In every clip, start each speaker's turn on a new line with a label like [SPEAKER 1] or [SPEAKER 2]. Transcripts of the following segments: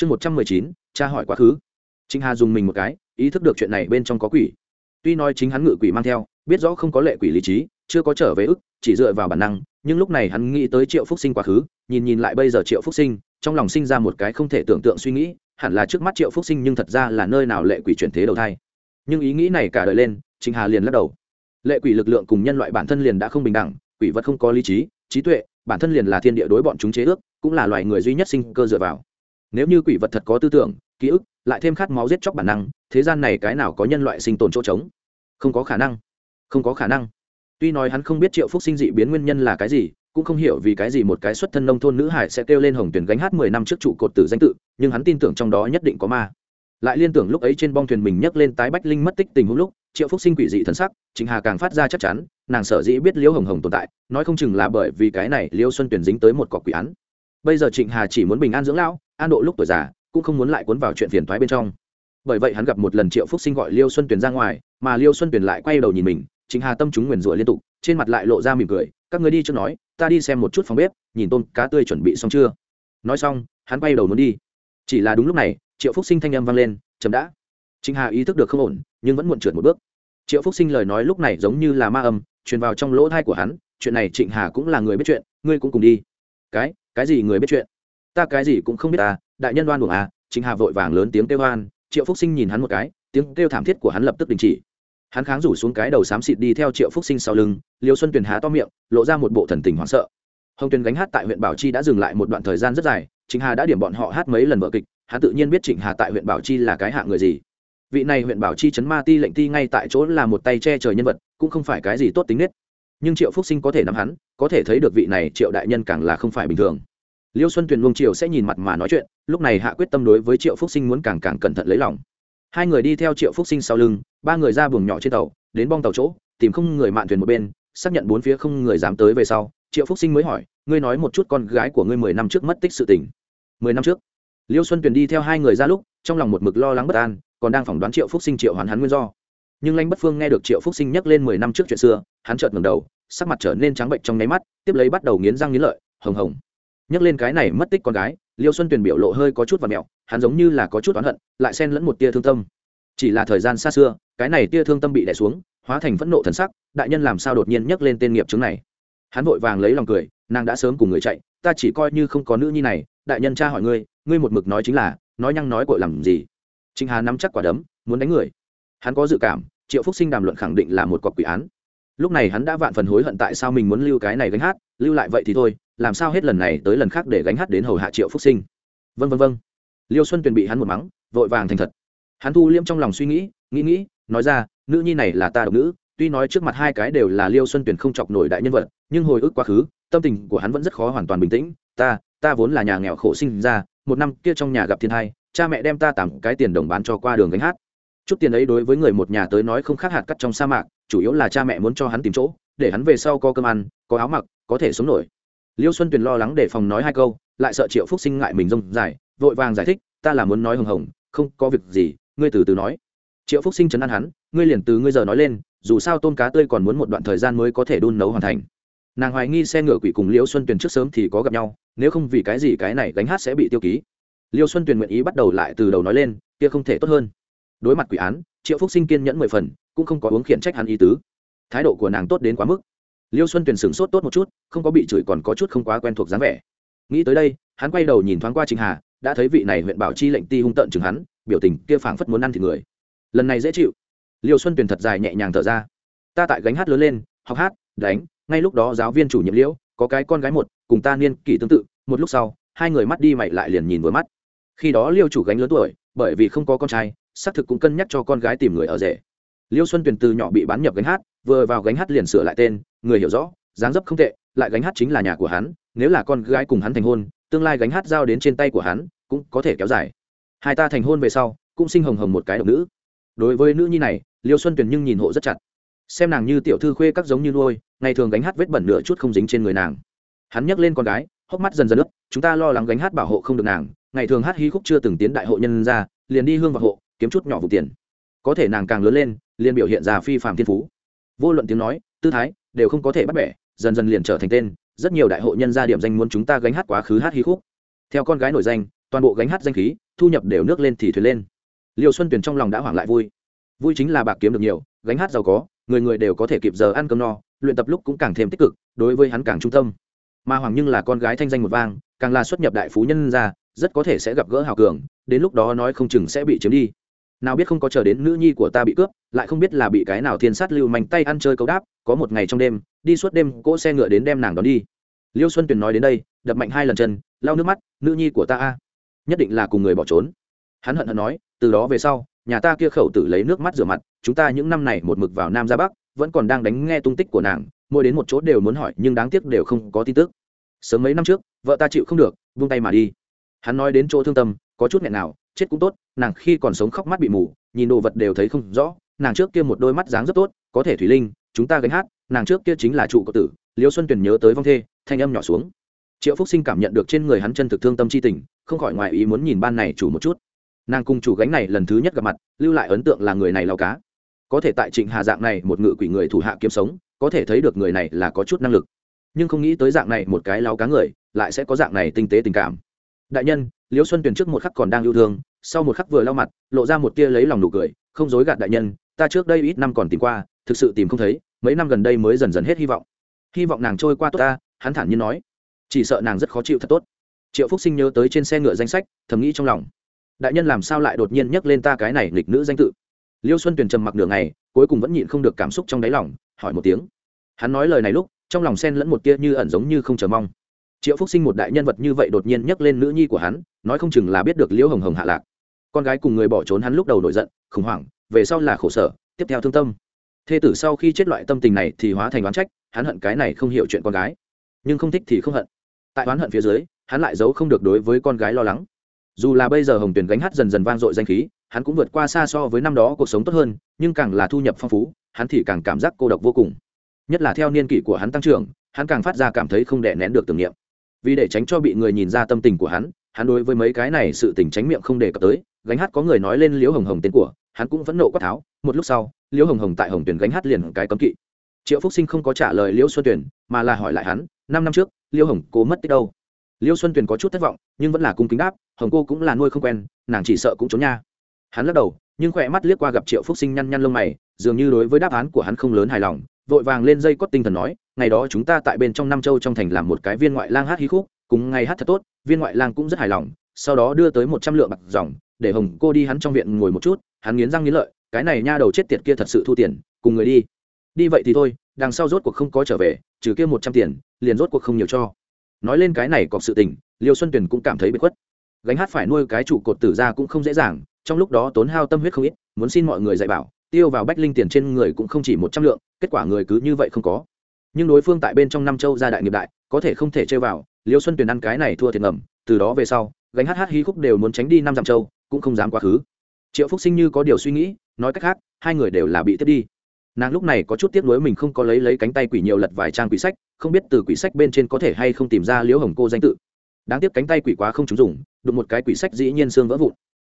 [SPEAKER 1] chương một trăm mười chín cha hỏi quá khứ. Chính hà dùng mình một cái, ý thức được chuyện này bên trong có quỷ. Tuy nói chính hắn ngự quỷ mang theo, biết rõ không có lệ quỷ lý trí, chưa có trở về ức, chỉ dựa vào bản năng, nhưng lúc này hắn nghĩ tới triệu phúc sinh quá khứ, nhìn nhìn lại bây giờ triệu phúc sinh, trong lòng sinh ra một cái không thể tưởng tượng suy nghĩ, hẳn là trước mắt triệu phúc sinh nhưng thật ra là nơi nào lệ quỷ chuyển thế đầu thai. Nhưng ý nghĩ này cả đời lên, trịnh hà liền lắc đầu. Lệ quỷ lực lượng cùng nhân loại bản thân liền đã không bình đẳng, quỷ vật không có lý trí trí tuệ, bản thân liền là thiên địa đối bọn chúng chế ước, cũng là loài người duy nhất sinh cơ dựa vào nếu như quỷ vật thật có tư tưởng, ký ức, lại thêm khát máu giết chóc bản năng, thế gian này cái nào có nhân loại sinh tồn chỗ trống? Không có khả năng. Không có khả năng. Tuy nói hắn không biết triệu phúc sinh dị biến nguyên nhân là cái gì, cũng không hiểu vì cái gì một cái xuất thân nông thôn nữ hải sẽ kêu lên hồng tuyển gánh hát mười năm trước trụ cột tử danh tự, nhưng hắn tin tưởng trong đó nhất định có ma. Lại liên tưởng lúc ấy trên bong thuyền mình nhấc lên tái bách linh mất tích tình huống lúc, triệu phúc sinh quỷ dị thần sắc trịnh hà càng phát ra chắc chắn, nàng sở dĩ biết liễu hồng hồng tồn tại, nói không chừng là bởi vì cái này liễu xuân tuyển dính tới một cọc quỷ án bây giờ trịnh hà chỉ muốn bình an dưỡng lão, an độ lúc tuổi già, cũng không muốn lại cuốn vào chuyện phiền thoái bên trong. Bởi vậy hắn gặp một lần triệu phúc sinh gọi liêu xuân Tuyền ra ngoài, mà liêu xuân Tuyền lại quay đầu nhìn mình, trịnh hà tâm chúng nguyền rủa liên tục, trên mặt lại lộ ra mỉm cười, các người đi trước nói, ta đi xem một chút phòng bếp, nhìn tôm cá tươi chuẩn bị xong chưa? Nói xong, hắn quay đầu muốn đi. Chỉ là đúng lúc này, triệu phúc sinh thanh âm vang lên, chấm đã. Trịnh hà ý thức được không ổn, nhưng vẫn muộn trượt một bước. Triệu phúc sinh lời nói lúc này giống như là ma âm, truyền vào trong lỗ thai của hắn, chuyện này trịnh hà cũng là người biết chuyện, ngươi cũng cùng đi. Cái cái gì người biết chuyện? Ta cái gì cũng không biết à đại nhân đoan buồng à chính hà vội vàng lớn tiếng kêu hoan triệu phúc sinh nhìn hắn một cái, tiếng kêu thảm thiết của hắn lập tức đình chỉ. Hắn kháng rủ xuống cái đầu xám xịt đi theo triệu phúc sinh sau lưng, liêu xuân tuyền há to miệng, lộ ra một bộ thần tình hoảng sợ. Hồng tuyền gánh hát tại huyện bảo chi đã dừng lại một đoạn thời gian rất dài chính hà đã điểm bọn họ hát mấy lần vợ kịch, hắn tự nhiên biết trịnh hà tại huyện bảo chi là cái hạ người gì. Vị này huyện bảo chi chấn ma ti lệnh ti ngay tại chỗ là một tay che trời nhân vật, cũng không phải cái gì tốt tính nết nhưng triệu phúc sinh có thể nắm hắn, có thể thấy được vị này triệu đại nhân càng là không phải bình thường. Liêu xuân tuyền luông triều sẽ nhìn mặt mà nói chuyện, lúc này hạ quyết tâm đối với triệu phúc sinh muốn càng càng cẩn thận lấy lòng. Hai người đi theo triệu phúc sinh sau lưng, ba người ra buồng nhỏ trên tàu, đến bong tàu chỗ, tìm không người mạn thuyền một bên, xác nhận bốn phía không người dám tới về sau, triệu phúc sinh mới hỏi, ngươi nói một chút con gái của ngươi mười năm trước mất tích sự tình. Mười năm trước? Liêu xuân tuyền đi theo hai người ra lúc, trong lòng một mực lo lắng bất an, còn đang phỏng đoán triệu phúc sinh triệu hoàn hắn nguyên do. Nhưng lanh bất phương nghe được triệu phúc sinh nhắc lên mười năm trước chuyện xưa hắn chợt ngẩng đầu, sắc mặt trở nên trắng bệnh trong nháy mắt, tiếp lấy bắt đầu nghiến răng nghiến lợi, hồng hồng. Nhắc lên cái này mất tích con gái, liêu xuân tuyền biểu lộ hơi có chút và mẹo, hắn giống như là có chút oán hận, lại xen lẫn một tia thương tâm. Chỉ là thời gian xa xưa, cái này tia thương tâm bị đè xuống, hóa thành phẫn nộ thần sắc, đại nhân làm sao đột nhiên nhắc lên tên nghiệp chứng này? Hắn vội vàng lấy lòng cười, nàng đã sớm cùng người chạy, ta chỉ coi như không có nữ nhi này, đại nhân cha hỏi ngươi ngươi một mực nói chính là, nói nhăng nói cội làm gì? Trịnh hà nắm chắc quả đấm, muốn đánh người. Hắn có dự cảm, triệu phúc sinh đàm luận khẳng định là một cọc quỷ án lúc này hắn đã vạn phần hối hận tại sao mình muốn lưu cái này gánh hát, lưu lại vậy thì thôi, làm sao hết lần này tới lần khác để gánh hát đến hầu hạ triệu phúc sinh. Vân vân vân liêu xuân tuyền bị hắn một mắng, vội vàng thành thật. Hắn thu liêm trong lòng suy nghĩ nghĩ nghĩ, nói ra, nữ nhi này là ta độc nữ, tuy nói trước mặt hai cái đều là liêu xuân tuyền không chọc nổi đại nhân vật, nhưng hồi ức quá khứ, tâm tình của hắn vẫn rất khó hoàn toàn bình tĩnh. Ta ta vốn là nhà nghèo khổ sinh ra, một năm kia trong nhà gặp thiên hai cha mẹ đem ta tặng cái tiền đồng bán cho qua đường gánh hát chút tiền ấy đối với người một nhà tới nói không khác hạt cắt trong sa mạc, chủ yếu là cha mẹ muốn cho hắn tìm chỗ, để hắn về sau có cơm ăn, có áo mặc, có thể sống nổi. Liêu xuân tuyền lo lắng để phòng nói hai câu, lại sợ triệu phúc sinh ngại mình rông dài, vội vàng giải thích, ta là muốn nói hồng hồng, không có việc gì, ngươi từ từ nói. Triệu phúc sinh chấn an hắn, ngươi liền từ ngươi giờ nói lên, dù sao tôm cá tươi còn muốn một đoạn thời gian mới có thể đun nấu hoàn thành. Nàng hoài nghi xe ngựa quỷ cùng liêu xuân tuyền trước sớm thì có gặp nhau, nếu không vì cái gì cái này gánh hát sẽ bị tiêu ký. Liêu xuân tuyền nguyện ý bắt đầu lại từ đầu nói lên, kia không thể tốt hơn đối mặt quỷ án, triệu phúc sinh kiên nhẫn mười phần, cũng không có uống khiển trách hắn ý tứ. Thái độ của nàng tốt đến quá mức. Liêu xuân tuyền sửng sốt tốt một chút, không có bị chửi còn có chút không quá quen thuộc dáng vẻ. Nghĩ tới đây, hắn quay đầu nhìn thoáng qua trịnh hà, đã thấy vị này huyện bảo chi lệnh ti hung tợn chừng hắn, biểu tình kia phảng phất muốn ăn thịt người. Lần này dễ chịu. Liêu xuân tuyền thật dài nhẹ nhàng thở ra. Ta tại gánh hát lớn lên, học hát, đánh, ngay lúc đó giáo viên chủ nhiệm liễu, có cái con gái một, cùng ta niên kỷ tương tự, một lúc sau, hai người mắt đi mày lại liền nhìn vừa mắt. Khi đó liêu chủ gánh lớn tuổi, bởi vì không có con trai xác thực cũng cân nhắc cho con gái tìm người ở rể. Liêu xuân tuyền từ nhỏ bị bán nhập gánh hát, vừa vào gánh hát liền sửa lại tên, người hiểu rõ, dáng dấp không tệ, lại gánh hát chính là nhà của hắn, nếu là con gái cùng hắn thành hôn, tương lai gánh hát giao đến trên tay của hắn, cũng có thể kéo dài. Hai ta thành hôn về sau, cũng sinh hồng hồng một cái độc nữ. Đối với nữ nhi này, liêu xuân tuyền nhưng nhìn hộ rất chặt. Xem nàng như tiểu thư khuê các giống như nuôi, ngày thường gánh hát vết bẩn nửa chút không dính trên người nàng. Hắn nhắc lên con gái, hốc mắt dần dần ướt, chúng ta lo lắng gánh hát bảo hộ không được nàng, ngày thường hát hí khúc chưa từng tiến đại hộ nhân ra, liền đi hương vào hộ kiếm chút nhỏ vụ tiền. Có thể nàng càng lớn lên, liền biểu hiện ra phi phạm thiên phú. Vô luận tiếng nói, tư thái, đều không có thể bắt bẻ, dần dần liền trở thành tên, rất nhiều đại hội nhân gia điểm danh muốn chúng ta gánh hát quá khứ hát hí khúc. Theo con gái nổi danh, toàn bộ gánh hát danh khí, thu nhập đều nước lên thì thuyền lên. Liều xuân tuyền trong lòng đã hoảng lại vui. Vui chính là bạc kiếm được nhiều, gánh hát giàu có, người người đều có thể kịp giờ ăn cơm no, luyện tập lúc cũng càng thêm tích cực, đối với hắn càng trung tâm. Mà hoàng nhưng là con gái thanh danh một vang, càng là xuất nhập đại phú nhân ra rất có thể sẽ gặp gỡ hào cường, đến lúc đó nói không chừng sẽ bị chiếm đi nào biết không có chờ đến nữ nhi của ta bị cướp, lại không biết là bị cái nào thiên sát lưu manh tay ăn chơi cấu đáp, có một ngày trong đêm, đi suốt đêm cỗ xe ngựa đến đem nàng đón đi. Liêu xuân tuyền nói đến đây, đập mạnh hai lần chân, lau nước mắt, nữ nhi của ta a, nhất định là cùng người bỏ trốn. Hắn hận hận nói, từ đó về sau, nhà ta kia khẩu tử lấy nước mắt rửa mặt, chúng ta những năm này một mực vào nam ra bắc, vẫn còn đang đánh nghe tung tích của nàng, mỗi đến một chỗ đều muốn hỏi, nhưng đáng tiếc đều không có tin tức. Sớm mấy năm trước, vợ ta chịu không được, vung tay mà đi. Hắn nói đến chỗ thương tâm, có chút nghẹn nào chết cũng tốt, nàng khi còn sống khóc mắt bị mù, nhìn đồ vật đều thấy không rõ, nàng trước kia một đôi mắt dáng rất tốt, có thể thủy linh, chúng ta gánh hát, nàng trước kia chính là trụ cậu tử liêu xuân tuyền nhớ tới vong thê, thanh âm nhỏ xuống. Triệu phúc sinh cảm nhận được trên người hắn chân thực thương tâm c h i tình, không khỏi ngoài ý muốn nhìn ban này chủ một chút. Nàng cùng chủ gánh này lần thứ nhất gặp mặt, lưu lại ấn tượng là người này lao cá. Có thể tại trịnh hà dạng này một ngự quỷ người thủ hạ kiếm sống, có thể thấy được người này là có chút năng lực. Nhưng không nghĩ tới dạng này một cái lao cá người, lại sẽ có dạng này tinh tế tình cảm. Đại nhân liễu xuân tuyền trước một khắc còn đang yêu thương, sau một khắc vừa lau mặt, lộ ra một tia lấy lòng nụ cười, không dối gạt đại nhân, ta trước đây ít năm còn tìm qua, thực sự tìm không thấy, mấy năm gần đây mới dần dần hết hy vọng. Hy vọng nàng trôi qua tốt ta, hắn thản nhiên nói. Chỉ sợ nàng rất khó chịu thật tốt. Triệu phúc sinh nhớ tới trên xe ngựa danh sách, thầm nghĩ trong lòng. Đại nhân làm sao lại đột nhiên nhắc lên ta cái này nghịch nữ danh tự? Liêu xuân tuyền trầm mặc nửa ngày, cuối cùng vẫn nhịn không được cảm xúc trong đáy lòng, hỏi một tiếng. Hắn nói lời này lúc, trong lòng sen lẫn một tia như ẩn giống như không chờ mong triệu phúc sinh một đại nhân vật như vậy đột nhiên nhắc lên nữ nhi của hắn, nói không chừng là biết được liễu hồng hồng hạ lạc. Con gái cùng người bỏ trốn hắn lúc đầu nổi giận, khủng hoảng, về sau là khổ sở, tiếp theo thương tâm. Thê tử sau khi chết loại tâm tình này thì hóa thành oán trách, hắn hận cái này không hiểu chuyện con gái. Nhưng không thích thì không hận. Tại oán hận phía dưới, hắn lại giấu không được đối với con gái lo lắng. Dù là bây giờ hồng tuyền gánh hát dần dần vang dội danh khí, hắn cũng vượt qua xa so với năm đó cuộc sống tốt hơn, nhưng càng là thu nhập phong phú, hắn thì càng cảm giác cô độc vô cùng. Nhất là theo niên kỷ của hắn tăng trưởng, hắn càng phát ra cảm thấy không đè nén được tưởng niệm vì để tránh cho bị người nhìn ra tâm tình của hắn hắn đối với mấy cái này sự tình tránh miệng không đề cập tới, gánh hát có người nói lên liễu hồng hồng tên của, hắn cũng vẫn nộ quát tháo, một lúc sau, liễu hồng hồng tại hồng tuyển gánh hát liền cái cấm kỵ. Triệu phúc sinh không có trả lời liễu xuân tuyển mà là hỏi lại hắn, năm năm trước, liễu hồng cố mất tích đâu? Liễu xuân tuyển có chút thất vọng, nhưng vẫn là cung kính đáp, hồng cô cũng là nuôi không quen, nàng chỉ sợ cũng trốn nha. Hắn lắc đầu, nhưng khỏe mắt liếc qua gặp triệu phúc sinh nhăn nhăn lông mày, dường như đối với đáp án của hắn không lớn hài lòng vội vàng lên dây cót tinh thần nói, ngày đó chúng ta tại bên trong Nam châu trong thành làm một cái viên ngoại lang hát hí khúc, cùng ngày hát thật tốt, viên ngoại lang cũng rất hài lòng, sau đó đưa tới một trăm lượng bạc dòng, để hồng cô đi hắn trong viện ngồi một chút, hắn nghiến răng nghiến lợi, cái này nha đầu chết tiệt kia thật sự thu tiền, cùng người đi. Đi vậy thì thôi, đằng sau rốt cuộc không có trở về, trừ kia một trăm tiền, liền rốt cuộc không nhiều cho. Nói lên cái này cọc sự tình, liêu xuân tuyền cũng cảm thấy bị khuất. Gánh hát phải nuôi cái trụ cột tử ra cũng không dễ dàng, trong lúc đó tốn hao tâm huyết không ít, muốn xin mọi người dạy bảo tiêu vào bách linh tiền trên người cũng không chỉ một trăm lượng, kết quả người cứ như vậy không có. Nhưng đối phương tại bên trong năm châu gia đại nghiệp đại, có thể không thể chơi vào liêu xuân tuyền ăn cái này thua thiệt ngầm, từ đó về sau, gánh hát hát hí khúc đều muốn tránh đi năm dặm châu, cũng không dám quá khứ. Triệu phúc sinh như có điều suy nghĩ, nói cách khác, hai người đều là bị tiếp đi. Nàng lúc này có chút tiếc nuối mình không có lấy lấy cánh tay quỷ nhiều lật vài trang quỷ sách, không biết từ quỷ sách bên trên có thể hay không tìm ra liễu hồng cô danh tự. Đáng tiếc cánh tay quỷ quá không trúng dùng, đụng một cái quỷ sách dĩ nhiên xương vỡ vụn.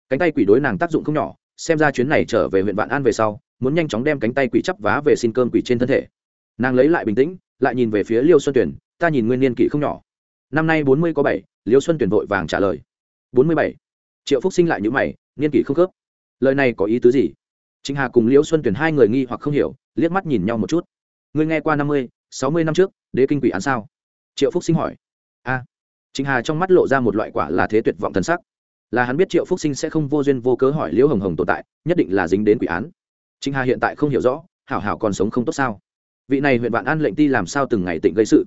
[SPEAKER 1] Cánh tay quỷ đối nàng tác dụng không nhỏ xem ra chuyến này trở về huyện vạn an về sau muốn nhanh chóng đem cánh tay quỷ chắp vá về xin cơm quỷ trên thân thể. Nàng lấy lại bình tĩnh lại nhìn về phía liêu xuân tuyển ta nhìn nguyên niên kỷ không nhỏ. Năm nay bốn mươi có bảy liêu xuân tuyển vội vàng trả lời. Bốn mươi bảy. Triệu phúc sinh lại những mày niên kỷ không khớp. Lời này có ý tứ gì? Chính hà cùng Liêu xuân tuyển hai người nghi hoặc không hiểu liếc mắt nhìn nhau một chút. Ngươi nghe qua năm mươi sáu mươi năm trước đế kinh quỷ án sao? Triệu phúc sinh hỏi. A. À, hà trong mắt lộ ra một loại quả là thế tuyệt vọng thần sắc là hắn biết triệu phúc sinh sẽ không vô duyên vô cớ hỏi liễu hồng hồng tồn tại, nhất định là dính đến quỷ án. Trịnh hà hiện tại không hiểu rõ, hảo hảo còn sống không tốt sao? Vị này huyện vạn an lệnh ti làm sao từng ngày tỉnh gây sự?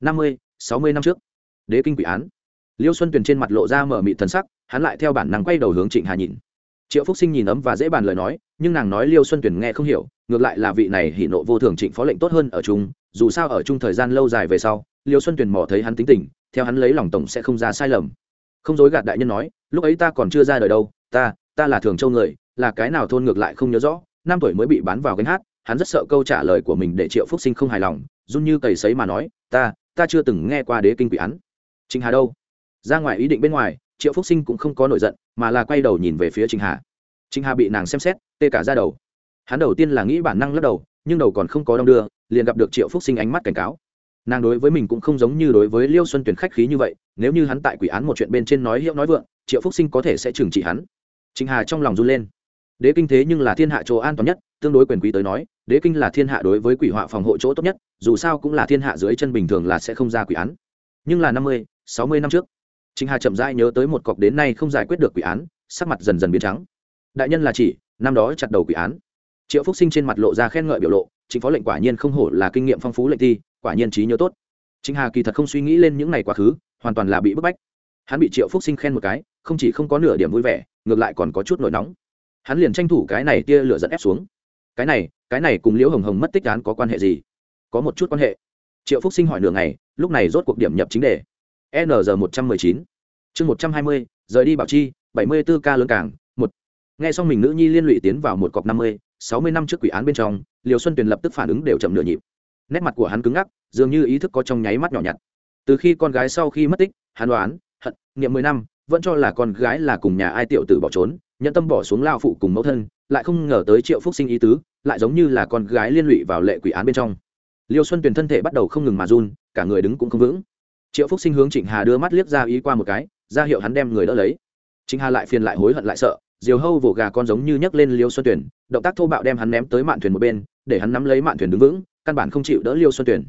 [SPEAKER 1] Năm mươi, sáu mươi năm trước, đế kinh quỷ án. Liêu xuân tuyền trên mặt lộ ra mở mị thần sắc, hắn lại theo bản năng quay đầu hướng trịnh hà nhìn. Triệu phúc sinh nhìn ấm và dễ bàn lời nói, nhưng nàng nói liêu xuân tuyền nghe không hiểu, ngược lại là vị này hỉ nộ vô thường trịnh phó lệnh tốt hơn ở chung, dù sao ở chung thời gian lâu dài về sau liêu xuân tuyền mò thấy hắn tính tình, theo hắn lấy lòng tổng sẽ không ra sai lầm không dối gạt đại nhân nói, lúc ấy ta còn chưa ra đời đâu, ta ta là thường châu người, là cái nào thôn ngược lại không nhớ rõ, năm tuổi mới bị bán vào gánh hát, hắn rất sợ câu trả lời của mình để triệu phúc sinh không hài lòng, run như cầy sấy mà nói, ta ta chưa từng nghe qua đế kinh quỷ án. Trịnh hà đâu? Ra ngoài ý định bên ngoài, triệu phúc sinh cũng không có nổi giận, mà là quay đầu nhìn về phía trịnh hà. Trịnh hà bị nàng xem xét, tê cả ra đầu. Hắn đầu tiên là nghĩ bản năng lắc đầu, nhưng đầu còn không có đong đưa, liền gặp được triệu phúc sinh ánh mắt cảnh cáo nàng đối với mình cũng không giống như đối với liêu xuân tuyển khách khí như vậy, nếu như hắn tại quỷ án một chuyện bên trên nói hiệu nói vượng, triệu phúc sinh có thể sẽ trừng trị hắn. Trịnh hà trong lòng run lên. Đế kinh thế nhưng là thiên hạ chỗ an toàn nhất, tương đối quyền quý tới nói, đế kinh là thiên hạ đối với quỷ họa phòng hộ chỗ tốt nhất, dù sao cũng là thiên hạ dưới chân bình thường là sẽ không ra quỷ án. Nhưng là năm mươi, sáu mươi năm trước, trịnh hà chậm rãi nhớ tới một cọc đến nay không giải quyết được quỷ án, sắc mặt dần dần biến trắng. Đại nhân là chỉ, năm đó chặt đầu quỷ án. Triệu phúc sinh trên mặt lộ ra khen ngợi biểu lộ chính phó lệnh quả nhiên không hổ là kinh nghiệm phong phú lệnh thi quả nhiên trí nhớ tốt. Chính hà kỳ thật không suy nghĩ lên những ngày quá khứ, hoàn toàn là bị bức bách. Hắn bị triệu phúc sinh khen một cái, không chỉ không có nửa điểm vui vẻ, ngược lại còn có chút nổi nóng. Hắn liền tranh thủ cái này tia lửa dẫn ép xuống. Cái này cái này cùng liễu hồng hồng mất tích án có quan hệ gì? Có một chút quan hệ. Triệu phúc sinh hỏi nửa ngày, lúc này rốt cuộc điểm nhập chính đề. N G một trăm mười chín. Chương một trăm hai mươi, rời đi bảo chi, bảy mươi b ố ca lớn cảng, một. Nghe xong mình nữ nhi liên lụy tiến vào một cọc năm mươi, sáu mươi năm trước quỷ án bên trong liều xuân tuyền lập tức phản ứng đều chậm nửa nhịp nét mặt của hắn cứng ngắc dường như ý thức có trong nháy mắt nhỏ nhặt. Từ khi con gái sau khi mất tích hắn đoán hận nghiệm mười năm vẫn cho là con gái là cùng nhà ai tiểu tử bỏ trốn nhận tâm bỏ xuống lao phụ cùng mẫu thân lại không ngờ tới triệu phúc sinh ý tứ lại giống như là con gái liên lụy vào lệ quỷ án bên trong. Liêu xuân tuyền thân thể bắt đầu không ngừng mà run cả người đứng cũng không vững. Triệu phúc sinh hướng trịnh hà đưa mắt liếc ra ý qua một cái ra hiệu hắn đem người đỡ lấy. Trịnh hà lại phiền lại hối hận lại sợ diều hâu vỗ gà con giống như nhấc lên liêu xuân Tuyền, động tác thô bạo đem hắn ném tới mạn thuyền một bên để hắn nắm lấy mạn thuyền đứng vững căn bản không chịu đỡ liêu xuân Tuyền.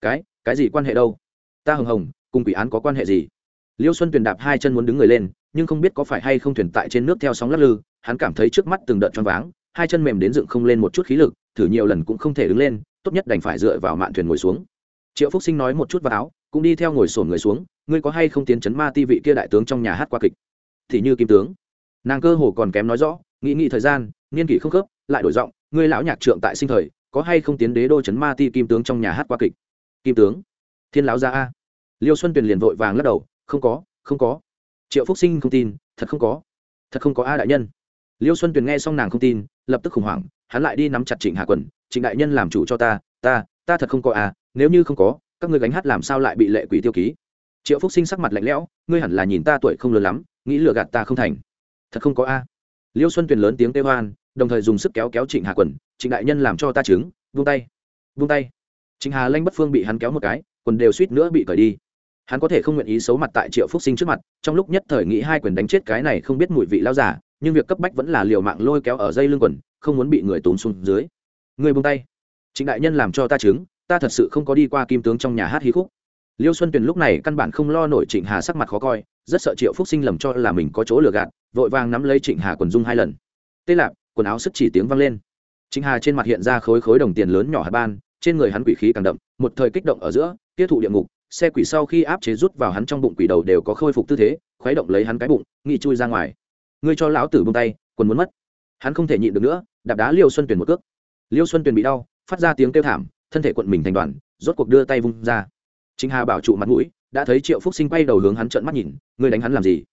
[SPEAKER 1] Cái cái gì quan hệ đâu? Ta hồng hồng, cùng quỷ án có quan hệ gì? Liêu xuân Tuyền đạp hai chân muốn đứng người lên, nhưng không biết có phải hay không thuyền tại trên nước theo sóng lắc lư, hắn cảm thấy trước mắt từng đợt choáng váng, hai chân mềm đến dựng không lên một chút khí lực, thử nhiều lần cũng không thể đứng lên, tốt nhất đành phải dựa vào mạn thuyền ngồi xuống. Triệu phúc sinh nói một chút vào áo, cũng đi theo ngồi sổn người xuống, ngươi có hay không tiến chấn ma ti vị kia đại tướng trong nhà hát qua kịch? Thì như kim tướng. Nàng cơ hồ còn kém nói rõ, nghĩ nghĩ thời gian, niên kỷ không khớp, lại đổi giọng, ngươi lão nhạc trượng tại sinh thời có hay không tiến đế đô chấn ma ti kim tướng trong nhà hát qua kịch? Kim tướng. Thiên lão gia a. Liêu xuân tuyền liền vội vàng lắc đầu, không có không có. Triệu phúc sinh không tin, thật không có. Thật không có a đại nhân. Liêu xuân tuyền nghe xong nàng không tin, lập tức khủng hoảng, hắn lại đi nắm chặt trịnh hà quần, trịnh đại nhân làm chủ cho ta ta ta thật không có a, nếu như không có, các ngươi gánh hát làm sao lại bị lệ quỷ tiêu ký? Triệu phúc sinh sắc mặt lạnh lẽo, ngươi hẳn là nhìn ta tuổi không lớn lắm, nghĩ lừa gạt ta không thành. Thật không có a. Liêu xuân tuyền lớn tiếng tê hoan đồng thời dùng sức kéo kéo trịnh hà quần trịnh đại nhân làm cho ta chứng, vung tay vung tay. Trịnh hà lanh bất phương bị hắn kéo một cái quần đều suýt nữa bị cởi đi. Hắn có thể không nguyện ý xấu mặt tại triệu phúc sinh trước mặt trong lúc nhất thời nghĩ hai quyền đánh chết cái này không biết mùi vị lao giả nhưng việc cấp bách vẫn là liều mạng lôi kéo ở dây lưng quần không muốn bị người tốn xuống dưới. Người buông tay trịnh đại nhân làm cho ta chứng ta thật sự không có đi qua kim tướng trong nhà hát hí khúc. Liêu xuân tuyền lúc này căn bản không lo nổi trịnh hà sắc mặt khó coi rất sợ triệu phúc sinh lầm cho là mình có chỗ lừa gạt vội vàng nắm lấy trịnh hà quần dung hai lần. Tê lạp quần áo sức chỉ tiếng vang lên. Trịnh hà trên mặt hiện ra khối khối đồng tiền lớn nhỏ hạt ban, trên người hắn quỷ khí càng đậm, một thời kích động ở giữa, tiêu thụ địa ngục, xe quỷ sau khi áp chế rút vào hắn trong bụng quỷ đầu đều có khôi phục tư thế, khuấy động lấy hắn cái bụng, nghị chui ra ngoài. Ngươi cho lão tử bông tay, quần muốn mất. Hắn không thể nhịn được nữa, đạp đá liêu xuân tuyền một cước. Liêu xuân tuyền bị đau, phát ra tiếng kêu thảm, thân thể quận mình thành đoàn, rốt cuộc đưa tay vung ra. Chính hà bảo trụ mặt mũi, đã thấy triệu phúc sinh quay đầu hướng hắn trợn mắt nhìn, ngươi đánh hắn làm gì?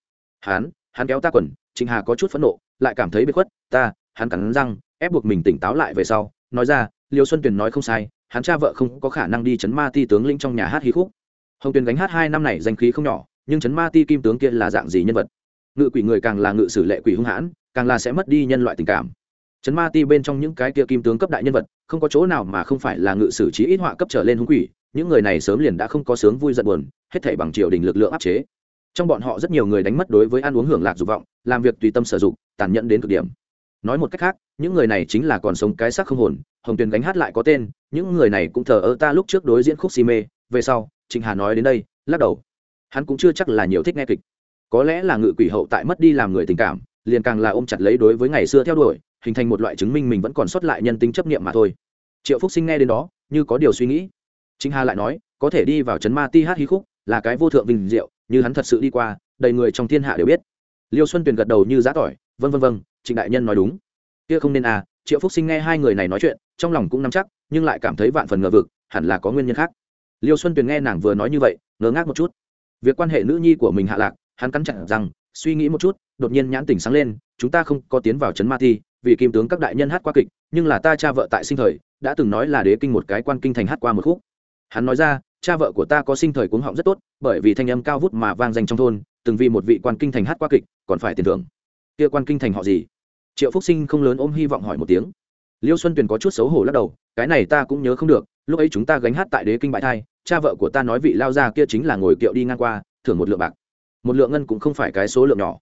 [SPEAKER 1] Hắn hắn kéo ta quần. Trịnh hà có chút phẫn nộ, lại cảm thấy bị khuất, ta hắn cắn răng, ép buộc mình tỉnh táo lại về sau, nói ra, liêu xuân tuyền nói không sai, hắn cha vợ không có khả năng đi chấn ma ti tướng linh trong nhà hát hí khúc. Hồng tuyền gánh hát hai năm này danh khí không nhỏ, nhưng chấn ma ti kim tướng kia là dạng gì nhân vật? Ngự quỷ người càng là ngự sử lệ quỷ hung hãn, càng là sẽ mất đi nhân loại tình cảm. Chấn ma ti bên trong những cái kia kim tướng cấp đại nhân vật, không có chỗ nào mà không phải là ngự sử trí ít họa cấp trở lên hung quỷ, những người này sớm liền đã không có sướng vui giận buồn, hết thảy bằng triều đình lực lượng áp chế. Trong bọn họ rất nhiều người đánh mất đối với ăn uống hưởng lạc dục vọng, làm việc tùy tâm sử dụng, tàn nhẫn đến cực điểm nói một cách khác, những người này chính là còn sống cái xác không hồn, hồng tuyền gánh hát lại có tên, những người này cũng thờ ơ ta lúc trước đối diễn khúc si mê, về sau, trịnh hà nói đến đây, lắc đầu. Hắn cũng chưa chắc là nhiều thích nghe kịch. Có lẽ là ngự quỷ hậu tại mất đi làm người tình cảm, liền càng là ôm chặt lấy đối với ngày xưa theo đuổi, hình thành một loại chứng minh mình vẫn còn sót lại nhân tính chấp niệm mà thôi. Triệu phúc sinh nghe đến đó, như có điều suy nghĩ. Trịnh hà lại nói, có thể đi vào trấn ma ti hát hí khúc, là cái vô thượng vinh diệu, như hắn thật sự đi qua, đầy người trong thiên hạ đều biết. Liêu xuân tuyền gật đầu như giá tỏi vân vân vân trịnh đại nhân nói đúng. Kia không nên à triệu phúc sinh nghe hai người này nói chuyện, trong lòng cũng nắm chắc, nhưng lại cảm thấy vạn phần ngờ vực, hẳn là có nguyên nhân khác. Liêu xuân tuyền nghe nàng vừa nói như vậy ngớ ngác một chút. Việc quan hệ nữ nhi của mình hạ lạc, hắn cắn chặt rằng suy nghĩ một chút, đột nhiên nhãn tỉnh sáng lên, chúng ta không có tiến vào trấn ma thi, vì kim tướng các đại nhân hát qua kịch, nhưng là ta cha vợ tại sinh thời, đã từng nói là đế kinh một cái quan kinh thành hát qua một khúc. Hắn nói ra, cha vợ của ta có sinh thời cuống họng rất tốt, bởi vì thanh âm cao vút mà vang danh trong thôn, từng vì một vị quan kinh thành hát qua kịch, còn phải tiền thưởng kia quan kinh thành họ gì? Triệu phúc sinh không lớn ôm hy vọng hỏi một tiếng. Liêu xuân tuyền có chút xấu hổ lắc đầu, cái này ta cũng nhớ không được, lúc ấy chúng ta gánh hát tại đế kinh bãi thai, cha vợ của ta nói vị lao gia kia chính là ngồi kiệu đi ngang qua, thưởng một lượng bạc. Một lượng ngân cũng không phải cái số lượng nhỏ.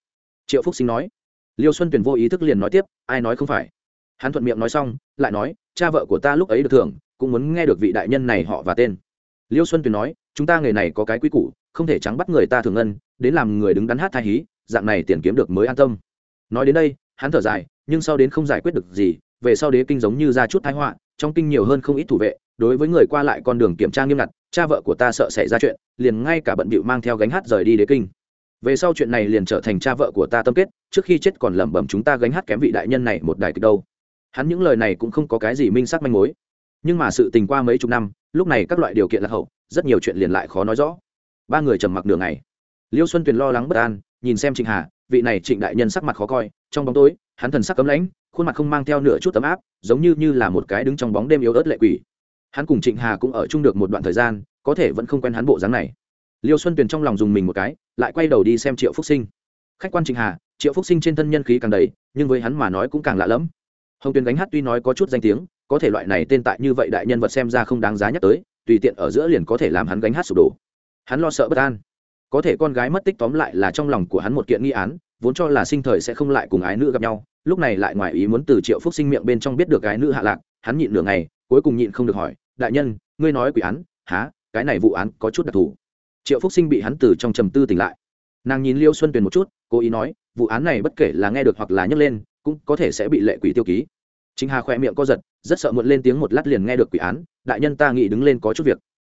[SPEAKER 1] Triệu phúc sinh nói. Liêu xuân tuyền vô ý thức liền nói tiếp, ai nói không phải. Hắn thuận miệng nói xong, lại nói, cha vợ của ta lúc ấy được thưởng, cũng muốn nghe được vị đại nhân này họ và tên. Liêu xuân tuyền nói, chúng ta nghề này có cái quy củ, không thể trắng bắt người ta thường ngân, đến làm người đứng đắn hát thai hí, dạng này tiền kiếm được mới an tâm nói đến đây, hắn thở dài, nhưng sau đến không giải quyết được gì, về sau đế kinh giống như ra chút thái họa, trong kinh nhiều hơn không ít thủ vệ, đối với người qua lại con đường kiểm tra nghiêm ngặt, cha vợ của ta sợ xảy ra chuyện, liền ngay cả bận bịu mang theo gánh hát rời đi đế kinh. Về sau chuyện này liền trở thành cha vợ của ta tâm kết, trước khi chết còn lẩm bẩm chúng ta gánh hát kém vị đại nhân này một đài kịch đâu. Hắn những lời này cũng không có cái gì minh sắc manh mối. Nhưng mà sự tình qua mấy chục năm, lúc này các loại điều kiện lạc hậu, rất nhiều chuyện liền lại khó nói rõ. Ba người trầm mặc đường này liêu xuân tuyền lo lắng bất an, nhìn xem trịnh hà vị này trịnh đại nhân sắc mặt khó coi, trong bóng tối, hắn thần sắc cấm lãnh, khuôn mặt không mang theo nửa chút tấm áp, giống như như là một cái đứng trong bóng đêm yếu ớt lệ quỷ. Hắn cùng trịnh hà cũng ở chung được một đoạn thời gian, có thể vẫn không quen hắn bộ dáng này. Liêu xuân tuyền trong lòng dùng mình một cái, lại quay đầu đi xem triệu phúc sinh. Khách quan trịnh hà, triệu phúc sinh trên thân nhân khí càng đầy, nhưng với hắn mà nói cũng càng lạ lẫm. Hồng tuyền gánh hát tuy nói có chút danh tiếng, có thể loại này tên tại như vậy đại nhân vật xem ra không đáng giá nhắc tới, tùy tiện ở giữa liền có thể làm hắn gánh hát sụp đổ. Hắn lo sợ bất an có thể con gái mất tích tóm lại là trong lòng của hắn một kiện nghi án, vốn cho là sinh thời sẽ không lại cùng ái nữ gặp nhau, lúc này lại ngoài ý muốn từ triệu phúc sinh miệng bên trong biết được gái nữ hạ lạc, hắn nhịn nửa ngày, cuối cùng nhịn không được hỏi, đại nhân, ngươi nói quỷ án, há, cái này vụ án có chút đặc thù. Triệu phúc sinh bị hắn từ trong trầm tư tỉnh lại. Nàng nhìn liêu xuân tuyền một chút, cố ý nói, vụ án này bất kể là nghe được hoặc là nhấc lên, cũng có thể sẽ bị lệ quỷ tiêu ký. Chính hà khoe miệng co giật, rất sợ muộn lên tiếng một lát liền nghe được quỷ án, đại nhân ta nghĩ đứng lên có chút việc.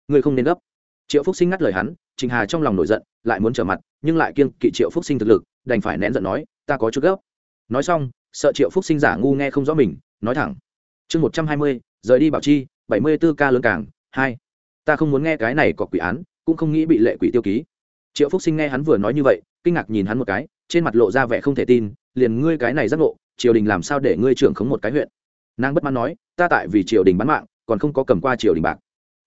[SPEAKER 1] Ngươi không nên gấp triệu phúc sinh ngắt lời hắn, trình hà trong lòng nổi giận, lại muốn trở mặt, nhưng lại kiêng kỵ triệu phúc sinh thực lực, đành phải nén giận nói, ta có chút gấp. Nói xong, sợ triệu phúc sinh giả ngu nghe không rõ mình, nói thẳng, chương một trăm hai mươi, rời đi bảo chi, bảy mươi b ố ca lớn cảng hai, ta không muốn nghe cái này có quỷ án, cũng không nghĩ bị lệ quỷ tiêu ký. Triệu phúc sinh nghe hắn vừa nói như vậy, kinh ngạc nhìn hắn một cái, trên mặt lộ ra vẻ không thể tin, liền ngươi cái này giác ngộ, triều đình làm sao để ngươi trưởng khống một cái huyện? Nàng bất mãn nói, ta tại vì triều đình bán mạng, còn không có cầm qua triều đình bạc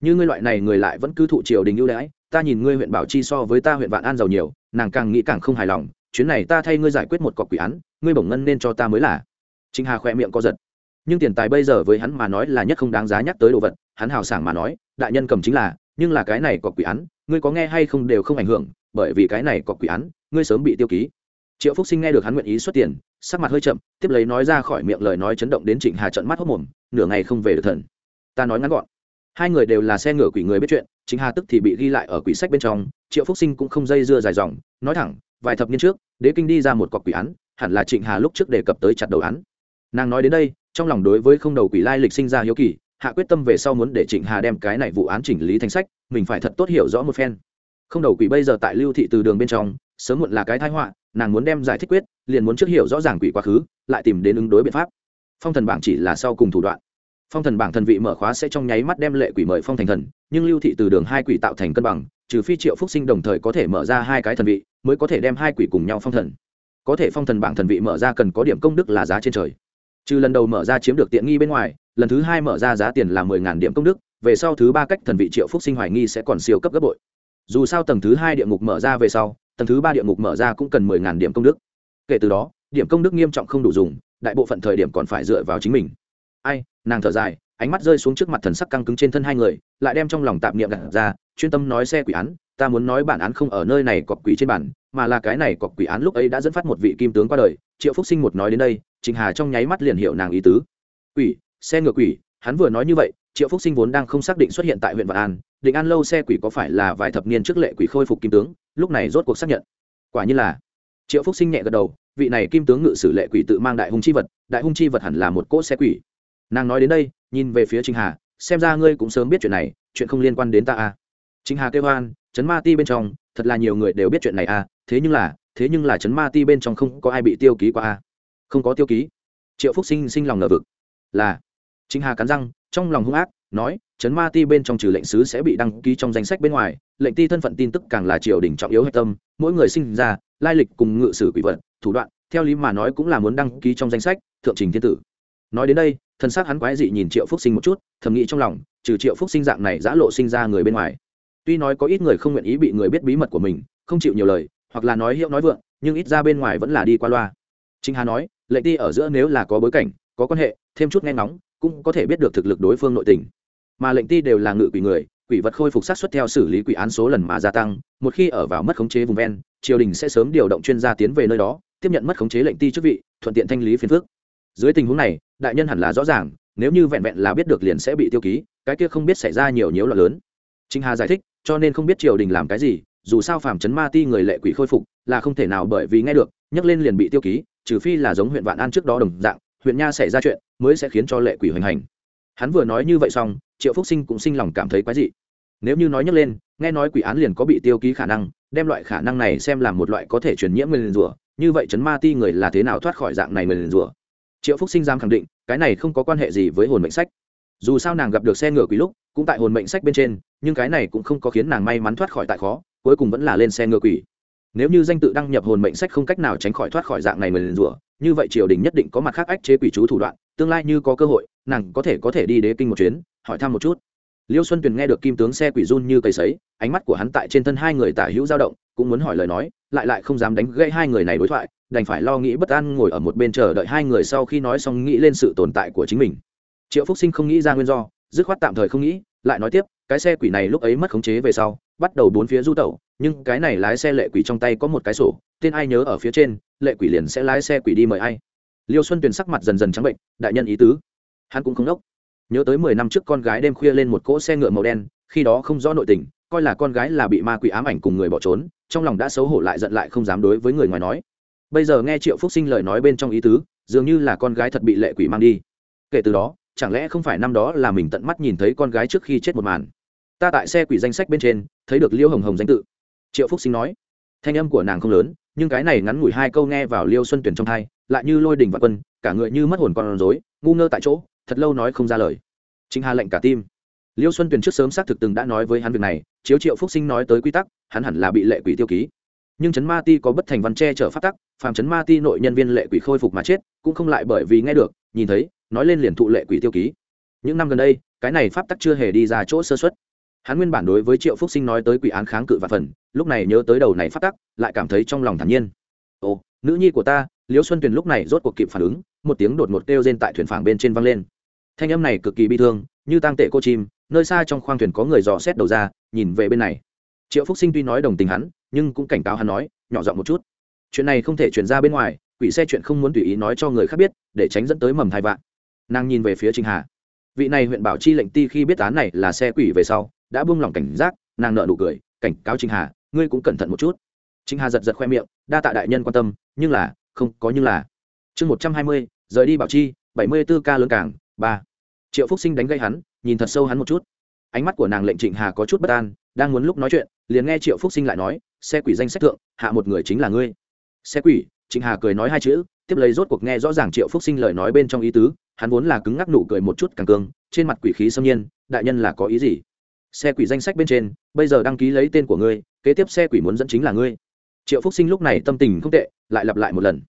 [SPEAKER 1] như ngươi loại này người lại vẫn cứ thụ triều đình ưu đãi, ta nhìn ngươi huyện bảo chi so với ta huyện vạn an giàu nhiều, nàng càng nghĩ càng không hài lòng, chuyến này ta thay ngươi giải quyết một cọc quỷ án, ngươi bổng ngân nên cho ta mới là. Trịnh hà khỏe miệng co giật. Nhưng tiền tài bây giờ với hắn mà nói là nhất không đáng giá nhắc tới đồ vật, hắn hào sảng mà nói, đại nhân cầm chính là, nhưng là cái này có quỷ án, ngươi có nghe hay không đều không ảnh hưởng, bởi vì cái này có quỷ án, ngươi sớm bị tiêu ký. Triệu phúc sinh nghe được hắn nguyện ý xuất tiền, sắc mặt hơi chậm, tiếp lấy nói ra khỏi miệng lời nói chấn động đến trịnh hà trận mắt hốc mồm, nửa ngày không về được thần. Ta nói ngắn gọn hai người đều là xe ngựa quỷ người biết chuyện, chính hà tức thì bị ghi lại ở quỷ sách bên trong, triệu phúc sinh cũng không dây dưa dài dòng, nói thẳng, vài thập niên trước, đế kinh đi ra một cọc quỷ án, hẳn là trịnh hà lúc trước đề cập tới chặt đầu án. Nàng nói đến đây, trong lòng đối với không đầu quỷ lai lịch sinh ra hiếu kỳ, hạ quyết tâm về sau muốn để trịnh hà đem cái này vụ án chỉnh lý thành sách, mình phải thật tốt hiểu rõ một phen. Không đầu quỷ bây giờ tại lưu thị từ đường bên trong, sớm muộn là cái thái họa, nàng muốn đem giải thích quyết, liền muốn trước hiểu rõ ràng quỷ quá khứ, lại tìm đến ứng đối biện pháp. Phong thần bảng chỉ là sau cùng thủ đoạn phong thần bảng thần vị mở khóa sẽ trong nháy mắt đem lệ quỷ mời phong thành thần, nhưng lưu thị từ đường hai quỷ tạo thành cân bằng, trừ phi triệu phúc sinh đồng thời có thể mở ra hai cái thần vị, mới có thể đem hai quỷ cùng nhau phong thần. Có thể phong thần bảng thần vị mở ra cần có điểm công đức là giá trên trời. Trừ lần đầu mở ra chiếm được tiện nghi bên ngoài, lần thứ hai mở ra giá tiền là mười ngàn điểm công đức, về sau thứ ba cách thần vị triệu phúc sinh hoài nghi sẽ còn siêu cấp gấp bội. Dù sao tầng thứ hai địa ngục mở ra về sau, tầng thứ ba địa ngục mở ra cũng cần mười ngàn điểm công đức. Kể từ đó, điểm công đức nghiêm trọng không đủ dùng, đại bộ phận thời điểm còn phải dựa vào chính mình ai, nàng thở dài, ánh mắt rơi xuống trước mặt thần sắc căng cứng trên thân hai người, lại đem trong lòng tạp niệm gặt ra, chuyên tâm nói xe quỷ án, ta muốn nói bản án không ở nơi này cọc quỷ trên bản, mà là cái này cọc quỷ án lúc ấy đã dẫn phát một vị kim tướng qua đời, triệu phúc sinh một nói đến đây, trình hà trong nháy mắt liền hiểu nàng ý tứ. Quỷ, xe ngựa quỷ, hắn vừa nói như vậy, triệu phúc sinh vốn đang không xác định xuất hiện tại huyện vạn an, định an lâu xe quỷ có phải là vài thập niên trước lệ quỷ khôi phục kim tướng, lúc này rốt cuộc xác nhận. Quả như là, triệu phúc sinh nhẹ gật đầu, vị này kim tướng ngự sử lệ quỷ tự mang đại hung chi vật, đại hung chi vật hẳn là một cỗ xe quỷ nàng nói đến đây, nhìn về phía trinh hà, xem ra ngươi cũng sớm biết chuyện này, chuyện không liên quan đến ta à. trinh hà kêu hoan chấn ma ti bên trong, thật là nhiều người đều biết chuyện này à thế nhưng là, thế nhưng là chấn ma ti bên trong không có ai bị tiêu ký qua à. không có tiêu ký triệu phúc sinh sinh lòng ngờ vực là trinh hà cắn răng, trong lòng hung ác, nói chấn ma ti bên trong trừ lệnh sứ sẽ bị đăng ký trong danh sách bên ngoài, lệnh ti thân phận tin tức càng là triều đình trọng yếu hạch tâm, mỗi người sinh ra, lai lịch cùng ngự sử quỷ vật, thủ đoạn, theo lý mà nói cũng là muốn đăng ký trong danh sách, thượng trình thiên tử nói đến đây thân xác hắn quái dị nhìn triệu phúc sinh một chút, thầm nghĩ trong lòng, trừ triệu phúc sinh dạng này giã lộ sinh ra người bên ngoài. Tuy nói có ít người không nguyện ý bị người biết bí mật của mình, không chịu nhiều lời, hoặc là nói hiệu nói vượng, nhưng ít ra bên ngoài vẫn là đi qua loa. Trinh hà nói, lệ ti ở giữa nếu là có bối cảnh, có quan hệ, thêm chút nghe ngóng, cũng có thể biết được thực lực đối phương nội tình. Mà lệnh ti đều là ngự quỷ người, quỷ vật khôi phục sát xuất theo xử lý quỷ án số lần mà gia tăng, một khi ở vào mất khống chế vùng ven, triều đình sẽ sớm điều động chuyên gia tiến về nơi đó, tiếp nhận mất khống chế lệnh ti chức vị, thuận tiện thanh lý phiền phước dưới tình huống này, đại nhân hẳn là rõ ràng, nếu như vẹn vẹn là biết được liền sẽ bị tiêu ký, cái kia không biết xảy ra nhiều nhiễu loạn lớn. Trinh hà giải thích, cho nên không biết triều đình làm cái gì, dù sao phàm chấn ma ti người lệ quỷ khôi phục, là không thể nào bởi vì nghe được, nhắc lên liền bị tiêu ký, trừ phi là giống huyện vạn an trước đó đồng dạng, huyện nha xảy ra chuyện, mới sẽ khiến cho lệ quỷ hoành hành. Hắn vừa nói như vậy xong, triệu phúc sinh cũng sinh lòng cảm thấy quái dị. Nếu như nói nhắc lên, nghe nói quỷ án liền có bị tiêu ký khả năng, đem loại khả năng này xem là một loại có thể truyền nhiễm người liền rủa, như vậy chấn ma ti người là thế nào thoát khỏi dạng này người liền rủa? Triệu phúc sinh giam khẳng định, cái này không có quan hệ gì với hồn mệnh sách. Dù sao nàng gặp được xe ngựa quỷ lúc, cũng tại hồn mệnh sách bên trên, nhưng cái này cũng không có khiến nàng may mắn thoát khỏi tại khó, cuối cùng vẫn là lên xe ngựa quỷ. Nếu như danh tự đăng nhập hồn mệnh sách không cách nào tránh khỏi thoát khỏi dạng này người rủa, như vậy triều đình nhất định có mặt khác ách chế quỷ chú thủ đoạn, tương lai như có cơ hội, nàng có thể có thể đi đế kinh một chuyến, hỏi thăm một chút. Liêu xuân tuyền nghe được kim tướng xe quỷ run như cây sấy, ánh mắt của hắn tại trên thân hai người tả hữu dao động, cũng muốn hỏi lời nói, lại lại không dám đánh gây hai người này đối thoại đành phải lo nghĩ bất an ngồi ở một bên chờ đợi hai người sau khi nói xong nghĩ lên sự tồn tại của chính mình. Triệu phúc sinh không nghĩ ra nguyên do, dứt khoát tạm thời không nghĩ, lại nói tiếp, cái xe quỷ này lúc ấy mất khống chế về sau, bắt đầu bốn phía du tẩu, nhưng cái này lái xe lệ quỷ trong tay có một cái sổ, tên ai nhớ ở phía trên, lệ quỷ liền sẽ lái xe quỷ đi mời ai. Liêu xuân tuyền sắc mặt dần dần trắng bệnh, đại nhân ý tứ. Hắn cũng không đốc. Nhớ tới mười năm trước con gái đêm khuya lên một cỗ xe ngựa màu đen, khi đó không rõ nội tình, coi là con gái là bị ma quỷ ám ảnh cùng người bỏ trốn, trong lòng đã xấu hổ lại giận lại không dám đối với người ngoài nói bây giờ nghe triệu phúc sinh lời nói bên trong ý tứ, dường như là con gái thật bị lệ quỷ mang đi. Kể từ đó, chẳng lẽ không phải năm đó là mình tận mắt nhìn thấy con gái trước khi chết một màn? Ta tại xe quỷ danh sách bên trên, thấy được liêu hồng hồng danh tự. Triệu phúc sinh nói, thanh âm của nàng không lớn, nhưng cái này ngắn ngủi hai câu nghe vào liêu xuân tuyển trong thai, lại như lôi đình và quân, cả người như mất hồn con rối, ngu ngơ tại chỗ, thật lâu nói không ra lời. Chính hà lệnh cả tim. Liêu xuân tuyển trước sớm xác thực từng đã nói với hắn việc này, chiếu triệu phúc sinh nói tới quy tắc, hắn hẳn là bị lệ quỷ tiêu ký nhưng chấn ma ti có bất thành văn che chở phát tắc, phàm chấn ma ti nội nhân viên lệ quỷ khôi phục mà chết, cũng không lại bởi vì nghe được, nhìn thấy, nói lên liền thụ lệ quỷ tiêu ký. Những năm gần đây, cái này pháp tắc chưa hề đi ra chỗ sơ xuất hắn nguyên bản đối với triệu phúc sinh nói tới quỷ án kháng cự và phần, lúc này nhớ tới đầu này pháp tắc, lại cảm thấy trong lòng thản nhiên. Ồ, nữ nhi của ta, liễu xuân tuyền lúc này rốt cuộc kịp phản ứng, một tiếng đột ngột kêu rên tại thuyền phảng bên trên văng lên. Thanh âm này cực kỳ bi thương, như tang tệ cô chim, nơi xa trong khoang thuyền có người dò xét đầu ra, nhìn về bên này. Triệu phúc sinh tuy nói đồng tình hắn nhưng cũng cảnh cáo hắn nói, nhỏ giọng một chút. Chuyện này không thể chuyển ra bên ngoài, quỷ xe chuyện không muốn tùy ý nói cho người khác biết, để tránh dẫn tới mầm thai vạn. Nàng nhìn về phía trình hà. Vị này huyện bảo chi lệnh ti khi biết án này là xe quỷ về sau, đã buông lỏng cảnh giác, nàng nợ nụ cười, cảnh cáo trình hà, ngươi cũng cẩn thận một chút. Trình hà giật giật khoe miệng, đa tạ đại nhân quan tâm, nhưng là, không, có nhưng là. Chương một trăm hai mươi, rời đi bảo chi, bảy mươi b ố ca lớn cảng, ba. Triệu phúc sinh đánh gây hắn, nhìn thật sâu hắn một chút. Ánh mắt của nàng lệnh trịnh hà có chút bất an đang muốn lúc nói chuyện, liền nghe triệu phúc sinh lại nói, xe quỷ danh sách thượng, hạ một người chính là ngươi. Xe quỷ? Trịnh hà cười nói hai chữ, tiếp lấy rốt cuộc nghe rõ ràng triệu phúc sinh lời nói bên trong ý tứ, hắn vốn là cứng ngắc nụ cười một chút càng cương, trên mặt quỷ khí xâm nhiên, đại nhân là có ý gì? Xe quỷ danh sách bên trên, bây giờ đăng ký lấy tên của ngươi, kế tiếp xe quỷ muốn dẫn chính là ngươi. Triệu phúc sinh lúc này tâm tình không tệ, lại lặp lại một lần.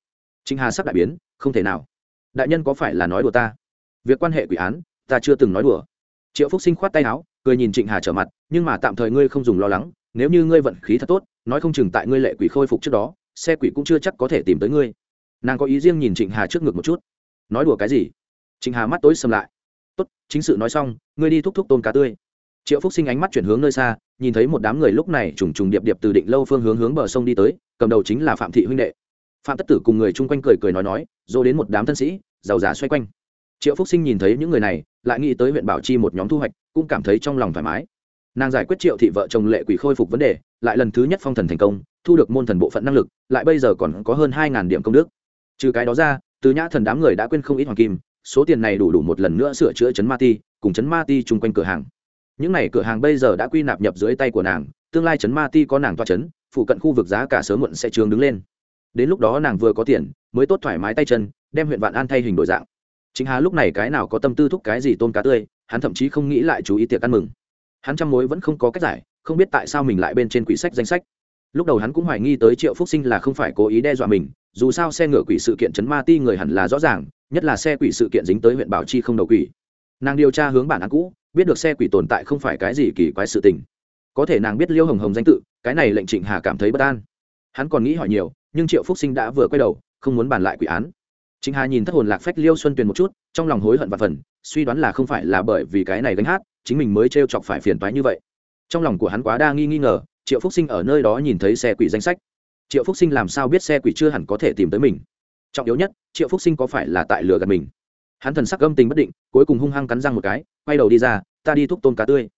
[SPEAKER 1] Trịnh hà sắp đại biến, không thể nào. Đại nhân có phải là nói đùa ta? Việc quan hệ quỷ án, ta chưa từng nói đùa triệu phúc sinh khoát tay áo, cười nhìn trịnh hà trở mặt, nhưng mà tạm thời ngươi không dùng lo lắng, nếu như ngươi vận khí thật tốt, nói không chừng tại ngươi lệ quỷ khôi phục trước đó, xe quỷ cũng chưa chắc có thể tìm tới ngươi. Nàng có ý riêng nhìn trịnh hà trước ngực một chút. Nói đùa cái gì? Trịnh hà mắt tối sầm lại. Tốt, chính sự nói xong, ngươi đi thúc thúc tôm cá tươi. Triệu phúc sinh ánh mắt chuyển hướng nơi xa, nhìn thấy một đám người lúc này trùng trùng điệp điệp từ định lâu phương hướng hướng bờ sông đi tới, cầm đầu chính là phạm thị huynh đệ. Phạm tất tử cùng người chung quanh cười cười nói nói rồi đến một đám thân sĩ, giàu giả xoay quanh. Triệu phúc sinh nhìn thấy những người này lại nghĩ tới huyện bảo chi một nhóm thu hoạch, cũng cảm thấy trong lòng thoải mái. Nàng giải quyết triệu thị vợ chồng lệ quỷ khôi phục vấn đề, lại lần thứ nhất phong thần thành công, thu được môn thần bộ phận năng lực, lại bây giờ còn có hơn hai điểm công đức. Trừ cái đó ra, từ nhã thần đám người đã quên không ít hoàng kim, số tiền này đủ đủ một lần nữa sửa chữa chấn ma ti, cùng chấn ma ti chung quanh cửa hàng. Những n à y cửa hàng bây giờ đã quy nạp nhập dưới tay của nàng, tương lai chấn ma ti có nàng toa chấn, phụ cận khu vực giá cả sớm muộn sẽ trường đứng lên. Đến lúc đó nàng vừa có tiền, mới tốt thoải mái tay chân, đem huyện vạn an thay hình đổi dạng chính hà lúc này cái nào có tâm tư thúc cái gì tôm cá tươi, hắn thậm chí không nghĩ lại chú ý tiệc ăn mừng. Hắn trăm mối vẫn không có cách giải, không biết tại sao mình lại bên trên quỷ sách danh sách. Lúc đầu hắn cũng hoài nghi tới triệu phúc sinh là không phải cố ý đe dọa mình, dù sao xe ngựa quỷ sự kiện chấn ma ti người hẳn là rõ ràng, nhất là xe quỷ sự kiện dính tới huyện bảo chi không đầu quỷ. Nàng điều tra hướng bản án cũ, biết được xe quỷ tồn tại không phải cái gì kỳ quái sự tình. Có thể nàng biết liêu hồng hồng danh tự, cái này lệnh trịnh hà cảm thấy bất an. Hắn còn nghĩ hỏi nhiều, nhưng triệu phúc sinh đã vừa quay đầu, không muốn bàn lại quỷ án. Trịnh Hà nhìn thất hồn lạc phách Liêu Xuân Tuyền một chút, trong lòng hối hận và phần, suy đoán là không phải là bởi vì cái này gánh hát, chính mình mới trêu chọc phải phiền toái như vậy. Trong lòng của hắn quá đa nghi nghi ngờ, Triệu Phúc Sinh ở nơi đó nhìn thấy xe quỷ danh sách. triệu phúc sinh làm sao biết xe quỷ chưa hẳn có thể tìm tới mình trọng yếu nhất triệu phúc sinh có phải là tại lừa gạt mình hắn thần sắc gâm tình bất định cuối cùng hung hăng cắn răng một cái quay đầu đi ra ta đi thúc tôm cá tươi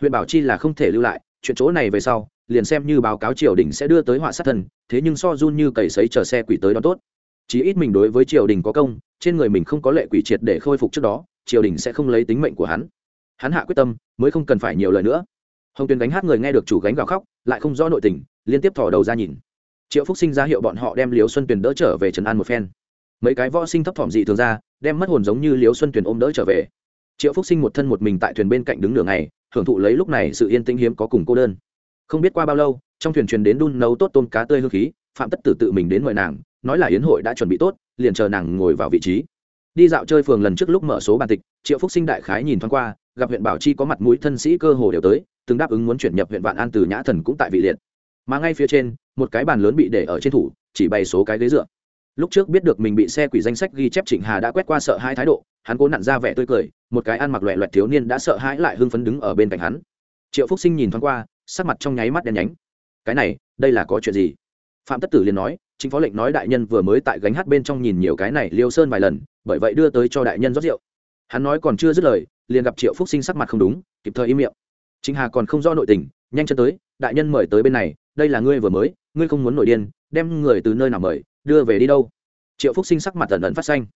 [SPEAKER 1] huyện bảo chi là không thể lưu lại chuyện chỗ này về sau liền xem như báo cáo triều đình sẽ đưa tới họa sát thần thế nhưng so run như cầy sấy chờ xe quỷ tới đó tốt chí ít mình đối với triều đình có công, trên người mình không có lệ quỷ triệt để khôi phục trước đó, triều đình sẽ không lấy tính mệnh của hắn. Hắn hạ quyết tâm, mới không cần phải nhiều lời nữa. Hồng tuyền gánh hát người nghe được chủ gánh gào khóc, lại không rõ nội tình, liên tiếp thò đầu ra nhìn. Triệu phúc sinh ra hiệu bọn họ đem liều xuân tuyền đỡ trở về trần an một phen. Mấy cái võ sinh thấp thỏm dị thường ra, đem mất hồn giống như liều xuân tuyền ôm đỡ trở về. Triệu phúc sinh một thân một mình tại thuyền bên cạnh đứng nửa ngày, hưởng thụ lấy lúc này sự yên tĩnh hiếm có cùng cô đơn. Không biết qua bao lâu, trong thuyền truyền đến đun nấu tốt tôm cá tươi hương khí, phạm tất tử tự mình đến mời nàng nói là yến hội đã chuẩn bị tốt, liền chờ nàng ngồi vào vị trí. Đi dạo chơi phường lần trước lúc mở số bàn tịch, triệu phúc sinh đại khái nhìn thoáng qua, gặp huyện bảo chi có mặt mũi thân sĩ cơ hồ đều tới, từng đáp ứng muốn chuyển nhập huyện vạn an từ nhã thần cũng tại vị liệt. Mà ngay phía trên, một cái bàn lớn bị để ở trên thủ, chỉ bày số cái ghế dựa. Lúc trước biết được mình bị xe quỷ danh sách ghi chép trịnh hà đã quét qua sợ hai thái độ, hắn cố nặn ra vẻ tươi cười, một cái ăn mặc loẹ loẹt thiếu niên đã sợ hãi lại hưng phấn đứng ở bên cạnh hắn. Triệu phúc sinh nhìn thoáng qua, sắc mặt trong nháy mắt đen nhánh. Cái này, đây là có chuyện gì? Phạm tất tử liền nói chính phó lệnh nói đại nhân vừa mới tại gánh hát bên trong nhìn nhiều cái này liêu sơn vài lần, bởi vậy đưa tới cho đại nhân rót rượu. Hắn nói còn chưa dứt lời, liền gặp triệu phúc sinh sắc mặt không đúng, kịp thời im miệng. Chính hà còn không rõ nội tình, nhanh chân tới, đại nhân mời tới bên này, đây là ngươi vừa mới, ngươi không muốn nổi điên, đem người từ nơi nào mời, đưa về đi đâu? Triệu phúc sinh sắc mặt tần ẩn phát xanh.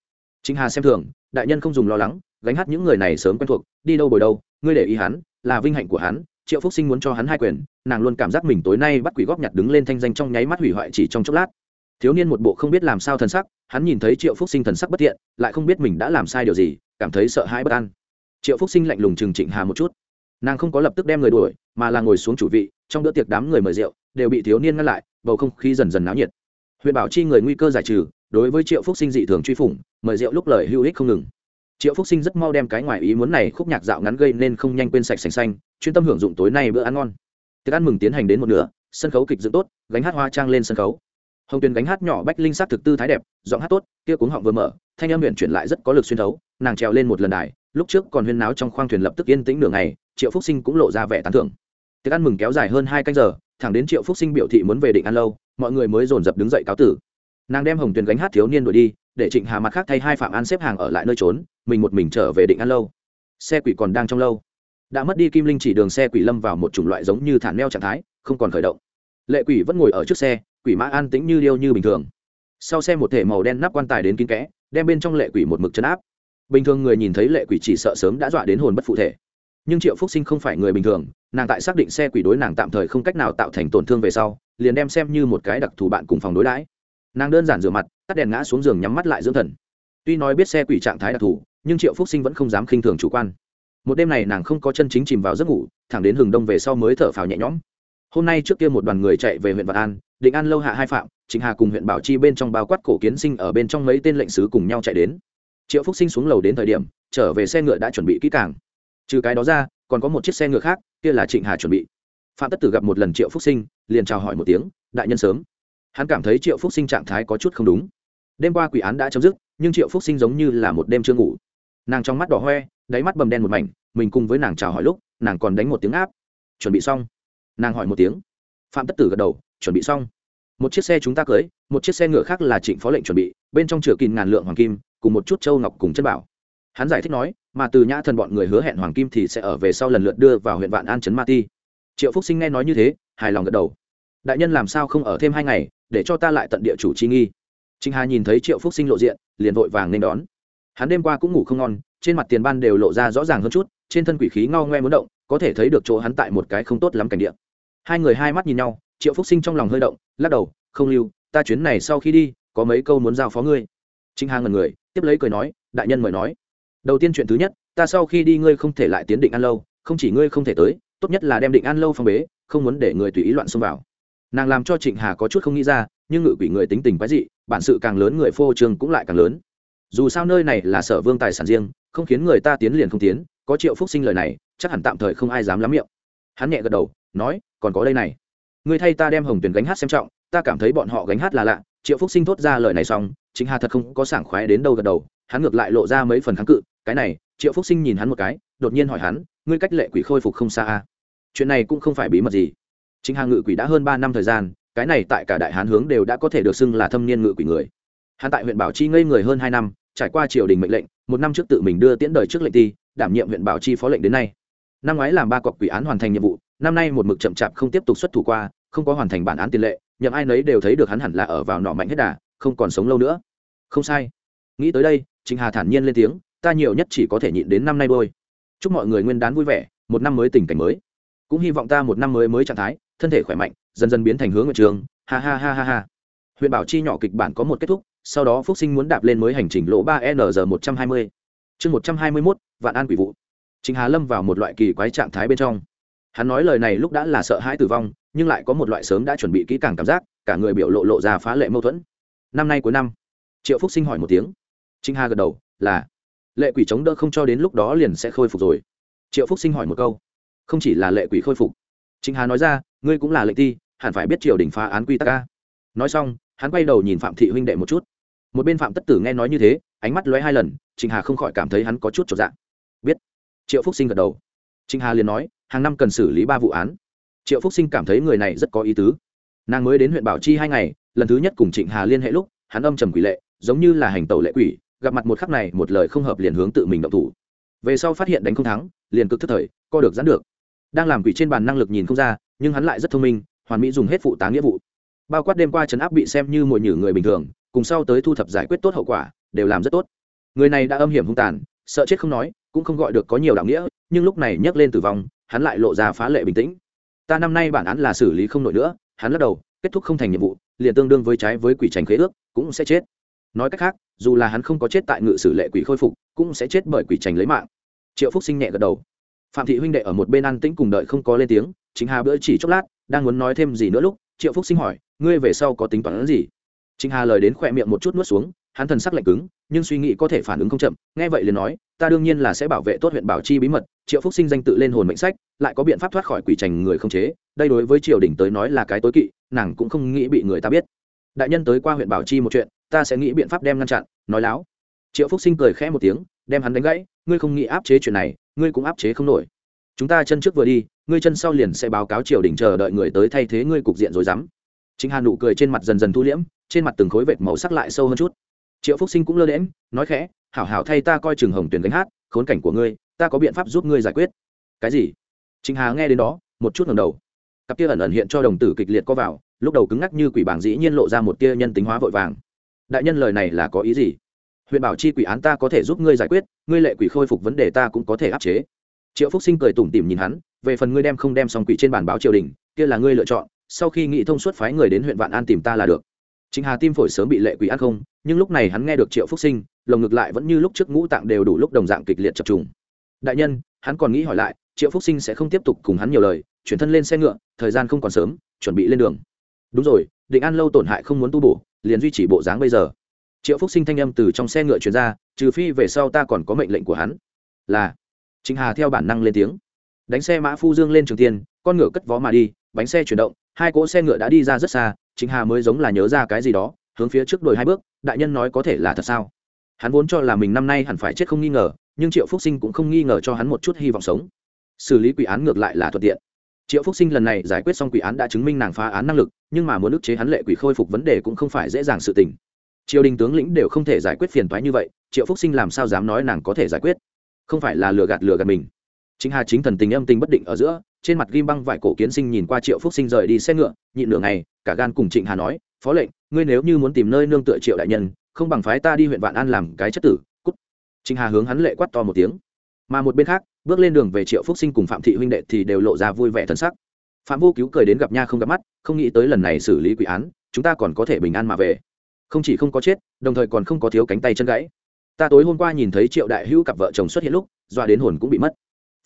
[SPEAKER 1] Chính hà xem thường, đại nhân không dùng lo lắng, gánh hát những người này sớm quen thuộc, đi đâu bồi đâu, ngươi để ý hắn, là vinh hạnh của hắn, triệu phúc sinh muốn cho hắn hai quyền, nàng luôn cảm giác mình tối nay bắt quỷ góp nhặt đứng lên thanh danh trong nháy mắt hủy hoại chỉ trong chốc lát thiếu niên một bộ không biết làm sao thần sắc, hắn nhìn thấy triệu phúc sinh thần sắc bất thiện, lại không biết mình đã làm sai điều gì, cảm thấy sợ hãi bất an. Triệu phúc sinh lạnh lùng trừng trịnh hà một chút. Nàng không có lập tức đem người đuổi, mà là ngồi xuống chủ vị, trong bữa tiệc đám người mời rượu, đều bị thiếu niên ngăn lại, bầu không khí dần dần náo nhiệt. Huyện bảo chi người nguy cơ giải trừ, đối với triệu phúc sinh dị thường truy phủng, mời rượu lúc lời hữu ích không ngừng. Triệu phúc sinh rất mau đem cái ngoài ý muốn này khúc nhạc dạo ngắn gây nên không nhanh quên sạch sành xanh, chuyên tâm hưởng dụng tối nay bữa ăn ngon. Tiệc ăn mừng tiến hành đến một nửa, sân khấu kịch dựng tốt, gánh hát hoa trang lên sân khấu hồng tuyền gánh hát nhỏ bách linh sắc thực tư thái đẹp, giọng hát tốt, kia cuống họng vừa mở, thanh âm huyện chuyển lại rất có lực xuyên thấu, nàng trèo lên một lần đài, lúc trước còn huyên náo trong khoang thuyền lập tức yên tĩnh nửa ngày, triệu phúc sinh cũng lộ ra vẻ tán thưởng. Tiệc ăn mừng kéo dài hơn hai canh giờ, thẳng đến triệu phúc sinh biểu thị muốn về định ăn lâu, mọi người mới dồn dập đứng dậy cáo tử. Nàng đem hồng tuyền gánh hát thiếu niên đuổi đi, để trịnh hà mặt khác thay hai phạm an xếp hàng ở lại nơi trốn, mình một mình trở về định ăn lâu. Xe quỷ còn đang trong lâu. Đã mất đi kim linh chỉ đường xe quỷ lâm vào một chủng loại giống như thản neo trạng thái, không còn khởi động. Lệ quỷ vẫn ngồi ở trước xe quỷ mã an tĩnh như điêu như bình thường. Sau xe một thể màu đen nắp quan tài đến kín kẽ, đem bên trong lệ quỷ một mực chấn áp. Bình thường người nhìn thấy lệ quỷ chỉ sợ sớm đã dọa đến hồn bất phụ thể. Nhưng triệu phúc sinh không phải người bình thường, nàng tại xác định xe quỷ đối nàng tạm thời không cách nào tạo thành tổn thương về sau, liền đem xem như một cái đặc thù bạn cùng phòng đối đãi. Nàng đơn giản rửa mặt, tắt đèn ngã xuống giường nhắm mắt lại dưỡng thần. Tuy nói biết xe quỷ trạng thái đặc thù, nhưng triệu phúc sinh vẫn không dám khinh thường chủ quan. Một đêm này nàng không có chân chính chìm vào giấc ngủ, thẳng đến hừng đông về sau mới thở phào nhẹ nhõm hôm nay trước kia một đoàn người chạy về huyện vạn an, định an lâu hạ hai phạm chính hà cùng huyện bảo chi bên trong bao quát cổ kiến sinh ở bên trong mấy tên lệnh sứ cùng nhau chạy đến. Triệu phúc sinh xuống lầu đến thời điểm, trở về xe ngựa đã chuẩn bị kỹ càng. Trừ cái đó ra, còn có một chiếc xe ngựa khác, kia là trịnh hà chuẩn bị. Phạm tất tử gặp một lần triệu phúc sinh, liền chào hỏi một tiếng, đại nhân sớm. Hắn cảm thấy triệu phúc sinh trạng thái có chút không đúng. Đêm qua quỷ án đã chấm dứt, nhưng triệu phúc sinh giống như là một đêm chưa ngủ. Nàng trong mắt đỏ hoe, đáy mắt bầm đen một mảnh, mình cùng với nàng chào hỏi lúc, nàng còn đánh một tiếng áp. Chuẩn bị xong nàng hỏi một tiếng. Phạm tất tử gật đầu, chuẩn bị xong. Một chiếc xe chúng ta cưới, một chiếc xe ngựa khác là trịnh phó lệnh chuẩn bị, bên trong chứa kín ngàn lượng hoàng kim, cùng một chút châu ngọc cùng chân bảo. Hắn giải thích nói, mà từ nhã thần bọn người hứa hẹn hoàng kim thì sẽ ở về sau lần lượt đưa vào huyện vạn an trấn ma ti. Triệu phúc sinh nghe nói như thế, hài lòng gật đầu. Đại nhân làm sao không ở thêm hai ngày, để cho ta lại tận địa chủ chi nghi. Trịnh hà nhìn thấy triệu phúc sinh lộ diện, liền vội vàng nên đón. Hắn đêm qua cũng ngủ không ngon, trên mặt tiền ban đều lộ ra rõ ràng hơn chút, trên thân quỷ khí ngao ngoe muốn động, có thể thấy được chỗ hắn tại một cái không tốt lắm cảnh địa hai người hai mắt nhìn nhau, triệu phúc sinh trong lòng hơi động, lắc đầu, không lưu, ta chuyến này sau khi đi, có mấy câu muốn giao phó ngươi. Trịnh hà ngần người, tiếp lấy cười nói, đại nhân mời nói. Đầu tiên chuyện thứ nhất, ta sau khi đi ngươi không thể lại tiến định ăn lâu, không chỉ ngươi không thể tới, tốt nhất là đem định ăn lâu phong bế, không muốn để người tùy ý loạn xông vào. Nàng làm cho trịnh hà có chút không nghĩ ra, nhưng ngự quỷ người tính tình quái dị, bản sự càng lớn người phô trương cũng lại càng lớn. Dù sao nơi này là sở vương tài sản riêng, không khiến người ta tiến liền không tiến, có triệu phúc sinh lời này, chắc hẳn tạm thời không ai dám lắm miệng. Hắn nhẹ gật đầu nói, còn có đây này. Ngươi thay ta đem hồng Tuyền gánh hát xem trọng, ta cảm thấy bọn họ gánh hát là lạ, triệu phúc sinh thốt ra lời này xong chính hà thật không có sảng khoái đến đâu gật đầu, hắn ngược lại lộ ra mấy phần kháng cự, cái này, triệu phúc sinh nhìn hắn một cái, đột nhiên hỏi hắn, ngươi cách lệ quỷ khôi phục không xa a chuyện này cũng không phải bí mật gì. Chính hà ngự quỷ đã hơn ba năm thời gian, cái này tại cả đại hán hướng đều đã có thể được xưng là thâm niên ngự quỷ người. Hắn tại huyện bảo chi ngây người hơn hai năm, trải qua triều đình mệnh lệnh, một năm trước tự mình đưa tiễn đời trước lệnh ti, đảm nhiệm huyện bảo chi phó lệnh đến nay. Năm ngoái làm ba cọc quỷ án hoàn thành nhiệm vụ năm nay một mực chậm chạp không tiếp tục xuất thủ qua, không có hoàn thành bản án tiền lệ, nhậm ai nấy đều thấy được hắn hẳn là ở vào nọ mạnh hết đà, không còn sống lâu nữa. Không sai. Nghĩ tới đây, trịnh hà thản nhiên lên tiếng, ta nhiều nhất chỉ có thể nhịn đến năm nay thôi. chúc mọi người nguyên đán vui vẻ, một năm mới tình cảnh mới. Cũng hy vọng ta một năm mới mới trạng thái, thân thể khỏe mạnh, dần dần biến thành hướng ở trường. Ha ha ha ha ha. Huyện bảo chi nhỏ kịch bản có một kết thúc, sau đó phúc sinh muốn đạp lên mới hành trình lỗ ba n một trăm hai mươi. Chương một trăm hai mươi mốt, vạn an quỷ vụ. Chính hà lâm vào một loại kỳ quái trạng thái bên trong hắn nói lời này lúc đã là sợ hãi tử vong, nhưng lại có một loại sớm đã chuẩn bị kỹ càng cảm giác, cả người biểu lộ lộ ra phá lệ mâu thuẫn. Năm nay cuối năm, triệu phúc sinh hỏi một tiếng. Trinh hà gật đầu, là. Lệ quỷ chống đỡ không cho đến lúc đó liền sẽ khôi phục rồi. Triệu phúc sinh hỏi một câu. Không chỉ là lệ quỷ khôi phục. Trinh hà nói ra, ngươi cũng là lệ thi hẳn phải biết triều đình phá án quy tắc ca nói xong, hắn quay đầu nhìn phạm thị huynh đệ một chút. Một bên phạm tất tử nghe nói như thế, ánh mắt lóe hai lần, trịnh hà không khỏi cảm thấy hắn có chút trọn dạng biết. Triệu phúc sinh gật đầu trịnh hà liền nói, hàng năm cần xử lý ba vụ án. Triệu phúc sinh cảm thấy người này rất có ý tứ. Nàng mới đến huyện bảo chi hai ngày, lần thứ nhất cùng trịnh hà liên hệ lúc, hắn âm trầm quỷ lệ, giống như là hành tẩu lệ quỷ, gặp mặt một khắc này một lời không hợp liền hướng tự mình động thủ. Về sau phát hiện đánh không thắng, liền cực thức thời, co được giãn được. Đang làm quỷ trên bàn năng lực nhìn không ra, nhưng hắn lại rất thông minh, hoàn mỹ dùng hết phụ tá nghĩa vụ. Bao quát đêm qua trấn áp bị xem như mồi nhử người bình thường, cùng sau tới thu thập giải quyết tốt hậu quả, đều làm rất tốt. Người này đã âm hiểm hung tàn, sợ chết không nói, cũng không gọi được có nhiều đạo nghĩa nhưng lúc này nhắc lên tử vong, hắn lại lộ ra phá lệ bình tĩnh. Ta năm nay bản án là xử lý không nổi nữa, hắn lắc đầu, kết thúc không thành nhiệm vụ, liền tương đương với trái với quỷ trành khế ước, cũng sẽ chết. Nói cách khác, dù là hắn không có chết tại ngự sử lệ quỷ khôi phục, cũng sẽ chết bởi quỷ trành lấy mạng. Triệu phúc sinh nhẹ gật đầu. Phạm thị huynh đệ ở một bên ăn tĩnh cùng đợi không có lên tiếng, chính hà bữa chỉ chốc lát, đang muốn nói thêm gì nữa lúc, triệu phúc sinh hỏi, ngươi về sau có tính toán gì? Chính hà lời đến khỏe miệng một chút nuốt xuống, hắn thần sắc lạnh cứng nhưng suy nghĩ có thể phản ứng không chậm, nghe vậy liền nói, ta đương nhiên là sẽ bảo vệ tốt huyện bảo chi bí mật, triệu phúc sinh danh tự lên hồn mệnh sách, lại có biện pháp thoát khỏi quỷ trành người không chế, đây đối với triều đình tới nói là cái tối kỵ, nàng cũng không nghĩ bị người ta biết. Đại nhân tới qua huyện bảo chi một chuyện, ta sẽ nghĩ biện pháp đem ngăn chặn, nói láo. Triệu phúc sinh cười khẽ một tiếng, đem hắn đánh gãy, ngươi không nghĩ áp chế chuyện này, ngươi cũng áp chế không nổi. Chúng ta chân trước vừa đi, ngươi chân sau liền sẽ báo cáo triều đình chờ đợi người tới thay thế ngươi cục diện rồi dám. Chính hà nụ cười trên mặt dần dần thu liễm, trên mặt từng khối vệt màu sắc lại sâu hơn chút triệu phúc sinh cũng lơ đễm nói khẽ, hảo hảo thay ta coi chừng hồng tuyển gánh hát, khốn cảnh của ngươi, ta có biện pháp giúp ngươi giải quyết. Cái gì? Trịnh hà nghe đến đó, một chút ngầm đầu. Cặp kia ẩn ẩn hiện cho đồng tử kịch liệt có vào, lúc đầu cứng ngắc như quỷ bảng dĩ nhiên lộ ra một tia nhân tính hóa vội vàng. Đại nhân lời này là có ý gì? Huyện bảo chi quỷ án ta có thể giúp ngươi giải quyết, ngươi lệ quỷ khôi phục vấn đề ta cũng có thể áp chế. Triệu phúc sinh cười tủm tỉm nhìn hắn, về phần ngươi đem không đem xong quỷ trên bản báo triều đình, kia là ngươi lựa chọn, sau khi nghị thông suốt phái người đến huyện vạn an tìm ta là được chính hà tim phổi sớm bị lệ quỷ ăn không nhưng lúc này hắn nghe được triệu phúc sinh lồng ngực lại vẫn như lúc trước ngũ tạng đều đủ lúc đồng dạng kịch liệt chập trùng. Đại nhân hắn còn nghĩ hỏi lại triệu phúc sinh sẽ không tiếp tục cùng hắn nhiều lời chuyển thân lên xe ngựa thời gian không còn sớm chuẩn bị lên đường. Đúng rồi định an lâu tổn hại không muốn tu bổ liền duy trì bộ dáng bây giờ. Triệu phúc sinh thanh âm từ trong xe ngựa truyền ra trừ phi về sau ta còn có mệnh lệnh của hắn. Là. Chính hà theo bản năng lên tiếng. Đánh xe mã phu dương lên trường tiền, con ngựa cất vó mà đi bánh xe chuyển động hai cỗ xe ngựa đã đi ra rất xa chính hà mới giống là nhớ ra cái gì đó, hướng phía trước đồi hai bước, đại nhân nói có thể là thật sao? Hắn vốn cho là mình năm nay hẳn phải chết không nghi ngờ, nhưng triệu phúc sinh cũng không nghi ngờ cho hắn một chút hy vọng sống. Xử lý quỷ án ngược lại là thuận tiện. Triệu phúc sinh lần này giải quyết xong quỷ án đã chứng minh nàng phá án năng lực, nhưng mà muốn ức chế hắn lệ quỷ khôi phục vấn đề cũng không phải dễ dàng sự tình. Triều đình tướng lĩnh đều không thể giải quyết phiền toái như vậy, triệu phúc sinh làm sao dám nói nàng có thể giải quyết? Không phải là lừa gạt lừa gạt mình. Chính hà chính thần tình âm tình bất định ở giữa trên mặt ghim băng vải cổ kiến sinh nhìn qua triệu phúc sinh rời đi xe ngựa, nhịn nửa ngày, cả gan cùng trịnh hà nói, phó lệnh, ngươi nếu như muốn tìm nơi nương tựa triệu đại nhân, không bằng phái ta đi huyện vạn an làm cái chất tử. Cút. Trịnh hà hướng hắn lệ quát to một tiếng. Mà một bên khác, bước lên đường về triệu phúc sinh cùng phạm thị huynh đệ thì đều lộ ra vui vẻ thân sắc. Phạm vô cứu cười đến gặp nha không gặp mắt, không nghĩ tới lần này xử lý quỷ án, chúng ta còn có thể bình an mà về. Không chỉ không có chết, đồng thời còn không có thiếu cánh tay chân gãy. Ta tối hôm qua nhìn thấy triệu đại hữu cặp vợ chồng xuất hiện lúc doa đến hồn cũng bị mất.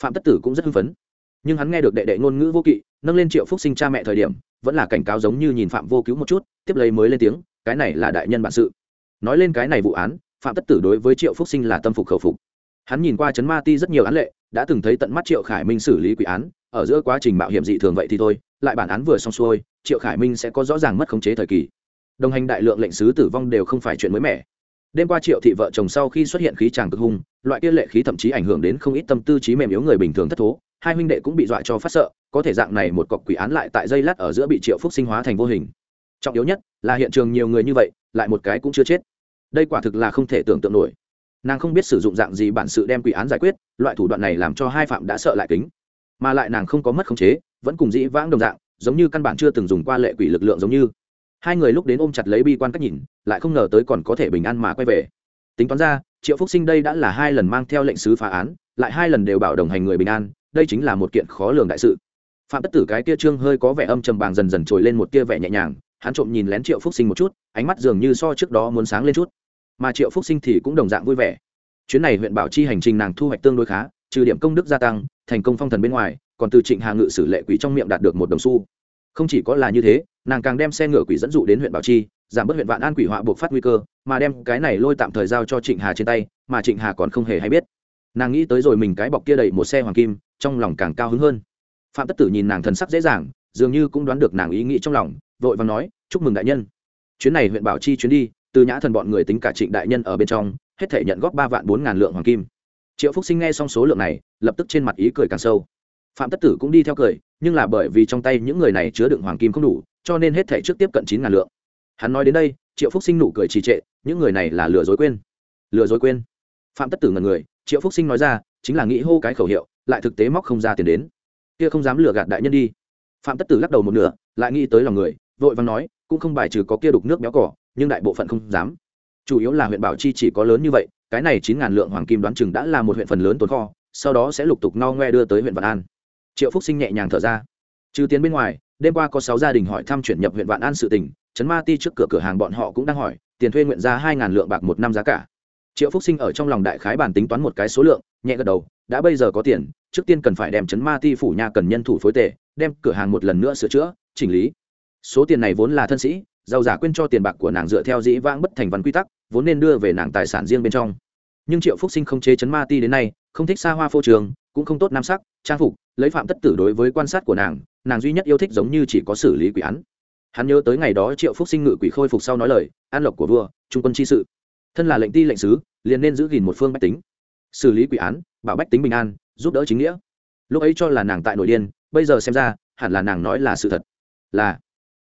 [SPEAKER 1] Phạm tất tử cũng rất hưng phấn nhưng hắn nghe được đệ đệ ngôn ngữ vô kỵ, nâng lên triệu phúc sinh cha mẹ thời điểm, vẫn là cảnh cáo giống như nhìn phạm vô cứu một chút, tiếp lấy mới lên tiếng, cái này là đại nhân bản sự. Nói lên cái này vụ án, phạm tất tử đối với triệu phúc sinh là tâm phục khẩu phục. Hắn nhìn qua chấn ma ti rất nhiều án lệ, đã từng thấy tận mắt triệu khải minh xử lý quỷ án, ở giữa quá trình mạo hiểm dị thường vậy thì thôi, lại bản án vừa xong xuôi, triệu khải minh sẽ có rõ ràng mất khống chế thời kỳ. Đồng hành đại lượng lệnh sứ tử vong đều không phải chuyện mới mẻ. Đêm qua triệu thị vợ chồng sau khi xuất hiện khí tràng cực hung, loại kia lệ khí thậm chí ảnh hưởng đến không ít tâm tư trí mềm yếu người bình thường thất thố hai huynh đệ cũng bị dọa cho phát sợ, có thể dạng này một cọc quỷ án lại tại dây lát ở giữa bị triệu phúc sinh hóa thành vô hình. Trọng yếu nhất là hiện trường nhiều người như vậy, lại một cái cũng chưa chết. Đây quả thực là không thể tưởng tượng nổi. Nàng không biết sử dụng dạng gì bản sự đem quỷ án giải quyết, loại thủ đoạn này làm cho hai phạm đã sợ lại kính. Mà lại nàng không có mất khống chế, vẫn cùng dĩ vãng đồng dạng, giống như căn bản chưa từng dùng qua lệ quỷ lực lượng giống như. Hai người lúc đến ôm chặt lấy bi quan cách nhìn, lại không ngờ tới còn có thể bình an mà quay về. Tính toán ra, triệu phúc sinh đây đã là hai lần mang theo lệnh sứ phá án, lại hai lần đều bảo đồng hành người bình an đây chính là một kiện khó lường đại sự. Phạm tất tử cái kia trương hơi có vẻ âm trầm bàng dần dần trồi lên một tia vẻ nhẹ nhàng, hắn trộm nhìn lén triệu phúc sinh một chút, ánh mắt dường như so trước đó muốn sáng lên chút. Mà triệu phúc sinh thì cũng đồng dạng vui vẻ. Chuyến này huyện bảo chi hành trình nàng thu hoạch tương đối khá, trừ điểm công đức gia tăng, thành công phong thần bên ngoài, còn từ trịnh hà ngự sử lệ quỷ trong miệng đạt được một đồng xu. Không chỉ có là như thế, nàng càng đem xe ngựa quỷ dẫn dụ đến huyện bảo chi, giảm bớt huyện vạn an quỷ họa buộc phát nguy cơ, mà đem cái này lôi tạm thời giao cho trịnh hà trên tay, mà trịnh hà còn không hề hay biết. Nàng nghĩ tới rồi mình cái bọc kia đầy một xe hoàng kim trong lòng càng cao hứng hơn. Phạm tất tử nhìn nàng thần sắc dễ dàng, dường như cũng đoán được nàng ý nghĩ trong lòng, vội và nói, chúc mừng đại nhân. Chuyến này huyện bảo chi chuyến đi, từ nhã thần bọn người tính cả trịnh đại nhân ở bên trong, hết thể nhận góp ba vạn bốn ngàn lượng hoàng kim. Triệu phúc sinh nghe xong số lượng này, lập tức trên mặt ý cười càng sâu. Phạm tất tử cũng đi theo cười, nhưng là bởi vì trong tay những người này chứa đựng hoàng kim không đủ, cho nên hết thể trước tiếp cận chín ngàn lượng. Hắn nói đến đây, triệu phúc sinh nụ cười trì trệ, những người này là lừa dối quên. Lừa dối quên? Phạm tất tử ngần người, triệu phúc sinh nói ra, chính là nghĩ hô cái khẩu hiệu lại thực tế móc không ra tiền đến. Kia không dám lừa gạt đại nhân đi. Phạm tất tử lắc đầu một nửa, lại nghĩ tới lòng người, vội vàng nói, cũng không bài trừ có kia đục nước béo cỏ, nhưng đại bộ phận không dám. Chủ yếu là huyện bảo chi chỉ có lớn như vậy, cái này chín ngàn lượng hoàng kim đoán chừng đã là một huyện phần lớn tồn kho, sau đó sẽ lục tục no ngoe đưa tới huyện vạn an. Triệu phúc sinh nhẹ nhàng thở ra. Trừ tiến bên ngoài, đêm qua có sáu gia đình hỏi thăm chuyển nhập huyện vạn an sự tình, trấn ma ti trước cửa cửa hàng bọn họ cũng đang hỏi, tiền thuê nguyện ra hai ngàn lượng bạc một năm giá cả. Triệu phúc sinh ở trong lòng đại khái bản tính toán một cái số lượng nhẹ gật đầu, đã bây giờ có tiền, trước tiên cần phải đem chấn ma ti phủ nhà cần nhân thủ phối tệ đem cửa hàng một lần nữa sửa chữa, chỉnh lý. Số tiền này vốn là thân sĩ giàu giả quên cho tiền bạc của nàng dựa theo dĩ vãng bất thành văn quy tắc, vốn nên đưa về nàng tài sản riêng bên trong. Nhưng triệu phúc sinh không chế chấn ma ti đến nay, không thích xa hoa phô trường, cũng không tốt nam sắc, trang phục, lấy phạm tất tử đối với quan sát của nàng nàng duy nhất yêu thích giống như chỉ có xử lý quỷ án. Hắn nhớ tới ngày đó triệu phúc sinh ngự quỷ khôi phục sau nói lời, an lộc của vua, trung quân chi sự. Thân là lệnh ti lệnh sứ, liền nên giữ gìn một phương bách tính xử lý quỷ án, bảo bách tính bình an, giúp đỡ chính nghĩa. Lúc ấy cho là nàng tại nội điên, bây giờ xem ra, hẳn là nàng nói là sự thật. Là.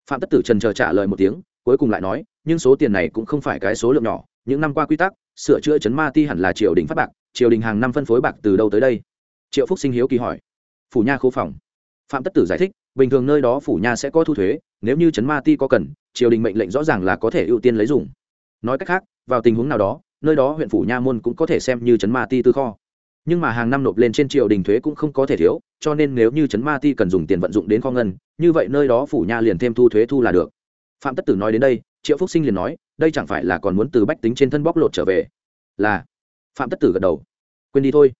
[SPEAKER 1] Phạm tất tử trần chờ trả lời một tiếng, cuối cùng lại nói, nhưng số tiền này cũng không phải cái số lượng nhỏ, những năm qua quy tắc, sửa chữa chấn ma ti hẳn là triều đình phát bạc, triều đình hàng năm phân phối bạc từ đâu tới đây? Triệu phúc sinh hiếu kỳ hỏi. Phủ nha khố phòng. Phạm tất tử giải thích, bình thường nơi đó phủ nha sẽ có thu thuế, nếu như chấn ma ti có cần, triều đình mệnh lệnh rõ ràng là có thể ưu tiên lấy dùng. Nói cách khác, vào tình huống nào đó nơi đó huyện phủ nha môn cũng có thể xem như chấn ma ti tư kho. Nhưng mà hàng năm nộp lên trên triều đình thuế cũng không có thể thiếu, cho nên nếu như chấn ma ti cần dùng tiền vận dụng đến kho ngân, như vậy nơi đó phủ nha liền thêm thu thuế thu là được. Phạm tất tử nói đến đây, triệu phúc sinh liền nói, đây chẳng phải là còn muốn từ bách tính trên thân bóc lột trở về? Là. Phạm tất tử gật đầu. Quên đi thôi.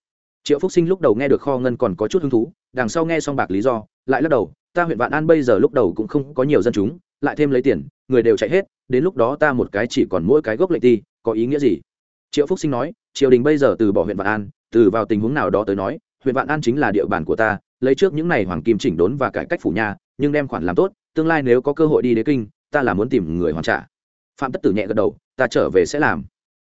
[SPEAKER 1] Triệu phúc sinh lúc đầu nghe được kho ngân còn có chút hứng thú, đằng sau nghe xong bạc lý do, lại lắc đầu, ta huyện vạn an bây giờ lúc đầu cũng không có nhiều dân chúng, lại thêm lấy tiền, người đều chạy hết, đến lúc đó ta một cái chỉ còn mỗi cái gốc lệnh ti, có ý nghĩa gì? Triệu phúc sinh nói, triều đình bây giờ từ bỏ huyện vạn an, từ vào tình huống nào đó tới nói, huyện vạn an chính là địa bàn của ta, lấy trước những n à y hoàng kim chỉnh đốn và cải cách phủ nhà, nhưng đem khoản làm tốt, tương lai nếu có cơ hội đi đế kinh, ta là muốn tìm người hoàn trả. Phạm tất tử nhẹ gật đầu, ta trở về sẽ làm.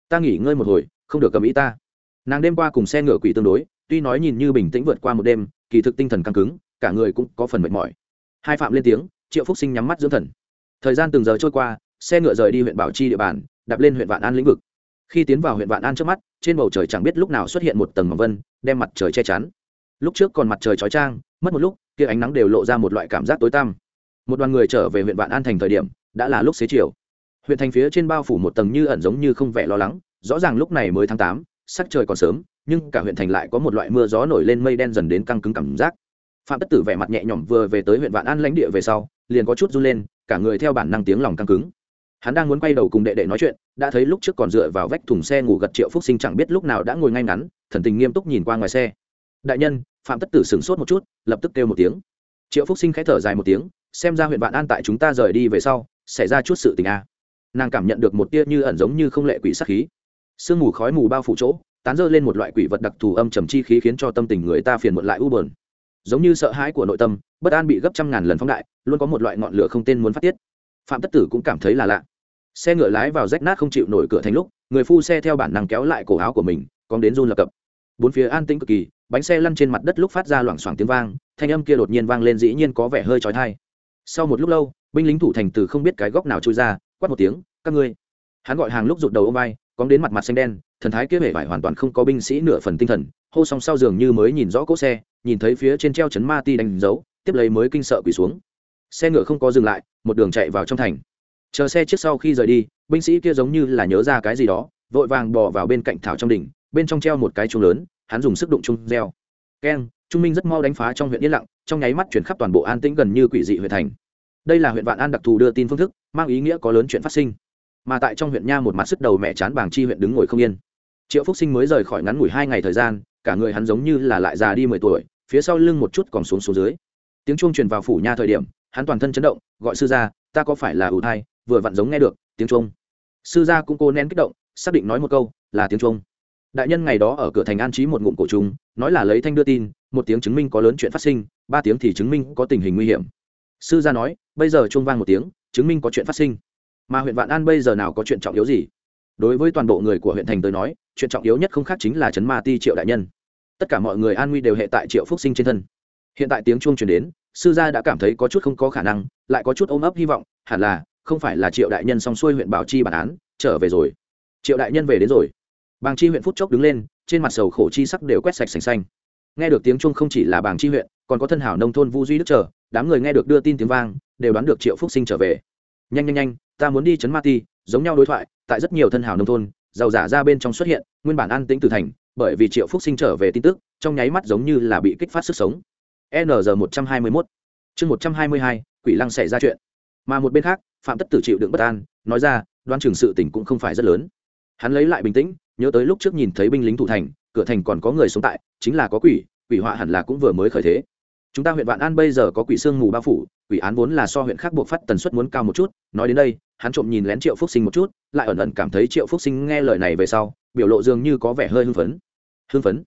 [SPEAKER 1] Ta nghỉ ngơi một hồi, không được cầm ý ta. Nàng đêm qua cùng xe ngựa quỷ tương đối, tuy nói nhìn như bình tĩnh vượt qua một đêm, kỳ thực tinh thần căng cứng, cả người cũng có phần mệt mỏi. Hai phạm lên tiếng, triệu phúc sinh nhắm mắt dưỡng thần. Thời gian từng giờ trôi qua, xe ngựa rời đi huyện bảo chi địa bàn, đạp lên huyện vạn an lĩnh vực khi tiến vào huyện vạn an trước mắt, trên bầu trời chẳng biết lúc nào xuất hiện một tầng mỏng vân, đem mặt trời che chắn. Lúc trước còn mặt trời chói trang mất một lúc, kia ánh nắng đều lộ ra một loại cảm giác tối tăm. Một đoàn người trở về huyện vạn an thành thời điểm, đã là lúc xế chiều. Huyện thành phía trên bao phủ một tầng như ẩn giống như không vẻ lo lắng, rõ ràng lúc này mới tháng tám, sắc trời còn sớm, nhưng cả huyện thành lại có một loại mưa gió nổi lên mây đen dần đến căng cứng cảm giác. Phạm tất tử vẻ mặt nhẹ nhõm vừa về tới huyện vạn an lãnh địa về sau, liền có chút run lên, cả người theo bản năng tiếng lòng căng cứng hắn đang muốn quay đầu cùng đệ đệ nói chuyện, đã thấy lúc trước còn dựa vào vách thùng xe ngủ gật triệu phúc sinh chẳng biết lúc nào đã ngồi ngay ngắn, thần tình nghiêm túc nhìn qua ngoài xe. Đại nhân, phạm tất tử sửng sốt một chút, lập tức kêu một tiếng. Triệu phúc sinh khẽ thở dài một tiếng, xem ra huyện vạn an tại chúng ta rời đi về sau, xảy ra chút sự tình a. Nàng cảm nhận được một tia như ẩn giống như không lệ quỷ sắc khí. Sương mù khói mù bao phủ chỗ, tán dơ lên một loại quỷ vật đặc thù âm trầm chi khí khiến cho tâm tình người ta phiền muộn lại u bờn giống như sợ hãi của nội tâm, bất an bị gấp trăm ngàn lần phóng đại, luôn có một loại ngọn lửa không tên muốn phát tiết phạm tất tử cũng cảm thấy là lạ. Xe ngựa lái vào rách nát không chịu nổi cửa thành lúc, người phu xe theo bản năng kéo lại cổ áo của mình còn đến run lập cập. Bốn phía an tĩnh cực kỳ, bánh xe lăn trên mặt đất lúc phát ra loảng xoảng tiếng vang, thanh âm kia đột nhiên vang lên dĩ nhiên có vẻ hơi trói thai sau một lúc lâu, binh lính thủ thành từ không biết cái góc nào trôi ra, quát một tiếng, các ngươi. Hắn gọi hàng lúc rụt đầu ô vai cóng đến mặt mặt xanh đen, thần thái kia vẻ vải hoàn toàn không có binh sĩ nửa phần tinh thần, hô song sau giường như mới nhìn rõ cỗ xe, nhìn thấy phía trên treo chấn ma ti đánh dấu, tiếp lấy mới kinh sợ quỳ xuống xe ngựa không có dừng lại, một đường chạy vào trong thành. Chờ xe trước sau khi rời đi, binh sĩ kia giống như là nhớ ra cái gì đó, vội vàng bỏ vào bên cạnh thảo trong đỉnh, bên trong treo một cái chuông lớn, hắn dùng sức đụng chung reo. Keng, trung minh rất mau đánh phá trong huyện yên lặng, trong nháy mắt chuyển khắp toàn bộ an tĩnh gần như quỷ dị huyện thành. Đây là huyện vạn an đặc thù đưa tin phương thức, mang ý nghĩa có lớn chuyện phát sinh. Mà tại trong huyện nha một mặt sức đầu mẹ chán bảng chi huyện đứng ngồi không yên. Triệu phúc sinh mới rời khỏi ngắn ngủi hai ngày thời gian, cả người hắn giống như là lại già đi mười tuổi, phía sau lưng một chút còn xuống xuống dưới. Tiếng chuông truyền vào phủ nha thời điểm hắn toàn thân chấn động, gọi sư gia, ta có phải là ủ thai? Vừa vặn giống nghe được tiếng chuông. Sư gia cũng cố nén kích động, xác định nói một câu, là tiếng chuông. Đại nhân ngày đó ở cửa thành an trí một ngụm cổ trùng, nói là lấy thanh đưa tin, một tiếng chứng minh có lớn chuyện phát sinh, ba tiếng thì chứng minh có tình hình nguy hiểm. Sư gia nói, bây giờ chuông vang một tiếng, chứng minh có chuyện phát sinh. Mà huyện vạn an bây giờ nào có chuyện trọng yếu gì? Đối với toàn bộ người của huyện thành tới nói, chuyện trọng yếu nhất không khác chính là chấn ma ti triệu đại nhân. Tất cả mọi người an nguy đều hệ tại triệu phúc sinh trên thân. Hiện tại tiếng chuông truyền đến sư gia đã cảm thấy có chút không có khả năng, lại có chút ôm ấp hy vọng, hẳn là, không phải là triệu đại nhân xong xuôi huyện bảo chi bản án, trở về rồi. Triệu đại nhân về đến rồi. Bàng chi huyện phút chốc đứng lên, trên mặt sầu khổ chi sắc đều quét sạch sành xanh. Nghe được tiếng chuông không chỉ là bàng chi huyện, còn có thân hảo nông thôn vu duy đức chờ, đám người nghe được đưa tin tiếng vang, đều đoán được triệu phúc sinh trở về. Nhanh nhanh nhanh, ta muốn đi chấn ma ti, giống nhau đối thoại, tại rất nhiều thân hảo nông thôn, giàu giả ra bên trong xuất hiện, nguyên bản an tĩnh từ thành, bởi vì triệu phúc sinh trở về tin tức, trong nháy mắt giống như là bị kích phát sức sống nr một trăm hai mươi mốt. Chương một trăm hai mươi hai, quỷ lăng xảy ra chuyện. Mà một bên khác, phạm tất tử chịu đựng bất an, nói ra đoan trường sự tỉnh cũng không phải rất lớn. Hắn lấy lại bình tĩnh, nhớ tới lúc trước nhìn thấy binh lính thủ thành, cửa thành còn có người sống tại, chính là có quỷ quỷ họa hẳn là cũng vừa mới khởi thế. Chúng ta huyện vạn an bây giờ có quỷ sương mù bao phủ, quỷ án vốn là so huyện khác buộc phát tần suất muốn cao một chút, nói đến đây, hắn trộm nhìn lén triệu phúc sinh một chút, lại ẩn ẩn cảm thấy triệu phúc sinh nghe lời này về sau, biểu lộ dường như có vẻ hơi hưng phấn. Hưng phấn?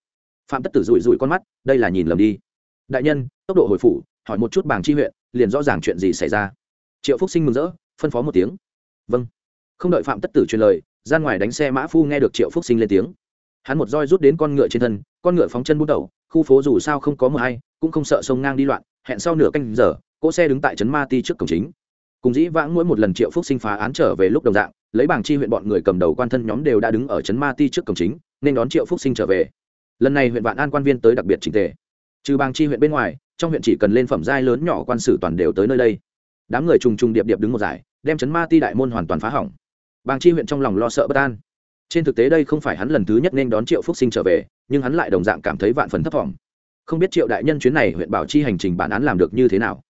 [SPEAKER 1] Phạm tất tử rủi rủi con mắt, đây là nhìn lầm đi đại nhân, tốc độ hồi phủ, hỏi một chút bảng chi huyện, liền rõ ràng chuyện gì xảy ra. Triệu phúc sinh mừng rỡ, phân phó một tiếng. Vâng. Không đợi phạm tất tử truyền lời, ra ngoài đánh xe mã phu nghe được triệu phúc sinh lên tiếng. Hắn một roi rút đến con ngựa trên thân, con ngựa phóng chân bút đầu, khu phố dù sao không có mờ hay cũng không sợ sông ngang đi loạn, hẹn sau nửa canh giờ, cỗ xe đứng tại trấn ma ti trước cổng chính. Cùng dĩ vãng mỗi một lần triệu phúc sinh phá án trở về lúc đồng dạng, lấy bảng chi huyện bọn người cầm đầu quan thân nhóm đều đã đứng ở trấn ma ti trước cổng chính, nên đón triệu phúc sinh trở về. Lần này huyện vạn an quan viên tới đặc biệt trình tề trừ bang chi huyện bên ngoài, trong huyện chỉ cần lên phẩm giai lớn nhỏ quan sử toàn đều tới nơi đây. Đám người trùng trùng điệp điệp đứng một giải, đem chấn ma ti đại môn hoàn toàn phá hỏng. Bang chi huyện trong lòng lo sợ bất an. Trên thực tế đây không phải hắn lần thứ nhất nên đón triệu phúc sinh trở về, nhưng hắn lại đồng dạng cảm thấy vạn phần thấp thỏm không biết triệu đại nhân chuyến này huyện bảo chi hành trình bản án làm được như thế nào.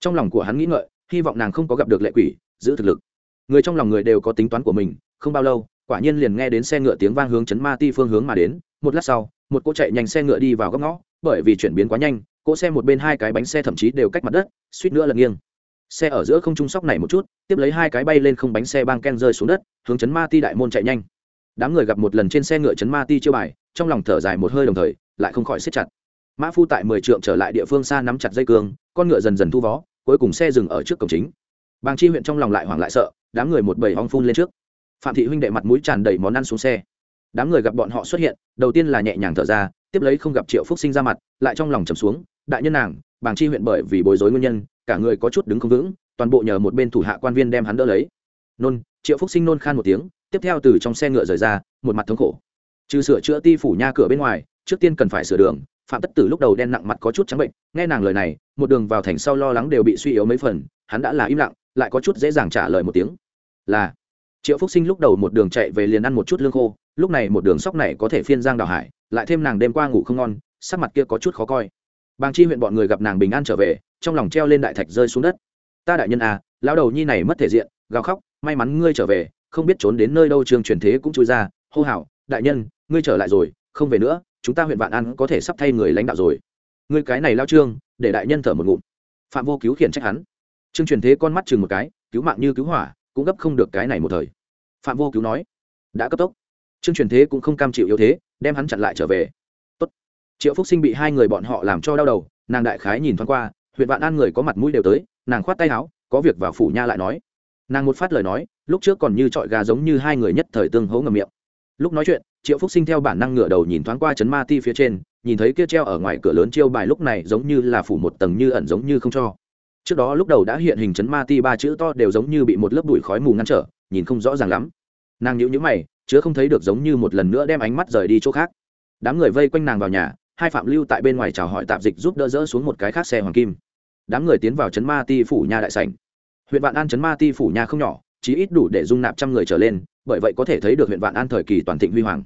[SPEAKER 1] Trong lòng của hắn nghĩ ngợi, hy vọng nàng không có gặp được lệ quỷ, giữ thực lực. Người trong lòng người đều có tính toán của mình, không bao lâu, quả nhiên liền nghe đến xe ngựa tiếng vang hướng chấn ma ti phương hướng mà đến. Một lát sau, một cô chạy nhanh xe ngựa đi vào góc ngõ bởi vì chuyển biến quá nhanh, cỗ xe một bên hai cái bánh xe thậm chí đều cách mặt đất, suýt nữa lật nghiêng. Xe ở giữa không trung sóc này một chút, tiếp lấy hai cái bay lên không bánh xe bang ken rơi xuống đất, hướng chấn ma ti đại môn chạy nhanh. Đám người gặp một lần trên xe ngựa chấn ma ti chiêu bài, trong lòng thở dài một hơi đồng thời, lại không khỏi xếp chặt. Mã phu tại mười trượng trở lại địa phương xa nắm chặt dây cương, con ngựa dần dần thu vó, cuối cùng xe dừng ở trước cổng chính. Bàng chi huyện trong lòng lại hoảng lại sợ, đám người một bầy hong phun lên trước. Phạm thị huynh đệ mặt mũi tràn đầy món ăn xuống xe. Đám người gặp bọn họ xuất hiện, đầu tiên là nhẹ nhàng thở ra tiếp lấy không gặp triệu phúc sinh ra mặt, lại trong lòng trầm xuống, đại nhân nàng, bàng chi huyện bởi vì bối rối nguyên nhân, cả người có chút đứng không vững, toàn bộ nhờ một bên thủ hạ quan viên đem hắn đỡ lấy. Nôn, triệu phúc sinh nôn khan một tiếng, tiếp theo từ trong xe ngựa rời ra, một mặt thống khổ. Trừ sửa chữa ti phủ nha cửa bên ngoài, trước tiên cần phải sửa đường, phạm tất tử lúc đầu đen nặng mặt có chút trắng bệnh, nghe nàng lời này, một đường vào thành sau lo lắng đều bị suy yếu mấy phần, hắn đã là im lặng, lại có chút dễ dàng trả lời một tiếng. Là, triệu phúc sinh lúc đầu một đường chạy về liền ăn một chút lương khô, lúc này một đường sóc này có thể phiên giang đào hải lại thêm nàng đêm qua ngủ không ngon, sắc mặt kia có chút khó coi. Bàng chi huyện bọn người gặp nàng bình an trở về, trong lòng treo lên đại thạch rơi xuống đất. Ta đại nhân à lão đầu nhi này mất thể diện, gào khóc, may mắn ngươi trở về, không biết trốn đến nơi đâu trường truyền thế cũng chui ra, hô hào, đại nhân, ngươi trở lại rồi, không về nữa, chúng ta huyện vạn an có thể sắp thay người lãnh đạo rồi. Ngươi cái này lao trương, để đại nhân thở một ngụm. Phạm vô cứu khiển trách hắn. Trương truyền thế con mắt chừng một cái, cứu mạng như cứu hỏa, cũng gấp không được cái này một thời. Phạm vô cứu nói, đã cấp tốc. Trương truyền thế cũng không cam chịu yếu thế đem hắn chặn lại trở về. Tốt. triệu phúc sinh bị hai người bọn họ làm cho đau đầu, nàng đại khái nhìn thoáng qua, huyện vạn an người có mặt mũi đều tới, nàng khoát tay áo, có việc vào phủ nha lại nói. Nàng một phát lời nói, lúc trước còn như trọi gà giống như hai người nhất thời tương hố ngầm miệng. Lúc nói chuyện, triệu phúc sinh theo bản năng ngửa đầu nhìn thoáng qua chấn ma ti phía trên, nhìn thấy kia treo ở ngoài cửa lớn chiêu bài lúc này giống như là phủ một tầng như ẩn giống như không cho. Trước đó lúc đầu đã hiện hình chấn ma ti ba chữ to đều giống như bị một lớp bụi khói mù ngăn trở, nhìn không rõ ràng lắm. Nàng nhữ nhữ mày chứa không thấy được giống như một lần nữa đem ánh mắt rời đi chỗ khác. Đám người vây quanh nàng vào nhà, hai phạm lưu tại bên ngoài chào hỏi tạp dịch giúp đỡ dỡ xuống một cái khác xe hoàng kim. Đám người tiến vào chấn ma ti phủ nha đại sảnh. Huyện vạn an chấn ma ti phủ nha không nhỏ chỉ ít đủ để dung nạp trăm người trở lên, bởi vậy có thể thấy được huyện vạn an thời kỳ toàn thịnh huy hoàng.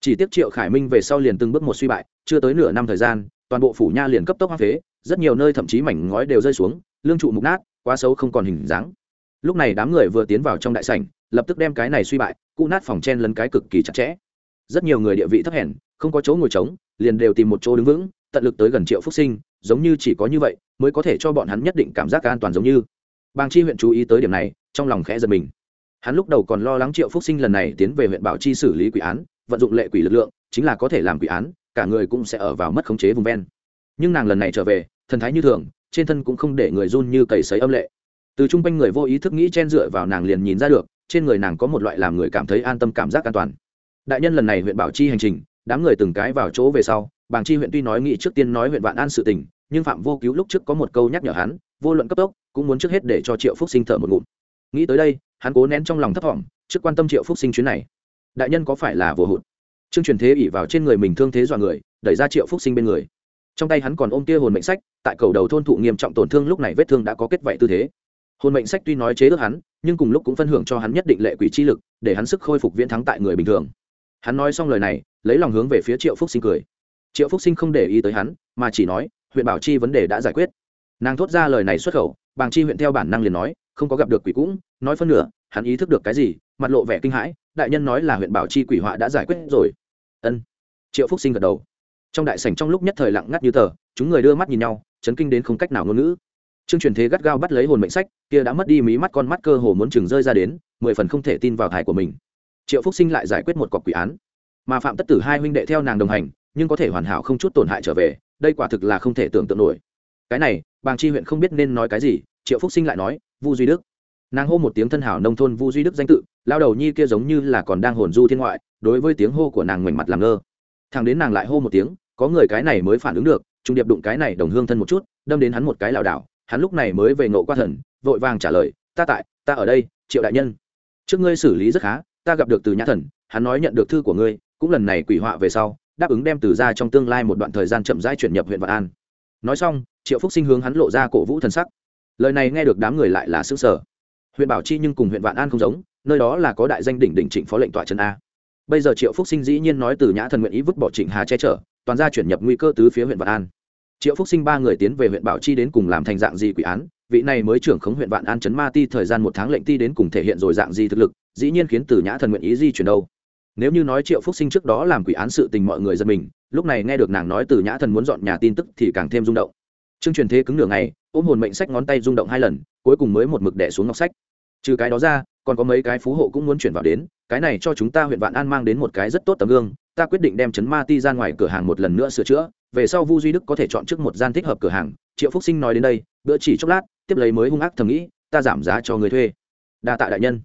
[SPEAKER 1] Chỉ tiếc triệu khải minh về sau liền từng bước một suy bại, chưa tới nửa năm thời gian, toàn bộ phủ nha liền cấp tốc hoang phế, rất nhiều nơi thậm chí mảnh ngói đều rơi xuống, lương trụ mục nát, quá xấu không còn hình dáng. Lúc này đám người vừa tiến vào trong đại sảnh lập tức đem cái này suy bại cụ nát phòng chen lấn cái cực kỳ chặt chẽ. Rất nhiều người địa vị thấp hèn, không có chỗ ngồi trống, liền đều tìm một chỗ đứng vững, tận lực tới gần triệu phúc sinh, giống như chỉ có như vậy mới có thể cho bọn hắn nhất định cảm giác an toàn giống như. Bàng chi huyện chú ý tới điểm này, trong lòng khẽ giật mình. Hắn lúc đầu còn lo lắng triệu phúc sinh lần này tiến về huyện bảo chi xử lý quỷ án, vận dụng lệ quỷ lực lượng, chính là có thể làm quỷ án, cả người cũng sẽ ở vào mất khống chế vùng ven. Nhưng nàng lần này trở về, thần thái như thường, trên thân cũng không để người run như cầy sấy âm lệ. Từ chung quanh người vô ý thức nghĩ chen dựa vào nàng liền nhìn ra được trên người nàng có một loại làm người cảm thấy an tâm cảm giác an toàn. Đại nhân lần này huyện bảo chi hành trình đám người từng cái vào chỗ về sau bàng chi huyện tuy nói nghĩ trước tiên nói huyện vạn an sự tình nhưng phạm vô cứu lúc trước có một câu nhắc nhở hắn vô luận cấp tốc cũng muốn trước hết để cho triệu phúc sinh thở một ngụm. Nghĩ tới đây hắn cố nén trong lòng thấp vọng, trước quan tâm triệu phúc sinh chuyến này. Đại nhân có phải là vô hụt? Trương truyền thế ỉ vào trên người mình thương thế dọa người đẩy ra triệu phúc sinh bên người. Trong tay hắn còn ôm tia hồn mệnh sách tại cầu đầu thôn thụ nghiêm trọng tổn thương lúc này vết thương đã có kết vạy tư thế hồn mệnh sách tuy nói chế ước hắn, nhưng cùng lúc cũng phân hưởng cho hắn nhất định lệ quỷ chi lực, để hắn sức khôi phục viễn thắng tại người bình thường. Hắn nói xong lời này, lấy lòng hướng về phía triệu phúc sinh cười. Triệu phúc sinh không để ý tới hắn, mà chỉ nói, huyện bảo chi vấn đề đã giải quyết. Nàng thốt ra lời này xuất khẩu, bàng chi huyện theo bản năng liền nói, không có gặp được quỷ cũng, nói phân nửa, hắn ý thức được cái gì, mặt lộ vẻ kinh hãi, đại nhân nói là huyện bảo chi quỷ họa đã giải quyết rồi. Ân. Triệu phúc sinh gật đầu. Trong đại sảnh trong lúc nhất thời lặng ngắt như tờ, chúng người đưa mắt nhìn nhau, chấn kinh đến không cách nào ngôn ngữ trương truyền thế gắt gao bắt lấy hồn mệnh sách, kia đã mất đi mí mắt con mắt cơ hồ muốn chừng rơi ra đến, mười phần không thể tin vào thải của mình. Triệu phúc sinh lại giải quyết một cọc quỷ án. Mà phạm tất tử hai huynh đệ theo nàng đồng hành, nhưng có thể hoàn hảo không chút tổn hại trở về, đây quả thực là không thể tưởng tượng nổi. Cái này, bàng chi huyện không biết nên nói cái gì, triệu phúc sinh lại nói, vu duy đức. Nàng hô một tiếng thân hảo nông thôn vu duy đức danh tự, lao đầu nhi kia giống như là còn đang hồn du thiên ngoại, đối với tiếng hô của nàng ngoảnh mặt làm ngơ. Thằng đến nàng lại hô một tiếng, có người cái này mới phản ứng được, trung điệp đụng cái này đồng hương thân một chút, đâm đến hắn một cái lảo đảo hắn lúc này mới về ngộ qua thần, vội vàng trả lời, ta tại, ta ở đây, triệu đại nhân. Trước ngươi xử lý rất khá, ta gặp được từ nhã thần, hắn nói nhận được thư của ngươi, cũng lần này quỷ họa về sau, đáp ứng đem từ ra trong tương lai một đoạn thời gian chậm rãi chuyển nhập huyện vạn an. Nói xong, triệu phúc sinh hướng hắn lộ ra cổ vũ thần sắc. Lời này nghe được đám người lại là xứ sở huyện bảo chi nhưng cùng huyện vạn an không giống, nơi đó là có đại danh đỉnh đỉnh trịnh phó lệnh tọa trần a. Bây giờ triệu phúc sinh dĩ nhiên nói từ nhã thần nguyện ý vứt bỏ trịnh hà che chở, toàn ra chuyển nhập nguy cơ tứ phía huyện vạn an triệu phúc sinh ba người tiến về huyện bảo chi đến cùng làm thành dạng gì quỷ án? Vị này mới trưởng khống huyện vạn an chấn ma ti thời gian một tháng lệnh ti đến cùng thể hiện rồi dạng gì thực lực, dĩ nhiên khiến từ nhã thần nguyện ý di chuyển đâu. Nếu như nói triệu phúc sinh trước đó làm quỷ án sự tình mọi người dân mình, lúc này nghe được nàng nói từ nhã thần muốn dọn nhà tin tức thì càng thêm rung động. Trương truyền thế cứng nửa ngày, ôm hồn mệnh sách ngón tay rung động hai lần, cuối cùng mới một mực đẻ xuống ngọc sách. Trừ cái đó ra, còn có mấy cái phú hộ cũng muốn chuyển vào đến cái này cho chúng ta huyện vạn an mang đến một cái rất tốt tấm gương, ta quyết định đem chấn ma ti ra ngoài cửa hàng một lần nữa sửa chữa, về sau vu duy đức có thể chọn trước một gian thích hợp cửa hàng, triệu phúc sinh nói đến đây, bữa chỉ chốc lát, tiếp lấy mới hung ác thầm nghĩ, ta giảm giá cho người thuê. Đa tạ đại nhân.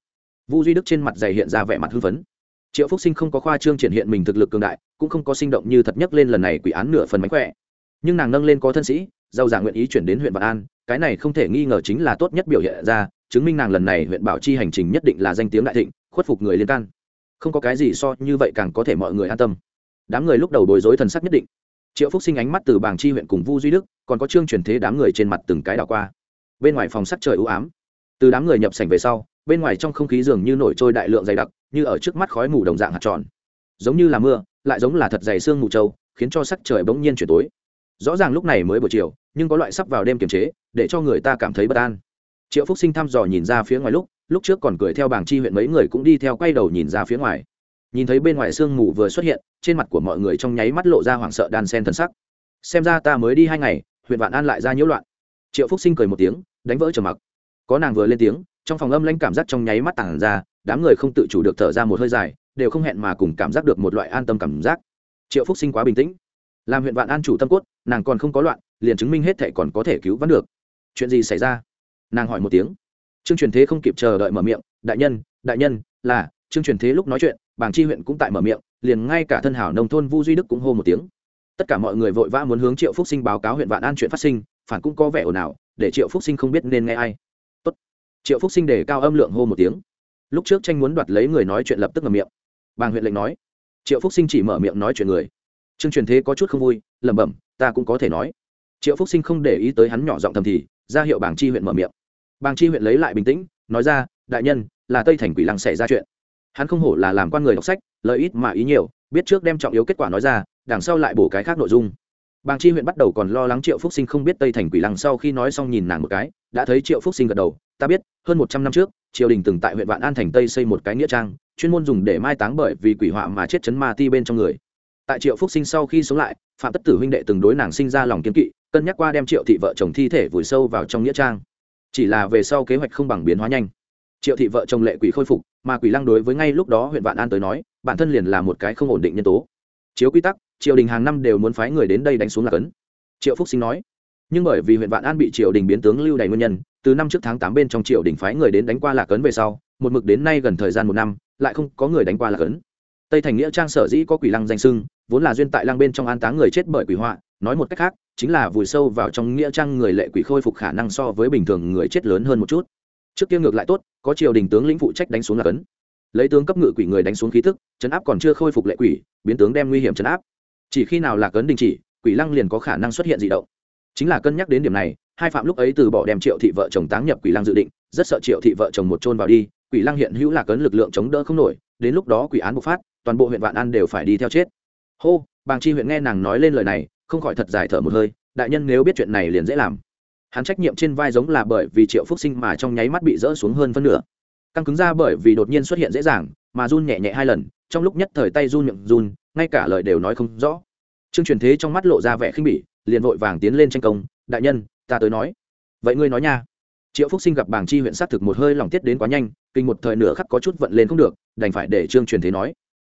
[SPEAKER 1] Vu duy đức trên mặt dày hiện ra vẻ mặt hưng phấn. Triệu phúc sinh không có khoa trương triển hiện mình thực lực cường đại, cũng không có sinh động như thật nhất lên lần này quỷ án nửa phần mánh khỏe. Nhưng nàng nâng lên có thân sĩ, giàu giả nguyện ý chuyển đến huyện vạn an, cái này không thể nghi ngờ chính là tốt nhất biểu hiện ra, chứng minh nàng lần này huyện bảo chi hành trình nhất định là danh tiếng đại thịnh khuất phục người liên can. Không có cái gì so như vậy càng có thể mọi người an tâm. Đám người lúc đầu bối rối thần sắc nhất định. Triệu phúc sinh ánh mắt từ bàng chi huyện cùng vu duy đức, còn có trương truyền thế đám người trên mặt từng cái đảo qua. Bên ngoài phòng sắc trời ưu ám. Từ đám người nhập sảnh về sau, bên ngoài trong không khí dường như nổi trôi đại lượng dày đặc, như ở trước mắt khói mù đồng dạng hạt tròn. Giống như là mưa, lại giống là thật dày sương mù trâu, khiến cho sắc trời bỗng nhiên chuyển tối. Rõ ràng lúc này mới buổi chiều, nhưng có loại sắp vào đêm kiềm chế, để cho người ta cảm thấy bất an. Triệu phúc sinh thăm dò nhìn ra phía ngoài lúc lúc trước còn cười theo bảng chi huyện mấy người cũng đi theo quay đầu nhìn ra phía ngoài. Nhìn thấy bên ngoài sương mù vừa xuất hiện, trên mặt của mọi người trong nháy mắt lộ ra hoảng sợ đan sen thần sắc. Xem ra ta mới đi hai ngày, huyện vạn an lại ra nhiễu loạn. Triệu phúc sinh cười một tiếng, đánh vỡ trầm mặc. Có nàng vừa lên tiếng, trong phòng âm lãnh cảm giác trong nháy mắt tản ra, đám người không tự chủ được thở ra một hơi dài, đều không hẹn mà cùng cảm giác được một loại an tâm cảm giác. Triệu phúc sinh quá bình tĩnh. Làm huyện vạn an chủ tâm cốt, nàng còn không có loạn, liền chứng minh hết thệ còn có thể cứu vãn được. Chuyện gì xảy ra? Nàng hỏi một tiếng trương truyền thế không kịp chờ đợi mở miệng, đại nhân đại nhân, là, trương truyền thế lúc nói chuyện, bảng chi huyện cũng tại mở miệng, liền ngay cả thân hảo nông thôn vu duy đức cũng hô một tiếng. Tất cả mọi người vội vã muốn hướng triệu phúc sinh báo cáo huyện vạn an chuyện phát sinh, phản cũng có vẻ ồn ào, để triệu phúc sinh không biết nên nghe ai. Tốt. triệu phúc sinh để cao âm lượng hô một tiếng. Lúc trước tranh muốn đoạt lấy người nói chuyện lập tức ngầm miệng. Bàng huyện lệnh nói. Triệu phúc sinh chỉ mở miệng nói chuyện người. Trương truyền thế có chút không vui, lẩm bẩm, ta cũng có thể nói. Triệu phúc sinh không để ý tới hắn nhỏ giọng thầm thì, ra hiệu bảng chi huyện mở miệng bàng chi huyện lấy lại bình tĩnh, nói ra, đại nhân, là tây thành quỷ lăng xảy ra chuyện. Hắn không hổ là làm quan người đọc sách lợi ít mà ý nhiều, biết trước đem trọng yếu kết quả nói ra, đằng sau lại bổ cái khác nội dung. Bàng chi huyện bắt đầu còn lo lắng triệu phúc sinh không biết tây thành quỷ lăng sau khi nói xong nhìn nàng một cái, đã thấy triệu phúc sinh gật đầu, ta biết, hơn một trăm năm trước, triều đình từng tại huyện vạn an thành tây xây một cái nghĩa trang, chuyên môn dùng để mai táng bởi vì quỷ họa mà chết chấn ma ti bên trong người. Tại triệu phúc sinh sau khi sống lại, phạm tất tử huynh đệ từng đối nàng sinh ra lòng kiên kỵ, cân nhắc qua đem triệu thị vợ chồng thi thể vùi sâu vào trong nghĩa trang chỉ là về sau kế hoạch không bằng biến hóa nhanh. Triệu thị vợ chồng lệ quỷ khôi phục, mà quỷ lăng đối với ngay lúc đó huyện vạn an tới nói, bản thân liền là một cái không ổn định nhân tố. Chiếu quy tắc, triều đình hàng năm đều muốn phái người đến đây đánh xuống lạc cấn. Triệu phúc sinh nói, nhưng bởi vì huyện vạn an bị triều đình biến tướng lưu đầy nguyên nhân, từ năm trước tháng tám bên trong triều đình phái người đến đánh qua lạc cấn về sau, một mực đến nay gần thời gian một năm, lại không có người đánh qua lạc cấn. Tây thành nghĩa trang sở dĩ có quỷ lăng danh sưng, vốn là duyên tại lăng bên trong an táng người chết bởi quỷ họa, nói một cách khác chính là vùi sâu vào trong nghĩa trang người lệ quỷ khôi phục khả năng so với bình thường người chết lớn hơn một chút. Trước kia ngược lại tốt, có triều đình tướng lĩnh phụ trách đánh xuống là cấn. Lấy tướng cấp ngự quỷ người đánh xuống khí thức chấn áp còn chưa khôi phục lệ quỷ, biến tướng đem nguy hiểm chấn áp. Chỉ khi nào là cấn đình chỉ, quỷ lăng liền có khả năng xuất hiện dị động. Chính là cân nhắc đến điểm này, hai phạm lúc ấy từ bỏ đem triệu thị vợ chồng táng nhập quỷ lăng dự định, rất sợ triệu thị vợ chồng một chôn vào đi, quỷ lăng hiện hữu là cấn lực lượng chống đỡ không nổi, đến lúc đó quỷ án bộc phát, toàn bộ huyện vạn an đều phải đi theo chết. Hô, bàng chi huyện nghe nàng nói lên lời này không khỏi thật dài thở một hơi, đại nhân nếu biết chuyện này liền dễ làm. Hắn trách nhiệm trên vai giống là bởi vì triệu phúc sinh mà trong nháy mắt bị rỡ xuống hơn phân nửa. Căng cứng ra bởi vì đột nhiên xuất hiện dễ dàng, mà run nhẹ nhẹ hai lần, trong lúc nhất thời tay run miệng run, ngay cả lời đều nói không rõ. Trương truyền thế trong mắt lộ ra vẻ khinh bỉ, liền vội vàng tiến lên tranh công, đại nhân, ta tới nói. Vậy ngươi nói nha. Triệu phúc sinh gặp bảng chi huyện xác thực một hơi lòng tiết đến quá nhanh, kinh một thời nửa khắc có chút vận lên không được, đành phải để trương truyền thế nói.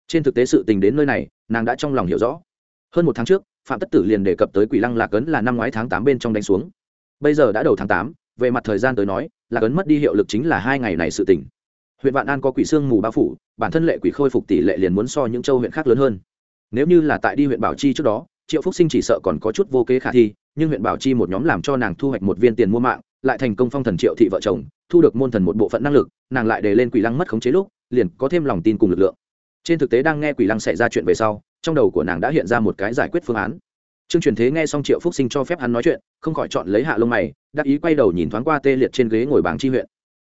[SPEAKER 1] Trên thực tế sự tình đến nơi này, nàng đã trong lòng hiểu rõ. Hơn một tháng trước phạm tất tử liền đề cập tới quỷ lăng lạc ấn là năm ngoái tháng tám bên trong đánh xuống. Bây giờ đã đầu tháng tám, về mặt thời gian tới nói, lạc ấn mất đi hiệu lực chính là hai ngày này sự tỉnh huyện vạn an có quỷ sương mù bao phủ, bản thân lệ quỷ khôi phục tỷ lệ liền muốn so những châu huyện khác lớn hơn. Nếu như là tại đi huyện bảo chi trước đó, triệu phúc sinh chỉ sợ còn có chút vô kế khả thi, nhưng huyện bảo chi một nhóm làm cho nàng thu hoạch một viên tiền mua mạng, lại thành công phong thần triệu thị vợ chồng, thu được môn thần một bộ phận năng lực, nàng lại để lên quỷ lăng mất khống chế lúc, liền có thêm lòng tin cùng lực lượng. Trên thực tế đang nghe quỷ lăng xảy ra chuyện về sau trong đầu của nàng đã hiện ra một cái giải quyết phương án. Trương truyền thế nghe xong triệu phúc sinh cho phép hắn nói chuyện, không khỏi chọn lấy hạ lông mày, đắc ý quay đầu nhìn thoáng qua tê liệt trên ghế ngồi bảng chi huyện.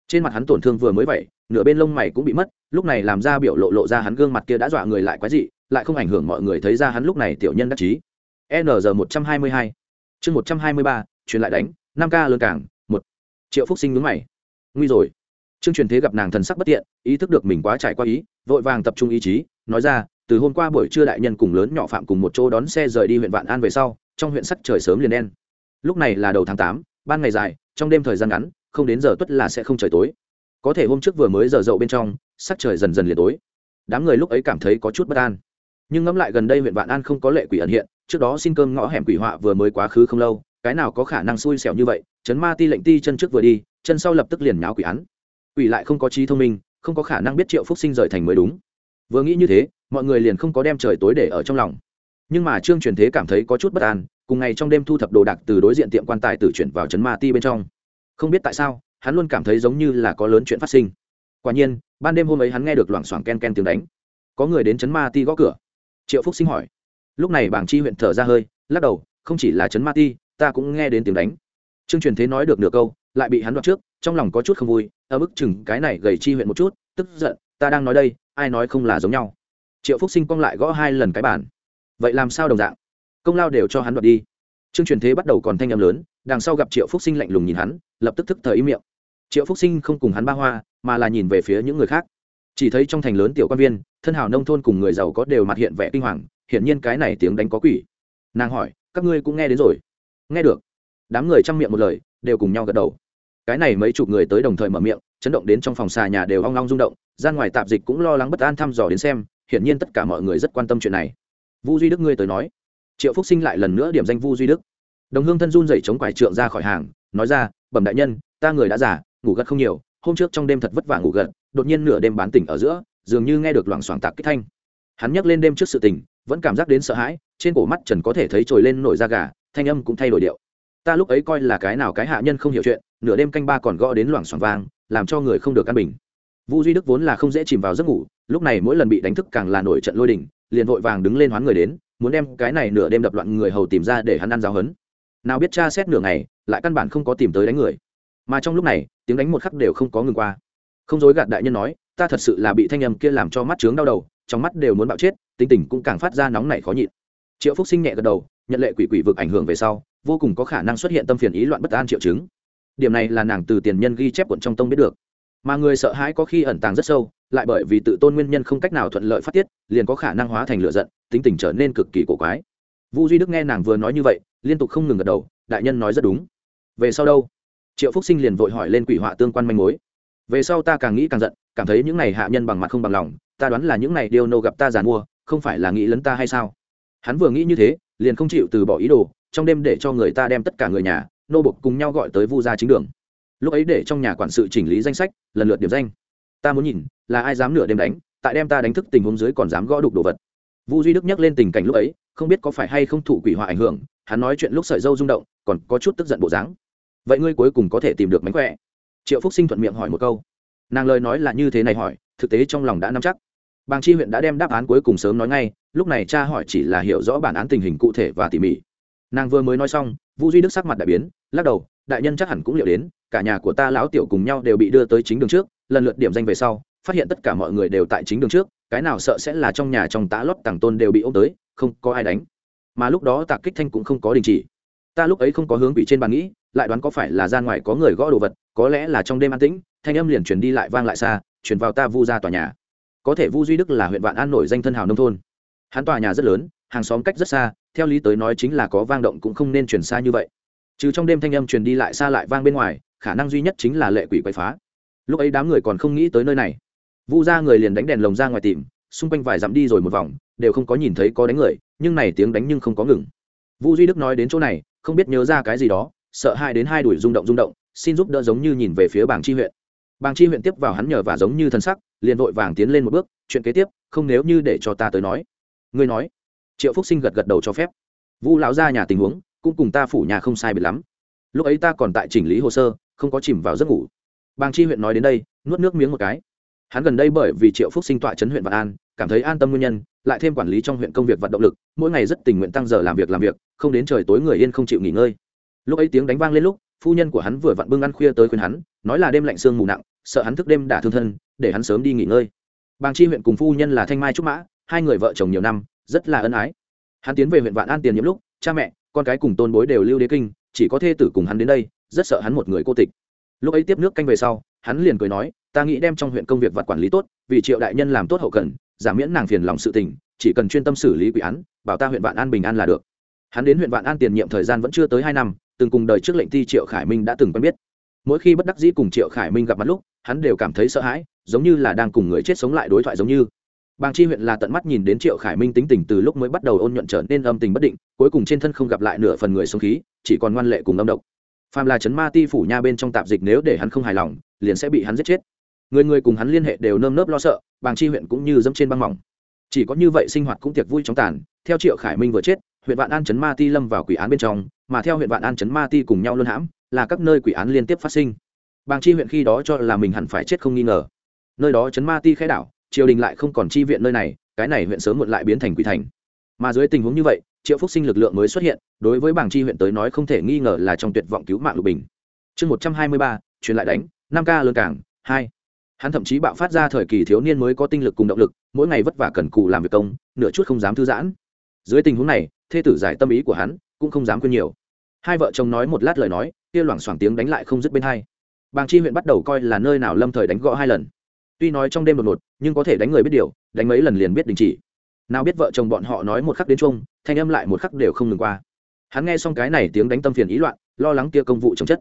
[SPEAKER 1] Trên mặt hắn tổn thương vừa mới vậy, nửa bên lông mày cũng bị mất, lúc này làm ra biểu lộ lộ ra hắn gương mặt kia đã dọa người lại quái dị, lại không ảnh hưởng mọi người thấy ra hắn lúc này tiểu nhân đắc chí. Nr một trăm hai mươi hai. Chương một trăm hai mươi ba, truyền lại đánh, năm k lương cảng, một. Triệu phúc sinh nhướng mày. Nguy rồi. Trương truyền thế gặp nàng thần sắc bất tiện, ý thức được mình quá trải qua ý, vội vàng tập trung ý chí, nói ra từ hôm qua buổi trưa đại nhân cùng lớn nhỏ phạm cùng một chỗ đón xe rời đi huyện vạn an về sau, trong huyện sắc trời sớm liền đen. Lúc này là đầu tháng tám, ban ngày dài, trong đêm thời gian ngắn, không đến giờ tuất là sẽ không trời tối. Có thể hôm trước vừa mới giờ dậu bên trong sắc trời dần dần liền tối. Đám người lúc ấy cảm thấy có chút bất an. Nhưng ngẫm lại gần đây huyện vạn an không có lệ quỷ ẩn hiện, trước đó xin cơm ngõ hẻm quỷ họa vừa mới quá khứ không lâu, cái nào có khả năng xui xẻo như vậy, chấn ma ti lệnh ti chân trước vừa đi, chân sau lập tức liền nháo quỷ án. Quỷ lại không có trí thông minh, không có khả năng biết triệu phúc sinh rời thành mới đúng. Vừa nghĩ như thế mọi người liền không có đem trời tối để ở trong lòng. Nhưng mà trương truyền thế cảm thấy có chút bất an, cùng ngày trong đêm thu thập đồ đạc từ đối diện tiệm quan tài tử chuyển vào trấn ma ti bên trong. Không biết tại sao, hắn luôn cảm thấy giống như là có lớn chuyện phát sinh. Quả nhiên, ban đêm hôm ấy hắn nghe được loảng xoảng ken ken tiếng đánh. Có người đến trấn ma ti gõ cửa. Triệu phúc sinh hỏi. Lúc này bảng chi huyện thở ra hơi, lắc đầu, không chỉ là trấn ma ti, ta cũng nghe đến tiếng đánh. Trương truyền thế nói được nửa câu, lại bị hắn đoạt trước, trong lòng có chút không vui ở bức chừng cái này gầy chi huyện một chút, tức giận, ta đang nói đây, ai nói không là giống nhau? Triệu phúc sinh cong lại gõ hai lần cái bản vậy làm sao đồng dạng? Công lao đều cho hắn đoạt đi. Trương truyền thế bắt đầu còn thanh âm lớn, đằng sau gặp triệu phúc sinh lạnh lùng nhìn hắn, lập tức thức thời im miệng. Triệu phúc sinh không cùng hắn ba hoa, mà là nhìn về phía những người khác. Chỉ thấy trong thành lớn tiểu quan viên, thân hào nông thôn cùng người giàu có đều mặt hiện vẻ kinh hoàng, hiển nhiên cái này tiếng đánh có quỷ. Nàng hỏi, các ngươi cũng nghe đến rồi? Nghe được. Đám người chăm miệng một lời, đều cùng nhau gật đầu. Cái này mấy chục người tới đồng thời mở miệng, chấn động đến trong phòng xà nhà đều hoang long rung động gian ngoài tạp dịch cũng lo lắng bất an thăm dò đến xem hiển nhiên tất cả mọi người rất quan tâm chuyện này. Vu duy đức ngươi tới nói. Triệu phúc sinh lại lần nữa điểm danh vu duy đức. Đồng hương thân run dậy chống quải trượng ra khỏi hàng, nói ra, bẩm đại nhân, ta người đã già, ngủ gật không nhiều, hôm trước trong đêm thật vất vả ngủ gật, đột nhiên nửa đêm bán tỉnh ở giữa, dường như nghe được loảng xoảng tạc kích thanh. Hắn nhắc lên đêm trước sự tình, vẫn cảm giác đến sợ hãi, trên cổ mắt trần có thể thấy trồi lên nổi da gà, thanh âm cũng thay đổi điệu. Ta lúc ấy coi là cái nào cái hạ nhân không hiểu chuyện, nửa đêm canh ba còn gõ đến loảng xoảng vang, làm cho người không được căn bình vu duy đức vốn là không dễ chìm vào giấc ngủ, lúc này mỗi lần bị đánh thức càng là nổi trận lôi đình, liền vội vàng đứng lên hoán người đến, muốn đem cái này nửa đêm đập loạn người hầu tìm ra để hắn ăn giáo hấn nào biết cha xét nửa ngày, lại căn bản không có tìm tới đánh người. Mà trong lúc này, tiếng đánh một khắc đều không có ngừng qua. Không dối gạt đại nhân nói, ta thật sự là bị thanh âm kia làm cho mắt trướng đau đầu, trong mắt đều muốn bạo chết, tính tình cũng càng phát ra nóng nảy khó nhịn. Triệu phúc sinh nhẹ gật đầu, nhận lệ quỷ quỷ vực ảnh hưởng về sau, vô cùng có khả năng xuất hiện tâm phiền ý loạn bất an triệu chứng. Điểm này là nàng từ tiền nhân ghi chép quận trong tông biết được mà người sợ hãi có khi ẩn tàng rất sâu, lại bởi vì tự tôn nguyên nhân không cách nào thuận lợi phát tiết, liền có khả năng hóa thành lựa giận, tính tình trở nên cực kỳ cổ quái. Vu duy đức nghe nàng vừa nói như vậy, liên tục không ngừng gật đầu, đại nhân nói rất đúng. Về sau đâu? Triệu phúc sinh liền vội hỏi lên quỷ họa tương quan manh mối. Về sau ta càng nghĩ càng giận, cảm thấy những này hạ nhân bằng mặt không bằng lòng, ta đoán là những này điêu nô gặp ta giàn mua, không phải là nghĩ lấn ta hay sao? Hắn vừa nghĩ như thế, liền không chịu từ bỏ ý đồ, trong đêm để cho người ta đem tất cả người nhà, nô bục cùng nhau gọi tới vu gia chính đường lúc ấy để trong nhà quản sự chỉnh lý danh sách, lần lượt điểm danh. Ta muốn nhìn, là ai dám nửa đêm đánh, tại đem ta đánh thức tình huống dưới còn dám gõ đục đồ vật. Vu duy đức nhắc lên tình cảnh lúc ấy, không biết có phải hay không thụ quỷ họa ảnh hưởng, hắn nói chuyện lúc sợi dâu rung động, còn có chút tức giận bộ dáng. Vậy ngươi cuối cùng có thể tìm được mánh khỏe. Triệu phúc sinh thuận miệng hỏi một câu. Nàng lời nói là như thế này hỏi, thực tế trong lòng đã nắm chắc. Bàng chi huyện đã đem đáp án cuối cùng sớm nói ngay, lúc này cha hỏi chỉ là hiểu rõ bản án tình hình cụ thể và tỉ mỉ. Nàng vừa mới nói xong vũ duy đức sắc mặt đại biến, lắc đầu đại nhân chắc hẳn cũng liệu đến, cả nhà của ta lão tiểu cùng nhau đều bị đưa tới chính đường trước, lần lượt điểm danh về sau, phát hiện tất cả mọi người đều tại chính đường trước, cái nào sợ sẽ là trong nhà trong tá lót tàng tôn đều bị ôm tới, không có ai đánh. Mà lúc đó tạc kích thanh cũng không có đình chỉ. Ta lúc ấy không có hướng bị trên bàn nghĩ, lại đoán có phải là ra ngoài có người gõ đồ vật, có lẽ là trong đêm an tĩnh, thanh âm liền chuyển đi lại vang lại xa, truyền vào ta vu ra tòa nhà. Có thể vu duy đức là huyện vạn an nổi danh thân hào nông thôn. Hắn tòa nhà rất lớn, hàng xóm cách rất xa, theo lý tới nói chính là có vang động cũng không nên truyền xa như vậy trừ trong đêm thanh âm truyền đi lại xa lại vang bên ngoài, khả năng duy nhất chính là lệ quỷ quậy phá. Lúc ấy đám người còn không nghĩ tới nơi này. Vu ra người liền đánh đèn lồng ra ngoài tìm, xung quanh vài dặm đi rồi một vòng, đều không có nhìn thấy có đánh người, nhưng này tiếng đánh nhưng không có ngừng. Vu duy đức nói đến chỗ này, không biết nhớ ra cái gì đó, sợ hai đến hai đuổi rung động rung động, xin giúp đỡ giống như nhìn về phía bảng chi huyện. Bàng chi huyện tiếp vào hắn nhờ và giống như thân sắc, liền vội vàng tiến lên một bước, chuyện kế tiếp, không nếu như để cho ta tới nói. Ngươi nói. Triệu phúc sinh gật gật đầu cho phép. Vu lão ra nhà tình huống cũng cùng ta phủ nhà không sai biệt lắm. Lúc ấy ta còn tại chỉnh lý hồ sơ, không có chìm vào giấc ngủ. Bàng chi huyện nói đến đây, nuốt nước miếng một cái. Hắn gần đây bởi vì triệu phúc sinh tọa chấn huyện vạn an, cảm thấy an tâm nguyên nhân, lại thêm quản lý trong huyện công việc vận động lực, mỗi ngày rất tình nguyện tăng giờ làm việc làm việc, không đến trời tối người yên không chịu nghỉ ngơi. Lúc ấy tiếng đánh vang lên lúc, phu nhân của hắn vừa vặn bưng ăn khuya tới khuyên hắn, nói là đêm lạnh sương mù nặng, sợ hắn thức đêm đả thương thân, để hắn sớm đi nghỉ ngơi. Bàng chi huyện cùng phu nhân là thanh mai trúc mã, hai người vợ chồng nhiều năm, rất là ân ái. Hắn tiến về huyện vạn an tiền nhiệm lúc, cha mẹ con cái cùng tôn bối đều lưu đế kinh, chỉ có thê tử cùng hắn đến đây, rất sợ hắn một người cô tịch. Lúc ấy tiếp nước canh về sau, hắn liền cười nói, ta nghĩ đem trong huyện công việc vật quản lý tốt, vì triệu đại nhân làm tốt hậu cần giảm miễn nàng phiền lòng sự tình, chỉ cần chuyên tâm xử lý quỷ án, bảo ta huyện vạn an bình an là được. Hắn đến huyện vạn an tiền nhiệm thời gian vẫn chưa tới hai năm, từng cùng đời trước lệnh thi triệu khải minh đã từng quen biết. Mỗi khi bất đắc dĩ cùng triệu khải minh gặp mặt lúc, hắn đều cảm thấy sợ hãi, giống như là đang cùng người chết sống lại đối thoại giống như bàng chi huyện là tận mắt nhìn đến triệu khải minh tính tình từ lúc mới bắt đầu ôn nhuận trở nên âm tình bất định, cuối cùng trên thân không gặp lại nửa phần người sống khí, chỉ còn ngoan lệ cùng âm độc. Phàm là Trấn ma ti phủ nha bên trong tạp dịch nếu để hắn không hài lòng, liền sẽ bị hắn giết chết. Người người cùng hắn liên hệ đều nơm nớp lo sợ, bàng chi huyện cũng như dẫm trên băng mỏng. Chỉ có như vậy sinh hoạt cũng tiệc vui chóng tàn, theo triệu khải minh vừa chết, huyện vạn an Trấn ma ti lâm vào quỷ án bên trong, mà theo huyện vạn an Trấn ma ti cùng nhau luôn hãm, là các nơi quỷ án liên tiếp phát sinh. Bàng chi huyện khi đó cho là mình hẳn phải chết không nghi ngờ. Nơi đó Trấn ma ti khai đảo triều đình lại không còn chi viện nơi này, cái này huyện sớm muộn lại biến thành quỷ thành. Mà dưới tình huống như vậy, triệu phúc sinh lực lượng mới xuất hiện, đối với bảng chi huyện tới nói không thể nghi ngờ là trong tuyệt vọng cứu mạng lục bình. Chương một trăm hai mươi ba, truyền lại đánh, năm ca lớn cảng, hai. Hắn thậm chí bạo phát ra thời kỳ thiếu niên mới có tinh lực cùng động lực, mỗi ngày vất vả cần cù làm việc công, nửa chút không dám thư giãn. Dưới tình huống này, thê tử giải tâm ý của hắn cũng không dám quên nhiều. Hai vợ chồng nói một lát lời nói, kia loảng xoảng tiếng đánh lại không dứt bên hai. Bàng chi huyện bắt đầu coi là nơi nào lâm thời đánh gõ hai lần tuy nói trong đêm đột ngột, nhưng có thể đánh người biết điều, đánh mấy lần liền biết đình chỉ. Nào biết vợ chồng bọn họ nói một khắc đến chung thanh âm lại một khắc đều không ngừng qua. Hắn nghe xong cái này tiếng đánh tâm phiền ý loạn, lo lắng kia công vụ chống chất.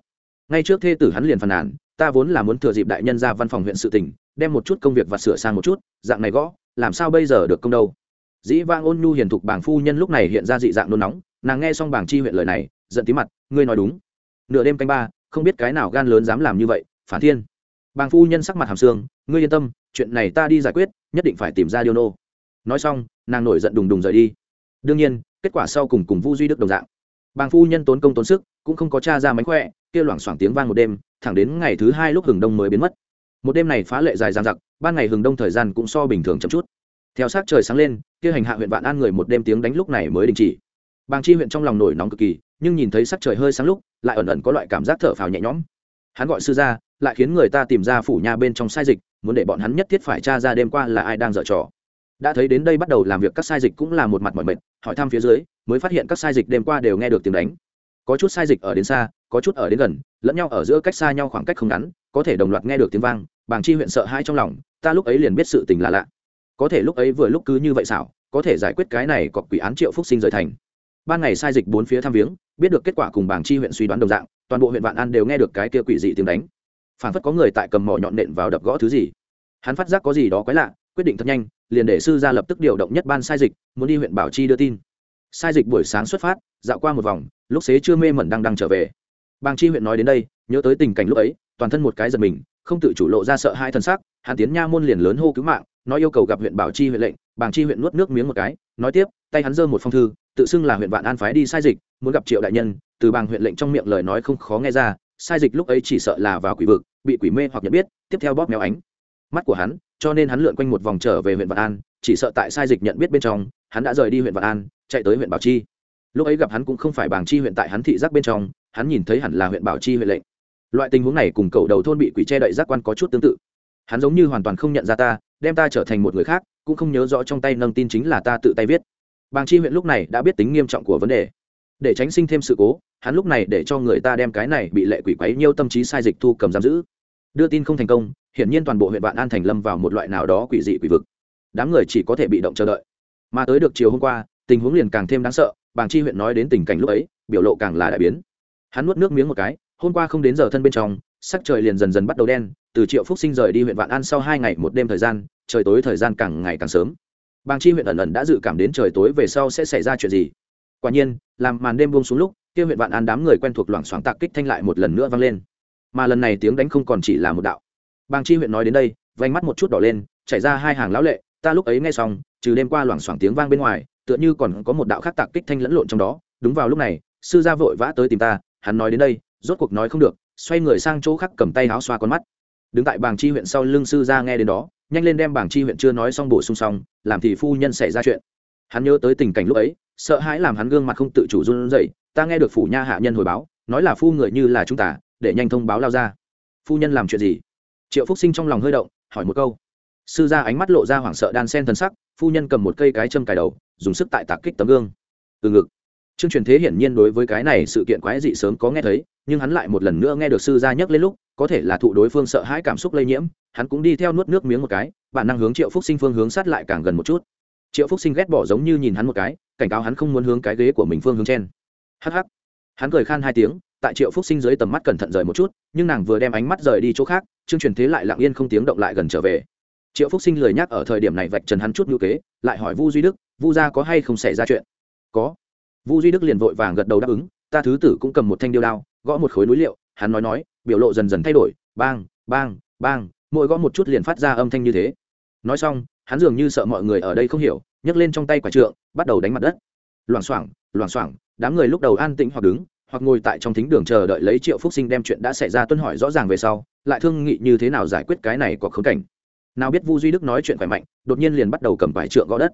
[SPEAKER 1] Ngay trước thê tử hắn liền phàn nàn, ta vốn là muốn thừa dịp đại nhân ra văn phòng huyện sự tỉnh đem một chút công việc và sửa sang một chút, dạng này gõ, làm sao bây giờ được công đâu? Dĩ vang ôn nhu hiền thục bảng phu nhân lúc này hiện ra dị dạng nôn nóng, nàng nghe xong bảng chi huyện lời này, giận tí mặt, ngươi nói đúng. Nửa đêm canh ba, không biết cái nào gan lớn dám làm như vậy, phản thiên bàng phu nhân sắc mặt hàm xương, ngươi yên tâm, chuyện này ta đi giải quyết, nhất định phải tìm ra điêu nô. Nói xong, nàng nổi giận đùng đùng rời đi. Đương nhiên, kết quả sau cùng cùng vu duy đức đồng dạng. Bàng phu nhân tốn công tốn sức, cũng không có cha ra mánh khỏe, kia loảng xoảng tiếng vang một đêm, thẳng đến ngày thứ hai lúc hừng đông mới biến mất. Một đêm này phá lệ dài dang dặc, ban ngày hừng đông thời gian cũng so bình thường chậm chút. Theo sát trời sáng lên, kia hành hạ huyện vạn an người một đêm tiếng đánh lúc này mới đình chỉ. Bàng chi huyện trong lòng nổi nóng cực kỳ, nhưng nhìn thấy sắc trời hơi sáng lúc, lại ẩn ẩn có loại cảm giác thở phào nhẹ nhõm. Hắn gọi sư ra lại khiến người ta tìm ra phủ nhà bên trong sai dịch, muốn để bọn hắn nhất thiết phải tra ra đêm qua là ai đang dở trò. Đã thấy đến đây bắt đầu làm việc các sai dịch cũng là một mặt mỏi mệt, hỏi thăm phía dưới, mới phát hiện các sai dịch đêm qua đều nghe được tiếng đánh. Có chút sai dịch ở đến xa, có chút ở đến gần, lẫn nhau ở giữa cách xa nhau khoảng cách không ngắn, có thể đồng loạt nghe được tiếng vang, bàng chi huyện sợ hai trong lòng, ta lúc ấy liền biết sự tình là lạ. Có thể lúc ấy vừa lúc cứ như vậy xảo, có thể giải quyết cái này có quỷ án triệu phúc sinh rời thành. Ban ngày sai dịch bốn phía thăm viếng, biết được kết quả cùng bảng chi huyện suy đoán đồng dạng, toàn bộ huyện vạn an đều nghe được cái kia quỷ dị tiếng đánh phản phất có người tại cầm mỏ nhọn nện vào đập gõ thứ gì. Hắn phát giác có gì đó quái lạ, quyết định thật nhanh, liền để sư ra lập tức điều động nhất ban sai dịch, muốn đi huyện bảo chi đưa tin. Sai dịch buổi sáng xuất phát, dạo qua một vòng, lúc xế chưa mê mẩn đang đang trở về. Bàng chi huyện nói đến đây, nhớ tới tình cảnh lúc ấy, toàn thân một cái giật mình, không tự chủ lộ ra sợ hai thân xác hắn tiến nha môn liền lớn hô cứu mạng, nói yêu cầu gặp huyện bảo chi huyện lệnh, bàng chi huyện nuốt nước miếng một cái, nói tiếp, tay hắn giơ một phong thư, tự xưng là huyện vạn an phái đi sai dịch, muốn gặp triệu đại nhân, từ bàng huyện lệnh trong miệng lời nói không khó nghe ra sai dịch lúc ấy chỉ sợ là vào quỷ vực, bị quỷ mê hoặc nhận biết, tiếp theo bóp méo ánh mắt của hắn, cho nên hắn lượn quanh một vòng trở về huyện vạn an, chỉ sợ tại sai dịch nhận biết bên trong, hắn đã rời đi huyện vạn an, chạy tới huyện bảo chi. Lúc ấy gặp hắn cũng không phải bàng chi huyện tại hắn thị giác bên trong, hắn nhìn thấy hẳn là huyện bảo chi huyện lệnh. Loại tình huống này cùng cầu đầu thôn bị quỷ che đậy giác quan có chút tương tự. Hắn giống như hoàn toàn không nhận ra ta, đem ta trở thành một người khác, cũng không nhớ rõ trong tay nâng tin chính là ta tự tay viết. Bàng chi huyện lúc này đã biết tính nghiêm trọng của vấn đề để tránh sinh thêm sự cố, hắn lúc này để cho người ta đem cái này bị lệ quỷ quấy nhiêu tâm trí sai dịch thu cầm giam giữ. Đưa tin không thành công, hiển nhiên toàn bộ huyện vạn an thành lâm vào một loại nào đó quỷ dị quỷ vực. Đám người chỉ có thể bị động chờ đợi. Mà tới được chiều hôm qua, tình huống liền càng thêm đáng sợ, bàng chi huyện nói đến tình cảnh lúc ấy, biểu lộ càng là đại biến. Hắn nuốt nước miếng một cái, hôm qua không đến giờ thân bên trong, sắc trời liền dần dần bắt đầu đen, từ triệu phúc sinh rời đi huyện vạn an sau hai ngày một đêm thời gian, trời tối thời gian càng ngày càng sớm. Bàng chi huyện ẩn ẩn đã dự cảm đến trời tối về sau sẽ xảy ra chuyện gì quả nhiên, làm màn đêm buông xuống lúc kia huyện vạn an đám người quen thuộc loảng xoảng tạc kích thanh lại một lần nữa vang lên. Mà lần này tiếng đánh không còn chỉ là một đạo. Bàng chi huyện nói đến đây vánh mắt một chút đỏ lên, chảy ra hai hàng lão lệ, ta lúc ấy nghe xong, trừ đêm qua loảng xoảng tiếng vang bên ngoài, tựa như còn có một đạo khác tạc kích thanh lẫn lộn trong đó. Đúng vào lúc này, sư gia vội vã tới tìm ta, hắn nói đến đây, rốt cuộc nói không được, xoay người sang chỗ khác cầm tay áo xoa con mắt. Đứng tại bảng chi huyện sau lưng sư gia nghe đến đó, nhanh lên đem bảng chi huyện chưa nói xong bổ sung xong, làm thì phu nhân xảy ra chuyện. Hắn nhớ tới tình cảnh lúc ấy sợ hãi làm hắn gương mặt không tự chủ run rẩy ta nghe được phủ nha hạ nhân hồi báo nói là phu người như là chúng ta để nhanh thông báo lao ra. Phu nhân làm chuyện gì? Triệu phúc sinh trong lòng hơi động hỏi một câu. Sư gia ánh mắt lộ ra hoảng sợ đan sen thần sắc phu nhân cầm một cây cái châm cài đầu dùng sức tại tạc kích tấm gương. Từ ngực. Trương truyền thế hiển nhiên đối với cái này sự kiện quái dị sớm có nghe thấy, nhưng hắn lại một lần nữa nghe được sư gia nhắc lên lúc, có thể là thụ đối phương sợ hãi cảm xúc lây nhiễm, hắn cũng đi theo nuốt nước miếng một cái, bản năng hướng Triệu Phúc Sinh phương hướng sát lại càng gần một chút. Triệu Phúc Sinh ghét bỏ giống như nhìn hắn một cái, cảnh cáo hắn không muốn hướng cái ghế của mình phương hướng chen. Hắc hắc. Hắn cười khan hai tiếng, tại Triệu Phúc Sinh dưới tầm mắt cẩn thận rời một chút, nhưng nàng vừa đem ánh mắt rời đi chỗ khác, chương truyền thế lại lặng yên không tiếng động lại gần trở về. Triệu Phúc Sinh lười nhắc ở thời điểm này vạch trần hắn chút ngữ kế, lại hỏi Vu Duy Đức, Vu gia có hay không xảy ra chuyện? Có vu duy đức liền vội vàng gật đầu đáp ứng ta thứ tử cũng cầm một thanh điêu đao gõ một khối núi liệu hắn nói nói biểu lộ dần dần thay đổi bang bang bang mỗi gõ một chút liền phát ra âm thanh như thế nói xong hắn dường như sợ mọi người ở đây không hiểu, nhấc lên trong tay quả trượng, bắt đầu đánh mặt đất. Loảng xoảng loảng xoảng, đám người lúc đầu an tĩnh hoặc đứng, hoặc ngồi tại trong thính đường chờ đợi lấy triệu phúc sinh đem chuyện đã xảy ra tuân hỏi rõ ràng về sau, lại thương nghị như thế nào giải quyết cái này có khống cảnh. Nào biết vu duy đức nói chuyện khỏe mạnh, đột nhiên liền bắt đầu cầm vải trượng gõ đất.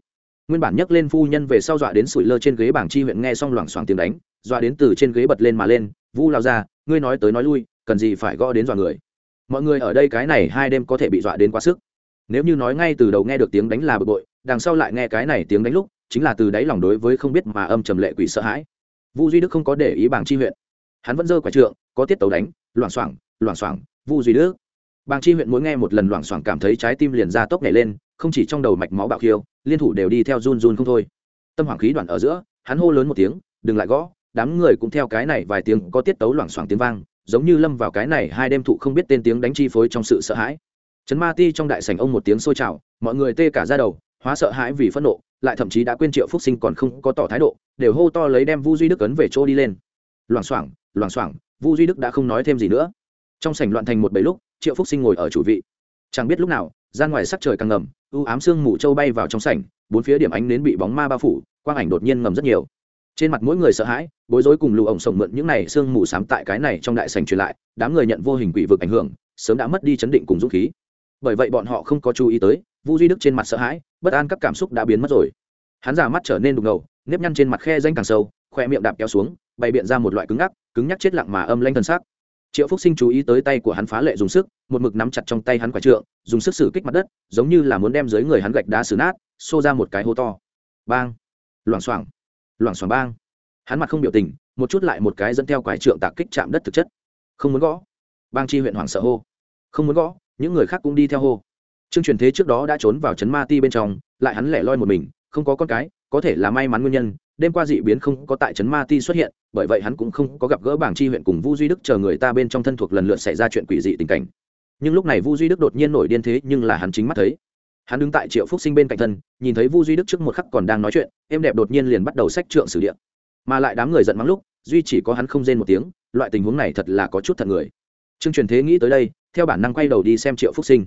[SPEAKER 1] Nguyên bản nhấc lên phu nhân về sau dọa đến sủi lơ trên ghế bảng chi huyện nghe xong loảng xoảng tiếng đánh, dọa đến từ trên ghế bật lên mà lên, vu lao ra ngươi nói tới nói lui, cần gì phải gõ đến dọa người? Mọi người ở đây cái này hai đêm có thể bị dọa đến quá sức nếu như nói ngay từ đầu nghe được tiếng đánh là bực bội, đằng sau lại nghe cái này tiếng đánh lúc, chính là từ đáy lòng đối với không biết mà âm trầm lệ quỷ sợ hãi. Vu duy đức không có để ý bảng chi huyện. Hắn vẫn dơ quả trượng, có tiết tấu đánh, loảng xoảng loảng xoảng, vu duy đức. Bảng chi huyện mỗi nghe một lần loảng xoảng cảm thấy trái tim liền ra tốc nhảy lên, không chỉ trong đầu mạch máu bạo khiêu, liên thủ đều đi theo run run không thôi. Tâm hoàng khí đoạn ở giữa, hắn hô lớn một tiếng, đừng lại gõ. Đám người cũng theo cái này vài tiếng có tiết tấu loảng xoảng tiếng vang, giống như lâm vào cái này hai đêm thụ không biết tên tiếng đánh chi phối trong sự sợ hãi trấn ma ti trong đại sảnh ông một tiếng sôi trào, mọi người tê cả da đầu, hóa sợ hãi vì phẫn nộ, lại thậm chí đã quên triệu phúc sinh còn không có tỏ thái độ, đều hô to lấy đem vu duy đức ấn về chỗ đi lên. Loảng xoảng loảng xoảng, vu duy đức đã không nói thêm gì nữa. Trong sảnh loạn thành một bầy lúc, triệu phúc sinh ngồi ở chủ vị. Chẳng biết lúc nào gian ngoài sắc trời càng ngầm, u ám sương mù châu bay vào trong sảnh, bốn phía điểm ánh nến bị bóng ma bao phủ, quang ảnh đột nhiên ngầm rất nhiều. Trên mặt mỗi người sợ hãi, bối rối cùng lù ổng sổng mượn những này sương mù sám tại cái này trong đại sảnh truyền lại, đám người nhận vô hình quỷ vực ảnh hưởng, sớm đã mất đi chấn định cùng dũng khí bởi vậy bọn họ không có chú ý tới, vu duy đức trên mặt sợ hãi, bất an các cảm xúc đã biến mất rồi. Hắn giả mắt trở nên đục ngầu, nếp nhăn trên mặt khe danh càng sâu khoe miệng đạp kéo xuống, bày biện ra một loại cứng ngắc, cứng nhắc chết lặng mà âm lanh thần sắc. Triệu phúc sinh chú ý tới tay của hắn phá lệ dùng sức, một mực nắm chặt trong tay hắn quả trượng, dùng sức xử kích mặt đất, giống như là muốn đem dưới người hắn gạch đá xử nát, xô ra một cái hố to. Bang! Loảng xoảng! Loảng xoảng bang! Hắn mặt không biểu tình, một chút lại một cái dẫn theo quải trượng tạc kích chạm đất thực chất. Không muốn gõ. Bang chi huyện hoàng sợ hô. Không muốn gõ những người khác cũng đi theo hô. Trương truyền thế trước đó đã trốn vào trấn ma ti bên trong, lại hắn lẻ loi một mình, không có con cái, có thể là may mắn nguyên nhân, đêm qua dị biến không có tại trấn ma ti xuất hiện, bởi vậy hắn cũng không có gặp gỡ bảng chi huyện cùng vu duy đức chờ người ta bên trong thân thuộc lần lượt xảy ra chuyện quỷ dị tình cảnh. Nhưng lúc này vu duy đức đột nhiên nổi điên thế nhưng là hắn chính mắt thấy. Hắn đứng tại triệu phúc sinh bên cạnh thân, nhìn thấy vu duy đức trước một khắc còn đang nói chuyện em đẹp đột nhiên liền bắt đầu sách trượng sử điện mà lại đám người giận mắng lúc, duy chỉ có hắn không rên một tiếng, loại tình huống này thật là có chút thật người. Trương truyền thế nghĩ tới đây theo bản năng quay đầu đi xem triệu phúc sinh.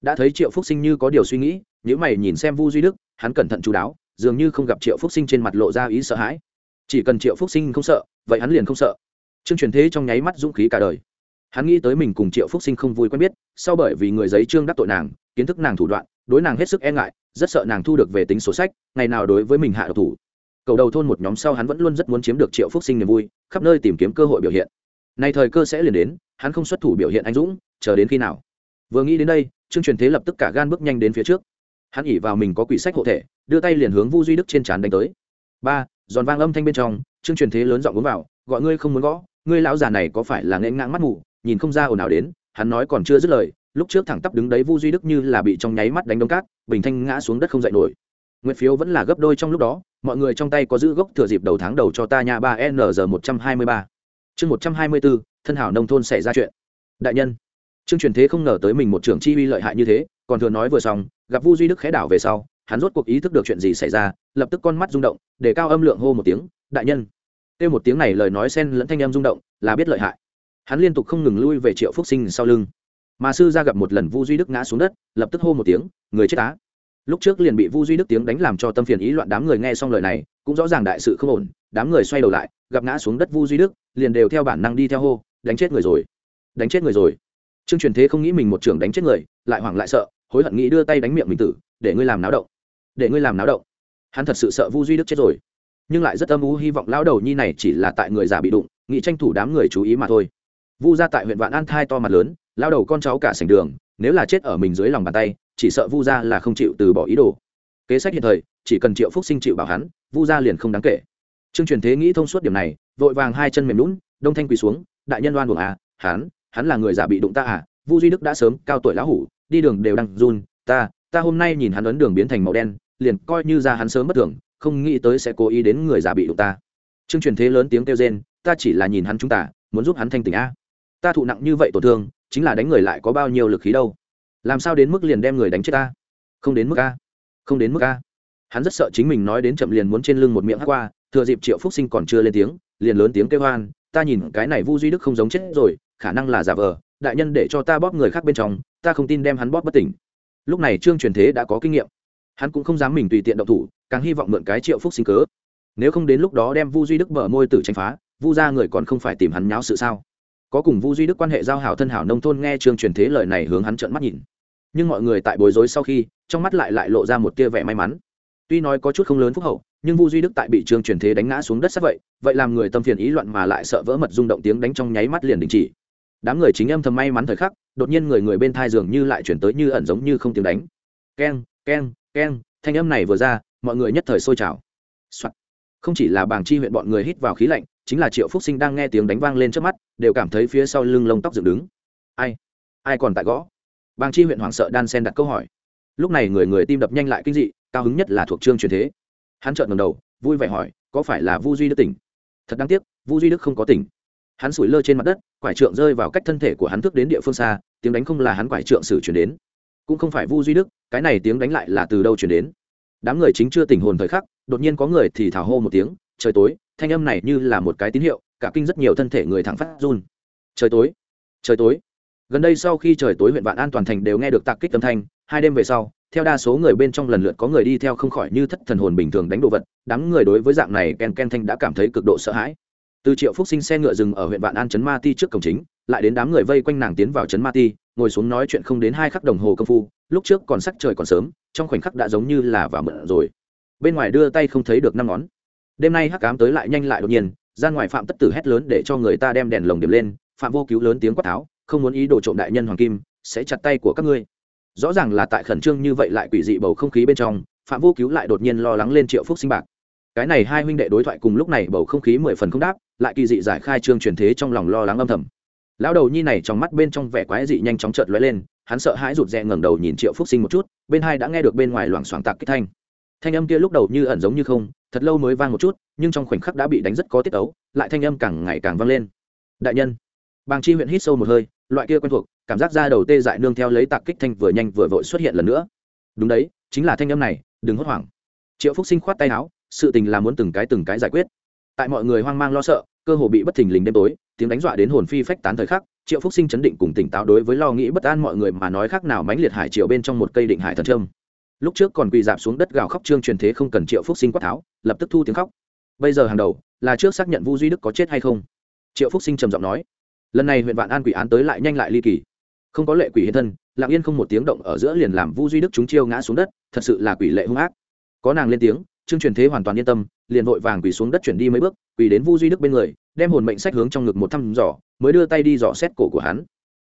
[SPEAKER 1] Đã thấy triệu phúc sinh như có điều suy nghĩ nếu mày nhìn xem vu duy đức, hắn cẩn thận chú đáo, dường như không gặp triệu phúc sinh trên mặt lộ ra ý sợ hãi. Chỉ cần triệu phúc sinh không sợ, vậy hắn liền không sợ. Trương truyền thế trong nháy mắt dũng khí cả đời. Hắn nghĩ tới mình cùng triệu phúc sinh không vui quen biết, sau bởi vì người giấy trương đắc tội nàng, kiến thức nàng thủ đoạn, đối nàng hết sức e ngại, rất sợ nàng thu được về tính sổ sách, ngày nào đối với mình hạ độc thủ. Cầu đầu thôn một nhóm sau hắn vẫn luôn rất muốn chiếm được triệu phúc sinh niềm vui, khắp nơi tìm kiếm cơ hội biểu hiện. Nay thời cơ sẽ liền đến, hắn không xuất thủ biểu hiện anh dũng chờ đến khi nào? Vừa nghĩ đến đây, trương truyền thế lập tức cả gan bước nhanh đến phía trước. Hắn ỉ vào mình có quỷ sách hộ thể, đưa tay liền hướng vu duy đức trên trán đánh tới. Ba, giòn vang âm thanh bên trong, trương truyền thế lớn dọn vốn vào, gọi ngươi không muốn gõ, ngươi lão già này có phải là nghẽn ngãng mắt mù, nhìn không ra ồn ào đến. Hắn nói còn chưa dứt lời, lúc trước thẳng tắp đứng đấy vu duy đức như là bị trong nháy mắt đánh đông cát, bình thanh ngã xuống đất không dậy nổi. Nguyện phiếu vẫn là gấp đôi trong lúc đó, mọi người trong tay có giữ gốc thừa dịp đầu tháng đầu cho ta nhà ba n g một trăm hai mươi ba. Chương một trăm hai mươi bốn thân hảo nông thôn xảy ra chuyện. Đại nhân trương truyền thế không ngờ tới mình một trưởng chi uy lợi hại như thế, còn thừa nói vừa xong, gặp vu duy đức khẽ đảo về sau, hắn rốt cuộc ý thức được chuyện gì xảy ra, lập tức con mắt rung động, để cao âm lượng hô một tiếng, đại nhân. Kêu một tiếng này lời nói xen lẫn thanh âm rung động, là biết lợi hại. Hắn liên tục không ngừng lui về triệu phúc sinh sau lưng. Mà sư ra gặp một lần vu duy đức ngã xuống đất, lập tức hô một tiếng, người chết á. Lúc trước liền bị vu duy đức tiếng đánh làm cho tâm phiền ý loạn đám người nghe xong lời này, cũng rõ ràng đại sự không ổn, đám người xoay đầu lại, gặp ngã xuống đất vu duy đức, liền đều theo bản năng đi theo hô, đánh chết người rồi. Đánh chết người rồi trương truyền thế không nghĩ mình một trưởng đánh chết người, lại hoảng lại sợ, hối hận nghĩ đưa tay đánh miệng mình tử, để ngươi làm náo động. Để ngươi làm náo động. Hắn thật sự sợ vu duy đức chết rồi. Nhưng lại rất âm u hy vọng lão đầu nhi này chỉ là tại người già bị đụng, nghĩ tranh thủ đám người chú ý mà thôi. Vu ra tại huyện vạn an thai to mặt lớn lao đầu con cháu cả sành đường, nếu là chết ở mình dưới lòng bàn tay, chỉ sợ vu ra là không chịu từ bỏ ý đồ. Kế sách hiện thời, chỉ cần triệu phúc sinh chịu bảo hắn, vu ra liền không đáng kể. Trương truyền thế nghĩ thông suốt điểm này, vội vàng hai chân mềm lún đông thanh quỳ xuống, đại nhân đoan buồng à hắn hắn là người giả bị đụng ta à vu duy đức đã sớm, cao tuổi lão hủ, đi đường đều đang run, ta ta hôm nay nhìn hắn ấn đường biến thành màu đen, liền coi như ra hắn sớm bất thường, không nghĩ tới sẽ cố ý đến người giả bị đụng ta. Trương truyền thế lớn tiếng kêu rên, ta chỉ là nhìn hắn chúng ta, muốn giúp hắn thanh tỉnh a. Ta thụ nặng như vậy tổn thương, chính là đánh người lại có bao nhiêu lực khí đâu. Làm sao đến mức liền đem người đánh chết ta? Không đến mức a. Không đến mức a. Hắn rất sợ chính mình nói đến chậm liền muốn trên lưng một miệng hát qua, thừa dịp triệu phúc sinh còn chưa lên tiếng, liền lớn tiếng kêu hoan, ta nhìn cái này vu duy đức không giống chết rồi khả năng là giả vờ, đại nhân để cho ta bóp người khác bên trong, ta không tin đem hắn bóp bất tỉnh. Lúc này trương truyền thế đã có kinh nghiệm. Hắn cũng không dám mình tùy tiện động thủ, càng hy vọng mượn cái triệu phúc sinh cớ. Nếu không đến lúc đó đem vu duy đức mở môi tử tranh phá, vu ra người còn không phải tìm hắn nháo sự sao? Có cùng vu duy đức quan hệ giao hảo thân hảo nông thôn nghe trương truyền thế lời này hướng hắn trợn mắt nhìn. Nhưng mọi người tại bối rối sau khi, trong mắt lại lại lộ ra một tia vẻ may mắn. Tuy nói có chút không lớn phúc hậu, nhưng vu duy đức tại bị trương truyền thế đánh ngã xuống đất sắp vậy vậy làm người tâm phiền ý loạn mà lại sợ vỡ mật rung động tiếng đánh trong nháy mắt liền đình chỉ đám người chính âm thầm may mắn thời khắc, đột nhiên người người bên thai dường như lại chuyển tới như ẩn giống như không tiếng đánh. Keng keng keng, thanh âm này vừa ra, mọi người nhất thời sôi trào、Soạn. không chỉ là bàng chi huyện bọn người hít vào khí lạnh, chính là triệu phúc sinh đang nghe tiếng đánh vang lên trước mắt, đều cảm thấy phía sau lưng lông tóc dựng đứng. Ai? Ai còn tại gõ? Bàng chi huyện hoảng sợ đan sen đặt câu hỏi. Lúc này người người tim đập nhanh lại kinh dị, cao hứng nhất là thuộc trương truyền thế. Hắn trợn ngầm đầu, vui vẻ hỏi, có phải là vu duy đức tỉnh? Thật đáng tiếc, vu duy đức không có tỉnh hắn sủi lơ trên mặt đất, quải trượng rơi vào cách thân thể của hắn thức đến địa phương xa, tiếng đánh không là hắn quải trượng sử chuyển đến. Cũng không phải vu duy đức, cái này tiếng đánh lại là từ đâu chuyển đến? Đám người chính chưa tỉnh hồn thời khắc, đột nhiên có người thì thảo hô một tiếng, trời tối, thanh âm này như là một cái tín hiệu, cả kinh rất nhiều thân thể người thẳng phát run. Trời tối trời tối. Gần đây sau khi trời tối huyện vạn an toàn thành đều nghe được tạc kích âm thanh, hai đêm về sau, theo đa số người bên trong lần lượt có người đi theo không khỏi như thất thần hồn bình thường đánh đồ vật, đám người đối với dạng này ken ken thanh đã cảm thấy cực độ sợ hãi từ triệu phúc sinh xe ngựa dừng ở huyện vạn an trấn ma ti trước cổng chính, lại đến đám người vây quanh nàng tiến vào trấn ma ti, ngồi xuống nói chuyện không đến hai khắc đồng hồ công phu, lúc trước còn sắc trời còn sớm, trong khoảnh khắc đã giống như là vào mượn rồi. Bên ngoài đưa tay không thấy được năm ngón. Đêm nay hắc cám tới lại nhanh lại đột nhiên, ra ngoài phạm tất tử hét lớn để cho người ta đem đèn lồng điểm lên, phạm vô cứu lớn tiếng quát tháo, không muốn ý đồ trộm đại nhân hoàng kim, sẽ chặt tay của các ngươi. Rõ ràng là tại khẩn trương như vậy lại quỷ dị bầu không khí bên trong, phạm vô cứu lại đột nhiên lo lắng lên triệu phúc sinh bạc. Cái này hai huynh đệ đối thoại cùng lúc này bầu không khí mười phần không đáp lại kỳ dị giải khai trương truyền thế trong lòng lo lắng âm thầm. Lão đầu nhi này trong mắt bên trong vẻ quái dị nhanh chóng chợt lóe lên, hắn sợ hãi rụt rè ngẩng đầu nhìn triệu phúc sinh một chút, bên hai đã nghe được bên ngoài loảng xoảng tạc kích thanh. Thanh âm kia lúc đầu như ẩn giống như không, thật lâu mới vang một chút, nhưng trong khoảnh khắc đã bị đánh rất có tiết ấu, lại thanh âm càng ngày càng vang lên. Đại nhân, bàng chi huyện hít sâu một hơi, loại kia quen thuộc, cảm giác da đầu tê dại nương theo lấy tạc kích thanh vừa nhanh vừa vội xuất hiện lần nữa. Đúng đấy, chính là thanh âm này, đừng hốt hoảng. Triệu phúc sinh khoát tay áo, sự tình là muốn từng cái từng cái giải quyết. Tại mọi người hoang mang lo sợ cơ hồ bị bất thình lình đêm tối, tiếng đánh dọa đến hồn phi phách tán thời khắc, triệu phúc sinh chấn định cùng tỉnh táo đối với lo nghĩ bất an mọi người mà nói khác nào mãnh liệt hải triệu bên trong một cây định hải thần trâm. Lúc trước còn quỳ dạp xuống đất gào khóc trương truyền thế không cần triệu phúc sinh quát tháo, lập tức thu tiếng khóc. Bây giờ hàng đầu, là trước xác nhận vu duy đức có chết hay không? Triệu phúc sinh trầm giọng nói. Lần này huyện vạn an quỷ án tới lại nhanh lại ly kỳ. Không có lệ quỷ hiện thân, lặng yên không một tiếng động ở giữa liền làm vu duy đức chúng chiêu ngã xuống đất, thật sự là quỷ lệ hung ác. Có nàng lên tiếng trương truyền thế hoàn toàn yên tâm, liền vội vàng quỳ xuống đất chuyển đi mấy bước, quỳ đến vu duy đức bên người, đem hồn mệnh sách hướng trong ngực một thăm dò, mới đưa tay đi dò xét cổ của hắn.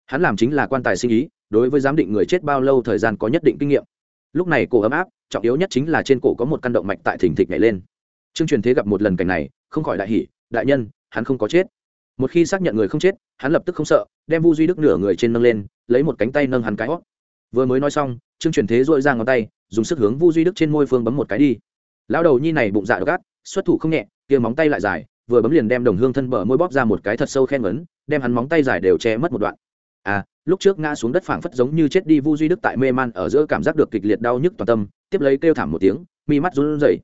[SPEAKER 1] Hắn làm chính là quan tài sinh ý, đối với giám định người chết bao lâu thời gian có nhất định kinh nghiệm. Lúc này cổ ấm áp, trọng yếu nhất chính là trên cổ có một căn động mạch tại thỉnh thịch nhảy lên. Trương truyền thế gặp một lần cảnh này, không khỏi đại hỉ, đại nhân, hắn không có chết. Một khi xác nhận người không chết, hắn lập tức không sợ, đem vu duy đức nửa người trên nâng lên, lấy một cánh tay nâng hắn cái hót. Vừa mới nói xong, trương truyền thế dội ra ngón tay, dùng sức hướng vu duy đức trên môi phương bấm một cái đi lão đầu nhi này bụng dạ đ ộ xuất thủ không nhẹ, kia móng tay lại dài, vừa bấm liền đem đồng hương thân bờ môi bóp ra một cái thật sâu khen vấn đem hắn móng tay dài đều che mất một đoạn. À lúc trước ngã xuống đất phảng phất giống như chết đi vu duy đức tại mê man ở giữa cảm giác được kịch liệt đau nhức toàn tâm, tiếp lấy kêu thảm một tiếng, mi mắt run rẩy.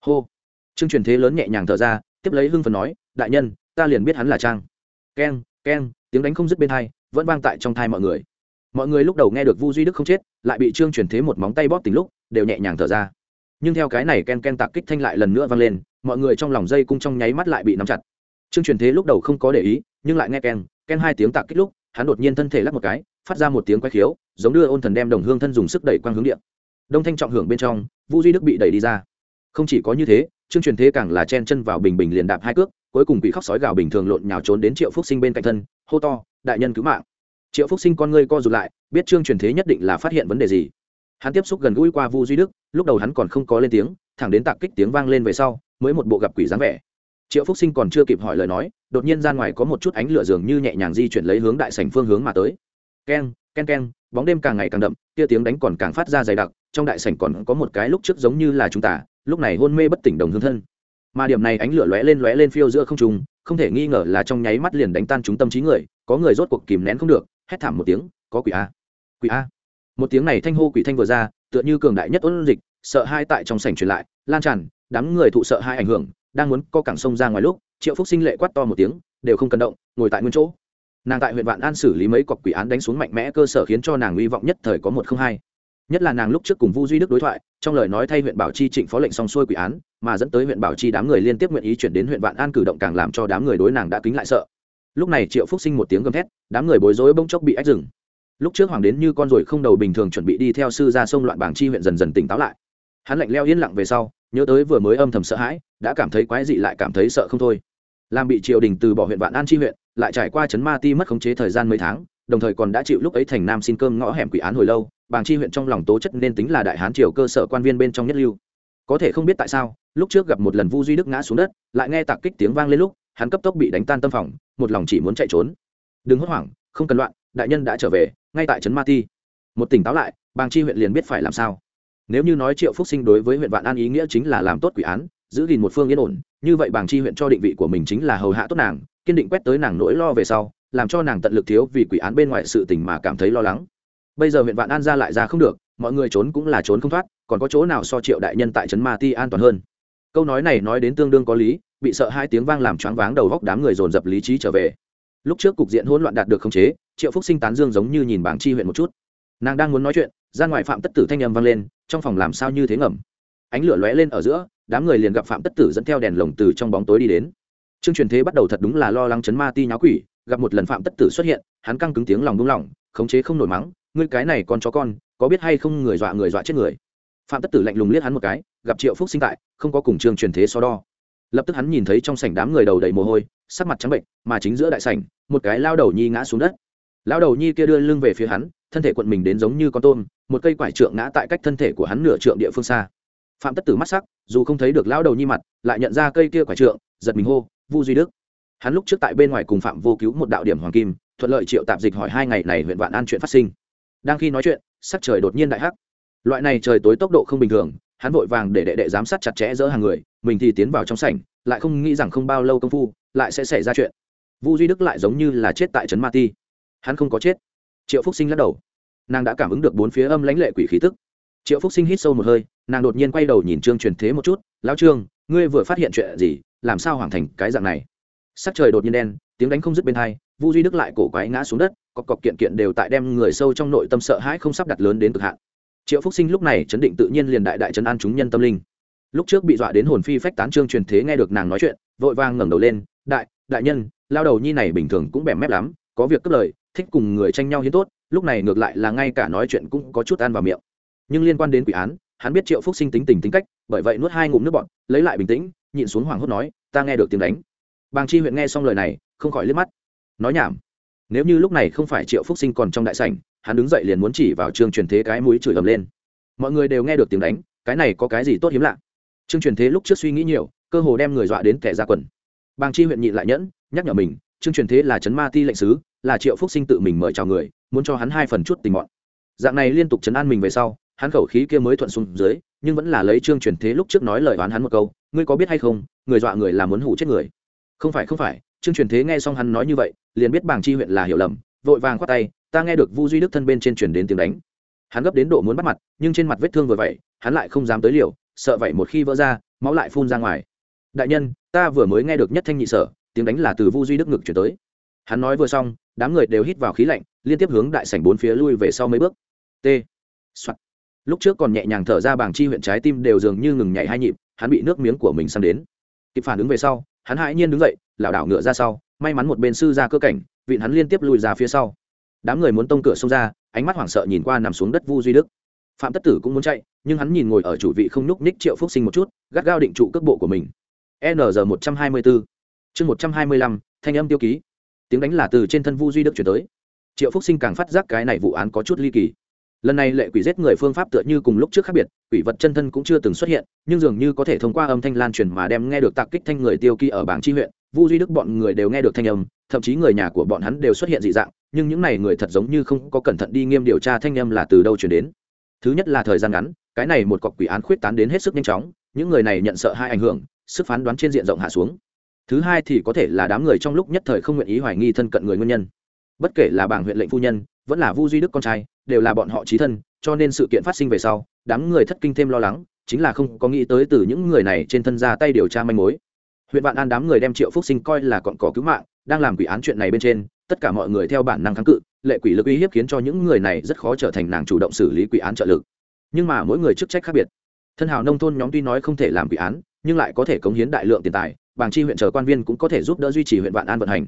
[SPEAKER 1] Hô. Trương truyền thế lớn nhẹ nhàng thở ra, tiếp lấy hưng phần nói, đại nhân, ta liền biết hắn là trang. Keng keng, tiếng đánh không dứt bên thai vẫn vang tại trong thai mọi người. Mọi người lúc đầu nghe được vu duy đức không chết, lại bị trương truyền thế một móng tay bóp tình lúc, đều nhẹ nhàng thở ra nhưng theo cái này ken ken tạc kích thanh lại lần nữa vang lên, mọi người trong lòng dây cung trong nháy mắt lại bị nắm chặt. Trương truyền thế lúc đầu không có để ý, nhưng lại nghe ken ken hai tiếng tạc kích lúc, hắn đột nhiên thân thể lắc một cái, phát ra một tiếng quay khiếu, giống đưa ôn thần đem đồng hương thân dùng sức đẩy quang hướng điện đông thanh trọng hưởng bên trong vu duy đức bị đẩy đi ra. Không chỉ có như thế, trương truyền thế càng là chen chân vào bình bình liền đạp hai cước, cuối cùng bị khóc sói gào bình thường lộn nhào trốn đến triệu phúc sinh bên cạnh thân, hô to, đại nhân cứu mạng. Triệu phúc sinh con ngươi co rụt lại, biết trương truyền thế nhất định là phát hiện vấn đề gì. Hắn tiếp xúc gần gũi qua vu duy đức lúc đầu hắn còn không có lên tiếng, thẳng đến tạc kích tiếng vang lên về sau, mới một bộ gặp quỷ dáng vẻ. Triệu phúc sinh còn chưa kịp hỏi lời nói, đột nhiên ra ngoài có một chút ánh lửa dường như nhẹ nhàng di chuyển lấy hướng đại sảnh phương hướng mà tới. Keng ken ken bóng đêm càng ngày càng đậm, kia tiếng đánh còn càng phát ra dày đặc, trong đại sảnh còn có một cái lúc trước giống như là chúng ta, lúc này hôn mê bất tỉnh đồng hương thân. Mà điểm này ánh lửa lóe lên lóe lên phiêu giữa không trung, không thể nghi ngờ là trong nháy mắt liền đánh tan chúng tâm trí người, có người rốt cuộc kìm nén không được, hét thảm một tiếng, có quỷ a quỷ a một tiếng này thanh hô quỷ thanh vừa ra, tựa như cường đại nhất ôn dịch, sợ hai tại trong sảnh truyền lại, lan tràn, đám người thụ sợ hai ảnh hưởng, đang muốn co cẳng sông ra ngoài lúc, triệu phúc sinh lệ quát to một tiếng, đều không cần động, ngồi tại nguyên chỗ. Nàng tại huyện vạn an xử lý mấy cọc quỷ án đánh xuống mạnh mẽ cơ sở khiến cho nàng hy vọng nhất thời có một không hai. Nhất là nàng lúc trước cùng vu duy đức đối thoại, trong lời nói thay huyện bảo chi trịnh phó lệnh xong xuôi quỷ án, mà dẫn tới huyện bảo chi đám người liên tiếp nguyện ý chuyển đến huyện vạn an cử động càng làm cho đám người đối nàng đã kính lại sợ. Lúc này triệu phúc sinh một tiếng gầm thét, đám người bối rối bỗng chốc bị ách rừng lúc trước hoàng đến như con ruồi không đầu bình thường chuẩn bị đi theo sư ra sông loạn bảng chi huyện dần dần tỉnh táo lại. Hắn lạnh leo yên lặng về sau, nhớ tới vừa mới âm thầm sợ hãi, đã cảm thấy quái dị lại cảm thấy sợ không thôi. Làm bị triều đình từ bỏ huyện vạn an chi huyện, lại trải qua chấn ma ti mất khống chế thời gian mấy tháng, đồng thời còn đã chịu lúc ấy thành nam xin cơm ngõ hẻm quỷ án hồi lâu, bàng chi huyện trong lòng tố chất nên tính là đại hán triều cơ sở quan viên bên trong nhất lưu. Có thể không biết tại sao, lúc trước gặp một lần vu duy đức ngã xuống đất, lại nghe tạc kích tiếng vang lên lúc, hắn cấp tốc bị đánh tan tâm phòng, một lòng chỉ muốn chạy trốn. Đừng hốt hoảng, không cần loạn, đại nhân đã trở về ngay tại trấn ma ti. Một tỉnh táo lại bàng chi huyện liền biết phải làm sao. Nếu như nói triệu phúc sinh đối với huyện vạn an ý nghĩa chính là làm tốt quỷ án, giữ gìn một phương yên ổn, như vậy bàng chi huyện cho định vị của mình chính là hầu hạ tốt nàng, kiên định quét tới nàng nỗi lo về sau, làm cho nàng tận lực thiếu vì quỷ án bên ngoài sự tình mà cảm thấy lo lắng. Bây giờ huyện vạn an ra lại ra không được, mọi người trốn cũng là trốn không thoát, còn có chỗ nào so triệu đại nhân tại trấn ma ti an toàn hơn? Câu nói này nói đến tương đương có lý, bị sợ hai tiếng vang làm choáng váng đầu góc đám người dồn dập lý trí trở về. Lúc trước cục diện hỗn loạn đạt được khống chế triệu phúc sinh tán dương giống như nhìn bảng chi huyện một chút. Nàng đang muốn nói chuyện, ra ngoài phạm tất tử thanh âm vang lên, trong phòng làm sao như thế ngầm? Ánh lửa lóe lên ở giữa, đám người liền gặp phạm tất tử dẫn theo đèn lồng từ trong bóng tối đi đến. Trương truyền thế bắt đầu thật đúng là lo lắng chấn ma ti nháo quỷ, gặp một lần phạm tất tử xuất hiện, hắn căng cứng tiếng lòng đúng lòng, khống chế không nổi mắng, ngươi cái này con chó con, có biết hay không người dọa người dọa chết người? Phạm tất tử lạnh lùng liếc hắn một cái, gặp triệu phúc sinh tại, không có cùng trương truyền thế so đo. Lập tức hắn nhìn thấy trong sảnh đám người đầu đầy mồ hôi, sắc mặt trắng bệnh, mà chính giữa đại sảnh, một cái lao đầu nhi ngã xuống đất lão đầu nhi kia đưa lưng về phía hắn, thân thể quận mình đến giống như con tôm, một cây quải trượng ngã tại cách thân thể của hắn nửa trượng địa phương xa. Phạm tất tử mắt sắc, dù không thấy được lão đầu nhi mặt, lại nhận ra cây kia quải trượng, giật mình hô, vu duy đức. Hắn lúc trước tại bên ngoài cùng phạm vô cứu một đạo điểm hoàng kim, thuận lợi triệu tạp dịch hỏi hai ngày này huyện vạn an chuyện phát sinh. Đang khi nói chuyện, sắc trời đột nhiên đại hắc. Loại này trời tối tốc độ không bình thường, hắn vội vàng để đệ đệ giám sát chặt chẽ giữa hàng người, mình thì tiến vào trong sảnh, lại không nghĩ rằng không bao lâu công phu, lại sẽ xảy ra chuyện. Vu duy đức lại giống như là chết tại trấn ma ti hắn không có chết. Triệu phúc sinh lắc đầu. Nàng đã cảm ứng được bốn phía âm lãnh lệ quỷ khí tức. Triệu phúc sinh hít sâu một hơi, nàng đột nhiên quay đầu nhìn trương truyền thế một chút, lão trương, ngươi vừa phát hiện chuyện gì? Làm sao hoàn thành cái dạng này? Sắc trời đột nhiên đen, tiếng đánh không dứt bên hai, vu duy đức lại cổ quái ngã xuống đất, cọc cọc kiện kiện đều tại đem người sâu trong nội tâm sợ hãi không sắp đặt lớn đến cực hạn. Triệu phúc sinh lúc này chấn định tự nhiên liền đại đại chấn an chúng nhân tâm linh. Lúc trước bị dọa đến hồn phi phách tán trương truyền thế nghe được nàng nói chuyện, vội vang ngẩng đầu lên, đại đại nhân, lao đầu nhi này bình thường cũng bẻm mép lắm, có việc cất lời thích cùng người tranh nhau hiến tốt, lúc này ngược lại là ngay cả nói chuyện cũng có chút ăn vào miệng. Nhưng liên quan đến quỷ án, hắn biết triệu phúc sinh tính tình tính cách, bởi vậy nuốt hai ngụm nước bọt, lấy lại bình tĩnh, nhịn xuống hoảng hốt nói, ta nghe được tiếng đánh. Bàng chi huyện nghe xong lời này, không khỏi liếc mắt. Nói nhảm. Nếu như lúc này không phải triệu phúc sinh còn trong đại sảnh, hắn đứng dậy liền muốn chỉ vào trương truyền thế cái mũi chửi ầm lên. Mọi người đều nghe được tiếng đánh, cái này có cái gì tốt hiếm lạ? Trương truyền thế lúc trước suy nghĩ nhiều, cơ hồ đem người dọa đến kẻ ra quần. Bàng chi huyện nhịn lại nhẫn, nhắc nhở mình, trương truyền thế là chấn ma ti lệnh sứ là triệu phúc sinh tự mình mời chào người, muốn cho hắn hai phần chút tình mọn. Dạng này liên tục chấn an mình về sau, hắn khẩu khí kia mới thuận xuống dưới, nhưng vẫn là lấy trương truyền thế lúc trước nói lời oán hắn một câu, ngươi có biết hay không, người dọa người là muốn hủ chết người. Không phải không phải. Trương truyền thế nghe xong hắn nói như vậy, liền biết bảng chi huyện là hiểu lầm, vội vàng khoát tay, ta nghe được vu duy đức thân bên trên truyền đến tiếng đánh. Hắn gấp đến độ muốn bắt mặt, nhưng trên mặt vết thương vừa vậy hắn lại không dám tới liều, sợ vậy một khi vỡ ra, máu lại phun ra ngoài. Đại nhân, ta vừa mới nghe được nhất thanh nhị sở, tiếng đánh là từ vu duy đức ngực chuyển tới. Hắn nói vừa xong đám người đều hít vào khí lạnh, liên tiếp hướng đại sảnh bốn phía lui về sau mấy bước. T. Soạn. lúc trước còn nhẹ nhàng thở ra bảng chi huyện trái tim đều dường như ngừng nhảy hai nhịp, hắn bị nước miếng của mình sang đến. Kịp phản ứng về sau, hắn hãi nhiên đứng dậy, lảo đảo ngựa ra sau, may mắn một bên sư ra cơ cảnh, vịn hắn liên tiếp lùi ra phía sau. Đám người muốn tông cửa xông ra, ánh mắt hoảng sợ nhìn qua nằm xuống đất vu duy đức. Phạm tất tử cũng muốn chạy, nhưng hắn nhìn ngồi ở chủ vị không nhúc ních triệu phúc sinh một chút, gắt gao định trụ cước bộ của mình. N một trăm hai mươi bốn. Chương một trăm hai mươi lăm, thanh âm tiêu ký tiếng đánh là từ trên thân vu duy đức chuyển tới. Triệu phúc sinh càng phát giác cái này vụ án có chút ly kỳ. Lần này lệ quỷ giết người phương pháp tựa như cùng lúc trước khác biệt, quỷ vật chân thân cũng chưa từng xuất hiện, nhưng dường như có thể thông qua âm thanh lan truyền mà đem nghe được tạc kích thanh người tiêu kỳ ở bảng chi huyện, vu duy đức bọn người đều nghe được thanh âm, thậm chí người nhà của bọn hắn đều xuất hiện dị dạng, nhưng những n à y người thật giống như không có cẩn thận đi nghiêm điều tra thanh âm là từ đâu chuyển đến. Thứ nhất là thời gian ngắn, cái này một cọc quỷ án khuyết tán đến hết sức nhanh chóng, những người này nhận sợ hai ảnh hưởng, sức phán đoán trên diện rộng hạ xuống thứ hai thì có thể là đám người trong lúc nhất thời không nguyện ý hoài nghi thân cận người nguyên nhân. Bất kể là bảng huyện lệnh phu nhân, vẫn là vu duy đức con trai, đều là bọn họ trí thân, cho nên sự kiện phát sinh về sau, đám người thất kinh thêm lo lắng, chính là không có nghĩ tới từ những người này trên thân ra tay điều tra manh mối. Huyện vạn an đám người đem triệu phúc sinh coi là còn có cứu mạng, đang làm quỷ án chuyện này bên trên, tất cả mọi người theo bản năng kháng cự, lệ quỷ lực uy hiếp khiến cho những người này rất khó trở thành nàng chủ động xử lý quỷ án trợ lực. Nhưng mà mỗi người chức trách khác biệt. Thân hào nông thôn nhóm tuy nói không thể làm quỷ án, nhưng lại có thể cống hiến đại lượng tiền tài bảng chi huyện chờ quan viên cũng có thể giúp đỡ duy trì huyện vạn an vận hành.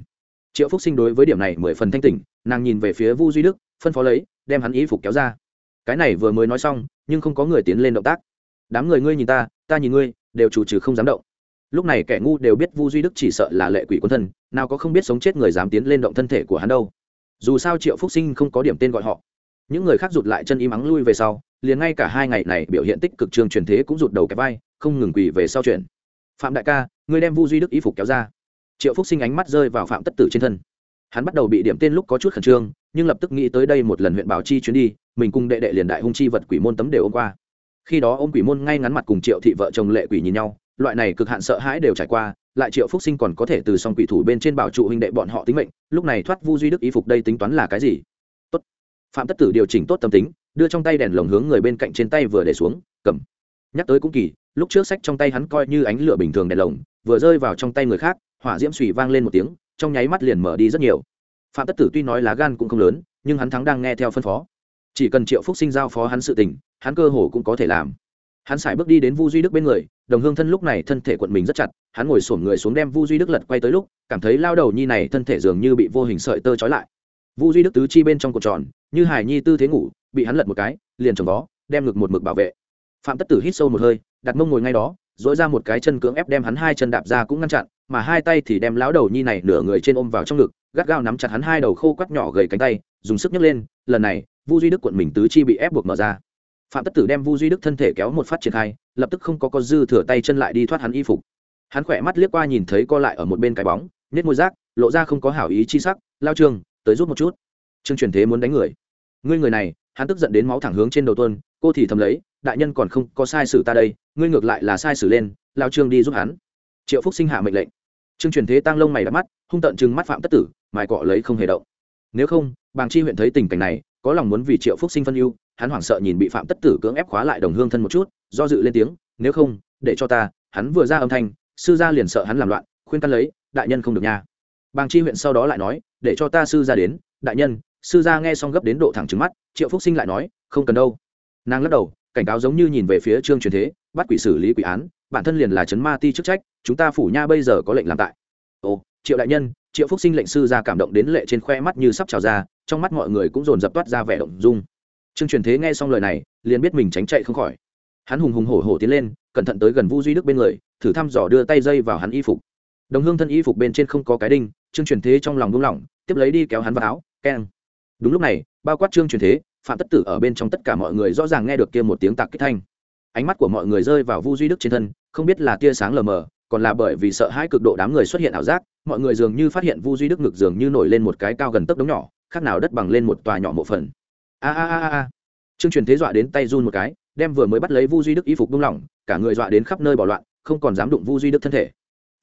[SPEAKER 1] Triệu phúc sinh đối với điểm này mười phần thanh tỉnh, nàng nhìn về phía vu duy đức, phân phó lấy, đem hắn ý phục kéo ra. Cái này vừa mới nói xong, nhưng không có người tiến lên động tác. Đám người ngươi nhìn ta ta nhìn ngươi, đều chủ trừ không dám động. Lúc này kẻ ngu đều biết vu duy đức chỉ sợ là lệ quỷ quân thân, nào có không biết sống chết người dám tiến lên động thân thể của hắn đâu. Dù sao triệu phúc sinh không có điểm tên gọi họ. Những người khác rụt lại chân im ắng lui về sau, liền ngay cả hai ngày này biểu hiện tích cực trường truyền thế cũng rụt đầu cái vai, không ngừng quỳ về sau chuyện. phạm đại ca ngươi đem vu duy đức y phục kéo ra triệu phúc sinh ánh mắt rơi vào phạm tất tử trên thân hắn bắt đầu bị điểm tên lúc có chút khẩn trương nhưng lập tức nghĩ tới đây một lần huyện bảo chi chuyến đi mình cùng đệ đệ liền đại hung chi vật quỷ môn tấm đều ôm qua khi đó ô m quỷ môn ngay ngắn mặt cùng triệu thị vợ chồng lệ quỷ nhìn nhau loại này cực hạn sợ hãi đều trải qua lại triệu phúc sinh còn có thể từ song quỷ thủ bên trên bảo trụ huynh đệ bọn họ tính mệnh lúc này thoát vu duy đức y phục đây tính toán là cái gì tốt phạm tất tử điều chỉnh tốt tâm tính đưa trong tay đèn lồng hướng người bên cạnh trên tay vừa để xuống cầm nhắc tới cũng kỳ lúc trước sách trong tay hắn coi như ánh lửa bình thường đèn lồng, vừa rơi vào trong tay người khác, hỏa diễm xùy vang lên một tiếng, trong nháy mắt liền mở đi rất nhiều. Phạm tất tử tuy nói lá gan cũng không lớn, nhưng hắn thắng đang nghe theo phân phó. Chỉ cần triệu phúc sinh giao phó hắn sự tình, hắn cơ hồ cũng có thể làm. Hắn sải bước đi đến vu duy đức bên người, đồng hương thân lúc này thân thể quận mình rất chặt, hắn ngồi sổm người xuống đem vu duy đức lật quay tới lúc, cảm thấy lao đầu nhi này thân thể dường như bị vô hình sợi tơ trói lại. Vu duy đức tứ chi bên trong cột tròn, như hải nhi tư thế ngủ, bị hắn lật một cái, liền trồng vó, đem ngực một mực bảo vệ. Phạm tất tử hít sâu một hơi đặt mông ngồi ngay đó, dỗi ra một cái chân cưỡng ép đem hắn hai chân đạp ra cũng ngăn chặn, mà hai tay thì đem lão đầu nhi này nửa người trên ôm vào trong ngực, gắt gao nắm chặt hắn hai đầu khô quắt nhỏ gầy cánh tay, dùng sức nhấc lên, lần này, vu duy đức quận mình tứ chi bị ép buộc mở ra. Phạm tất tử đem vu duy đức thân thể kéo một phát triển khai, lập tức không có con dư thừa tay chân lại đi thoát hắn y phục. Hắn khỏe mắt liếc qua nhìn thấy co lại ở một bên cái bóng nết môi rác, lộ ra không có hảo ý chi sắc, lao trương, tới rút một chút. Trương truyền thế muốn đánh người. Ngươi người này, hắn tức giận đến máu thẳng hướng trên đầu tuân cô thì thầm lấy đại nhân còn không có sai sử ta đây, ngươi ngược lại là sai sử lên, lao trương đi giúp hắn. Triệu phúc sinh hạ mệnh lệnh. Trương truyền thế tăng lông mày đắm mắt, hung tận chừng mắt phạm tất tử, mài cọ lấy không hề động. Nếu không, bàng chi huyện thấy tình cảnh này, có lòng muốn vì triệu phúc sinh phân ưu, hắn hoảng sợ nhìn bị phạm tất tử cưỡng ép khóa lại đồng hương thân một chút, do dự lên tiếng, nếu không, để cho ta. Hắn vừa ra âm thanh, sư gia liền sợ hắn làm loạn, khuyên căn lấy, đại nhân không được nha. Bàng chi huyện sau đó lại nói, để cho ta sư gia đến. Đại nhân. Sư gia nghe xong gấp đến độ thẳng trứng mắt, triệu phúc sinh lại nói, không cần đâu. Nàng lắc đầu cảnh cáo giống như nhìn về phía trương truyền thế, bắt quỷ xử lý quỷ án, bản thân liền là chấn ma ti chức trách, chúng ta phủ nha bây giờ có lệnh làm tại. Ồ, triệu đại nhân, triệu phúc sinh lệnh sư ra cảm động đến lệ trên khoe mắt như sắp trào ra, trong mắt mọi người cũng dồn dập toát ra vẻ động dung. Trương truyền thế nghe xong lời này, liền biết mình tránh chạy không khỏi. Hắn hùng hùng hổ hổ tiến lên, cẩn thận tới gần vu duy đức bên người, thử thăm dò đưa tay dây vào hắn y phục. Đồng hương thân y phục bên trên không có cái đinh, trương truyền thế trong lòng buông lỏng, tiếp lấy đi kéo hắn vào áo, keng. Đúng lúc này, bao quát trương truyền thế phạm tất tử ở bên trong tất cả mọi người rõ ràng nghe được kia một tiếng tạc kích thanh. Ánh mắt của mọi người rơi vào vu duy đức trên thân, không biết là tia sáng lờ mờ, còn là bởi vì sợ hãi cực độ đám người xuất hiện ảo giác, mọi người dường như phát hiện vu duy đức ngực dường như nổi lên một cái cao gần tấc đống nhỏ, khác nào đất bằng lên một tòa nhỏ một phần. A a a a. Trương truyền thế dọa đến tay run một cái, đem vừa mới bắt lấy vu duy đức y phục buông lỏng, cả người dọa đến khắp nơi bỏ loạn, không còn dám đụng vu duy đức thân thể.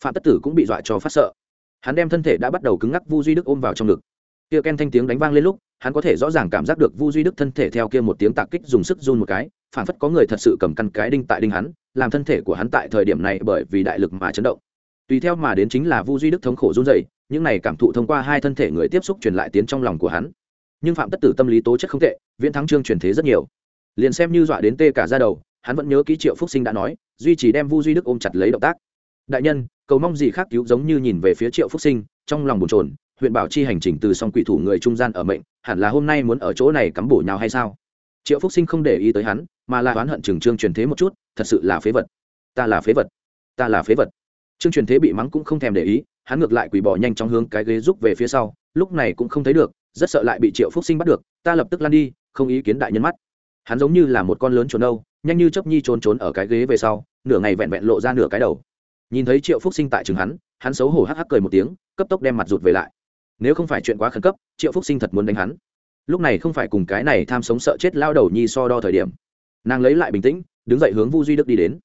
[SPEAKER 1] Phạm tất tử cũng bị dọa cho phát sợ. Hắn đem thân thể đã bắt đầu cứng ngắc vu duy đức ôm vào trong ngực kia ken thanh tiếng đánh vang lên lúc, hắn có thể rõ ràng cảm giác được vu duy đức thân thể theo kia một tiếng tạc kích dùng sức run một cái, phản phất có người thật sự cầm căn cái đinh tại đinh hắn, làm thân thể của hắn tại thời điểm này bởi vì đại lực mà chấn động. Tùy theo mà đến chính là vu duy đức thống khổ run dày những này cảm thụ thông qua hai thân thể người tiếp xúc truyền lại tiến trong lòng của hắn. Nhưng phạm tất tử tâm lý tố chất không tệ, viễn thắng trương truyền thế rất nhiều. Liền xem như dọa đến tê cả ra đầu, hắn vẫn nhớ ký triệu phúc sinh đã nói, duy trì đem vu duy đức ôm chặt lấy động tác. Đại nhân, cầu mong gì khác cứu giống như nhìn về phía triệu phúc sinh, trong lòng bồn trồn huyện bảo chi hành trình từ song quỷ thủ người trung gian ở mệnh, hẳn là hôm nay muốn ở chỗ này cắm bổ nhau hay sao? Triệu phúc sinh không để ý tới hắn, mà là oán hận trừng trương truyền thế một chút, thật sự là phế vật. Ta là phế vật. Ta là phế vật. Trương truyền thế bị mắng cũng không thèm để ý, hắn ngược lại quỳ bỏ nhanh trong hướng cái ghế rút về phía sau, lúc này cũng không thấy được, rất sợ lại bị triệu phúc sinh bắt được, ta lập tức lăn đi, không ý kiến đại nhân mắt. Hắn giống như là một con lớn trốn đâu nhanh như chấp nhi trốn trốn ở cái ghế về sau, nửa ngày vẹn vẹn lộ ra nửa cái đầu. Nhìn thấy triệu phúc sinh tại trường hắn hắn xấu hổ hắc hắc cười một tiếng, cấp tốc đem mặt rụt về lại nếu không phải chuyện quá khẩn cấp, triệu phúc sinh thật muốn đánh hắn. Lúc này không phải cùng cái này tham sống sợ chết lao đầu nhi so đo thời điểm. Nàng lấy lại bình tĩnh, đứng dậy hướng vu duy đức đi đến.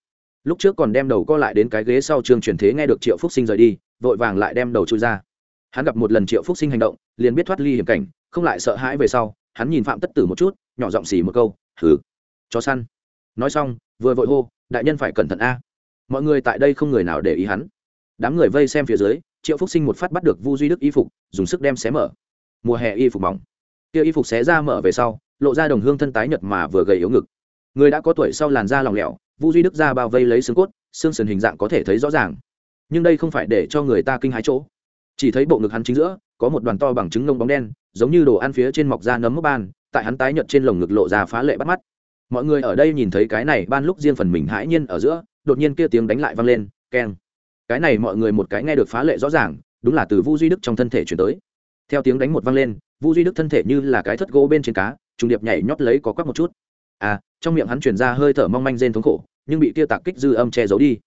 [SPEAKER 1] Lúc trước còn đem đầu co lại đến cái ghế sau trường truyền thế nghe được triệu phúc sinh rời đi, vội vàng lại đem đầu chui ra. Hắn gặp một lần triệu phúc sinh hành động, liền biết thoát ly hiểm cảnh, không lại sợ hãi về sau, hắn nhìn phạm tất tử một chút, nhỏ giọng xì một câu thử chó săn. Nói xong, vừa vội hô, đại nhân phải cẩn thận a. Mọi người tại đây không người nào để ý hắn. Đám người vây xem phía dưới triệu phúc sinh một phát bắt được vu duy đức y phục dùng sức đem xé mở mùa hè y phục mỏng kia y phục xé ra mở về sau lộ ra đồng hương thân tái nhật mà vừa gầy yếu ngực người đã có tuổi sau làn da lòng lẻo vu duy đức ra bao vây lấy xương cốt xương sườn hình dạng có thể thấy rõ ràng nhưng đây không phải để cho người ta kinh hái chỗ chỉ thấy bộ ngực hắn chính giữa có một đoàn to bằng trứng nông bóng đen giống như đồ ăn phía trên mọc da nấm mốc ban tại hắn tái nhợt trên lồng ngực lộ ra phá lệ bắt mắt mọi người ở đây nhìn thấy cái này ban lúc riêng phần mình hãi nhiên ở giữa đột nhiên kia tiếng đánh lại vang lên keng cái này mọi người một cái nghe được phá lệ rõ ràng, đúng là từ vu duy đức trong thân thể chuyển tới. Theo tiếng đánh một vang lên, vu duy đức thân thể như là cái thất gỗ bên trên cá, trùng điệp nhảy nhót lấy có quắc một chút. À trong miệng hắn truyền ra hơi thở mong manh rên thống khổ, nhưng bị kia tạc kích dư âm che giấu đi.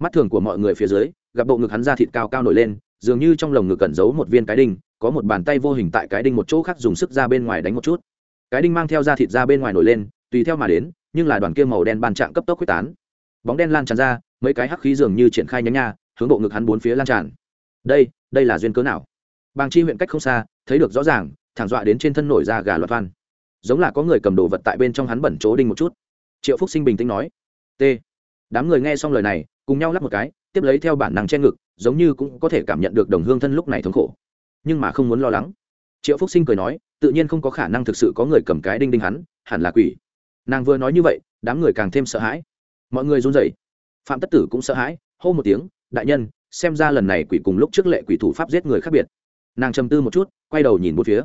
[SPEAKER 1] Mắt thường của mọi người phía dưới, gặp bộ ngực hắn ra thịt cao cao nổi lên, dường như trong lồng ngực cẩn giấu một viên cái đinh, có một bàn tay vô hình tại cái đinh một chỗ khác dùng sức ra bên ngoài đánh một chút. Cái đinh mang theo da thịt ra bên ngoài nổi lên, tùy theo mà đến, nhưng là đoàn kia màu đen ban trạng cấp tốc quyết tán. Bóng đen lan tràn ra, mấy cái hắc khí dường như triển khai nhánh nha hướng bộ ngực hắn bốn phía lan tràn. Đây đây là duyên cớ nào? Bàng chi huyện cách không xa, thấy được rõ ràng thẳng dọa đến trên thân nổi ra gà loạt văn giống là có người cầm đồ vật tại bên trong hắn bẩn chỗ đinh một chút. Triệu phúc sinh bình tĩnh nói, t. Đám người nghe xong lời này, cùng nhau lắp một cái, tiếp lấy theo bản năng che ngực, giống như cũng có thể cảm nhận được đồng hương thân lúc này thống khổ. Nhưng mà không muốn lo lắng. Triệu phúc sinh cười nói, tự nhiên không có khả năng thực sự có người cầm cái đinh đinh hắn, hẳn là quỷ. Nàng vừa nói như vậy, đám người càng thêm sợ hãi. Mọi người run rẩy. Phạm tất tử cũng sợ hãi, hô một tiếng đại nhân, xem ra lần này quỷ cùng lúc trước lệ quỷ thủ pháp giết người khác biệt. Nàng trầm tư một chút, quay đầu nhìn một phía.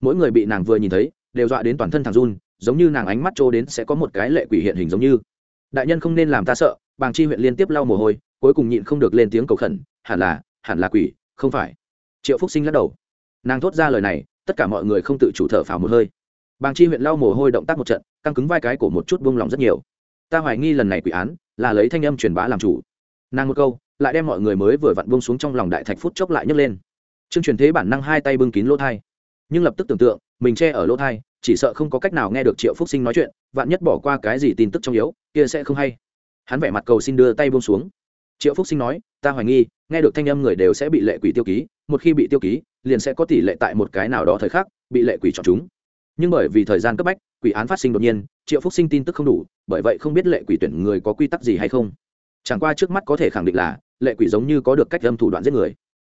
[SPEAKER 1] Mỗi người bị nàng vừa nhìn thấy, đều dọa đến toàn thân thằng run, giống như nàng ánh mắt trô đến sẽ có một cái lệ quỷ hiện hình giống như. Đại nhân không nên làm ta sợ, bàng chi huyện liên tiếp lau mồ hôi, cuối cùng nhịn không được lên tiếng cầu khẩn, hẳn là hẳn là quỷ, không phải. Triệu phúc sinh lắc đầu. Nàng thốt ra lời này, tất cả mọi người không tự chủ thở phào một hơi. Bàng chi huyện lau mồ hôi động tác một trận, căng cứng vai cái của một chút buông lỏng rất nhiều. Ta hoài nghi lần này quỷ án, là lấy thanh âm truyền bá làm chủ. Nàng một câu lại đem mọi người mới vừa vặn buông xuống trong lòng đại thạch phút chốc lại nhấc lên. Chương truyền thế bản năng hai tay bưng kín lỗ thai, nhưng lập tức tưởng tượng, mình che ở lỗ thai, chỉ sợ không có cách nào nghe được triệu phúc sinh nói chuyện, vạn nhất bỏ qua cái gì tin tức trong yếu, kia sẽ không hay. Hắn vẻ mặt cầu xin đưa tay buông xuống. Triệu phúc sinh nói, ta hoài nghi, nghe được thanh âm người đều sẽ bị lệ quỷ tiêu ký, một khi bị tiêu ký, liền sẽ có tỷ lệ tại một cái nào đó thời khắc, bị lệ quỷ chọn chúng. Nhưng bởi vì thời gian cấp bách, quỷ án phát sinh đột nhiên, triệu phúc sinh tin tức không đủ, bởi vậy không biết lệ quỷ tuyển người có quy tắc gì hay không. Chẳng qua trước mắt có thể khẳng định là lệ quỷ giống như có được cách âm thủ đoạn giết người.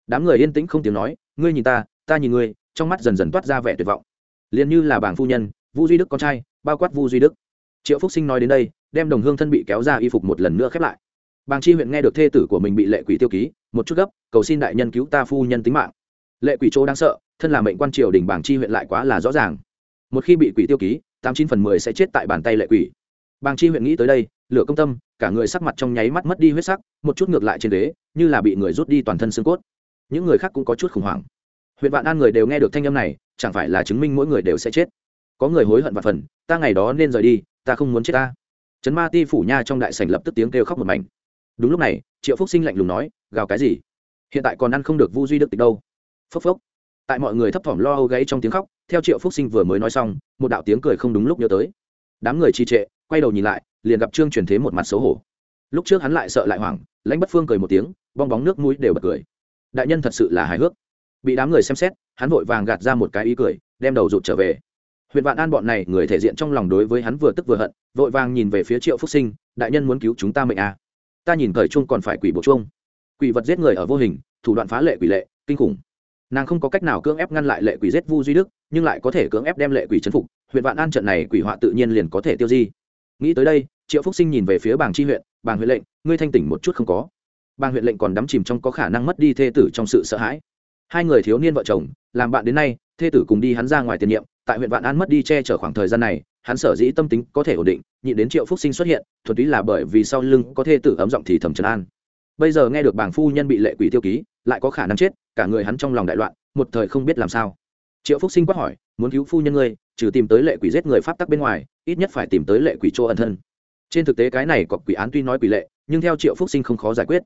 [SPEAKER 1] Đám người yên tĩnh không tiếng nói, ngươi nhìn ta ta nhìn ngươi. Trong mắt dần dần toát ra vẻ tuyệt vọng. Liền như là bảng phu nhân, vu duy đức con trai, bao quát vu duy đức. Triệu phúc sinh nói đến đây, đem đồng hương thân bị kéo ra y phục một lần nữa khép lại. Bàng chi huyện nghe được thê tử của mình bị lệ quỷ tiêu ký, một chút gấp, cầu xin đại nhân cứu ta phu nhân tính mạng. Lệ quỷ chỗ đáng sợ, thân là mệnh quan triều đình bảng chi huyện lại quá là rõ ràng. Một khi bị quỷ tiêu ký, tám chín phần mười sẽ chết tại bàn tay lệ quỷ. Bàng chi huyện nghĩ tới đây, lửa công tâm cả người sắc mặt trong nháy mắt mất đi huyết sắc, một chút ngược lại trên ghế, như là bị người rút đi toàn thân xương cốt. Những người khác cũng có chút khủng hoảng. Huyện vạn an người đều nghe được thanh âm này, chẳng phải là chứng minh mỗi người đều sẽ chết. Có người hối hận và phần, ta ngày đó nên rời đi, ta không muốn chết ta. Trấn ma ti phủ nha trong đại sảnh lập tức tiếng kêu khóc một mảnh. Đúng lúc này, triệu phúc sinh lạnh lùng nói, gào cái gì? Hiện tại còn ăn không được vu duy đức tịch đâu. Phốc phốc. Tại mọi người thấp thỏm lo âu gáy trong tiếng khóc, theo triệu phúc sinh vừa mới nói xong, một đạo tiếng cười không đúng lúc nhớ tới. Đám người trì trệ, quay đầu nhìn lại liền gặp trương truyền thế một mặt xấu hổ. Lúc trước hắn lại sợ lại hoảng, lãnh bất phương cười một tiếng, bong bóng nước mũi đều bật cười. Đại nhân thật sự là hài hước. Bị đám người xem xét, hắn vội vàng gạt ra một cái ý cười, đem đầu rụt trở về. Huyện vạn an bọn này, người thể diện trong lòng đối với hắn vừa tức vừa hận, vội vàng nhìn về phía triệu phúc sinh, đại nhân muốn cứu chúng ta mệnh à. ta nhìn thời chung còn phải quỷ bộ chuông quỷ vật giết người ở vô hình, thủ đoạn phá lệ quỷ lệ, kinh khủng. Nàng không có cách nào cưỡng ép ngăn lại lệ quỷ giết vu duy đức, nhưng lại có thể cưỡng ép đem lệ quỷ chấn phục. Huyện vạn an trận này quỷ họa tự nhiên liền có thể tiêu di. Nghĩ tới đây triệu phúc sinh nhìn về phía bàng chi huyện, bàng huyện lệnh, ngươi thanh tỉnh một chút không có. Bàng huyện lệnh còn đắm chìm trong có khả năng mất đi thê tử trong sự sợ hãi. Hai người thiếu niên vợ chồng, làm bạn đến nay, thê tử cùng đi hắn ra ngoài tiền nhiệm, tại huyện vạn an mất đi che chở khoảng thời gian này, hắn sở dĩ tâm tính có thể ổn định, nhịn đến triệu phúc sinh xuất hiện, thuần túy là bởi vì sau lưng có thê tử ấm giọng thì thầm trấn an. Bây giờ nghe được bảng phu nhân bị lệ quỷ tiêu ký, lại có khả năng chết, cả người hắn trong lòng đại loạn, một thời không biết làm sao. Triệu phúc sinh quát hỏi, muốn cứu phu nhân ngươi, trừ tìm tới lệ quỷ giết người pháp tắc bên ngoài, ít nhất phải tìm tới lệ quỷ chỗ ẩn thân trên thực tế cái này có quỷ án tuy nói quỷ lệ, nhưng theo triệu phúc sinh không khó giải quyết.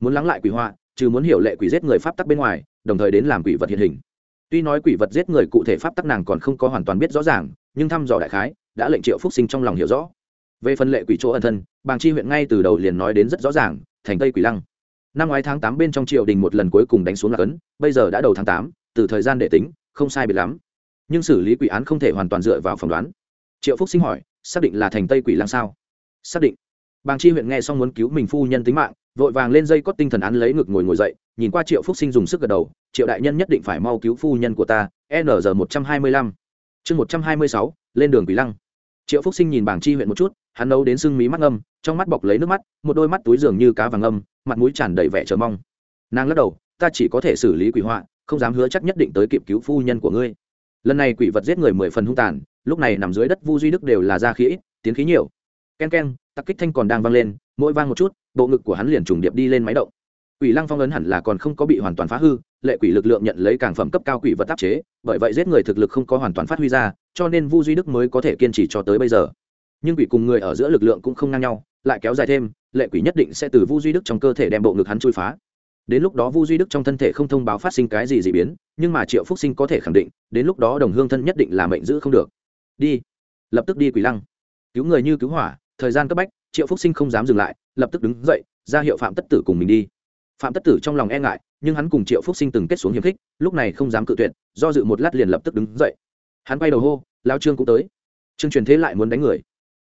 [SPEAKER 1] Muốn lắng lại quỷ họa, trừ muốn hiểu lệ quỷ giết người pháp tắc bên ngoài, đồng thời đến làm quỷ vật hiện hình. Tuy nói quỷ vật giết người cụ thể pháp tắc nàng còn không có hoàn toàn biết rõ ràng, nhưng thăm dò đại khái, đã lệnh triệu phúc sinh trong lòng hiểu rõ. Về phần lệ quỷ chỗ ẩn thân, bàng chi huyện ngay từ đầu liền nói đến rất rõ ràng, thành tây quỷ lăng. Năm ngoái tháng tám bên trong triều đình một lần cuối cùng đánh xuống là cấn bây giờ đã đầu tháng tám, từ thời gian để tính, không sai biệt lắm. Nhưng xử lý quỷ án không thể hoàn toàn dựa vào phỏng đoán. Triệu phúc sinh hỏi, xác định là thành tây quỷ lăng sao? Xác định. Bàng chi huyện nghe xong muốn cứu mình phu nhân tính mạng, vội vàng lên dây cót tinh thần án lấy ngực ngồi ngồi dậy, nhìn qua triệu phúc sinh dùng sức gật đầu, triệu đại nhân nhất định phải mau cứu phu nhân của ta. N một trăm hai mươi lăm. Chương một trăm hai mươi sáu, lên đường quỷ lăng. Triệu phúc sinh nhìn bảng chi huyện một chút, hắn nấu đến sưng mí mắt ngâm, trong mắt bọc lấy nước mắt, một đôi mắt túi dường như cá vàng âm mặt mũi tràn đầy vẻ chờ mong. Nàng lắc đầu, ta chỉ có thể xử lý quỷ họa, không dám hứa chắc nhất định tới kịp cứu phu nhân của ngươi. Lần này quỷ vật giết người mười phần hung tàn, lúc này nằm dưới đất vu duy đức đều là da khí tiến khí nhiều ken ken tắc kích thanh còn đang vang lên, mỗi vang một chút, bộ ngực của hắn liền trùng điệp đi lên máy động. Quỷ lăng phong ấn hẳn là còn không có bị hoàn toàn phá hư, lệ quỷ lực lượng nhận lấy càng phẩm cấp cao quỷ vật áp chế, bởi vậy giết người thực lực không có hoàn toàn phát huy ra, cho nên vu duy đức mới có thể kiên trì cho tới bây giờ. Nhưng quỷ cùng người ở giữa lực lượng cũng không ngang nhau, lại kéo dài thêm, lệ quỷ nhất định sẽ từ vu duy đức trong cơ thể đem bộ ngực hắn chui phá. Đến lúc đó vu duy đức trong thân thể không thông báo phát sinh cái gì d ị biến, nhưng mà triệu phúc sinh có thể khẳng định, đến lúc đó đồng hương thân nhất định là mệnh giữ không được. Đi, lập tức đi quỷ lăng. Cứu người như cứu hỏa thời gian cấp bách, triệu phúc sinh không dám dừng lại, lập tức đứng dậy, ra hiệu phạm tất tử cùng mình đi. Phạm tất tử trong lòng e ngại, nhưng hắn cùng triệu phúc sinh từng kết xuống hiềm khích, lúc này không dám cự tuyệt, do dự một lát liền lập tức đứng dậy. Hắn quay đầu hô lao trương cũng tới. Trương truyền thế lại muốn đánh người.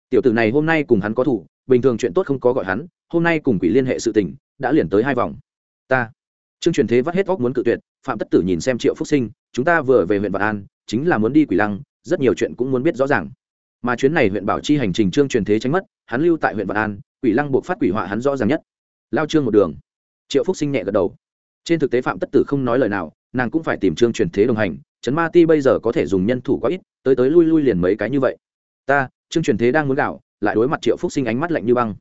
[SPEAKER 1] Tiểu tử này hôm nay cùng hắn có thủ, bình thường chuyện tốt không có gọi hắn, hôm nay cùng quỷ liên hệ sự tình, đã liền tới hai vòng. Ta. Trương truyền thế vắt hết óc muốn cự tuyệt, phạm tất tử nhìn xem triệu phúc sinh, chúng ta vừa về huyện vạn an, chính là muốn đi quỷ lăng, rất nhiều chuyện cũng muốn biết rõ ràng mà chuyến này huyện bảo chi hành trình trương truyền thế tránh mất, hắn lưu tại huyện vạn an, quỷ lăng buộc phát quỷ họa hắn rõ ràng nhất. Lao trương một đường. Triệu phúc sinh nhẹ gật đầu. Trên thực tế phạm tất tử không nói lời nào, nàng cũng phải tìm trương truyền thế đồng hành, trấn ma ti bây giờ có thể dùng nhân thủ quá ít, tới tới lui lui liền mấy cái như vậy. Ta, trương truyền thế đang muốn gạo, lại đối mặt triệu phúc sinh ánh mắt lạnh như băng.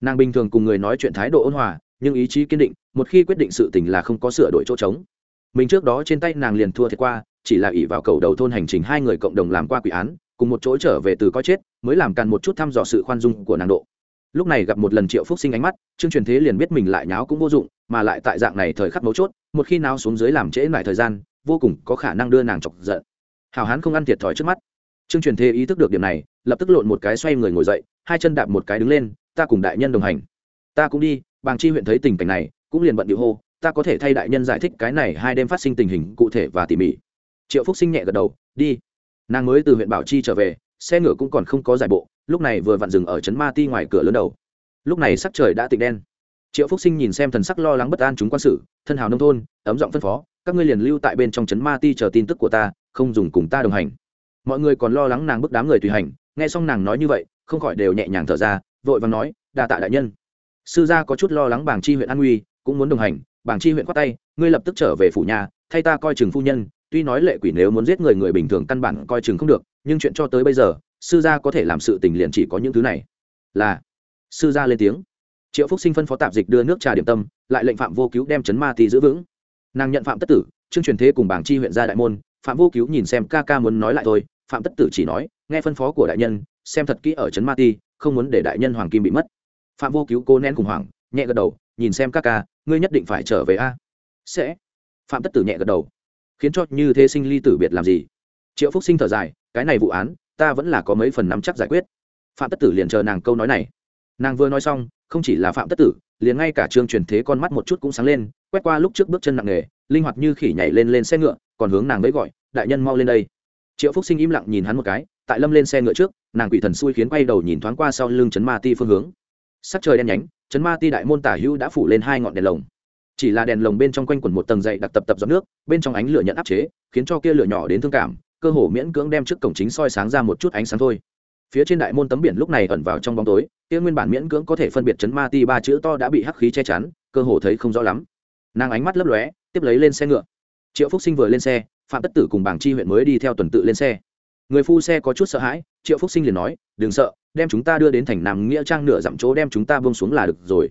[SPEAKER 1] Nàng bình thường cùng người nói chuyện thái độ ôn hòa, nhưng ý chí kiên định, một khi quyết định sự tình là không có sửa đổi chỗ trống. Mình trước đó trên tay nàng liền thua thiệt qua, chỉ là ỷ vào cầu đầu thôn hành trình hai người cộng đồng làm qua quỷ án cùng một chỗ trở về từ coi chết, mới làm càn một chút thăm dò sự khoan dung của nàng độ. Lúc này gặp một lần triệu phúc sinh ánh mắt, trương truyền thế liền biết mình lại nháo cũng vô dụng, mà lại tại dạng này thời khắc mấu chốt, một khi nào xuống dưới làm trễ lại thời gian, vô cùng có khả năng đưa nàng chọc giận. Hào hán không ăn thiệt thòi trước mắt. Trương truyền thế ý thức được điểm này, lập tức lộn một cái xoay người ngồi dậy, hai chân đạp một cái đứng lên, ta cùng đại nhân đồng hành. Ta cũng đi, bàng chi huyện thấy tình cảnh này, cũng liền bận điệu hô, ta có thể thay đại nhân giải thích cái này hai đêm phát sinh tình hình cụ thể và tỉ mỉ. Triệu phúc sinh nhẹ gật đầu, đi nàng mới từ huyện bảo chi trở về, xe ngựa cũng còn không có giải bộ, lúc này vừa vặn dừng ở trấn ma ti ngoài cửa lớn đầu. Lúc này sắc trời đã tịnh đen. Triệu phúc sinh nhìn xem thần sắc lo lắng bất an chúng quan sự thân hào nông thôn, ấm giọng phân phó, các ngươi liền lưu tại bên trong trấn ma ti chờ tin tức của ta, không dùng cùng ta đồng hành. Mọi người còn lo lắng nàng bức đám người tùy hành, nghe xong nàng nói như vậy, không khỏi đều nhẹ nhàng thở ra, vội vàng nói đà tạ đại nhân. Sư gia có chút lo lắng bảng chi huyện an nguy, cũng muốn đồng hành, bảng chi huyện khoát tay, ngươi lập tức trở về phủ nhà, thay ta coi chừng phu nhân tuy nói lệ quỷ nếu muốn giết người người bình thường căn bản coi chừng không được, nhưng chuyện cho tới bây giờ, sư gia có thể làm sự tình liền chỉ có những thứ này. Là, sư gia lên tiếng. Triệu phúc sinh phân phó tạp dịch đưa nước trà điểm tâm, lại lệnh phạm vô cứu đem chấn ma ti giữ vững. Nàng nhận phạm tất tử chương truyền thế cùng bảng chi huyện gia đại môn, phạm vô cứu nhìn xem ca ca muốn nói lại thôi, phạm tất tử chỉ nói, nghe phân phó của đại nhân, xem thật kỹ ở trấn ma ti không muốn để đại nhân hoàng kim bị mất. Phạm vô cứu cố nén khủng hoảng, nhẹ gật đầu, nhìn xem ca ca, ngươi nhất định phải trở về a. Sẽ. Phạm tất tử nhẹ gật đầu khiến cho như thế sinh ly tử biệt làm gì? Triệu phúc sinh thở dài, cái này vụ án, ta vẫn là có mấy phần nắm chắc giải quyết. Phạm tất tử liền chờ nàng câu nói này. Nàng vừa nói xong, không chỉ là phạm tất tử, liền ngay cả trương truyền thế con mắt một chút cũng sáng lên, quét qua lúc trước bước chân nặng nề, linh hoạt như khỉ nhảy lên lên xe ngựa, còn hướng nàng với gọi, đại nhân mau lên đây. Triệu phúc sinh im lặng nhìn hắn một cái, tại lâm lên xe ngựa trước, nàng quỷ thần xui khiến quay đầu nhìn thoáng qua sau lưng chấn ma ti phương hướng. Sắc trời đen nhánh chấn ma ti đại môn tả hữu đã phủ lên hai ngọn đèn lồng chỉ là đèn lồng bên trong quanh quẩn một tầng dày đặc tập tập giọt nước, bên trong ánh lửa nhận áp chế, khiến cho kia lửa nhỏ đến thương cảm, cơ hồ miễn cưỡng đem trước cổng chính soi sáng ra một chút ánh sáng thôi. Phía trên đại môn tấm biển lúc này ẩn vào trong bóng tối, kia nguyên bản miễn cưỡng có thể phân biệt chấn ma ti ba chữ to đã bị hắc khí che chắn, cơ hồ thấy không rõ lắm. Nàng ánh mắt lấp lóe, tiếp lấy lên xe ngựa. Triệu phúc sinh vừa lên xe, phạm tất tử cùng bảng chi huyện mới đi theo tuần tự lên xe. Người phu xe có chút sợ hãi, triệu phúc sinh liền nói, đừng sợ, đem chúng ta đưa đến thành nam nghĩa trang nửa dặm chỗ đem chúng ta bông xuống là được rồi.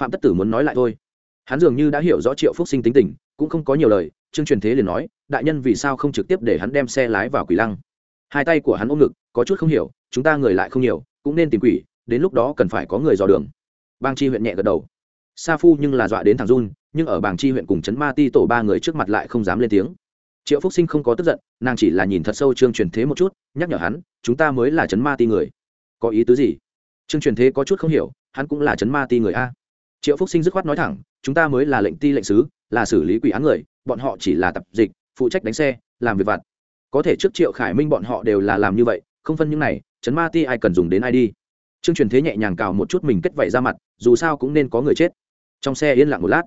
[SPEAKER 1] Phạm tất tử muốn nói lại thôi hắn dường như đã hiểu rõ triệu phúc sinh tính tình, cũng không có nhiều lời, trương truyền thế liền nói, đại nhân vì sao không trực tiếp để hắn đem xe lái vào quỷ lăng? Hai tay của hắn ôm ngực, có chút không hiểu, chúng ta người lại không nhiều, cũng nên tìm quỷ, đến lúc đó cần phải có người dò đường. Bang chi huyện nhẹ gật đầu. Sa phu nhưng là dọa đến thằng run, nhưng ở bảng chi huyện cùng trấn ma ti tổ ba người trước mặt lại không dám lên tiếng. Triệu phúc sinh không có tức giận, nàng chỉ là nhìn thật sâu trương truyền thế một chút, nhắc nhở hắn, chúng ta mới là trấn ma ti người. Có ý tứ gì? Trương truyền thế có chút không hiểu, hắn cũng là trấn ma ti người a? Triệu phúc sinh dứt khoát nói thẳng, chúng ta mới là lệnh ti lệnh sứ, là xử lý quỷ án người, bọn họ chỉ là tập dịch, phụ trách đánh xe, làm việc vặt. Có thể trước triệu khải minh bọn họ đều là làm như vậy, không phân những này, chấn ma ti ai cần dùng đến ai đi. Trương truyền thế nhẹ nhàng cào một chút mình kết vẩy ra mặt, dù sao cũng nên có người chết. Trong xe yên lặng một lát,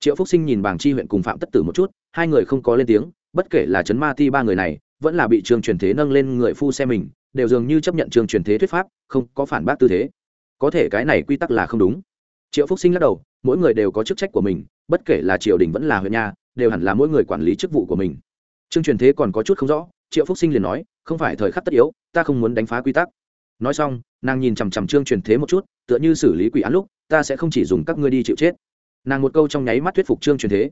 [SPEAKER 1] triệu phúc sinh nhìn bảng chi huyện cùng phạm tất tử một chút, hai người không có lên tiếng, bất kể là chấn ma ti ba người này, vẫn là bị trường truyền thế nâng lên người phu xe mình, đều dường như chấp nhận trường truyền thế thuyết pháp, không có phản bác tư thế. Có thể cái này quy tắc là không đúng triệu phúc sinh lắc đầu mỗi người đều có chức trách của mình bất kể là triều đình vẫn là huyện nhà, đều hẳn là mỗi người quản lý chức vụ của mình. Trương truyền thế còn có chút không rõ triệu phúc sinh liền nói không phải thời khắc tất yếu ta không muốn đánh phá quy tắc. Nói xong nàng nhìn chằm chằm trương truyền thế một chút tựa như xử lý quỷ án lúc ta sẽ không chỉ dùng các ngươi đi chịu chết. Nàng một câu trong nháy mắt thuyết phục trương truyền thế.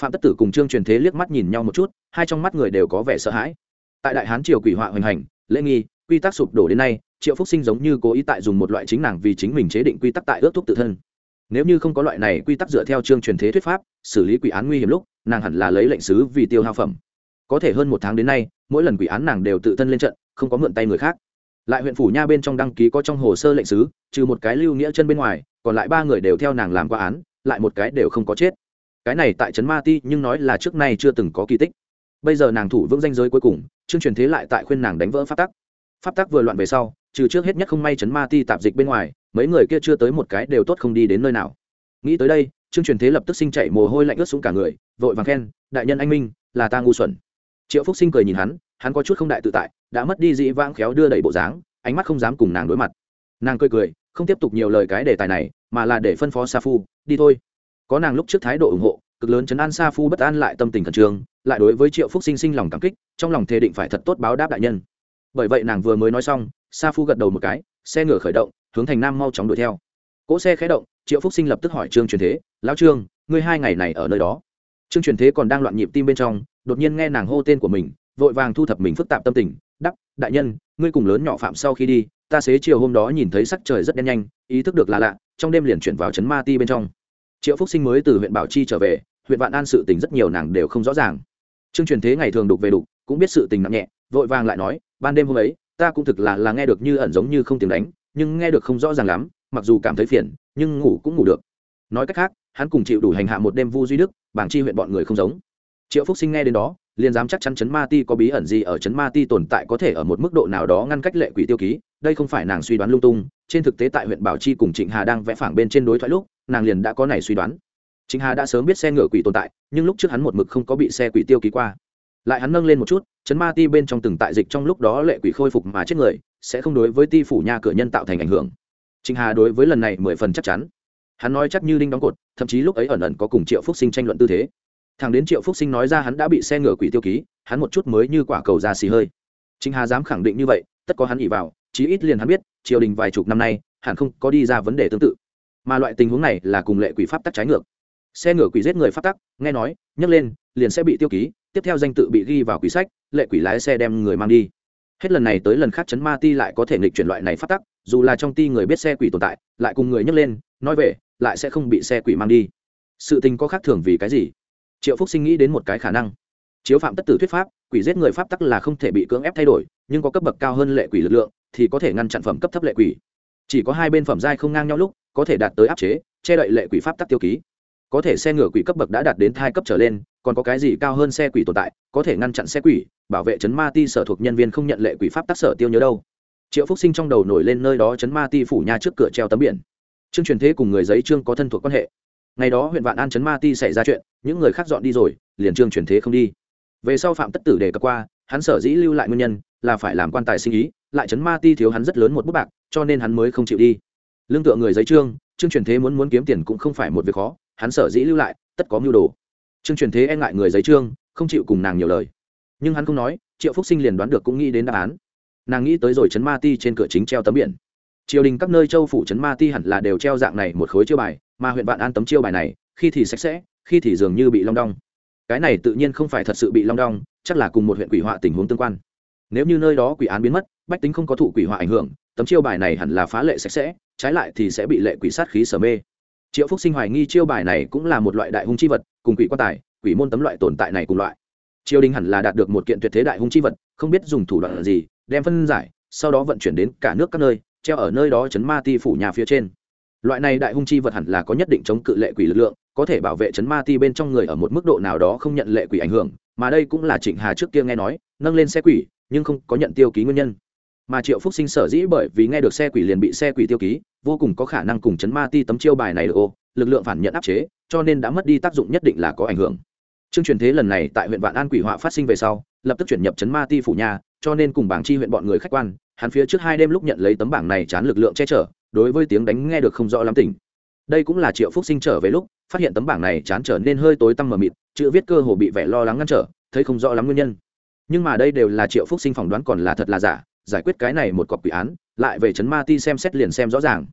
[SPEAKER 1] Phạm tất tử cùng trương truyền thế liếc mắt nhìn nhau một chút hai trong mắt người đều có vẻ sợ hãi. Tại đại hán triều quỷ họa hoành hành lễ nghi quy tắc sụp đổ đến nay triệu phúc sinh giống như cố ý tại dùng một loại chính nàng vì chính mình chế định quy tắc tại ước thúc tự thân nếu như không có loại này quy tắc dựa theo chương truyền thế thuyết pháp, xử lý quỷ án nguy hiểm lúc, nàng hẳn là lấy lệnh sứ vì tiêu hao phẩm. Có thể hơn một tháng đến nay, mỗi lần quỷ án nàng đều tự thân lên trận, không có mượn tay người khác. Lại huyện phủ nha bên trong đăng ký có trong hồ sơ lệnh sứ, trừ một cái lưu nghĩa chân bên ngoài, còn lại ba người đều theo nàng làm qua án, lại một cái đều không có chết. Cái này tại trấn ma ti, nhưng nói là trước nay chưa từng có kỳ tích. Bây giờ nàng thủ vững danh giới cuối cùng, chương truyền thế lại tại khuyên nàng đánh vỡ pháp tắc. Pháp tắc vừa loạn về sau, trừ trước hết nhất không may trấn ma ti tạp dịch bên ngoài mấy người kia chưa tới một cái đều tốt không đi đến nơi nào. Nghĩ tới đây, trương truyền thế lập tức sinh chạy mồ hôi lạnh ướt xuống cả người, vội vàng khen, đại nhân anh minh, là ta ngu xuẩn. Triệu phúc sinh cười nhìn hắn hắn có chút không đại tự tại, đã mất đi dĩ vãng khéo đưa đẩy bộ dáng, ánh mắt không dám cùng nàng đối mặt. Nàng cười cười, không tiếp tục nhiều lời cái đề tài này, mà là để phân phó sa phu, đi thôi. Có nàng lúc trước thái độ ủng hộ, cực lớn chấn an sa phu bất an lại tâm tình khẩn trương, lại đối với triệu phúc sinh sinh lòng cảm kích, trong lòng thề định phải thật tốt báo đáp đại nhân. Bởi vậy nàng vừa mới nói xong sa phu gật đầu một cái, xe ngựa khởi động, hướng thành nam mau chóng đuổi theo. Cỗ xe khé động, triệu phúc sinh lập tức hỏi trương truyền thế, lão trương, ngươi hai ngày này ở nơi đó? Trương truyền thế còn đang loạn nhịp tim bên trong, đột nhiên nghe nàng hô tên của mình, vội vàng thu thập mình phức tạp tâm tình, đắp, đại nhân, ngươi cùng lớn nhỏ phạm sau khi đi, ta xế chiều hôm đó nhìn thấy sắc trời rất đen nhanh, ý thức được là lạ, trong đêm liền chuyển vào trấn ma ti bên trong. Triệu phúc sinh mới từ huyện bảo chi trở về, huyện vạn an sự tình rất nhiều nàng đều không rõ ràng. Trương truyền thế ngày thường đục về đục, cũng biết sự tình nặng nhẹ, vội vàng lại nói, ban đêm hôm ấy ta cũng thực là là nghe được như ẩn giống như không tiếng đánh, nhưng nghe được không rõ ràng lắm, mặc dù cảm thấy phiền, nhưng ngủ cũng ngủ được. Nói cách khác, hắn cùng chịu đủ hành hạ một đêm vu duy đức, bảng chi huyện bọn người không giống. Triệu phúc sinh nghe đến đó, liền dám chắc chắn chấn ma ti có bí ẩn gì ở chấn ma ti tồn tại có thể ở một mức độ nào đó ngăn cách lệ quỷ tiêu ký, đây không phải nàng suy đoán lung tung, trên thực tế tại huyện bảo chi cùng trịnh hà đang vẽ phảng bên trên đối thoại lúc, nàng liền đã có này suy đoán. Trịnh hà đã sớm biết xe ngựa quỷ tồn tại, nhưng lúc trước hắn một mực không có bị xe quỷ tiêu ký qua lại hắn nâng lên một chút, chấn ma ti bên trong từng tại dịch trong lúc đó lệ quỷ khôi phục mà chết người, sẽ không đối với ti phủ nha cửa nhân tạo thành ảnh hưởng. Trịnh hà đối với lần này mười phần chắc chắn. Hắn nói chắc như đinh đóng cột, thậm chí lúc ấy ẩn ẩn có cùng triệu phúc sinh tranh luận tư thế. Thằng đến triệu phúc sinh nói ra hắn đã bị xe ngựa quỷ tiêu ký, hắn một chút mới như quả cầu ra xì hơi. Trịnh hà dám khẳng định như vậy, tất có hắn ỉ vào, chí ít liền hắn biết, triều đình vài chục năm nay, hẳn không có đi ra vấn đề tương tự. Mà loại tình huống này là cùng lệ quỷ pháp tắc trái ngược. Xe ngựa quỷ giết người pháp tắc, nghe nói, nhấc lên, liền sẽ bị tiêu ký tiếp theo danh tự bị ghi vào quỷ sách, lệ quỷ lái xe đem người mang đi. Hết lần này tới lần khác chấn ma ti lại có thể nghịch chuyển loại này phát tắc, dù là trong ti người biết xe quỷ tồn tại, lại cùng người nhấc lên, nói về, lại sẽ không bị xe quỷ mang đi. Sự tình có khác thường vì cái gì? Triệu phúc sinh nghĩ đến một cái khả năng. Chiếu phạm tất tử thuyết pháp, quỷ giết người pháp tắc là không thể bị cưỡng ép thay đổi, nhưng có cấp bậc cao hơn lệ quỷ lực lượng, thì có thể ngăn chặn phẩm cấp thấp lệ quỷ. Chỉ có hai bên phẩm giai không ngang nhau lúc, có thể đạt tới áp chế, che đậy lệ quỷ pháp tắc tiêu ký. Có thể xe ngựa quỷ cấp bậc đã đạt đến hai cấp trở lên còn có cái gì cao hơn xe quỷ tồn tại, có thể ngăn chặn xe quỷ, bảo vệ chấn ma ti sở thuộc nhân viên không nhận lệ quỷ pháp tác sở tiêu nhớ đâu. Triệu phúc sinh trong đầu nổi lên nơi đó chấn ma ti phủ nhà trước cửa treo tấm biển. Trương truyền thế cùng người giấy trương có thân thuộc quan hệ. Ngày đó huyện vạn an chấn ma ti xảy ra chuyện, những người khác dọn đi rồi, liền trương truyền thế không đi. Về sau phạm tất tử đề cập qua, hắn sở dĩ lưu lại nguyên nhân là phải làm quan tài sinh ý, lại chấn ma ti thiếu hắn rất lớn một bút bạc, cho nên hắn mới không chịu đi. Lương tựa người giấy trương trương truyền thế muốn muốn kiếm tiền cũng không phải một việc khó, hắn sở dĩ lưu lại, tất có mưu đồ trương truyền thế e ngại người giấy trương, không chịu cùng nàng nhiều lời. Nhưng hắn không nói, triệu phúc sinh liền đoán được cũng nghĩ đến đáp án. Nàng nghĩ tới rồi chấn ma ti trên cửa chính treo tấm biển. Triều đình các nơi châu phủ chấn ma ti hẳn là đều treo dạng này một khối chiêu bài, mà huyện vạn an tấm chiêu bài này, khi thì sạch sẽ, khi thì dường như bị long đong. Cái này tự nhiên không phải thật sự bị long đong, chắc là cùng một huyện quỷ họa tình huống tương quan. Nếu như nơi đó quỷ án biến mất, bách tính không có thụ quỷ họa ảnh hưởng, tấm chiêu bài này hẳn là phá lệ sạch sẽ, trái lại thì sẽ bị lệ quỷ sát khí sở mê triệu phúc sinh hoài nghi chiêu bài này cũng là một loại đại hung chi vật, cùng quỷ quan tài, quỷ môn tấm loại tồn tại này cùng loại. Triều đình hẳn là đạt được một kiện tuyệt thế đại hung chi vật, không biết dùng thủ đoạn gì, đem phân giải, sau đó vận chuyển đến cả nước các nơi, treo ở nơi đó chấn ma ti phủ nhà phía trên. Loại này đại hung chi vật hẳn là có nhất định chống cự lệ quỷ lực lượng, có thể bảo vệ chấn ma ti bên trong người ở một mức độ nào đó không nhận lệ quỷ ảnh hưởng, mà đây cũng là trịnh hà trước kia nghe nói, nâng lên xe quỷ, nhưng không có nhận tiêu ký nguyên nhân mà triệu phúc sinh sở dĩ bởi vì nghe được xe quỷ liền bị xe quỷ tiêu ký, vô cùng có khả năng cùng chấn ma ti tấm chiêu bài này được ô, lực lượng phản nhận áp chế, cho nên đã mất đi tác dụng nhất định là có ảnh hưởng. Chương truyền thế lần này tại huyện vạn an quỷ họa phát sinh về sau, lập tức chuyển nhập chấn ma ti phủ nhà, cho nên cùng bảng chi huyện bọn người khách quan, hắn phía trước hai đêm lúc nhận lấy tấm bảng này chán lực lượng che chở, đối với tiếng đánh nghe được không rõ lắm tỉnh đây cũng là triệu phúc sinh trở về lúc, phát hiện tấm bảng này chán trở nên hơi tối tăm mờ mịt, chữ viết cơ hồ bị vẻ lo lắng ngăn trở, thấy không rõ lắm nguyên nhân. Nhưng mà đây đều là triệu phúc sinh phỏng đoán còn là thật là giả giải quyết cái này một cọc quỷ án, lại về trấn ma ti xem xét liền xem rõ ràng.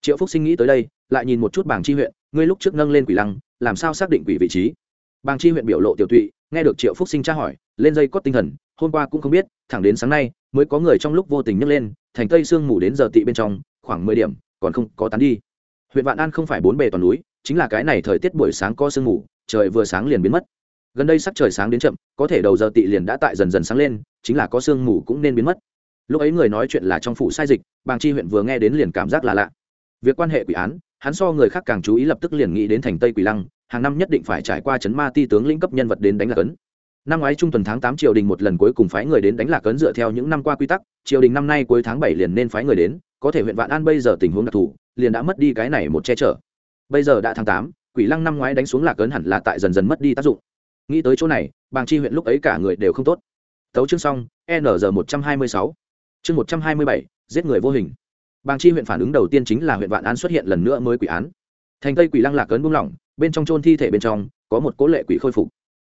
[SPEAKER 1] Triệu phúc sinh nghĩ tới đây, lại nhìn một chút bảng chi huyện, ngươi lúc trước nâng lên quỷ lăng, làm sao xác định quỷ vị trí? Bảng chi huyện biểu lộ tiểu tụy, nghe được triệu phúc sinh tra hỏi, lên dây cót tinh thần, hôm qua cũng không biết, thẳng đến sáng nay, mới có người trong lúc vô tình nhấc lên, thành tây sương mù đến giờ tị bên trong, khoảng mười điểm, còn không có tán đi. Huyện vạn an không phải bốn bề toàn núi, chính là cái này thời tiết buổi sáng có sương mù, trời vừa sáng liền biến mất. Gần đây sắc trời sáng đến chậm, có thể đầu giờ tị liền đã tại dần dần sáng lên, chính là có sương mù cũng nên biến mất lúc ấy người nói chuyện là trong phủ sai dịch, bàng chi huyện vừa nghe đến liền cảm giác là lạ. Việc quan hệ quỷ án, hắn so người khác càng chú ý lập tức liền nghĩ đến thành tây quỷ lăng, hàng năm nhất định phải trải qua chấn ma ti tướng lĩnh cấp nhân vật đến đánh lạc ấn. Năm ngoái trung tuần tháng tám triều đình một lần cuối cùng phái người đến đánh lạc ấn dựa theo những năm qua quy tắc, triều đình năm nay cuối tháng bảy liền nên phái người đến, có thể huyện vạn an bây giờ tình huống đặc thù, liền đã mất đi cái này một che chở. Bây giờ đã tháng tám, quỷ lăng năm ngoái đánh xuống lạc ấn hẳn là tại dần dần mất đi tác dụng. Nghĩ tới chỗ này, bàng chi huyện lúc ấy cả người đều không tốt. Tấu chương xong, n một trăm hai mươi sáu chương một trăm hai mươi bảy, giết người vô hình. Bàng chi huyện phản ứng đầu tiên chính là huyện vạn An xuất hiện lần nữa mới quỷ án. Thành tây quỷ lăng lạc cấn buông lỏng, bên trong chôn thi thể bên trong, có một cố lệ quỷ khôi phục.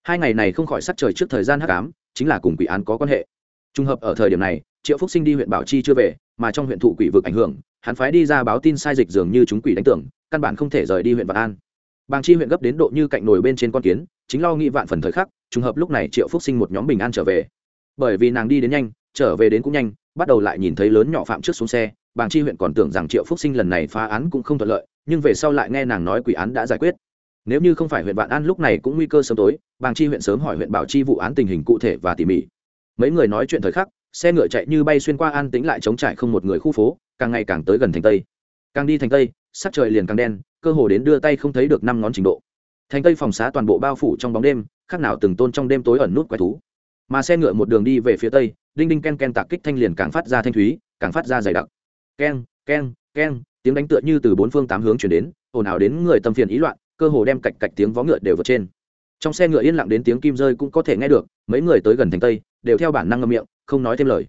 [SPEAKER 1] Hai ngày này không khỏi sắc trời trước thời gian hắc ám, chính là cùng quỷ án có quan hệ. Trùng hợp ở thời điểm này, triệu phúc sinh đi huyện bảo chi chưa về, mà trong huyện thụ quỷ vực ảnh hưởng, hắn phái đi ra báo tin sai dịch dường như chúng quỷ đánh tưởng, căn bản không thể rời đi huyện vạn an. Bàng chi huyện gấp đến độ như cạnh nồi bên trên con kiến, chính lo nghĩ vạn phần thời khắc, trùng hợp lúc này triệu phúc sinh một nhóm bình an trở về. Bởi vì nàng đi đến nhanh, trở về đến cũng nhanh bắt đầu lại nhìn thấy lớn nhỏ phạm trước xuống xe, bàng chi huyện còn tưởng rằng triệu phúc sinh lần này phá án cũng không thuận lợi, nhưng về sau lại nghe nàng nói quỷ án đã giải quyết. Nếu như không phải huyện vạn an lúc này cũng nguy cơ sớm tối, bàng chi huyện sớm hỏi huyện bảo chi vụ án tình hình cụ thể và tỉ mỉ. Mấy người nói chuyện thời khắc, xe ngựa chạy như bay xuyên qua an tĩnh lại chống trải không một người khu phố, càng ngày càng tới gần thành tây. Càng đi thành tây, sắc trời liền càng đen, cơ hồ đến đưa tay không thấy được năm ngón trình độ. Thành tây phòng xá toàn bộ bao phủ trong bóng đêm, khác nào từng tôn trong đêm tối ẩn nút quái thú. Mà xe ngựa một đường đi về phía tây đinh đinh ken ken tạc kích thanh liền càng phát ra thanh thúy, càng phát ra dày đặc. Ken ken ken, tiếng đánh tựa như từ bốn phương tám hướng chuyển đến, ồn ào đến người tâm phiền ý loạn, cơ hồ đem cạch cạch tiếng vó ngựa đều vượt trên. Trong xe ngựa yên lặng đến tiếng kim rơi cũng có thể nghe được, mấy người tới gần thành tây, đều theo bản năng ngâm miệng, không nói thêm lời.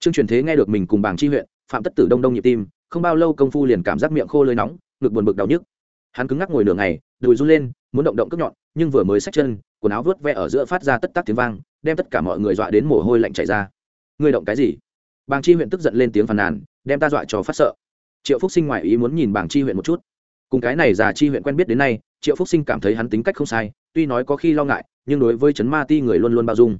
[SPEAKER 1] Trương truyền thế nghe được mình cùng bảng chi huyện, phạm tất tử đông đông nhịp tim, không bao lâu công phu liền cảm giác miệng khô lơi nóng, ngực buồn bực đau nhức. Hắn cứng ngắc ngồi nửa ngày, đùi run lên, muốn động động cước nhọn, nhưng vừa mới xách chân, quần áo vớt ve ở giữa phát ra tất tắc tiếng vang, đem tất cả mọi người dọa đến mồ hôi lạnh chảy ra ngươi động cái gì? Bàng chi huyện tức giận lên tiếng phàn nàn, đem ta dọa cho phát sợ. Triệu phúc sinh ngoài ý muốn nhìn bàng chi huyện một chút. Cùng cái này già chi huyện quen biết đến nay, triệu phúc sinh cảm thấy hắn tính cách không sai, tuy nói có khi lo ngại, nhưng đối với trấn ma ti người luôn luôn bao dung.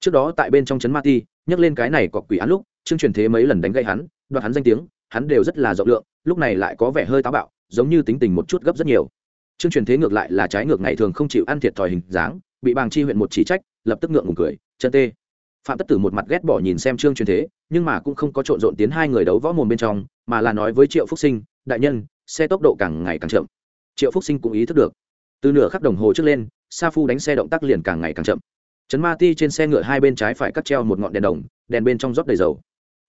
[SPEAKER 1] Trước đó tại bên trong trấn ma ti, nhắc lên cái này cọc quỷ án lúc, chương truyền thế mấy lần đánh gây hắn, đoạt hắn danh tiếng, hắn đều rất là rộng lượng, lúc này lại có vẻ hơi táo bạo, giống như tính tình một chút gấp rất nhiều. Chương truyền thế ngược lại là trái ngược ngày thường không chịu ăn thiệt thòi hình dáng, bị bàng chi huyện một chỉ trách, lập tức ngượng ngùng cười, chân tê phạm tất tử một mặt ghét bỏ nhìn xem trương truyền thế, nhưng mà cũng không có trộn rộn tiến hai người đấu võ mồm bên trong, mà là nói với triệu phúc sinh, đại nhân, xe tốc độ càng ngày càng chậm. Triệu phúc sinh cũng ý thức được. Từ nửa khắc đồng hồ trước lên, sa phu đánh xe động tác liền càng ngày càng chậm. Trấn ma ti trên xe ngựa hai bên trái phải cắt treo một ngọn đèn đồng, đèn bên trong rót đầy dầu.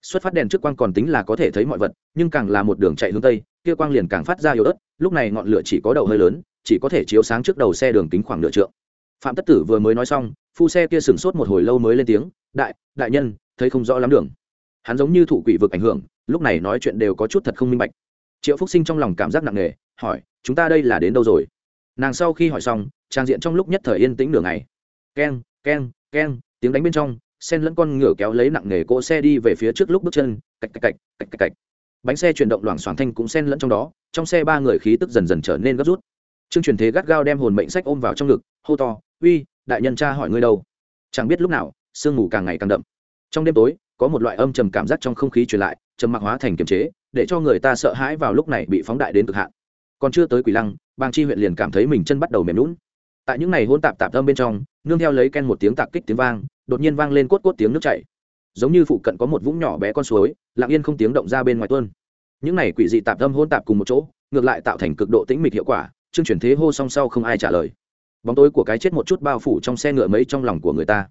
[SPEAKER 1] Xuất phát đèn trước quang còn tính là có thể thấy mọi vật, nhưng càng là một đường chạy hướng tây, kia quang liền càng phát ra yếu ớt, lúc này ngọn lửa chỉ có đầu hơi lớn, chỉ có thể chiếu sáng trước đầu xe đường kính khoảng nửa trượng. Phạm tất tử vừa mới nói xong phu xe kia sửng sốt một hồi lâu mới lên tiếng, đại đại nhân, thấy không rõ lắm đường. Hắn giống như thủ quỷ vực ảnh hưởng, lúc này nói chuyện đều có chút thật không minh bạch. Triệu phúc sinh trong lòng cảm giác nặng nề, hỏi, chúng ta đây là đến đâu rồi? Nàng sau khi hỏi xong, trang diện trong lúc nhất thời yên tĩnh nửa ngày. Keng keng keng, tiếng đánh bên trong, sen lẫn con ngựa kéo lấy nặng nề cỗ xe đi về phía trước lúc bước chân, cạch cạch cạch cạch cạch cạch. Bánh xe chuyển động loảng xoảng thanh cũng sen lẫn trong đó, trong xe ba người khí tức dần dần trở nên gấp rút. Trương truyền thế gắt gao đem hồn mệnh sách ôm vào trong ngực, hô to, uy đại nhân cha hỏi ngươi đâu? Chẳng biết lúc nào, sương mù càng ngày càng đậm. Trong đêm tối, có một loại âm trầm cảm giác trong không khí truyền lại, trầm mặc hóa thành kiềm chế, để cho người ta sợ hãi vào lúc này bị phóng đại đến cực hạn. Còn chưa tới quỷ lăng bang chi huyện liền cảm thấy mình chân bắt đầu mềm lún tại những ngày hôn tạp tạp âm bên trong, nương theo lấy ken một tiếng tạc kích tiếng vang, đột nhiên vang lên cốt cốt tiếng nước chảy. Giống như phụ cận có một vũng nhỏ bé con suối, lặng yên không tiếng động ra bên ngoài tuôn. Những này quỷ dị tạp âm hôn tạp cùng một chỗ, ngược lại tạo thành cực độ tĩnh mịch hiệu quả, chương chuyển thế hô song sau không ai trả lời bóng tối của cái chết một chút bao phủ trong xe ngựa mấy trong lòng của người ta.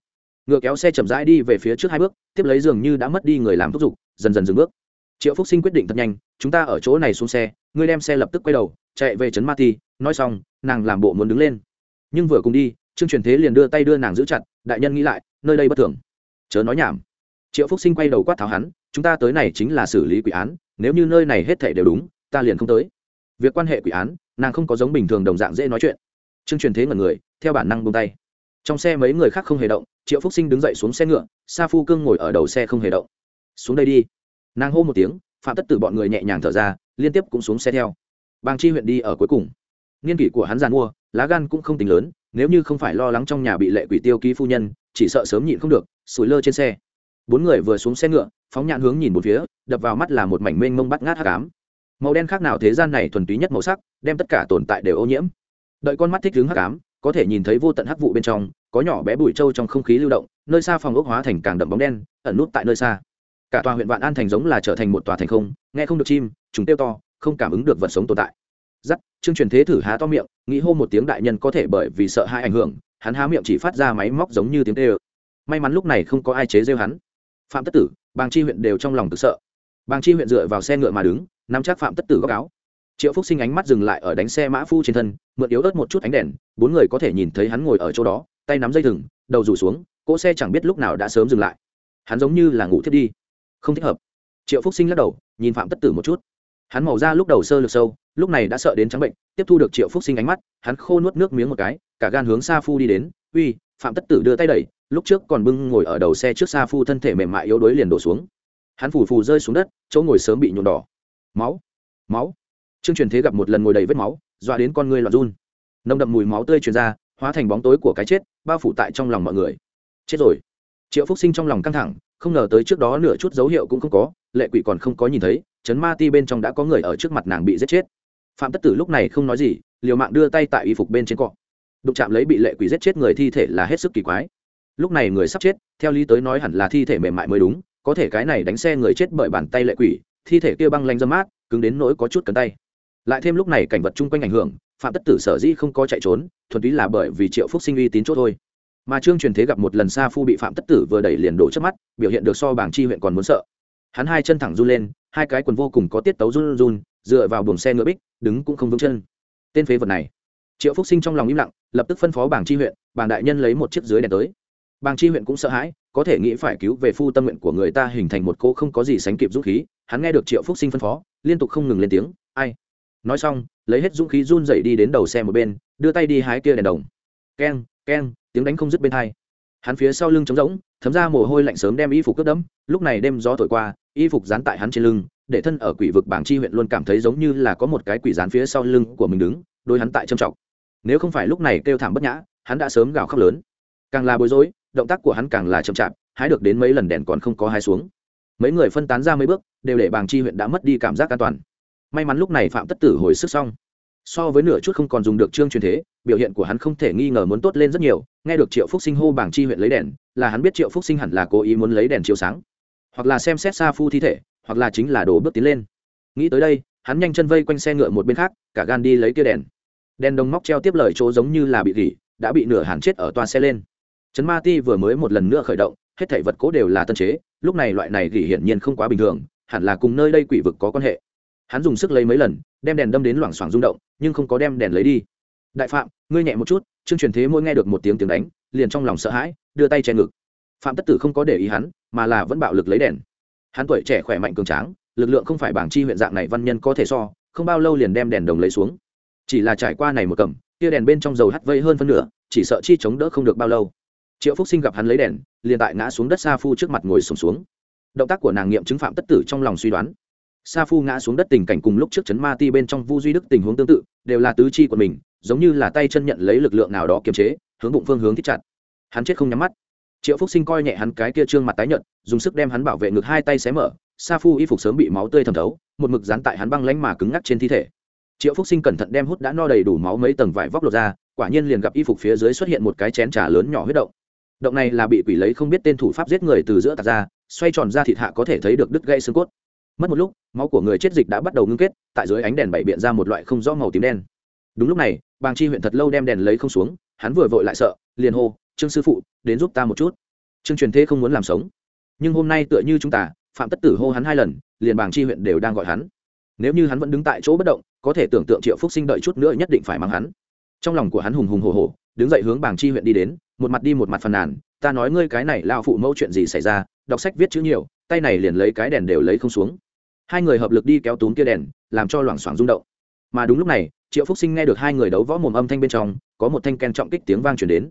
[SPEAKER 1] Ngựa kéo xe chậm rãi đi về phía trước hai bước, tiếp lấy dường như đã mất đi người làm thúc giục, dần dần dừng bước. Triệu phúc sinh quyết định thật nhanh, chúng ta ở chỗ này xuống xe, ngươi đem xe lập tức quay đầu, chạy về trấn ma ti nói xong, nàng làm bộ muốn đứng lên. Nhưng vừa cùng đi, trương truyền thế liền đưa tay đưa nàng giữ chặt, đại nhân nghĩ lại, nơi đây bất thường. Chớ nói nhảm. Triệu phúc sinh quay đầu quát tháo hắn, chúng ta tới này chính là xử lý quỷ án, nếu như nơi này hết thể đều đúng, ta liền không tới. Việc quan hệ quỷ án, nàng không có giống bình thường đồng dạng dễ nói chuyện trương truyền thế ngẩn người, theo bản năng buông tay. Trong xe mấy người khác không hề động, triệu phúc sinh đứng dậy xuống xe ngựa, sa phu cương ngồi ở đầu xe không hề động. Xuống đây đi. Nàng hô một tiếng, phạm tất tử bọn người nhẹ nhàng thở ra, liên tiếp cũng xuống xe theo. Bang chi huyện đi ở cuối cùng. Niên kỷ của hắn giàn mua, lá gan cũng không tính lớn, nếu như không phải lo lắng trong nhà bị lệ quỷ tiêu ký phu nhân, chỉ sợ sớm nhịn không được, sủi lơ trên xe. Bốn người vừa xuống xe ngựa, phóng nhãn hướng nhìn một phía, đập vào mắt là một mảnh mênh mông bắt ngát hát cám màu đen khác nào thế gian này thuần túy nhất màu sắc, đem tất cả tồn tại đều ô nhiễm đợi con mắt thích hướng hắc ám, có thể nhìn thấy vô tận hắc vụ bên trong, có nhỏ bé bụi trâu trong không khí lưu động, nơi xa phòng ốc hóa thành càng đậm bóng đen, ẩn nút tại nơi xa. Cả tòa huyện vạn an thành giống là trở thành một tòa thành không, nghe không được chim chúng tiêu to, không cảm ứng được vật sống tồn tại. Giắt chương truyền thế thử há to miệng, nghĩ hô một tiếng đại nhân có thể bởi vì sợ hai ảnh hưởng, hắn há miệng chỉ phát ra máy móc giống như tiếng tê ơ may mắn lúc này không có ai chế rêu hắn. Phạm tất tử, bàng chi huyện đều trong lòng tự sợ. Bàng chi huyện dựa vào xe ngựa mà đứng, nắm chắc phạm tất tử góc áo triệu phúc sinh ánh mắt dừng lại ở đánh xe mã phu trên thân, mượn yếu ớt một chút ánh đèn, bốn người có thể nhìn thấy hắn ngồi ở chỗ đó, tay nắm dây thừng, đầu rủ xuống, cỗ xe chẳng biết lúc nào đã sớm dừng lại. Hắn giống như là ngủ thiết đi. Không thích hợp. Triệu phúc sinh lắc đầu, nhìn phạm tất tử một chút. Hắn màu ra lúc đầu sơ lược sâu, lúc này đã sợ đến trắng bệnh, tiếp thu được triệu phúc sinh ánh mắt, hắn khô nuốt nước miếng một cái, cả gan hướng sa phu đi đến, uy, phạm tất tử đưa tay đẩy, lúc trước còn bưng ngồi ở đầu xe trước sa phu thân thể mềm mại yếu đuối liền đổ xuống. Hắn phù phù rơi xuống đất, chỗ ngồi sớm bị nhuộm đỏ. Máu máu trương truyền thế gặp một lần ngồi đầy vết máu, dọa đến con người loạn run. Nồng đậm mùi máu tươi truyền ra, hóa thành bóng tối của cái chết, bao phủ tại trong lòng mọi người. Chết rồi. Triệu phúc sinh trong lòng căng thẳng, không ngờ tới trước đó nửa chút dấu hiệu cũng không có, lệ quỷ còn không có nhìn thấy chấn ma ti bên trong đã có người ở trước mặt nàng bị giết chết. Phạm tất tử lúc này không nói gì, liều mạng đưa tay tại y phục bên trên cọ. Đụng chạm lấy bị lệ quỷ giết chết người thi thể là hết sức kỳ quái. Lúc này người sắp chết, theo lý tới nói hẳn là thi thể mềm mại mới đúng, có thể cái này đánh xe người chết bởi bàn tay lệ quỷ, thi thể kia băng lanh dâm mát, cứng đến nỗi có chút cấn tay lại thêm lúc này cảnh vật chung quanh ảnh hưởng, phạm tất tử sở dĩ không có chạy trốn, thuần túy là bởi vì triệu phúc sinh uy tín chỗ thôi. Mà trương truyền thế gặp một lần xa phu bị phạm tất tử vừa đẩy liền đổ trước mắt, biểu hiện được so bảng chi huyện còn muốn sợ. Hắn hai chân thẳng run lên, hai cái quần vô cùng có tiết tấu run run, dựa vào buồng xe ngựa bích, đứng cũng không vững chân. Tên phế vật này. Triệu phúc sinh trong lòng im lặng, lập tức phân phó bảng chi huyện, bảng đại nhân lấy một chiếc dưới đèn tới. Bảng chi huyện cũng sợ hãi, có thể nghĩ phải cứu về phu tâm nguyện của người ta hình thành một cô không có gì sánh kịp dũng khí. Hắn nghe được triệu phúc sinh phân phó, liên tục không ngừng lên tiếng, ai nói xong, lấy hết dũng khí run dậy đi đến đầu xe một bên, đưa tay đi hái kia đèn đồng. Keng keng, tiếng đánh không dứt bên hai. Hắn phía sau lưng trống rỗng, thấm ra mồ hôi lạnh sớm đem y phục cướp đẫm. Lúc này đêm gió thổi qua, y phục dán tại hắn trên lưng, để thân ở quỷ vực bảng chi huyện luôn cảm thấy giống như là có một cái quỷ dán phía sau lưng của mình đứng, đôi hắn tại trầm trọng. Nếu không phải lúc này kêu thảm bất nhã, hắn đã sớm gào khóc lớn. Càng là bối rối, động tác của hắn càng là chậm chạp, hái được đến mấy lần đèn còn không có hái xuống. Mấy người phân tán ra mấy bước, đều để bàng chi huyện đã mất đi cảm giác an toàn may mắn lúc này phạm tất tử hồi sức xong. So với nửa chút không còn dùng được trương truyền thế, biểu hiện của hắn không thể nghi ngờ muốn tốt lên rất nhiều, nghe được triệu phúc sinh hô bảng chi huyện lấy đèn, là hắn biết triệu phúc sinh hẳn là cố ý muốn lấy đèn chiếu sáng. Hoặc là xem xét xa phu thi thể, hoặc là chính là đổ bước tiến lên. Nghĩ tới đây, hắn nhanh chân vây quanh xe ngựa một bên khác, cả gan đi lấy kia đèn. Đèn đồng móc treo tiếp lời chỗ giống như là bị gỉ, đã bị nửa hàn chết ở toa xe lên. Trấn ma ti vừa mới một lần nữa khởi động, hết thảy vật cố đều là tân chế, lúc này loại này gỉ hiển nhiên không quá bình thường, hẳn là cùng nơi đây quỷ vực có quan hệ hắn dùng sức lấy mấy lần đem đèn đâm đến loảng xoảng rung động nhưng không có đem đèn lấy đi. Đại phạm ngươi nhẹ một chút. Chương truyền thế mỗi nghe được một tiếng tiếng đánh liền trong lòng sợ hãi đưa tay che ngực. Phạm tất tử không có để ý hắn mà là vẫn bạo lực lấy đèn. Hắn tuổi trẻ khỏe mạnh cường tráng lực lượng không phải bảng chi huyện dạng này văn nhân có thể so không bao lâu liền đem đèn đồng lấy xuống. Chỉ là trải qua này một cầm tia đèn bên trong dầu hắt vây hơn phân nửa chỉ sợ chi chống đỡ không được bao lâu. Triệu phúc sinh gặp hắn lấy đèn liền tại ngã xuống đất xa phu trước mặt ngồi sùng xuống, xuống. Động tác của nàng nghiệm chứng phạm tất tử trong lòng suy đoán sa phu ngã xuống đất tình cảnh cùng lúc trước chấn ma ti bên trong vu duy đức tình huống tương tự, đều là tứ chi của mình, giống như là tay chân nhận lấy lực lượng nào đó kiềm chế, hướng bụng phương hướng thích chặt. Hắn chết không nhắm mắt. Triệu phúc sinh coi nhẹ hắn cái kia trương mặt tái nhợt, dùng sức đem hắn bảo vệ ngực hai tay xé mở, sa phu y phục sớm bị máu tươi thẩm thấu, một mực dán tại hắn băng lánh mà cứng ngắc trên thi thể. Triệu phúc sinh cẩn thận đem hút đã no đầy đủ máu mấy tầng vải vóc lột ra, quả nhiên liền gặp y phục phía dưới xuất hiện một cái chén trà lớn nhỏ huyết động. Động này là bị quỷ lấy không biết tên thủ pháp giết người từ giữa tạc ra, xoay tròn ra thịt hạ có thể thấy được đứt gãy xương cốt mất một lúc, máu của người chết dịch đã bắt đầu ngưng kết, tại dưới ánh đèn bảy biện ra một loại không rõ màu tím đen. Đúng lúc này, bàng chi huyện thật lâu đem đèn lấy không xuống, hắn vừa vội lại sợ, liền hô, trương sư phụ, đến giúp ta một chút. Trương truyền thế không muốn làm sống. Nhưng hôm nay tựa như chúng ta, phạm tất tử hô hắn hai lần, liền bàng chi huyện đều đang gọi hắn. Nếu như hắn vẫn đứng tại chỗ bất động, có thể tưởng tượng triệu phúc sinh đợi chút nữa nhất định phải mang hắn. Trong lòng của hắn hùng hùng hồ hồ đứng dậy hướng bàng chi huyện đi đến, một mặt đi một mặt phàn nàn, ta nói ngươi cái này lao phụ mẫu chuyện gì xảy ra, đọc sách viết chữ nhiều, tay này liền lấy cái đèn đều lấy không xuống hai người hợp lực đi kéo túm kia đèn, làm cho loảng xoảng rung động. Mà đúng lúc này, triệu phúc sinh nghe được hai người đấu võ mồm âm thanh bên trong, có một thanh ken trọng kích tiếng vang chuyển đến.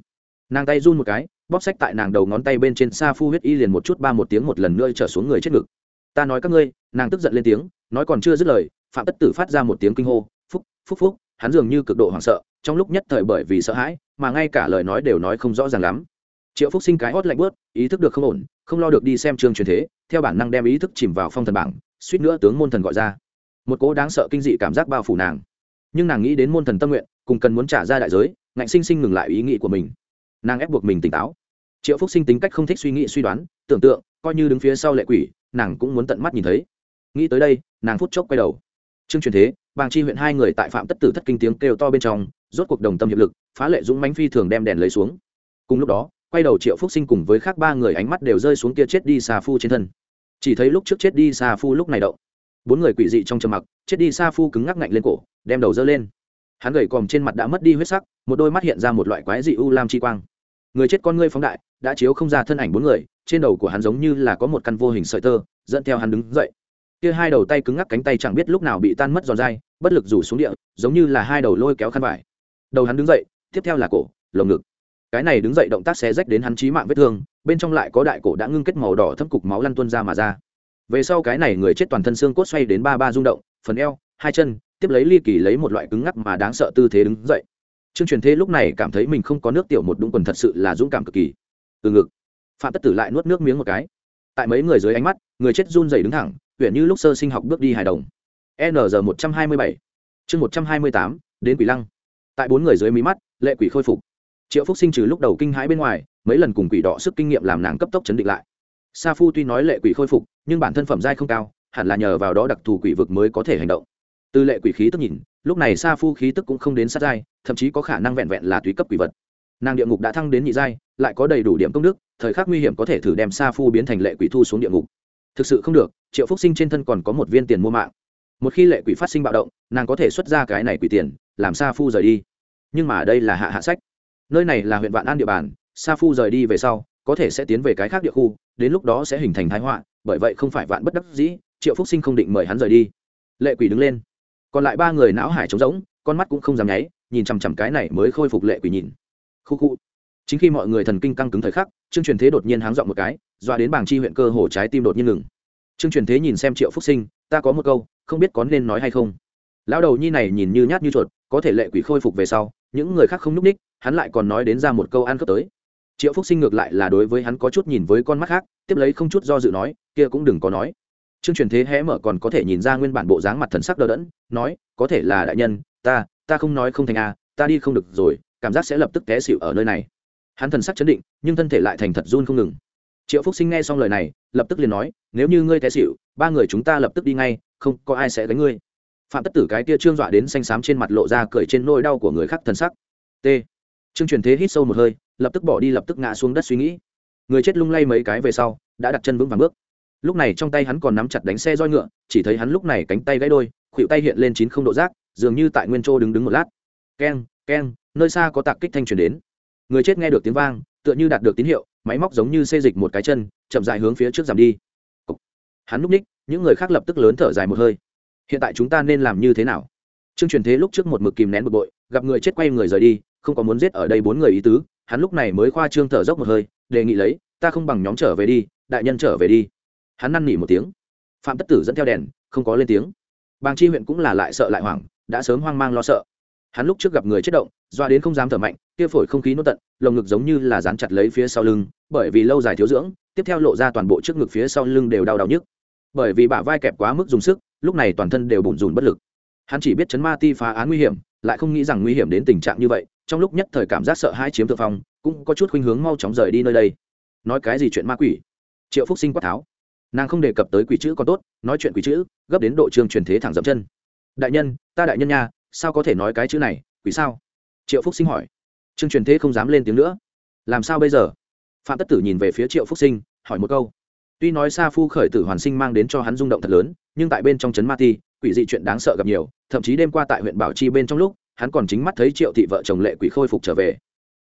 [SPEAKER 1] Nàng tay run một cái, bóp sách tại nàng đầu ngón tay bên trên xa phu huyết y liền một chút ba một tiếng một lần nữa trở xuống người chết ngực. Ta nói các ngươi, nàng tức giận lên tiếng, nói còn chưa dứt lời, phạm tất tử phát ra một tiếng kinh hô, phúc phúc phúc, hắn dường như cực độ hoảng sợ, trong lúc nhất thời bởi vì sợ hãi, mà ngay cả lời nói đều nói không rõ ràng lắm. Triệu phúc sinh cái hót lạnh bớt, ý thức được không ổn, không lo được đi xem trường truyền thế, theo bản năng đem ý thức chìm vào phong thần bảng suýt nữa tướng môn thần gọi ra. Một cố đáng sợ kinh dị cảm giác bao phủ nàng. Nhưng nàng nghĩ đến môn thần tâm nguyện, cùng cần muốn trả ra đại giới, ngạnh sinh sinh ngừng lại ý nghĩ của mình. Nàng ép buộc mình tỉnh táo. Triệu phúc sinh tính cách không thích suy nghĩ, suy đoán, tưởng tượng, coi như đứng phía sau lệ quỷ, nàng cũng muốn tận mắt nhìn thấy. Nghĩ tới đây, nàng phút chốc quay đầu. Trương truyền thế, bàng chi huyện hai người tại phạm tất tử thất kinh tiếng kêu to bên trong, rốt cuộc đồng tâm hiệp lực, phá lệ dũng mánh phi thường đem đèn lấy xuống. Cùng lúc đó, quay đầu triệu phúc sinh cùng với khác ba người ánh mắt đều rơi xuống kia chết đi xà phu trên thân chỉ thấy lúc trước chết đi sa phu lúc này động. Bốn người quỷ dị trong trầm mặc, chết đi sa phu cứng ngắc ngạnh lên cổ, đem đầu dơ lên. Hắn gầy còm trên mặt đã mất đi huyết sắc, một đôi mắt hiện ra một loại quái dị u lam chi quang. Người chết con ngươi phóng đại, đã chiếu không ra thân ảnh bốn người, trên đầu của hắn giống như là có một căn vô hình sợi tơ, dẫn theo hắn đứng dậy. Kia hai đầu tay cứng ngắc cánh tay chẳng biết lúc nào bị tan mất giòn dai, bất lực rủ xuống địa, giống như là hai đầu lôi kéo khăn vải. Đầu hắn đứng dậy, tiếp theo là cổ, lồng ngực. Cái này đứng dậy động tác xé rách đến hắn chí mạng vết thương bên trong lại có đại cổ đã ngưng kết màu đỏ thâm cục máu lăn tuôn ra mà ra. Về sau cái này người chết toàn thân xương cốt xoay đến ba ba rung động, phần eo, hai chân, tiếp lấy ly kỳ lấy một loại cứng ngắc mà đáng sợ tư thế đứng dậy. Trương truyền thế lúc này cảm thấy mình không có nước tiểu một đúng quần thật sự là dũng cảm cực kỳ. Từ ngực, phạm tất tử lại nuốt nước miếng một cái. Tại mấy người dưới ánh mắt, người chết run dày đứng thẳng huyện như lúc sơ sinh học bước đi hài đồng. Nr một trăm hai mươi bảy, chương một trăm hai mươi tám, đến quỷ lăng. Tại bốn người dưới mí mắt, lệ quỷ khôi phục. Triệu phúc sinh trừ lúc đầu kinh hãi bên ngoài mấy lần cùng quỷ đỏ sức kinh nghiệm làm nàng cấp tốc chấn định lại. Sa phu tuy nói lệ quỷ khôi phục, nhưng bản thân phẩm giai không cao, hẳn là nhờ vào đó đặc thù quỷ vực mới có thể hành động. Từ lệ quỷ khí tức nhìn, lúc này sa phu khí tức cũng không đến sát giai, thậm chí có khả năng vẹn vẹn là tùy cấp quỷ vật. Nàng địa ngục đã thăng đến nhị giai, lại có đầy đủ điểm công đức, thời khắc nguy hiểm có thể thử đem sa phu biến thành lệ quỷ thu xuống địa ngục. Thực sự không được, triệu phúc sinh trên thân còn có một viên tiền mua mạng. Một khi lệ quỷ phát sinh bạo động, nàng có thể xuất ra cái này quỷ tiền, làm sa phu rời đi. Nhưng mà đây là hạ hạ sách. Nơi này là huyện vạn an địa bàn sa phu rời đi về sau, có thể sẽ tiến về cái khác địa khu, đến lúc đó sẽ hình thành thái họa, bởi vậy không phải vạn bất đắc dĩ, triệu phúc sinh không định mời hắn rời đi. Lệ quỷ đứng lên. Còn lại ba người não hải trống rỗng, con mắt cũng không dám nháy, nhìn chằm chằm cái này mới khôi phục lệ quỷ nhìn. Khu khu. Chính khi mọi người thần kinh căng cứng thời khắc, trương truyền thế đột nhiên háng dọn một cái doa đến bảng chi huyện cơ hồ trái tim đột nhiên ngừng. Trương truyền thế nhìn xem triệu phúc sinh, ta có một câu, không biết có nên nói hay không. Lão đầu nhi này nhìn như nhát như chuột, có thể lệ quỷ khôi phục về sau, những người khác không n ú c ních, hắn lại còn nói đến ra một câu ăn cướp tới triệu phúc sinh ngược lại là đối với hắn có chút nhìn với con mắt khác, tiếp lấy không chút do dự nói, kia cũng đừng có nói. Trương truyền thế hé mở còn có thể nhìn ra nguyên bản bộ dáng mặt thần sắc đờ đẫn, nói, có thể là đại nhân, ta ta không nói không thành a ta đi không được rồi, cảm giác sẽ lập tức té xịu ở nơi này. Hắn thần sắc chấn định, nhưng thân thể lại thành thật run không ngừng. Triệu phúc sinh nghe xong lời này, lập tức liền nói, nếu như ngươi té xịu ba người chúng ta lập tức đi ngay, không có ai sẽ đánh ngươi. Phạm tất tử cái kia trương dọa đến xanh xám trên mặt lộ ra cười trên nôi đau của người khác thần sắc. T. Trương truyền thế hít sâu một hơi lập tức bỏ đi, lập tức ngã xuống đất suy nghĩ. Người chết lung lay mấy cái về sau, đã đặt chân vững vàng bước. Lúc này trong tay hắn còn nắm chặt đánh xe roi ngựa, chỉ thấy hắn lúc này cánh tay gãy đôi khuỵu tay hiện lên chín không độ rác, dường như tại nguyên châu đứng đứng một lát. Keng keng, nơi xa có tạc kích thanh truyền đến. Người chết nghe được tiếng vang, tựa như đạt được tín hiệu, máy móc giống như xê dịch một cái chân, chậm dài hướng phía trước giảm đi. Hắn núp ních, những người khác lập tức lớn thở dài một hơi. Hiện tại chúng ta nên làm như thế nào? Trương truyền thế lúc trước một mực kìm nén bực bội, gặp người chết quay người rời đi, không có muốn giết ở đây bốn người ý tứ hắn lúc này mới khoa trương thở dốc một hơi, đề nghị lấy, ta không bằng nhóm trở về đi, đại nhân trở về đi. Hắn năn nỉ một tiếng. Phạm tất tử dẫn theo đèn, không có lên tiếng. Bàng chi huyện cũng là lại sợ lại hoảng, đã sớm hoang mang lo sợ. Hắn lúc trước gặp người chết động, doa đến không dám thở mạnh, kia phổi không khí nốt tận, lồng ngực giống như là dán chặt lấy phía sau lưng, bởi vì lâu dài thiếu dưỡng, tiếp theo lộ ra toàn bộ trước ngực phía sau lưng đều đau đau nhức. Bởi vì bả vai kẹp quá mức dùng sức, lúc này toàn thân đều bùn rùn bất lực. Hắn chỉ biết chấn ma ti phá án nguy hiểm, lại không nghĩ rằng nguy hiểm đến tình trạng như vậy trong lúc nhất thời cảm giác sợ hãi chiếm thượng phong, cũng có chút khuynh hướng mau chóng rời đi nơi đây. Nói cái gì chuyện ma quỷ? Triệu phúc sinh quát tháo. Nàng không đề cập tới quỷ chữ còn tốt, nói chuyện quỷ chữ, gấp đến độ trường truyền thế thẳng dậm chân. Đại nhân, ta đại nhân nha, sao có thể nói cái chữ này, quỷ sao? Triệu phúc sinh hỏi. Trương truyền thế không dám lên tiếng nữa. Làm sao bây giờ? Phạm tất tử nhìn về phía triệu phúc sinh, hỏi một câu. Tuy nói sa phu khởi tử hoàn sinh mang đến cho hắn rung động thật lớn, nhưng tại bên trong trấn ma ti, quỷ dị chuyện đáng sợ gặp nhiều, thậm chí đêm qua tại huyện bảo chi bên trong lúc hắn còn chính mắt thấy triệu thị vợ chồng lệ quỷ khôi phục trở về.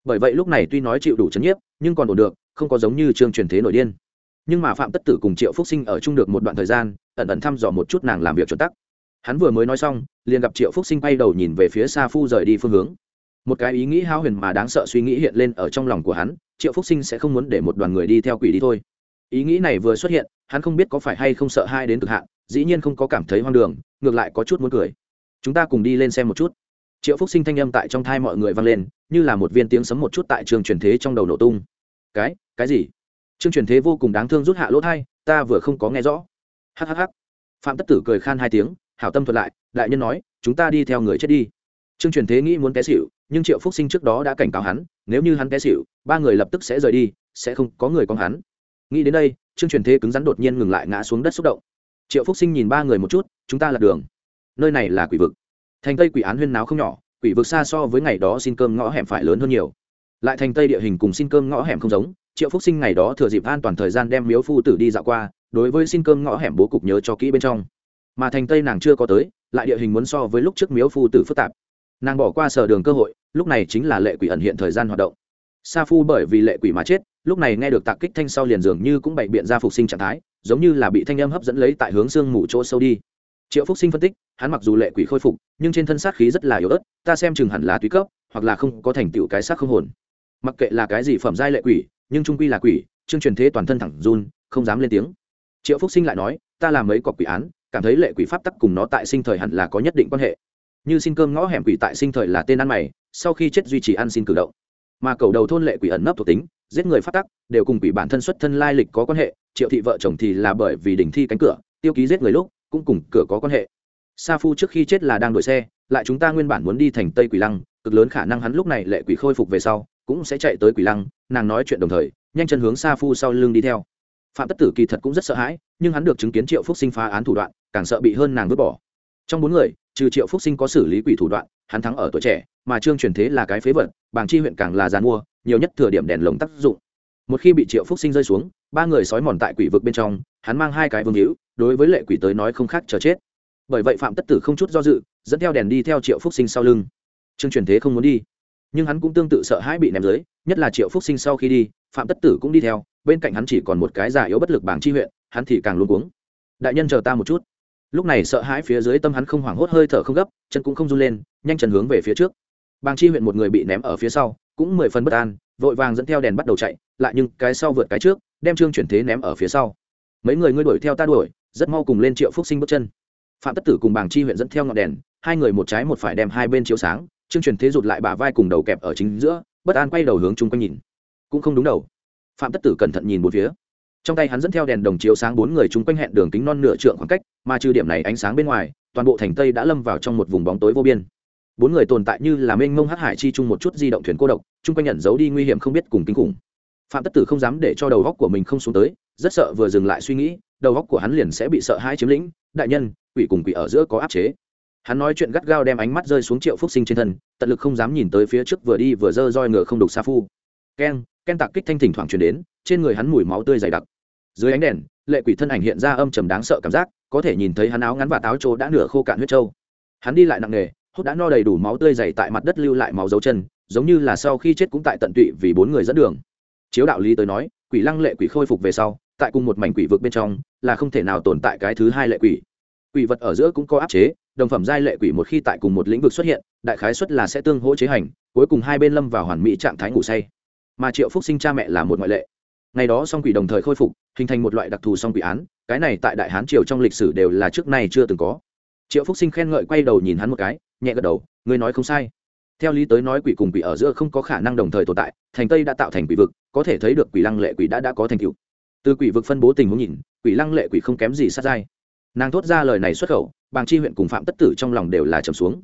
[SPEAKER 1] Bởi vậy lúc này tuy nói chịu đủ chấn nhiếp, nhưng còn ổn được, không có giống như trương truyền thế nổi điên. Nhưng mà phạm tất tử cùng triệu phúc sinh ở chung được một đoạn thời gian, ẩn ẩn thăm dò một chút nàng làm việc chuẩn tắc. Hắn vừa mới nói xong, liền gặp triệu phúc sinh bay đầu nhìn về phía xa phu rời đi phương hướng. Một cái ý nghĩ hao huyền mà đáng sợ suy nghĩ hiện lên ở trong lòng của hắn, triệu phúc sinh sẽ không muốn để một đoàn người đi theo quỷ đi thôi. Ý nghĩ này vừa xuất hiện, hắn không biết có phải hay không sợ hai đến cực hạn, dĩ nhiên không có cảm thấy hoang đường, ngược lại có chút muốn cười. Chúng ta cùng đi lên xem một chút triệu phúc sinh thanh âm tại trong thai mọi người vang lên, như là một viên tiếng sấm một chút tại trường truyền thế trong đầu nổ tung. Cái cái gì? Trương truyền thế vô cùng đáng thương rút hạ lỗ thai, ta vừa không có nghe rõ. Hhh phạm tất tử cười khan hai tiếng, hảo tâm thuật lại, đại nhân nói, chúng ta đi theo người chết đi. Trương truyền thế nghĩ muốn té xịu nhưng triệu phúc sinh trước đó đã cảnh cáo hắn, nếu như hắn té xịu ba người lập tức sẽ rời đi, sẽ không có người con hắn. Nghĩ đến đây trương truyền thế cứng rắn đột nhiên ngừng lại ngã xuống đất xúc động. Triệu phúc sinh nhìn ba người một chút, chúng ta là đường. Nơi này là quỷ vực thành tây quỷ án huyên náo không nhỏ, quỷ vực xa so với ngày đó xin cơm ngõ hẻm phải lớn hơn nhiều. Lại thành tây địa hình cùng xin cơm ngõ hẻm không giống, triệu phúc sinh ngày đó thừa dịp an toàn thời gian đem miếu phu tử đi dạo qua, đối với xin cơm ngõ hẻm bố cục nhớ cho kỹ bên trong. Mà thành tây nàng chưa có tới, lại địa hình muốn so với lúc trước miếu phu tử phức tạp. Nàng bỏ qua sở đường cơ hội, lúc này chính là lệ quỷ ẩn hiện thời gian hoạt động. Sa phu bởi vì lệ quỷ mà chết, lúc này nghe được tạc kích thanh sau liền dường như cũng bày biện ra phục sinh trạng thái, giống như là bị thanh âm hấp dẫn lấy tại hướng xương mù chỗ sâu đi triệu phúc sinh phân tích, hắn mặc dù lệ quỷ khôi phục, nhưng trên thân sát khí rất là yếu ớt, ta xem chừng hẳn là tùy cấp, hoặc là không có thành tựu cái xác không hồn. Mặc kệ là cái gì phẩm giai lệ quỷ, nhưng trung quy là quỷ, chương truyền thế toàn thân thẳng run, không dám lên tiếng. Triệu phúc sinh lại nói, ta làm mấy cọc quỷ án, cảm thấy lệ quỷ pháp tắc cùng nó tại sinh thời hẳn là có nhất định quan hệ. Như xin cơm ngõ hẻm quỷ tại sinh thời là tên ăn mày, sau khi chết duy trì ăn xin cử động. Mà cầu đầu thôn lệ quỷ ẩn nấp thuộc tính, giết người phát tắc, đều cùng quỷ bản thân xuất thân lai lịch có quan hệ, triệu thị vợ chồng thì là bởi vì đỉnh thi cánh cửa, tiêu ký giết người lúc cũng cùng cửa có quan hệ. Sa phu trước khi chết là đang đuổi xe, lại chúng ta nguyên bản muốn đi thành tây quỷ lăng, cực lớn khả năng hắn lúc này lệ quỷ khôi phục về sau, cũng sẽ chạy tới quỷ lăng, nàng nói chuyện đồng thời, nhanh chân hướng sa phu sau lưng đi theo. Phạm tất tử kỳ thật cũng rất sợ hãi, nhưng hắn được chứng kiến triệu phúc sinh phá án thủ đoạn, càng sợ bị hơn nàng vứt bỏ. Trong bốn người, trừ triệu phúc sinh có xử lý quỷ thủ đoạn, hắn thắng ở tuổi trẻ, mà trương truyền thế là cái phế vật bảng chi huyện càng là giàn mua nhiều nhất thừa điểm đèn lồng tác dụng. Một khi bị triệu phúc sinh rơi xuống, ba người sói mòn tại quỷ vực bên trong, hắn mang hai cái vương hữu đối với lệ quỷ tới nói không khác chờ chết. Bởi vậy phạm tất tử không chút do dự, dẫn theo đèn đi theo triệu phúc sinh sau lưng. Trương truyền thế không muốn đi, nhưng hắn cũng tương tự sợ hãi bị ném dưới, nhất là triệu phúc sinh sau khi đi, phạm tất tử cũng đi theo, bên cạnh hắn chỉ còn một cái già yếu bất lực bảng chi huyện, hắn thì càng luôn cuống. Đại nhân chờ ta một chút. Lúc này sợ hãi phía dưới tâm hắn không hoảng hốt hơi thở không gấp, chân cũng không run lên, nhanh chân hướng về phía trước. Bàng chi huyện một người bị ném ở phía sau, cũng mười phần bất an, vội vàng dẫn theo đèn bắt đầu chạy, lại nhưng cái sau vượt cái trước, đem trương chuyển thế ném ở phía sau. Mấy người ngươi đuổi theo ta đuổi rất mau cùng lên triệu phúc sinh bước chân. Phạm tất tử cùng bàng chi huyện dẫn theo ngọn đèn, hai người một trái một phải đem hai bên chiếu sáng trương truyền thế rụt lại bả vai cùng đầu kẹp ở chính giữa, bất an quay đầu hướng chung quanh nhìn. Cũng không đúng đầu. Phạm tất tử cẩn thận nhìn một phía. Trong tay hắn dẫn theo đèn đồng chiếu sáng bốn người chung quanh hẹn đường kính non nửa trượng khoảng cách, mà trừ điểm này ánh sáng bên ngoài, toàn bộ thành tây đã lâm vào trong một vùng bóng tối vô biên. Bốn người tồn tại như là mênh mông hắc hải chi chung một chút di động thuyền cô độc, chung quanh nhận giấu đi nguy hiểm không biết cùng kinh khủng. Phạm tất tử không dám để cho đầu góc của mình không xuống tới, rất sợ vừa dừng lại suy nghĩ đầu góc của hắn liền sẽ bị sợ hãi chiếm lĩnh, đại nhân, quỷ cùng quỷ ở giữa có áp chế. Hắn nói chuyện gắt gao đem ánh mắt rơi xuống triệu phúc sinh trên thân, tận lực không dám nhìn tới phía trước vừa đi vừa dơ roi ngựa không đục xa phu. Keng ken tạc kích thanh thỉnh thoảng truyền đến, trên người hắn mùi máu tươi dày đặc. Dưới ánh đèn, lệ quỷ thân ảnh hiện ra âm trầm đáng sợ cảm giác, có thể nhìn thấy hắn áo ngắn và táo trô đã nửa khô cạn huyết trâu. Hắn đi lại nặng nề, hút đã no đầy đủ máu tươi dày tại mặt đất lưu lại máu dấu chân, giống như là sau khi chết cũng tại tận tụy vì bốn người dẫn đường. Chiếu đạo lý tới nói, quỷ lăng lệ quỷ khôi phục về sau tại cùng một mảnh quỷ vực bên trong, là không thể nào tồn tại cái thứ hai lệ quỷ. Quỷ vật ở giữa cũng có áp chế, đồng phẩm giai lệ quỷ một khi tại cùng một lĩnh vực xuất hiện, đại khái xuất là sẽ tương hỗ chế hành, cuối cùng hai bên lâm vào hoàn mỹ trạng thái ngủ say. Mà triệu phúc sinh cha mẹ là một ngoại lệ. Ngày đó song quỷ đồng thời khôi phục, hình thành một loại đặc thù song quỷ án, cái này tại đại hán triều trong lịch sử đều là trước nay chưa từng có. Triệu phúc sinh khen ngợi quay đầu nhìn hắn một cái, nhẹ gật đầu, ngươi nói không sai. Theo lý tới nói quỷ cùng quỷ ở giữa không có khả năng đồng thời tồn tại, thành tây đã tạo thành quỷ vực, có thể thấy được quỷ lăng lệ quỷ đã đã có thành tựu từ quỷ vực phân bố tình huống nhìn, quỷ lăng lệ quỷ không kém gì sát dai nàng thốt ra lời này xuất khẩu, bàng chi huyện cùng phạm tất tử trong lòng đều là trầm xuống.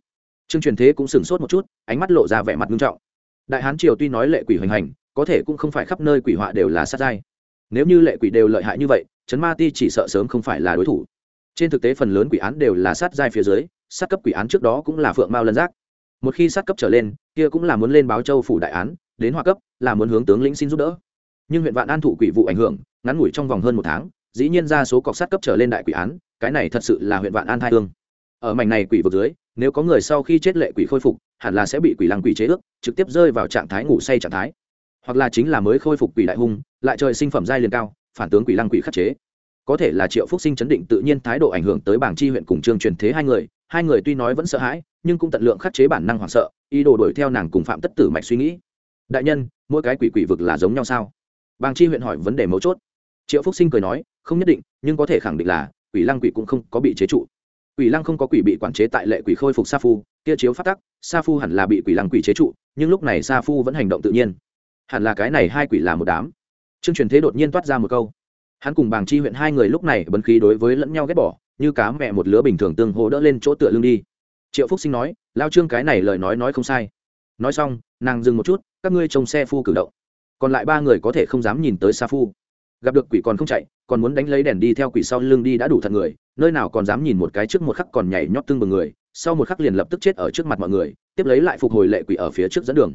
[SPEAKER 1] Trương truyền thế cũng sửng sốt một chút, ánh mắt lộ ra vẻ mặt nghiêm trọng. Đại hán triều tuy nói lệ quỷ hoành hành, có thể cũng không phải khắp nơi quỷ họa đều là sát dai nếu như lệ quỷ đều lợi hại như vậy, trấn ma ti chỉ sợ sớm không phải là đối thủ. Trên thực tế phần lớn quỷ án đều là sát giai phía dưới, sát cấp quỷ án trước đó cũng là phượng mao lân giác. Một khi sát cấp trở lên, kia cũng là muốn lên báo châu phủ đại án, đến hoa cấp, là muốn hướng tướng lĩnh xin giúp đỡ. Nhưng huyện vạn an thụ quỷ vụ ảnh hưởng ngắn ngủi trong vòng hơn một tháng, dĩ nhiên ra số cọc sát cấp trở lên đại quỷ án, cái này thật sự là huyện vạn an thai hương. Ở mảnh này quỷ vực dưới, nếu có người sau khi chết lệ quỷ khôi phục, hẳn là sẽ bị quỷ lăng quỷ chế ước, trực tiếp rơi vào trạng thái ngủ say trạng thái. Hoặc là chính là mới khôi phục quỷ đại hung, lại trời sinh phẩm giai liền cao, phản tướng quỷ lăng quỷ khắc chế. Có thể là triệu phúc sinh chấn định tự nhiên thái độ ảnh hưởng tới bảng chi huyện cùng trương truyền thế hai người hai người tuy nói vẫn sợ hãi, nhưng cũng tận lượng khắc chế bản năng hoảng sợ, ý đồ đuổi theo nàng cùng phạm tất tử mạch suy nghĩ. Đại nhân, mỗi cái quỷ quỷ vực là giống nhau sao? Bàng chi huyện hỏi vấn đề mấu chốt triệu phúc sinh cười nói, không nhất định, nhưng có thể khẳng định là, quỷ lăng quỷ cũng không có bị chế trụ. Quỷ lăng không có quỷ bị quản chế tại lệ quỷ khôi phục sa phu, kia chiếu phát tắc, sa phu hẳn là bị quỷ lăng quỷ chế trụ, nhưng lúc này sa phu vẫn hành động tự nhiên. Hẳn là cái này hai quỷ là một đám. Trương truyền thế đột nhiên toát ra một câu. Hắn cùng bàng chi huyện hai người lúc này bấn khí đối với lẫn nhau ghét bỏ, như cá mẹ một lứa bình thường tương hô đỡ lên chỗ tựa lưng đi. Triệu phúc sinh nói, lao trương cái này lời nói nói không sai. Nói xong, nàng dừng một chút, các ngươi trông xe phu cử động. Còn lại ba người có thể không dám nhìn tới Sa phu gặp được quỷ còn không chạy, còn muốn đánh lấy đèn đi theo quỷ sau lưng đi đã đủ thật người, nơi nào còn dám nhìn một cái trước một khắc còn nhảy nhót tương bừng người, sau một khắc liền lập tức chết ở trước mặt mọi người, tiếp lấy lại phục hồi lệ quỷ ở phía trước dẫn đường.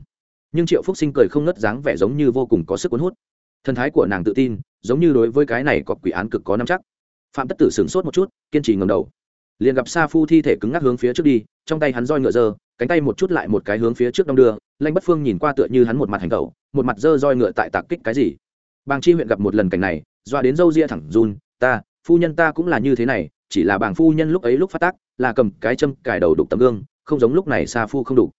[SPEAKER 1] Nhưng triệu phúc sinh cười không ngất dáng vẻ giống như vô cùng có sức cuốn hút. Thần thái của nàng tự tin, giống như đối với cái này có quỷ án cực có năm chắc. Phạm tất tử sửng sốt một chút, kiên trì ngầm đầu. Liền gặp sa phu thi thể cứng ngắc hướng phía trước đi, trong tay hắn roi ngựa dơ, cánh tay một chút lại một cái hướng phía trước đong đưa, lanh bất phương nhìn qua tựa như hắn một mặt hành tẩu, một mặt dơ roi ngựa tại tạc kích cái gì? Bàng chi huyện gặp một lần cảnh này, doa đến dâu ria thẳng run, ta, phu nhân ta cũng là như thế này, chỉ là bàng phu nhân lúc ấy lúc phát tác, là cầm cái châm, cài đầu đục tấm gương, không giống lúc này xa phu không đủ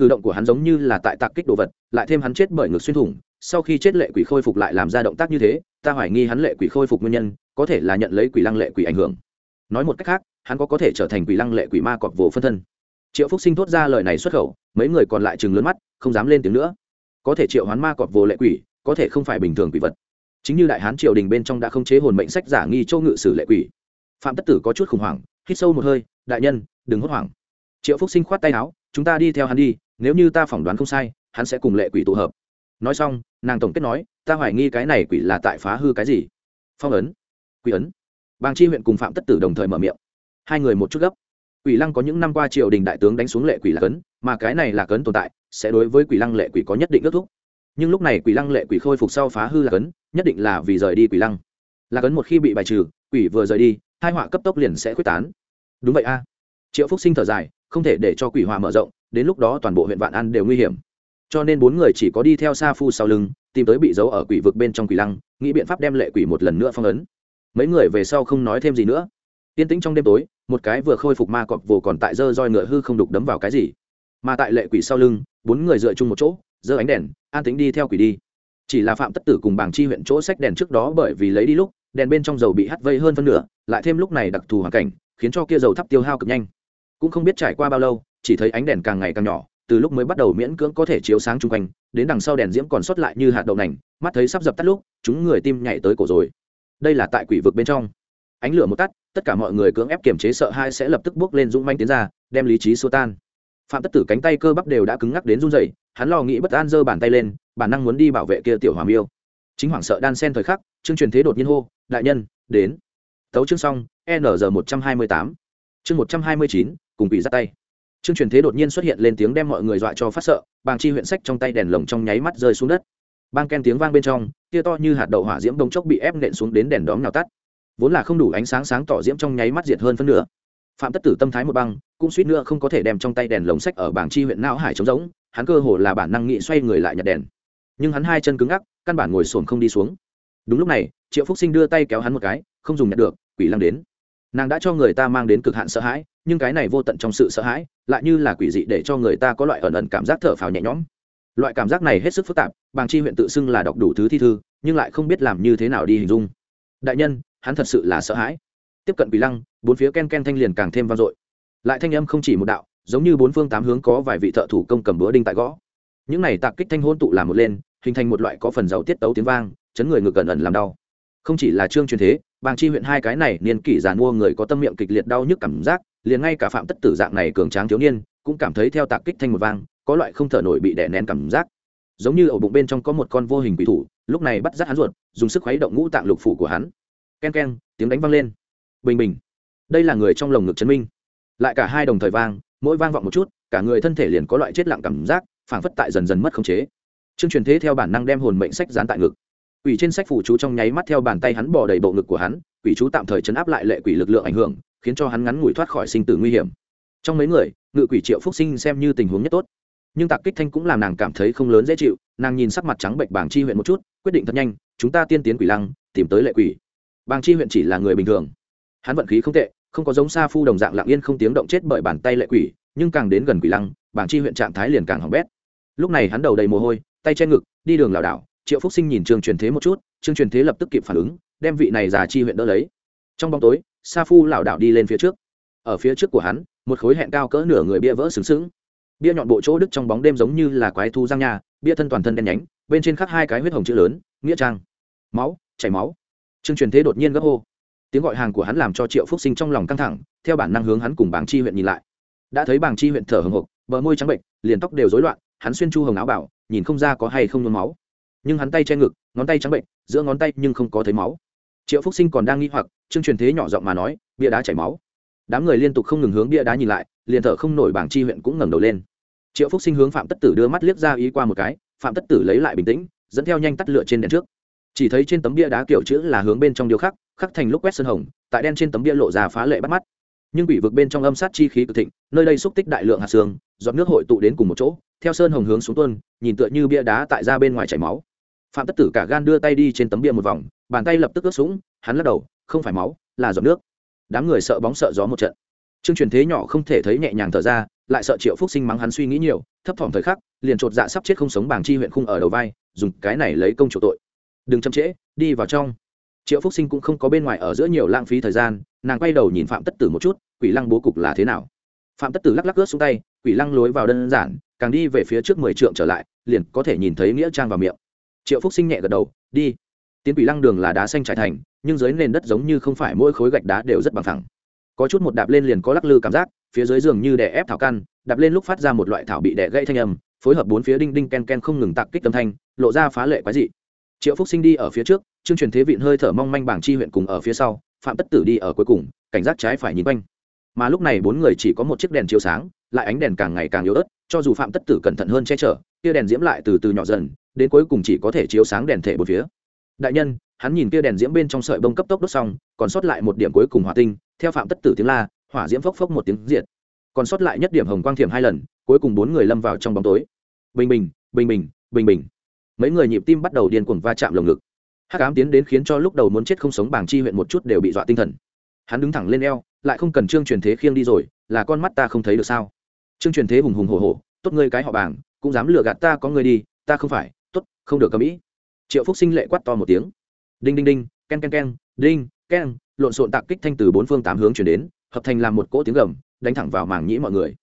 [SPEAKER 1] cử động của hắn giống như là tại tạc kích đồ vật, lại thêm hắn chết bởi ngực xuyên thủng, sau khi chết lệ quỷ khôi phục lại làm ra động tác như thế, ta hoài nghi hắn lệ quỷ khôi phục nguyên nhân, có thể là nhận lấy quỷ lăng lệ quỷ ảnh hưởng. Nói một cách khác, hắn có có thể trở thành quỷ lăng lệ quỷ ma cọp vồ phân thân. Triệu phúc sinh thốt ra lời này xuất khẩu, mấy người còn lại chừng lớn mắt, không dám lên tiếng nữa. Có thể triệu hoán ma cọp vồ lệ quỷ có thể không phải bình thường quỷ vật. Chính như đại hán triều đình bên trong đã không chế hồn mệnh sách giả nghi châu ngự sử lệ quỷ. Phạm tất tử có chút khủng hoảng, hít sâu một hơi, đại nhân, đừng hốt hoảng. Triệu phúc sinh khoát tay áo, chúng ta đi theo hắn đi, nếu như ta phỏng đoán không sai, hắn sẽ cùng lệ quỷ tụ hợp. Nói xong, nàng tổng kết nói, ta hoài nghi cái này quỷ là tại phá hư cái gì? Phong ấn, quỷ ấn. Bàng chi huyện cùng phạm tất tử đồng thời mở miệng. Hai người một chút gấp. Quỷ lăng có những năm qua triều đình đại tướng đánh xuống lệ quỷ là cấn, mà cái này là cấn tồn tại, sẽ đối với quỷ lăng lệ quỷ có nhất định ước thúc nhưng lúc này quỷ lăng lệ quỷ khôi phục sau phá hư là cấn nhất định là vì rời đi quỷ lăng. Là cấn một khi bị bài trừ, quỷ vừa rời đi, hai họa cấp tốc liền sẽ quyết tán. Đúng vậy a. Triệu phúc sinh thở dài, không thể để cho quỷ họa mở rộng, đến lúc đó toàn bộ huyện vạn an đều nguy hiểm. Cho nên bốn người chỉ có đi theo sa phu sau lưng, tìm tới bị giấu ở quỷ vực bên trong quỷ lăng, nghĩ biện pháp đem lệ quỷ một lần nữa phong ấn. Mấy người về sau không nói thêm gì nữa. Yên tĩnh trong đêm tối, một cái vừa khôi phục ma cọp vồ còn tại dơ roi ngựa hư không đục đấm vào cái gì. Mà tại lệ quỷ sau lưng, bốn người dựa chung một chỗ giơ ánh đèn, an tính đi theo quỷ đi. Chỉ là phạm tất tử cùng bảng chi huyện chỗ sách đèn trước đó bởi vì lấy đi lúc, đèn bên trong dầu bị hắt vây hơn phân nửa, lại thêm lúc này đặc thù hoàn cảnh, khiến cho kia dầu thắp tiêu hao cực nhanh. Cũng không biết trải qua bao lâu, chỉ thấy ánh đèn càng ngày càng nhỏ, từ lúc mới bắt đầu miễn cưỡng có thể chiếu sáng chung quanh, đến đằng sau đèn diễm còn sót lại như hạt đậu nành, mắt thấy sắp dập tắt lúc, chúng người tim nhảy tới cổ rồi. Đây là tại quỷ vực bên trong. Ánh lửa một tắt, tất cả mọi người cưỡng ép kiềm chế sợ hai sẽ lập tức bước lên dũng manh tiến ra, đem lý trí xua tan phạm tất tử cánh tay cơ bắp đều đã cứng ngắc đến run rẩy, hắn lo nghĩ bất an giơ bàn tay lên, bản năng muốn đi bảo vệ kia tiểu hòa miêu. Chính hoảng sợ đan sen thời khắc chương truyền thế đột nhiên hô, đại nhân, đến. Tấu chương xong, n giờ một trăm hai mươi tám. Chương một trăm hai mươi chín, cùng bị ra tay. Chương truyền thế đột nhiên xuất hiện lên tiếng đem mọi người dọa cho phát sợ, bàng chi huyện sách trong tay đèn lồng trong nháy mắt rơi xuống đất. Bang ken tiếng vang bên trong kia to như hạt đậu hỏa diễm đông chốc bị ép nện xuống đến đèn đóm nào tắt. Vốn là không đủ ánh sáng sáng tỏ diễm trong nháy mắt diệt hơn phân nửa phạm tất tử tâm thái một băng, cũng suýt nữa không có thể đem trong tay đèn lồng sách ở bảng chi huyện não hải trống rỗng, hắn cơ hồ là bản năng nghị xoay người lại nhặt đèn. Nhưng hắn hai chân cứng ngắc, căn bản ngồi xổm không đi xuống. Đúng lúc này, triệu phúc sinh đưa tay kéo hắn một cái, không dùng nhặt được, quỷ lăng đến. Nàng đã cho người ta mang đến cực hạn sợ hãi, nhưng cái này vô tận trong sự sợ hãi, lại như là quỷ dị để cho người ta có loại ẩn ẩn cảm giác thở phào nhẹ nhõm. Loại cảm giác này hết sức phức tạp bàng chi huyện tự xưng là đọc đủ thứ thi thư, nhưng lại không biết làm như thế nào đi hình dung. Đại nhân, hắn thật sự là sợ hãi. Tiếp cận quỷ lăng bốn phía ken ken thanh liền càng thêm vang dội. Lại thanh âm không chỉ một đạo, giống như bốn phương tám hướng có vài vị thợ thủ công cầm búa đinh tại gõ. Những này tạc kích thanh hôn tụ làm một lên, hình thành một loại có phần giàu tiết tấu tiếng vang, chấn người ngực gần ẩn làm đau. Không chỉ là trương truyền thế, bàng chi huyện hai cái này niên kỷ giàn mua người có tâm miệng kịch liệt đau nhức cảm giác, liền ngay cả phạm tất tử dạng này cường tráng thiếu niên, cũng cảm thấy theo tạc kích thanh một vang, có loại không thở nổi bị đè nén cảm giác. Giống như ở bụng bên trong có một con vô hình quỷ thủ, lúc này bắt rát hắn ruột, dùng sức khuấy động ngũ tạng lục phủ của hắn. Ken ken, tiếng đánh vang lên. Bình bình đây là người trong lồng ngực chấn minh. Lại cả hai đồng thời vang, mỗi vang vọng một chút, cả người thân thể liền có loại chết lặng cảm giác, phảng phất tại dần dần mất khống chế. Chương truyền thế theo bản năng đem hồn mệnh sách dán tại ngực. Quỷ trên sách phủ chú trong nháy mắt theo bàn tay hắn bỏ đầy bộ ngực của hắn, quỷ chú tạm thời chấn áp lại lệ quỷ lực lượng ảnh hưởng, khiến cho hắn ngắn ngủi thoát khỏi sinh tử nguy hiểm. Trong mấy người, ngự quỷ triệu phúc sinh xem như tình huống nhất tốt. Nhưng tạc kích thanh cũng làm nàng cảm thấy không lớn dễ chịu, nàng nhìn sắc mặt trắng bệnh bảng chi huyện một chút, quyết định thật nhanh, chúng ta tiên tiến quỷ lăng, tìm tới lệ quỷ. Bàng chi huyện chỉ là người bình thường. Hắn vận khí không tệ không có giống sa phu đồng dạng lặng yên không tiếng động chết bởi bàn tay lệ quỷ, nhưng càng đến gần quỷ lăng, bảng chi huyện trạng thái liền càng hỏng bét. Lúc này hắn đầu đầy mồ hôi, tay che ngực, đi đường lảo đảo, triệu phúc sinh nhìn trương truyền thế một chút trương truyền thế lập tức kịp phản ứng, đem vị này già chi huyện đỡ lấy. Trong bóng tối, sa phu lảo đảo đi lên phía trước. Ở phía trước của hắn, một khối hẹn cao cỡ nửa người bia vỡ sừng sững. Bia nhọn bộ chỗ đức trong bóng đêm giống như là quái thu giang nhà bia thân toàn thân đen nhánh, bên trên khắc hai cái huyết hồng chữ lớn, nghĩa trang. Máu, chảy máu. Trương truyền thế đột nhiên gấp hô tiếng gọi hàng của hắn làm cho triệu phúc sinh trong lòng căng thẳng, theo bản năng hướng hắn cùng bảng chi huyện nhìn lại. Đã thấy bảng chi huyện thở hồng hộc, bờ môi trắng bệnh liền tóc đều rối loạn, hắn xuyên chu hồng áo bảo, nhìn không ra có hay không nhuốm máu. Nhưng hắn tay che ngực, ngón tay trắng bệnh giữa ngón tay nhưng không có thấy máu. Triệu phúc sinh còn đang nghi hoặc, chương truyền thế nhỏ giọng mà nói, bia đá chảy máu. Đám người liên tục không ngừng hướng bia đá nhìn lại, liền thở không nổi bảng chi huyện cũng ngẩng đầu lên. Triệu phúc sinh hướng phạm tất tử đưa mắt liếc ra ý qua một cái, phạm tất tử lấy lại bình tĩnh, dẫn theo nhanh tắt lửa trên đèn trước. Chỉ thấy trên tấm bia đá kiểu chữ là hướng bên trong điêu khắc khắc thành lúc quét sơn hồng, tại đen trên tấm bia lộ ra phá lệ bắt mắt. Nhưng bị vực bên trong âm sát chi khí cực thịnh, nơi đây xúc tích đại lượng hạt xương, giọt nước hội tụ đến cùng một chỗ, theo sơn hồng hướng xuống tuôn, nhìn tựa như bia đá tại ra bên ngoài chảy máu. Phạm tất tử cả gan đưa tay đi trên tấm bia một vòng, bàn tay lập tức ướt sũng, hắn lắc đầu, không phải máu, là giọt nước. Đám người sợ bóng sợ gió một trận. Trương truyền thế nhỏ không thể thấy nhẹ nhàng thở ra, lại sợ triệu phúc sinh mắng hắn suy nghĩ nhiều, thấp thỏm thời khắc, liền chột dạ sắp chết không sống bảng chi huyện khung ở đầu vai, dùng cái này lấy công chủ tội. Đừng chậm trễ, đi vào trong triệu phúc sinh cũng không có bên ngoài ở giữa nhiều lãng phí thời gian, nàng quay đầu nhìn phạm tất tử một chút, quỷ lăng bố cục là thế nào? Phạm tất tử lắc lắc ướt xuống tay, quỷ lăng lối vào đơn giản, càng đi về phía trước mười trượng trở lại, liền có thể nhìn thấy nghĩa trang vào miệng. Triệu phúc sinh nhẹ gật đầu, đi. Tiến quỷ lăng đường là đá xanh trải thành, nhưng dưới nền đất giống như không phải mỗi khối gạch đá đều rất bằng thẳng có chút một đạp lên liền có lắc lư cảm giác, phía dưới giường như đè ép thảo căn, đạp lên lúc phát ra một loại thảo bị đè gãy thanh âm, phối hợp bốn phía đinh đinh ken ken không ngừng tạc kích âm thanh, lộ ra phá lệ quái dị. Triệu phúc sinh đi ở phía trước chương truyền thế vịn hơi thở mong manh bảng chi huyện cùng ở phía sau, phạm tất tử đi ở cuối cùng, cảnh giác trái phải nhìn quanh. Mà lúc này bốn người chỉ có một chiếc đèn chiếu sáng, lại ánh đèn càng ngày càng yếu ớt, cho dù phạm tất tử cẩn thận hơn che chở, kia đèn diễm lại từ từ nhỏ dần, đến cuối cùng chỉ có thể chiếu sáng đèn thể một phía. Đại nhân, hắn nhìn kia đèn diễm bên trong sợi bông cấp tốc đốt xong, còn sót lại một điểm cuối cùng hỏa tinh, theo phạm tất tử tiếng la, hỏa diễm phốc phốc một tiếng diệt. Còn sót lại nhất điểm hồng quang thiểm hai lần, cuối cùng bốn người lâm vào trong bóng tối. Bình bình bình bình bình bình. Mấy người nhịp tim bắt đầu điên cuồng va chạm lồng ngực hắc ám tiến đến khiến cho lúc đầu muốn chết không sống bảng chi huyện một chút đều bị dọa tinh thần. Hắn đứng thẳng lên eo, lại không cần trương truyền thế khiêng đi rồi, là con mắt ta không thấy được sao? Trương truyền thế hùng hùng hổ hổ, tốt ngươi cái họ bảng, cũng dám lừa gạt ta có người đi, ta không phải, tốt, không được cầm ý. Triệu phúc sinh lệ quát to một tiếng. Đinh đinh đinh, ken ken ken, đinh, ken, lộn xộn tạc kích thanh từ bốn phương tám hướng chuyển đến, hợp thành làm một cỗ tiếng gầm, đánh thẳng vào màng nhĩ mọi người.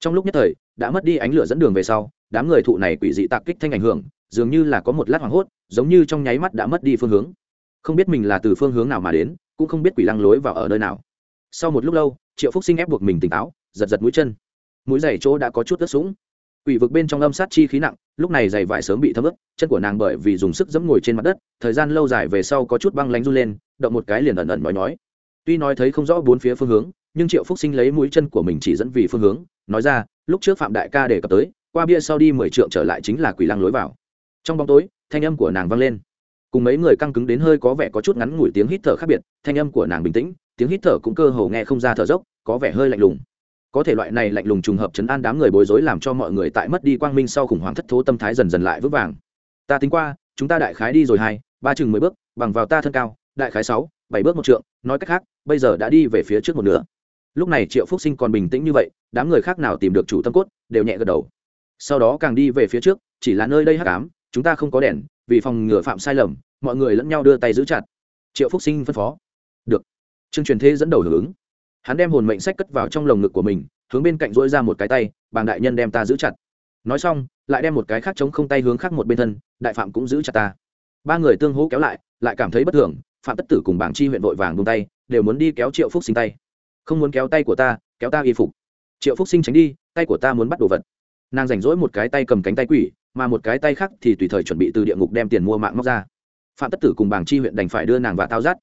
[SPEAKER 1] Trong lúc nhất thời, đã mất đi ánh lửa dẫn đường về sau, đám người thụ này quỷ dị tạc kích thanh ảnh hưởng dường như là có một lát hoảng hốt, giống như trong nháy mắt đã mất đi phương hướng. Không biết mình là từ phương hướng nào mà đến, cũng không biết quỷ lăng lối vào ở nơi nào. Sau một lúc lâu, triệu phúc sinh ép buộc mình tỉnh táo, giật giật mũi chân. Mũi giày chỗ đã có chút ướt sũng. Quỷ vực bên trong âm sát chi khí nặng, lúc này giày vải sớm bị thấm ướt, chân của nàng bởi vì dùng sức dẫm ngồi trên mặt đất, thời gian lâu dài về sau có chút băng lánh run lên, động một cái liền ẩn ẩn nói nói tuy nói thấy không rõ bốn phía phương hướng, nhưng triệu phúc sinh lấy mũi chân của mình chỉ dẫn vì phương hướng, nói ra, lúc trước phạm đại ca đề cập tới, qua bia sau đi mười trượng trở lại chính là quỷ lăng lối vào trong bóng tối, thanh âm của nàng vang lên. Cùng mấy người căng cứng đến hơi có vẻ có chút ngắn ngủi tiếng hít thở khác biệt, thanh âm của nàng bình tĩnh, tiếng hít thở cũng cơ hồ nghe không ra thở dốc, có vẻ hơi lạnh lùng. Có thể loại này lạnh lùng trùng hợp chấn an đám người bối rối làm cho mọi người tại mất đi quang minh sau khủng hoảng thất thố tâm thái dần dần lại vững vàng. Ta tính qua, chúng ta đại khái đi rồi hai, ba chừng mười bước, bằng vào ta thân cao, đại khái sáu, bảy bước một trượng, nói cách khác, bây giờ đã đi về phía trước một nửa. Lúc này triệu phúc sinh còn bình tĩnh như vậy, đám người khác nào tìm được chủ tâm cốt, đều nhẹ gật đầu. Sau đó càng đi về phía trước, chỉ là nơi đây hắc ám chúng ta không có đèn, vì phòng ngừa phạm sai lầm, mọi người lẫn nhau đưa tay giữ chặt. Triệu phúc sinh phân phó. Được. Trương truyền thế dẫn đầu hưởng ứng. Hắn đem hồn mệnh sách cất vào trong lồng ngực của mình, hướng bên cạnh dỗi ra một cái tay, bàng đại nhân đem ta giữ chặt. Nói xong, lại đem một cái khác chống không tay hướng khác một bên thân, đại phạm cũng giữ chặt ta. Ba người tương hỗ kéo lại lại cảm thấy bất thường, phạm tất tử cùng bảng chi huyện vội vàng buông tay, đều muốn đi kéo triệu phúc sinh tay. Không muốn kéo tay của ta, kéo ta y phục. Triệu phúc sinh tránh đi, tay của ta muốn bắt đồ vật. Nàng rảnh rỗi một cái tay cầm cánh tay quỷ mà một cái tay khác thì tùy thời chuẩn bị từ địa ngục đem tiền mua mạng móc ra. Phạm tất tử cùng bảng chi huyện đành phải đưa nàng và tao rát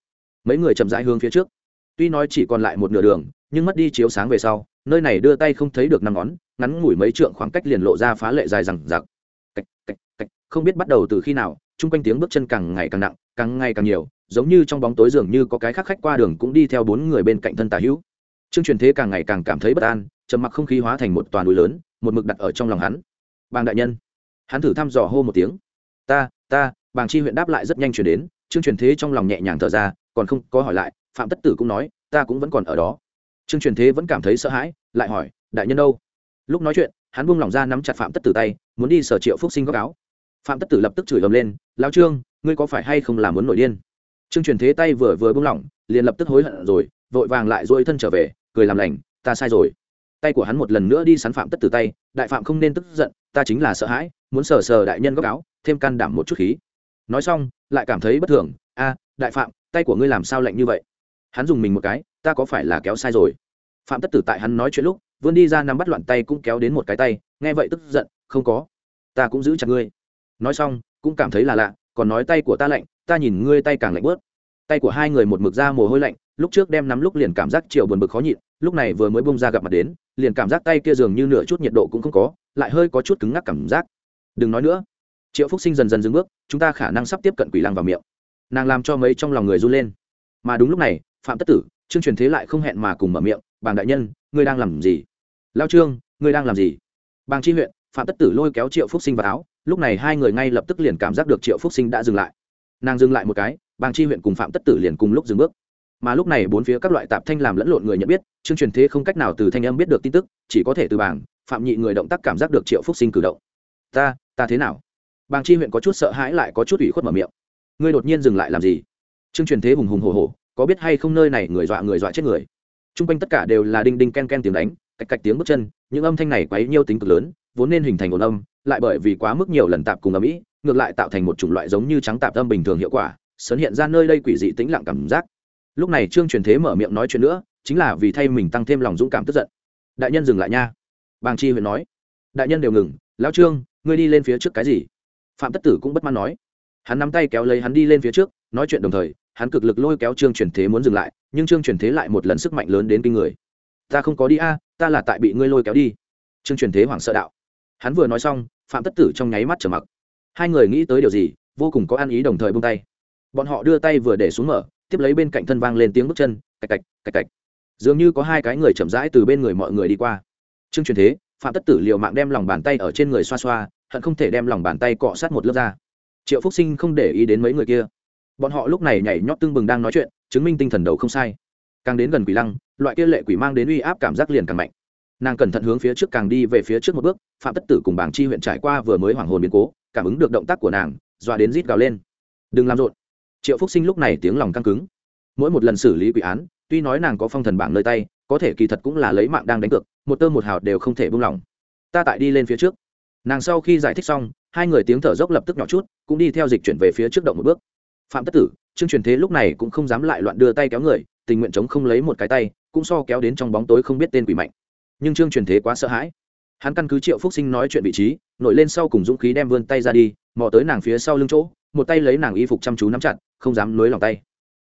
[SPEAKER 1] mấy người chậm rãi hướng phía trước. Tuy nói chỉ còn lại một nửa đường nhưng mất đi chiếu sáng về sau nơi này đưa tay không thấy được năm ngón ngắn ngủi mấy trượng khoảng cách liền lộ ra phá lệ dài rằng giặc cách, cách, cách. không biết bắt đầu từ khi nào chung quanh tiếng bước chân càng ngày càng nặng càng ngày càng nhiều giống như trong bóng tối dường như có cái khác khách qua đường cũng đi theo bốn người bên cạnh thân tà hữu. Trương truyền thế càng ngày càng cảm thấy bất an trầm mặc không khí hóa thành một toàn núi lớn một mực đặt ở trong lòng hắn. Bàng đại nhân hắn thử thăm dò hô một tiếng. Ta ta. Bàng chi huyện đáp lại rất nhanh chuyển đến. Trương truyền thế trong lòng nhẹ nhàng thở ra, còn không có hỏi lại, phạm tất tử cũng nói, ta cũng vẫn còn ở đó. Trương truyền thế vẫn cảm thấy sợ hãi, lại hỏi, đại nhân đâu? Lúc nói chuyện, hắn buông lỏng ra nắm chặt phạm tất tử tay, muốn đi sở triệu phúc sinh góc áo. Phạm tất tử lập tức chửi ầm lên lao trương, ngươi có phải hay không làm muốn nổi điên? Trương truyền thế tay vừa vừa buông lỏng, liền lập tức hối hận rồi, vội vàng lại dôi thân trở về, cười làm lành, ta sai rồi. Tay của hắn một lần nữa đi sắn phạm tất tử tay, đại phạm không nên tức giận, ta chính là sợ hãi muốn sờ sờ đại nhân góc áo, thêm can đảm một chút khí. Nói xong, lại cảm thấy bất thường, a, đại phạm, tay của ngươi làm sao lạnh như vậy? Hắn dùng mình một cái, ta có phải là kéo sai rồi? Phạm tất tử tại hắn nói chuyện lúc, vươn đi ra nắm bắt loạn tay cũng kéo đến một cái tay, nghe vậy tức giận, không có, ta cũng giữ chặt ngươi. Nói xong, cũng cảm thấy là lạ, còn nói tay của ta lạnh, ta nhìn ngươi tay càng lạnh bớt. Tay của hai người một mực ra mồ hôi lạnh, lúc trước đem nắm lúc liền cảm giác chiều buồn bực khó nhịn, lúc này vừa mới bông ra gặp mặt đến, liền cảm giác tay kia dường như nửa chút nhiệt độ cũng không có, lại hơi có chút cứng ngắc cảm giác đừng nói nữa. Triệu phúc sinh dần dần dừng bước, chúng ta khả năng sắp tiếp cận quỷ lăng vào miệng. Nàng làm cho mấy trong lòng người run lên. Mà đúng lúc này, phạm tất tử, trương truyền thế lại không hẹn mà cùng mở miệng, bàng đại nhân, ngươi đang làm gì? Lao trương, ngươi đang làm gì? Bàng chi huyện, phạm tất tử lôi kéo triệu phúc sinh vào áo, lúc này hai người ngay lập tức liền cảm giác được triệu phúc sinh đã dừng lại. Nàng dừng lại một cái, bàng chi huyện cùng phạm tất tử liền cùng lúc dừng bước. Mà lúc này bốn phía các loại tạp thanh làm lẫn lộn người nhận biết chương truyền thế không cách nào từ thanh âm biết được tin tức, chỉ có thể từ bảng, phạm nhị người động tác cảm giác được triệu phúc sinh cử động. Ta ta thế nào? Bàng chi huyện có chút sợ hãi lại có chút ủy khuất mở miệng. Ngươi đột nhiên dừng lại làm gì? Trương truyền thế hùng hùng hồ hồ có biết hay không nơi này người dọa người dọa chết người? T r u n g quanh tất cả đều là đinh đinh ken ken tiếng đánh, cạch cạch tiếng bước chân, những âm thanh này quấy nhiêu tính cực lớn, vốn nên hình thành ồn âm, lại bởi vì quá mức nhiều lần tạp cùng âm ĩ, ngược lại tạo thành một chủng loại giống như trắng tạp âm bình thường hiệu quả, sớn hiện ra nơi đây quỷ dị tĩnh lặng cảm giác. Lúc này trương truyền thế mở miệng nói chuyện nữa, chính là vì thay mình tăng thêm lòng dũng cảm tức giận. Đại nhân dừng lại nha. Bàng chi huyện nói. Đại nhân đều ngừng, lão trương ngươi đi lên phía trước cái gì? Phạm tất tử cũng bất mãn nói. Hắn nắm tay kéo lấy hắn đi lên phía trước, nói chuyện đồng thời, hắn cực lực lôi kéo trương truyền thế muốn dừng lại, nhưng trương truyền thế lại một lần sức mạnh lớn đến kinh người. Ta không có đi a, ta là tại bị ngươi lôi kéo đi. Trương truyền thế hoảng sợ đạo. Hắn vừa nói xong, phạm tất tử trong nháy mắt trở mặc. Hai người nghĩ tới điều gì, vô cùng có ăn ý đồng thời bung tay. Bọn họ đưa tay vừa để xuống mở, tiếp lấy bên cạnh thân vang lên tiếng bước chân, cạch cạch cạch cạch. Dường như có hai cái người chậm rãi từ bên người mọi người đi qua. Trương truyền thế phạm tất tử liều mạng đem lòng bàn tay ở trên người xoa xoa, hận không thể đem lòng bàn tay cọ sát một lớp ra triệu phúc sinh không để ý đến mấy người kia. Bọn họ lúc này nhảy nhót tưng bừng đang nói chuyện, chứng minh tinh thần đầu không sai. Càng đến gần quỷ lăng, loại kia lệ quỷ mang đến uy áp cảm giác liền càng mạnh. Nàng cẩn thận hướng phía trước càng đi về phía trước một bước, phạm tất tử cùng bảng chi huyện trải qua vừa mới hoảng hồn biến cố, cảm ứng được động tác của nàng, dọa đến rít gào lên. Đừng làm rộn. Triệu phúc sinh lúc này tiếng lòng căng cứng. Mỗi một lần xử lý quỷ án, tuy nói nàng có phong thần bảng nơi tay có thể kỳ thật cũng là lấy mạng đang đánh cược, một tơ một hào đều không thể buông lỏng. Ta tại đi lên phía trước. Nàng sau khi giải thích xong, hai người tiếng thở dốc lập tức nhỏ chút, cũng đi theo dịch chuyển về phía trước động một bước. Phạm tất tử, trương truyền thế lúc này cũng không dám lại loạn đưa tay kéo người, tình nguyện chống không lấy một cái tay, cũng so kéo đến trong bóng tối không biết tên quỷ mạnh. Nhưng trương truyền thế quá sợ hãi. Hắn căn cứ triệu phúc sinh nói chuyện vị trí, nổi lên sau cùng dũng khí đem vươn tay ra đi, mò tới nàng phía sau lưng chỗ, một tay lấy nàng y phục chăm chú nắm chặt, không dám nối lòng tay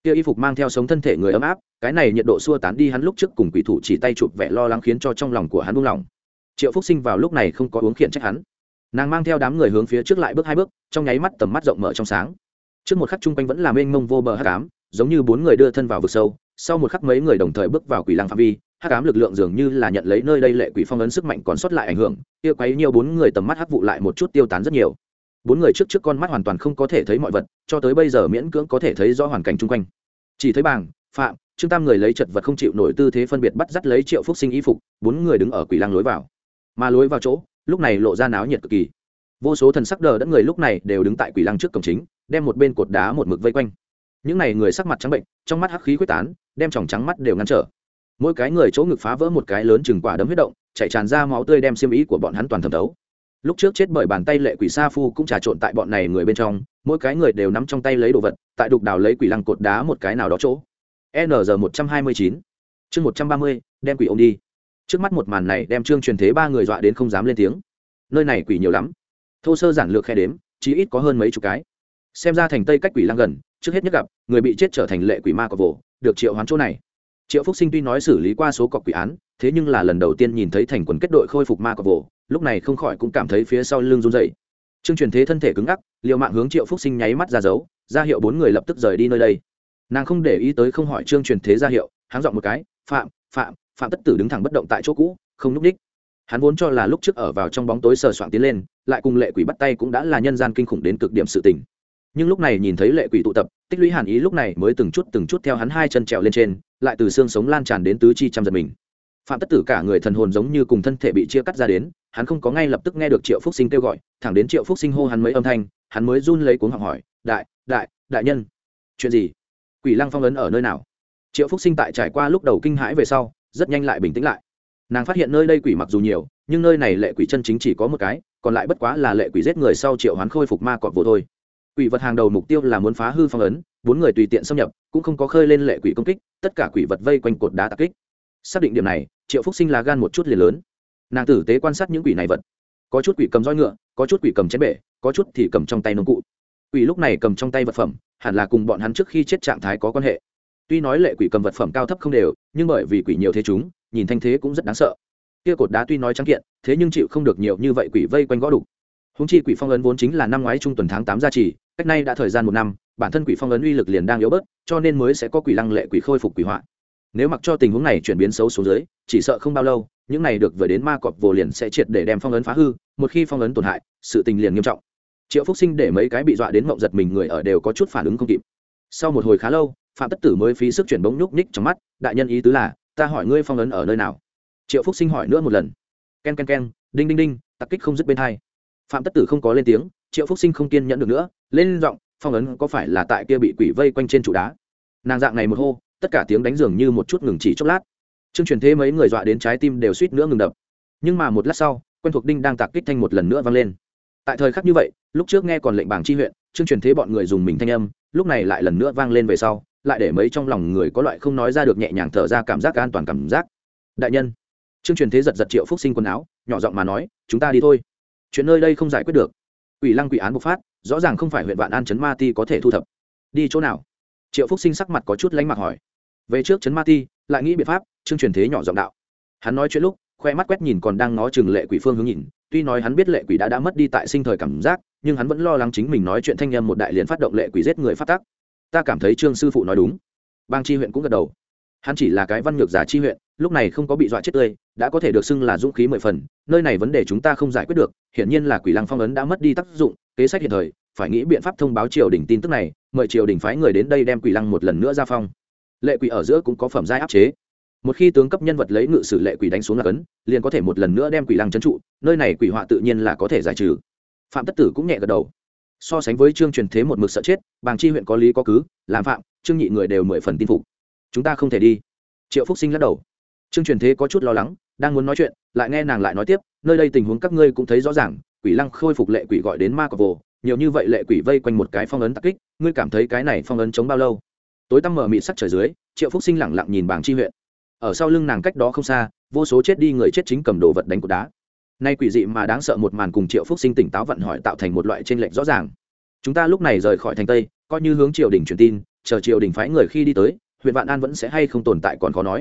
[SPEAKER 1] kia y phục mang theo sống thân thể người ấm áp, cái này nhiệt độ xua tán đi hắn lúc trước cùng quỷ thủ chỉ tay chụp vẻ lo lắng khiến cho trong lòng của hắn buông lỏng. Triệu phúc sinh vào lúc này không có uống khiển trách hắn. Nàng mang theo đám người hướng phía trước lại bước hai bước, trong nháy mắt tầm mắt rộng mở trong sáng. Trước một khắc chung quanh vẫn là mênh mông vô bờ hắc ám, giống như bốn người đưa thân vào vực sâu, sau một khắc mấy người đồng thời bước vào quỷ lăng phạm vi, hắc ám lực lượng dường như là nhận lấy nơi đây lệ quỷ phong ấn sức mạnh còn sót lại ảnh hưởng, kia quấy nhiều bốn người tầm mắt hắc vụ lại một chút tiêu tán rất nhiều bốn người trước trước con mắt hoàn toàn không có thể thấy mọi vật, cho tới bây giờ miễn cưỡng có thể thấy rõ hoàn cảnh chung quanh. Chỉ thấy bảng phạm, trương tam người lấy chật vật không chịu nổi tư thế phân biệt bắt dắt lấy triệu phúc sinh y phục, bốn người đứng ở quỷ lăng lối vào. Mà lối vào chỗ, lúc này lộ ra náo nhiệt cực kỳ. Vô số thần sắc đờ đẫn người lúc này đều đứng tại quỷ lăng trước cổng chính, đem một bên cột đá một mực vây quanh. Những n à y người sắc mặt trắng bệnh, trong mắt hắc khí quyết tán, đem tròng trắng mắt đều ngăn trở. Mỗi cái người chỗ ngực phá vỡ một cái lớn chừng quả đấm huyết động chạy tràn ra máu tươi đem xiêm ý của bọn hắn toàn thẩm thấu lúc trước chết bởi bàn tay lệ quỷ sa phu cũng trà trộn tại bọn này người bên trong, mỗi cái người đều nắm trong tay lấy đồ vật, tại đục đào lấy quỷ lăng cột đá một cái nào đó chỗ. N một trăm hai mươi chín. Chương một trăm ba mươi, đem quỷ ông đi. Trước mắt một màn này đem trương truyền thế ba người dọa đến không dám lên tiếng. Nơi này quỷ nhiều lắm. Thô sơ giản lược khe đếm chỉ ít có hơn mấy chục cái. Xem ra thành tây cách quỷ lăng gần, trước hết nhất gặp, người bị chết trở thành lệ quỷ ma cọc vồ được triệu hoán chỗ này. Triệu phúc sinh tuy nói xử lý qua số cọc quỷ án thế nhưng là lần đầu tiên nhìn thấy thành quần kết đội khôi phục ma cọc vồ, lúc này không khỏi cũng cảm thấy phía sau lưng run dậy trương truyền thế thân thể cứng ngắc liệu mạng hướng triệu phúc sinh nháy mắt ra dấu, ra hiệu bốn người lập tức rời đi nơi đây. Nàng không để ý tới không hỏi trương truyền thế ra hiệu, hắn dọn một cái, phạm phạm phạm tất tử đứng thẳng bất động tại chỗ cũ, không n ú c đích. Hắn vốn cho là lúc trước ở vào trong bóng tối sờ soạn tiến lên, lại cùng lệ quỷ bắt tay cũng đã là nhân gian kinh khủng đến cực điểm sự tình. Nhưng lúc này nhìn thấy lệ quỷ tụ tập, tích lũy hàn ý lúc này mới từng chút từng chút theo hắn hai chân trèo lên trên, lại từ xương sống lan tràn đến tứ chi trăm giật mình phạm tất tử cả người thần hồn giống như cùng thân thể bị chia cắt ra đến, hắn không có ngay lập tức nghe được triệu phúc sinh kêu gọi, thẳng đến triệu phúc sinh hô hắn mấy âm thanh, hắn mới run lấy cuống học hỏi, đại đại đại nhân, chuyện gì? Quỷ lăng phong ấn ở nơi nào? Triệu phúc sinh tại trải qua lúc đầu kinh hãi về sau, rất nhanh lại bình tĩnh lại. Nàng phát hiện nơi đây quỷ mặc dù nhiều, nhưng nơi này lệ quỷ chân chính chỉ có một cái, còn lại bất quá là lệ quỷ giết người sau triệu hoán khôi phục ma cọp vô thôi. Quỷ vật hàng đầu mục tiêu là muốn phá hư phong ấn, bốn người tùy tiện xâm nhập, cũng không có khơi lên lệ quỷ công kích, tất cả quỷ vật vây quanh cột đá tạc kích. Xác định điểm này triệu phúc sinh là gan một chút liền lớn. Nàng tử tế quan sát những quỷ này vật. Có chút quỷ cầm roi ngựa, có chút quỷ cầm chén bể, có chút thì cầm trong tay nông cụ. Quỷ lúc này cầm trong tay vật phẩm, hẳn là cùng bọn hắn trước khi chết trạng thái có quan hệ. Tuy nói lệ quỷ cầm vật phẩm cao thấp không đều, nhưng bởi vì quỷ nhiều thế chúng, nhìn thanh thế cũng rất đáng sợ. Kia cột đá tuy nói trắng kiện, thế nhưng chịu không được nhiều như vậy quỷ vây quanh gõ đục. Húng chi quỷ phong ấn vốn chính là năm ngoái trung tuần tháng tám gia trì, cách nay đã thời gian một năm, bản thân quỷ phong ấn uy lực liền đang yếu bớt, cho nên mới sẽ có quỷ lăng lệ quỷ khôi phục quỷ họa nếu mặc cho tình huống này chuyển biến xấu xuống dưới, chỉ sợ không bao lâu, những này được vừa đến ma cọp vồ liền sẽ triệt để đem phong ấn phá hư, một khi phong ấn tổn hại, sự tình liền nghiêm trọng. Triệu phúc sinh để mấy cái bị dọa đến mộng giật mình người ở đều có chút phản ứng không kịp. Sau một hồi khá lâu, phạm tất tử mới phí sức chuyển bóng nhúc nhích trong mắt, đại nhân ý tứ là, ta hỏi ngươi phong ấn ở nơi nào? Triệu phúc sinh hỏi nữa một lần. K e n k e n k e n đinh đinh đinh, tặc kích không dứt bên hai. Phạm tất tử không có lên tiếng, triệu phúc sinh không kiên nhẫn được nữa, lên giọng, phong ấn có phải là tại kia bị quỷ vây quanh trên trụ đá? Nàng dạng này một hô tất cả tiếng đánh dường như một chút ngừng chỉ chốc lát. Chương truyền thế mấy người dọa đến trái tim đều suýt nữa ngừng đập. Nhưng mà một lát sau, quen thuộc đinh đang tạc kích thanh một lần nữa vang lên. Tại thời khắc như vậy, lúc trước nghe còn lệnh bảng chi huyện chương truyền thế bọn người dùng mình thanh âm, lúc này lại lần nữa vang lên về sau, lại để mấy trong lòng người có loại không nói ra được nhẹ nhàng thở ra cảm giác an toàn cảm giác. Đại nhân chương truyền thế giật giật triệu phúc sinh quần áo, nhỏ giọng mà nói, chúng ta đi thôi. Chuyện nơi đây không giải quyết được. Ủy lăng quỷ án bộc phát, rõ ràng không phải huyện vạn an chấn ma ti có thể thu thập. Đi chỗ nào? Triệu phúc sinh sắc mặt có chút lánh mặt hỏi. Về trước trấn ma ti, lại nghĩ biện pháp, chương truyền thế nhỏ giọng đạo. Hắn nói chuyện lúc, khoe mắt quét nhìn còn đang ngó chừng lệ quỷ phương hướng nhìn, tuy nói hắn biết lệ quỷ đã đã mất đi tại sinh thời cảm giác, nhưng hắn vẫn lo lắng chính mình nói chuyện thanh nhâm một đại liền phát động lệ quỷ giết người phát tác ta cảm thấy trương sư phụ nói đúng. Bang chi huyện cũng gật đầu. Hắn chỉ là cái văn ngược giả chi huyện, lúc này không có bị dọa chết tươi, đã có thể được xưng là dũng khí mười phần, nơi này vấn đề chúng ta không giải quyết được, hiển nhiên là quỷ lăng phong ấn đã mất đi tác dụng, kế sách hiện thời, phải nghĩ biện pháp thông báo triều đình tin tức này mời triều đình phái người đến đây đem quỷ lăng một lần nữa ra phong. Lệ quỷ ở giữa cũng có phẩm giai áp chế. Một khi tướng cấp nhân vật lấy ngự sử lệ quỷ đánh xuống là cấn, liền có thể một lần nữa đem quỷ lăng trấn trụ, nơi này quỷ họa tự nhiên là có thể giải trừ. Phạm tất tử cũng nhẹ gật đầu. So sánh với trương truyền thế một mực sợ chết, bàng chi huyện có lý có cứ, làm phạm, trương nhị người đều mười phần tin phục. Chúng ta không thể đi. Triệu phúc sinh lắc đầu. Trương truyền thế có chút lo lắng, đang muốn nói chuyện, lại nghe nàng lại nói tiếp, nơi đây tình huống các ngươi cũng thấy rõ ràng, quỷ lăng khôi phục lệ quỷ gọi đến ma cọc vồ nhiều như vậy lệ quỷ vây quanh một cái phong ấn tắc kích, ngươi cảm thấy cái này phong ấn chống bao lâu? Tối tăm mở mịt sắc trời dưới, triệu phúc sinh lẳng lặng nhìn bảng chi huyện. Ở sau lưng nàng cách đó không xa, vô số chết đi người chết chính cầm đồ vật đánh cột đá. Nay quỷ dị mà đáng sợ một màn cùng triệu phúc sinh tỉnh táo vận hỏi tạo thành một loại t r ê n lệch rõ ràng. Chúng ta lúc này rời khỏi thành tây, coi như hướng triều đình truyền tin, chờ triều đình phái người khi đi tới, huyện vạn an vẫn sẽ hay không tồn tại còn khó nói.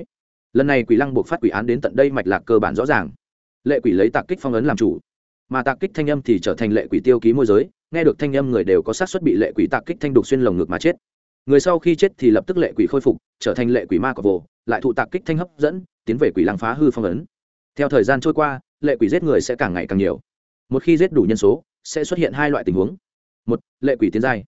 [SPEAKER 1] Lần này quỷ lăng buộc phát quỷ án đến tận đây mạch lạc cơ bản rõ ràng. Lệ quỷ lấy tạc kích phong ấn làm chủ mà tạc kích thanh âm thì trở thành lệ quỷ tiêu ký môi giới, nghe được thanh âm người đều có sát xuất bị lệ quỷ tạc kích thanh đục xuyên lồng ngực mà chết. Người sau khi chết thì lập tức lệ quỷ khôi phục, trở thành lệ quỷ ma cọc vồ, lại thụ tạc kích thanh hấp dẫn, tiến về quỷ lăng phá hư phong ấn. Theo thời gian trôi qua, lệ quỷ giết người sẽ càng ngày càng nhiều. Một khi giết đủ nhân số, sẽ xuất hiện hai loại tình huống. Một, lệ quỷ tiến giai.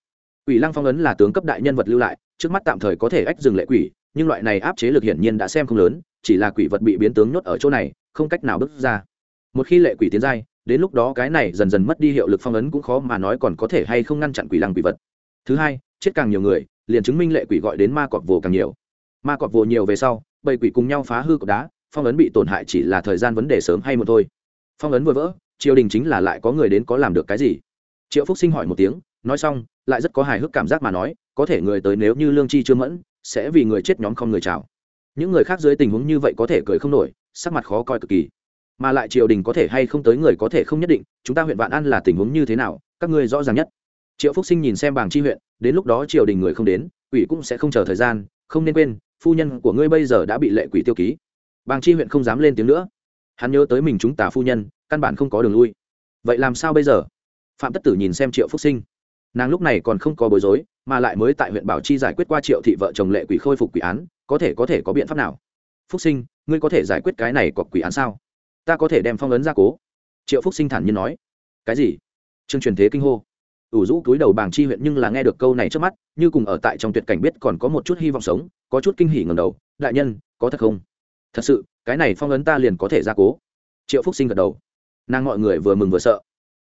[SPEAKER 1] Quỷ lăng phong ấn là tướng cấp đại nhân vật lưu lại, trước mắt tạm thời có thể ách dừng lệ quỷ, nhưng loại này áp chế lực hiển nhiên đã xem không lớn, chỉ là quỷ vật bị biến tướng nhốt ở chỗ này, không cách nào bước ra. Một khi lệ quỷ tiến giai đến lúc đó cái này dần dần mất đi hiệu lực phong ấn cũng khó mà nói còn có thể hay không ngăn chặn quỷ lăng quỷ vật. Thứ hai, chết càng nhiều người, liền chứng minh lệ quỷ gọi đến ma cọp vồ càng nhiều. Ma cọp vồ nhiều về sau, bầy quỷ cùng nhau phá hư cọp đá, phong ấn bị tổn hại chỉ là thời gian vấn đề sớm hay một thôi. Phong ấn vừa vỡ, triều đình chính là lại có người đến có làm được cái gì? Triệu phúc sinh hỏi một tiếng, nói xong, lại rất có hài hước cảm giác mà nói, có thể người tới nếu như lương chi chưa mẫn, sẽ vì người chết nhóm không người chào. Những người khác dưới tình huống như vậy có thể cười không nổi, sắc mặt khó coi cực kỳ mà lại triều đình có thể hay không tới người có thể không nhất định, chúng ta huyện vạn an là tình huống như thế nào, các ngươi rõ ràng nhất. Triệu phúc sinh nhìn xem bảng chi huyện, đến lúc đó triều đình người không đến, quỷ cũng sẽ không chờ thời gian, không nên quên, phu nhân của ngươi bây giờ đã bị lệ quỷ tiêu ký. Bàng chi huyện không dám lên tiếng nữa. Hắn nhớ tới mình chúng ta phu nhân, căn bản không có đường lui. Vậy làm sao bây giờ? Phạm tất tử nhìn xem triệu phúc sinh. Nàng lúc này còn không có bối rối, mà lại mới tại huyện bảo chi giải quyết qua triệu thị vợ chồng lệ quỷ khôi phục quỷ án, có thể có thể có biện pháp nào? Phúc sinh, ngươi có thể giải quyết cái này có quỷ án sao? Ta có thể đem phong ấn ra cố. Triệu phúc sinh thản nhiên nói. Cái gì? Trương truyền thế kinh hô. Ủ rũ túi đầu bàng chi huyện nhưng là nghe được câu này trước mắt, như cùng ở tại trong tuyệt cảnh biết còn có một chút hy vọng sống, có chút kinh hỉ ngầm đầu. Đại nhân, có thật không? Thật sự, cái này phong ấn ta liền có thể ra cố. Triệu phúc sinh gật đầu. Nàng mọi người vừa mừng vừa sợ.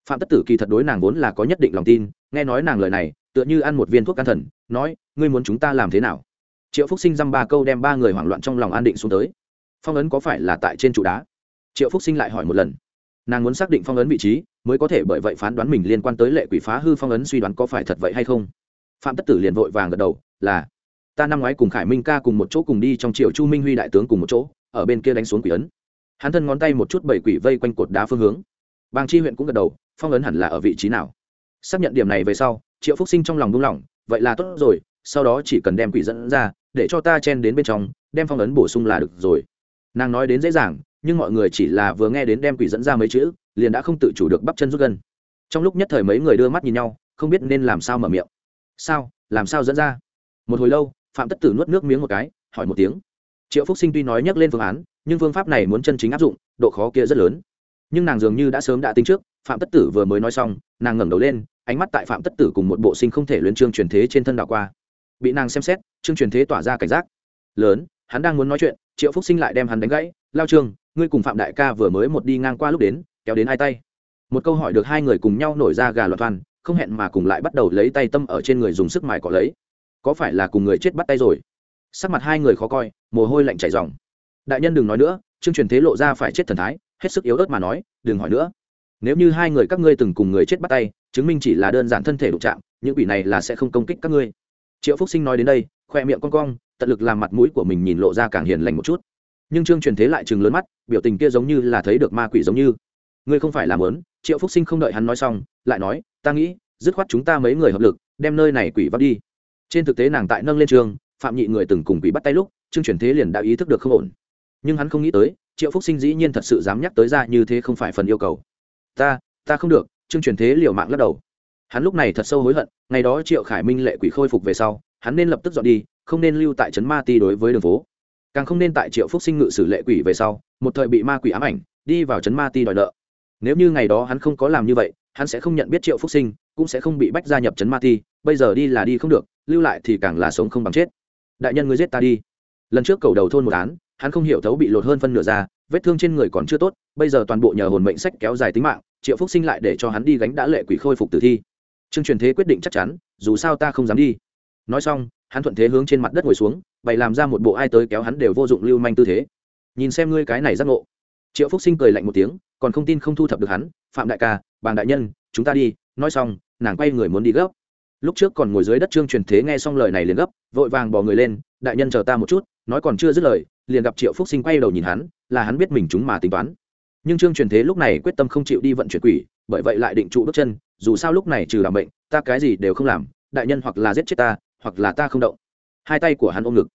[SPEAKER 1] Phạm tất tử kỳ thật đối nàng vốn là có nhất định lòng tin, nghe nói nàng lời này, tựa như ăn một viên thuốc can thần, nói, ngươi muốn chúng ta làm thế nào? Triệu phúc sinh dăm ba câu đem ba người hoảng loạn trong lòng an định xuống tới. Phong ấn có phải là tại trên trụ đá? Triệu phúc sinh lại hỏi một lần. Nàng muốn xác định phong ấn vị trí, mới có thể bởi vậy phán đoán mình liên quan tới lệ quỷ phá hư phong ấn suy đoán có phải thật vậy hay không. Phạm tất tử liền vội vàng gật đầu, là, ta năm ngoái cùng khải minh ca cùng một chỗ cùng đi trong triều chu minh huy đại tướng cùng một chỗ, ở bên kia đánh xuống quỷ ấn. Hắn thân ngón tay một chút bảy quỷ vây quanh cột đá phương hướng. Bàng chi huyện cũng gật đầu, phong ấn hẳn là ở vị trí nào? Xác nhận điểm này về sau, triệu phúc sinh trong lòng đung lòng vậy là tốt rồi, sau đó chỉ cần đem quỷ dẫn ra, để cho ta chen đến bên trong, đem phong ấn bổ sung là được rồi. Nàng nói đến dễ dàng nhưng mọi người chỉ là vừa nghe đến đem quỷ dẫn ra mấy chữ, liền đã không tự chủ được bắp chân rút gân. Trong lúc nhất thời mấy người đưa mắt nhìn nhau, không biết nên làm sao mở miệng. Sao? Làm sao dẫn ra? Một hồi lâu, phạm tất tử nuốt nước miếng một cái, hỏi một tiếng. Triệu phúc sinh tuy nói nhắc lên phương án, nhưng phương pháp này muốn chân chính áp dụng, độ khó kia rất lớn. Nhưng nàng dường như đã sớm đã tính trước, phạm tất tử vừa mới nói xong, nàng ngẩng đầu lên, ánh mắt tại phạm tất tử cùng một bộ sinh không thể luyến trương truyền thế trên thân đảo qua. Bị nàng xem xét trương truyền thế tỏa ra cảnh giác. Lớn, hắn đang muốn nói chuyện, triệu phúc sinh lại đem hắn đánh gãy, lao trương ngươi cùng phạm đại ca vừa mới một đi ngang qua lúc đến, kéo đến hai tay? Một câu hỏi được hai người cùng nhau nổi ra gà loạt toàn không hẹn mà cùng lại bắt đầu lấy tay tâm ở trên người dùng sức mài cọ lấy. Có phải là cùng người chết bắt tay rồi? Sắc mặt hai người khó coi, mồ hôi lạnh chảy dòng đại nhân đừng nói nữa, chương truyền thế lộ ra phải chết thần thái, hết sức yếu ớt mà nói, đừng hỏi nữa. Nếu như hai người các ngươi từng cùng người chết bắt tay, chứng minh chỉ là đơn giản thân thể đụng chạm, những quỷ này là sẽ không công kích các ngươi. Triệu phúc sinh nói đến đây, khoe miệng con cong, tận lực làm mặt mũi của mình nhìn lộ ra càng hiền lành một chút nhưng trương truyền thế lại chừng lớn mắt, biểu tình kia giống như là thấy được ma quỷ giống như. Ngươi không phải làm lớn triệu phúc sinh không đợi hắn nói xong, lại nói, ta nghĩ, dứt khoát chúng ta mấy người hợp lực, đem nơi này quỷ vắt đi. Trên thực tế nàng tại nâng lên trường, phạm nhị người từng cùng quỷ bắt tay lúc, trương truyền thế liền đã ý thức được không ổn. Nhưng hắn không nghĩ tới, triệu phúc sinh dĩ nhiên thật sự dám nhắc tới ra như thế không phải phần yêu cầu. Ta ta không được, trương truyền thế liều mạng lắc đầu. Hắn lúc này thật sâu hối hận, ngày đó triệu khải minh lệ quỷ khôi phục về sau, hắn nên lập tức dọn đi, không nên lưu tại trấn ma ti đối với đường phố càng không nên tại triệu phúc sinh ngự sử lệ quỷ về sau, một thời bị ma quỷ ám ảnh, đi vào trấn ma ti đòi nợ. Nếu như ngày đó hắn không có làm như vậy, hắn sẽ không nhận biết triệu phúc sinh, cũng sẽ không bị bách gia nhập trấn ma ti, bây giờ đi là đi không được, lưu lại thì càng là sống không bằng chết. Đại nhân ngươi giết ta đi. Lần trước cầu đầu thôn một án, hắn không hiểu thấu bị lột hơn phân nửa ra, vết thương trên người còn chưa tốt, bây giờ toàn bộ nhờ hồn mệnh sách kéo dài tính mạng, triệu phúc sinh lại để cho hắn đi gánh đã lệ quỷ khôi phục tử thi. Trương truyền thế quyết định chắc chắn, dù sao ta không dám đi. Nói xong hắn thuận thế hướng trên mặt đất ngồi xuống, bày làm ra một bộ ai tới kéo hắn đều vô dụng lưu manh tư thế. Nhìn xem ngươi cái này giác ngộ. Triệu phúc sinh cười lạnh một tiếng, còn không tin không thu thập được hắn, phạm đại ca, bàng đại nhân, chúng ta đi. Nói xong, nàng quay người muốn đi gấp. Lúc trước còn ngồi dưới đất trương truyền thế nghe xong lời này liền gấp, vội vàng bỏ người lên, đại nhân chờ ta một chút, nói còn chưa dứt lời, liền gặp triệu phúc sinh quay đầu nhìn hắn, là hắn biết mình chúng mà tính toán. Nhưng trương truyền thế lúc này quyết tâm không chịu đi vận chuyển quỷ, bởi vậy lại định trụ bước chân, dù sao lúc này trừ làm bệnh, ta cái gì đều không làm, đại nhân hoặc là giết chết ta hoặc là ta không động. Hai tay của hắn ôm ngực.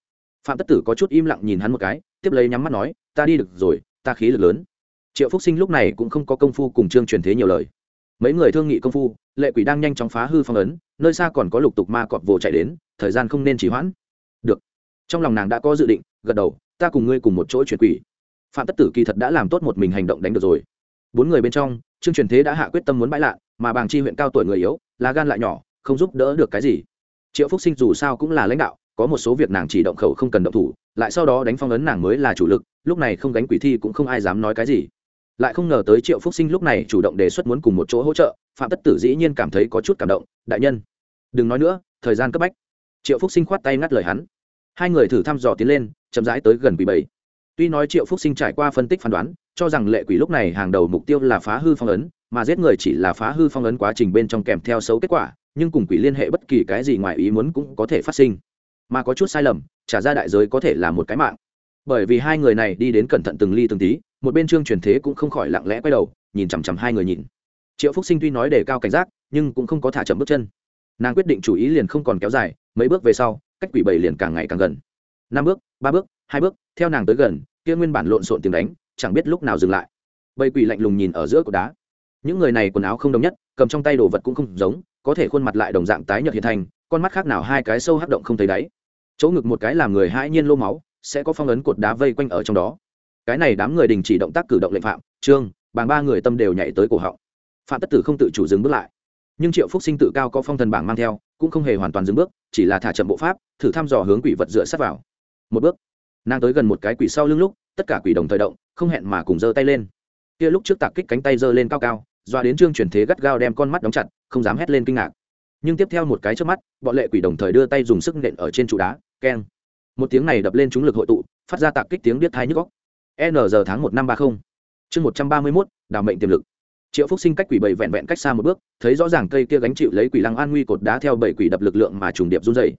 [SPEAKER 1] Phạm tất tử có chút im lặng nhìn hắn một cái, tiếp lấy nhắm mắt nói, ta đi được rồi, ta khí lực lớn. Triệu phúc sinh lúc này cũng không có công phu cùng trương truyền thế nhiều lời. Mấy người thương nghị công phu, lệ quỷ đang nhanh chóng phá hư phong ấn, nơi xa còn có lục tục ma cọp vồ chạy đến, thời gian không nên chỉ hoãn. Được. Trong lòng nàng đã có dự định, gật đầu, ta cùng ngươi cùng một chỗ chuyển quỷ. Phạm tất tử kỳ thật đã làm tốt một mình hành động đánh được rồi. Bốn người bên trong, trương truyền thế đã hạ quyết tâm muốn bãi lạ mà bàng chi huyện cao tuổi người yếu, lá gan lại nhỏ, không giúp đỡ được cái gì triệu phúc sinh dù sao cũng là lãnh đạo có một số việc nàng chỉ động khẩu không cần động thủ lại sau đó đánh phong ấn nàng mới là chủ lực lúc này không gánh quỷ thi cũng không ai dám nói cái gì lại không ngờ tới triệu phúc sinh lúc này chủ động đề xuất muốn cùng một chỗ hỗ trợ phạm tất tử dĩ nhiên cảm thấy có chút cảm động đại nhân đừng nói nữa thời gian cấp bách triệu phúc sinh khoát tay ngắt lời hắn hai người thử thăm dò tiến lên chậm rãi tới gần quỷ bảy tuy nói triệu phúc sinh trải qua phân tích phán đoán cho rằng lệ quỷ lúc này hàng đầu mục tiêu là phá hư phong ấn mà giết người chỉ là phá hư phong ấn quá trình bên trong kèm theo xấu kết quả nhưng cùng quỷ liên hệ bất kỳ cái gì ngoài ý muốn cũng có thể phát sinh. Mà có chút sai lầm, trả ra đại giới có thể là một cái mạng. Bởi vì hai người này đi đến cẩn thận từng ly từng tí, một bên trương truyền thế cũng không khỏi lặng lẽ quay đầu, nhìn chằm chằm hai người nhìn. Triệu phúc sinh tuy nói đề cao cảnh giác, nhưng cũng không có thả chậm bước chân. Nàng quyết định chủ ý liền không còn kéo dài, mấy bước về sau, cách quỷ bảy liền càng ngày càng gần. Năm bước, ba bước, hai bước, theo nàng tới gần, kia nguyên bản lộn xộn tiếng đánh, chẳng biết lúc nào dừng lại. Bầy quỷ lạnh lùng nhìn ở giữa cột đá. Những người này quần áo không đồng nhất, cầm trong tay đồ vật cũng không giống có thể khuôn mặt lại đồng dạng tái nhợt hiện thành, con mắt khác nào hai cái sâu hắc động không thấy đáy. Chỗ ngực một cái làm người hãi nhiên lô máu, sẽ có phong ấn cột đá vây quanh ở trong đó. Cái này đám người đình chỉ động tác cử động lệnh phạm, trương, bàng ba người tâm đều nhảy tới cổ họng. Phạm tất tử không tự chủ dừng bước lại. Nhưng triệu phúc sinh tự cao có phong thần bảng mang theo, cũng không hề hoàn toàn dừng bước, chỉ là thả chậm bộ pháp, thử thăm dò hướng quỷ vật dựa sát vào. Một bước, nàng tới gần một cái quỷ sau lưng lúc, tất cả quỷ đồng thời động, không hẹn mà cùng giơ tay lên. Kia lúc trước tạc kích cánh tay giơ lên cao cao doa đến trương chuyển thế gắt gao đem con mắt đóng chặt, không dám hét lên kinh ngạc. Nhưng tiếp theo một cái trước mắt, bọn lệ quỷ đồng thời đưa tay dùng sức nện ở trên trụ đá, keng. Một tiếng này đập lên chúng lực hội tụ, phát ra tạc kích tiếng biết thai nhức góc n giờ tháng một năm ba mươi chương một trăm ba mươi mốt, đào mệnh tiềm lực. Triệu phúc sinh cách quỷ bầy vẹn vẹn cách xa một bước, thấy rõ ràng cây kia gánh chịu lấy quỷ lăng an nguy cột đá theo bảy quỷ đập lực lượng mà trùng điệp run dày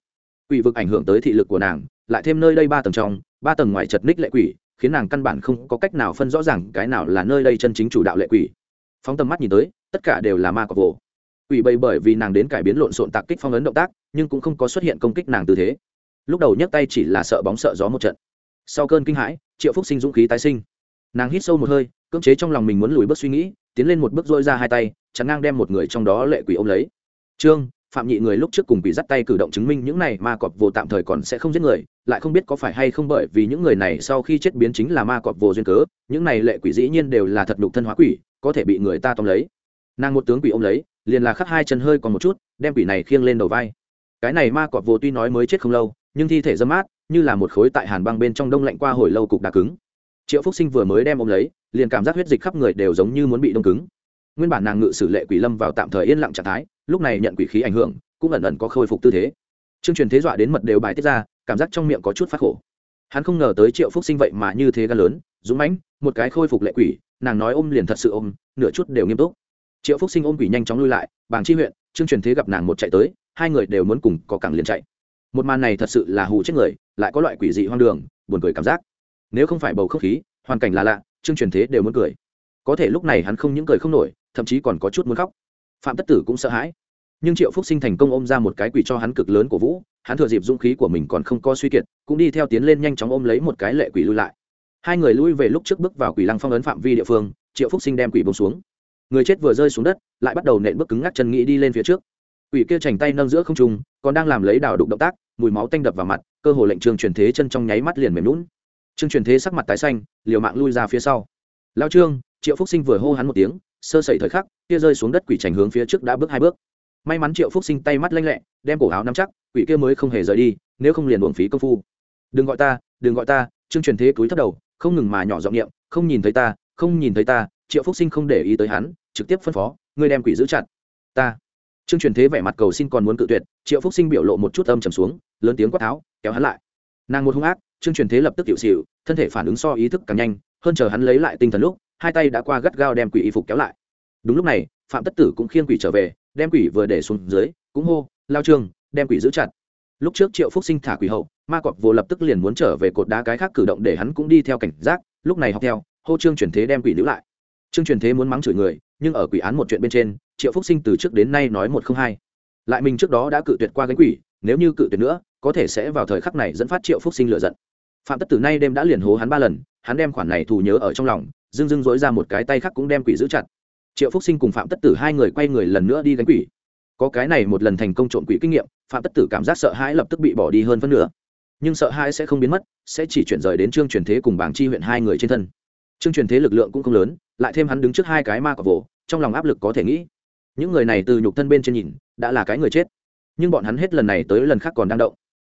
[SPEAKER 1] quỷ vực ảnh hưởng tới thị lực của nàng, lại thêm nơi đây ba tầng trong, ba tầng ngoài chật ních lệ quỷ, khiến nàng căn bản không có cách nào phân rõ ràng cái nào là nơi đây chân chính chủ đạo lệ quỷ phóng tầm mắt nhìn tới, tất cả đều là ma cọc vồ ủy bầy bởi vì nàng đến cải biến lộn xộn tạc kích phong ấn động tác, nhưng cũng không có xuất hiện công kích nàng tư thế. Lúc đầu nhấc tay chỉ là sợ bóng sợ gió một trận. Sau cơn kinh hãi, triệu phúc sinh dũng khí tái sinh. Nàng hít sâu một hơi, cưỡng chế trong lòng mình muốn lùi bước suy nghĩ, tiến lên một bước dôi ra hai tay, chắn ngang đem một người trong đó lệ quỷ ôm lấy. Trương, phạm nhị người lúc trước cùng bị dắt tay cử động chứng minh những này ma cọp vô tạm thời còn sẽ không giết người, lại không biết có phải hay không bởi vì những người này sau khi chết biến chính là ma cọp vô duyên cớ, những này lệ quỷ dĩ nhiên đều là thật đục thân hóa quỷ có thể bị người ta tóm lấy. Nàng một tướng quỷ ôm lấy, liền là khắc hai chân hơi còn một chút, đem quỷ này khiêng lên đầu vai. Cái này ma cọp vô tuy nói mới chết không lâu, nhưng thi thể dâm mát, như là một khối tại hàn băng bên trong đông lạnh qua hồi lâu cục đá cứng. Triệu phúc sinh vừa mới đem ôm lấy, liền cảm giác huyết dịch khắp người đều giống như muốn bị đông cứng. Nguyên bản nàng ngự sử lệ quỷ lâm vào tạm thời yên lặng trạng thái, lúc này nhận quỷ khí ảnh hưởng, cũng ẩn ẩn có khôi phục tư thế. Chương truyền thế dọa đến mật đều bài tiết ra, cảm giác trong miệng có chút phát khổ. Hắn không ngờ tới triệu phúc sinh vậy mà như thế gan lớn, dũng mãnh, một cái khôi phục lệ quỷ nàng nói ôm liền thật sự ôm, nửa chút đều nghiêm túc. Triệu phúc sinh ôm quỷ nhanh chóng lui lại, bàng chi huyện, Trương truyền thế gặp nàng một chạy tới, hai người đều muốn cùng có cẳng liền chạy. Một màn này thật sự là hù chết người, lại có loại quỷ dị hoang đường, buồn cười cảm giác. Nếu không phải bầu không khí, hoàn cảnh là lạ, Trương truyền thế đều muốn cười. Có thể lúc này hắn không những cười không nổi, thậm chí còn có chút muốn khóc. Phạm tất tử cũng sợ hãi. Nhưng triệu phúc sinh thành công ôm ra một cái quỷ cho hắn cực lớn của vũ, hắn thừa dịp dũng khí của mình còn không có suy kiệt, cũng đi theo tiến lên nhanh chóng ôm lấy một cái lệ quỷ lui lại hai người lui về lúc trước bước vào quỷ lăng phong ấn phạm vi địa phương, triệu phúc sinh đem quỷ bông xuống. Người chết vừa rơi xuống đất, lại bắt đầu nện bước cứng ngắc chân nghĩ đi lên phía trước. Quỷ kia chành tay nâng giữa không trung, còn đang làm lấy đào đục động tác, mùi máu tanh đập vào mặt, cơ hồ lệnh trương truyền thế chân trong nháy mắt liền mềm lún trương truyền thế sắc mặt tái xanh, liều mạng lui ra phía sau. Lao trương, triệu phúc sinh vừa hô hắn một tiếng, sơ sẩy thời khắc, kia rơi xuống đất quỷ chành hướng phía trước đã bước hai bước. May mắn triệu phúc sinh tay mắt lanh lẹ, đem cổ áo nắm chắc, quỷ kia mới không hề rời đi, nếu không liền uổng phí công phu. Đừng gọi ta, đừng gọi ta, trương truyền thế cúi thấp đầu không ngừng mà nhỏ giọng niệm, không nhìn thấy ta, không nhìn thấy ta, triệu phúc sinh không để ý tới hắn, trực tiếp phân phó, ngươi đem quỷ giữ chặt. Ta. Trương truyền thế vẻ mặt cầu xin còn muốn cự tuyệt, triệu phúc sinh biểu lộ một chút âm trầm xuống, lớn tiếng quát tháo, kéo hắn lại. Nàng một hung ác, trương truyền thế lập tức tiểu xỉu, thân thể phản ứng so ý thức càng nhanh, hơn chờ hắn lấy lại tinh thần lúc, hai tay đã qua gắt gao đem quỷ y phục kéo lại. Đúng lúc này, phạm tất tử cũng khiêng quỷ trở về, đem quỷ vừa để xuống dưới, cũng hô, lao trương, đem quỷ giữ chặt lúc trước triệu phúc sinh thả quỷ hậu, ma cọp vô lập tức liền muốn trở về cột đá cái khác cử động để hắn cũng đi theo cảnh giác, lúc này học theo, hô trương truyền thế đem quỷ nữ lại. Trương truyền thế muốn mắng chửi người, nhưng ở quỷ án một chuyện bên trên, triệu phúc sinh từ trước đến nay nói một không hai. Lại mình trước đó đã cự tuyệt qua gánh quỷ, nếu như cự tuyệt nữa, có thể sẽ vào thời khắc này dẫn phát triệu phúc sinh lựa giận. Phạm tất tử nay đêm đã liền hố hắn ba lần, hắn đem khoản này thù nhớ ở trong lòng, dưng dưng dối ra một cái tay khác cũng đem quỷ giữ chặt. Triệu phúc sinh cùng phạm tất tử hai người quay người lần nữa đi gánh quỷ có cái này một lần thành công trộm quỷ kinh nghiệm, phạm tất tử cảm giác sợ hãi lập tức bị bỏ đi hơn phân nửa. Nhưng sợ hãi sẽ không biến mất, sẽ chỉ chuyển rời đến trương truyền thế cùng bảng chi huyện hai người trên thân. Trương truyền thế lực lượng cũng không lớn, lại thêm hắn đứng trước hai cái ma cọc vồ, trong lòng áp lực có thể nghĩ. Những người này từ nhục thân bên trên nhìn, đã là cái người chết. Nhưng bọn hắn hết lần này tới lần khác còn đang động.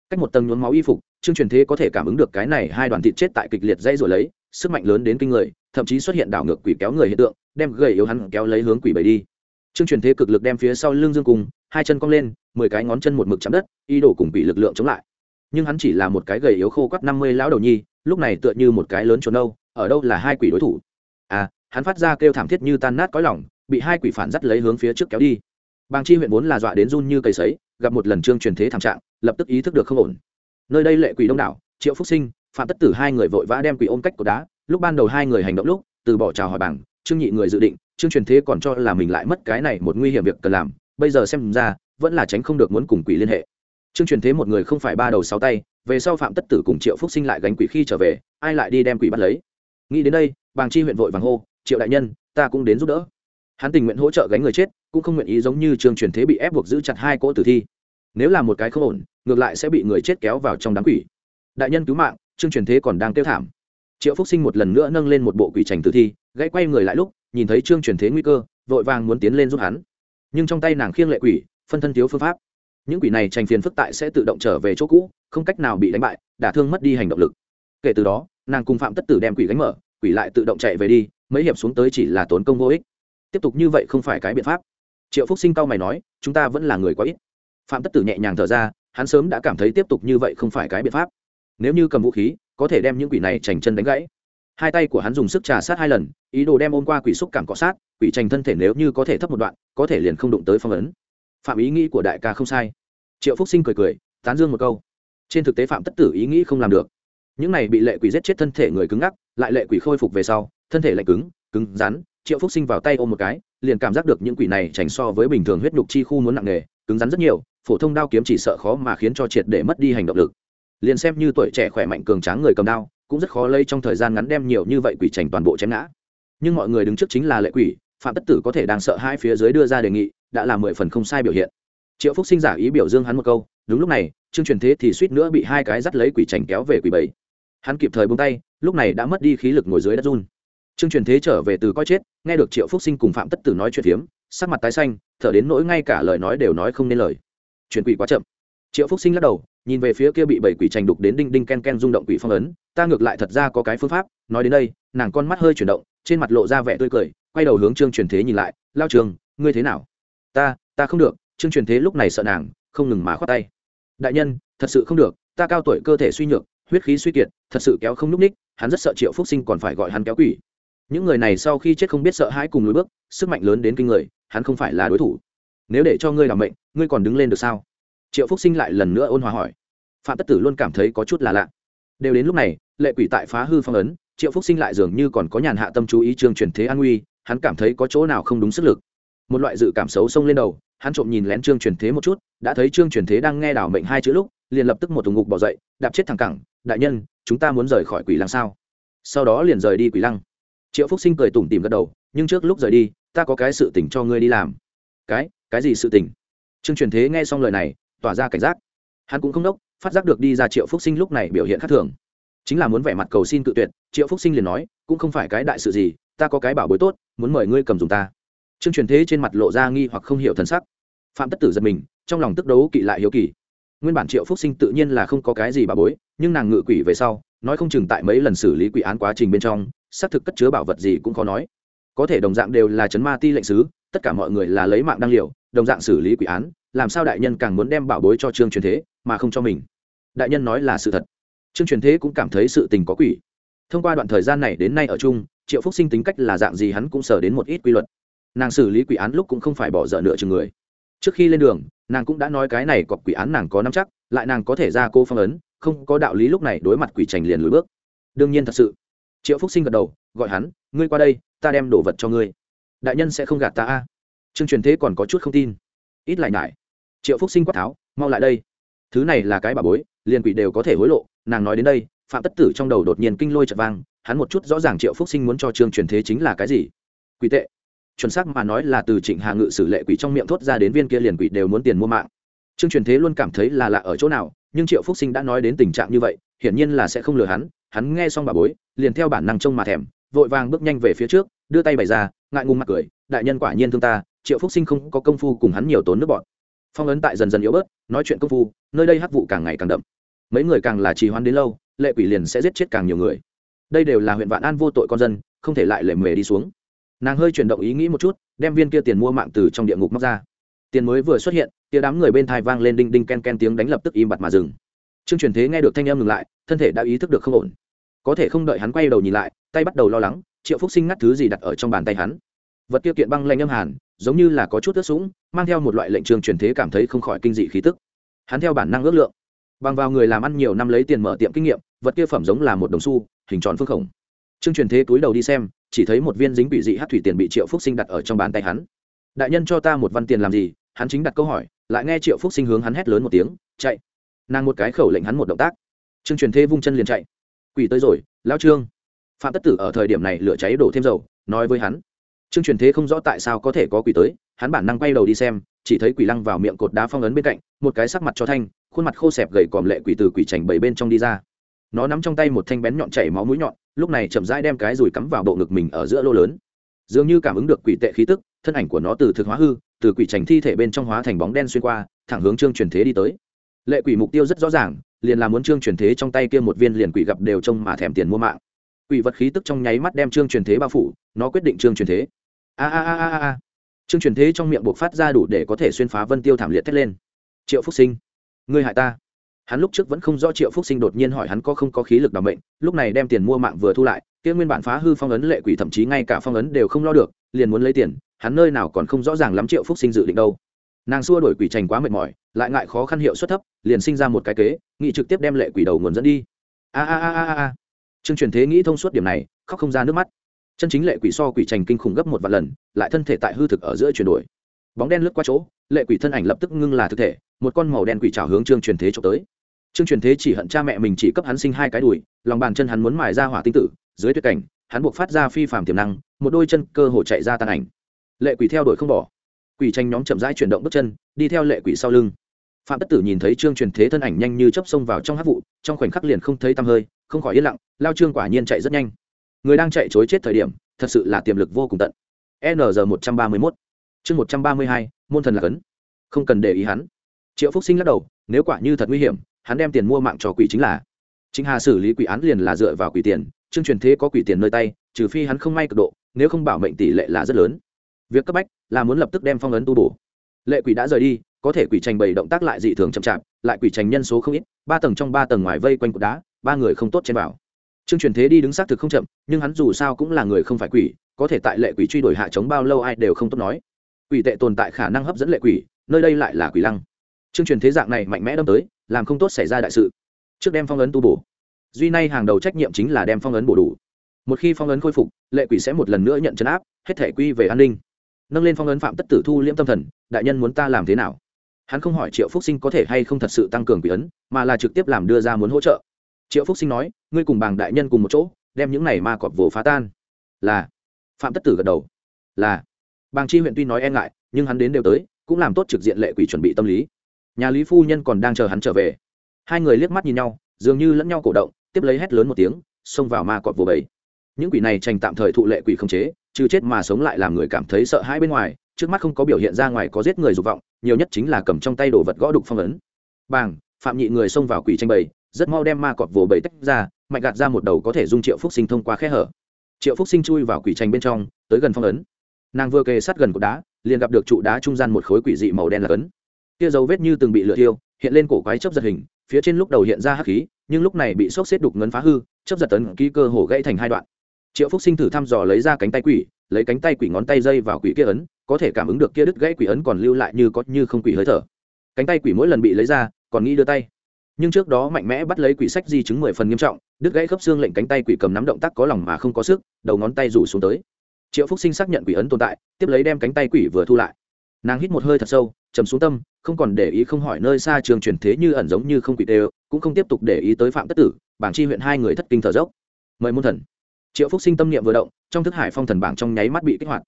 [SPEAKER 1] Cách một tầng nhuốm máu y phục, trương truyền thế có thể cảm ứng được cái này hai đoàn thịt chết tại kịch liệt dây rồi lấy, sức mạnh lớn đến kinh người, thậm chí xuất hiện đảo ngược quỷ kéo người hiện tượng, đem gầy yếu hắn kéo lấy hướng quỷ bầy đi trương truyền thế cực lực đem phía sau lưng dương cung hai chân cong lên mười cái ngón chân một mực chạm đất ý đồ cùng bị lực lượng chống lại. Nhưng hắn chỉ là một cái gầy yếu khô quắt năm mươi lão đầu nhi lúc này tựa như một cái lớn trốn đâu ở đâu là hai quỷ đối thủ? À hắn phát ra kêu thảm thiết như tan nát cõi lòng, bị hai quỷ phản dắt lấy hướng phía trước kéo đi. Bàng chi huyện vốn là dọa đến run như cây sấy gặp một lần trương truyền thế thảm trạng lập tức ý thức được không ổn. Nơi đây lệ quỷ đông đảo triệu phúc sinh phạm tất tử hai người vội vã đem quỷ ôm cách của đá lúc ban đầu hai người hành động lúc từ bỏ chào hỏi bảng trương nhị người dự định trương truyền thế còn cho là mình lại mất cái này một nguy hiểm việc cần làm, bây giờ xem ra, vẫn là tránh không được muốn cùng quỷ liên hệ. Trương truyền thế một người không phải ba đầu sáu tay, về sau phạm tất tử cùng triệu phúc sinh lại gánh quỷ khi trở về, ai lại đi đem quỷ bắt lấy? Nghĩ đến đây, bàng chi huyện vội vàng hô, triệu đại nhân, ta cũng đến giúp đỡ. Hắn tình nguyện hỗ trợ gánh người chết, cũng không nguyện ý giống như trương truyền thế bị ép buộc giữ chặt hai cỗ tử thi. Nếu là một cái không ổn, ngược lại sẽ bị người chết kéo vào trong đám quỷ. Đại nhân cứu mạng, trương truyền thế còn đang tiêu thảm. Triệu phúc sinh một lần nữa nâng lên một bộ quỷ trành tử thi, gãy quay người lại lúc nhìn thấy trương truyền thế nguy cơ, vội vàng muốn tiến lên giúp hắn. Nhưng trong tay nàng khiêng lệ quỷ, phân thân thiếu phương pháp. Những quỷ này tranh phiền phức tại sẽ tự động trở về chỗ cũ, không cách nào bị đánh bại, đả thương mất đi hành động lực. Kể từ đó, nàng cùng phạm tất tử đem quỷ gánh mở, quỷ lại tự động chạy về đi, mấy hiệp xuống tới chỉ là tốn công vô ích. Tiếp tục như vậy không phải cái biện pháp. Triệu phúc sinh cao mày nói, chúng ta vẫn là người quá ít. Phạm tất tử nhẹ nhàng thở ra, hắn sớm đã cảm thấy tiếp tục như vậy không phải cái biện pháp. Nếu như cầm vũ khí, có thể đem những quỷ này chành chân đánh gãy hai tay của hắn dùng sức trà sát hai lần, ý đồ đem ôm qua quỷ xúc cảm cọ sát, quỷ tranh thân thể nếu như có thể thấp một đoạn, có thể liền không đụng tới phong ấn. Phạm ý nghĩ của đại ca không sai. Triệu phúc sinh cười cười, tán dương một câu. Trên thực tế phạm tất tử ý nghĩ không làm được. Những này bị lệ quỷ giết chết thân thể người cứng ngắc, lại lệ quỷ khôi phục về sau, thân thể lạnh cứng cứng rắn, triệu phúc sinh vào tay ôm một cái, liền cảm giác được những quỷ này tránh so với bình thường huyết nhục chi khu muốn nặng nề, cứng rắn rất nhiều, phổ thông đao kiếm chỉ sợ khó mà khiến cho triệt để mất đi hành động lực. Liền xem như tuổi trẻ khỏe mạnh cường tráng người cầm đao cũng rất khó lây trong thời gian ngắn đem nhiều như vậy quỷ trành toàn bộ chém ngã. Nhưng mọi người đứng trước chính là lệ quỷ, phạm tất tử có thể đang sợ hai phía dưới đưa ra đề nghị, đã là mười phần không sai biểu hiện. Triệu phúc sinh giả ý biểu dương hắn một câu, đúng lúc này trương truyền thế thì suýt nữa bị hai cái dắt lấy quỷ trành kéo về quỷ bảy hắn kịp thời bung tay, lúc này đã mất đi khí lực ngồi dưới đất run. Trương truyền thế trở về từ coi chết, nghe được triệu phúc sinh cùng phạm tất tử nói chuyện phiếm, sắc mặt tái xanh, thở đến nỗi ngay cả lời nói đều nói không nên lời. Chuyển quỷ quá chậm. Triệu phúc sinh lắc đầu, nhìn về phía kia bị bảy quỷ trành đục đến đinh đinh ken ken rung động quỷ phong ấn ta ngược lại thật ra có cái phương pháp, nói đến đây, nàng con mắt hơi chuyển động, trên mặt lộ ra vẻ tươi cười, quay đầu hướng trương truyền thế nhìn lại, lao trường, ngươi thế nào? Ta ta không được. Trương truyền thế lúc này sợ nàng, không ngừng mà khoát tay. Đại nhân, thật sự không được, ta cao tuổi cơ thể suy nhược, huyết khí suy kiệt, thật sự kéo không n ú c ních, hắn rất sợ triệu phúc sinh còn phải gọi hắn kéo quỷ. Những người này sau khi chết không biết sợ hãi cùng lối bước, sức mạnh lớn đến kinh người, hắn không phải là đối thủ. Nếu để cho ngươi làm mệnh, ngươi còn đứng lên được sao? Triệu phúc sinh lại lần nữa ôn hòa hỏi. Phạm tất tử luôn cảm thấy có chút là lạ đều đến lúc này, lệ quỷ tại phá hư phong ấn, triệu phúc sinh lại dường như còn có nhàn hạ tâm chú ý trương truyền thế an nguy, hắn cảm thấy có chỗ nào không đúng sức lực. Một loại dự cảm xấu xông lên đầu, hắn trộm nhìn lén trương truyền thế một chút, đã thấy trương truyền thế đang nghe đảo mệnh hai chữ lúc, liền lập tức một thùng ngục bỏ dậy, đạp chết thẳng cẳng, đại nhân, chúng ta muốn rời khỏi quỷ lăng sao? Sau đó liền rời đi quỷ lăng. Triệu phúc sinh cười tủm tìm gật đầu, nhưng trước lúc rời đi, ta có cái sự tình cho ngươi đi làm. Cái? Cái gì sự tình? Trương truyền thế nghe xong lời này, tỏa ra cảnh giác. Hắn cũng không đốc phát giác được đi ra triệu phúc sinh lúc này biểu hiện khác thường. Chính là muốn vẻ mặt cầu xin cự tuyệt, triệu phúc sinh liền nói, cũng không phải cái đại sự gì, ta có cái bảo bối tốt, muốn mời ngươi cầm dùng ta. Trương truyền thế trên mặt lộ ra nghi hoặc không hiểu thần sắc. Phạm tất tử giật mình, trong lòng tức đấu kỵ lại hiếu kỳ. Nguyên bản triệu phúc sinh tự nhiên là không có cái gì bà bối, nhưng nàng ngự quỷ về sau, nói không chừng tại mấy lần xử lý quỷ án quá trình bên trong, xác thực cất chứa bảo vật gì cũng khó nói. Có thể đồng dạng đều là chấn ma ti lệnh sứ, tất cả mọi người là lấy mạng đăng liều, đồng dạng xử lý quỷ án, làm sao đại nhân càng muốn đem bảo bối cho trương truyền thế, mà không cho mình? Đại nhân nói là sự thật. Trương truyền thế cũng cảm thấy sự tình có quỷ. Thông qua đoạn thời gian này đến nay ở chung, triệu phúc sinh tính cách là dạng gì hắn cũng sở đến một ít quy luật. Nàng xử lý quỷ án lúc cũng không phải bỏ dở nửa chừng người. Trước khi lên đường, nàng cũng đã nói cái này cọc quỷ án nàng có nắm chắc, lại nàng có thể ra cô phong ấn, không có đạo lý lúc này đối mặt quỷ trành liền lùi bước. Đương nhiên thật sự. Triệu phúc sinh gật đầu, gọi hắn, ngươi qua đây, ta đem đồ vật cho ngươi. Đại nhân sẽ không gạt ta a. Trương truyền thế còn có chút không tin. Ít lại nhải. Triệu phúc sinh quát tháo, mau lại đây thứ này là cái bà bối, liền quỷ đều có thể hối lộ. Nàng nói đến đây, phạm tất tử trong đầu đột nhiên kinh lôi chật vang, hắn một chút rõ ràng triệu phúc sinh muốn cho trương truyền thế chính là cái gì. Quỷ tệ. Chuẩn xác mà nói là từ trịnh hà ngự sử lệ quỷ trong miệng thốt ra đến viên kia liền quỷ đều muốn tiền mua mạng. Trương truyền thế luôn cảm thấy là lạ ở chỗ nào, nhưng triệu phúc sinh đã nói đến tình trạng như vậy, hiển nhiên là sẽ không lừa hắn. Hắn nghe xong bà bối, liền theo bản năng trông mà thèm, vội vàng bước nhanh về phía trước, đưa tay bày ra, ngại ngùng mặt cười, đại nhân quả nhiên thương ta, triệu phúc sinh không có công phu cùng hắn nhiều tốn nước bọn phong ấn tại dần dần yếu bớt, nói chuyện công phu, nơi đây hắc vụ càng ngày càng đậm. Mấy người càng là trì hoãn đến lâu, lệ quỷ liền sẽ giết chết càng nhiều người. Đây đều là huyện vạn an vô tội con dân, không thể lại lệ mề đi xuống. Nàng hơi chuyển động ý nghĩ một chút, đem viên kia tiền mua mạng từ trong địa ngục móc ra. Tiền mới vừa xuất hiện, tia đám người bên thai vang lên đinh đinh ken ken tiếng đánh lập tức im bặt mà dừng. Trương truyền thế nghe được thanh em ngừng lại, thân thể đã ý thức được không ổn. Có thể không đợi hắn quay đầu nhìn lại, tay bắt đầu lo lắng, triệu phúc sinh ngắt thứ gì đặt ở trong bàn tay hắn. Vật kia kiện băng lanh âm hàn giống như là có chút ướt sũng, mang theo một loại lệnh trường truyền thế cảm thấy không khỏi kinh dị khí tức. Hắn theo bản năng ước lượng, bằng vào người làm ăn nhiều năm lấy tiền mở tiệm kinh nghiệm, vật kia phẩm giống là một đồng xu, hình tròn phương khổng. Trương truyền thế túi đầu đi xem, chỉ thấy một viên dính bị dị hát thủy tiền bị triệu phúc sinh đặt ở trong bàn tay hắn. Đại nhân cho ta một văn tiền làm gì? Hắn chính đặt câu hỏi, lại nghe triệu phúc sinh hướng hắn hét lớn một tiếng, chạy. Nàng một cái khẩu lệnh hắn một động tác. Trương truyền thế vung chân liền chạy. Quỷ tới rồi lao trương. Phạm tất tử ở thời điểm này lửa cháy đổ thêm dầu, nói với hắn trương truyền thế không rõ tại sao có thể có quỷ tới, hắn bản năng quay đầu đi xem, chỉ thấy quỷ lăng vào miệng cột đá phong ấn bên cạnh, một cái sắc mặt cho thanh, khuôn mặt khô xẹp gầy còm lệ quỷ từ quỷ chành bảy bên trong đi ra. Nó nắm trong tay một thanh bén nhọn chảy máu mũi nhọn, lúc này chậm rãi đem cái rùi cắm vào bộ ngực mình ở giữa lô lớn. Dường như cảm ứng được quỷ tệ khí tức, thân ảnh của nó từ thực hóa hư, từ quỷ trành thi thể bên trong hóa thành bóng đen xuyên qua, thẳng hướng trương truyền thế đi tới. Lệ quỷ mục tiêu rất rõ ràng, liền là muốn trương truyền thế trong tay kia một viên liền quỷ gặp đều trông mà thèm tiền mua mạng. Quỷ vật khí tức trong nháy mắt đem trương truyền thế bao phủ, nó quyết định trương truyền thế a a a a a trương truyền thế trong miệng buộc phát ra đủ để có thể xuyên phá vân tiêu thảm liệt thét lên. Triệu phúc sinh, ngươi hại ta. Hắn lúc trước vẫn không rõ triệu phúc sinh đột nhiên hỏi hắn có không có khí lực đảm bệnh lúc này đem tiền mua mạng vừa thu lại, kia nguyên bản phá hư phong ấn lệ quỷ thậm chí ngay cả phong ấn đều không lo được, liền muốn lấy tiền, hắn nơi nào còn không rõ ràng lắm triệu phúc sinh dự định đâu. Nàng xua đổi quỷ trành quá mệt mỏi, lại ngại khó khăn hiệu suất thấp, liền sinh ra một cái kế nghị trực tiếp đem lệ quỷ đầu nguồn dẫn đi. A a a a a. Trương truyền thế nghĩ thông suốt điểm này, khóc không ra nước mắt chân chính lệ quỷ so quỷ trành kinh khủng gấp một vạn lần, lại thân thể tại hư thực ở giữa chuyển đổi. Bóng đen lướt qua chỗ, lệ quỷ thân ảnh lập tức ngưng là thực thể, một con màu đen quỷ trào hướng trương truyền thế trộm tới. Trương truyền thế chỉ hận cha mẹ mình chỉ cấp hắn sinh hai cái đùi, lòng bàn chân hắn muốn mài ra hỏa tinh tử, dưới tuyệt cảnh, hắn buộc phát ra phi phàm tiềm năng, một đôi chân cơ hồ chạy ra tan ảnh. Lệ quỷ theo đuổi không bỏ. Quỷ tranh nhóm chậm rãi chuyển động bước chân, đi theo lệ quỷ sau lưng. Phạm tất tử nhìn thấy trương truyền thế thân ảnh nhanh như chấp xông vào trong hát vụ, trong khoảnh khắc liền không thấy tăm hơi, không khỏi yên lặng, lao trương quả nhiên chạy rất nhanh người đang chạy chối chết thời điểm, thật sự là tiềm lực vô cùng tận. N giờ một trăm ba mươi mốt. Chương một trăm ba mươi hai, môn thần là cấn. Không cần để ý hắn. Triệu phúc sinh lắc đầu, nếu quả như thật nguy hiểm, hắn đem tiền mua mạng cho quỷ chính là. Chính hà xử lý quỷ án liền là dựa vào quỷ tiền trương truyền thế có quỷ tiền nơi tay, trừ phi hắn không may cực độ, nếu không bảo mệnh tỷ lệ là rất lớn. Việc cấp bách là muốn lập tức đem phong ấn tu bổ. Lệ quỷ đã rời đi, có thể quỷ tranh bày động tác lại dị thường chậm chạp, lại quỷ tranh nhân số không ít, ba tầng trong ba tầng ngoài vây quanh cột đá, ba người không tốt trên bảo trương truyền thế đi đứng xác thực không chậm, nhưng hắn dù sao cũng là người không phải quỷ, có thể tại lệ quỷ truy đuổi hạ chống bao lâu ai đều không tốt nói. Quỷ tệ tồn tại khả năng hấp dẫn lệ quỷ, nơi đây lại là quỷ lăng. Trương truyền thế dạng này mạnh mẽ đâm tới, làm không tốt xảy ra đại sự. Trước đem phong ấn tu bổ. Duy nay hàng đầu trách nhiệm chính là đem phong ấn bổ đủ. Một khi phong ấn khôi phục, lệ quỷ sẽ một lần nữa nhận chấn áp, hết thể quy về an ninh. Nâng lên phong ấn phạm tất tử thu liễm tâm thần, đại nhân muốn ta làm thế nào? Hắn không hỏi triệu phúc sinh có thể hay không thật sự tăng cường quỷ ấn, mà là trực tiếp làm đưa ra muốn hỗ trợ triệu phúc sinh nói ngươi cùng bàng đại nhân cùng một chỗ đem những này ma cọp vồ phá tan là phạm tất tử gật đầu là bàng chi huyện tuy nói e ngại nhưng hắn đến đều tới cũng làm tốt trực diện lệ quỷ chuẩn bị tâm lý nhà lý phu nhân còn đang chờ hắn trở về hai người liếc mắt nhìn nhau dường như lẫn nhau cổ động tiếp lấy hét lớn một tiếng xông vào ma cọp vồ bầy những quỷ này tranh tạm thời thụ lệ quỷ không chế trừ chết mà sống lại làm người cảm thấy sợ hãi bên ngoài trước mắt không có biểu hiện ra ngoài có giết người dục vọng nhiều nhất chính là cầm trong tay đồ vật gõ đục phong ấn bàng phạm nhị người xông vào quỷ tranh bầy rất mau đem ma cọp vồ bầy tách ra mạnh gạt ra một đầu có thể dung triệu phúc sinh thông qua khe hở. Triệu phúc sinh chui vào quỷ tranh bên trong, tới gần phong ấn. Nàng vừa kề sát gần cột đá, liền gặp được trụ đá trung gian một khối quỷ dị màu đen là cấn kia dấu vết như từng bị lửa thiêu, hiện lên cổ quái chấp giật hình, phía trên lúc đầu hiện ra hắc khí, nhưng lúc này bị sốc xếp đục ngấn phá hư chấp giật tấn ký cơ hồ gãy thành hai đoạn. Triệu phúc sinh thử thăm dò lấy ra cánh tay quỷ, lấy cánh tay quỷ ngón tay dây vào quỷ kia ấn, có thể cảm ứng được kia đứt gãy quỷ ấn còn lưu lại như có như không quỷ hơi thở. Cánh tay quỷ mỗi lần bị lấy ra, còn nghĩ đưa tay nhưng trước đó mạnh mẽ bắt lấy quỷ sách di chứng mười phần nghiêm trọng, đứt gãy khớp xương lệnh cánh tay quỷ cầm nắm động tác có lòng mà không có sức, đầu ngón tay rủ xuống tới. Triệu phúc sinh xác nhận quỷ ấn tồn tại, tiếp lấy đem cánh tay quỷ vừa thu lại. Nàng hít một hơi thật sâu chầm xuống tâm, không còn để ý không hỏi nơi xa trường truyền thế như ẩn giống như không quỷ đều cũng không tiếp tục để ý tới phạm tất tử, bảng chi huyện hai người thất kinh thở dốc. Mời môn thần. Triệu phúc sinh tâm niệm vừa động, trong thức hải phong thần bảng trong nháy mắt bị kích hoạt.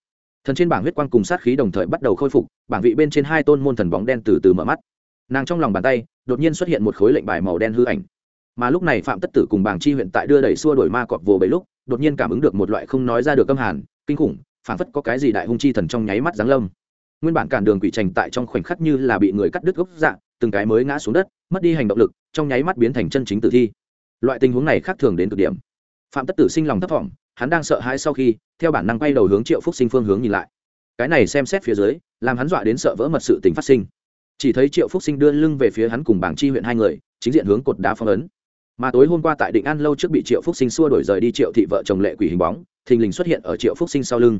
[SPEAKER 1] Thần trên bảng huyết quang cùng sát khí đồng thời bắt đầu khôi phục, bảng vị bên trên hai tôn môn thần bóng đen từ từ mở mắt. Nàng trong lòng bàn tay đột nhiên xuất hiện một khối lệnh bài màu đen hư ảnh. Mà lúc này phạm tất tử cùng bảng chi huyện tại đưa đẩy xua đổi ma cọp vồ bấy lúc, đột nhiên cảm ứng được một loại không nói ra được âm hàn, kinh khủng, phản phất có cái gì đại hung chi thần trong nháy mắt giáng lâm. Nguyên bản cản đường quỷ trành tại trong khoảnh khắc như là bị người cắt đứt gốc dạng từng cái mới ngã xuống đất, mất đi hành động lực, trong nháy mắt biến thành chân chính tử thi. Loại tình huống này khác thường đến cực điểm. Phạm tất tử sinh lòng thấp thỏm hắn đang sợ hãi sau khi, theo bản năng quay đầu hướng triệu phúc sinh phương hướng nhìn lại. Cái này xem xét phía dưới, làm hắn dọa đến sợ vỡ mật sự tình phát sinh chỉ thấy triệu phúc sinh đưa lưng về phía hắn cùng bảng chi huyện hai người, chính diện hướng cột đá phong ấn. Mà tối hôm qua tại định an lâu trước bị triệu phúc sinh xua đổi rời đi triệu thị vợ chồng lệ quỷ hình bóng, thình lình xuất hiện ở triệu phúc sinh sau lưng.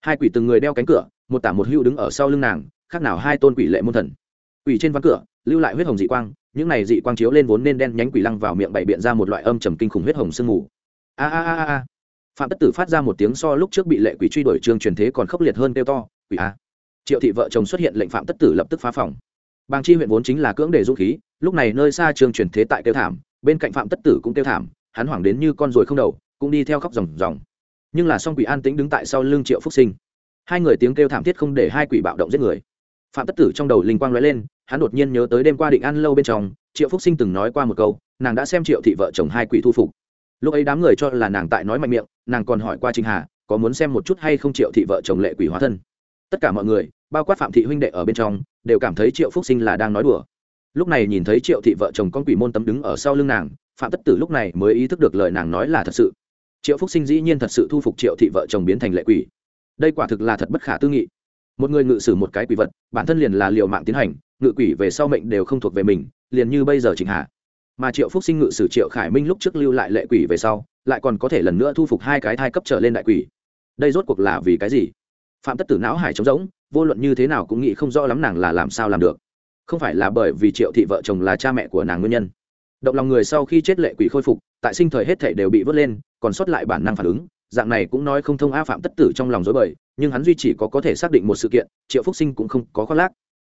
[SPEAKER 1] Hai quỷ từng người đeo cánh cửa, một tả một hưu đứng ở sau lưng nàng, khác nào hai tôn quỷ lệ môn thần. Quỷ trên ván cửa, lưu lại huyết hồng dị quang, những này dị quang chiếu lên vốn nên đen nhánh quỷ lăng vào miệng bày biện ra một loại âm trầm kinh khủng huyết hồng sương mù. A a a a phạm tất tử phát ra một tiếng so lúc trước bị lệ quỷ truy đuổi trương truyền thế còn khốc liệt hơn kêu to, quỷ a. Triệu thị vợ chồng xuất hiện lệnh phạm tất tử lập tức phá phòng bàng chi huyện vốn chính là cưỡng để dũng khí, lúc này nơi xa trường truyền thế tại kêu thảm, bên cạnh phạm tất tử cũng kêu thảm, hắn hoảng đến như con ruồi không đầu, cũng đi theo khóc ròng ròng. Nhưng là song quỷ an tĩnh đứng tại sau lưng triệu phúc sinh. Hai người tiếng kêu thảm thiết không để hai quỷ bạo động giết người. Phạm tất tử trong đầu linh quang lóe lên, hắn đột nhiên nhớ tới đêm qua định ăn lâu bên trong, triệu phúc sinh từng nói qua một câu, nàng đã xem triệu thị vợ chồng hai quỷ thu phục. Lúc ấy đám người cho là nàng tại nói mạnh miệng, nàng còn hỏi qua trinh hà, có muốn xem một chút hay không triệu thị vợ chồng lệ quỷ hóa thân. Tất cả mọi người, bao quát phạm thị huynh đệ ở bên trong đều cảm thấy triệu phúc sinh là đang nói đùa. Lúc này nhìn thấy triệu thị vợ chồng con quỷ môn tấm đứng ở sau lưng nàng, phạm tất tử lúc này mới ý thức được lời nàng nói là thật sự. Triệu phúc sinh dĩ nhiên thật sự thu phục triệu thị vợ chồng biến thành lệ quỷ. Đây quả thực là thật bất khả tư nghị. Một người ngự sử một cái quỷ vật, bản thân liền là liệu mạng tiến hành, ngự quỷ về sau mệnh đều không thuộc về mình, liền như bây giờ trịnh hạ mà triệu phúc sinh ngự sử triệu khải minh lúc trước lưu lại lệ quỷ về sau, lại còn có thể lần nữa thu phục hai cái thai cấp trở lên đại quỷ. Đây rốt cuộc là vì cái gì? Phạm tất tử não hải trống rỗng vô luận như thế nào cũng nghĩ không rõ lắm nàng là làm sao làm được. Không phải là bởi vì triệu thị vợ chồng là cha mẹ của nàng nguyên nhân. Động lòng người sau khi chết lệ quỷ khôi phục, tại sinh thời hết thể đều bị vớt lên, còn sót lại bản năng phản ứng, dạng này cũng nói không thông a phạm tất tử trong lòng dối bời, nhưng hắn duy chỉ có có thể xác định một sự kiện, triệu phúc sinh cũng không có khoác lác.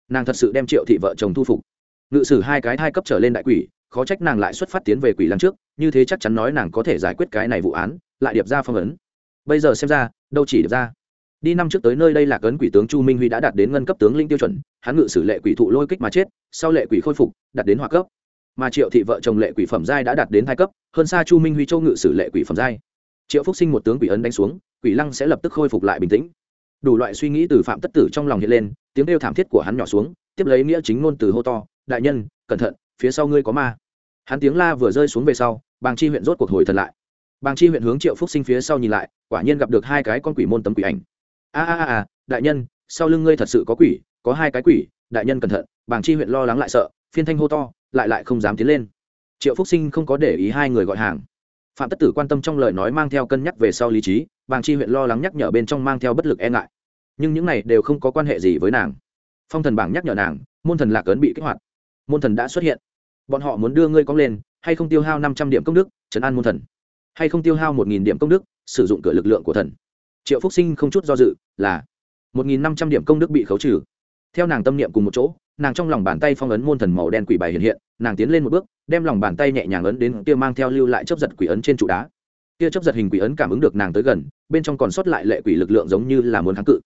[SPEAKER 1] Nàng thật sự đem triệu thị vợ chồng thu phục. Ngự sử hai cái hai cấp trở lên đại quỷ, khó trách nàng lại xuất phát tiến về quỷ lăng trước, như thế chắc chắn nói nàng có thể giải quyết cái này vụ án, lại điệp ra phong ấn. Bây giờ xem ra, đâu chỉ điệp ra đi năm trước tới nơi đây là cấn quỷ tướng chu minh huy đã đạt đến ngân cấp tướng linh tiêu chuẩn, hắn ngự sử lệ quỷ thụ lôi kích mà chết, sau lệ quỷ khôi phục, đạt đến hòa cấp. Mà triệu thị vợ chồng lệ quỷ phẩm giai đã đạt đến hai cấp, hơn xa chu minh huy châu ngự sử lệ quỷ phẩm giai. Triệu phúc sinh một tướng quỷ ấn đánh xuống, quỷ lăng sẽ lập tức khôi phục lại bình tĩnh. Đủ loại suy nghĩ từ phạm tất tử trong lòng hiện lên, tiếng kêu thảm thiết của hắn nhỏ xuống, tiếp lấy nghĩa chính ngôn từ hô to, đại nhân, cẩn thận, phía sau ngươi có ma. Hắn tiếng la vừa rơi xuống về sau, bàng chi huyện rốt cuộc hồi thần lại. Bàng chi huyện hướng triệu phúc sinh phía sau nhìn lại, quả nhiên gặp được hai cái con quỷ môn tấm quỷ ảnh a a a đại nhân, sau lưng ngươi thật sự có quỷ, có hai cái quỷ, đại nhân cẩn thận, bàng chi huyện lo lắng lại sợ, phiên thanh hô to, lại lại không dám tiến lên. Triệu phúc sinh không có để ý hai người gọi hàng. Phạm tất tử quan tâm trong lời nói mang theo cân nhắc về sau lý trí, bàng chi huyện lo lắng nhắc nhở bên trong mang theo bất lực e ngại. Nhưng những này đều không có quan hệ gì với nàng. Phong thần bảng nhắc nhở nàng, môn thần lạc ấn bị kích hoạt. Môn thần đã xuất hiện. Bọn họ muốn đưa ngươi cong lên, hay không tiêu hao năm trăm điểm công đức chấn an môn thần. Hay không tiêu hao một nghìn điểm công đức, sử dụng cửa lực lượng của thần triệu phúc sinh không chút do dự là một nghìn năm trăm điểm công đức bị khấu trừ. Theo nàng tâm niệm cùng một chỗ, nàng trong lòng bàn tay phong ấn môn thần màu đen quỷ bài hiện hiện, nàng tiến lên một bước, đem lòng bàn tay nhẹ nhàng ấn đến kia mang theo lưu lại chấp giật quỷ ấn trên trụ đá. Kia chấp giật hình quỷ ấn cảm ứng được nàng tới gần, bên trong còn sót lại lệ quỷ lực lượng giống như là muốn kháng cự.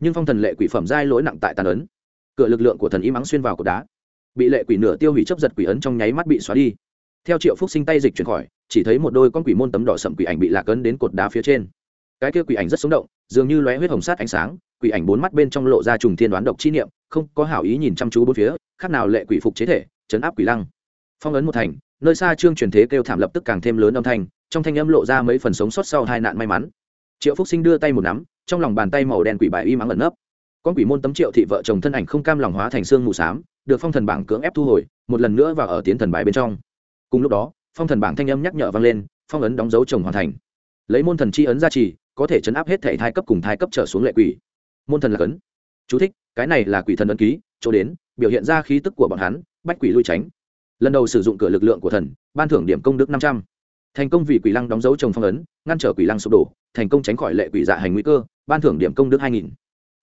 [SPEAKER 1] Nhưng phong thần lệ quỷ phẩm dai lỗi nặng tại tàn ấn. Cửa lực lượng của thần im ắng xuyên vào cột đá. Bị lệ quỷ nửa tiêu hủy chấp giật quỷ ấn trong nháy mắt bị xóa đi. Theo triệu phúc sinh tay dịch chuyển khỏi, chỉ thấy một đôi con quỷ môn tấm đỏ sậm quỷ ảnh bị lạc ấn đến cột đá phía trên cái kia quỷ ảnh rất sống động, dường như lóe huyết hồng sát ánh sáng, quỷ ảnh bốn mắt bên trong lộ ra trùng thiên đoán độc chi niệm, không có hảo ý nhìn chăm chú bốn phía, khác nào lệ quỷ phục chế thể chấn áp quỷ lăng. Phong ấn một thành, nơi xa trương truyền thế kêu thảm lập tức càng thêm lớn âm thanh, trong thanh âm lộ ra mấy phần sống sót sau hai nạn may mắn. Triệu phúc sinh đưa tay một nắm, trong lòng bàn tay màu đen quỷ bài y mắng ẩn nấp. Con quỷ môn tấm triệu thị vợ chồng thân ảnh không cam lòng hóa thành xương mù xám, được phong thần bảng cưỡng ép thu hồi, một lần nữa vào ở tiến thần bài bên trong. Cùng lúc đó, phong thần bảng thanh âm nhắc nhở vang lên, phong ấn đóng dấu chồng hoàn thành. Lấy môn thần chi ấn ra trì có thể chấn áp hết thể thai cấp cùng thai cấp trở xuống lệ quỷ. Môn thần là cấn. Chú thích, cái này là quỷ thần ấn ký, chỗ đến, biểu hiện ra khí tức của bọn hắn, bách quỷ lui tránh. Lần đầu sử dụng cửa lực lượng của thần, ban thưởng điểm công đức năm trăm. Thành công vì quỷ lăng đóng dấu trồng phong ấn, ngăn trở quỷ lăng sụp đổ, thành công tránh khỏi lệ quỷ dạ hành nguy cơ, ban thưởng điểm công đức hai nghìn.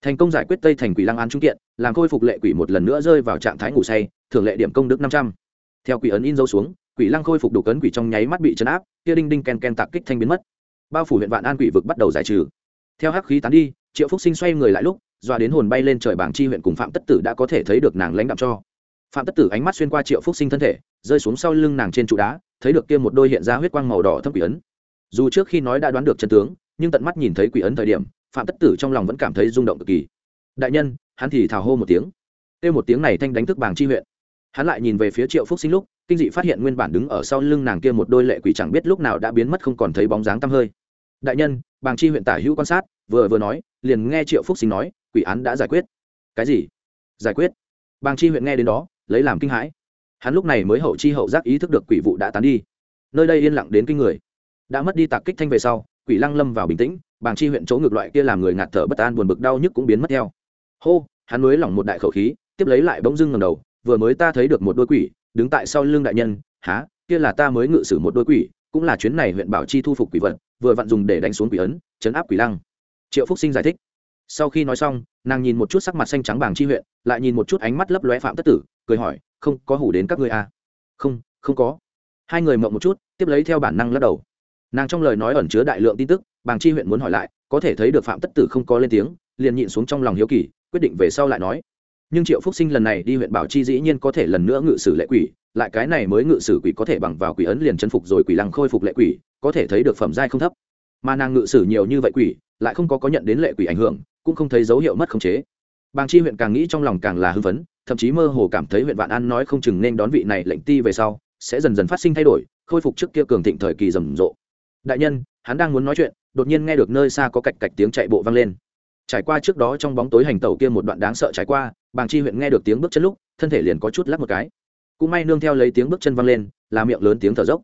[SPEAKER 1] Thành công giải quyết tây thành quỷ lăng án trung kiện, làm khôi phục lệ quỷ một lần nữa rơi vào trạng thái ngủ say, thưởng lệ điểm công đức năm trăm. Theo quỷ ấn in dấu xuống, quỷ lăng khôi phục đủ cấn quỷ trong nháy mắt bị chấn áp, kia đinh đinh ken ken tạc kích thanh biến mất bao phủ huyện vạn an quỷ vực bắt đầu giải trừ. Theo hắc khí tán đi, triệu phúc sinh xoay người lại lúc, doa đến hồn bay lên trời bảng chi huyện cùng phạm tất tử đã có thể thấy được nàng lãnh đạm cho. Phạm tất tử ánh mắt xuyên qua triệu phúc sinh thân thể, rơi xuống sau lưng nàng trên trụ đá, thấy được kia một đôi hiện ra huyết quang màu đỏ thâm quỷ ấn. Dù trước khi nói đã đoán được chân tướng, nhưng tận mắt nhìn thấy quỷ ấn thời điểm, phạm tất tử trong lòng vẫn cảm thấy rung động cực kỳ. Đại nhân, hắn thì thào hô một tiếng. Kêu một tiếng này thanh đánh thức bảng chi huyện hắn lại nhìn về phía triệu phúc sinh lúc, kinh dị phát hiện nguyên bản đứng ở sau lưng nàng kia một đôi lệ quỷ chẳng biết lúc nào đã biến mất không còn thấy bóng dáng tăm hơi. Đại nhân, bàng chi huyện tả hữu quan sát, vừa vừa nói, liền nghe triệu phúc sinh nói, quỷ án đã giải quyết. Cái gì? Giải quyết? Bàng chi huyện nghe đến đó, lấy làm kinh hãi. Hắn lúc này mới hậu chi hậu giác ý thức được quỷ vụ đã tán đi. Nơi đây yên lặng đến kinh người. Đã mất đi tạc kích thanh về sau, quỷ lăng lâm vào bình tĩnh, bàng chi huyện chỗ ngược loại kia làm người ngạt thở bất an buồn bực đau nhức cũng biến mất theo. Hô, hắn nới lỏng một đại khẩu khí, tiếp lấy lại bỗng dưng ngầm đầu vừa mới ta thấy được một đôi quỷ, đứng tại sau lưng đại nhân, há, kia là ta mới ngự sử một đôi quỷ, cũng là chuyến này huyện bảo chi thu phục quỷ vật, vừa vặn dùng để đánh xuống quỷ ấn, chấn áp quỷ lăng. Triệu phúc sinh giải thích. Sau khi nói xong, nàng nhìn một chút sắc mặt xanh trắng bàng chi huyện, lại nhìn một chút ánh mắt lấp lóe phạm tất tử, cười hỏi, không có hủ đến các ngươi à? không không có. Hai người mộng một chút, tiếp lấy theo bản năng lắc đầu. Nàng trong lời nói ẩn chứa đại lượng tin tức, bàng chi huyện muốn hỏi lại, có thể thấy được phạm tất tử không có lên tiếng, liền nhịn xuống trong lòng hiếu kỳ, quyết định về sau lại nói nhưng triệu phúc sinh lần này đi huyện bảo chi dĩ nhiên có thể lần nữa ngự sử lệ quỷ, lại cái này mới ngự sử quỷ có thể bằng vào quỷ ấn liền chân phục rồi quỷ lăng khôi phục lệ quỷ, có thể thấy được phẩm giai không thấp. Mà nàng ngự sử nhiều như vậy quỷ, lại không có có nhận đến lệ quỷ ảnh hưởng, cũng không thấy dấu hiệu mất khống chế. Bàng chi huyện càng nghĩ trong lòng càng là hưng phấn, thậm chí mơ hồ cảm thấy huyện vạn an nói không chừng nên đón vị này lệnh ti về sau, sẽ dần dần phát sinh thay đổi, khôi phục trước kia cường thịnh thời kỳ rầm rộ. Đại nhân, hắn đang muốn nói chuyện, đột nhiên nghe được nơi xa có cạch cạch tiếng chạy bộ vang lên. Trải qua trước đó trong bóng tối hành tẩu kia một đoạn đáng sợ trải qua bàng chi huyện nghe được tiếng bước chân lúc, thân thể liền có chút lắc một cái. Cũng may nương theo lấy tiếng bước chân văng lên, là miệng lớn tiếng thở dốc.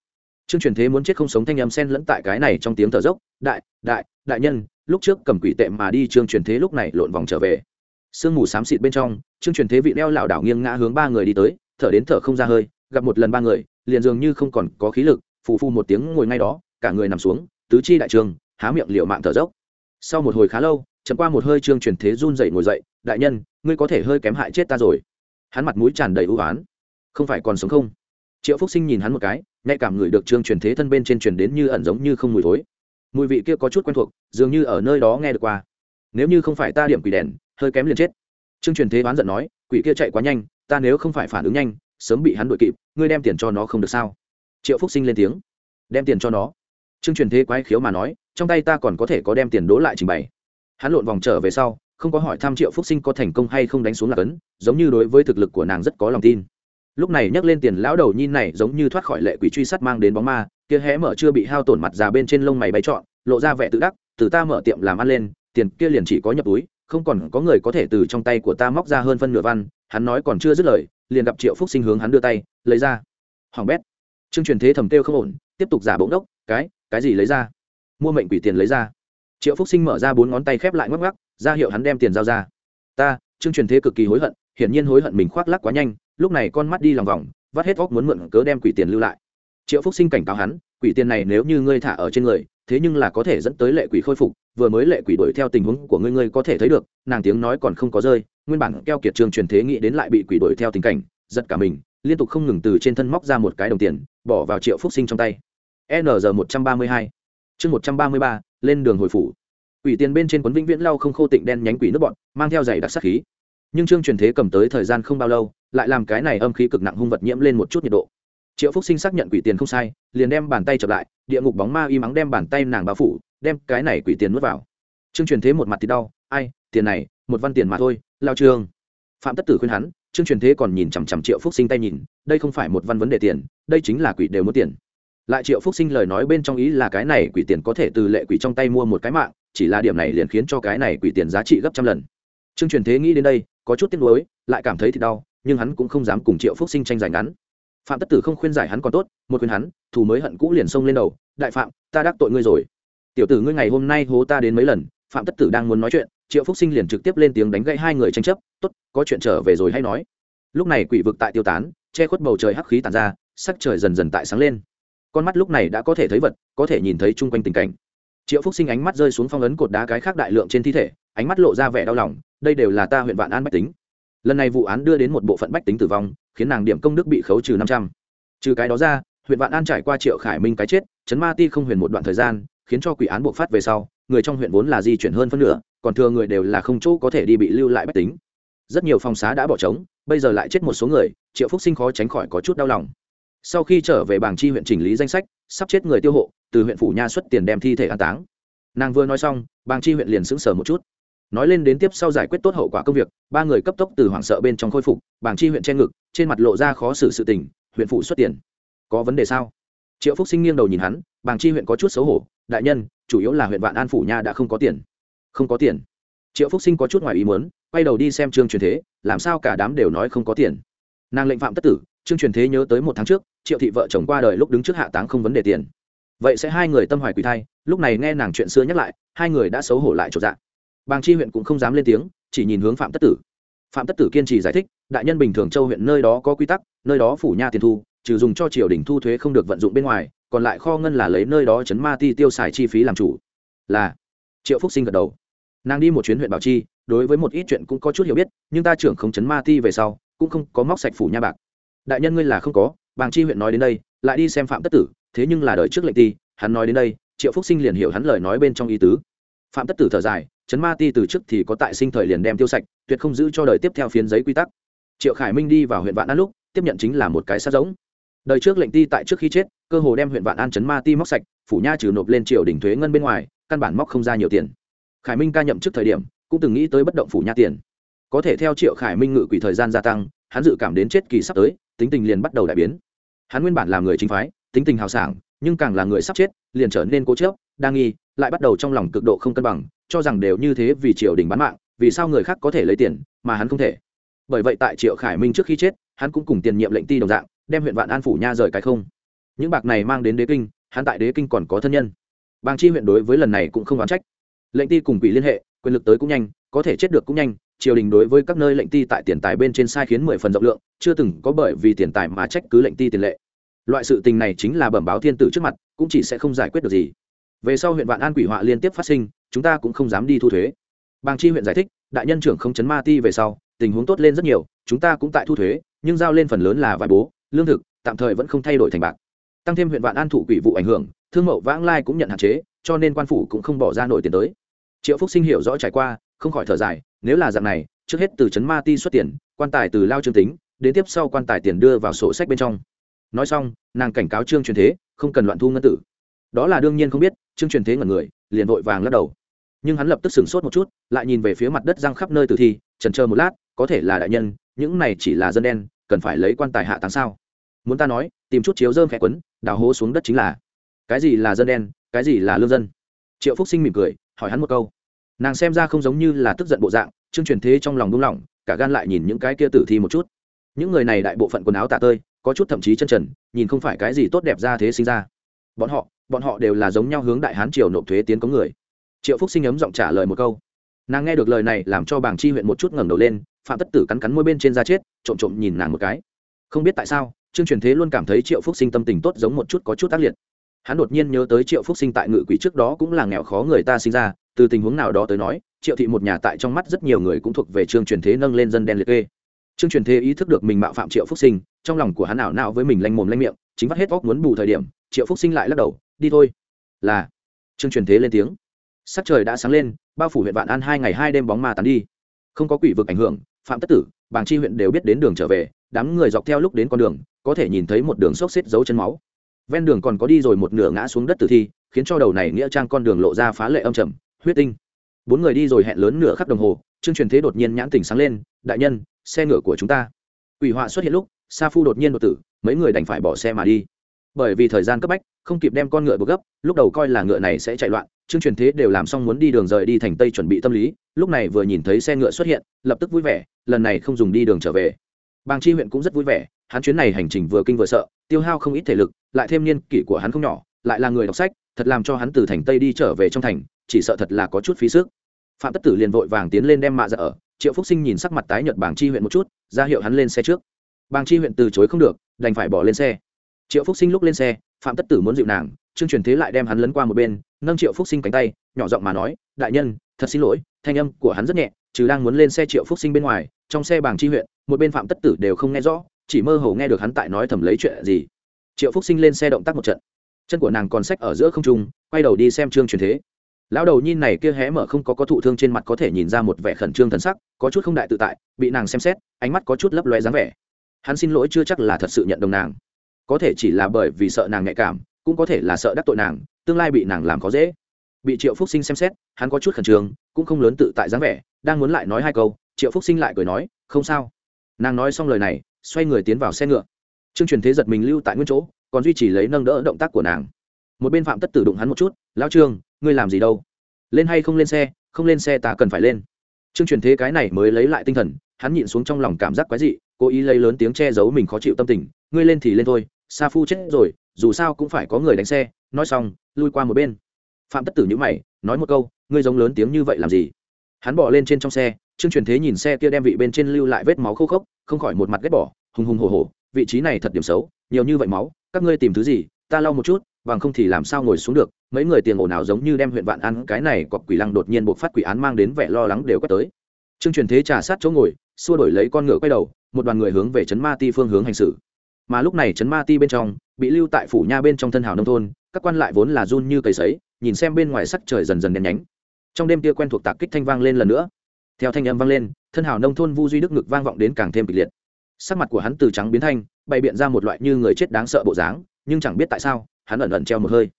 [SPEAKER 1] Trương truyền thế muốn chết không sống thanh âm sen lẫn tại cái này trong tiếng thở dốc. Đại đại đại nhân, lúc trước cầm quỷ tệ mà đi, trương truyền thế lúc này lộn vòng trở về. Sương mù xám xịt bên trong, trương truyền thế vị đeo lảo đảo nghiêng ngã hướng ba người đi tới, thở đến thở không ra hơi, gặp một lần ba người, liền dường như không còn có khí lực, phù phu một tiếng ngồi ngay đó, cả người nằm xuống, tứ chi đại trường, há miệng liệu mạng thở dốc. Sau một hồi khá lâu, chậm qua một hơi trương truyền thế run dậy ngồi dậy, đại nhân ngươi có thể hơi kém hại chết ta rồi. Hắn mặt mũi tràn đầy ưu oán. Không phải còn sống không? Triệu phúc sinh nhìn hắn một cái, nhạy cảm người được trương truyền thế thân bên trên truyền đến như ẩn giống như không mùi thối. Mùi vị kia có chút quen thuộc, dường như ở nơi đó nghe được qua. Nếu như không phải ta điểm quỷ đèn, hơi kém liền chết. Trương truyền thế oán giận nói, quỷ kia chạy quá nhanh, ta nếu không phải phản ứng nhanh, sớm bị hắn đuổi kịp, ngươi đem tiền cho nó không được sao? Triệu phúc sinh lên tiếng, đem tiền cho nó. Trương truyền thế quái khiếu mà nói, trong tay ta còn có thể có đem tiền đố lại trình bày. Hắn lộn vòng trở về sau không có hỏi tham triệu phúc sinh có thành công hay không đánh xuống lạc ấn giống như đối với thực lực của nàng rất có lòng tin. Lúc này nhắc lên tiền lão đầu nhin này giống như thoát khỏi lệ quỷ truy sát mang đến bóng ma, kia hé mở chưa bị hao tổn mặt già bên trên lông mày bay trọn, lộ ra vẻ tự đắc, từ ta mở tiệm làm ăn lên, tiền kia liền chỉ có nhập túi, không còn có người có thể từ trong tay của ta móc ra hơn phân nửa văn. Hắn nói còn chưa dứt lời, liền gặp triệu phúc sinh hướng hắn đưa tay, lấy ra. Hoàng bét. Trương truyền thế thầm kêu không ổn, tiếp tục giả bỗng đốc, cái cái gì lấy ra? Mua mệnh quỷ tiền lấy ra. Triệu phúc sinh mở ra bốn ngón tay khép lại ngoắc ngoắc ra hiệu hắn đem tiền giao ra. Ta, trương truyền thế cực kỳ hối hận, hiển nhiên hối hận mình khoác lắc quá nhanh, lúc này con mắt đi lòng vòng, vắt hết óc muốn mượn cớ đem quỷ tiền lưu lại. Triệu phúc sinh cảnh cáo hắn, quỷ tiền này nếu như ngươi thả ở trên người, thế nhưng là có thể dẫn tới lệ quỷ khôi phục, vừa mới lệ quỷ đuổi theo tình huống của ngươi ngươi có thể thấy được, nàng tiếng nói còn không có rơi, nguyên bản keo kiệt trường truyền thế nghĩ đến lại bị quỷ đuổi theo tình cảnh, giật cả mình, liên tục không ngừng từ trên thân móc ra một cái đồng tiền, bỏ vào triệu phúc sinh trong tay. Nr một trăm ba mươi hai. Chương một trăm ba mươi ba, lên đường hồi phủ quỷ tiền bên trên quấn vĩnh viễn lau không khô tịnh đen nhánh quỷ nước bọn, mang theo giày đặc sắc khí. Nhưng trương truyền thế cầm tới thời gian không bao lâu, lại làm cái này âm khí cực nặng hung vật nhiễm lên một chút nhiệt độ. Triệu phúc sinh xác nhận quỷ tiền không sai, liền đem bàn tay chập lại, địa ngục bóng ma y mắng đem bàn tay nàng bao phủ, đem cái này quỷ tiền nuốt vào. Trương truyền thế một mặt thì đau, ai, tiền này, một văn tiền mà thôi, lao trương. Phạm tất tử khuyên hắn, trương truyền thế còn nhìn chằm chằm triệu phúc sinh tay nhìn, đây không phải một văn vấn đề tiền, đây chính là quỷ đều muốn tiền. Lại triệu phúc sinh lời nói bên trong ý là cái này quỷ tiền có thể từ lệ quỷ trong tay mua một cái mạng chỉ là điểm này liền khiến cho cái này quỷ tiền giá trị gấp trăm lần. Trương truyền thế nghĩ đến đây, có chút tiếc nuối, lại cảm thấy thì đau, nhưng hắn cũng không dám cùng triệu phúc sinh tranh giành ngắn. Phạm tất tử không khuyên giải hắn còn tốt, một khuyên hắn, thù mới hận cũ liền xông lên đầu, đại phạm, ta đắc tội ngươi rồi. Tiểu tử ngươi ngày hôm nay hố ta đến mấy lần, phạm tất tử đang muốn nói chuyện, triệu phúc sinh liền trực tiếp lên tiếng đánh gãy hai người tranh chấp, tốt, có chuyện trở về rồi hay nói. Lúc này quỷ vực tại tiêu tán, che khuất bầu trời hắc khí tàn ra, sắc trời dần dần tại sáng lên. Con mắt lúc này đã có thể thấy vật, có thể nhìn thấy chung quanh tình cảnh triệu phúc sinh ánh mắt rơi xuống phong ấn cột đá cái khác đại lượng trên thi thể, ánh mắt lộ ra vẻ đau lòng, đây đều là ta huyện vạn an bách tính. Lần này vụ án đưa đến một bộ phận bách tính tử vong, khiến nàng điểm công đức bị khấu trừ năm trăm. Trừ cái đó ra, huyện vạn an trải qua triệu khải minh cái chết chấn ma ti không huyền một đoạn thời gian, khiến cho quỷ án buộc phát về sau, người trong huyện vốn là di chuyển hơn phân nửa, còn thừa người đều là không chỗ có thể đi bị lưu lại bách tính. Rất nhiều phòng xá đã bỏ trống, bây giờ lại chết một số người, triệu phúc sinh khó tránh khỏi có chút đau lòng sau khi trở về bảng chi huyện chỉnh lý danh sách, sắp chết người tiêu hộ, từ huyện phủ nha xuất tiền đem thi thể an táng. Nàng vừa nói xong, bảng chi huyện liền sững sờ một chút. Nói lên đến tiếp sau giải quyết tốt hậu quả công việc, ba người cấp tốc từ hoảng sợ bên trong khôi phục, bảng chi huyện che ngực, trên mặt lộ ra khó xử sự tình, huyện phụ xuất tiền. Có vấn đề sao? Triệu phúc sinh nghiêng đầu nhìn hắn, bảng chi huyện có chút xấu hổ, đại nhân, chủ yếu là huyện vạn an phủ nha đã không có tiền. Không có tiền. Triệu phúc sinh có chút ngoài ý muốn, quay đầu đi xem trương truyền thế, làm sao cả đám đều nói không có tiền. Nàng lệnh phạm tất tử trương truyền thế nhớ tới một tháng trước triệu thị vợ chồng qua đời lúc đứng trước hạ táng không vấn đề tiền. Vậy sẽ hai người tâm hoài quỷ thai, lúc này nghe nàng chuyện xưa nhắc lại, hai người đã xấu hổ lại trộn dạng. Bàng chi huyện cũng không dám lên tiếng, chỉ nhìn hướng phạm tất tử. Phạm tất tử kiên trì giải thích, đại nhân bình thường châu huyện nơi đó có quy tắc, nơi đó phủ nha tiền thu, trừ dùng cho triều đình thu thuế không được vận dụng bên ngoài, còn lại kho ngân là lấy nơi đó chấn ma ti tiêu xài chi phí làm chủ. Là, triệu phúc sinh gật đầu. Nàng đi một chuyến huyện bảo chi, đối với một ít chuyện cũng có chút hiểu biết, nhưng ta trưởng không chấn ma ti về sau, cũng không có móc sạch phủ nha bạc. Đại nhân ngươi là không có bàng chi huyện nói đến đây, lại đi xem phạm tất tử, thế nhưng là đợi trước lệnh ti, hắn nói đến đây, triệu phúc sinh liền hiểu hắn lời nói bên trong ý tứ. Phạm tất tử thở dài, chấn ma ti từ trước thì có tại sinh thời liền đem tiêu sạch, tuyệt không giữ cho đời tiếp theo phiến giấy quy tắc. Triệu khải minh đi vào huyện vạn an lúc, tiếp nhận chính là một cái sát giống. Đời trước lệnh ti tại trước khi chết, cơ hồ đem huyện vạn an chấn ma ti móc sạch, phủ nha trừ nộp lên triều đình thuế ngân bên ngoài, căn bản móc không ra nhiều tiền. Khải minh ca nhậm trước thời điểm, cũng từng nghĩ tới bất động phủ nha tiền. Có thể theo triệu khải minh ngự quỷ thời gian gia tăng, hắn dự cảm đến chết kỳ sắp tới, tính tình liền bắt đầu đại biến hắn nguyên bản là người chính phái, tính tình hào sảng, nhưng càng là người sắp chết, liền trở nên cố chớp đa nghi, lại bắt đầu trong lòng cực độ không cân bằng, cho rằng đều như thế vì triều đình bán mạng, vì sao người khác có thể lấy tiền, mà hắn không thể. Bởi vậy tại triệu khải minh trước khi chết, hắn cũng cùng tiền nhiệm lệnh ti đồng dạng, đem huyện vạn an phủ nha rời cái không. Những bạc này mang đến đế kinh, hắn tại đế kinh còn có thân nhân. Bang chi huyện đối với lần này cũng không đoán trách. Lệnh ti cùng quỷ liên hệ, quyền lực tới cũng nhanh, có thể chết được cũng nhanh triều đình đối với các nơi lệnh ti tại tiền tài bên trên sai khiến mười phần rộng lượng, chưa từng có bởi vì tiền tài mà trách cứ lệnh ti tiền lệ. Loại sự tình này chính là bẩm báo thiên tử trước mặt, cũng chỉ sẽ không giải quyết được gì. Về sau huyện vạn an quỷ họa liên tiếp phát sinh, chúng ta cũng không dám đi thu thuế. Bang chi huyện giải thích, đại nhân trưởng không chấn ma ti về sau, tình huống tốt lên rất nhiều, chúng ta cũng tại thu thuế, nhưng giao lên phần lớn là vải bố, lương thực, tạm thời vẫn không thay đổi thành bạc. Tăng thêm huyện vạn an thủ quỷ vụ ảnh hưởng, thương mẫu vãng lai cũng nhận hạn chế, cho nên quan phủ cũng không bỏ ra nổi tiền tới. Triệu phúc sinh hiểu rõ trải qua không khỏi thở dài, nếu là dạng này, trước hết từ trấn ma ti xuất tiền, quan tài từ lao trương tính, đến tiếp sau quan tài tiền đưa vào sổ sách bên trong. Nói xong, nàng cảnh cáo trương truyền thế, không cần loạn thu ngân tử. Đó là đương nhiên không biết, trương truyền thế ngẩn người, liền vội vàng lắc đầu. Nhưng hắn lập tức sửng sốt một chút, lại nhìn về phía mặt đất răng khắp nơi tử thi trần chờ một lát, có thể là đại nhân, những này chỉ là dân đen, cần phải lấy quan tài hạ táng sao? Muốn ta nói, tìm chút chiếu dơm khẽ quấn, đào hố xuống đất chính là. Cái gì là dân đen, cái gì là lương dân? Triệu phúc sinh mỉm cười, hỏi hắn một câu nàng xem ra không giống như là tức giận bộ dạng chương truyền thế trong lòng buông lỏng, cả gan lại nhìn những cái kia tử thi một chút. Những người này đại bộ phận quần áo tạ tơi, có chút thậm chí chân trần, nhìn không phải cái gì tốt đẹp ra thế sinh ra. Bọn họ bọn họ đều là giống nhau hướng đại hán triều nộp thuế tiến có người. Triệu phúc sinh ấm giọng trả lời một câu. Nàng nghe được lời này làm cho bảng chi huyện một chút ngẩng đầu lên, phạm tất tử cắn cắn môi bên trên da chết, trộm trộm nhìn nàng một cái. Không biết tại sao, trương truyền thế luôn cảm thấy triệu phúc sinh tâm tình tốt giống một chút có chút tác liệt. Hắn đột nhiên nhớ tới triệu phúc sinh tại ngự quỷ trước đó cũng là nghèo khó người ta sinh ra từ tình huống nào đó tới nói, triệu thị một nhà tại trong mắt rất nhiều người cũng thuộc về trương truyền thế nâng lên dân đen liệt kê. Trương truyền thế ý thức được mình mạo phạm triệu phúc sinh, trong lòng của hắn ảo nào với mình lanh mồm lanh miệng, chính vắt hết óc muốn bù thời điểm, triệu phúc sinh lại lắc đầu, đi thôi. Là. Trương truyền thế lên tiếng. Sắc trời đã sáng lên, bao phủ huyện vạn an hai ngày hai đêm bóng ma tán đi. Không có quỷ vực ảnh hưởng, phạm tất tử, bàng chi huyện đều biết đến đường trở về, đám người dọc theo lúc đến con đường, có thể nhìn thấy một đường xốc xếp dấu chân máu. Ven đường còn có đi rồi một nửa ngã xuống đất tử thi, khiến cho đầu này nghĩa trang con đường lộ ra phá lệ âm trầm huyết tinh. Bốn người đi rồi hẹn lớn nửa khắp đồng hồ, trương truyền thế đột nhiên nhãn tỉnh sáng lên, đại nhân, xe ngựa của chúng ta. Quỷ họa xuất hiện lúc, sa phu đột nhiên đột tử, mấy người đành phải bỏ xe mà đi. Bởi vì thời gian cấp bách, không kịp đem con ngựa buộc gấp, lúc đầu coi là ngựa này sẽ chạy loạn, trương truyền thế đều làm xong muốn đi đường rời đi thành tây chuẩn bị tâm lý, lúc này vừa nhìn thấy xe ngựa xuất hiện, lập tức vui vẻ, lần này không dùng đi đường trở về. Bàng chi huyện cũng rất vui vẻ, hắn chuyến này hành trình vừa kinh vừa sợ, tiêu hao không ít thể lực, lại thêm niên kỷ của hắn không nhỏ, lại là người đọc sách, thật làm cho hắn từ thành tây đi trở về trong thành chỉ sợ thật là có chút phí sức. Phạm tất tử liền vội vàng tiến lên đem mạ ra ở. Triệu phúc sinh nhìn sắc mặt tái nhợt bàng chi huyện một chút, ra hiệu hắn lên xe trước. Bàng chi huyện từ chối không được, đành phải bỏ lên xe. Triệu phúc sinh lúc lên xe, phạm tất tử muốn dịu nàng, trương truyền thế lại đem hắn lấn qua một bên, nâng triệu phúc sinh cánh tay, nhỏ giọng mà nói, đại nhân, thật xin lỗi, thanh âm của hắn rất nhẹ, trừ đang muốn lên xe triệu phúc sinh bên ngoài, trong xe bàng chi huyện, một bên phạm tất tử đều không nghe rõ, chỉ mơ hồ nghe được hắn tại nói thầm lấy chuyện gì. Triệu phúc sinh lên xe động tác một trận. Chân của nàng còn sách ở giữa không trung, quay đầu đi xem trương truyền thế lão đầu nhìn này kia hé mở không có có thụ thương trên mặt có thể nhìn ra một vẻ khẩn trương thần sắc, có chút không đại tự tại, bị nàng xem xét, ánh mắt có chút lấp loe dáng vẻ. Hắn xin lỗi chưa chắc là thật sự nhận đồng nàng. Có thể chỉ là bởi vì sợ nàng nhạy cảm, cũng có thể là sợ đắc tội nàng, tương lai bị nàng làm khó dễ. Bị triệu phúc sinh xem xét, hắn có chút khẩn trương, cũng không lớn tự tại dáng vẻ, đang muốn lại nói hai câu, triệu phúc sinh lại cười nói, không sao. Nàng nói xong lời này, xoay người tiến vào xe ngựa. Trương truyền thế giật mình lưu tại nguyên chỗ, còn duy trì lấy nâng đỡ động tác của nàng. Một bên phạm tất tử đụng hắn một chút, lão trương ngươi làm gì đâu? Lên hay không lên xe, không lên xe ta cần phải lên. Trương truyền thế cái này mới lấy lại tinh thần, hắn nhịn xuống trong lòng cảm giác quái dị, cố ý lấy lớn tiếng che giấu mình khó chịu tâm tình, ngươi lên thì lên thôi, sa phu chết rồi, dù sao cũng phải có người đánh xe. Nói xong, lui qua một bên. Phạm tất tử nhữ mày, nói một câu, ngươi giống lớn tiếng như vậy làm gì? Hắn bỏ lên trên trong xe, trương truyền thế nhìn xe kia đem vị bên trên lưu lại vết máu khô khốc, không khỏi một mặt ghét bỏ, hùng hùng hồ hồ vị trí này thật điểm xấu, nhiều như vậy máu, các ngươi tìm thứ gì, ta lau một chút bằng không thì làm sao ngồi xuống được, mấy người tiền ồn nào giống như đem huyện vạn ăn cái này cọc quỷ lăng đột nhiên buộc phát quỷ án mang đến vẻ lo lắng đều quét tới. Trương truyền thế trà sát chỗ ngồi, xua đổi lấy con ngựa quay đầu, một đoàn người hướng về trấn ma ti phương hướng hành xử. Mà lúc này trấn ma ti bên trong, bị lưu tại phủ nha bên trong thân hào nông thôn, các quan lại vốn là run như cầy sấy, nhìn xem bên ngoài sắc trời dần dần đen nhánh. Trong đêm kia quen thuộc tạc kích thanh vang lên lần nữa. Theo thanh âm vang lên, thân hào nông thôn vu duy đức ngực vang vọng đến càng thêm kịch liệt. Sắc mặt của hắn từ trắng biến thanh, bày biện ra một loại như người chết đáng sợ bộ dáng, nhưng chẳng biết tại sao hắn ẩn ẩn treo một hơi.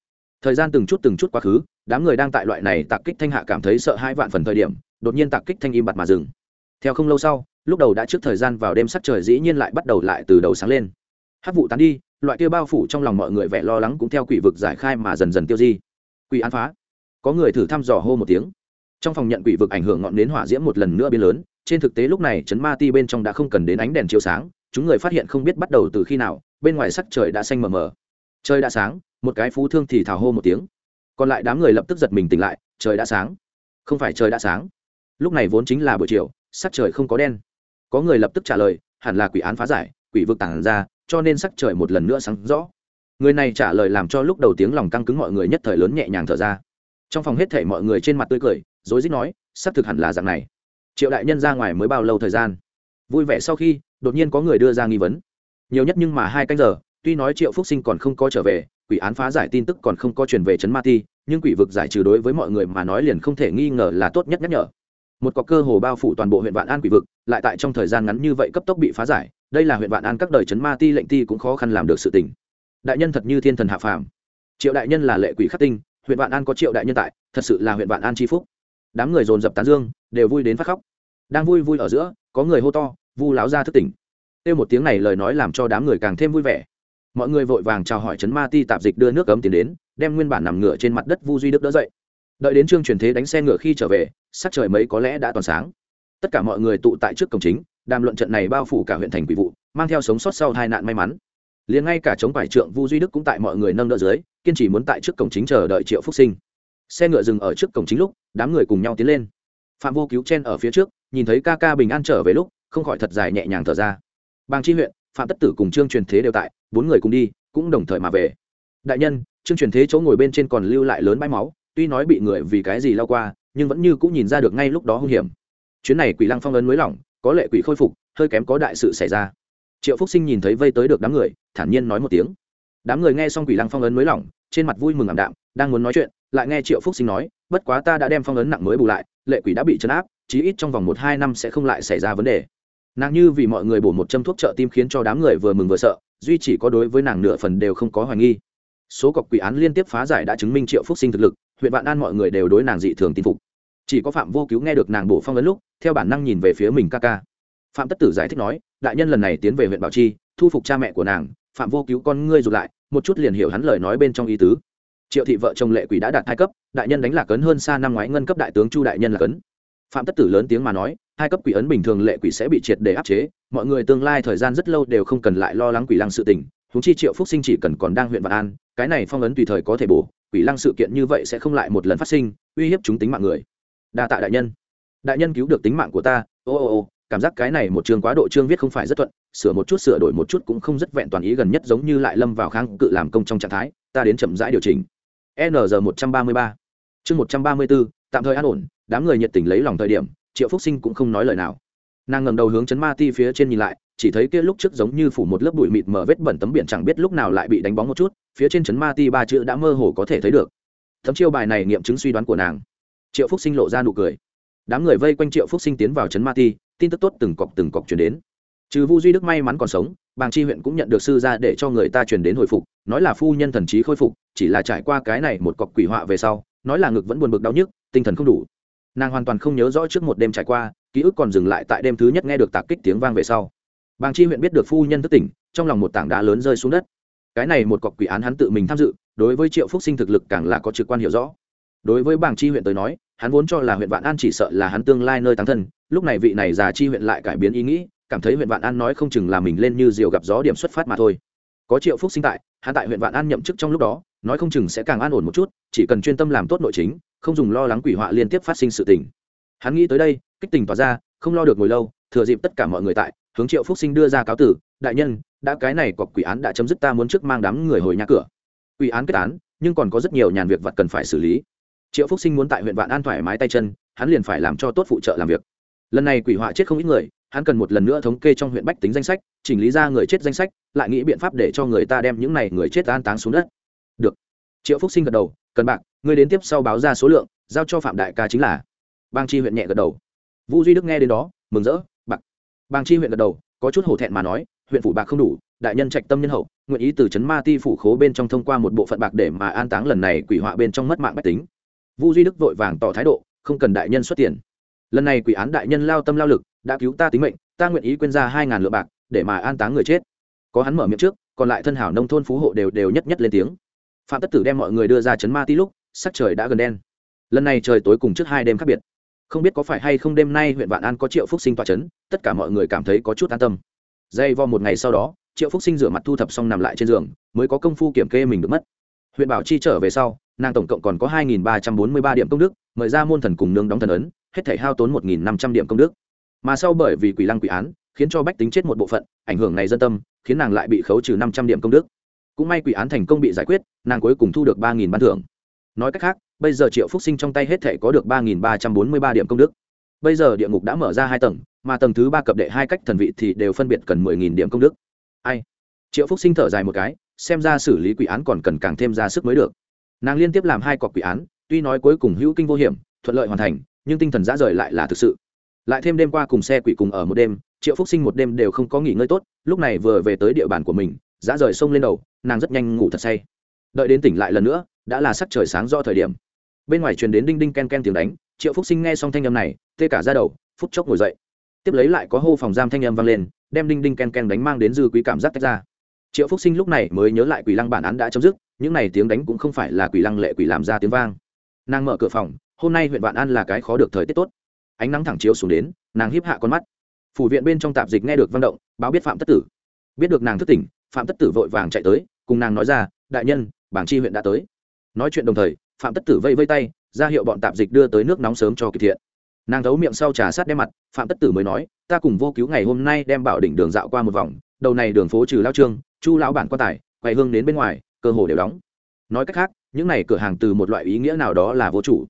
[SPEAKER 1] Thời gian từng chút từng chút quá khứ, đám người đang tại loại này tạc kích thanh hạ cảm thấy sợ hai vạn phần thời điểm, đột nhiên tạc kích thanh im bặt mà dừng. Theo không lâu sau, lúc đầu đã trước thời gian vào đêm sắc trời dĩ nhiên lại bắt đầu lại từ đầu sáng lên. Hát vụ tán đi, loại kia bao phủ trong lòng mọi người vẻ lo lắng cũng theo quỷ vực giải khai mà dần dần tiêu di. Quỷ án phá. Có người thử thăm dò hô một tiếng. Trong phòng nhận quỷ vực ảnh hưởng ngọn nến hỏa diễm một lần nữa biến lớn, trên thực tế lúc này chấn ma ti bên trong đã không cần đến ánh đèn chiếu sáng, chúng người phát hiện không biết bắt đầu từ khi nào, bên ngoài sắc trời đã xanh mờ mờ trời đã sáng, một cái phú thương thì thảo hô một tiếng. Còn lại đám người lập tức giật mình tỉnh lại, trời đã sáng. Không phải trời đã sáng. Lúc này vốn chính là buổi chiều, sắc trời không có đen. Có người lập tức trả lời, hẳn là quỷ án phá giải, quỷ vực tản ra, cho nên sắc trời một lần nữa sáng rõ. Người này trả lời làm cho lúc đầu tiếng lòng căng cứng mọi người nhất thời lớn nhẹ nhàng thở ra. Trong phòng hết thể mọi người trên mặt tươi cười, rối rít nói xác thực hẳn là dạng này. Triệu đại nhân ra ngoài mới bao lâu thời gian? Vui vẻ sau khi, đột nhiên có người đưa ra nghi vấn. Nhiều nhất nhưng mà hai canh giờ tuy nói triệu phúc sinh còn không có trở về, quỷ án phá giải tin tức còn không có truyền về trấn ma ti, nhưng quỷ vực giải trừ đối với mọi người mà nói liền không thể nghi ngờ là tốt nhất nhắc nhở. Một có cơ hồ bao phủ toàn bộ huyện vạn an quỷ vực, lại tại trong thời gian ngắn như vậy cấp tốc bị phá giải, đây là huyện vạn an các đời Trấn ma ti lệnh ti cũng khó khăn làm được sự tình. Đại nhân thật như thiên thần hạ phàm. Triệu đại nhân là lệ quỷ khắc tinh, huyện vạn an có triệu đại nhân tại, thật sự là huyện vạn an tri phúc. Đám người dồn dập tán dương, đều vui đến phát khóc. Đang vui vui ở giữa, có người hô to, vu láo ra thức tỉnh. Kêu một tiếng này lời nói làm cho đám người càng thêm vui vẻ mọi người vội vàng chào hỏi chấn ma ti tạp dịch đưa nước cấm tiền đến, đem nguyên bản nằm ngửa trên mặt đất vu duy đức đỡ dậy. Đợi đến trương truyền thế đánh xe ngựa khi trở về, sắc trời mấy có lẽ đã toàn sáng. Tất cả mọi người tụ tại trước cổng chính, đàm luận trận này bao phủ cả huyện thành quỷ vụ, mang theo sống sót sau hai nạn may mắn. Liền ngay cả chống phải trượng vu duy đức cũng tại mọi người nâng đỡ dưới, kiên trì muốn tại trước cổng chính chờ đợi triệu phúc sinh. Xe ngựa dừng ở trước cổng chính lúc, đám người cùng nhau tiến lên. Phạm vô cứu chen ở phía trước, nhìn thấy ca ca bình an trở về lúc, không khỏi thật dài nhẹ nhàng thở ra. Bang chi huyện, phạm tất tử cùng trương truyền thế đều tại bốn người cùng đi, cũng đồng thời mà về. Đại nhân trương truyền thế chỗ ngồi bên trên còn lưu lại lớn bãi máu, tuy nói bị người vì cái gì lao qua, nhưng vẫn như cũng nhìn ra được ngay lúc đó hung hiểm. Chuyến này quỷ lăng phong ấn mới lỏng, có lệ quỷ khôi phục, hơi kém có đại sự xảy ra. Triệu phúc sinh nhìn thấy vây tới được đám người, thản nhiên nói một tiếng. Đám người nghe xong quỷ lăng phong ấn mới lỏng, trên mặt vui mừng ảm đạm, đang muốn nói chuyện, lại nghe triệu phúc sinh nói, bất quá ta đã đem phong ấn nặng mới bù lại, lệ quỷ đã bị chấn áp, chí ít trong vòng một hai năm sẽ không lại xảy ra vấn đề. Nàng như vì mọi người bổ một châm thuốc trợ tim khiến cho đám người vừa mừng vừa sợ duy chỉ có đối với nàng nửa phần đều không có hoài nghi. Số cọc quỷ án liên tiếp phá giải đã chứng minh triệu phúc sinh thực lực, huyện vạn an mọi người đều đối nàng dị thường tin phục. Chỉ có phạm vô cứu nghe được nàng bổ phong ấn lúc, theo bản năng nhìn về phía mình ca ca. Phạm tất tử giải thích nói, đại nhân lần này tiến về huyện bảo chi, thu phục cha mẹ của nàng, phạm vô cứu con ngươi rụt lại, một chút liền hiểu hắn lời nói bên trong ý tứ. Triệu thị vợ chồng lệ quỷ đã đạt hai cấp, đại nhân đánh lạc ấn hơn xa năm ngoái ngân cấp đại tướng chu đại nhân là cấn phạm tất tử lớn tiếng mà nói, hai cấp quỷ ấn bình thường lệ quỷ sẽ bị triệt để áp chế mọi người tương lai thời gian rất lâu đều không cần lại lo lắng quỷ lăng sự tình húng chi triệu phúc sinh chỉ cần còn đang huyện vạn an, cái này phong ấn tùy thời có thể bổ, quỷ lăng sự kiện như vậy sẽ không lại một lần phát sinh, uy hiếp chúng tính mạng người. Đa tạ đại nhân. Đại nhân cứu được tính mạng của ta, ô ô ô, cảm giác cái này một chương quá độ chương viết không phải rất thuận, sửa một chút sửa đổi một chút cũng không rất vẹn toàn ý gần nhất giống như lại lâm vào kháng cự làm công trong trạng thái, ta đến chậm rãi điều chỉnh. Nr một trăm ba mươi ba. Chương một trăm ba mươi bốn tạm thời an ổn, đám người nhiệt tình lấy lòng thời điểm, triệu phúc sinh cũng không nói lời nào nàng ngẩng đầu hướng chấn ma ti phía trên nhìn lại, chỉ thấy kia lúc trước giống như phủ một lớp bụi mịt mờ vết bẩn tấm biển chẳng biết lúc nào lại bị đánh bóng một chút, phía trên chấn ma ti ba chữ đã mơ hồ có thể thấy được. Tấm chiêu bài này nghiệm chứng suy đoán của nàng. Triệu phúc sinh lộ ra nụ cười. Đám người vây quanh triệu phúc sinh tiến vào chấn ma ti, tin tức tốt từng cọc từng cọc chuyển đến. Trừ vu duy đức may mắn còn sống, bàng chi huyện cũng nhận được sư ra để cho người ta truyền đến hồi phục, nói là phu nhân thần trí khôi phục, chỉ là trải qua cái này một cọc quỷ họa về sau, nói là ngực vẫn buồn bực đau nhức, tinh thần không đủ. Nàng hoàn toàn không nhớ rõ trước một đêm trải qua ký ức còn dừng lại tại đêm thứ nhất nghe được tạc kích tiếng vang về sau. Bàng chi huyện biết được phu nhân thức tỉnh, trong lòng một tảng đá lớn rơi xuống đất. Cái này một cọc quỷ án hắn tự mình tham dự, đối với triệu phúc sinh thực lực càng là có trực quan hiểu rõ. Đối với bàng chi huyện tới nói, hắn vốn cho là huyện vạn an chỉ sợ là hắn tương lai nơi tăng thân, lúc này vị này già chi huyện lại cải biến ý nghĩ, cảm thấy huyện vạn an nói không chừng là mình lên như diều gặp gió điểm xuất phát mà thôi. Có triệu phúc sinh tại, hắn tại huyện vạn an nhậm chức trong lúc đó, nói không chừng sẽ càng an ổn một chút, chỉ cần chuyên tâm làm tốt nội chính, không dùng lo lắng quỷ họa liên tiếp phát sinh sự tình hắn nghĩ tới đây, kích tình tỏa ra, không lo được ngồi lâu, thừa dịp tất cả mọi người tại, hướng triệu phúc sinh đưa ra cáo tử, đại nhân, đã cái này cọc quỷ án đã chấm dứt ta muốn trước mang đám người hồi nhà cửa. Quỷ án kết án, nhưng còn có rất nhiều nhàn việc vật cần phải xử lý. Triệu phúc sinh muốn tại huyện vạn an thoải mái tay chân, hắn liền phải làm cho tốt phụ trợ làm việc. Lần này quỷ họa chết không ít người, hắn cần một lần nữa thống kê trong huyện bách tính danh sách, chỉnh lý ra người chết danh sách, lại nghĩ biện pháp để cho người ta đem những này người chết an táng xuống đất. Được. Triệu phúc sinh gật đầu, cần bạc người đến tiếp sau báo ra số lượng, giao cho phạm đại ca chính là bang chi huyện nhẹ gật đầu. Vũ duy đức nghe đến đó, mừng rỡ, bạc. Bang chi huyện gật đầu, có chút hổ thẹn mà nói, huyện phủ bạc không đủ, đại nhân trạch tâm nhân hậu, nguyện ý từ trấn ma ti phủ khố bên trong thông qua một bộ phận bạc để mà an táng lần này quỷ họa bên trong mất mạng bách tính. Vũ duy đức vội vàng tỏ thái độ, không cần đại nhân xuất tiền. Lần này quỷ án đại nhân lao tâm lao lực, đã cứu ta tính mệnh, ta nguyện ý quên ra hai ngàn lượng bạc để mà an táng người chết. Có hắn mở miệng trước, còn lại thân hảo nông thôn phú hộ đều đều nhất nhất lên tiếng. Phạm tất tử đem mọi người đưa ra chấn ma ti lúc, sắc trời đã gần đen. Lần này trời tối cùng trước hai đêm khác biệt không biết có phải hay không đêm nay huyện vạn an có triệu phúc sinh tỏa chấn, tất cả mọi người cảm thấy có chút an tâm. Dây vo một ngày sau đó, triệu phúc sinh rửa mặt thu thập xong nằm lại trên giường, mới có công phu kiểm kê mình được mất. Huyện bảo chi trở về sau, nàng tổng cộng còn có hai ba trăm bốn mươi ba điểm công đức, mời ra môn thần cùng nương đóng thần ấn, hết thể hao tốn một năm trăm điểm công đức. Mà sau bởi vì quỷ lăng quỷ án, khiến cho bách tính chết một bộ phận, ảnh hưởng này dân tâm, khiến nàng lại bị khấu trừ năm trăm điểm công đức. Cũng may quỷ án thành công bị giải quyết, nàng cuối cùng thu được ba nghìn ban thưởng nói cách khác, bây giờ triệu phúc sinh trong tay hết thể có được ba nghìn ba trăm bốn mươi ba điểm công đức. Bây giờ địa ngục đã mở ra hai tầng, mà tầng thứ ba cập đệ hai cách thần vị thì đều phân biệt cần mười nghìn điểm công đức. Ai? Triệu phúc sinh thở dài một cái, xem ra xử lý quỷ án còn cần càng thêm ra sức mới được. Nàng liên tiếp làm hai cọc quỷ án, tuy nói cuối cùng hữu kinh vô hiểm, thuận lợi hoàn thành, nhưng tinh thần giã rời lại là thực sự. Lại thêm đêm qua cùng xe quỷ cùng ở một đêm, triệu phúc sinh một đêm đều không có nghỉ ngơi tốt, lúc này vừa về tới địa bàn của mình giã rời xông lên đầu, nàng rất nhanh ngủ thật say. Đợi đến tỉnh lại lần nữa đã là sắc trời sáng do thời điểm. Bên ngoài truyền đến đinh đinh ken ken tiếng đánh, triệu phúc sinh nghe xong thanh âm này, tê cả ra đầu, phút chốc ngồi dậy. Tiếp lấy lại có hô phòng giam thanh âm vang lên, đem đinh đinh ken ken đánh mang đến dư quý cảm giác tách ra. Triệu phúc sinh lúc này mới nhớ lại quỷ lăng bản án đã chấm dứt, những này tiếng đánh cũng không phải là quỷ lăng lệ quỷ làm ra tiếng vang. Nàng mở cửa phòng, hôm nay huyện vạn an là cái khó được thời tiết tốt. Ánh nắng thẳng chiếu xuống đến, nàng hiếp hạ con mắt. Phủ viện bên trong tạp dịch nghe được văn động, báo biết phạm tất tử. Biết được nàng thức tỉnh, phạm tất tử vội vàng chạy tới, cùng nàng nói ra, đại nhân, bảng chi huyện đã tới nói chuyện đồng thời, phạm tất tử vây vây tay, ra hiệu bọn tạp dịch đưa tới nước nóng sớm cho kỳ thiện. Nàng thấu miệng sau trà sát đem mặt, phạm tất tử mới nói, ta cùng vô cứu ngày hôm nay đem bảo đỉnh đường dạo qua một vòng, đầu này đường phố trừ lao trương, chu lão bản quan tài, quay hương đến bên ngoài, cơ hồ đều đóng. Nói cách khác, những này cửa hàng từ một loại ý nghĩa nào đó là vô chủ.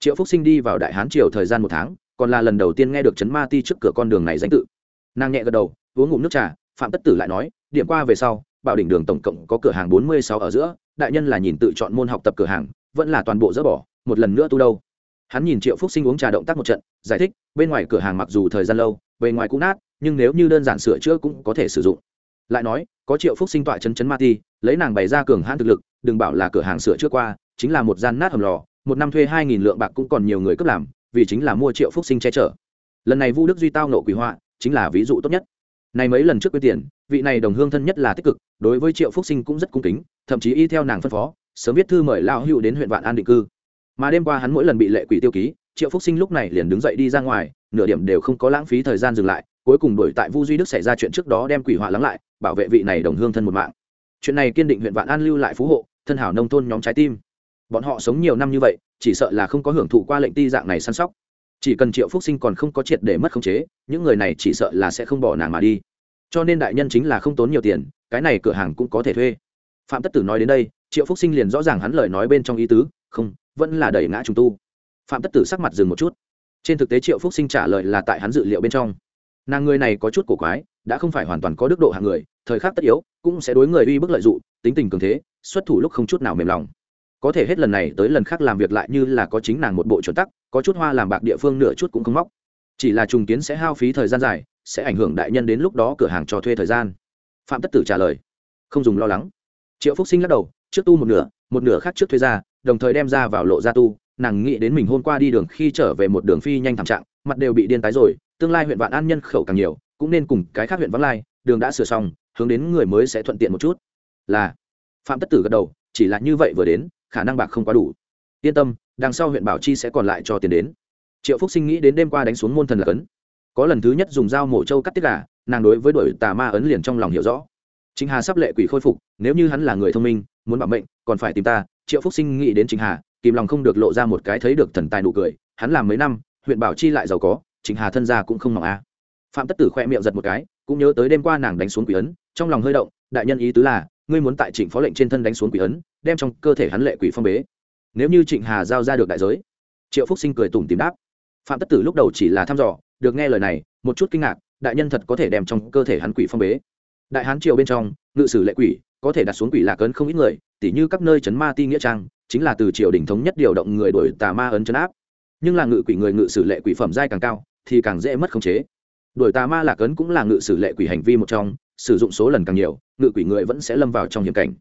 [SPEAKER 1] Triệu phúc sinh đi vào đại hán triều thời gian một tháng, còn là lần đầu tiên nghe được chấn ma ti trước cửa con đường này danh tự. Nàng nhẹ gật đầu, uống ngụm nước trà, phạm tất tử lại nói, điểm qua về sau bảo đỉnh đường tổng cộng có cửa hàng bốn mươi sáu ở giữa, đại nhân là nhìn tự chọn môn học tập cửa hàng, vẫn là toàn bộ dỡ bỏ, một lần nữa tu đâu. Hắn nhìn triệu phúc sinh uống trà động tác một trận, giải thích, bên ngoài cửa hàng mặc dù thời gian lâu, bề ngoài cũng nát, nhưng nếu như đơn giản sửa chữa cũng có thể sử dụng. Lại nói, có triệu phúc sinh tọa chân chấn ma ti, lấy nàng bày ra cường hãn thực lực, đừng bảo là cửa hàng sửa chữa qua, chính là một gian nát hầm lò, một năm thuê hai nghìn lượng bạc cũng còn nhiều người cấp làm, vì chính là mua triệu phúc sinh che chở. Lần này vu đức duy tao nộ quỷ họa, chính là ví dụ tốt nhất này mấy lần trước quyết tiền, vị này đồng hương thân nhất là tích cực, đối với triệu phúc sinh cũng rất cung kính, thậm chí y theo nàng phân phó, sớm viết thư mời lao hữu đến huyện vạn an định cư. Mà đêm qua hắn mỗi lần bị lệ quỷ tiêu ký, triệu phúc sinh lúc này liền đứng dậy đi ra ngoài, nửa điểm đều không có lãng phí thời gian dừng lại, cuối cùng đuổi tại vu duy đức xảy ra chuyện trước đó đem quỷ họa lắng lại, bảo vệ vị này đồng hương thân một mạng. Chuyện này kiên định huyện vạn an lưu lại phú hộ, thân hảo nông thôn nhóm trái tim. Bọn họ sống nhiều năm như vậy, chỉ sợ là không có hưởng thụ qua lệnh ti dạng này săn sóc. Chỉ cần triệu phúc sinh còn không có triệt để mất khống chế, những người này chỉ sợ là sẽ không bỏ nàng mà đi cho nên đại nhân chính là không tốn nhiều tiền, cái này cửa hàng cũng có thể thuê. Phạm tất tử nói đến đây, triệu phúc sinh liền rõ ràng hắn lời nói bên trong ý tứ, không, vẫn là đẩy ngã trùng tu. Phạm tất tử sắc mặt dừng một chút. Trên thực tế triệu phúc sinh trả lời là tại hắn dự liệu bên trong. Nàng người này có chút cổ quái, đã không phải hoàn toàn có đức độ hạng người, thời khắc tất yếu, cũng sẽ đối người uy bức lợi dụng, tính tình cường thế, xuất thủ lúc không chút nào mềm lòng. Có thể hết lần này tới lần khác làm việc lại như là có chính nàng một bộ chuẩn tắc, có chút hoa làm bạc địa phương nửa chút cũng không móc. Chỉ là trùng kiến sẽ hao phí thời gian dài sẽ ảnh hưởng đại nhân đến lúc đó cửa hàng cho thuê thời gian. Phạm tất tử trả lời, không dùng lo lắng. Triệu phúc sinh lắc đầu, trước tu một nửa một nửa khác trước thuê ra, đồng thời đem ra vào lộ ra tu. Nàng nghĩ đến mình hôm qua đi đường khi trở về một đường phi nhanh thảm trạng, mặt đều bị điên tái rồi, tương lai huyện vạn an nhân khẩu càng nhiều, cũng nên cùng cái khác huyện vắng lai, đường đã sửa xong, hướng đến người mới sẽ thuận tiện một chút. Là, phạm tất tử gật đầu, chỉ là như vậy vừa đến, khả năng bạc không quá đủ. Yên tâm, đằng sau huyện bảo chi sẽ còn lại cho tiền đến. Triệu phúc sinh nghĩ đến đêm qua đánh xuống môn thần là cấn có lần thứ nhất dùng dao mổ trâu cắt tiết gà, nàng đối với đội tà ma ấn liền trong lòng hiểu rõ. Chính hà sắp lệ quỷ khôi phục, nếu như hắn là người thông minh, muốn bảo mệnh, còn phải tìm ta, triệu phúc sinh nghĩ đến chính hà, kìm lòng không được lộ ra một cái thấy được thần tài nụ cười, hắn làm mấy năm, huyện bảo chi lại giàu có, chính hà thân gia cũng không mỏng a. Phạm tất tử khoe miệng giật một cái, cũng nhớ tới đêm qua nàng đánh xuống quỷ ấn, trong lòng hơi động, đại nhân ý tứ là, ngươi muốn tại trịnh phó lệnh trên thân đánh xuống quỷ ấn, đem trong cơ thể hắn lệ quỷ phong bế. Nếu như trịnh hà giao ra được đại giới, triệu phúc sinh cười tủm tìm đáp. Phạm tất tử lúc đầu chỉ là thăm dò được nghe lời này, một chút kinh ngạc, đại nhân thật có thể đem trong cơ thể hắn quỷ phong bế. Đại hán triều bên trong, ngự sử lệ quỷ, có thể đặt xuống quỷ lạc ấn không ít người, tỉ như các nơi chấn ma ti nghĩa trang, chính là từ triều đình thống nhất điều động người đổi tà ma ấn chấn áp. Nhưng là ngự quỷ người ngự sử lệ quỷ phẩm giai càng cao, thì càng dễ mất khống chế. Đổi tà ma lạc ấn cũng là ngự sử lệ quỷ hành vi một trong, sử dụng số lần càng nhiều, ngự quỷ người vẫn sẽ lâm vào trong hiểm cảnh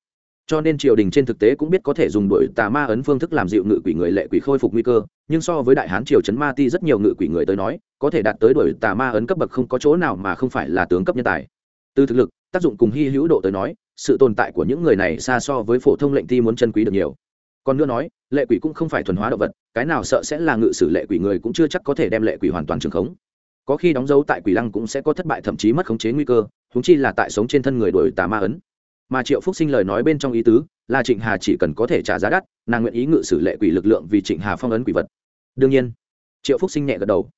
[SPEAKER 1] cho nên triều đình trên thực tế cũng biết có thể dùng đuổi tà ma ấn phương thức làm dịu ngự quỷ người lệ quỷ khôi phục nguy cơ, nhưng so với đại hán triều chấn ma ti rất nhiều ngự quỷ người tới nói, có thể đạt tới đuổi tà ma ấn cấp bậc không có chỗ nào mà không phải là tướng cấp nhân tài. Từ thực lực, tác dụng cùng hy hữu độ tới nói, sự tồn tại của những người này xa so với phổ thông lệnh ti muốn chân quý được nhiều. Còn nữa nói, lệ quỷ cũng không phải thuần hóa động vật, cái nào sợ sẽ là ngự sử lệ quỷ người cũng chưa chắc có thể đem lệ quỷ hoàn toàn trường khống. Có khi đóng dấu tại quỷ lăng cũng sẽ có thất bại thậm chí mất khống chế nguy cơ húng chi là tại sống trên thân người đổi tà ma ấn mà triệu phúc sinh lời nói bên trong ý tứ là trịnh hà chỉ cần có thể trả giá đắt, nàng nguyện ý ngự sử lệ quỷ lực lượng vì trịnh hà phong ấn quỷ vật. đương nhiên, triệu phúc sinh nhẹ gật đầu.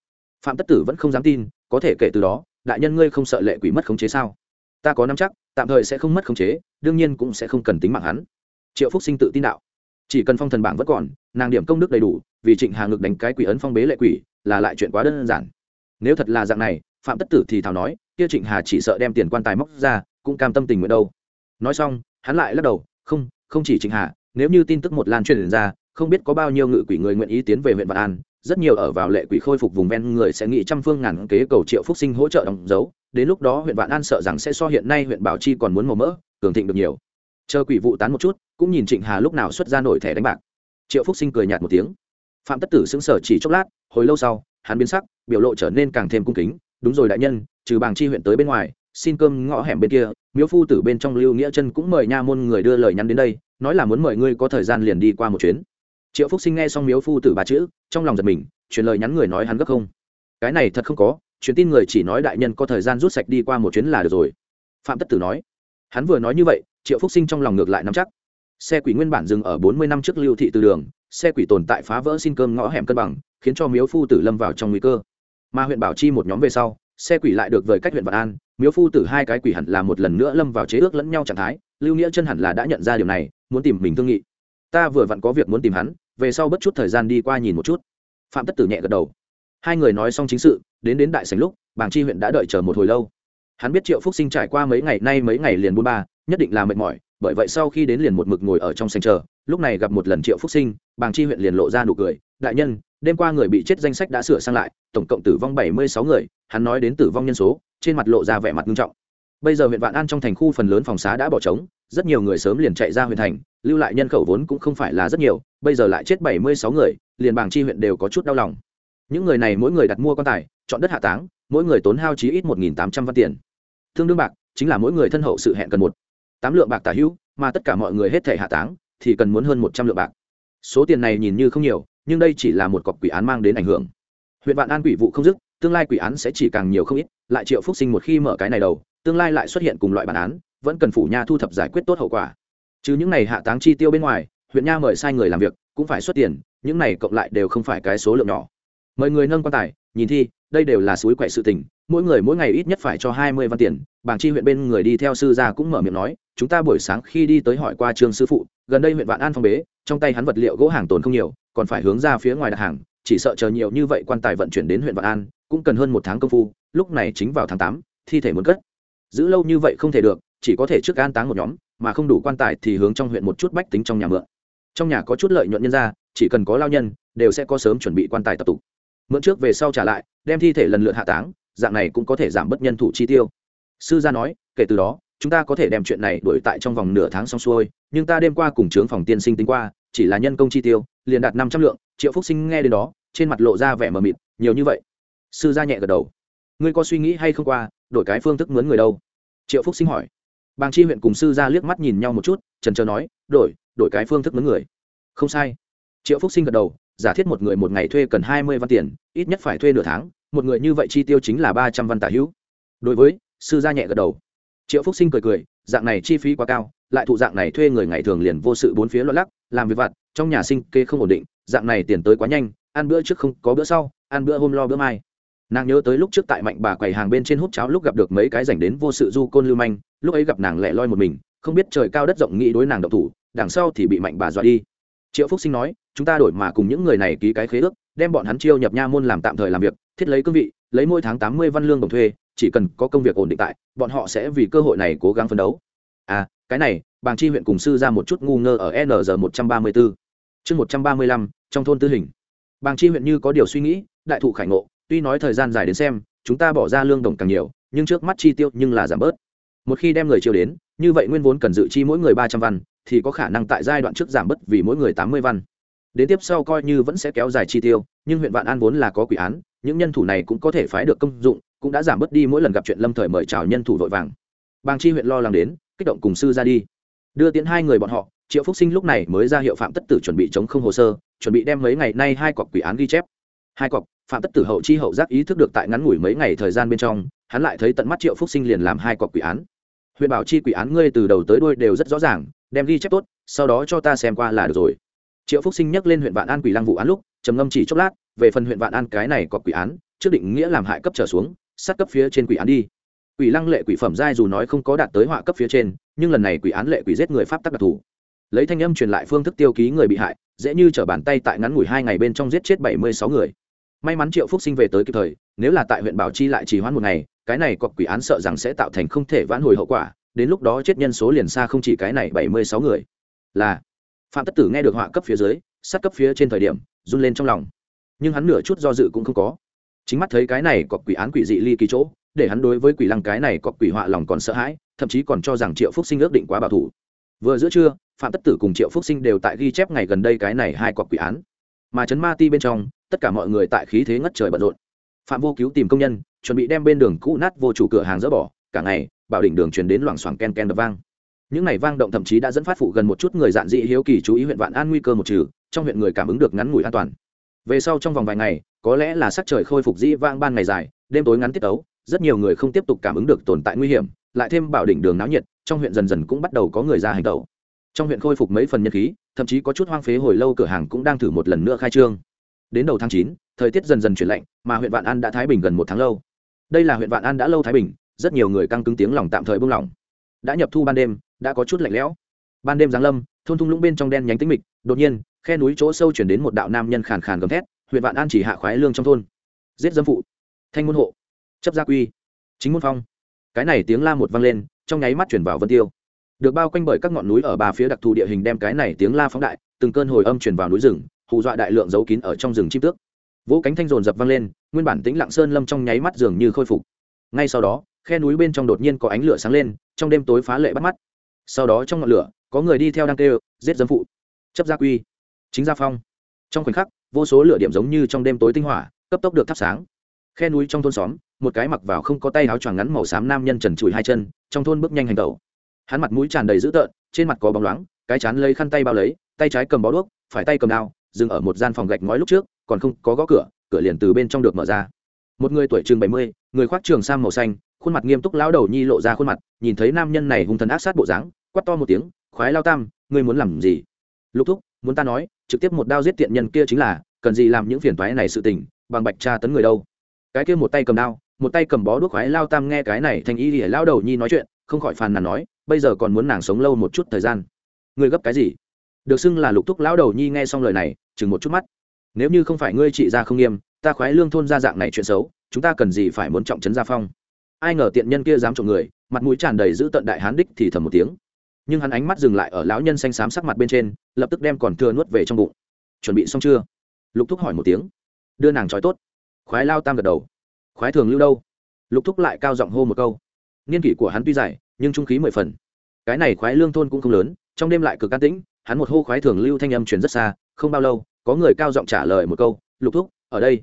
[SPEAKER 1] phạm tất tử vẫn không dám tin, có thể kể từ đó, đại nhân ngươi không sợ lệ quỷ mất khống chế sao? ta có nắm chắc, tạm thời sẽ không mất khống chế, đương nhiên cũng sẽ không cần tính mạng hắn. triệu phúc sinh tự tin đạo. chỉ cần phong thần bảng vẫn còn, nàng điểm công đức đầy đủ, vì trịnh hà ngực đánh cái quỷ ấn phong bế lệ quỷ, là lại chuyện quá đơn giản. nếu thật là dạng này, phạm tất tử thì thảo nói, kia trịnh hà chỉ sợ đem tiền quan tài móc ra, cũng cam tâm tình nguyện đâu nói xong, hắn lại lắc đầu, không không chỉ trịnh hà, nếu như tin tức một lan truyền ra, không biết có bao nhiêu ngự quỷ người nguyện ý tiến về huyện vạn an, rất nhiều ở vào lệ quỷ khôi phục vùng ven người sẽ nghĩ trăm phương ngàn kế cầu triệu phúc sinh hỗ trợ đóng dấu. Đến lúc đó huyện vạn an sợ rằng sẽ so hiện nay huyện bảo chi còn muốn màu mỡ, cường thịnh được nhiều. Chờ quỷ vụ tán một chút, cũng nhìn trịnh hà lúc nào xuất ra nổi thẻ đánh bạc. Triệu phúc sinh cười nhạt một tiếng. Phạm tất tử xứng sở chỉ chốc lát, hồi lâu sau, hắn biến sắc, biểu lộ trở nên càng thêm cung kính. Đúng rồi đại nhân, trừ bàng chi huyện tới bên ngoài xin cơm ngõ hẻm bên kia, miếu phu tử bên trong lưu nghĩa chân cũng mời nha môn người đưa lời nhắn đến đây, nói là muốn mời ngươi có thời gian liền đi qua một chuyến. Triệu phúc sinh nghe xong miếu phu tử ba chữ, trong lòng giật mình, truyền lời nhắn người nói hắn gấp không. Cái này thật không có, truyền tin người chỉ nói đại nhân có thời gian rút sạch đi qua một chuyến là được rồi. Phạm tất tử nói. Hắn vừa nói như vậy, triệu phúc sinh trong lòng ngược lại nắm chắc. Xe quỷ nguyên bản dừng ở bốn mươi năm trước lưu thị từ đường, xe quỷ tồn tại phá vỡ xin cơm ngõ hẻm cân bằng, khiến cho miếu phu tử lâm vào trong nguy cơ. Mà huyện bảo chi một nhóm về sau, xe quỷ lại được vời cách huyện vạn an miếu phu tử hai cái quỷ hẳn là một lần nữa lâm vào chế ước lẫn nhau trạng thái, lưu nghĩa chân hẳn là đã nhận ra điều này, muốn tìm mình thương nghị. Ta vừa vặn có việc muốn tìm hắn, về sau bất chút thời gian đi qua nhìn một chút. Phạm tất tử nhẹ gật đầu. Hai người nói xong chính sự, đến đến đại sành lúc, bàng chi huyện đã đợi chờ một hồi lâu. Hắn biết triệu phúc sinh trải qua mấy ngày nay mấy ngày liền buôn ba, nhất định là mệt mỏi bởi vậy sau khi đến liền một mực ngồi ở trong sành chờ, lúc này gặp một lần triệu phúc sinh, bàng chi huyện liền lộ ra nụ cười, đại nhân, đêm qua người bị chết danh sách đã sửa sang lại, tổng cộng tử vong bảy mươi sáu người, hắn nói đến tử vong nhân số, trên mặt lộ ra vẻ mặt nghiêm trọng. Bây giờ huyện vạn an trong thành khu phần lớn phòng xá đã bỏ trống, rất nhiều người sớm liền chạy ra huyện thành, lưu lại nhân khẩu vốn cũng không phải là rất nhiều, bây giờ lại chết bảy mươi sáu người, liền bảng chi huyện đều có chút đau lòng. Những người này mỗi người đặt mua quan tài, chọn đất hạ táng, mỗi người tốn hao chí ít một nghìn tám trăm văn tiền. Thương đương bạc chính là mỗi người thân hậu sự hẹn cần một tám lượng bạc tả hữu, mà tất cả mọi người hết thể hạ táng, thì cần muốn hơn một trăm lượng bạc. Số tiền này nhìn như không nhiều, nhưng đây chỉ là một cọc quỷ án mang đến ảnh hưởng. Huyện vạn an quỷ vụ không dứt, tương lai quỷ án sẽ chỉ càng nhiều không ít, lại triệu phúc sinh một khi mở cái này đầu, tương lai lại xuất hiện cùng loại bản án, vẫn cần phủ nha thu thập giải quyết tốt hậu quả. Chứ những này hạ táng chi tiêu bên ngoài, huyện nha mời sai người làm việc, cũng phải xuất tiền, những này cộng lại đều không phải cái số lượng nhỏ. Mời người nâng quan tài, nhìn thi đây đều là suối quậy sự tình, mỗi người mỗi ngày ít nhất phải cho hai mươi văn tiền. Bảng chi huyện bên người đi theo sư gia cũng mở miệng nói, chúng ta buổi sáng khi đi tới hỏi qua trường sư phụ, gần đây huyện vạn an phong bế, trong tay hắn vật liệu gỗ hàng tồn không nhiều, còn phải hướng ra phía ngoài đặt hàng, chỉ sợ chờ nhiều như vậy quan tài vận chuyển đến huyện vạn an, cũng cần hơn một tháng công phu, lúc này chính vào tháng tám, thi thể muốn cất. Giữ lâu như vậy không thể được, chỉ có thể trước an táng một nhóm, mà không đủ quan tài thì hướng trong huyện một chút bách tính trong nhà mượn. Trong nhà có chút lợi nhuận nhân ra chỉ cần có lao nhân, đều sẽ có sớm chuẩn bị quan tài tập tục mượn trước về sau trả lại, đem thi thể lần lượt hạ táng, dạng này cũng có thể giảm bớt nhân thủ chi tiêu. Sư gia nói, kể từ đó, chúng ta có thể đem chuyện này đổi tại trong vòng nửa tháng xong xuôi, nhưng ta đêm qua cùng trướng phòng tiên sinh tính qua, chỉ là nhân công chi tiêu, liền đạt năm trăm lượng, triệu phúc sinh nghe đến đó, trên mặt lộ ra vẻ mờ mịt, nhiều như vậy. Sư gia nhẹ gật đầu. Ngươi có suy nghĩ hay không qua, đổi cái phương thức mướn người đâu? Triệu phúc sinh hỏi. Bàng chi huyện cùng sư gia liếc mắt nhìn nhau một chút trần trờ nói, đổi đổi cái phương thức mướn người. Không sai. Triệu phúc sinh gật đầu giả thiết một người một ngày thuê cần hai mươi văn tiền, ít nhất phải thuê nửa tháng, một người như vậy chi tiêu chính là ba trăm văn tả hữu. Đối với, sư gia nhẹ gật đầu. Triệu phúc sinh cười cười, dạng này chi phí quá cao, lại thụ dạng này thuê người ngày thường liền vô sự bốn phía lo lắc, làm việc vặt, trong nhà sinh kê không ổn định, dạng này tiền tới quá nhanh, ăn bữa trước không có bữa sau, ăn bữa hôm lo bữa mai. Nàng nhớ tới lúc trước tại mạnh bà quầy hàng bên trên hút cháo lúc gặp được mấy cái dành đến vô sự du côn lưu manh, lúc ấy gặp nàng lẻ loi một mình, không biết trời cao đất rộng nghĩ đối nàng độc thủ, đằng sau thì bị mạnh bà dọa đi triệu phúc sinh nói, chúng ta đổi mà cùng những người này ký cái khế ước, đem bọn hắn chiêu nhập nha môn làm tạm thời làm việc, thiết lấy cương vị, lấy mỗi tháng tám mươi văn lương đồng thuê, chỉ cần có công việc ổn định tại, bọn họ sẽ vì cơ hội này cố gắng phấn đấu. À cái này, bàng chi huyện cùng sư ra một chút ngu ngơ ở nr một trăm ba mươi bốn chương một trăm ba mươi lăm, trong thôn tư hình. Bàng chi huyện như có điều suy nghĩ, đại thụ khải ngộ, tuy nói thời gian dài đến xem, chúng ta bỏ ra lương đồng càng nhiều, nhưng trước mắt chi tiêu nhưng là giảm bớt. Một khi đem người chiêu đến, như vậy nguyên vốn cần dự chi mỗi người ba trăm văn thì có khả năng tại giai đoạn trước giảm bớt vì mỗi người tám mươi văn. Đến tiếp sau coi như vẫn sẽ kéo dài chi tiêu, nhưng huyện vạn an vốn là có quỷ án, những nhân thủ này cũng có thể phái được công dụng, cũng đã giảm bớt đi mỗi lần gặp chuyện lâm thời mời chào nhân thủ vội vàng. Bang chi huyện lo lắng đến, kích động cùng sư ra đi. Đưa tiến hai người bọn họ, triệu phúc sinh lúc này mới ra hiệu phạm tất tử chuẩn bị chống không hồ sơ, chuẩn bị đem mấy ngày nay hai cọc quỷ án ghi chép. Hai cọc, phạm tất tử hậu chi hậu giác ý thức được tại ngắn ngủi mấy ngày thời gian bên trong, hắn lại thấy tận mắt triệu phúc sinh liền làm hai cọc quỷ án. Huyện bảo chi quỷ án ngươi từ đầu tới đuôi đều rất rõ ràng đem ghi chép tốt, sau đó cho ta xem qua là được rồi. Triệu phúc sinh nhắc lên huyện vạn an quỷ lăng vụ án lúc, trầm ngâm chỉ chốc lát, về phần huyện vạn an cái này có quỷ án, trước định nghĩa làm hại cấp trở xuống, sát cấp phía trên quỷ án đi. Quỷ lăng lệ quỷ phẩm giai dù nói không có đạt tới họa cấp phía trên, nhưng lần này quỷ án lệ quỷ giết người pháp tắc đặc thù. Lấy thanh âm truyền lại phương thức tiêu ký người bị hại, dễ như t bàn tay tại ngắn ngủi hai ngày bên trong giết chết bảy mươi sáu người. May mắn triệu phúc sinh về tới kịp thời, nếu là tại huyện bảo chi lại trì hoãn một ngày, cái này cọc quỷ án sợ rằng sẽ tạo thành không thể vãn hồi hậu quả đến lúc đó chết nhân số liền xa không chỉ cái này bảy mươi sáu người. Là, phạm tất tử nghe được họa cấp phía dưới, sát cấp phía trên thời điểm, run lên trong lòng. Nhưng hắn nửa chút do dự cũng không có. Chính mắt thấy cái này có quỷ án quỷ dị ly kỳ chỗ, để hắn đối với quỷ lăng cái này có quỷ họa lòng còn sợ hãi, thậm chí còn cho rằng triệu phúc sinh ước định quá bảo thủ. Vừa giữa trưa, phạm tất tử cùng triệu phúc sinh đều tại ghi chép ngày gần đây cái này hai cọc quỷ án. Mà trấn ma ti bên trong, tất cả mọi người tại khí thế ngất trời bận rộn. Phạm vô cứu tìm công nhân, chuẩn bị đem bên đường cũ nát vô chủ cửa hàng dỡ bỏ cả ngày, bảo đỉnh đường truyền đến loảng xoảng ken ken đập vang. Những ngày vang động thậm chí đã dẫn phát phụ gần một chút người dạn dị hiếu kỳ chú ý huyện vạn an nguy cơ một trừ, trong huyện người cảm ứng được ngắn ngủi an toàn. Về sau trong vòng vài ngày, có lẽ là sắc trời khôi phục dĩ vang ban ngày dài, đêm tối ngắn tiết ấu rất nhiều người không tiếp tục cảm ứng được tồn tại nguy hiểm, lại thêm bảo đỉnh đường náo nhiệt, trong huyện dần dần cũng bắt đầu có người ra hành tẩu. Trong huyện khôi phục mấy phần nhân khí, thậm chí có chút hoang phế hồi lâu cửa hàng cũng đang thử một lần nữa khai trương. Đến đầu tháng chín, thời tiết dần dần chuyển lạnh, mà huyện vạn an đã thái bình gần một tháng lâu. Đây là huyện vạn an đã lâu thái bình rất nhiều người căng cứng tiếng lòng tạm thời buông lỏng. Đã nhập thu ban đêm, đã có chút lạnh lẽo. Ban đêm giáng lâm, thôn thung lũng bên trong đen nhánh tĩnh mịch, đột nhiên, khe núi chỗ sâu chuyển đến một đạo nam nhân khàn khàn gầm thét, huyện vạn an chỉ hạ khoái lương trong thôn. Giết dâm phụ. Thanh môn hộ. Chấp gia quy. Chính môn phong. Cái này tiếng la một vang lên, trong nháy mắt chuyển vào vân tiêu. Được bao quanh bởi các ngọn núi ở ba phía đặc thù địa hình đem cái này tiếng la phóng đại, từng cơn hồi âm chuyển vào núi rừng, hù dọa đại lượng giấu kín ở trong rừng chim tước. Vỗ cánh thanh rồn dập vang lên, nguyên bản tĩnh lặng sơn lâm trong nháy mắt dường như khôi phục. Ngay sau đó khe núi bên trong đột nhiên có ánh lửa sáng lên, trong đêm tối phá lệ bắt mắt. Sau đó trong ngọn lửa, có người đi theo đang kêu, giết dâm phụ. Chấp gia quy. Chính gia phong. Trong khoảnh khắc, vô số lửa điểm giống như trong đêm tối tinh hỏa, cấp tốc được thắp sáng. Khe núi trong thôn xóm, một cái mặc vào không có tay áo choàng ngắn màu xám nam nhân trần trụi hai chân, trong thôn bước nhanh hành tẩu. Hắn mặt mũi tràn đầy dữ tợn, trên mặt có bóng loáng, cái chán lấy khăn tay bao lấy, tay trái cầm bó đuốc, phải tay cầm đao, dừng ở một gian phòng gạch ngói lúc trước, còn không có gõ cửa cửa liền từ bên trong được mở ra. Một người tuổi chừng bảy mươi, người khoác trường sam màu xanh khuôn mặt nghiêm túc lão đầu nhi lộ ra khuôn mặt, nhìn thấy nam nhân này hung thần ác sát bộ dáng quắt to một tiếng, khoái lao tam, ngươi muốn làm gì? Lục thúc, muốn ta nói, trực tiếp một đao giết tiện nhân kia chính là, cần gì làm những phiền toái này sự tình, bằng bạch tra tấn người đâu? Cái kia một tay cầm đao, một tay cầm bó đuốc khoái lao tam nghe cái này, thành y thì lao đầu nhi nói chuyện, không khỏi phàn nàn nói, bây giờ còn muốn nàng sống lâu một chút thời gian. Ngươi gấp cái gì? Được xưng là lục thúc lão đầu nhi nghe xong lời này, chừng một chút mắt. Nếu như không phải ngươi trị ra không nghiêm, ta khoái lương thôn ra dạng này chuyện xấu, chúng ta cần gì phải muốn trọng trấn gia phong? Ai ngờ tiện nhân kia dám trộm người, mặt mũi tràn đầy giữ tận đại hán đích thì thầm một tiếng. Nhưng hắn ánh mắt dừng lại ở lão nhân xanh xám sắc mặt bên trên, lập tức đem còn thừa nuốt về trong bụng. Chuẩn bị xong chưa? Lục thúc hỏi một tiếng. Đưa nàng trói tốt. Khoái lao tam gật đầu. Khoái thường lưu đâu? Lục thúc lại cao giọng hô một câu. Niên kỷ của hắn tuy dài, nhưng trung khí mười phần. Cái này khoái lương thôn cũng không lớn, trong đêm lại cực can tĩnh, hắn một hô khoái thường lưu thanh âm truyền rất xa, không bao lâu, có người cao giọng trả lời một câu. Lục thúc, ở đây.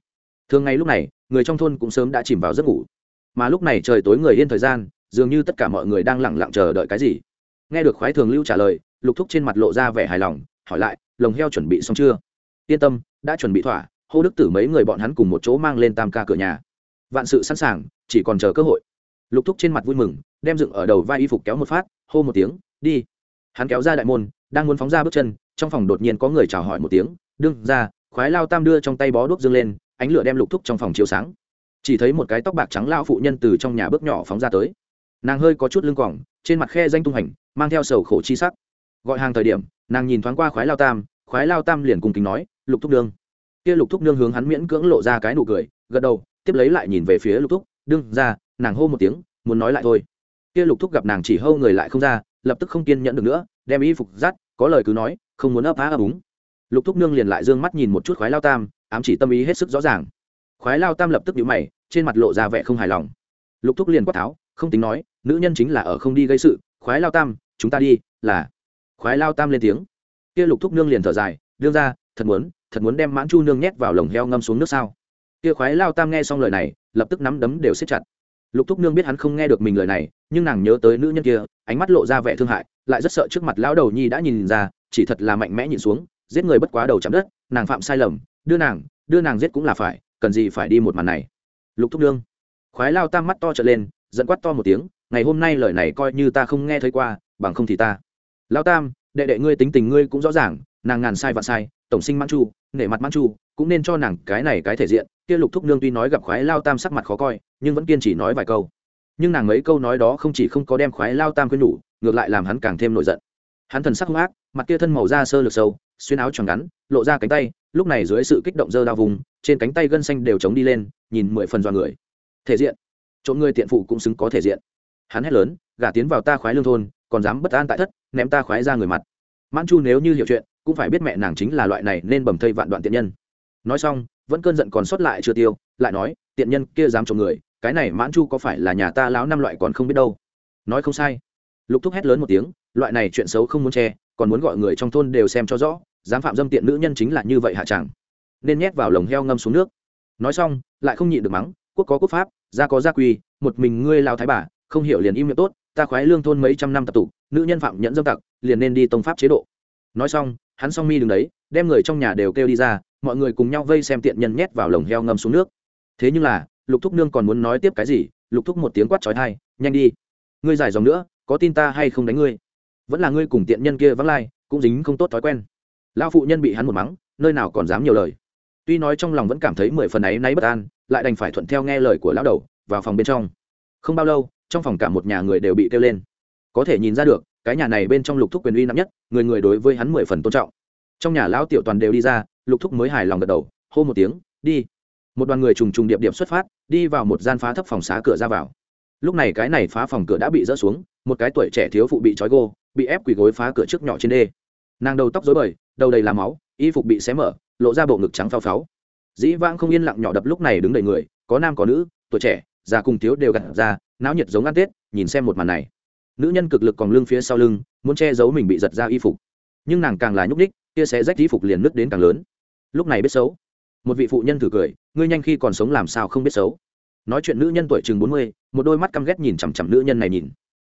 [SPEAKER 1] Thường ngày lúc này, người trong thôn cũng sớm đã chìm vào giấc ngủ mà lúc này trời tối người yên thời gian, dường như tất cả mọi người đang lẳng lặng chờ đợi cái gì. Nghe được khoái thường lưu trả lời, lục thúc trên mặt lộ ra vẻ hài lòng, hỏi lại, lồng heo chuẩn bị xong chưa? Yên tâm, đã chuẩn bị thỏa, hô đức tử mấy người bọn hắn cùng một chỗ mang lên tam ca cửa nhà. Vạn sự sẵn sàng, chỉ còn chờ cơ hội. Lục thúc trên mặt vui mừng, đem dựng ở đầu vai y phục kéo một phát, hô một tiếng, đi. Hắn kéo ra đại môn, đang muốn phóng ra bước chân, trong phòng đột nhiên có người chào hỏi một tiếng, đương ra, khoái lao tam đưa trong tay bó đuốc dương lên, ánh lửa đem lục thúc trong phòng chiếu sáng chỉ thấy một cái tóc bạc trắng lao phụ nhân từ trong nhà bước nhỏ phóng ra tới. Nàng hơi có chút lưng quỏng trên mặt khe danh tung hành, mang theo sầu khổ chi sắc. Gọi hàng thời điểm, nàng nhìn thoáng qua khoái lao tam, khoái lao tam liền cùng kính nói, lục thúc đương kia lục thúc đương hướng hắn miễn cưỡng lộ ra cái nụ cười, gật đầu, tiếp lấy lại nhìn về phía lục thúc, đương ra, nàng hô một tiếng, muốn nói lại thôi. Kia lục thúc gặp nàng chỉ hâu người lại không ra, lập tức không kiên nhẫn được nữa, đem y phục dắt, có lời cứ nói, không muốn ấp á ấp úng. Lục thúc nương liền lại d ư ơ n g mắt nhìn một chút khoái lao tam, ám chỉ tâm ý hết sức rõ ràng khoái lao tam lập tức nhíu mày, trên mặt lộ ra vẻ không hài lòng. Lục thúc liền quát tháo, không tính nói, nữ nhân chính là ở không đi gây sự, khoái lao tam, chúng ta đi, là. Khoái lao tam lên tiếng. Kia lục thúc nương liền thở dài đương ra thật muốn thật muốn đem mãn chu nương nhét vào lồng heo ngâm xuống nước sao? Kia khoái lao tam nghe xong lời này, lập tức nắm đấm đều xếp chặt. Lục thúc nương biết hắn không nghe được mình lời này, nhưng nàng nhớ tới nữ nhân kia, ánh mắt lộ ra vẻ thương hại, lại rất sợ trước mặt lão đầu nhi đã nhìn ra, chỉ thật là mạnh mẽ nhìn xuống, giết người bất quá đầu chạm đất, nàng phạm sai lầm, đưa nàng đưa nàng giết cũng là phải cần gì phải đi một màn này? Lục thúc nương. Khoái lao tam mắt to trở lên dẫn quát to một tiếng, ngày hôm nay lời này coi như ta không nghe thấy qua, bằng không thì ta. Lao tam, đệ đệ ngươi tính tình ngươi cũng rõ ràng, nàng ngàn sai vạn sai, tổng sinh mãn chu, nể mặt mãn chu, cũng nên cho nàng cái này cái thể diện. Kia lục thúc nương tuy nói gặp khoái lao tam sắc mặt khó coi, nhưng vẫn kiên trì nói vài câu. Nhưng nàng mấy câu nói đó không chỉ không có đem khoái lao tam khuyên nhủ ngược lại làm hắn càng thêm nổi giận. Hắn thần sắc hung ác, mặt kia thân màu da sơ lược sâu, xuyên áo tròn ngắn, lộ ra cánh tay lúc này dưới sự kích động dơ đao vùng, trên cánh tay gân xanh đều chống đi lên, nhìn mười phần dọa người. Thể diện. Trộm người tiện phụ cũng xứng có thể diện. Hắn hét lớn, gả tiến vào ta khoái lương thôn, còn dám bất an tại thất, ném ta khoái ra người mặt. Mãn chu nếu như hiểu chuyện, cũng phải biết mẹ nàng chính là loại này nên bầm thây vạn đoạn tiện nhân. Nói xong, vẫn cơn giận còn sót lại chưa tiêu, lại nói, tiện nhân kia dám trộm người, cái này mãn chu có phải là nhà ta láo năm loại còn không biết đâu? Nói không sai. Lục thúc hét lớn một tiếng, loại này chuyện xấu không muốn che, còn muốn gọi người trong thôn đều xem cho rõ dám phạm dâm tiện nữ nhân chính là như vậy hạ chẳng. Nên nhét vào lồng heo ngâm xuống nước. Nói xong, lại không nhịn được mắng, quốc có quốc pháp, gia có gia quy, một mình ngươi lao thái bà, không hiểu liền im miệng tốt, ta khoái lương thôn mấy trăm năm tập tụ, nữ nhân phạm nhận dâm tặc, liền nên đi tông pháp chế độ. Nói xong, hắn song mi đứng đấy, đem người trong nhà đều kêu đi ra, mọi người cùng nhau vây xem tiện nhân nhét vào lồng heo ngâm xuống nước. Thế nhưng là, lục thúc nương còn muốn nói tiếp cái gì, lục thúc một tiếng quát trói thai, nhanh đi, ngươi giải dòng nữa, có tin ta hay không đánh ngươi? Vẫn là ngươi cùng tiện nhân kia vắng lai, cũng dính không tốt thói quen lao phụ nhân bị hắn một mắng, nơi nào còn dám nhiều lời. Tuy nói trong lòng vẫn cảm thấy mười phần ấy náy bất an, lại đành phải thuận theo nghe lời của lão đầu, vào phòng bên trong. Không bao lâu, trong phòng cả một nhà người đều bị kêu lên. Có thể nhìn ra được, cái nhà này bên trong lục thúc quyền uy nặng nhất, người người đối với hắn mười phần tôn trọng. Trong nhà lão tiểu toàn đều đi ra, lục thúc mới hài lòng gật đầu, hô một tiếng, đi. Một đoàn người trùng trùng điệp điệp xuất phát, đi vào một gian phá thấp phòng xá cửa ra vào. Lúc này cái này phá phòng cửa đã bị rỡ xuống, một cái tuổi trẻ thiếu phụ bị trói gô, bị ép quỳ gối phá cửa trước nhỏ trên đê nàng đầu tóc dối bời, đầu đầy làm máu, y phục bị xé mở, lộ ra bộ ngực trắng phao pháo. Dĩ vãng không yên lặng nhỏ đập lúc này đứng đầy người, có nam có nữ, tuổi trẻ, già cùng thiếu đều gặt ra, náo nhiệt giống ăn tết, nhìn xem một màn này. Nữ nhân cực lực còn lưng phía sau lưng, muốn che giấu mình bị giật ra y phục. Nhưng nàng càng là nhúc ních kia sẽ rách y phục liền nứt đến càng lớn. Lúc này biết xấu. Một vị phụ nhân thử cười, ngươi nhanh khi còn sống làm sao không biết xấu. Nói chuyện nữ nhân tuổi chừng bốn mươi, một đôi mắt căm ghét nhìn chằm chằm nữ nhân này nhìn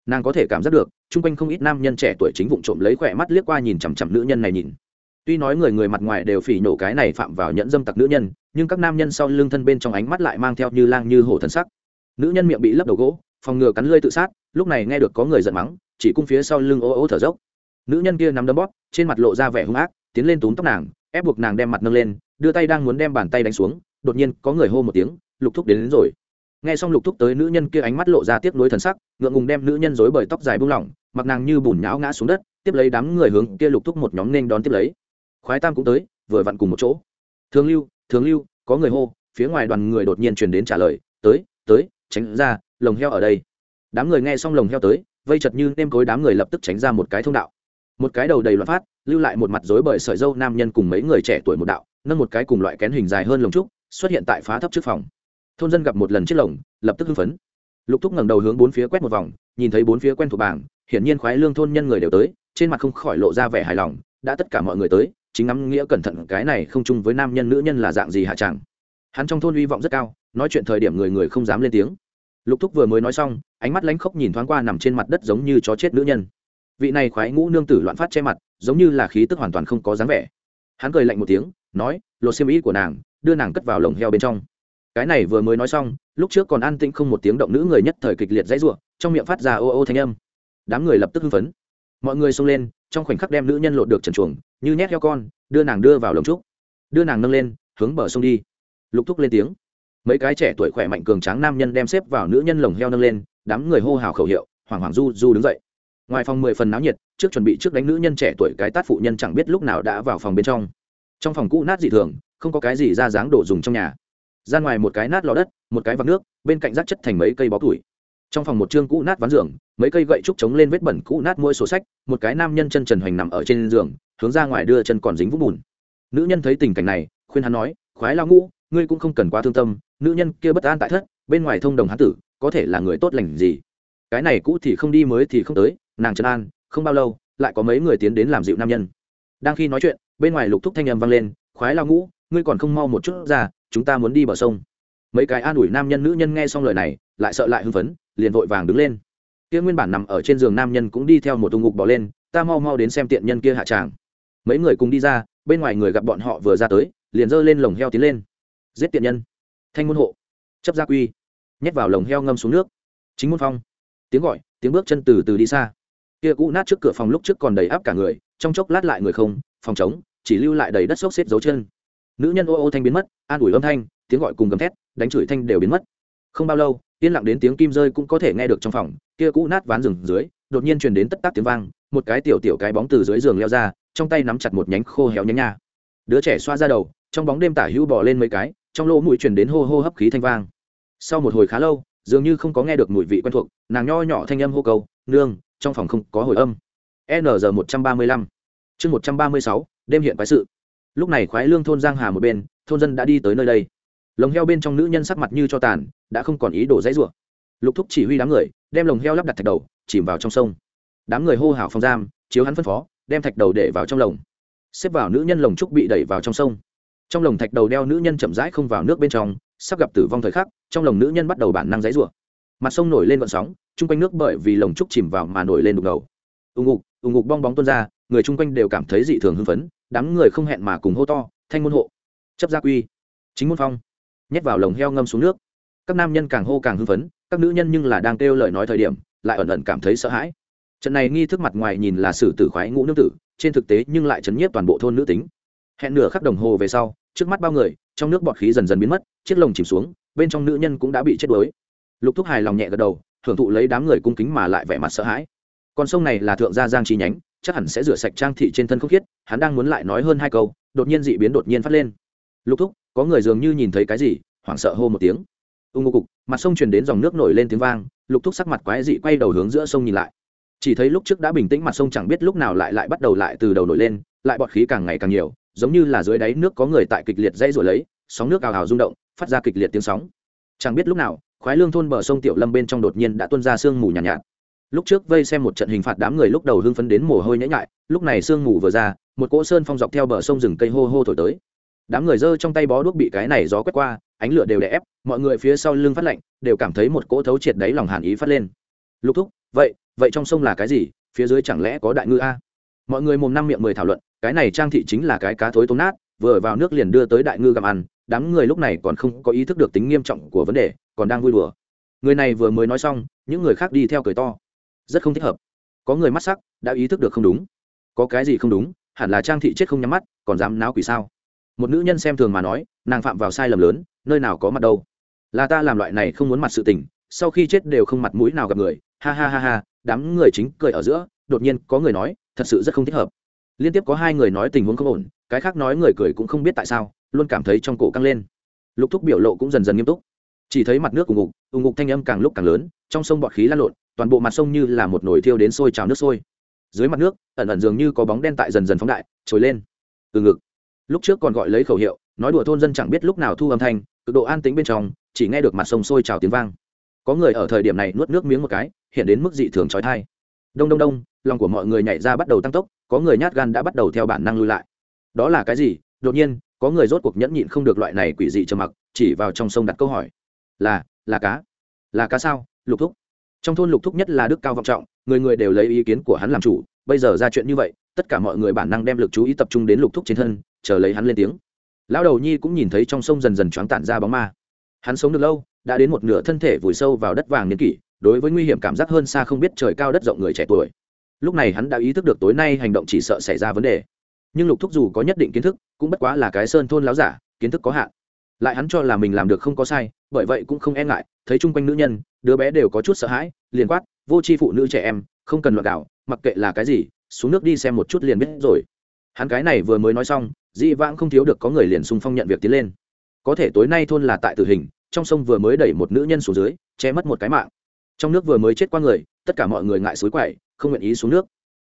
[SPEAKER 1] nàng có thể cảm giác được chung quanh không ít nam nhân trẻ tuổi chính vụ trộm lấy khỏe mắt liếc qua nhìn chằm chằm nữ nhân này nhìn. Tuy nói người người mặt ngoài đều phỉ nhổ cái này phạm vào nhẫn dâm tặc nữ nhân nhưng các nam nhân sau lưng thân bên trong ánh mắt lại mang theo như lang như hổ thân sắc. Nữ nhân miệng bị lấp đầu gỗ phòng ngừa cắn lơi tự sát lúc này nghe được có người giận mắng chỉ cung phía sau lưng ô ô thở dốc. Nữ nhân kia nắm đấm bóp trên mặt lộ ra vẻ hung ác tiến lên túm tóc nàng ép buộc nàng đem mặt nâng lên đưa tay đang muốn đem bàn tay đánh xuống đột nhiên có người hô một tiếng lục thúc đến, đến rồi nghe xong lục thúc tới nữ nhân kia ánh mắt lộ ra tiếc nuối thần sắc, ngượng ngùng đem nữ nhân dối bởi tóc dài buông lỏng, mặc nàng như bùn nhão ngã xuống đất, tiếp lấy đám người hướng kia lục thúc một nhóm nên đón tiếp lấy. Khoái tam cũng tới, vừa vặn cùng một chỗ. Thường lưu thường lưu, có người hô. Phía ngoài đoàn người đột nhiên truyền đến trả lời, tới tới, tránh ra, lồng heo ở đây. Đám người nghe xong lồng heo tới, vây chật như nêm cối đám người lập tức tránh ra một cái thông đạo. Một cái đầu đầy loạn phát, lưu lại một mặt rối bởi sợi dâu nam nhân cùng mấy người trẻ tuổi một đạo, nâng một cái cùng loại kén hình dài hơn lồng trúc, xuất hiện tại phá thấp trước phòng thôn dân gặp một lần chiếc lồng, lập tức hưng phấn. Lục thúc ngẩng đầu hướng bốn phía quét một vòng, nhìn thấy bốn phía quen thuộc bảng, hiển nhiên khoái lương thôn nhân người đều tới, trên mặt không khỏi lộ ra vẻ hài lòng, đã tất cả mọi người tới, chính ngắm nghĩa cẩn thận cái này không chung với nam nhân nữ nhân là dạng gì hạ chẳng hắn trong thôn hy vọng rất cao, nói chuyện thời điểm người người không dám lên tiếng. Lục thúc vừa mới nói xong, ánh mắt lánh khóc nhìn thoáng qua nằm trên mặt đất giống như chó chết nữ nhân. Vị này khoái ngũ nương tử loạn phát che mặt, giống như là khí tức hoàn toàn không có dáng vẻ. Hắn cười lạnh một tiếng, nói, lột xiêm ý của nàng, đưa nàng cất vào lồng heo bên trong cái này vừa mới nói xong, lúc trước còn an tĩnh không một tiếng động nữ người nhất thời kịch liệt dãy r u ộ trong miệng phát ra ô ô thanh âm. Đám người lập tức hưng phấn. Mọi người xông lên, trong khoảnh khắc đem nữ nhân lột được trần chuồng, như nhét heo con, đưa nàng đưa vào lồng trúc. Đưa nàng nâng lên, hướng bờ sông đi. Lục thúc lên tiếng. Mấy cái trẻ tuổi khỏe mạnh cường tráng nam nhân đem xếp vào nữ nhân lồng heo nâng lên, đám người hô hào khẩu hiệu, hoảng hoảng du du đứng dậy. Ngoài phòng mười phần náo nhiệt, trước chuẩn bị trước đánh nữ nhân trẻ tuổi cái tát phụ nhân chẳng biết lúc nào đã vào phòng bên trong. Trong phòng cũ nát dị thường, không có cái gì ra dáng đồ dùng trong nhà ra ngoài một cái nát lò đất, một cái vạc nước, bên cạnh rác chất thành mấy cây bó củi. Trong phòng một chương cũ nát ván giường, mấy cây gậy trúc chống lên vết bẩn cũ nát mỗi sổ sách, một cái nam nhân chân trần hoành nằm ở trên giường, hướng ra ngoài đưa chân còn dính vũng bùn. Nữ nhân thấy tình cảnh này, khuyên hắn nói, khoái lao ngũ, ngươi cũng không cần quá thương tâm, nữ nhân kia bất an tại thất, bên ngoài thông đồng hán tử, có thể là người tốt lành gì? Cái này cũ thì không đi mới thì không tới, nàng trấn an, không bao lâu, lại có mấy người tiến đến làm dịu nam nhân. Đang khi nói chuyện, bên ngoài lục thúc thanh âm vang lên, khoái lao ngũ, ngươi còn không mau một chút ra chúng ta muốn đi bờ sông. Mấy cái an ủi nam nhân nữ nhân nghe xong lời này, lại sợ lại hưng phấn, liền vội vàng đứng lên. Kia nguyên bản nằm ở trên giường nam nhân cũng đi theo một tung ngục bỏ lên, ta mau mau đến xem tiện nhân kia hạ tràng. Mấy người cùng đi ra, bên ngoài người gặp bọn họ vừa ra tới, liền giơ lên lồng heo tiến lên. Giết tiện nhân. Thanh môn hộ. Chấp gia quy. Nhét vào lồng heo ngâm xuống nước. Chính môn phong. Tiếng gọi, tiếng bước chân từ từ đi xa. Kia cũ nát trước cửa phòng lúc trước còn đầy áp cả người, trong chốc lát lại người không, phòng trống, chỉ lưu lại đầy đất xốc xếp dấu chân. Nữ nhân ô ô thanh biến mất an ủi âm thanh, tiếng gọi cùng gầm thét, đánh chửi thanh đều biến mất. Không bao lâu, yên lặng đến tiếng kim rơi cũng có thể nghe được trong phòng, kia cũ nát ván rừng dưới, đột nhiên truyền đến tất tác tiếng vang, một cái tiểu tiểu cái bóng từ dưới giường leo ra, trong tay nắm chặt một nhánh khô héo nhánh nha. Đứa trẻ xoa ra đầu, trong bóng đêm tả hữu bò lên mấy cái, trong lỗ mũi truyền đến hô hô hấp khí thanh vang. Sau một hồi khá lâu, dường như không có nghe được mùi vị quen thuộc, nàng nho nhỏ thanh âm hô câu, nương, trong phòng không có hồi âm. N giờ một trăm ba mươi lăm. Chương một trăm ba mươi sáu, đêm hiện quái sự. Lúc này khoái lương thôn giang hà một bên thôn dân đã đi tới nơi đây. Lồng heo bên trong nữ nhân sắc mặt như cho tàn, đã không còn ý đồ dãy rủa. Lục thúc chỉ huy đám người, đem lồng heo lắp đặt thạch đầu, chìm vào trong sông. Đám người hô hào phòng giam, chiếu hắn phân phó, đem thạch đầu để vào trong lồng. Xếp vào nữ nhân lồng trúc bị đẩy vào trong sông. Trong lồng thạch đầu đeo nữ nhân chậm rãi không vào nước bên trong, sắp gặp tử vong thời khắc, trong lồng nữ nhân bắt đầu bản năng dãy rủa. Mặt sông nổi lên vận sóng, chung quanh nước bởi vì lồng trúc chìm vào mà nổi lên đục ngầu. Ù ngục ù ngục bong bóng tuôn ra, người chung quanh đều cảm thấy dị thường hưng phấn, đám người không hẹn mà cùng hô to, thanh môn hộ! Chấp gia quy. Chính môn phong. Nhét vào lồng heo ngâm xuống nước. Các nam nhân càng hô càng hưng phấn, các nữ nhân nhưng là đang kêu lời nói thời điểm, lại ẩn ẩn cảm thấy sợ hãi. Trận này nghi thức mặt ngoài nhìn là sử tử khoái ngũ nương tử, trên thực tế nhưng lại chấn nhiếp toàn bộ thôn nữ tính. Hẹn nửa khắc đồng hồ về sau, trước mắt bao người, trong nước bọt khí dần dần biến mất, chiếc lồng chìm xuống, bên trong nữ nhân cũng đã bị chết đuối. Lục thúc hài lòng nhẹ gật đầu, hưởng thụ lấy đám người cung kính mà lại vẻ mặt sợ hãi. Con sông này là thượng gia giang chi nhánh, chắc hẳn sẽ rửa sạch trang thị trên thân không khiết, hắn đang muốn lại nói hơn hai câu, đột nhiên dị biến đột nhiên phát lên lục thúc có người dường như nhìn thấy cái gì hoảng sợ hô một tiếng. Ưng ngô cục mặt sông truyền đến dòng nước nổi lên tiếng vang lục thúc sắc mặt quái dị quay đầu hướng giữa sông nhìn lại. Chỉ thấy lúc trước đã bình tĩnh mặt sông chẳng biết lúc nào lại lại bắt đầu lại từ đầu nổi lên lại bọt khí càng ngày càng nhiều giống như là dưới đáy nước có người tại kịch liệt dây rồi lấy sóng nước ào ào rung động phát ra kịch liệt tiếng sóng. Chẳng biết lúc nào khoái lương thôn bờ sông tiểu lâm bên trong đột nhiên đã tuôn ra sương mù nhàn nhạt, nhạt. Lúc trước vây xem một trận hình phạt đám người lúc đầu hưng phấn đến mồ hôi nhễ nhại lúc này sương mù vừa ra một cỗ sơn phong dọc theo bờ sông rừng cây hô hô thổi tới đám người giơ trong tay bó đuốc bị cái này gió quét qua, ánh lửa đều đè ép, mọi người phía sau lưng phát lạnh, đều cảm thấy một cỗ thấu triệt đáy lòng hàn ý phát lên. Lục thúc, vậy vậy trong sông là cái gì? Phía dưới chẳng lẽ có đại ngư a? Mọi người mồm năm miệng mười thảo luận, cái này trang thị chính là cái cá thối tốn nát, vừa vào nước liền đưa tới đại ngư gặm ăn, đám người lúc này còn không có ý thức được tính nghiêm trọng của vấn đề, còn đang vui đùa. Người này vừa mới nói xong, những người khác đi theo cười to. Rất không thích hợp. Có người mắt sắc, đã ý thức được không đúng. Có cái gì không đúng, hẳn là trang thị chết không nhắm mắt, còn dám náo quỷ sao? Một nữ nhân xem thường mà nói, nàng phạm vào sai lầm lớn, nơi nào có mặt đâu. Là ta làm loại này không muốn mặt sự tình, sau khi chết đều không mặt mũi nào gặp người, ha ha ha ha, đám người chính cười ở giữa, đột nhiên có người nói, thật sự rất không thích hợp. Liên tiếp có hai người nói tình huống không ổn, cái khác nói người cười cũng không biết tại sao, luôn cảm thấy trong cổ căng lên. Lục thúc biểu lộ cũng dần dần nghiêm túc. Chỉ thấy mặt nước ủng ngục ủng ngục thanh âm càng lúc càng lớn, trong sông bọt khí lan lộn, toàn bộ mặt sông như là một nồi thiêu đến sôi trào nước sôi. Dưới mặt nước, ẩn ẩn dường như có bóng đen tại dần dần phóng đại, trồi lên. Từ ngực lúc trước còn gọi lấy khẩu hiệu, nói đùa thôn dân chẳng biết lúc nào thu âm thanh, cực độ an tĩnh bên trong, chỉ nghe được mặt sông sôi trào tiếng vang. Có người ở thời điểm này nuốt nước miếng một cái, hiện đến mức dị thường trói thai. Đông đông đông, lòng của mọi người nhảy ra bắt đầu tăng tốc, có người nhát gan đã bắt đầu theo bản năng lui lại. Đó là cái gì? Đột nhiên, có người rốt cuộc nhẫn nhịn không được loại này quỷ dị trầm mặc, chỉ vào trong sông đặt câu hỏi. Là là cá. Là cá sao? Lục thúc. Trong thôn lục thúc nhất là đức cao vọng trọng, người người đều lấy ý kiến của hắn làm chủ, bây giờ ra chuyện như vậy tất cả mọi người bản năng đem lực chú ý tập trung đến lục thúc trên thân, chờ lấy hắn lên tiếng. Lão đầu nhi cũng nhìn thấy trong sông dần dần choáng tản ra bóng ma. Hắn sống được lâu, đã đến một nửa thân thể vùi sâu vào đất vàng niên kỷ, đối với nguy hiểm cảm giác hơn xa không biết trời cao đất rộng người trẻ tuổi. Lúc này hắn đã ý thức được tối nay hành động chỉ sợ xảy ra vấn đề. Nhưng lục thúc dù có nhất định kiến thức, cũng bất quá là cái sơn thôn láo giả, kiến thức có hạn. Lại hắn cho là mình làm được không có sai, bởi vậy cũng không e ngại, thấy chung quanh nữ nhân, đứa bé đều có chút sợ hãi, liền quát, vô tri phụ nữ trẻ em, không cần loạn đảo mặc kệ là cái gì xuống nước đi xem một chút liền biết rồi. Hắn cái này vừa mới nói xong, dĩ vãng không thiếu được có người liền xung phong nhận việc tiến lên. Có thể tối nay thôn là tại tử hình, trong sông vừa mới đẩy một nữ nhân xuống dưới, che mất một cái mạng. Trong nước vừa mới chết qua người, tất cả mọi người ngại suối quậy, không nguyện ý xuống nước.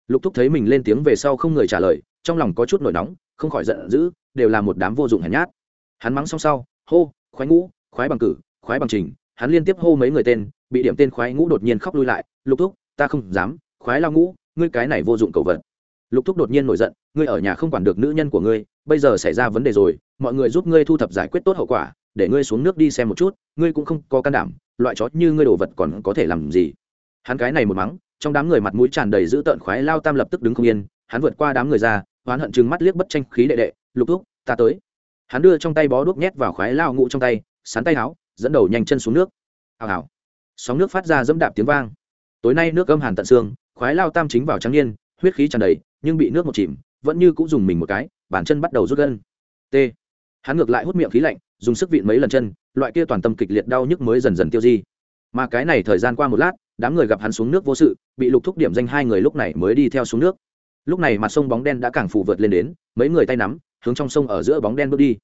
[SPEAKER 1] Lục thúc thấy mình lên tiếng về sau không người trả lời, trong lòng có chút nổi nóng, không khỏi giận dữ, đều là một đám vô dụng hèn nhát. Hắn mắng xong sau, hô, khoái ngũ, khoái bằng cử, khoái bằng trình. Hắn liên tiếp hô mấy người tên, bị điểm tên khoái ngũ đột nhiên khóc lui lại, lục thúc, ta không dám, khoái lao ngũ ngươi cái này vô dụng cầu vật. Lục thúc đột nhiên nổi giận, ngươi ở nhà không quản được nữ nhân của ngươi, bây giờ xảy ra vấn đề rồi, mọi người giúp ngươi thu thập giải quyết tốt hậu quả, để ngươi xuống nước đi xem một chút, ngươi cũng không có can đảm, loại chó như ngươi đồ vật còn có thể làm gì? Hắn cái này một mắng, trong đám người mặt mũi tràn đầy dữ tợn khoái lao tam lập tức đứng không yên, hắn vượt qua đám người ra, oán hận chừng mắt liếc bất tranh khí đệ đệ, lục thúc, ta tới. Hắn đưa trong tay bó đuốc nhét vào khoái lao ngụ trong tay sán tay áo dẫn đầu nhanh chân xuống nước. Hào hào. Sóng nước phát ra dẫm đạp tiếng vang. Tối nay nước gâm hàn tận xương khoái lao tam chính vào trắng niên, huyết khí tràn đầy, nhưng bị nước một chìm, vẫn như cũng dùng mình một cái, bàn chân bắt đầu rút gân. T. Hắn ngược lại hút miệng khí lạnh, dùng sức vịn mấy lần chân, loại kia toàn tâm kịch liệt đau nhức mới dần dần tiêu di. Mà cái này thời gian qua một lát, đám người gặp hắn xuống nước vô sự, bị lục thúc điểm danh hai người lúc này mới đi theo xuống nước. Lúc này mặt sông bóng đen đã càng phủ vượt lên đến, mấy người tay nắm, hướng trong sông ở giữa bóng đen bước đi.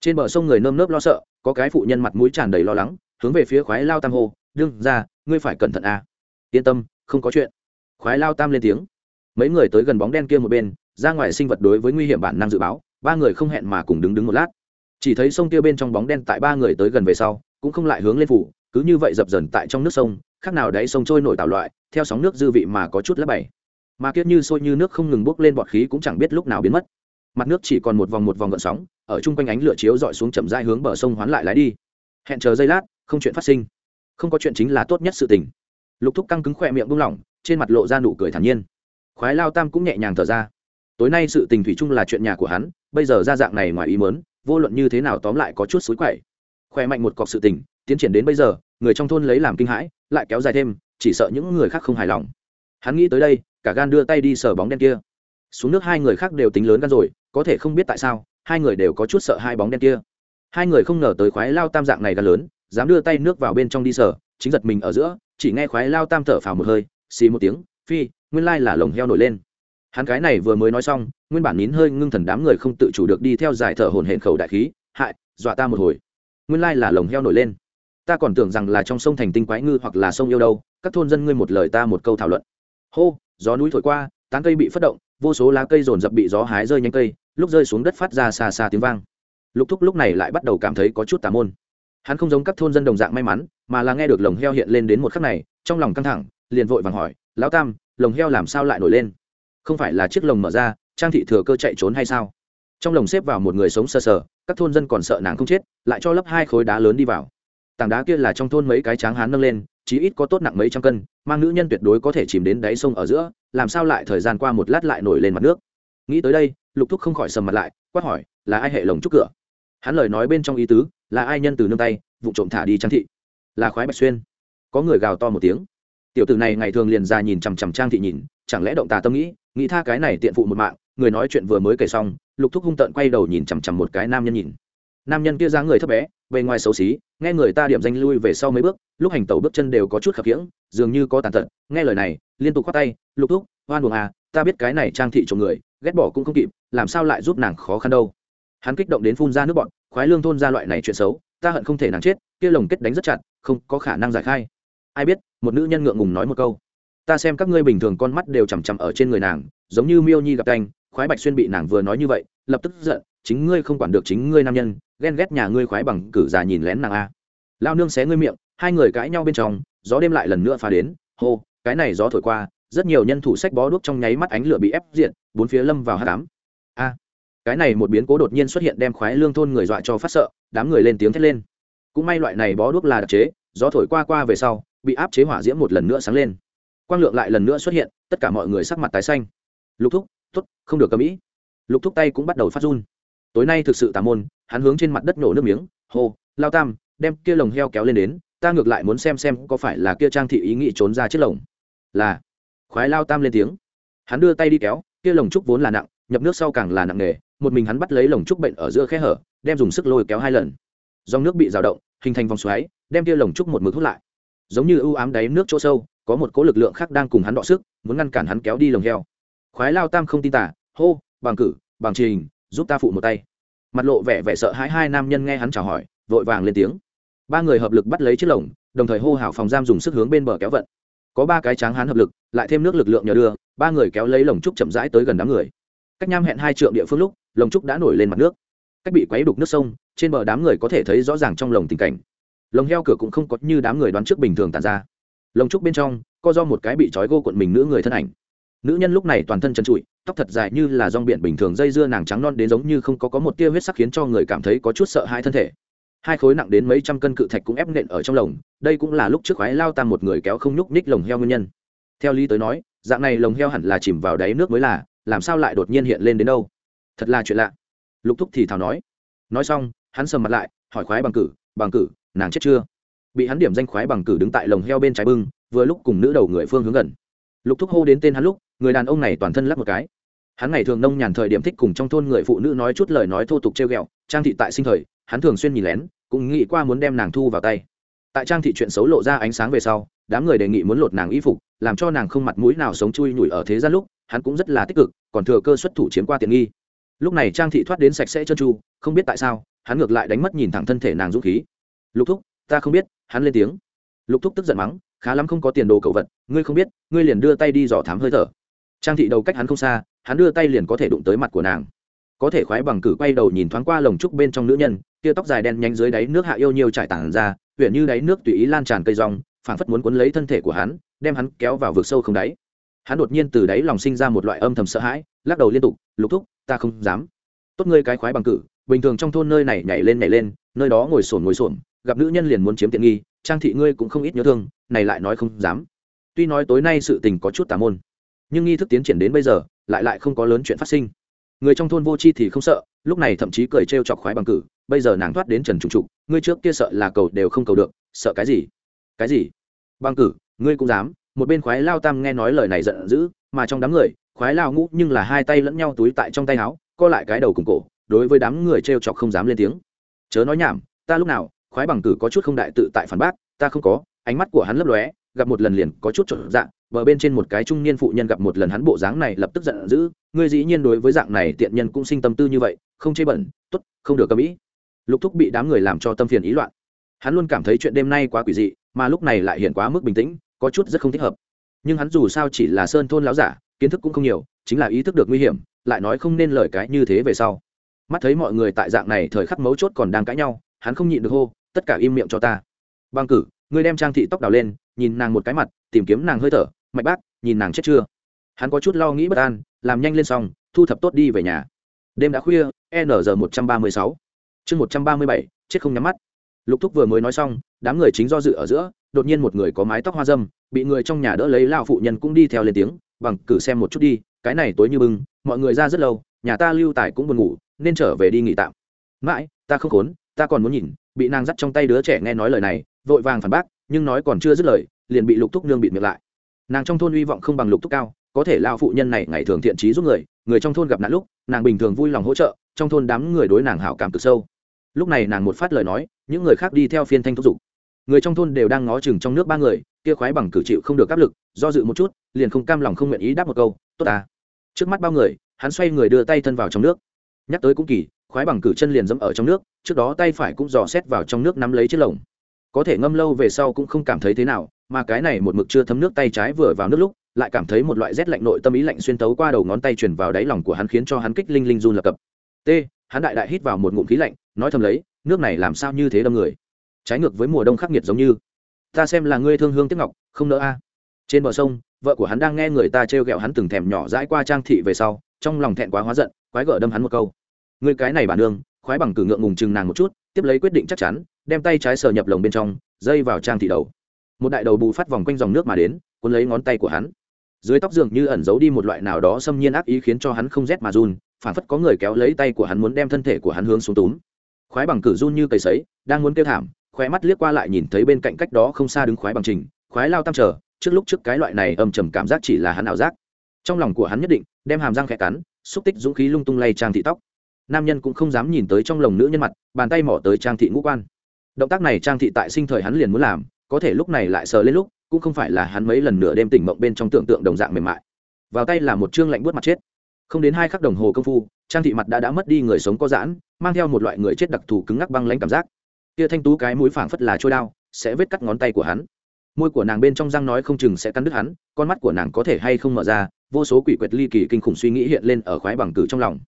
[SPEAKER 1] Trên bờ sông người nơm nớp lo sợ, có cái phụ nhân mặt mũi tràn đầy lo lắng, hướng về phía khoái lao tam hô, đương ra ngươi phải cẩn thận à. yên tâm, không có chuyện khoái lao tam lên tiếng. Mấy người tới gần bóng đen kia một bên, ra ngoài sinh vật đối với nguy hiểm bản năng dự báo, ba người không hẹn mà cùng đứng đứng một lát. Chỉ thấy sông kia bên trong bóng đen tại ba người tới gần về sau, cũng không lại hướng lên phủ, cứ như vậy dập dần tại trong nước sông, khác nào đáy sông trôi nổi tạo loại, theo sóng nước dư vị mà có chút lấp bảy mà kiết như sôi như nước không ngừng bốc lên bọt khí cũng chẳng biết lúc nào biến mất. Mặt nước chỉ còn một vòng một vòng gợn sóng, ở chung quanh ánh lửa chiếu dọi xuống chậm rãi hướng bờ sông hoán lại lái đi. Hẹn chờ giây lát, không chuyện phát sinh. Không có chuyện chính là tốt nhất sự tình. Lục thúc căng cứng khỏe miệng buông lỏng trên mặt lộ ra nụ cười thản nhiên. Khoái lao tam cũng nhẹ nhàng thở ra. Tối nay sự tình thủy chung là chuyện nhà của hắn, bây giờ ra dạng này ngoài ý mớn vô luận như thế nào tóm lại có chút xối quậy. Khoe mạnh một cọc sự tình, tiến triển đến bây giờ, người trong thôn lấy làm kinh hãi, lại kéo dài thêm, chỉ sợ những người khác không hài lòng. Hắn nghĩ tới đây, cả gan đưa tay đi sờ bóng đen kia. Xuống nước hai người khác đều tính lớn gan rồi, có thể không biết tại sao, hai người đều có chút sợ hai bóng đen kia. Hai người không ngờ tới khoái lao tam dạng này gan lớn, dám đưa tay nước vào bên trong đi sờ, chính giật mình ở giữa, chỉ nghe khoái lao tam thở phào một hơi xì một tiếng, phi, nguyên lai là lồng heo nổi lên. Hắn cái này vừa mới nói xong, nguyên bản nín hơi ngưng thần đám người không tự chủ được đi theo giải thở hồn hển khẩu đại khí, hại, dọa ta một hồi. Nguyên lai là lồng heo nổi lên. Ta còn tưởng rằng là trong sông thành tinh quái ngư hoặc là sông yêu đâu, các thôn dân ngươi một lời ta một câu thảo luận. Hô, gió núi thổi qua, tán cây bị phất động, vô số lá cây rồn rập bị gió hái rơi nhanh cây, lúc rơi xuống đất phát ra xa xa tiếng vang. Lục thúc lúc này lại bắt đầu cảm thấy có chút tà môn. Hắn không giống các thôn dân đồng dạng may mắn, mà là nghe được lồng heo hiện lên đến một khắc này, trong lòng căng thẳng liền vội vàng hỏi, lão tam, lồng heo làm sao lại nổi lên? Không phải là chiếc lồng mở ra, trang thị thừa cơ chạy trốn hay sao? Trong lồng xếp vào một người sống sờ sờ, các thôn dân còn sợ nàng không chết, lại cho lấp hai khối đá lớn đi vào. Tảng đá kia là trong thôn mấy cái tráng hán nâng lên, chí ít có tốt nặng mấy trăm cân, mang nữ nhân tuyệt đối có thể chìm đến đáy sông ở giữa, làm sao lại thời gian qua một lát lại nổi lên mặt nước? Nghĩ tới đây, lục thúc không khỏi sầm mặt lại, quát hỏi, là ai hệ lồng trúc cửa? Hắn lời nói bên trong ý tứ, là ai nhân từ nương tay, vụ trộm thả đi trang thị? Là khoái bạch xuyên. Có người gào to một tiếng tiểu tử này ngày thường liền ra nhìn chằm chằm trang thị nhìn, chẳng lẽ động tà tâm nghĩ nghĩ tha cái này tiện phụ một mạng, người nói chuyện vừa mới kể xong, lục thúc hung tợn quay đầu nhìn chằm chằm một cái nam nhân nhìn. Nam nhân kia dáng người thấp bé, bề ngoài xấu xí, nghe người ta điểm danh lui về sau mấy bước, lúc hành tẩu bước chân đều có chút khập khiễng, dường như có tàn tật, nghe lời này, liên tục khoát tay, lục thúc hoan buồng à ta biết cái này trang thị trộm người, ghét bỏ cũng không kịp, làm sao lại giúp nàng khó khăn đâu? Hắn kích động đến phun ra nước bọn khoái lương thôn ra loại này chuyện xấu, ta hận không thể nàng chết, kia lồng kết đánh rất chặt, không có khả năng giải khai ai biết, một nữ nhân ngượng ngùng nói một câu. Ta xem các ngươi bình thường con mắt đều chằm chằm ở trên người nàng, giống như miêu nhi gặp canh, khoái bạch xuyên bị nàng vừa nói như vậy, lập tức giận, chính ngươi không quản được chính ngươi nam nhân, ghen ghét nhà ngươi khoái bằng cử già nhìn lén nàng a. Lao nương xé ngươi miệng, hai người cãi nhau bên trong, gió đêm lại lần nữa phá đến, hô, cái này gió thổi qua, rất nhiều nhân thủ sách bó đuốc trong nháy mắt ánh lửa bị ép diện, bốn phía lâm vào hát đám a, cái này một biến cố đột nhiên xuất hiện đem khoái lương thôn người dọa cho phát sợ, đám người lên tiếng thét lên. Cũng may loại này bó đuốc là đặc chế, gió thổi qua qua về sau bị áp chế hỏa diễm một lần nữa sáng lên. Quang lượng lại lần nữa xuất hiện, tất cả mọi người sắc mặt tái xanh. Lục thúc t ố t không được cầm ĩ lục thúc tay cũng bắt đầu phát run. Tối nay thực sự tà môn, hắn hướng trên mặt đất nổ nước miếng, hô, lao tam, đem kia lồng heo kéo lên đến, ta ngược lại muốn xem xem có phải là kia trang thị ý nghĩ trốn ra chiếc lồng. Là, khoái lao tam lên tiếng. Hắn đưa tay đi kéo, kia lồng trúc vốn là nặng, nhập nước sau càng là nặng nề, một mình hắn bắt lấy lồng trúc bệnh ở giữa khe hở, đem dùng sức lôi kéo hai lần. Dòng nước bị rào động, hình thành vòng xoáy, đem kia lồng trúc một mực hút lại giống như ưu ám đáy nước chỗ sâu, có một cỗ lực lượng khác đang cùng hắn đọ sức, muốn ngăn cản hắn kéo đi lồng heo. Khoái lao tam không tin tả, hô, bằng cử, bằng trình, giúp ta phụ một tay. Mặt lộ vẻ vẻ sợ hãi hai nam nhân nghe hắn chào hỏi, vội vàng lên tiếng. Ba người hợp lực bắt lấy chiếc lồng, đồng thời hô hào phòng giam dùng sức hướng bên bờ kéo vận. Có ba cái tráng hắn hợp lực, lại thêm nước lực lượng nhờ đưa, ba người kéo lấy lồng trúc chậm rãi tới gần đám người. Cách nham hẹn hai trượng địa phương lúc, lồng trúc đã nổi lên mặt nước. Cách bị quấy đục nước sông, trên bờ đám người có thể thấy rõ ràng trong lồng tình cảnh lồng heo cửa cũng không có như đám người đoán trước bình thường tàn ra. Lồng trúc bên trong, co do một cái bị trói gô cuộn mình nữ người thân ảnh. Nữ nhân lúc này toàn thân chân trụi, tóc thật dài như là rong biển bình thường dây dưa nàng trắng non đến giống như không có có một tia huyết sắc khiến cho người cảm thấy có chút sợ hai thân thể. Hai khối nặng đến mấy trăm cân cự thạch cũng ép nện ở trong lồng, đây cũng là lúc trước khoái lao tam một người kéo không nhúc ních lồng heo nguyên nhân. Theo lý tới nói, dạng này lồng heo hẳn là chìm vào đáy nước mới là, làm sao lại đột nhiên hiện lên đến đâu? Thật là chuyện lạ. Lục thúc thì thào nói. Nói xong, hắn sầm mặt lại, hỏi khoái bằng cử bằng cử nàng chết chưa? Bị hắn điểm danh khoái bằng cử đứng tại lồng heo bên trái bưng, vừa lúc cùng nữ đầu người phương hướng gần. Lục thúc hô đến tên hắn lúc, người đàn ông này toàn thân lắc một cái. Hắn ngày thường nông nhàn thời điểm thích cùng trong thôn người phụ nữ nói chút lời nói thô tục treo ghẹo, trang thị tại sinh thời, hắn thường xuyên nhìn lén, cũng nghĩ qua muốn đem nàng thu vào tay. Tại trang thị chuyện xấu lộ ra ánh sáng về sau, đám người đề nghị muốn lột nàng y phục, làm cho nàng không mặt mũi nào sống chui nhủi ở thế gian lúc, hắn cũng rất là tích cực, còn thừa cơ xuất thủ chiếm qua tiện nghi. Lúc này trang thị thoát đến sạch sẽ chân tru, không biết tại sao, hắn ngược lại đánh mất nhìn thẳng thân thể nàng dũng khí lục thúc, ta không biết, hắn lên tiếng. Lục thúc tức giận mắng, khá lắm không có tiền đồ cậu vật, ngươi không biết, ngươi liền đưa tay đi dò thám hơi thở. Trang thị đầu cách hắn không xa, hắn đưa tay liền có thể đụng tới mặt của nàng. Có thể khoái bằng cử quay đầu nhìn thoáng qua lồng trúc bên trong nữ nhân, tia tóc dài đen nhánh dưới đáy nước hạ yêu nhiều trải tản ra, huyện như đáy nước tùy ý lan tràn cây rong, phảng phất muốn cuốn lấy thân thể của hắn, đem hắn kéo vào vực sâu không đáy. Hắn đột nhiên từ đáy lòng sinh ra một loại âm thầm sợ hãi, lắc đầu liên tục, lục thúc, ta không dám. Tốt ngươi cái khoái bằng cử, bình thường trong thôn nơi này nhảy lên nhảy lên, nơi đó ngồi sồn ngồi sồn gặp nữ nhân liền muốn chiếm tiện nghi, trang thị ngươi cũng không ít nhớ thương, này lại nói không dám. Tuy nói tối nay sự tình có chút tà môn, nhưng nghi thức tiến triển đến bây giờ, lại lại không có lớn chuyện phát sinh. Người trong thôn vô chi thì không sợ, lúc này thậm chí cười trêu chọc khoái bằng cử, bây giờ nàng thoát đến trần trùng trục, ngươi trước kia sợ là cầu đều không cầu được, sợ cái gì? Cái gì? Bằng cử, ngươi cũng dám, một bên khoái lao tam nghe nói lời này giận dữ, mà trong đám người, khoái lao ngũ nhưng là hai tay lẫn nhau túi tại trong tay áo, co lại cái đầu cùng cổ, đối với đám người trêu chọc không dám lên tiếng. Chớ nói nhảm, ta lúc nào khoái bằng cử có chút không đại tự tại phản bác, ta không có, ánh mắt của hắn lấp lóe, gặp một lần liền có chút trộn dạng, bờ bên trên một cái trung niên phụ nhân gặp một lần hắn bộ dáng này lập tức giận dữ, ngươi dĩ nhiên đối với dạng này tiện nhân cũng sinh tâm tư như vậy, không chê bẩn t ố t không được cầm ý. Lục thúc bị đám người làm cho tâm phiền ý loạn. Hắn luôn cảm thấy chuyện đêm nay quá quỷ dị, mà lúc này lại hiện quá mức bình tĩnh, có chút rất không thích hợp. Nhưng hắn dù sao chỉ là sơn thôn láo giả, kiến thức cũng không nhiều, chính là ý thức được nguy hiểm, lại nói không nên lời cái như thế về sau. Mắt thấy mọi người tại dạng này thời khắc mấu chốt còn đang cãi nhau, hắn không nhịn được hô tất cả im miệng cho ta. Băng cử, ngươi đem trang thị tóc đào lên, nhìn nàng một cái mặt, tìm kiếm nàng hơi thở, mạch bác, nhìn nàng chết chưa? Hắn có chút lo nghĩ bất an, làm nhanh lên xong, thu thập tốt đi về nhà. Đêm đã khuya, n giờ một trăm ba mươi sáu. Chương một trăm ba mươi bảy, chết không nhắm mắt. Lục thúc vừa mới nói xong, đám người chính do dự ở giữa, đột nhiên một người có mái tóc hoa dâm, bị người trong nhà đỡ lấy lao phụ nhân cũng đi theo lên tiếng, bằng cử xem một chút đi, cái này tối như bưng, mọi người ra rất lâu, nhà ta lưu tài cũng buồn ngủ, nên trở về đi nghỉ tạm. Mãi, ta không khốn, ta còn muốn nhìn bị nàng dắt trong tay đứa trẻ nghe nói lời này, vội vàng phản bác, nhưng nói còn chưa dứt lời, liền bị lục thúc nương bịt miệng lại. Nàng trong thôn hy vọng không bằng lục thúc cao, có thể lao phụ nhân này ngày thường thiện trí giúp người người trong thôn gặp nạn lúc, nàng bình thường vui lòng hỗ trợ, trong thôn đám người đối nàng hảo cảm cực sâu. Lúc này nàng một phát lời nói, những người khác đi theo phiên thanh thúc giục. Người trong thôn đều đang ngó chừng trong nước ba người, kia khoái bằng cử chịu không được áp lực, do dự một chút, liền không cam lòng không nguyện ý đáp một câu, tốt à trước mắt bao người, hắn xoay người đưa tay thân vào trong nước. Nhắc tới cũng kỳ khoái bằng cử chân liền dẫm ở trong nước, trước đó tay phải cũng dò xét vào trong nước nắm lấy chiếc lồng. Có thể ngâm lâu về sau cũng không cảm thấy thế nào, mà cái này một mực chưa thấm nước tay trái vừa vào nước lúc, lại cảm thấy một loại rét lạnh nội tâm ý lạnh xuyên tấu qua đầu ngón tay truyền vào đáy lòng của hắn khiến cho hắn kích linh linh run lập cập. T, hắn đại đại hít vào một ngụm khí lạnh, nói thầm lấy, nước này làm sao như thế đâm người? Trái ngược với mùa đông khắc nghiệt giống như. Ta xem là ngươi thương hương tiếc ngọc, không nỡ a. Trên bờ sông, vợ của hắn đang nghe người ta trêu ghẹo hắn từng thèm nhỏ dãi qua trang thị về sau, trong lòng thẹn quá hóa giận, quái gở đâm hắn một câu người cái này bản nương, khoái bằng cử ngượng ngùng chừng nàng một chút, tiếp lấy quyết định chắc chắn, đem tay trái sờ nhập lồng bên trong, dây vào trang thị đầu. Một đại đầu bù phát vòng quanh dòng nước mà đến, cuốn lấy ngón tay của hắn. Dưới tóc dường như ẩn giấu đi một loại nào đó xâm nhiên ác ý khiến cho hắn không rét mà run phản phất có người kéo lấy tay của hắn muốn đem thân thể của hắn hướng xuống túm. Khoái bằng cử run như cây sấy, đang muốn kêu thảm khoe mắt liếc qua lại nhìn thấy bên cạnh cách đó không xa đứng khoái bằng trình, khoái lao tam trở, trước lúc trước cái loại này âm trầm cảm giác chỉ là hắn ảo giác. Trong lòng của hắn nhất định, đem hàm răng khẽ cắn, xúc tích dũng khí lung tung lay trang thị tóc nam nhân cũng không dám nhìn tới trong lồng nữ nhân mặt, bàn tay mỏ tới trang thị ngũ quan. Động tác này trang thị tại sinh thời hắn liền muốn làm, có thể lúc này lại sờ lên lúc, cũng không phải là hắn mấy lần nửa đêm tỉnh mộng bên trong tưởng tượng đồng dạng mềm mại. Vào tay là một chương lạnh buốt mặt chết. Không đến hai khắc đồng hồ công phu, trang thị mặt đã đã mất đi người sống có giãn, mang theo một loại người chết đặc thù cứng ngắc băng lãnh cảm giác. Tia thanh tú cái mũi phảng phất là trôi đao, sẽ vết cắt ngón tay của hắn. Môi của nàng bên trong răng nói không chừng sẽ cắn đứt hắn, con mắt của nàng có thể hay không mở ra, vô số quỷ quyệt ly kỳ kinh khủng suy nghĩ hiện lên ở khoái bằng cử trong lòng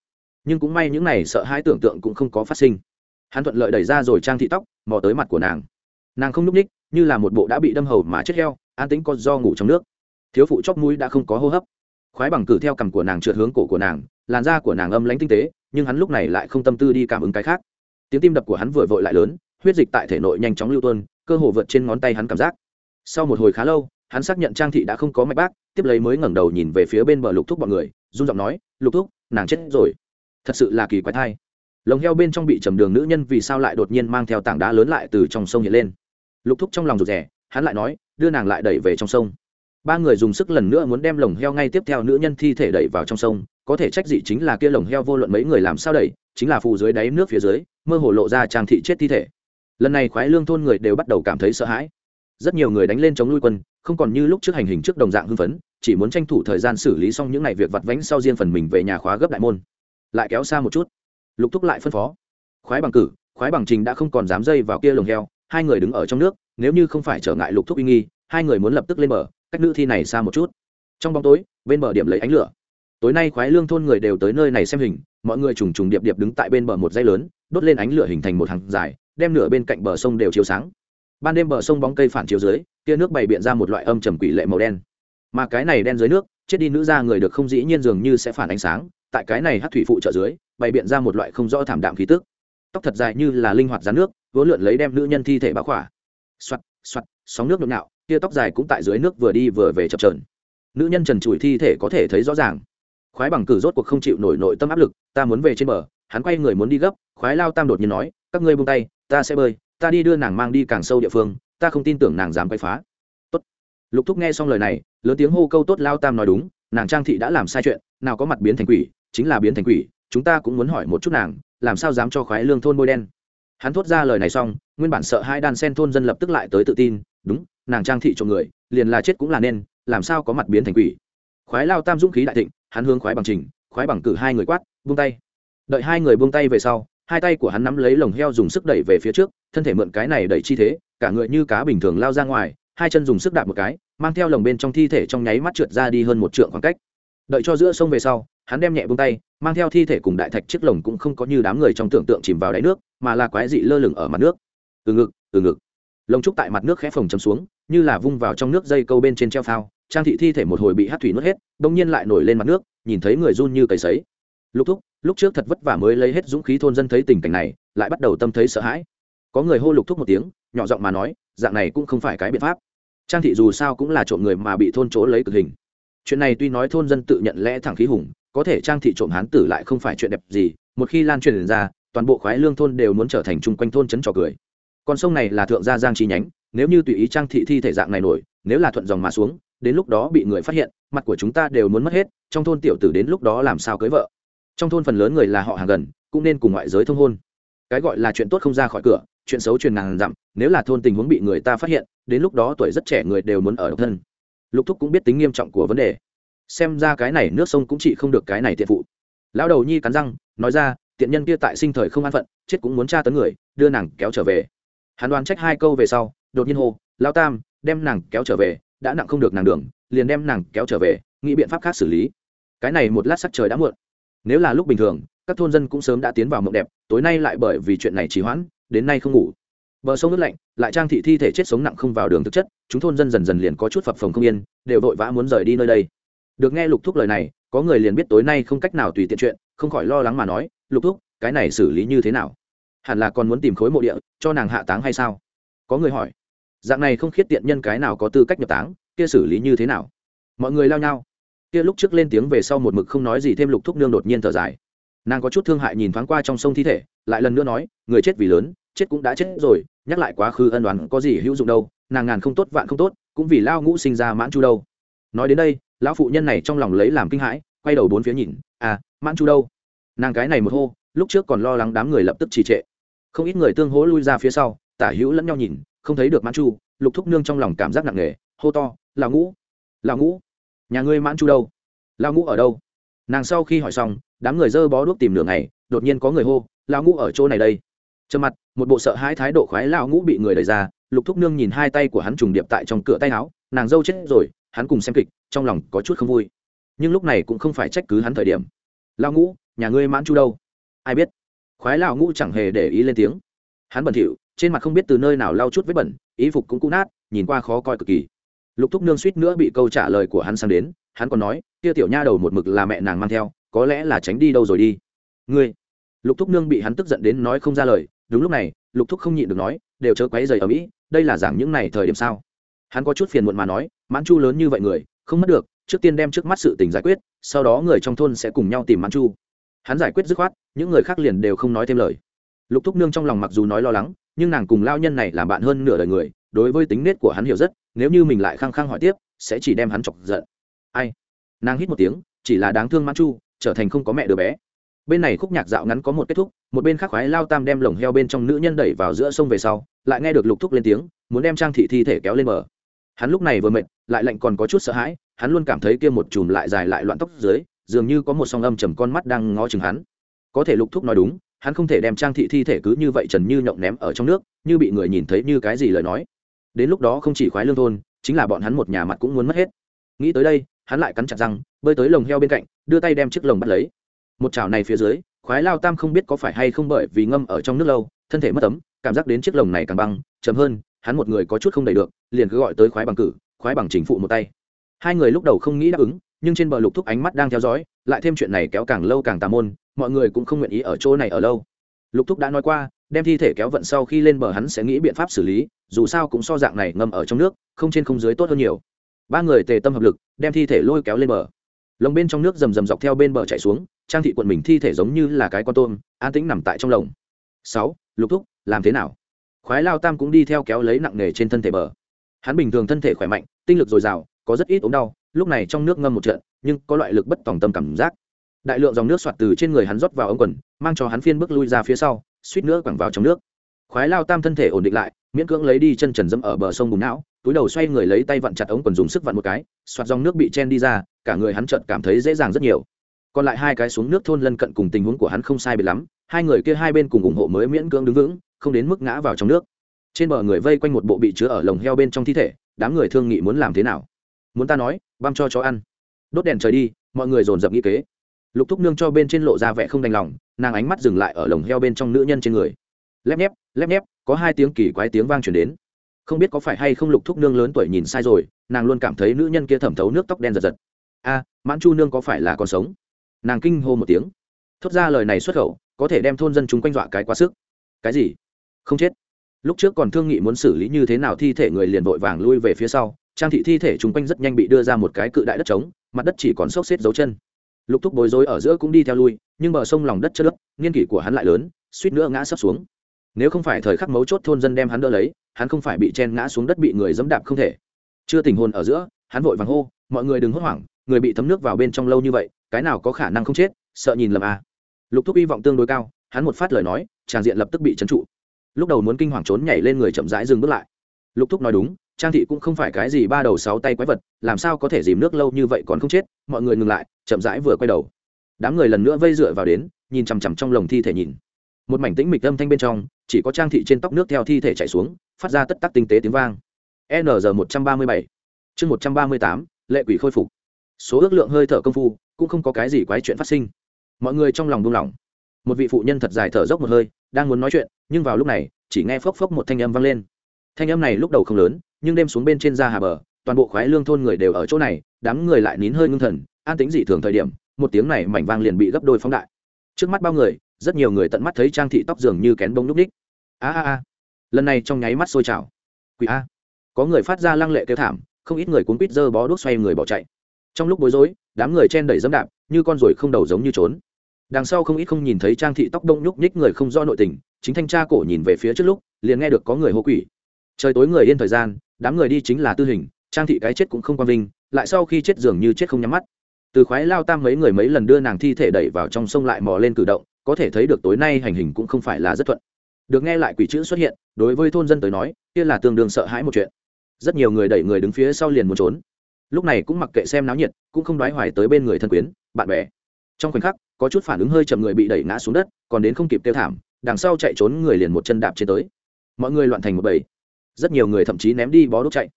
[SPEAKER 1] nhưng cũng may những này sợ hãi tưởng tượng cũng không có phát sinh. Hắn thuận lợi đẩy ra rồi trang thị tóc, mò tới mặt của nàng. Nàng không n ú c ních, như là một bộ đã bị đâm hầu mà chết heo, an tính có do ngủ trong nước. Thiếu phụ chóc mũi đã không có hô hấp. Khoái bằng cử theo cằm của nàng trượt hướng cổ của nàng, làn da của nàng âm lánh tinh tế, nhưng hắn lúc này lại không tâm tư đi cảm ứng cái khác. Tiếng tim đập của hắn vừa vội lại lớn, huyết dịch tại thể nội nhanh chóng lưu tuân cơ hồ vượt trên ngón tay hắn cảm giác. Sau một hồi khá lâu, hắn xác nhận trang thị đã không có mạch bác, tiếp lấy mới ngẩng đầu nhìn về phía bên bờ lục thúc bọn người, run giọng nói, lục thúc, nàng chết rồi thật sự là kỳ quái thai. Lồng heo bên trong bị trầm đường nữ nhân vì sao lại đột nhiên mang theo tảng đá lớn lại từ trong sông hiện lên. Lục thúc trong lòng rụt rè, hắn lại nói, đưa nàng lại đẩy về trong sông. Ba người dùng sức lần nữa muốn đem lồng heo ngay tiếp theo nữ nhân thi thể đẩy vào trong sông, có thể trách dị chính là kia lồng heo vô luận mấy người làm sao đẩy, chính là phù dưới đáy nước phía dưới, mơ hồ lộ ra trang thị chết thi thể. Lần này khoái lương thôn người đều bắt đầu cảm thấy sợ hãi. Rất nhiều người đánh lên chống nuôi quân, không còn như lúc trước hành hình trước đồng dạng hưng phấn, chỉ muốn tranh thủ thời gian xử lý xong những ngày việc vặt vánh sau riêng phần mình về nhà khóa gấp đại môn lại kéo xa một chút. Lục thúc lại phân phó. Khoái bằng cử, khoái bằng trình đã không còn dám dây vào kia lồng heo, hai người đứng ở trong nước, nếu như không phải trở ngại lục thúc uy nghi, hai người muốn lập tức lên bờ, cách nữ thi này xa một chút. Trong bóng tối, bên bờ điểm lấy ánh lửa. Tối nay khoái lương thôn người đều tới nơi này xem hình, mọi người trùng trùng điệp điệp đứng tại bên bờ một dây lớn, đốt lên ánh lửa hình thành một hàng dài, đem nửa bên cạnh bờ sông đều chiếu sáng. Ban đêm bờ sông bóng cây phản chiếu dưới, kia nước bày biện ra một loại âm trầm quỷ lệ màu đen. Mà cái này đen dưới nước, chết đi nữ ra người được không dĩ nhiên dường như sẽ phản ánh sáng tại cái này hát thủy phụ trợ dưới, bày biện ra một loại không rõ thảm đạm khí tức. Tóc thật dài như là linh hoạt rán nước, vỗ lượn lấy đem nữ nhân thi thể báo khỏa. Xoặt xoặt sóng nước nhộn nhạo kia tóc dài cũng tại dưới nước vừa đi vừa về chập trờn nữ nhân trần trụi thi thể có thể thấy rõ ràng. Khoái bằng cử rốt cuộc không chịu nổi nội tâm áp lực, ta muốn về trên bờ, hắn quay người muốn đi gấp, khoái lao tam đột nhiên nói, các ngươi buông tay, ta sẽ bơi, ta đi đưa nàng mang đi càng sâu địa phương, ta không tin tưởng nàng dám quay phá. Tốt. Lục thúc nghe xong lời này, lớn tiếng hô câu tốt lao tam nói đúng, nàng trang thị đã làm sai chuyện, nào có mặt biến thành quỷ chính là biến thành quỷ, chúng ta cũng muốn hỏi một chút nàng, làm sao dám cho khoái lương thôn bôi đen. Hắn thốt ra lời này xong, nguyên bản sợ hai đan sen thôn dân lập tức lại tới tự tin, đúng, nàng trang thị cho người, liền là chết cũng là nên, làm sao có mặt biến thành quỷ. Khoái lao tam dũng khí đại thịnh, hắn hướng khoái bằng trình, khoái bằng cử hai người quát, buông tay. Đợi hai người buông tay về sau, hai tay của hắn nắm lấy lồng heo dùng sức đẩy về phía trước, thân thể mượn cái này đẩy chi thế, cả người như cá bình thường lao ra ngoài, hai chân dùng sức đạp một cái, mang theo lồng bên trong thi thể trong nháy mắt trượt ra đi hơn một trượng khoảng cách. Đợi cho giữa sông về sau hắn đem nhẹ buông tay, mang theo thi thể cùng đại thạch chiếc lồng cũng không có như đám người trong tưởng tượng chìm vào đáy nước, mà là quái dị lơ lửng ở mặt nước. Từ ngực từ ngực. Lồng trúc tại mặt nước khẽ phồng chấm xuống, như là vung vào trong nước dây câu bên trên treo phao, trang thị thi thể một hồi bị hát thủy nuốt hết, bỗng nhiên lại nổi lên mặt nước, nhìn thấy người run như cầy sấy. Lúc thúc, lúc trước thật vất vả mới lấy hết dũng khí thôn dân thấy tình cảnh này, lại bắt đầu tâm thấy sợ hãi. Có người hô lục thúc một tiếng, nhỏ giọng mà nói, dạng này cũng không phải cái biện pháp. Trang thị dù sao cũng là trộm người mà bị thôn chỗ lấy cực hình. Chuyện này tuy nói thôn dân tự nhận lẽ thẳng khí hùng có thể trang thị trộm hán tử lại không phải chuyện đẹp gì, một khi lan truyền ra, toàn bộ khoái lương thôn đều muốn trở thành chung quanh thôn chấn trò cười. Con sông này là thượng gia giang chi nhánh, nếu như tùy ý trang thị thi thể dạng này nổi, nếu là thuận dòng mà xuống, đến lúc đó bị người phát hiện, mặt của chúng ta đều muốn mất hết, trong thôn tiểu tử đến lúc đó làm sao cưới vợ. Trong thôn phần lớn người là họ hàng gần, cũng nên cùng ngoại giới thông hôn. Cái gọi là chuyện tốt không ra khỏi cửa, chuyện xấu truyền ngàn dặm, nếu là thôn tình huống bị người ta phát hiện, đến lúc đó tuổi rất trẻ người đều muốn ở độc thân. Lục thúc cũng biết tính nghiêm trọng của vấn đề xem ra cái này nước sông cũng chỉ không được cái này tiện phụ. Lão đầu nhi cắn răng, nói ra, tiện nhân kia tại sinh thời không an phận, chết cũng muốn tra tấn người, đưa nàng kéo trở về. Hắn đoán trách hai câu về sau, đột nhiên hô lao tam, đem nàng kéo trở về, đã nặng không được nàng đường, liền đem nàng kéo trở về, nghĩ biện pháp khác xử lý. Cái này một lát sắc trời đã muộn. Nếu là lúc bình thường, các thôn dân cũng sớm đã tiến vào mộng đẹp, tối nay lại bởi vì chuyện này trì hoãn, đến nay không ngủ. Bờ sông nước lạnh, lại trang thị thi thể chết sống nặng không vào đường thực chất, chúng thôn dân dần dần liền có chút phập phồng không yên, đều vội vã muốn rời đi nơi đây được nghe lục thúc lời này, có người liền biết tối nay không cách nào tùy tiện chuyện, không khỏi lo lắng mà nói, lục thúc, cái này xử lý như thế nào? Hẳn là còn muốn tìm khối mộ địa, cho nàng hạ táng hay sao? Có người hỏi. Dạng này không khiết tiện nhân cái nào có tư cách nhập táng, kia xử lý như thế nào? Mọi người lao nhau. Kia lúc trước lên tiếng về sau một mực không nói gì thêm lục thúc nương đột nhiên thở dài. Nàng có chút thương hại nhìn thoáng qua trong sông thi thể, lại lần nữa nói, người chết vì lớn, chết cũng đã chết rồi, nhắc lại quá khứ ân đoán có gì hữu dụng đâu, nàng ngàn không tốt vạn không tốt, cũng vì lao ngũ sinh ra mãn chu đâu. Nói đến đây lão phụ nhân này trong lòng lấy làm kinh hãi, quay đầu bốn phía nhìn à mãn chu đâu? Nàng cái này một hô, lúc trước còn lo lắng đám người lập tức trì trệ. Không ít người tương hỗ lui ra phía sau, tả hữu lẫn nhau nhìn, không thấy được mãn chu, lục thúc nương trong lòng cảm giác nặng nề, hô to là ngũ là ngũ, nhà ngươi mãn chu đâu? Lão ngũ ở đâu? Nàng sau khi hỏi xong, đám người dơ bó đuốc tìm đường này đột nhiên có người hô, lão ngũ ở chỗ này đây. Trầm mặt, một bộ sợ hãi thái độ khoái lão ngũ bị người đẩy ra, lục thúc nương nhìn hai tay của hắn trùng điệp tại trong cửa tay áo, nàng dâu chết rồi hắn cùng xem kịch, trong lòng có chút không vui. Nhưng lúc này cũng không phải trách cứ hắn thời điểm. Lao ngũ, nhà ngươi mãn chu đâu? Ai biết. Khoái lao ngũ chẳng hề để ý lên tiếng. Hắn bẩn thỉu, trên mặt không biết từ nơi nào lau chút vết bẩn ý phục cũng cũ nát, nhìn qua khó coi cực kỳ. Lục thúc nương suýt nữa bị câu trả lời của hắn sang đến, hắn còn nói, kia tiểu nha đầu một mực là mẹ nàng mang theo, có lẽ là tránh đi đâu rồi đi. Ngươi? Lục thúc nương bị hắn tức giận đến nói không ra lời. Đúng lúc này, lục thúc không nhịn được nói, đều chớ quấy rầy ở mỹ, đây là giảng những này thời điểm sao? Hắn có chút phiền muộn mà nói mãn chu lớn như vậy người, không mất được, trước tiên đem trước mắt sự tình giải quyết, sau đó người trong thôn sẽ cùng nhau tìm mãn chu. Hắn giải quyết dứt khoát, những người khác liền đều không nói thêm lời. Lục thúc nương trong lòng mặc dù nói lo lắng, nhưng nàng cùng lao nhân này làm bạn hơn nửa đời người, đối với tính nết của hắn hiểu rất, nếu như mình lại khăng khăng hỏi tiếp, sẽ chỉ đem hắn chọc giận. Ai? Nàng hít một tiếng, chỉ là đáng thương mãn chu, trở thành không có mẹ đứa bé. Bên này khúc nhạc dạo ngắn có một kết thúc, một bên khác khoái lao tam đem lồng heo bên trong nữ nhân đẩy vào giữa sông về sau, lại nghe được lục thúc lên tiếng, muốn đem trang thị thi thể kéo lên bờ hắn lúc này vừa mệt, lại lạnh còn có chút sợ hãi, hắn luôn cảm thấy kia một chùm lại dài lại loạn tóc dưới, dường như có một song âm chầm con mắt đang ngó chừng hắn. Có thể lục thúc nói đúng, hắn không thể đem trang thị thi thể cứ như vậy trần như nhộng ném ở trong nước, như bị người nhìn thấy như cái gì lời nói. Đến lúc đó không chỉ khoái lương thôn, chính là bọn hắn một nhà mặt cũng muốn mất hết. Nghĩ tới đây, hắn lại cắn chặt răng, bơi tới lồng heo bên cạnh, đưa tay đem chiếc lồng bắt lấy. Một chảo này phía dưới, khoái lao tam không biết có phải hay không bởi vì ngâm ở trong nước lâu, thân thể mất ấm, cảm giác đến chiếc lồng này càng băng chấm hơn hắn một người có chút không đầy được, liền cứ gọi tới khoái bằng cử, khoái bằng chính phụ một tay. Hai người lúc đầu không nghĩ đáp ứng, nhưng trên bờ lục thúc ánh mắt đang theo dõi, lại thêm chuyện này kéo càng lâu càng tà môn, mọi người cũng không nguyện ý ở chỗ này ở lâu. Lục thúc đã nói qua, đem thi thể kéo vận sau khi lên bờ hắn sẽ nghĩ biện pháp xử lý, dù sao cũng so dạng này ngâm ở trong nước, không trên không dưới tốt hơn nhiều. Ba người tề tâm hợp lực, đem thi thể lôi kéo lên bờ. Lồng bên trong nước rầm rầm dọc theo bên bờ chạy xuống, trang thị quận mình thi thể giống như là cái con tôm, an tĩnh nằm tại trong lồng. Sáu, lục thúc, làm thế nào? Khoái lao tam cũng đi theo kéo lấy nặng nề trên thân thể bờ. Hắn bình thường thân thể khỏe mạnh, tinh lực dồi dào, có rất ít ốm đau, lúc này trong nước ngâm một trận, nhưng có loại lực bất tòng tâm cảm giác. Đại lượng dòng nước soạt từ trên người hắn rót vào ống quần, mang cho hắn phiên bước lui ra phía sau, suýt nữa quẳng vào trong nước. Khoái lao tam thân thể ổn định lại, miễn cưỡng lấy đi chân trần dẫm ở bờ sông bùn não, túi đầu xoay người lấy tay vặn chặt ống quần dùng sức vặn một cái soạt dòng nước bị chen đi ra, cả người hắn chợt cảm thấy dễ dàng rất nhiều. Còn lại hai cái xuống nước thôn lân cận cùng tình huống của hắn không sai biệt lắm, hai người kia hai bên cùng ủng hộ mới miễn cưỡng đứng vững không đến mức ngã vào trong nước. Trên bờ người vây quanh một bộ bị chứa ở lồng heo bên trong thi thể, đám người thương nghị muốn làm thế nào? Muốn ta nói, băm cho chó ăn. Đốt đèn trời đi, mọi người dồn dập nghĩ kế. Lục thúc nương cho bên trên lộ ra vẻ không đành lòng, nàng ánh mắt dừng lại ở lồng heo bên trong nữ nhân trên người. Lép nhép lép nhép, có hai tiếng kỳ quái tiếng vang chuyển đến. Không biết có phải hay không lục thúc nương lớn tuổi nhìn sai rồi, nàng luôn cảm thấy nữ nhân kia thẩm thấu nước tóc đen giật giật. A, mãn chu nương có phải là còn sống? Nàng kinh hô một tiếng. Thốt ra lời này xuất khẩu, có thể đem thôn dân chúng quanh dọa cái quá sức. Cái gì? Không chết. Lúc trước còn thương nghị muốn xử lý như thế nào thi thể người liền vội vàng lui về phía sau, trang thị thi thể chung quanh rất nhanh bị đưa ra một cái cự đại đất trống, mặt đất chỉ còn xốc xếp dấu chân. Lục thúc bối rối ở giữa cũng đi theo lui, nhưng bờ sông lòng đất chất đất nghiên kỷ của hắn lại lớn, suýt nữa ngã sấp xuống. Nếu không phải thời khắc mấu chốt thôn dân đem hắn đỡ lấy, hắn không phải bị chen ngã xuống đất bị người dẫm đạp không thể. Chưa tình hồn ở giữa, hắn vội vàng hô, mọi người đừng hốt hoảng, người bị thấm nước vào bên trong lâu như vậy, cái nào có khả năng không chết, sợ nhìn lầm à. lục thúc hy vọng tương đối cao, hắn một phát lời nói, tràng diện lập tức bị trấn trụ lúc đầu muốn kinh hoàng trốn nhảy lên người chậm rãi dừng bước lại. Lục thúc nói đúng, trang thị cũng không phải cái gì ba đầu sáu tay quái vật, làm sao có thể dìm nước lâu như vậy còn không chết, mọi người ngừng lại, chậm rãi vừa quay đầu. Đám người lần nữa vây dựa vào đến, nhìn chằm chằm trong lồng thi thể nhìn. Một mảnh tĩnh mịch âm thanh bên trong, chỉ có trang thị trên tóc nước theo thi thể chảy xuống, phát ra tất tắc tinh tế tiếng vang. Nr một trăm ba mươi bảy. Chương một trăm ba mươi tám, lệ quỷ khôi phục. Số ước lượng hơi thở công phu, cũng không có cái gì quái chuyện phát sinh. Mọi người trong lòng buông lỏng một vị phụ nhân thật dài thở dốc một hơi, đang muốn nói chuyện, nhưng vào lúc này, chỉ nghe phốc phốc một thanh âm vang lên. Thanh âm này lúc đầu không lớn, nhưng đêm xuống bên trên ra hà bờ, toàn bộ khoái lương thôn người đều ở chỗ này, đám người lại nín hơi ngưng thần, an tính dị thường thời điểm, một tiếng này mảnh vang liền bị gấp đôi phóng đại. Trước mắt bao người, rất nhiều người tận mắt thấy trang thị tóc dường như kén bông núp ních. A a a. Lần này trong nháy mắt sôi trào. Quỷ a. Có người phát ra lăng lệ kêu thảm, không ít người cuốn quýt dơ bó đốt xoay người bỏ chạy. Trong lúc bối rối, đám người chen đẩy dẫm đạp, như con ruồi không đầu giống như trốn đằng sau không ít không nhìn thấy trang thị tóc đông nhúc nhích người không do nội tình, chính thanh tra cổ nhìn về phía trước lúc, liền nghe được có người hô quỷ. Trời tối người yên thời gian, đám người đi chính là tư hình, trang thị cái chết cũng không quan vinh, lại sau khi chết dường như chết không nhắm mắt. Từ khoái lao tam mấy người mấy lần đưa nàng thi thể đẩy vào trong sông lại mò lên cử động, có thể thấy được tối nay hành hình cũng không phải là rất thuận. Được nghe lại quỷ chữ xuất hiện, đối với thôn dân tới nói, kia là tương đương sợ hãi một chuyện. Rất nhiều người đẩy người đứng phía sau liền muốn trốn. Lúc này cũng mặc kệ xem náo nhiệt, cũng không đoái hoài tới bên người thân quyến, bạn bè trong khoảnh khắc, có chút phản ứng hơi chậm người bị đẩy ngã xuống đất, còn đến không kịp tiêu thảm, đằng sau chạy trốn người liền một chân đạp trên tới. Mọi người loạn thành một bầy. Rất nhiều người thậm chí ném đi bó đốt chạy.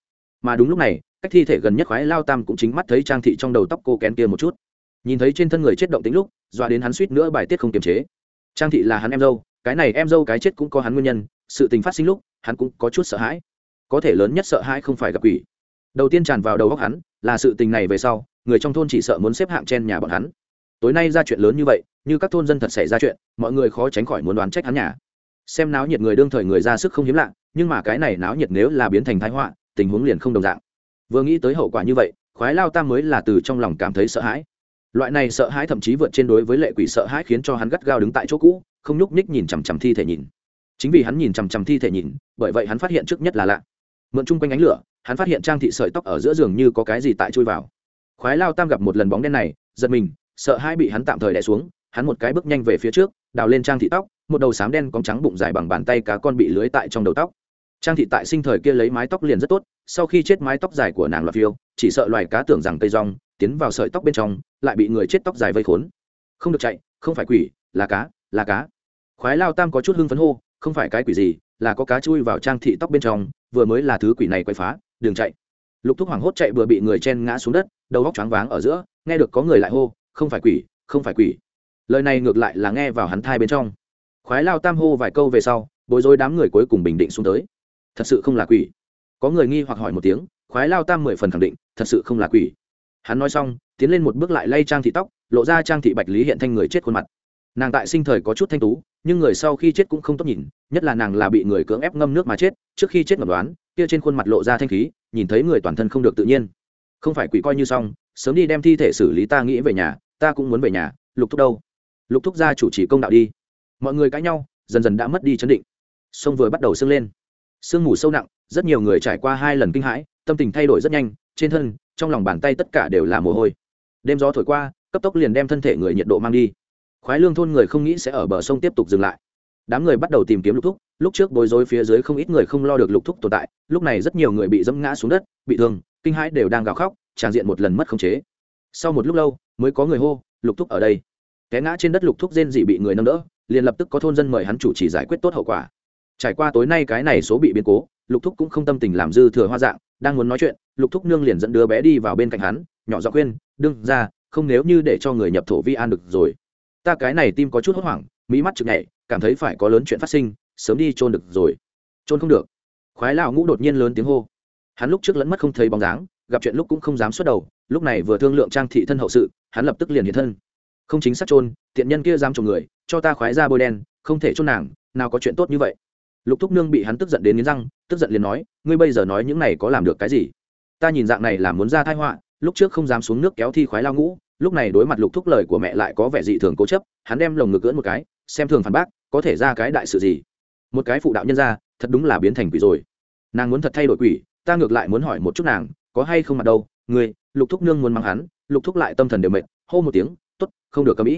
[SPEAKER 1] Mà đúng lúc này, cách thi thể gần nhất khoái lao tam cũng chính mắt thấy trang thị trong đầu tóc cô kén kia một chút. Nhìn thấy trên thân người chết động tính lúc, dọa đến hắn suýt nữa bài tiết không kiềm chế. Trang thị là hắn em dâu, cái này em dâu cái chết cũng có hắn nguyên nhân, sự tình phát sinh lúc, hắn cũng có chút sợ hãi. Có thể lớn nhất sợ hãi không phải gặp quỷ. Đầu tiên tràn vào đầu góc hắn, là sự tình này về sau, người trong thôn chỉ sợ muốn xếp hạng trên nhà bọn hắn tối nay ra chuyện lớn như vậy, như các thôn dân thật xảy ra chuyện, mọi người khó tránh khỏi muốn đoán trách hắn nhà. Xem náo nhiệt người đương thời người ra sức không hiếm lạ, nhưng mà cái này náo nhiệt nếu là biến thành thái họa, tình huống liền không đồng dạng. Vừa nghĩ tới hậu quả như vậy, khoái lao tam mới là từ trong lòng cảm thấy sợ hãi. Loại này sợ hãi thậm chí vượt trên đối với lệ quỷ sợ hãi khiến cho hắn gắt gao đứng tại chỗ cũ, không nhúc nhích nhìn chằm chằm thi thể nhìn. Chính vì hắn nhìn chằm chằm thi thể nhìn, bởi vậy hắn phát hiện trước nhất là lạ. Mượn chung quanh ánh lửa, hắn phát hiện trang thị sợi tóc ở giữa giường như có cái gì tại chui vào. Khoái lao tam gặp một lần bóng đen này, giật mình sợ hai bị hắn tạm thời đè xuống, hắn một cái bước nhanh về phía trước, đào lên trang thị tóc, một đầu sám đen cóng trắng bụng dài bằng bàn tay cá con bị lưới tại trong đầu tóc. Trang thị tại sinh thời kia lấy mái tóc liền rất tốt, sau khi chết mái tóc dài của nàng loạt phiêu, chỉ sợ loài cá tưởng rằng cây rong, tiến vào sợi tóc bên trong, lại bị người chết tóc dài vây khốn. Không được chạy, không phải quỷ, là cá là cá. Khoái lao tam có chút hưng phấn hô, không phải cái quỷ gì, là có cá chui vào trang thị tóc bên trong, vừa mới là thứ quỷ này quay phá đường chạy. Lục thúc hoảng hốt chạy vừa bị người chen ngã xuống đất, đầu góc choáng váng ở giữa, nghe được có người lại hô không phải quỷ, không phải quỷ. Lời này ngược lại là nghe vào hắn thai bên trong. Khoái lao tam hô vài câu về sau, bối rối đám người cuối cùng bình định xuống tới. Thật sự không là quỷ. Có người nghi hoặc hỏi một tiếng, khoái lao tam mười phần khẳng định, thật sự không là quỷ. Hắn nói xong, tiến lên một bước lại lay trang thị tóc, lộ ra trang thị bạch lý hiện thanh người chết khuôn mặt. Nàng tại sinh thời có chút thanh tú, nhưng người sau khi chết cũng không tốt nhìn, nhất là nàng là bị người cưỡng ép ngâm nước mà chết, trước khi chết ngầm đoán, kia trên khuôn mặt lộ ra thanh khí, nhìn thấy người toàn thân không được tự nhiên. Không phải quỷ coi như xong sớm đi đem thi thể xử lý ta nghĩ về nhà, ta cũng muốn về nhà, lục thúc đâu? Lục thúc ra chủ trì công đạo đi. Mọi người cãi nhau, dần dần đã mất đi chấn định. Sông vừa bắt đầu sưng lên. Sương mù sâu nặng, rất nhiều người trải qua hai lần kinh hãi, tâm tình thay đổi rất nhanh, trên thân, trong lòng bàn tay tất cả đều là mồ hôi. Đêm gió thổi qua, cấp tốc liền đem thân thể người nhiệt độ mang đi. Khoái lương thôn người không nghĩ sẽ ở bờ sông tiếp tục dừng lại. Đám người bắt đầu tìm kiếm lục thúc, lúc trước bối rối phía dưới không ít người không lo được lục thúc tồn tại, lúc này rất nhiều người bị dẫm ngã xuống đất, bị thương, kinh hãi đều đang gào khóc tràn diện một lần mất khống chế. Sau một lúc lâu, mới có người hô, lục thúc ở đây. Té ngã trên đất lục thúc rên dị bị người nâng đỡ, liền lập tức có thôn dân mời hắn chủ trì giải quyết tốt hậu quả. Trải qua tối nay cái này số bị biến cố, lục thúc cũng không tâm tình làm dư thừa hoa dạng, đang muốn nói chuyện, lục thúc nương liền dẫn đứa bé đi vào bên cạnh hắn, nhỏ giọng khuyên đương ra, không nếu như để cho người nhập thổ vi an được rồi. Ta cái này tim có chút hốt hoảng mỹ mắt chực nhảy, cảm thấy phải có lớn chuyện phát sinh, sớm đi trôn được rồi. Trôn không được. Khoái lão ngũ đột nhiên lớn tiếng hô. Hắn lúc trước lẫn mất không thấy bóng dáng gặp chuyện lúc cũng không dám xuất đầu, lúc này vừa thương lượng trang thị thân hậu sự, hắn lập tức liền hiện thân. Không chính xác trôn tiện nhân kia dám chồng người, cho ta khoái ra bôi đen, không thể chôn nàng, nào có chuyện tốt như vậy. Lục thúc nương bị hắn tức giận đến nghiến răng, tức giận liền nói, ngươi bây giờ nói những này có làm được cái gì? Ta nhìn dạng này là muốn ra thái họa, lúc trước không dám xuống nước kéo thi khoái lao ngũ, lúc này đối mặt lục thúc lời của mẹ lại có vẻ dị thường cố chấp, hắn đem lồng ngực cưỡn một cái, xem thường phản bác, có thể ra cái đại sự gì? Một cái phụ đạo nhân ra, thật đúng là biến thành quỷ rồi. Nàng muốn thật thay đổi quỷ, ta ngược lại muốn hỏi một chút nàng có hay không mặt đâu, người, lục thúc nương muốn mắng hắn, lục thúc lại tâm thần đều mệt, hô một tiếng t ố t không được cầm ĩ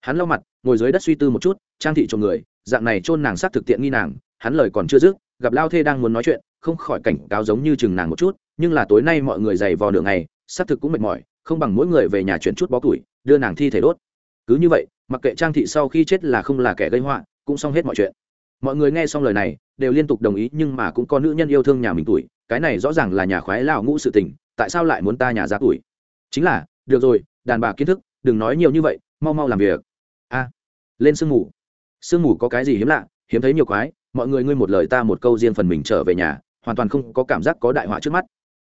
[SPEAKER 1] hắn lau mặt, ngồi dưới đất suy tư một chút, trang thị trộm người, dạng này chôn nàng sát thực tiện nghi nàng, hắn lời còn chưa dứt, gặp lao thê đang muốn nói chuyện, không khỏi cảnh cáo giống như chừng nàng một chút, nhưng là tối nay mọi người dày vò nửa ngày, xác thực cũng mệt mỏi, không bằng mỗi người về nhà chuyển chút bó củi, đưa nàng thi thể đốt. Cứ như vậy, mặc kệ trang thị sau khi chết là không là kẻ gây họa, cũng xong hết mọi chuyện. Mọi người nghe xong lời này, đều liên tục đồng ý, nhưng mà cũng có nữ nhân yêu thương nhà mình tuổi cái này rõ ràng là nhà khoái lao ngũ sự tình, tại sao lại muốn ta nhà ra tuổi? Chính là, được rồi, đàn bà kiến thức, đừng nói nhiều như vậy, mau mau làm việc. A, lên sương mù. Sương mù có cái gì hiếm lạ, hiếm thấy nhiều quái, mọi người ngươi một lời ta một câu riêng phần mình trở về nhà, hoàn toàn không có cảm giác có đại họa trước mắt.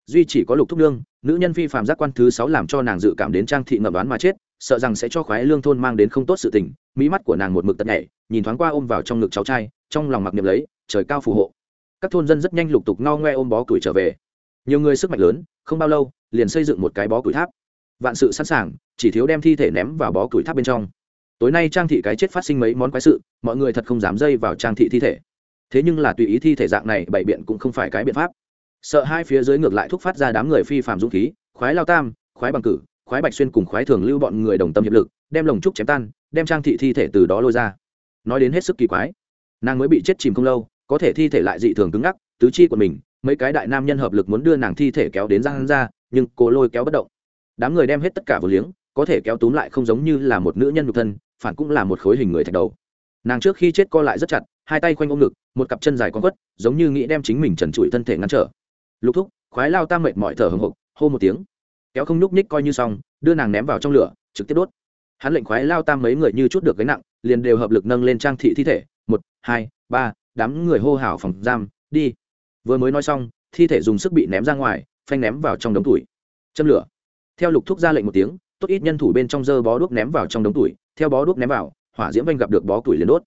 [SPEAKER 1] Duy chỉ có lục thúc nương, nữ nhân phi phạm giác quan thứ sáu làm cho nàng dự cảm đến trang thị ngậm đoán mà chết, sợ rằng sẽ cho khoái lương thôn mang đến không tốt sự tình, mỹ mắt của nàng một mực tật nhảy, nhìn thoáng qua ôm vào trong ngực cháu trai, trong lòng mặc niệm lấy, trời cao phù hộ các thôn dân rất nhanh lục tục no ngoe ôm bó củi trở về. Nhiều người sức mạnh lớn, không bao lâu, liền xây dựng một cái bó củi tháp. Vạn sự sẵn sàng, chỉ thiếu đem thi thể ném vào bó củi tháp bên trong. Tối nay trang thị cái chết phát sinh mấy món quái sự, mọi người thật không dám dây vào trang thị thi thể. Thế nhưng là tùy ý thi thể dạng này bày biện cũng không phải cái biện pháp. Sợ hai phía dưới ngược lại thúc phát ra đám người phi phạm dũng khí, khoái lao tam, khoái bằng cử, khoái bạch xuyên cùng khoái thường lưu bọn người đồng tâm hiệp lực, đem lồng trúc chém tan, đem trang thị thi thể từ đó lôi ra. Nói đến hết sức kỳ quái, nàng mới bị chết chìm không lâu có thể thi thể lại dị thường cứng ngắc, tứ chi của mình, mấy cái đại nam nhân hợp lực muốn đưa nàng thi thể kéo đến răng ra, nhưng cô lôi kéo bất động. Đám người đem hết tất cả vừa liếng, có thể kéo túm lại không giống như là một nữ nhân nhục thân, phản cũng là một khối hình người thạch đầu. Nàng trước khi chết co lại rất chặt, hai tay khoanh ôm ngực, một cặp chân dài con quất, giống như nghĩ đem chính mình trần trụi thân thể ngăn trở. Lục thúc, khoái lao tam mệt mọi thở hồng hộc hô một tiếng. Kéo không nhúc ních coi như xong, đưa nàng ném vào trong lửa, trực tiếp đốt. Hắn lệnh khoái lao tam mấy người như chút được gánh nặng, liền đều hợp lực nâng lên trang thị thi thể, một, hai, ba đám người hô hào phòng giam, đi. Vừa mới nói xong, thi thể dùng sức bị ném ra ngoài, phanh ném vào trong đống tuổi châm lửa. Theo lục thúc ra lệnh một tiếng, tốt ít nhân thủ bên trong dơ bó đuốc ném vào trong đống tuổi theo bó đuốc ném vào, hỏa diễm vanh gặp được bó tuổi liền đốt.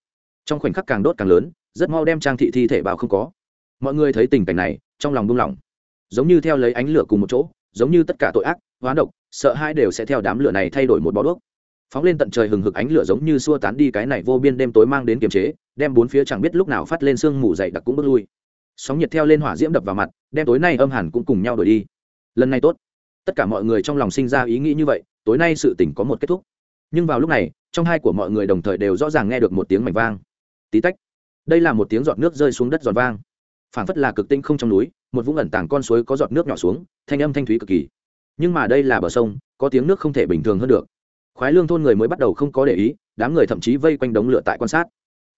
[SPEAKER 1] Trong khoảnh khắc càng đốt càng lớn, rất mau đem trang thị thi thể vào không có. Mọi người thấy tình cảnh này, trong lòng buông lỏng. Giống như theo lấy ánh lửa cùng một chỗ, giống như tất cả tội ác, hoán độc, sợ hai đều sẽ theo đám lửa này thay đổi một bó đuốc phóng lên tận trời hừng hực ánh lửa giống như xua tán đi cái này vô biên đêm tối mang đến kiềm chế, đem bốn phía chẳng biết lúc nào phát lên sương mù dày đặc cũng bước lui. Sóng nhiệt theo lên hỏa diễm đập vào mặt đem tối nay âm hẳn cũng cùng nhau đổi đi. Lần này tốt. Tất cả mọi người trong lòng sinh ra ý nghĩ như vậy, tối nay sự tỉnh có một kết thúc. Nhưng vào lúc này, trong hai của mọi người đồng thời đều rõ ràng nghe được một tiếng mảnh vang. Tí tách. Đây là một tiếng giọt nước rơi xuống đất giòn vang. Phảng phất là cực tinh không trong núi, một vũng ẩn tàng con suối có giọt nước nhỏ xuống, thanh âm thanh thúy cực kỳ. Nhưng mà đây là bờ sông, có tiếng nước không thể bình thường hơn được khoái lương thôn người mới bắt đầu không có để ý, đám người thậm chí vây quanh đống lửa tại quan sát.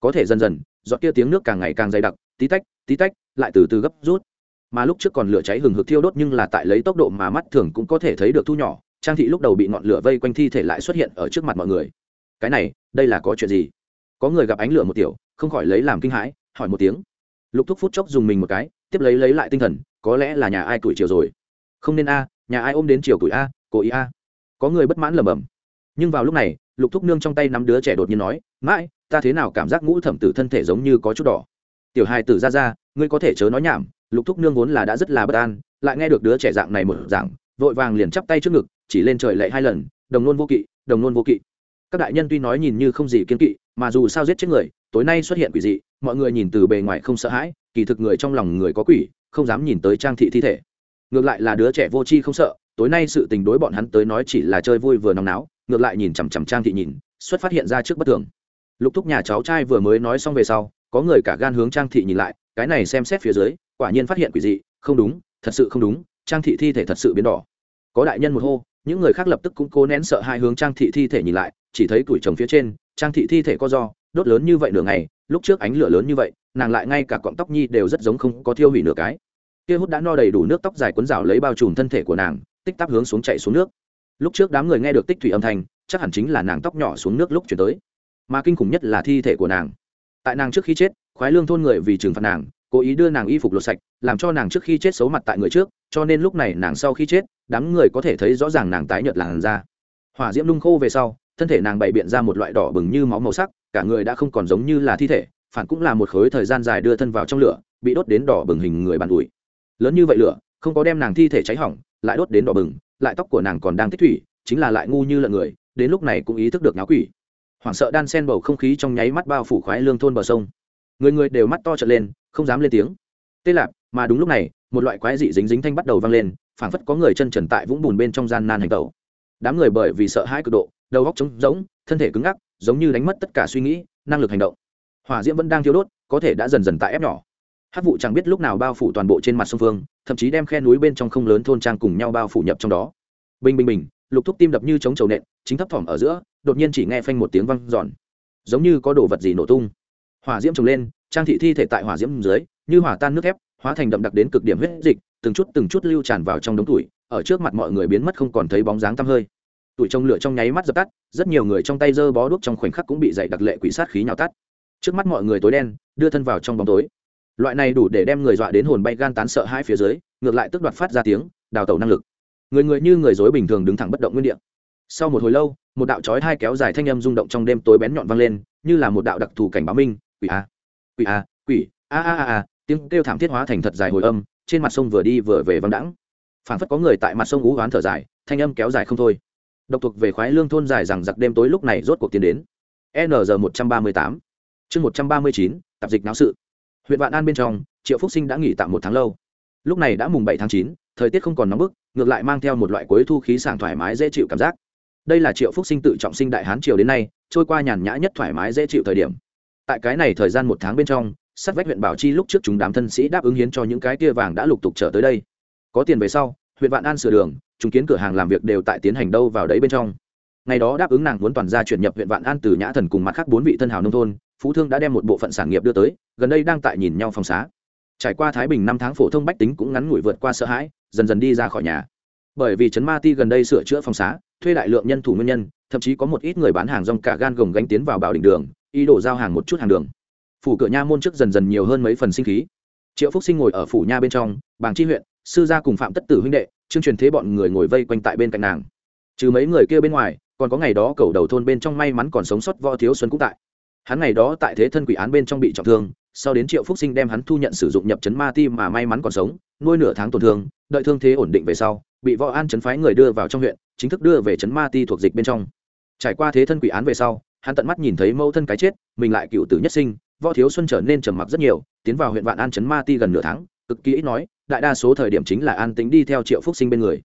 [SPEAKER 1] Có thể dần dần dọn kia tiếng nước càng ngày càng dày đặc, tí tách tí tách, lại từ từ gấp rút. Mà lúc trước còn lửa cháy hừng hực thiêu đốt nhưng là tại lấy tốc độ mà mắt thường cũng có thể thấy được thu nhỏ, trang thị lúc đầu bị ngọn lửa vây quanh thi thể lại xuất hiện ở trước mặt mọi người. Cái này, đây là có chuyện gì? Có người gặp ánh lửa một tiểu, không khỏi lấy làm kinh hãi, hỏi một tiếng. Lục thúc phút chốc dùng mình một cái, tiếp lấy lấy lại tinh thần, có lẽ là nhà ai tuổi chiều rồi. Không nên a, nhà ai ôm đến chiều tuổi a, cố ý a. Có người bất mãn lầm bầm nhưng vào lúc này, lục thúc nương trong tay nắm đứa trẻ đột nhiên nói, mãi, ta thế nào cảm giác ngũ thẩm tử thân thể giống như có chút đỏ. Tiểu hai tử ra ra, ngươi có thể chớ nói nhảm. Lục thúc nương vốn là đã rất là bất an, lại nghe được đứa trẻ dạng này một dạng, vội vàng liền chắp tay trước ngực, chỉ lên trời lệ hai lần, đồng nôn vô kỵ, đồng nôn vô kỵ. Các đại nhân tuy nói nhìn như không gì kiên kỵ, mà dù sao giết chết người, tối nay xuất hiện quỷ dị, mọi người nhìn từ bề ngoài không sợ hãi, kỳ thực người trong lòng người có quỷ, không dám nhìn tới trang thị thi thể. Ngược lại là đứa trẻ vô tri không sợ, tối nay sự tình đối bọn hắn tới nói chỉ là chơi vui vừa nóng náo ngược lại nhìn chằm chằm trang thị nhìn, xuất phát hiện ra trước bất thường. Lục thúc nhà cháu trai vừa mới nói xong về sau, có người cả gan hướng trang thị nhìn lại, cái này xem xét phía dưới, quả nhiên phát hiện quỷ dị, không đúng, thật sự không đúng, trang thị thi thể thật sự biến đỏ. Có đại nhân một hô, những người khác lập tức cũng cố nén sợ hai hướng trang thị thi thể nhìn lại, chỉ thấy tuổi chồng phía trên, trang thị thi thể co do, đốt lớn như vậy nửa ngày, lúc trước ánh lửa lớn như vậy, nàng lại ngay cả cọng tóc nhi đều rất giống không có thiêu hủy nửa cái. Kia hút đã no đầy đủ nước tóc dài cuốn rào lấy bao trùm thân thể của nàng, tích tắp hướng xuống chạy xuống nước lúc trước đám người nghe được tích thủy âm thanh, chắc hẳn chính là nàng tóc nhỏ xuống nước lúc chuyển tới. Mà kinh khủng nhất là thi thể của nàng. Tại nàng trước khi chết, khoái lương thôn người vì trừng phạt nàng, cố ý đưa nàng y phục lột sạch, làm cho nàng trước khi chết xấu mặt tại người trước, cho nên lúc này nàng sau khi chết, đám người có thể thấy rõ ràng nàng tái nhợt làn da. Hỏa diễm nung khô về sau, thân thể nàng bày biện ra một loại đỏ bừng như máu màu sắc, cả người đã không còn giống như là thi thể, phản cũng là một khối thời gian dài đưa thân vào trong lửa, bị đốt đến đỏ bừng hình người bàn ủi. Lớn như vậy lửa, không có đem nàng thi thể cháy hỏng, lại đốt đến đỏ bừng lại tóc của nàng còn đang tích thủy, chính là lại ngu như lợn người, đến lúc này cũng ý thức được náo quỷ. Hoảng sợ đan sen bầu không khí trong nháy mắt bao phủ khoái lương thôn bờ sông. Người người đều mắt to trợn lên, không dám lên tiếng. Tê lạp, mà đúng lúc này, một loại quái dị dính dính thanh bắt đầu vang lên, phảng phất có người chân trần tại vũng bùn bên trong gian nan hành tẩu. Đám người bởi vì sợ hãi cực độ, đầu góc trống rỗng, thân thể cứng ngắc, giống như đánh mất tất cả suy nghĩ, năng lực hành động. Hỏa diễm vẫn đang thiêu đốt, có thể đã dần dần tại ép nhỏ hát vụ chẳng biết lúc nào bao phủ toàn bộ trên mặt sông phương, thậm chí đem khe núi bên trong không lớn thôn trang cùng nhau bao phủ nhập trong đó. Bình bình bình, lục thúc tim đập như chống trầu nện, chính thấp thỏm ở giữa, đột nhiên chỉ nghe phanh một tiếng văng giòn giống như có đồ vật gì nổ tung. Hỏa diễm trồng lên, trang thị thi thể tại hỏa diễm dưới, như hỏa tan nước thép, hóa thành đậm đặc đến cực điểm huyết dịch, từng chút từng chút lưu tràn vào trong đống tuổi, ở trước mặt mọi người biến mất không còn thấy bóng dáng tăm hơi. Tuổi trông lửa trong nháy mắt dập tắt, rất nhiều người trong tay giơ bó đuốc trong khoảnh khắc cũng bị dày đặc lệ quỷ sát khí nhào tắt. Trước mắt mọi người tối đen, đưa thân vào trong bóng tối loại này đủ để đem người dọa đến hồn bay gan tán sợ hai phía dưới, ngược lại tức đoạt phát ra tiếng, đào tẩu năng lực. Người người như người dối bình thường đứng thẳng bất động nguyên địa. Sau một hồi lâu, một đạo chói hai kéo dài thanh âm rung động trong đêm tối bén nhọn vang lên, như là một đạo đặc thù cảnh báo minh, quỷ a quỷ a quỷ, a a a a, tiếng kêu thảm thiết hóa thành thật dài hồi âm, trên mặt sông vừa đi vừa về văng đãng. Phảng phất có người tại mặt sông ú oán thở dài, thanh âm kéo dài không thôi. Độc thuộc về khoái lương thôn dài rằng giặc đêm tối lúc này rốt cuộc tiến đến. Nr một trăm ba mươi tám. Chương một trăm ba mươi chín, tạp dịch náo sự huyện vạn an bên trong, triệu phúc sinh đã nghỉ tạm một tháng lâu. Lúc này đã mùng bảy tháng chín, thời tiết không còn nóng bức, ngược lại mang theo một loại cuối thu khí sảng thoải mái dễ chịu cảm giác. Đây là triệu phúc sinh tự trọng sinh đại hán triều đến nay, trôi qua nhàn nhã nhất thoải mái dễ chịu thời điểm. Tại cái này thời gian một tháng bên trong, sát vách huyện bảo chi lúc trước chúng đám thân sĩ đáp ứng hiến cho những cái kia vàng đã lục tục trở tới đây. Có tiền về sau, huyện vạn an sửa đường, chúng kiến cửa hàng làm việc đều tại tiến hành đâu vào đấy bên trong. Ngày đó đáp ứng nàng muốn toàn gia chuyển nhập huyện vạn an từ nhã thần cùng mặt khác bốn vị thân hào nông thôn phú thương đã đem một bộ phận sản nghiệp đưa tới, gần đây đang tại nhìn nhau phòng xá. Trải qua thái bình năm tháng phổ thông bách tính cũng ngắn ngủi vượt qua sợ hãi, dần dần đi ra khỏi nhà. Bởi vì trấn ma ti gần đây sửa chữa phòng xá, thuê đại lượng nhân thủ nguyên nhân, thậm chí có một ít người bán hàng rong cả gan gồng gánh tiến vào bảo đỉnh đường, ý đồ giao hàng một chút hàng đường. Phủ cửa nha môn trước dần dần nhiều hơn mấy phần sinh khí. Triệu phúc sinh ngồi ở phủ nha bên trong, bàng chi huyện, sư gia cùng phạm tất tử huynh đệ, chương truyền thế bọn người ngồi vây quanh tại bên cạnh nàng. Trừ mấy người kia bên ngoài, còn có ngày đó cầu đầu thôn bên trong may mắn còn sống sót võ thiếu xuân cũng tại hắn ngày đó tại thế thân quỷ án bên trong bị trọng thương, sau đến triệu phúc sinh đem hắn thu nhận sử dụng nhập chấn ma ti mà may mắn còn sống, nuôi nửa tháng tổn thương, đợi thương thế ổn định về sau, bị võ an chấn phái người đưa vào trong huyện, chính thức đưa về chấn ma ti thuộc dịch bên trong. Trải qua thế thân quỷ án về sau, hắn tận mắt nhìn thấy mẫu thân cái chết, mình lại cựu tử nhất sinh, võ thiếu xuân trở nên trầm mặc rất nhiều, tiến vào huyện vạn an chấn ma ti gần nửa tháng, cực kỳ ít nói, đại đa số thời điểm chính là an tính đi theo triệu phúc sinh bên người.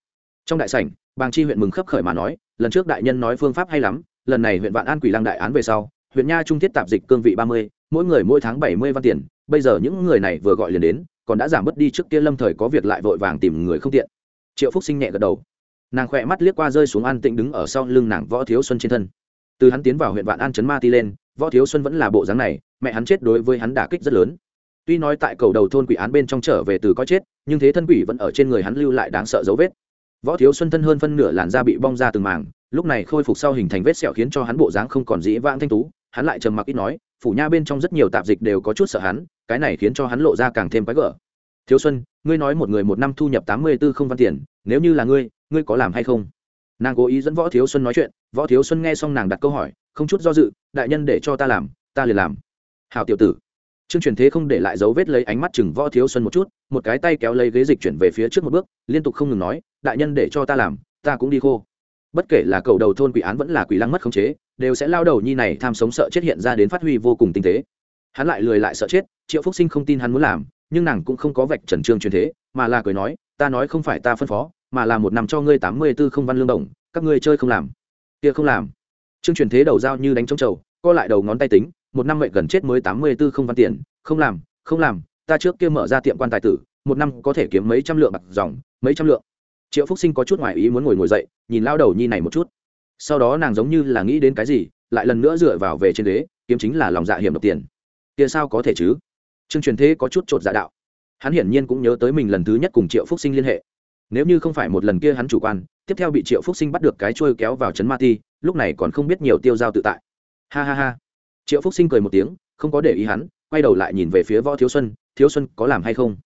[SPEAKER 1] Trong đại sảnh, bàng chi huyện mừng khấp khởi mà nói, lần trước đại nhân nói phương pháp hay lắm, lần này huyện vạn an quỷ lăng đại án về sau huyện nha trung thiết tạp dịch cương vị ba mươi, mỗi người mỗi tháng bảy mươi văn tiền. Bây giờ những người này vừa gọi liền đến, còn đã giảm bớt đi trước kia lâm thời có việc lại vội vàng tìm người không tiện. Triệu phúc sinh nhẹ gật đầu. Nàng khỏe mắt liếc qua rơi xuống an tịnh đứng ở sau lưng nàng võ thiếu xuân trên thân. Từ hắn tiến vào huyện vạn an chấn ma ti lên, võ thiếu xuân vẫn là bộ dáng này, mẹ hắn chết đối với hắn đả kích rất lớn. Tuy nói tại cầu đầu thôn quỷ án bên trong trở về từ có chết, nhưng thế thân quỷ vẫn ở trên người hắn lưu lại đáng sợ dấu vết. Võ thiếu xuân thân hơn phân nửa làn da bị bong ra từng màng lúc này khôi phục sau hình thành vết sẹo khiến cho hắn bộ dáng không còn dĩ vãng thanh tú hắn lại trầm mặc ít nói, phủ nha bên trong rất nhiều tạp dịch đều có chút sợ hắn, cái này khiến cho hắn lộ ra càng thêm quái gở. Thiếu xuân, ngươi nói một người một năm thu nhập tám mươi b ố không văn tiền, nếu như là ngươi ngươi có làm hay không? Nàng cố ý dẫn võ thiếu xuân nói chuyện, võ thiếu xuân nghe xong nàng đặt câu hỏi, không chút do dự, đại nhân để cho ta làm, ta liền làm. Hào tiểu tử. Trương truyền thế không để lại dấu vết lấy ánh mắt chừng võ thiếu xuân một chút, một cái tay kéo lấy ghế dịch chuyển về phía trước một bước, liên tục không ngừng nói, đại nhân để cho ta làm, ta cũng đi khô. Bất kể là cầu đầu thôn quỷ án vẫn là quỷ lăng mất khống chế đều sẽ lao đầu nhi này tham sống sợ chết hiện ra đến phát huy vô cùng tinh tế. Hắn lại lười lại sợ chết, triệu phúc sinh không tin hắn muốn làm, nhưng nàng cũng không có vạch trần trương truyền thế, mà là cười nói, ta nói không phải ta phân phó, mà là một năm cho ngươi tám mươi tư không văn lương đồng, các ngươi chơi không làm. Kia không làm. Trương truyền thế đầu dao như đánh trống trầu, co lại đầu ngón tay tính, một năm mệnh gần chết mới tám mươi tư không văn tiền, không làm không làm, ta trước kia mở ra tiệm quan tài tử, một năm có thể kiếm mấy trăm lượng bạc dòng, mấy trăm lượng. Triệu phúc sinh có chút ngoài ý muốn ngồi ngồi dậy, nhìn lao đầu nhi này một chút sau đó nàng giống như là nghĩ đến cái gì, lại lần nữa dựa vào về trên ghế, kiếm chính là lòng dạ hiểm độc tiền. Kia sao có thể chứ? Trương truyền thế có chút t r ộ t dạ đạo. Hắn hiển nhiên cũng nhớ tới mình lần thứ nhất cùng triệu phúc sinh liên hệ. Nếu như không phải một lần kia hắn chủ quan, tiếp theo bị triệu phúc sinh bắt được cái trôi kéo vào trấn ma ti, lúc này còn không biết nhiều tiêu dao tự tại. Ha ha ha. Triệu phúc sinh cười một tiếng, không có để ý hắn, quay đầu lại nhìn về phía võ thiếu xuân thiếu xuân có làm hay không?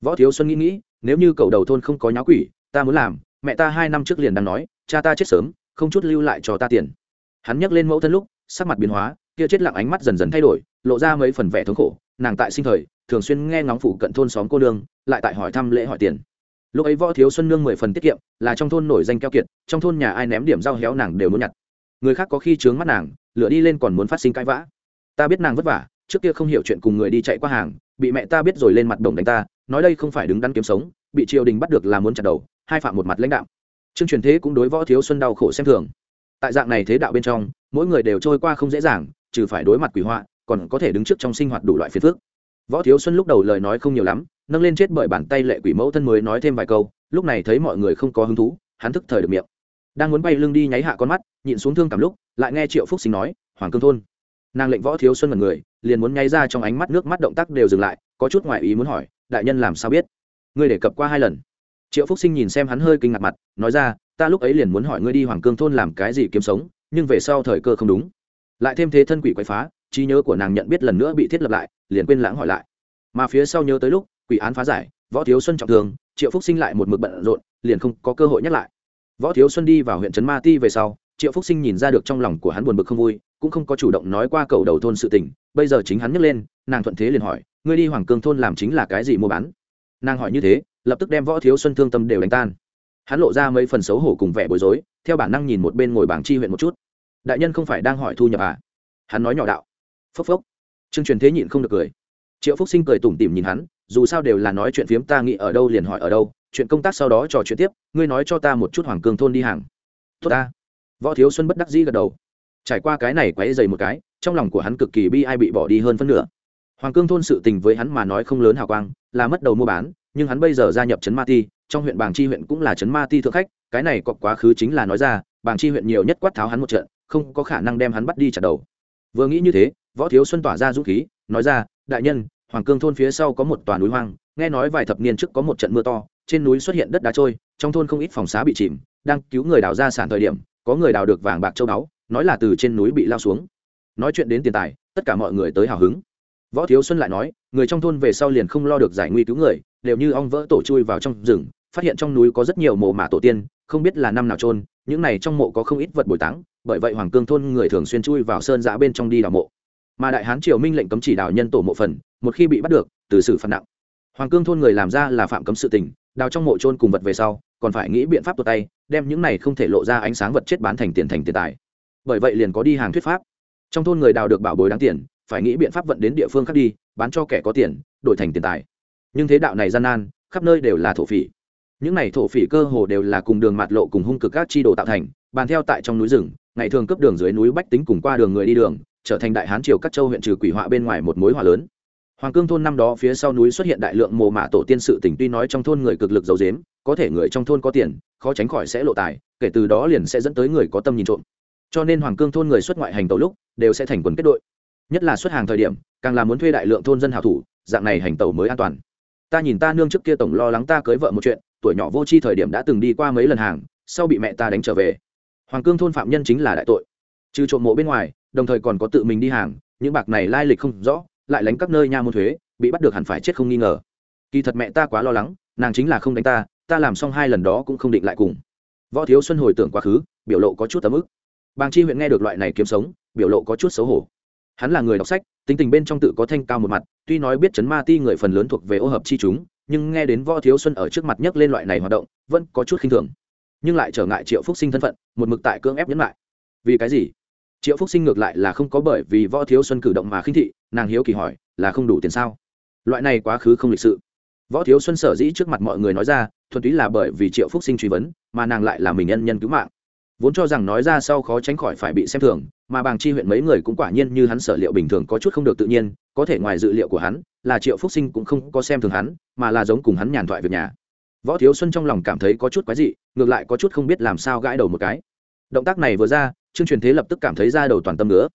[SPEAKER 1] Võ thiếu xuân nghĩ nghĩ, nếu như cầu đầu thôn không có nháo quỷ, ta muốn làm, mẹ ta hai năm trước liền đang nói, cha ta chết sớm không chút lưu lại cho ta tiền. Hắn nhắc lên mẫu thân lúc, sắc mặt biến hóa, kia chết lặng ánh mắt dần dần thay đổi, lộ ra mấy phần vẻ thống khổ. Nàng tại sinh thời, thường xuyên nghe ngóng phụ cận thôn xóm cô nương, lại tại hỏi thăm lễ hỏi tiền. Lúc ấy võ thiếu xuân nương mười phần tiết kiệm, là trong thôn nổi danh keo kiệt, trong thôn nhà ai ném điểm rau héo nàng đều muốn nhặt. Người khác có khi trướng mắt nàng, lửa đi lên còn muốn phát sinh cãi vã. Ta biết nàng vất vả, trước kia không hiểu chuyện cùng người đi chạy qua hàng, bị mẹ ta biết rồi lên mặt đồng đánh ta, nói đây không phải đứng đắn kiếm sống, bị triều đình bắt được là muốn chặt đầu, hai phạm một mặt lãnh đạo trương truyền thế cũng đối võ thiếu xuân đau khổ xem thường. Tại dạng này thế đạo bên trong, mỗi người đều trôi qua không dễ dàng, trừ phải đối mặt quỷ họa, còn có thể đứng trước trong sinh hoạt đủ loại phiền phức. Võ thiếu xuân lúc đầu lời nói không nhiều lắm, nâng lên chết bởi bàn tay lệ quỷ mẫu thân mới nói thêm vài câu, lúc này thấy mọi người không có hứng thú, hắn thức thời được miệng. Đang muốn bay lưng đi nháy hạ con mắt, nhịn xuống thương cảm lúc, lại nghe triệu phúc sinh nói, hoàng cương thôn. Nàng lệnh võ thiếu xuân mật người, liền muốn nháy ra trong ánh mắt nước mắt động tác đều dừng lại, có chút ngoại ý muốn hỏi, đại nhân làm sao biết? Ngươi đề cập qua hai lần triệu phúc sinh nhìn xem hắn hơi kinh ngạc mặt, nói ra, ta lúc ấy liền muốn hỏi ngươi đi hoàng cương thôn làm cái gì kiếm sống, nhưng về sau thời cơ không đúng. Lại thêm thế thân quỷ quậy phá, trí nhớ của nàng nhận biết lần nữa bị thiết lập lại, liền quên lãng hỏi lại. Mà phía sau nhớ tới lúc, quỷ án phá giải, võ thiếu xuân trọng thường triệu phúc sinh lại một mực bận rộn, liền không có cơ hội nhắc lại. Võ thiếu xuân đi vào huyện trấn ma ti về sau, triệu phúc sinh nhìn ra được trong lòng của hắn buồn bực không vui, cũng không có chủ động nói qua cầu đầu thôn sự tình, bây giờ chính hắn nhấc lên, nàng thuận thế liền hỏi, ngươi đi hoàng cương thôn làm chính là cái gì mua bán? Nàng hỏi như thế lập tức đem võ thiếu xuân thương tâm đều đánh tan. Hắn lộ ra mấy phần xấu hổ cùng vẻ bối rối, theo bản năng nhìn một bên ngồi bảng chi huyện một chút. Đại nhân không phải đang hỏi thu nhập à? Hắn nói nhỏ đạo. Phốc phốc. Trương truyền thế nhịn không được cười. Triệu phúc sinh cười tủm tỉm nhìn hắn, dù sao đều là nói chuyện phiếm, ta nghĩ ở đâu liền hỏi ở đâu, chuyện công tác sau đó trò chuyện tiếp, ngươi nói cho ta một chút hoàng cương thôn đi hàng. Tốt ta. Võ thiếu xuân bất đắc dĩ gật đầu. Trải qua cái này quấy dày một cái, trong lòng của hắn cực kỳ bi ai bị bỏ đi hơn phân nửa. Hoàng cương thôn sự tình với hắn mà nói không lớn hào quang, là mất đầu mua bán nhưng hắn bây giờ gia nhập trấn ma ti, trong huyện bàng chi huyện cũng là trấn ma ti thượng khách, cái này có quá khứ chính là nói ra, bàng chi huyện nhiều nhất quát tháo hắn một trận, không có khả năng đem hắn bắt đi chặt đầu. Vừa nghĩ như thế, võ thiếu xuân tỏa ra dũng khí, nói ra, đại nhân, hoàng cương thôn phía sau có một tòa núi hoang, nghe nói vài thập niên trước có một trận mưa to, trên núi xuất hiện đất đá trôi, trong thôn không ít phòng xá bị chìm, đang cứu người đào ra sản thời điểm, có người đào được vàng bạc châu báu, nói là từ trên núi bị lao xuống. Nói chuyện đến tiền tài, tất cả mọi người tới hào hứng. Võ thiếu xuân lại nói, người trong thôn về sau liền không lo được giải nguy cứu người đều như ong vỡ tổ chui vào trong rừng, phát hiện trong núi có rất nhiều mộ mả tổ tiên, không biết là năm nào trôn những này trong mộ có không ít vật bồi táng, bởi vậy hoàng cương thôn người thường xuyên chui vào sơn giã bên trong đi đào mộ. Mà đại hán triều minh lệnh cấm chỉ đào nhân tổ mộ phần, một khi bị bắt được, từ xử phạt nặng. Hoàng cương thôn người làm ra là phạm cấm sự tình, đào trong mộ trôn cùng vật về sau, còn phải nghĩ biện pháp tuột tay, đem những này không thể lộ ra ánh sáng vật chết bán thành tiền thành tiền tài. Bởi vậy liền có đi hàng thuyết pháp. Trong thôn người đào được bảo bối đáng tiền, phải nghĩ biện pháp vận đến địa phương khác đi, bán cho kẻ có tiền, đổi thành tiền tài nhưng thế đạo này gian nan, khắp nơi đều là thổ phỉ. Những này thổ phỉ cơ hồ đều là cùng đường mạt lộ cùng hung cực các chi đồ tạo thành, bàn theo tại trong núi rừng, ngày thường cấp đường dưới núi bách tính cùng qua đường người đi đường, trở thành đại hán triều các châu huyện trừ quỷ họa bên ngoài một mối họa lớn. Hoàng cương thôn năm đó phía sau núi xuất hiện đại lượng mồ mả tổ tiên sự tỉnh tuy nói trong thôn người cực lực giàu dếm có thể người trong thôn có tiền, khó tránh khỏi sẽ lộ tài, kể từ đó liền sẽ dẫn tới người có tâm nhìn trộm. Cho nên hoàng cương thôn người xuất ngoại hành tàu lúc, đều sẽ thành quần kết đội. Nhất là xuất hàng thời điểm, càng là muốn thuê đại lượng thôn dân hảo thủ, dạng này hành tàu mới an toàn ta nhìn ta nương trước kia tổng lo lắng ta cưới vợ một chuyện, tuổi nhỏ vô tri thời điểm đã từng đi qua mấy lần hàng, sau bị mẹ ta đánh trở về. Hoàng cương thôn phạm nhân chính là đại tội. Trừ trộm mộ bên ngoài, đồng thời còn có tự mình đi hàng, những bạc này lai lịch không rõ, lại lánh các nơi nha môn thuế, bị bắt được hẳn phải chết không nghi ngờ. Kỳ thật mẹ ta quá lo lắng, nàng chính là không đánh ta ta làm xong hai lần đó cũng không định lại cùng. Võ thiếu xuân hồi tưởng quá khứ, biểu lộ có chút tấm ức. Bàng chi huyện nghe được loại này kiếm sống, biểu lộ có chút xấu hổ hắn là người đọc sách, tính tình bên trong tự có thanh cao một mặt, tuy nói biết chấn ma ti người phần lớn thuộc về ô hợp chi chúng, nhưng nghe đến võ thiếu xuân ở trước mặt nhấc lên loại này hoạt động, vẫn có chút khinh thường. Nhưng lại trở ngại triệu phúc sinh thân phận, một mực tại cưỡng ép nhấn lại. Vì cái gì? Triệu phúc sinh ngược lại là không có bởi vì võ thiếu xuân cử động mà khinh thị, nàng hiếu kỳ hỏi, là không đủ tiền sao? Loại này quá khứ không lịch sự. Võ thiếu xuân sở dĩ trước mặt mọi người nói ra, thuần túy là bởi vì triệu phúc sinh truy vấn, mà nàng lại là mình nhân nhân cứu mạng vốn cho rằng nói ra sau khó tránh khỏi phải bị xem thường, mà bàng chi huyện mấy người cũng quả nhiên như hắn sở liệu bình thường có chút không được tự nhiên, có thể ngoài dự liệu của hắn, là triệu phúc sinh cũng không có xem thường hắn, mà là giống cùng hắn nhàn thoại việc nhà. Võ thiếu xuân trong lòng cảm thấy có chút quái dị, ngược lại có chút không biết làm sao gãi đầu một cái. Động tác này vừa ra chương truyền thế lập tức cảm thấy ra đầu toàn tâm nữa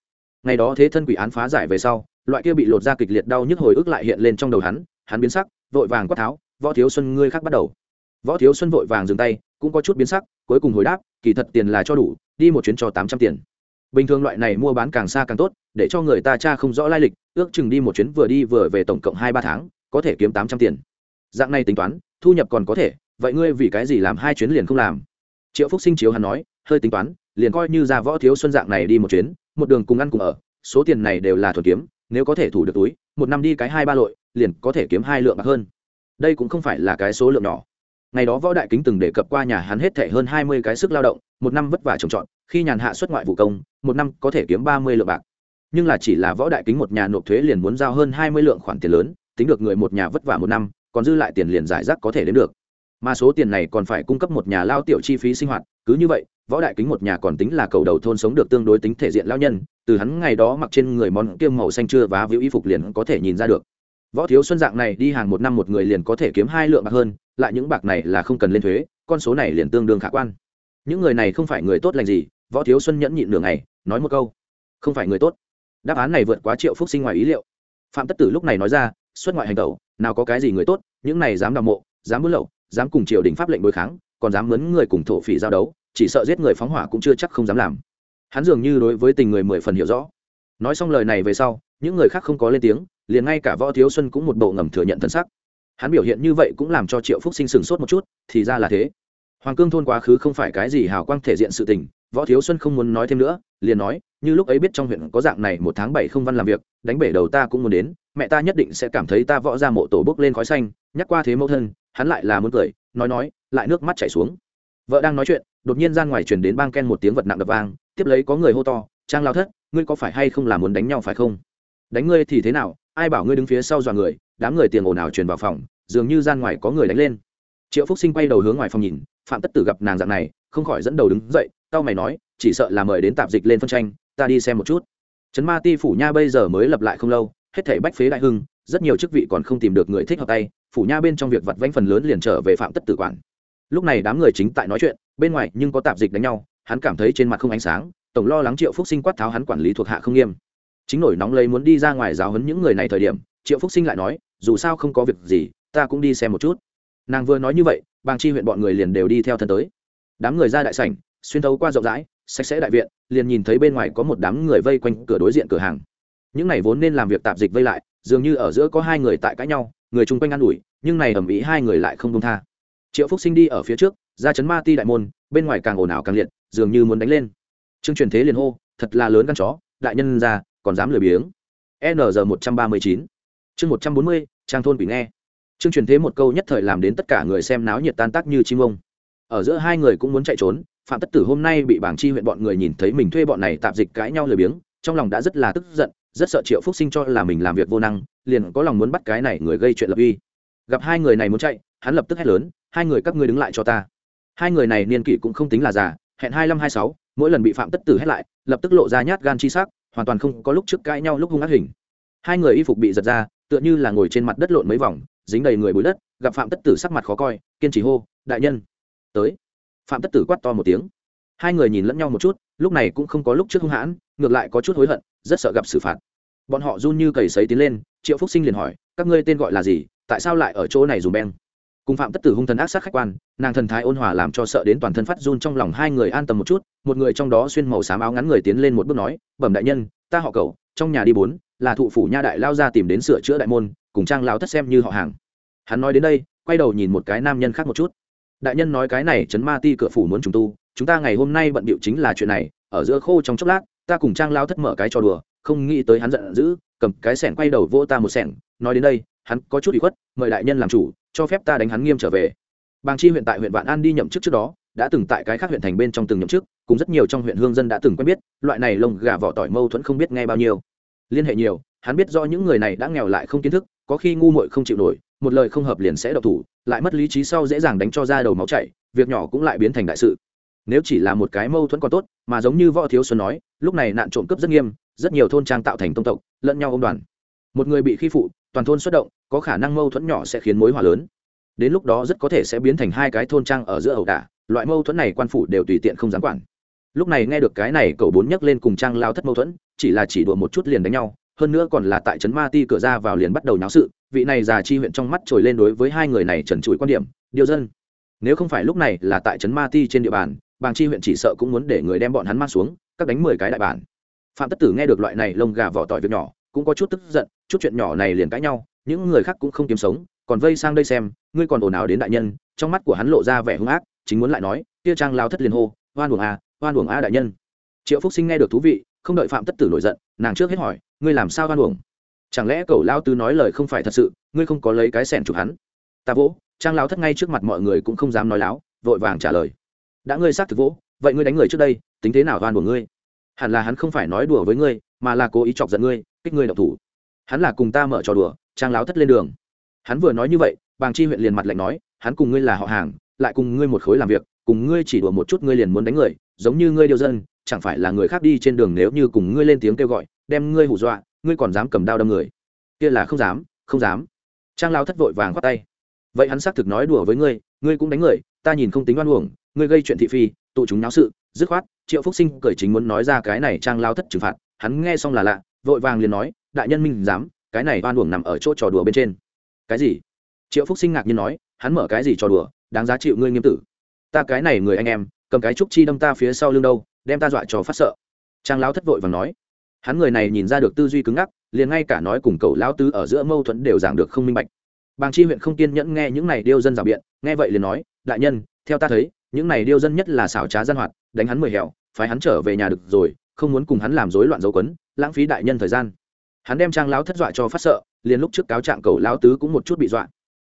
[SPEAKER 1] ngày đó thế thân quỷ án phá giải về sau, loại kia bị lột ra kịch liệt đau nhức hồi ức lại hiện lên trong đầu hắn hắn biến sắc, vội vàng quát tháo, võ thiếu xuân, ngươi khác bắt đầu. Võ thiếu xuân vội vàng dừng tay, cũng có chút biến sắc cuối cùng hồi đáp, kỳ thật tiền là cho đủ, đi một chuyến cho tám trăm tiền. Bình thường loại này mua bán càng xa càng tốt, để cho người ta cha không rõ lai lịch, ước chừng đi một chuyến vừa đi vừa về tổng cộng hai ba tháng, có thể kiếm tám trăm tiền. Dạng này tính toán, thu nhập còn có thể, vậy ngươi vì cái gì làm hai chuyến liền không làm? Triệu phúc sinh chiếu hắn nói, hơi tính toán, liền coi như ra võ thiếu xuân dạng này đi một chuyến, một đường cùng ăn cùng ở, số tiền này đều là thuần kiếm, nếu có thể thủ được túi, một năm đi cái hai ba lội, liền có thể kiếm hai lượng bạc hơn. Đây cũng không phải là cái số lượng nhỏ ngày đó võ đại kính từng đề cập qua nhà hắn hết thể hơn hai mươi cái sức lao động, một năm vất vả trồng trọt, khi nhàn hạ xuất ngoại vụ công, một năm có thể kiếm ba mươi lượng bạc. Nhưng là chỉ là võ đại kính một nhà nộp thuế liền muốn giao hơn hai mươi lượng khoản tiền lớn, tính được người một nhà vất vả một năm, còn dư lại tiền liền giải rác có thể đến được. Mà số tiền này còn phải cung cấp một nhà lao tiểu chi phí sinh hoạt, cứ như vậy, võ đại kính một nhà còn tính là cầu đầu thôn sống được tương đối tính thể diện lao nhân, từ hắn ngày đó mặc trên người món kiêm màu xanh chưa và víu y phục liền có thể nhìn ra được. Võ thiếu xuân dạng này đi hàng một năm một người liền có thể kiếm hai lượng bạc hơn lại những bạc này là không cần lên thuế, con số này liền tương đương khả quan. Những người này không phải người tốt lành gì, võ thiếu xuân nhẫn nhịn nửa ngày, nói một câu. Không phải người tốt. Đáp án này vượt quá triệu phúc sinh ngoài ý liệu. Phạm tất tử lúc này nói ra, xuất ngoại hành tẩu, nào có cái gì người tốt, những này dám đào mộ, dám buôn lậu, dám cùng triều đình pháp lệnh đối kháng, còn dám mướn người cùng thổ phỉ giao đấu, chỉ sợ giết người phóng hỏa cũng chưa chắc không dám làm. Hắn dường như đối với tình người mười phần hiểu rõ. Nói xong lời này về sau, những người khác không có lên tiếng, liền ngay cả võ thiếu xuân cũng một bộ ngầm thừa nhận thân sắc hắn biểu hiện như vậy cũng làm cho triệu phúc sinh sừng sốt một chút, thì ra là thế. Hoàng cương thôn quá khứ không phải cái gì hào quang thể diện sự tình, võ thiếu xuân không muốn nói thêm nữa, liền nói, như lúc ấy biết trong huyện có dạng này một tháng bảy không văn làm việc, đánh bể đầu ta cũng muốn đến, mẹ ta nhất định sẽ cảm thấy ta võ ra mộ tổ bốc lên khói xanh, nhắc qua thế mẫu thân, hắn lại là muốn cười, nói nói, lại nước mắt chảy xuống. Vợ đang nói chuyện, đột nhiên ra ngoài truyền đến bang ken một tiếng vật nặng đập vang, tiếp lấy có người hô to, trang lao thất, ngươi có phải hay không là muốn đánh nhau phải không? Đánh ngươi thì thế nào? Ai bảo ngươi đứng phía sau dọa người? Đám người tiền ồn ào truyền vào phòng, dường như gian ngoài có người đánh lên. Triệu phúc sinh quay đầu hướng ngoài phòng nhìn, phạm tất tử gặp nàng dạng này, không khỏi dẫn đầu đứng dậy tao mày nói, chỉ sợ là mời đến tạp dịch lên phân tranh, ta đi xem một chút. Trấn ma ti phủ nha bây giờ mới lập lại không lâu, hết thể bách phế đại hưng, rất nhiều chức vị còn không tìm được người thích hợp tay, phủ nha bên trong việc vặt vãnh phần lớn liền trở về phạm tất tử quản. Lúc này đám người chính tại nói chuyện, bên ngoài nhưng có tạp dịch đánh nhau, hắn cảm thấy trên mặt không ánh sáng, tổng lo lắng triệu phúc sinh quát tháo hắn quản lý thuộc hạ không nghiêm. Chính nổi nóng lấy muốn đi ra ngoài giáo hấn những người này thời điểm, triệu phúc sinh lại nói dù sao không có việc gì, ta cũng đi xem một chút. Nàng vừa nói như vậy, bàng chi huyện bọn người liền đều đi theo thân tới. Đám người ra đại sảnh, xuyên thấu qua rộng rãi, sạch sẽ đại viện, liền nhìn thấy bên ngoài có một đám người vây quanh cửa đối diện cửa hàng. Những này vốn nên làm việc tạp dịch vây lại, dường như ở giữa có hai người tại cãi nhau, người chung quanh ă n ủi, nhưng này ầm ĩ hai người lại không công tha. Triệu phúc sinh đi ở phía trước, ra chấn ma ti đại môn, bên ngoài càng ồn ào càng liệt, dường như muốn đánh lên. Trương truyền thế liền hô, thật là lớn căn chó, đại nhân ra, còn dám lười biếng. N g một trăm ba mươi chín. Chương một trăm bốn mươi trang thôn quỷ nghe. Chương truyền thế một câu nhất thời làm đến tất cả người xem náo nhiệt tan tác như chim ông. Ở giữa hai người cũng muốn chạy trốn, phạm tất tử hôm nay bị bảng chi huyện bọn người nhìn thấy mình thuê bọn này tạp dịch cãi nhau lười biếng, trong lòng đã rất là tức giận, rất sợ triệu phúc sinh cho là mình làm việc vô năng, liền có lòng muốn bắt cái này người gây chuyện lập uy. Gặp hai người này muốn chạy, hắn lập tức hét lớn, hai người các ngươi đứng lại cho ta. Hai người này niên kỷ cũng không tính là già, hẹn hai năm hai sáu, mỗi lần bị phạm tất tử hét lại, lập tức lộ ra nhát gan chi sắc, hoàn toàn không có lúc trước cãi nhau lúc hung ác hình. Hai người y phục bị giật ra tựa như là ngồi trên mặt đất lộn mấy vòng, dính đầy người bụi đất, gặp phạm tất tử sắc mặt khó coi, kiên trì hô, đại nhân. Tới. Phạm tất tử quát to một tiếng. Hai người nhìn lẫn nhau một chút, lúc này cũng không có lúc trước hung hãn, ngược lại có chút hối hận, rất sợ gặp xử phạt. Bọn họ run như cầy sấy tiến lên, triệu phúc sinh liền hỏi, các ngươi tên gọi là gì? Tại sao lại ở chỗ này dùng beng? Cùng phạm tất tử hung thần ác sát khách quan, nàng thần thái ôn hòa làm cho sợ đến toàn thân phát run trong lòng hai người an tâm một chút, một người trong đó xuyên màu xám áo ngắn người tiến lên một bước nói, bẩm đại nhân ta họ cậu, trong nhà đi bốn, là thụ phủ nha đại lao ra tìm đến sửa chữa đại môn, cùng trang lao thất xem như họ hàng. Hắn nói đến đây, quay đầu nhìn một cái nam nhân khác một chút. Đại nhân nói cái này chấn ma ti cửa phủ muốn trùng tu, chúng ta ngày hôm nay bận bịu chính là chuyện này, ở giữa khô trong chốc lát, ta cùng trang lao thất mở cái trò đùa, không nghĩ tới hắn giận dữ, cầm cái sẻng quay đầu vô ta một sẻng, nói đến đây, hắn có chút bị khuất, mời đại nhân làm chủ, cho phép ta đánh hắn nghiêm trở về. Bàng chi huyện tại huyện vạn an đi nhậm chức trước đó đã từng tại cái khác huyện thành bên trong từng nhậm chức, cùng rất nhiều trong huyện hương dân đã từng quen biết, loại này lông gà vỏ tỏi mâu thuẫn không biết nghe bao nhiêu. Liên hệ nhiều, hắn biết do những người này đã nghèo lại không kiến thức, có khi ngu muội không chịu nổi, một lời không hợp liền sẽ độc thủ, lại mất lý trí sau dễ dàng đánh cho ra đầu máu chảy, việc nhỏ cũng lại biến thành đại sự. Nếu chỉ là một cái mâu thuẫn còn tốt, mà giống như võ thiếu xuân nói, lúc này nạn trộm cướp rất nghiêm, rất nhiều thôn trang tạo thành tông tộc, lẫn nhau ôm đoàn. Một người bị khi phụ, toàn thôn xuất động, có khả năng mâu thuẫn nhỏ sẽ khiến mối hòa lớn. Đến lúc đó rất có thể sẽ biến thành hai cái thôn trang ở giữa ẩu đả loại mâu thuẫn này quan phủ đều tùy tiện không dám quản. Lúc này nghe được cái này, cậu bốn nhấc lên cùng trang lao thất mâu thuẫn, chỉ là chỉ đùa một chút liền đánh nhau, hơn nữa còn là tại trấn ma ti cửa ra vào liền bắt đầu náo sự, vị này già chi huyện trong mắt trồi lên đối với hai người này trần trụi quan điểm, điều dân, nếu không phải lúc này là tại trấn ma ti trên địa bàn, bàng chi huyện chỉ sợ cũng muốn để người đem bọn hắn mang xuống, các đánh mười cái đại bản. Phạm tất tử nghe được loại này lông gà vỏ tỏi việc nhỏ, cũng có chút tức giận, chút chuyện nhỏ này liền cãi nhau, những người khác cũng không kiếm sống, còn vây sang đây xem, ngươi còn ồn ào đến đại nhân. Trong mắt của hắn lộ ra vẻ hung ác chính muốn lại nói, kia trang lao thất liền hô hoan uổng a hoan uổng a đại nhân. Triệu phúc sinh nghe được thú vị, không đợi phạm tất tử nổi giận, nàng trước hết hỏi, ngươi làm sao hoan uổng? Chẳng lẽ cậu lao tứ nói lời không phải thật sự, ngươi không có lấy cái sẻn chụp hắn? Ta vỗ. Trang lao thất ngay trước mặt mọi người cũng không dám nói láo, vội vàng trả lời, đã ngươi xác thực vỗ, vậy ngươi đánh người trước đây, tính thế nào hoan của ngươi? Hẳn là hắn không phải nói đùa với ngươi, mà là cố ý chọc giận ngươi, kích ngươi độc thủ. Hắn là cùng ta mở trò đùa, trang láo thất lên đường. Hắn vừa nói như vậy, bàng chi huyện liền mặt lạnh nói, hắn cùng ngươi là họ hàng lại cùng ngươi một khối làm việc, cùng ngươi chỉ đùa một chút ngươi liền muốn đánh người, giống như ngươi điều dân, chẳng phải là người khác đi trên đường nếu như cùng ngươi lên tiếng kêu gọi, đem ngươi hù dọa, ngươi còn dám cầm đao đâm người. Kia là không dám không dám. Trang lao thất vội vàng khoát tay. Vậy hắn xác thực nói đùa với ngươi ngươi cũng đánh người, ta nhìn không tính oan uổng, ngươi gây chuyện thị phi, tụ chúng náo sự, dứt khoát, triệu phúc sinh cởi chính muốn nói ra cái này trang lao thất trừng phạt, hắn nghe xong là lạ, vội vàng liền nói, đại nhân minh dám, cái này oan uổng nằm ở chỗ trò đùa bên trên. Cái gì? Triệu phúc sinh ngạc nhiên nói, hắn mở cái gì trò đùa đáng giá chịu ngươi nghiêm tử. Ta cái này người anh em, cầm cái trúc chi đâm ta phía sau lưng đâu, đem ta dọa cho phát sợ. Trang lão thất vội và nói. Hắn người này nhìn ra được tư duy cứng ngắc, liền ngay cả nói cùng cậu lão tứ ở giữa mâu thuẫn đều giảng được không minh bạch. Bàng chi huyện không kiên nhẫn nghe những này điêu dân rào biện, nghe vậy liền nói, đại nhân, theo ta thấy, những này điêu dân nhất là xảo trá gian hoạt, đánh hắn mười hẻo phái hắn trở về nhà được rồi, không muốn cùng hắn làm rối loạn dấu quấn, lãng phí đại nhân thời gian. Hắn đem trang lão thất dọa cho phát sợ, liền lúc trước cáo trạng cầu lão tứ cũng một chút bị dọa.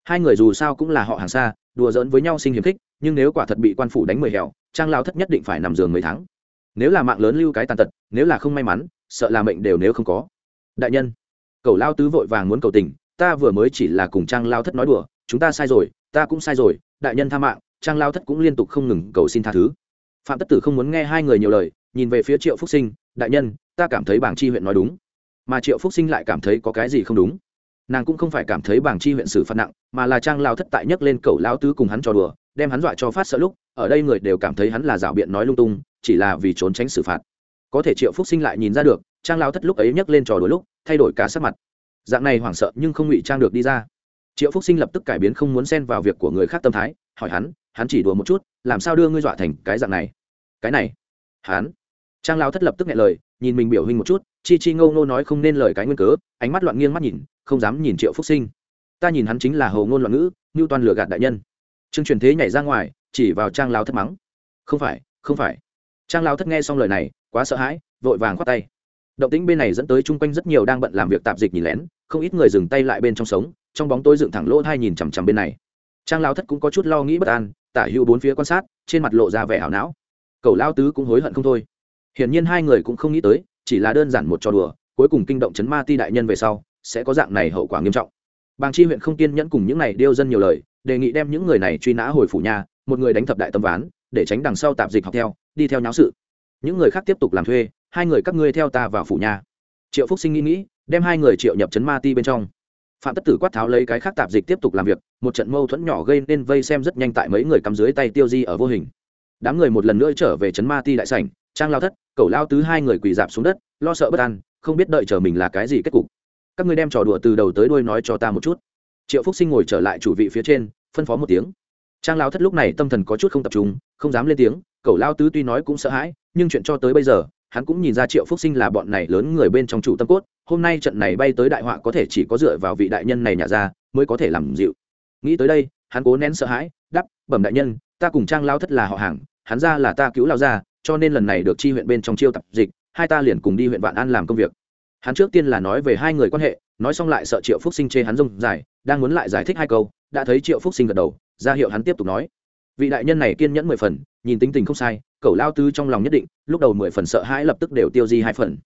[SPEAKER 1] Hai người dù sao cũng là họ hàng xa đùa giỡn với nhau sinh hiềm khích, nhưng nếu quả thật bị quan phủ đánh mười hẻo trang lão thất nhất định phải nằm giường mấy tháng. Nếu là mạng lớn lưu cái tàn tật, nếu là không may mắn, sợ là mệnh đều nếu không có. Đại nhân cầu lao tứ vội vàng muốn cầu tình, ta vừa mới chỉ là cùng trang lao thất nói đùa, chúng ta sai rồi, ta cũng sai rồi, đại nhân tha mạng, trang lao thất cũng liên tục không ngừng cầu xin tha thứ. Phạm tất tử không muốn nghe hai người nhiều lời, nhìn về phía triệu phúc sinh, đại nhân, ta cảm thấy bảng chi huyện nói đúng, mà triệu phúc sinh lại cảm thấy có cái gì không đúng nàng cũng không phải cảm thấy bảng chi huyện xử phạt nặng, mà là trang lao thất tại nhấc lên cầu lao tứ cùng hắn trò đùa, đem hắn dọa cho phát sợ lúc, ở đây người đều cảm thấy hắn là rảo biện nói lung tung, chỉ là vì trốn tránh xử phạt. Có thể triệu phúc sinh lại nhìn ra được, trang lao thất lúc ấy nhấc lên trò đùa lúc, thay đổi cả sắc mặt. Dạng này hoảng sợ nhưng không ngụy trang được đi ra. Triệu phúc sinh lập tức cải biến không muốn xen vào việc của người khác tâm thái, hỏi hắn hắn chỉ đùa một chút, làm sao đưa ngươi dọa thành cái dạng này? Cái này? Hắn? Trang lao thất lập tức nghe lời, nhìn mình biểu hình một chút, chi chi ngâu ngô nói không nên lời cái nguyên cớ, ánh mắt loạn nghiêng mắt nhìn không dám nhìn triệu phúc sinh. Ta nhìn hắn chính là hầu ngôn loạn ngữ như toàn lừa gạt đại nhân. Trương truyền thế nhảy ra ngoài, chỉ vào trang lao thất mắng. Không phải không phải. Trang lao thất nghe xong lời này, quá sợ hãi, vội vàng khoát tay. Động tĩnh bên này dẫn tới chung quanh rất nhiều đang bận làm việc tạp dịch nhìn lén, không ít người dừng tay lại bên trong sống, trong bóng tối dựng thẳng lỗ hai nhìn chằm chằm bên này. Trang lao thất cũng có chút lo nghĩ bất an, tả hữu bốn phía quan sát, trên mặt lộ ra vẻ hảo não. Cậu lao tứ cũng hối hận không thôi. Hiển nhiên hai người cũng không nghĩ tới, chỉ là đơn giản một trò đùa, cuối cùng kinh động chấn ma ti đại nhân về sau sẽ có dạng này hậu quả nghiêm trọng. Bàng chi huyện không kiên nhẫn cùng những này điêu dân nhiều lời, đề nghị đem những người này truy nã hồi phủ nhà, một người đánh thập đại tâm ván, để tránh đằng sau tạp dịch học theo, đi theo nháo sự. Những người khác tiếp tục làm thuê, hai người các ngươi theo ta vào phủ nhà. Triệu phúc sinh nghĩ nghĩ, đem hai người triệu nhập chấn ma ti bên trong. Phạm tất tử quát tháo lấy cái khác tạp dịch tiếp tục làm việc, một trận mâu thuẫn nhỏ gây nên vây xem rất nhanh tại mấy người cắm dưới tay tiêu di ở vô hình. Đám người một lần nữa trở về chấn ma ti đại sảnh, trang lao thất, cẩu lao tứ hai người quỳ dạp xuống đất, lo sợ bất an, không biết đợi chờ mình là cái gì kết cục các ngươi đem trò đùa từ đầu tới đuôi nói cho ta một chút. Triệu phúc sinh ngồi trở lại chủ vị phía trên, phân phó một tiếng. Trang lao thất lúc này tâm thần có chút không tập trung, không dám lên tiếng, cậu lao tứ tuy nói cũng sợ hãi, nhưng chuyện cho tới bây giờ, hắn cũng nhìn ra triệu phúc sinh là bọn này lớn người bên trong chủ tâm cốt, hôm nay trận này bay tới đại họa có thể chỉ có dựa vào vị đại nhân này nhả ra, mới có thể làm dịu. Nghĩ tới đây, hắn cố nén sợ hãi đắp bẩm đại nhân, ta cùng trang lao thất là họ hàng, hắn ra là ta cứu lao ra cho nên lần này được chi huyện bên trong chiêu tập dịch, hai ta liền cùng đi huyện vạn an làm công việc hắn trước tiên là nói về hai người quan hệ, nói xong lại sợ triệu phúc sinh chê hắn rông dài, đang muốn lại giải thích hai câu, đã thấy triệu phúc sinh gật đầu, ra hiệu hắn tiếp tục nói. Vị đại nhân này kiên nhẫn mười phần, nhìn tính tình không sai, cậu lao tư trong lòng nhất định, lúc đầu mười phần sợ hãi lập tức đều tiêu di hai phần.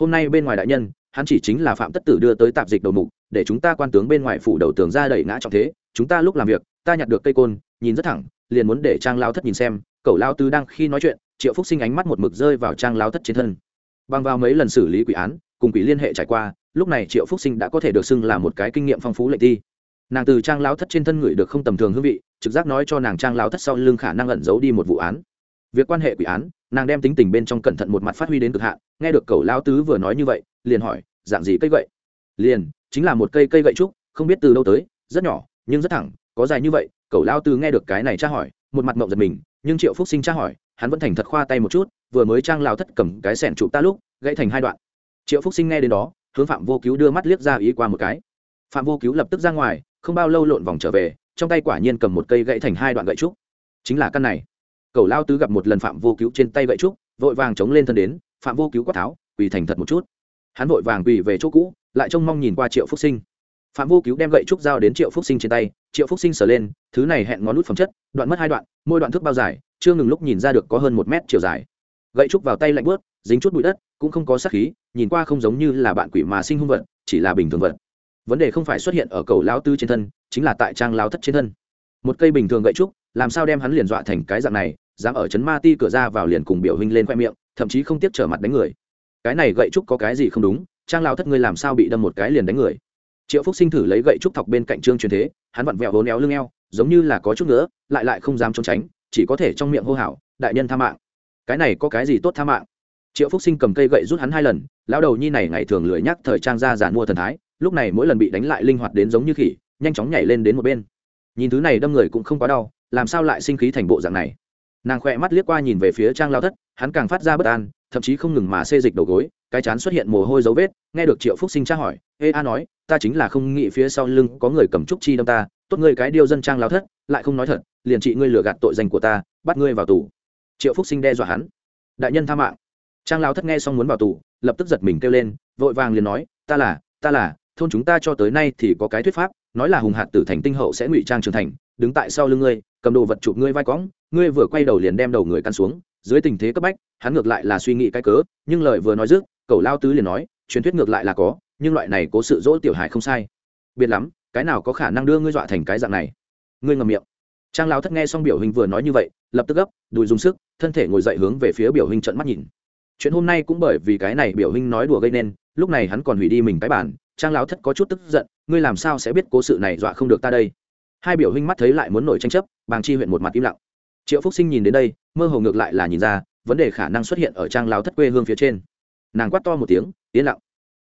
[SPEAKER 1] Hôm nay bên ngoài đại nhân, hắn chỉ chính là phạm tất tử đưa tới tạp dịch đầu mục, để chúng ta quan tướng bên ngoài phủ đầu tường ra đẩy ngã trọng thế, chúng ta lúc làm việc, ta nhặt được cây côn, nhìn rất thẳng, liền muốn để trang lao thất nhìn xem, cậu lao tư đang khi nói chuyện, triệu phúc sinh ánh mắt một mực rơi vào trang lao thất trên thân. Bằng vào mấy lần xử lý quỷ án cùng quỷ liên hệ trải qua, lúc này triệu phúc sinh đã có thể được xưng là một cái kinh nghiệm phong phú lệnh thi. Nàng từ trang lao thất trên thân người được không tầm thường hương vị, trực giác nói cho nàng trang lao thất sau lưng khả năng ẩn giấu đi một vụ án. Việc quan hệ quỷ án, nàng đem tính tình bên trong cẩn thận một mặt phát huy đến cực hạn, nghe được cầu lao tứ vừa nói như vậy, liền hỏi, dạng gì cây gậy? Liền, chính là một cây cây gậy trúc, không biết từ đâu tới, rất nhỏ, nhưng rất thẳng, có dài như vậy. Cầu lao tứ nghe được cái này tra hỏi, một mặt mộng giật mình, nhưng triệu phúc sinh tra hỏi, hắn vẫn thành thật khoa tay một chút, vừa mới trang lao thất cầm cái sẻn chụp ta lúc, gãy thành hai đoạn triệu phúc sinh nghe đến đó, hướng phạm vô cứu đưa mắt liếc ra ý qua một cái. Phạm vô cứu lập tức ra ngoài, không bao lâu lộn vòng trở về, trong tay quả nhiên cầm một cây gậy thành hai đoạn gậy trúc. Chính là căn này. Cầu lao tứ gặp một lần phạm vô cứu trên tay gậy trúc, vội vàng chống lên thân đến, phạm vô cứu quát tháo, quỳ thành thật một chút. Hắn vội vàng quỳ về chỗ cũ, lại trông mong nhìn qua triệu phúc sinh. Phạm vô cứu đem gậy trúc giao đến triệu phúc sinh trên tay, triệu phúc sinh sờ lên, thứ này hẹn ngón nút phẩm chất, đoạn mất hai đoạn, mỗi đoạn thước bao dài, chưa ngừng lúc nhìn ra được có hơn một mét chiều dài. Gậy trúc vào tay lạnh bớt dính chút bụi đất, cũng không có sát khí, nhìn qua không giống như là bạn quỷ mà sinh hung vật, chỉ là bình thường vật. Vấn đề không phải xuất hiện ở cầu lao tư trên thân, chính là tại trang lao thất trên thân. Một cây bình thường gậy trúc, làm sao đem hắn liền dọa thành cái dạng này, dám ở chấn ma ti cửa ra vào liền cùng biểu hình lên khoe miệng, thậm chí không tiếc trở mặt đánh người. Cái này gậy trúc có cái gì không đúng, trang lao thất ngươi làm sao bị đâm một cái liền đánh người? Triệu phúc sinh thử lấy gậy trúc thọc bên cạnh trương truyền thế, hắn vặn vẹo hố néo lưng eo, giống như là có chút nữa lại lại không dám trốn tránh, chỉ có thể trong miệng hô hào, đại nhân tha mạng. Cái này có cái gì tốt tha mạng? Triệu phúc sinh cầm cây gậy rút hắn hai lần lão đầu nhi này ngày thường lười nhắc thời trang ra giàn mua thần thái lúc này mỗi lần bị đánh lại linh hoạt đến giống như khỉ nhanh chóng nhảy lên đến một bên nhìn thứ này đâm người cũng không quá đau làm sao lại sinh khí thành bộ dạng này nàng khỏe mắt liếc qua nhìn về phía trang lao thất hắn càng phát ra bất an thậm chí không ngừng mà xê dịch đầu gối cái chán xuất hiện mồ hôi dấu vết nghe được triệu phúc sinh tra hỏi ê a nói ta chính là không nghĩ phía sau lưng có người cầm trúc chi đâm ta tốt ngươi cái điêu dân trang lao thất lại không nói thật liền trị ngươi lừa gạt tội danh của ta bắt ngươi vào tù triệu phúc sinh đe dọa hắn đại nhân tha mạng trang lao thất nghe xong muốn vào tù, lập tức giật mình kêu lên, vội vàng liền nói, ta là ta là, thôn chúng ta cho tới nay thì có cái thuyết pháp, nói là hùng hạt tử thành tinh hậu sẽ ngụy trang trưởng thành, đứng tại sau lưng ngươi, cầm đồ vật chụp ngươi vai cõng, ngươi vừa quay đầu liền đem đầu người căn xuống, dưới tình thế cấp bách, hắn ngược lại là suy nghĩ cái cớ, nhưng lời vừa nói dứt, cậu lao tứ liền nói, truyền thuyết ngược lại là có, nhưng loại này có sự dỗ tiểu hài không sai. Biệt lắm, cái nào có khả năng đưa ngươi dọa thành cái dạng này? Ngươi ngầm miệng. Trang lao thất nghe xong biểu hình vừa nói như vậy, lập tức gấp, đùi dùng sức, thân thể ngồi dậy hướng về phía biểu hình trận mắt nhìn chuyện hôm nay cũng bởi vì cái này biểu huynh nói đùa gây nên, lúc này hắn còn hủy đi mình cái bản, trang lão thất có chút tức giận, ngươi làm sao sẽ biết cố sự này dọa không được ta đây? Hai biểu huynh mắt thấy lại muốn nổi tranh chấp, bàng chi huyện một mặt im lặng. Triệu phúc sinh nhìn đến đây, mơ hồ ngược lại là nhìn ra, vấn đề khả năng xuất hiện ở trang lão thất quê hương phía trên. Nàng quát to một tiếng, yên lặng.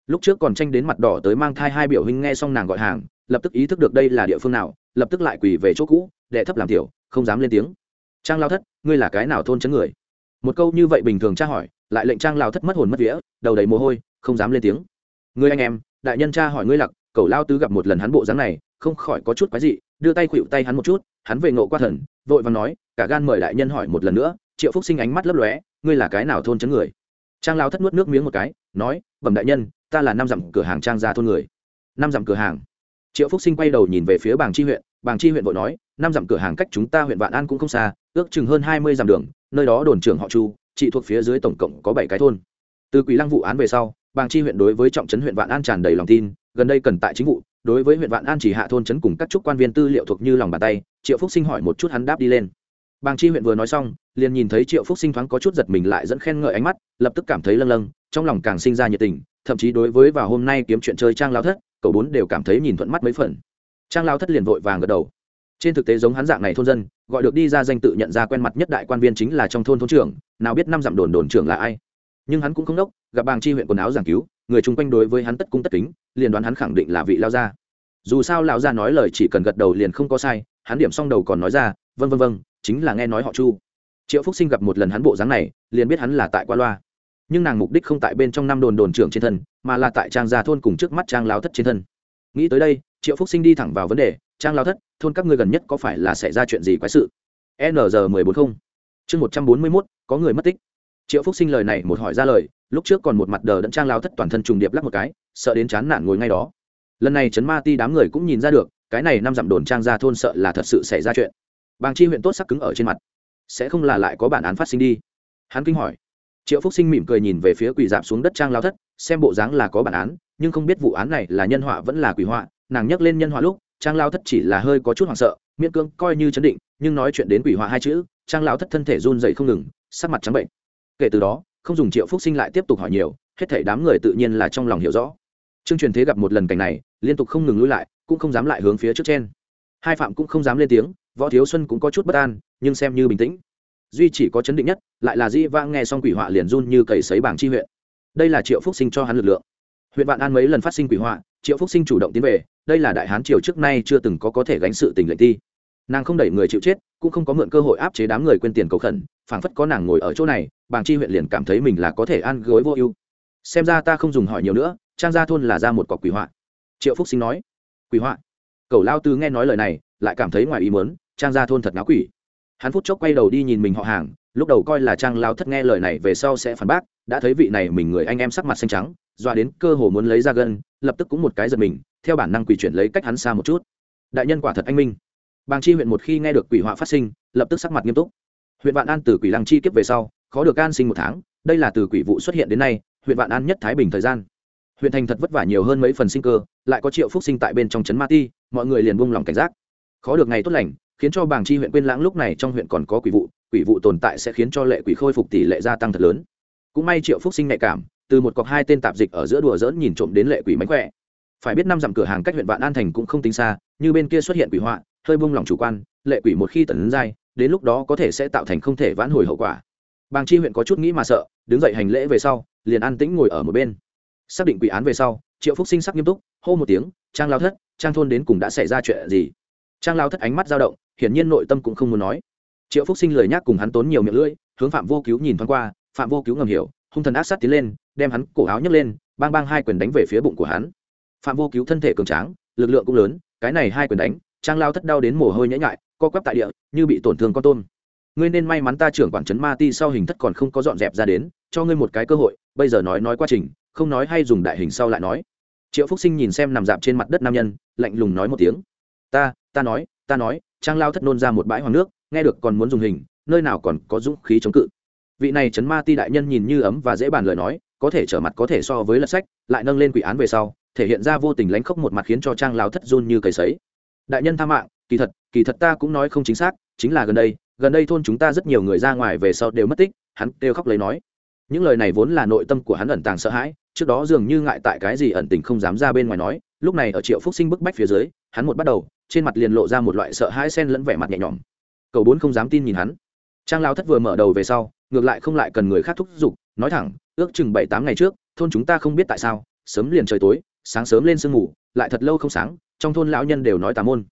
[SPEAKER 1] Lúc trước còn tranh đến mặt đỏ tới mang thai hai biểu huynh nghe xong nàng gọi hàng, lập tức ý thức được đây là địa phương nào, lập tức lại quỳ về chỗ cũ, đệ thấp làm tiểu, không dám lên tiếng. Trang lao thất, ngươi là cái nào thôn chấn người? Một câu như vậy bình thường tra hỏi, lại lệnh trang lao thất mất hồn mất vía, đầu đầy mồ hôi, không dám lên tiếng. Ngươi anh em, đại nhân cha hỏi ngươi lặc, cậu lao tứ gặp một lần hắn bộ dáng này, không khỏi có chút quái dị, đưa tay khuỵu tay hắn một chút, hắn về ngộ qua thần, vội và nói, cả gan mời đại nhân hỏi một lần nữa, triệu phúc sinh ánh mắt lấp lóe, ngươi là cái nào thôn chấn người? Trang lao thất nuốt nước miếng một cái, nói, bẩm đại nhân, ta là năm dặm cửa hàng trang gia thôn người. Năm dặm cửa hàng triệu phúc sinh quay đầu nhìn về phía bàng chi huyện. Bàng chi huyện vội nói, năm dặm cửa hàng cách chúng ta huyện vạn an cũng không xa, ước chừng hơn hai mươi dặm đường, nơi đó đồn trưởng họ chu chỉ thuộc phía dưới tổng cộng có bảy cái thôn. Từ quỷ lăng vụ án về sau, bàng chi huyện đối với trọng trấn huyện vạn an tràn đầy lòng tin, gần đây cần tại chính vụ, đối với huyện vạn an chỉ hạ thôn trấn cùng các trúc quan viên tư liệu thuộc như lòng bàn tay, triệu phúc sinh hỏi một chút hắn đáp đi lên. Bàng chi huyện vừa nói xong, liền nhìn thấy triệu phúc sinh thoáng có chút giật mình lại dẫn khen ngợi ánh mắt, lập tức cảm thấy lâng lâng, trong lòng càng sinh ra nhiệt tình, thậm chí đối với vào hôm nay kiếm chuyện chơi trang lao thất cậu bốn đều cảm thấy nhìn thuận mắt mấy phần. Trang lao thất liền vội vàng gật đầu. Trên thực tế giống hắn dạng này thôn dân, gọi được đi ra danh tự nhận ra quen mặt nhất đại quan viên chính là trong thôn thôn trưởng, nào biết năm dặm đồn đồn trưởng là ai. Nhưng hắn cũng không đốc, gặp bàng chi huyện quần áo giảng cứu, người chung quanh đối với hắn tất cung tất kính, liền đoán hắn khẳng định là vị lao gia. Dù sao lão gia nói lời chỉ cần gật đầu liền không có sai, hắn điểm xong đầu còn nói ra vân vân vân chính là nghe nói họ chu. Triệu phúc sinh gặp một lần hắn bộ dáng này, liền biết hắn là tại qua loa nhưng nàng mục đích không tại bên trong năm đồn đồn trưởng trên thân, mà là tại trang gia thôn cùng trước mắt trang lao thất trên thân. Nghĩ tới đây, triệu phúc sinh đi thẳng vào vấn đề, trang lao thất, thôn các ngươi gần nhất có phải là xảy ra chuyện gì quái sự? Nr mười bốn không. Chương một trăm bốn mươi mốt, có người mất tích. Triệu phúc sinh lời này một hỏi ra lời, lúc trước còn một mặt đờ đẫn trang lao thất toàn thân trùng điệp lắc một cái, sợ đến chán nản ngồi ngay đó. Lần này trấn ma ti đám người cũng nhìn ra được, cái này năm dặm đồn trang ra thôn sợ là thật sự xảy ra chuyện. Bàng chi huyện tốt sắc cứng ở trên mặt. Sẽ không là lại có bản án phát sinh đi? Hắn kinh hỏi triệu phúc sinh mỉm cười nhìn về phía quỳ dạp xuống đất trang lao thất, xem bộ dáng là có bản án, nhưng không biết vụ án này là nhân họa vẫn là quỷ họa. Nàng nhắc lên nhân họa lúc, trang lao thất chỉ là hơi có chút hoảng sợ, miễn cưỡng coi như chấn định, nhưng nói chuyện đến quỷ họa hai chữ, trang lao thất thân thể run dậy không ngừng, sắc mặt trắng bệnh. Kể từ đó, không dùng triệu phúc sinh lại tiếp tục hỏi nhiều, hết thảy đám người tự nhiên là trong lòng hiểu rõ. Trương truyền thế gặp một lần cảnh này, liên tục không ngừng lui lại, cũng không dám lại hướng phía trước trên hai phạm cũng không dám lên tiếng, võ thiếu xuân cũng có chút bất an, nhưng xem như bình tĩnh duy chỉ có chấn định nhất, lại là di vang nghe xong quỷ họa liền run như cầy sấy bảng chi huyện. Đây là triệu phúc sinh cho hắn lực lượng. Huyện vạn an mấy lần phát sinh quỷ họa, triệu phúc sinh chủ động tiến về, đây là đại hán triều trước nay chưa từng có có thể gánh sự tình lệnh thi nàng không đẩy người chịu chết, cũng không có mượn cơ hội áp chế đám người quên tiền cầu khẩn, phảng phất có nàng ngồi ở chỗ này, bảng chi huyện liền cảm thấy mình là có thể ăn gối vô ưu. Xem ra ta không dùng hỏi nhiều nữa, trang gia thôn là ra một cọc quỷ họa. Triệu phúc sinh nói, quỷ họa? Cầu lao tư nghe nói lời này, lại cảm thấy ngoài ý mớn trang gia thôn thật náo quỷ hắn phút chốc quay đầu đi nhìn mình họ hàng, lúc đầu coi là trang lao thất nghe lời này về sau sẽ phản bác, đã thấy vị này mình người anh em sắc mặt xanh trắng doa đến cơ hồ muốn lấy ra gân, lập tức cũng một cái giật mình, theo bản năng quỷ chuyển lấy cách hắn xa một chút. Đại nhân quả thật anh minh. Bàng chi huyện một khi nghe được quỷ họa phát sinh, lập tức sắc mặt nghiêm túc. Huyện vạn an từ quỷ lăng chi kiếp về sau, khó được an sinh một tháng, đây là từ quỷ vụ xuất hiện đến nay, huyện vạn an nhất thái bình thời gian. Huyện thành thật vất vả nhiều hơn mấy phần sinh cơ, lại có triệu phúc sinh tại bên trong trấn ma ti, mọi người liền buông lòng cảnh giác. Khó được ngày tốt lành khiến cho bảng chi huyện quên lãng lúc này trong huyện còn có quỷ vụ quỷ vụ tồn tại sẽ khiến cho lệ quỷ khôi phục tỷ lệ gia tăng thật lớn. Cũng may triệu phúc sinh nhạy cảm, từ một cọc hai tên tạp dịch ở giữa đùa dỡn nhìn trộm đến lệ quỷ mánh khỏe. Phải biết năm dặm cửa hàng cách huyện vạn an thành cũng không tính xa, như bên kia xuất hiện quỷ họa, hơi buông lòng chủ quan, lệ quỷ một khi tần ứng dai đến lúc đó có thể sẽ tạo thành không thể vãn hồi hậu quả. Bàng chi huyện có chút nghĩ mà sợ, đứng dậy hành lễ về sau, liền an tĩnh ngồi ở một bên. Xác định quỷ án về sau, triệu phúc sinh sắc nghiêm túc, hô một tiếng, trang lao thất, trang thôn đến cùng đã xảy ra chuyện gì? Trang lao thất ánh mắt dao động hiển nhiên nội tâm cũng không muốn nói. Triệu phúc sinh lời nhắc cùng hắn tốn nhiều miệng lưỡi, hướng phạm vô cứu nhìn thoáng qua, phạm vô cứu ngầm hiểu, hung thần ác sát tiến lên, đem hắn cổ áo nhấc lên, bang bang hai quyền đánh về phía bụng của hắn. Phạm vô cứu thân thể cường tráng, lực lượng cũng lớn, cái này hai quyền đánh, trang lao thất đau đến mồ hôi nhễ nhại, co quắp tại địa, như bị tổn thương con tôm. Ngươi nên may mắn ta trưởng quản trấn ma ti sau hình thất còn không có dọn dẹp ra đến, cho ngươi một cái cơ hội, bây giờ nói nói quá trình, không nói hay dùng đại hình sau lại nói. Triệu phúc sinh nhìn xem nằm dạp trên mặt đất nam nhân, lạnh lùng nói một tiếng. Ta ta nói ta nói trang lao thất nôn ra một bãi hoàng nước, nghe được còn muốn dùng hình, nơi nào còn có dũng khí chống cự. Vị này chấn ma ti đại nhân nhìn như ấm và dễ bàn lời nói, có thể trở mặt có thể so với lật sách, lại nâng lên quỷ án về sau, thể hiện ra vô tình lánh khóc một mặt khiến cho trang lao thất run như cầy sấy. Đại nhân tha mạng, kỳ thật kỳ thật ta cũng nói không chính xác, chính là gần đây gần đây thôn chúng ta rất nhiều người ra ngoài về sau đều mất tích, hắn kêu khóc lấy nói. Những lời này vốn là nội tâm của hắn ẩn tàng sợ hãi, trước đó dường như ngại tại cái gì ẩn tình không dám ra bên ngoài nói, lúc này ở triệu phúc sinh bức bách phía dưới, hắn một bắt đầu trên mặt liền lộ ra một loại sợ hãi sen lẫn vẻ mặt nhẹ nhõm. Cầu bốn không dám tin nhìn hắn. Trang lao thất vừa mở đầu về sau, ngược lại không lại cần người khác thúc giục, nói thẳng, ước chừng bảy tám ngày trước, thôn chúng ta không biết tại sao, sớm liền trời tối, sáng sớm lên sương ngủ lại thật lâu không sáng, trong thôn lão nhân đều nói tà môn.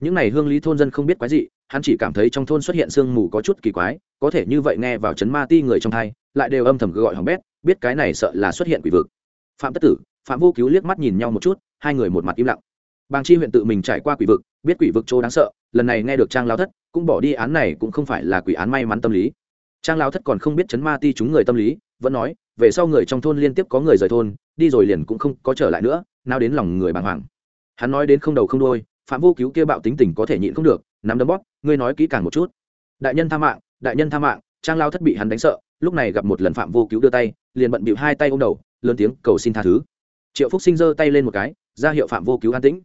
[SPEAKER 1] Những n à y hương lý thôn dân không biết quái gì hắn chỉ cảm thấy trong thôn xuất hiện sương mù có chút kỳ quái, có thể như vậy nghe vào chấn ma ti người trong thai, lại đều âm thầm gọi hỏng bét, biết cái này sợ là xuất hiện quỷ vực. Phạm tất tử, phạm vô cứu liếc mắt nhìn nhau một chút, hai người một mặt im lặng bàng chi huyện tự mình trải qua quỷ vực, biết quỷ vực chỗ đáng sợ, lần này nghe được trang lao thất, cũng bỏ đi án này cũng không phải là quỷ án may mắn tâm lý. Trang lao thất còn không biết chấn ma ti chúng người tâm lý, vẫn nói, về sau người trong thôn liên tiếp có người rời thôn, đi rồi liền cũng không có trở lại nữa, nào đến lòng người bàng hoàng. Hắn nói đến không đầu không đôi phạm vô cứu kia bạo tính tình có thể nhịn không được, nắm đấm bóp, ngươi nói kỹ càng một chút. Đại nhân tha mạng, đại nhân tha mạng, trang lao thất bị hắn đánh sợ, lúc này gặp một lần phạm vô cứu đưa tay, liền bận bịu hai tay ôm đầu, lớn tiếng cầu xin tha thứ. Triệu phúc sinh giơ tay lên một cái, ra hiệu phạm vô cứu an tĩnh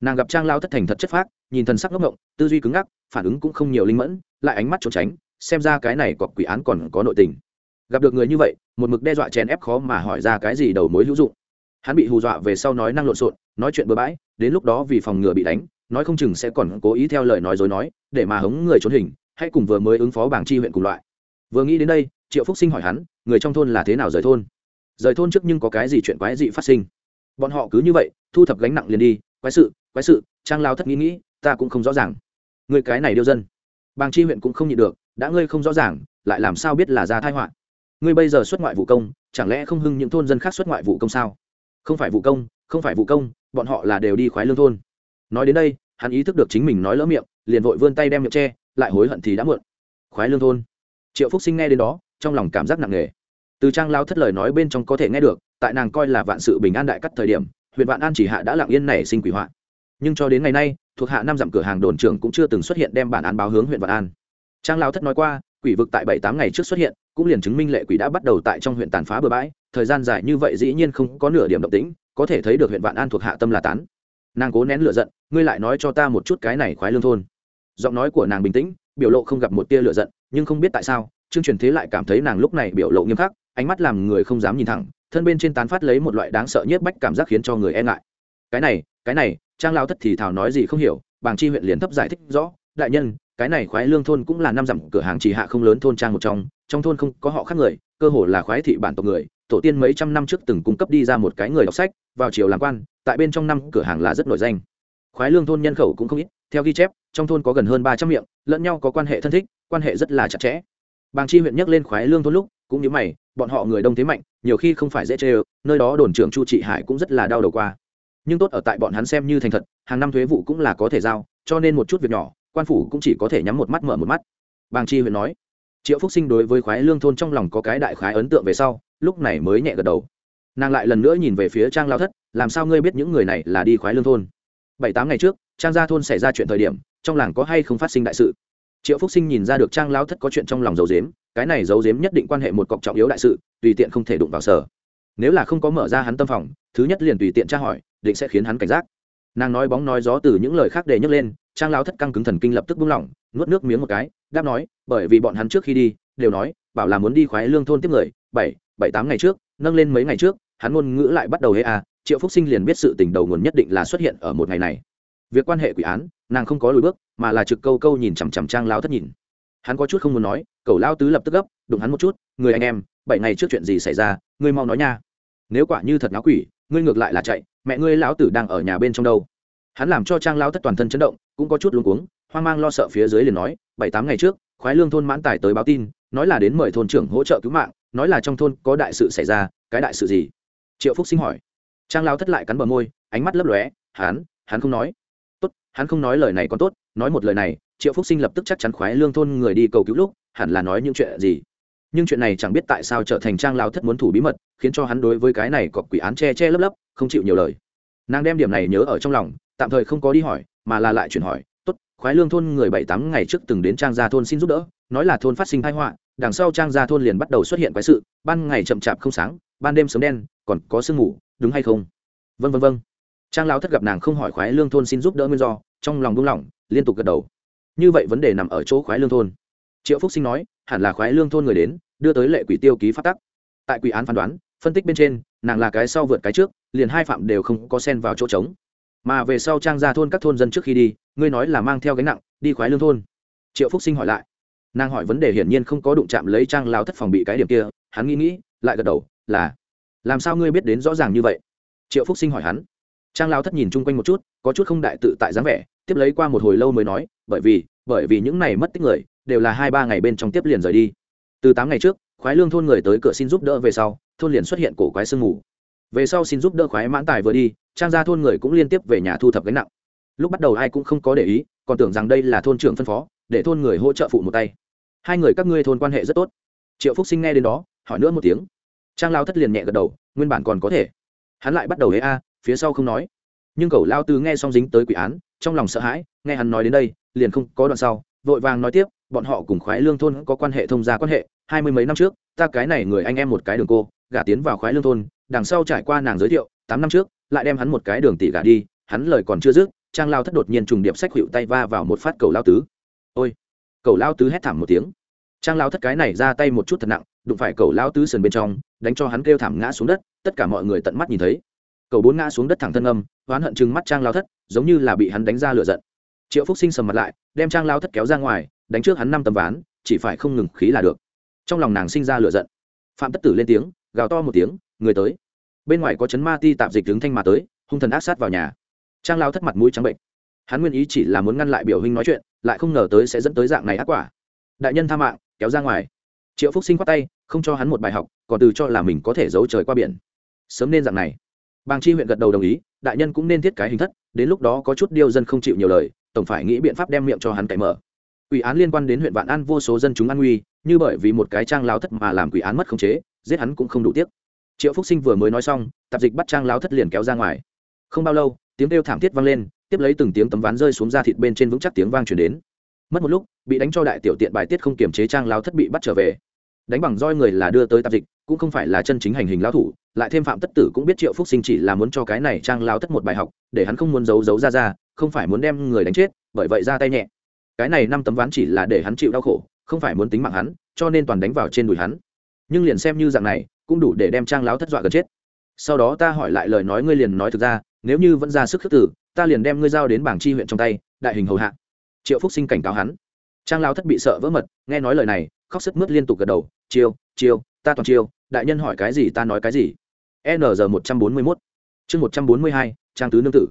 [SPEAKER 1] nàng gặp trang lao thất thành thật chất phác, nhìn thần sắc ngốc ngộng, tư duy cứng ngắc, phản ứng cũng không nhiều linh mẫn, lại ánh mắt trốn tránh, xem ra cái này cọc quỷ án còn có nội tình. Gặp được người như vậy, một mực đe dọa chèn ép khó mà hỏi ra cái gì đầu mối hữu dụng. Hắn bị hù dọa về sau nói năng lộn xộn, nói chuyện bừa bãi, đến lúc đó vì phòng ngừa bị đánh, nói không chừng sẽ còn cố ý theo lời nói dối nói, để mà hống người trốn hình hay cùng vừa mới ứng phó bảng chi huyện cùng loại. Vừa nghĩ đến đây, triệu phúc sinh hỏi hắn, người trong thôn là thế nào rời thôn? Rời thôn trước nhưng có cái gì chuyện quái dị phát sinh? Bọn họ cứ như vậy, thu thập gánh nặng liền đi, quái sự quái sự, trang lao thất nghĩ nghĩ, ta cũng không rõ ràng. Người cái này điêu dân. Bàng chi huyện cũng không nhịn được, đã ngươi không rõ ràng, lại làm sao biết là ra thai họa? Ngươi bây giờ xuất ngoại vụ công, chẳng lẽ không hưng những thôn dân khác xuất ngoại vụ công sao? Không phải vụ công, không phải vụ công, bọn họ là đều đi khoái lương thôn. Nói đến đây, hắn ý thức được chính mình nói lỡ miệng, liền vội vươn tay đem miệng che, lại hối hận thì đã muộn. Khoái lương thôn. Triệu phúc sinh nghe đến đó, trong lòng cảm giác nặng nề. Từ trang lao thất lời nói bên trong có thể nghe được, tại nàng coi là vạn sự bình an đại cắt thời điểm, huyện vạn an chỉ hạ đã lặng yên nảy sinh quỷ hoạn nhưng cho đến ngày nay, thuộc hạ năm dặm cửa hàng đồn trưởng cũng chưa từng xuất hiện đem bản án báo hướng huyện vạn an. Trang lao thất nói qua, quỷ vực tại bảy tám ngày trước xuất hiện, cũng liền chứng minh lệ quỷ đã bắt đầu tại trong huyện tàn phá bừa bãi, thời gian dài như vậy dĩ nhiên không có nửa điểm động tĩnh, có thể thấy được huyện vạn an thuộc hạ tâm là tán. Nàng cố nén lửa giận, ngươi lại nói cho ta một chút cái này khoái lương thôn. Giọng nói của nàng bình tĩnh, biểu lộ không gặp một tia lửa giận, nhưng không biết tại sao, trương truyền thế lại cảm thấy nàng lúc này biểu lộ nghiêm khắc, ánh mắt làm người không dám nhìn thẳng, thân bên trên tán phát lấy một loại đáng sợ nhất bách cảm giác khiến cho người e ngại. Cái này cái này trang lao thất thì thảo nói gì không hiểu, bàng chi huyện liền thấp giải thích rõ, đại nhân, cái này khoái lương thôn cũng là năm dặm, cửa hàng chỉ hạ không lớn thôn trang một trong trong thôn không có họ khác người, cơ hồ là khoái thị bản tộc người, tổ tiên mấy trăm năm trước từng cung cấp đi ra một cái người đọc sách, vào chiều làm quan, tại bên trong năm cửa hàng là rất nổi danh. Khoái lương thôn nhân khẩu cũng không ít, theo ghi chép, trong thôn có gần hơn ba trăm miệng, lẫn nhau có quan hệ thân thích, quan hệ rất là chặt chẽ. Bàng chi huyện nhắc lên khoái lương thôn lúc, cũng như mày, bọn họ người đông thế mạnh, nhiều khi không phải dễ chê nơi đó đồn trưởng chu trị hải cũng rất là đau đầu qua nhưng tốt ở tại bọn hắn xem như thành thật, hàng năm thuế vụ cũng là có thể giao, cho nên một chút việc nhỏ, quan phủ cũng chỉ có thể nhắm một mắt mở một mắt. Bàng chi huyện nói. Triệu phúc sinh đối với khoái lương thôn trong lòng có cái đại khái ấn tượng về sau, lúc này mới nhẹ gật đầu. Nàng lại lần nữa nhìn về phía trang lao thất, làm sao ngươi biết những người này là đi khoái lương thôn? Bảy tám ngày trước, trang gia thôn xảy ra chuyện thời điểm, trong làng có hay không phát sinh đại sự? Triệu phúc sinh nhìn ra được trang lao thất có chuyện trong lòng dầu dếm cái này dấu dếm nhất định quan hệ một cọc trọng yếu đại sự, tùy tiện không thể đụng vào sở. Nếu là không có mở ra hắn tâm phòng, thứ nhất liền tùy tiện tra hỏi định sẽ khiến hắn cảnh giác. Nàng nói bóng nói gió từ những lời khác để nhấc lên, trang lao thất căng cứng thần kinh lập tức buông lỏng, nuốt nước miếng một cái, đáp nói, bởi vì bọn hắn trước khi đi, đều nói, bảo là muốn đi khoái lương thôn tiếp người, bảy bảy, tám ngày trước, nâng lên mấy ngày trước, hắn ngôn ngữ lại bắt đầu hê à triệu phúc sinh liền biết sự tình đầu nguồn nhất định là xuất hiện ở một ngày này. Việc quan hệ quỷ án, nàng không có lùi bước, mà là trực câu câu nhìn chằm chằm trang lao thất nhìn. Hắn có chút không muốn nói cậu lao tứ lập tức gấp, đụng hắn một chút, người anh em, bảy ngày trước chuyện gì xảy ra, ngươi mau nói nha. Nếu quả như thật náo quỷ, ngươi ngược lại là chạy mẹ ngươi lão tử đang ở nhà bên trong đâu? Hắn làm cho trang lao thất toàn thân chấn động, cũng có chút luống cuống, hoang mang lo sợ phía dưới liền nói, bảy tám ngày trước, khoái lương thôn mãn tài tới báo tin, nói là đến mời thôn trưởng hỗ trợ cứu mạng, nói là trong thôn có đại sự xảy ra, cái đại sự gì? Triệu phúc sinh hỏi. Trang lao thất lại cắn bờ môi, ánh mắt lấp lóe, hắn hắn không nói. Tốt, hắn không nói lời này còn tốt, nói một lời này, triệu phúc sinh lập tức chắc chắn khoái lương thôn người đi cầu cứu lúc, hẳn là nói những chuyện gì? Nhưng chuyện này chẳng biết tại sao trở thành trang lao thất muốn thủ bí mật khiến cho hắn đối với cái này có quỷ án che che lấp lấp không chịu nhiều lời. Nàng đem điểm này nhớ ở trong lòng tạm thời không có đi hỏi mà là lại chuyển hỏi tốt khoái lương thôn người bảy tám ngày trước từng đến trang gia thôn xin giúp đỡ nói là thôn phát sinh thái họa đằng sau trang gia thôn liền bắt đầu xuất hiện quái sự ban ngày chậm chạp không sáng ban đêm sớm đen còn có sương ngủ đúng hay không? Vân vân vân trang lao thất gặp nàng không hỏi khoái lương thôn xin giúp đỡ nguyên do trong lòng buông lòng, liên tục gật đầu. Như vậy vấn đề nằm ở chỗ khoái lương thôn. Triệu phúc sinh nói hẳn là khoái lương thôn người đến đưa tới lệ quỷ tiêu ký phát tắc. Tại quỷ án phán đoán, phân tích bên trên, nàng là cái sau vượt cái trước, liền hai phạm đều không có sen vào chỗ trống. Mà về sau trang ra thôn các thôn dân trước khi đi, ngươi nói là mang theo gánh nặng, đi khoái lương thôn. Triệu phúc sinh hỏi lại. Nàng hỏi vấn đề hiển nhiên không có đụng chạm lấy trang lao thất phòng bị cái điểm kia, hắn nghĩ nghĩ, lại gật đầu, là, làm sao ngươi biết đến rõ ràng như vậy? Triệu phúc sinh hỏi hắn. Trang lao thất nhìn chung quanh một chút, có chút không đại tự tại dáng vẻ, tiếp lấy qua một hồi lâu mới nói, bởi vì bởi vì những này mất tích người, đều là hai ba ngày bên trong tiếp liền rời đi từ tám ngày trước, khoái lương thôn người tới cửa xin giúp đỡ về sau, thôn liền xuất hiện cổ quái sương mù. Về sau xin giúp đỡ khoái mãn tài vừa đi, trang gia thôn người cũng liên tiếp về nhà thu thập gánh nặng. Lúc bắt đầu ai cũng không có để ý, còn tưởng rằng đây là thôn trưởng phân phó, để thôn người hỗ trợ phụ một tay. Hai người các ngươi thôn quan hệ rất tốt. Triệu phúc sinh nghe đến đó, hỏi nữa một tiếng. Trang lao thất liền nhẹ gật đầu, nguyên bản còn có thể. Hắn lại bắt đầu hế a, phía sau không nói. Nhưng cậu lao tư nghe xong dính tới quỷ án, trong lòng sợ hãi, nghe hắn nói đến đây, liền không có đoạn sau, vội vàng nói tiếp, bọn họ cùng khoái lương thôn có quan hệ thông gia quan hệ hai mươi mấy năm trước, ta cái này người anh em một cái đường cô, gả tiến vào khoái lương thôn, đằng sau trải qua nàng giới thiệu, tám năm trước, lại đem hắn một cái đường tỷ gả đi, hắn lời còn chưa dứt, trang lao thất đột nhiên trùng điệp sách hiệu tay va vào một phát cầu lao tứ. Ôi! Cầu lao tứ hét thảm một tiếng. Trang lao thất cái này ra tay một chút thật nặng, đụng phải cầu lao tứ sườn bên trong, đánh cho hắn kêu thảm ngã xuống đất, tất cả mọi người tận mắt nhìn thấy. Cầu bốn ngã xuống đất thẳng thân âm, oán hận chừng mắt trang lao thất, giống như là bị hắn đánh ra lửa giận. Triệu phúc sinh sầm mặt lại, đem trang lao thất kéo ra ngoài, đánh trước hắn năm tấm ván, chỉ phải không ngừng khí là được trong lòng nàng sinh ra lửa giận. Phạm tất tử lên tiếng, gào to một tiếng, người tới. Bên ngoài có chấn ma ti tạp dịch đứng thanh mà tới, hung thần ác sát vào nhà. Trang lao thất mặt mũi trắng bệnh. Hắn nguyên ý chỉ là muốn ngăn lại biểu huynh nói chuyện, lại không ngờ tới sẽ dẫn tới dạng này ác quả. Đại nhân tha mạng, kéo ra ngoài. Triệu phúc sinh khoát tay, không cho hắn một bài học, còn từ cho là mình có thể giấu trời qua biển. Sớm nên dạng này. Bàng chi huyện gật đầu đồng ý, đại nhân cũng nên thiết cái hình thất, đến lúc đó có chút điêu dân không chịu nhiều lời, tổng phải nghĩ biện pháp đem miệng cho hắn cậy mở. Ủy án liên quan đến huyện vạn an, vô số dân chúng an nguy như bởi vì một cái trang lao thất mà làm quỷ án mất khống chế, giết hắn cũng không đủ tiếc. Triệu phúc sinh vừa mới nói xong, tạp dịch bắt trang lao thất liền kéo ra ngoài. Không bao lâu, tiếng kêu thảm thiết vang lên, tiếp lấy từng tiếng tấm ván rơi xuống ra thịt bên trên vững chắc tiếng vang chuyển đến. Mất một lúc, bị đánh cho đại tiểu tiện bài tiết không kiềm chế trang lao thất bị bắt trở về. Đánh bằng roi người là đưa tới tạp dịch, cũng không phải là chân chính hành hình lao thủ, lại thêm phạm tất tử cũng biết triệu phúc sinh chỉ là muốn cho cái này trang lao thất một bài học, để hắn không muốn giấu giấu ra ra không phải muốn đem người đánh chết, bởi vậy ra tay nhẹ. Cái này năm tấm ván chỉ là để hắn chịu đau khổ không phải muốn tính mạng hắn, cho nên toàn đánh vào trên đùi hắn. Nhưng liền xem như dạng này, cũng đủ để đem trang láo thất dọa gần chết. Sau đó ta hỏi lại lời nói ngươi liền nói thực ra, nếu như vẫn ra sức khước tử ta liền đem ngươi giao đến bảng chi huyện trong tay, đại hình hầu hạ. Triệu phúc sinh cảnh cáo hắn. Trang lao thất bị sợ vỡ mật, nghe nói lời này, khóc sức mướt liên tục gật đầu, chiêu chiêu, ta toàn chiêu, đại nhân hỏi cái gì ta nói cái gì. N giờ một trăm bốn mươi mốt. Chương một trăm bốn mươi hai, trang tứ nương tử.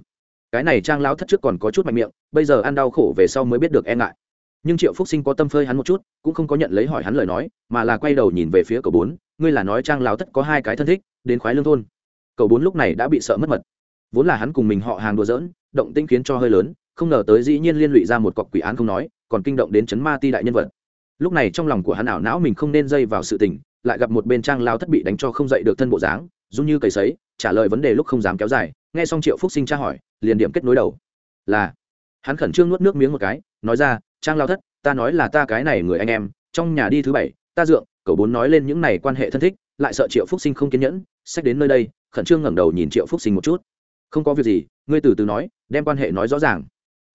[SPEAKER 1] Cái này trang lão thất trước còn có chút mạnh miệng, bây giờ ăn đau khổ về sau mới biết được e ngại nhưng triệu phúc sinh có tâm phơi hắn một chút, cũng không có nhận lấy hỏi hắn lời nói, mà là quay đầu nhìn về phía cậu bốn, ngươi là nói trang lão thất có hai cái thân thích, đến khoái lương thôn. Cậu bốn lúc này đã bị sợ mất mật. Vốn là hắn cùng mình họ hàng đùa giỡn, động tinh khiến cho hơi lớn, không ngờ tới dĩ nhiên liên lụy ra một cọc quỷ án không nói, còn kinh động đến chấn ma ti đại nhân vật. Lúc này trong lòng của hắn ảo não mình không nên dây vào sự tình, lại gặp một bên trang lao thất bị đánh cho không dậy được thân bộ dáng dung như cầy sấy, trả lời vấn đề lúc không dám kéo dài, nghe xong triệu phúc sinh tra hỏi, liền điểm kết nối đầu. Là, hắn khẩn trương nuốt nước miếng một cái, nói ra trang lao thất, ta nói là ta cái này người anh em, trong nhà đi thứ bảy, ta dượng, cậu bốn nói lên những này quan hệ thân thích, lại sợ triệu phúc sinh không kiên nhẫn sách đến nơi đây, khẩn trương ngẩng đầu nhìn triệu phúc sinh một chút. Không có việc gì, ngươi từ từ nói, đem quan hệ nói rõ ràng.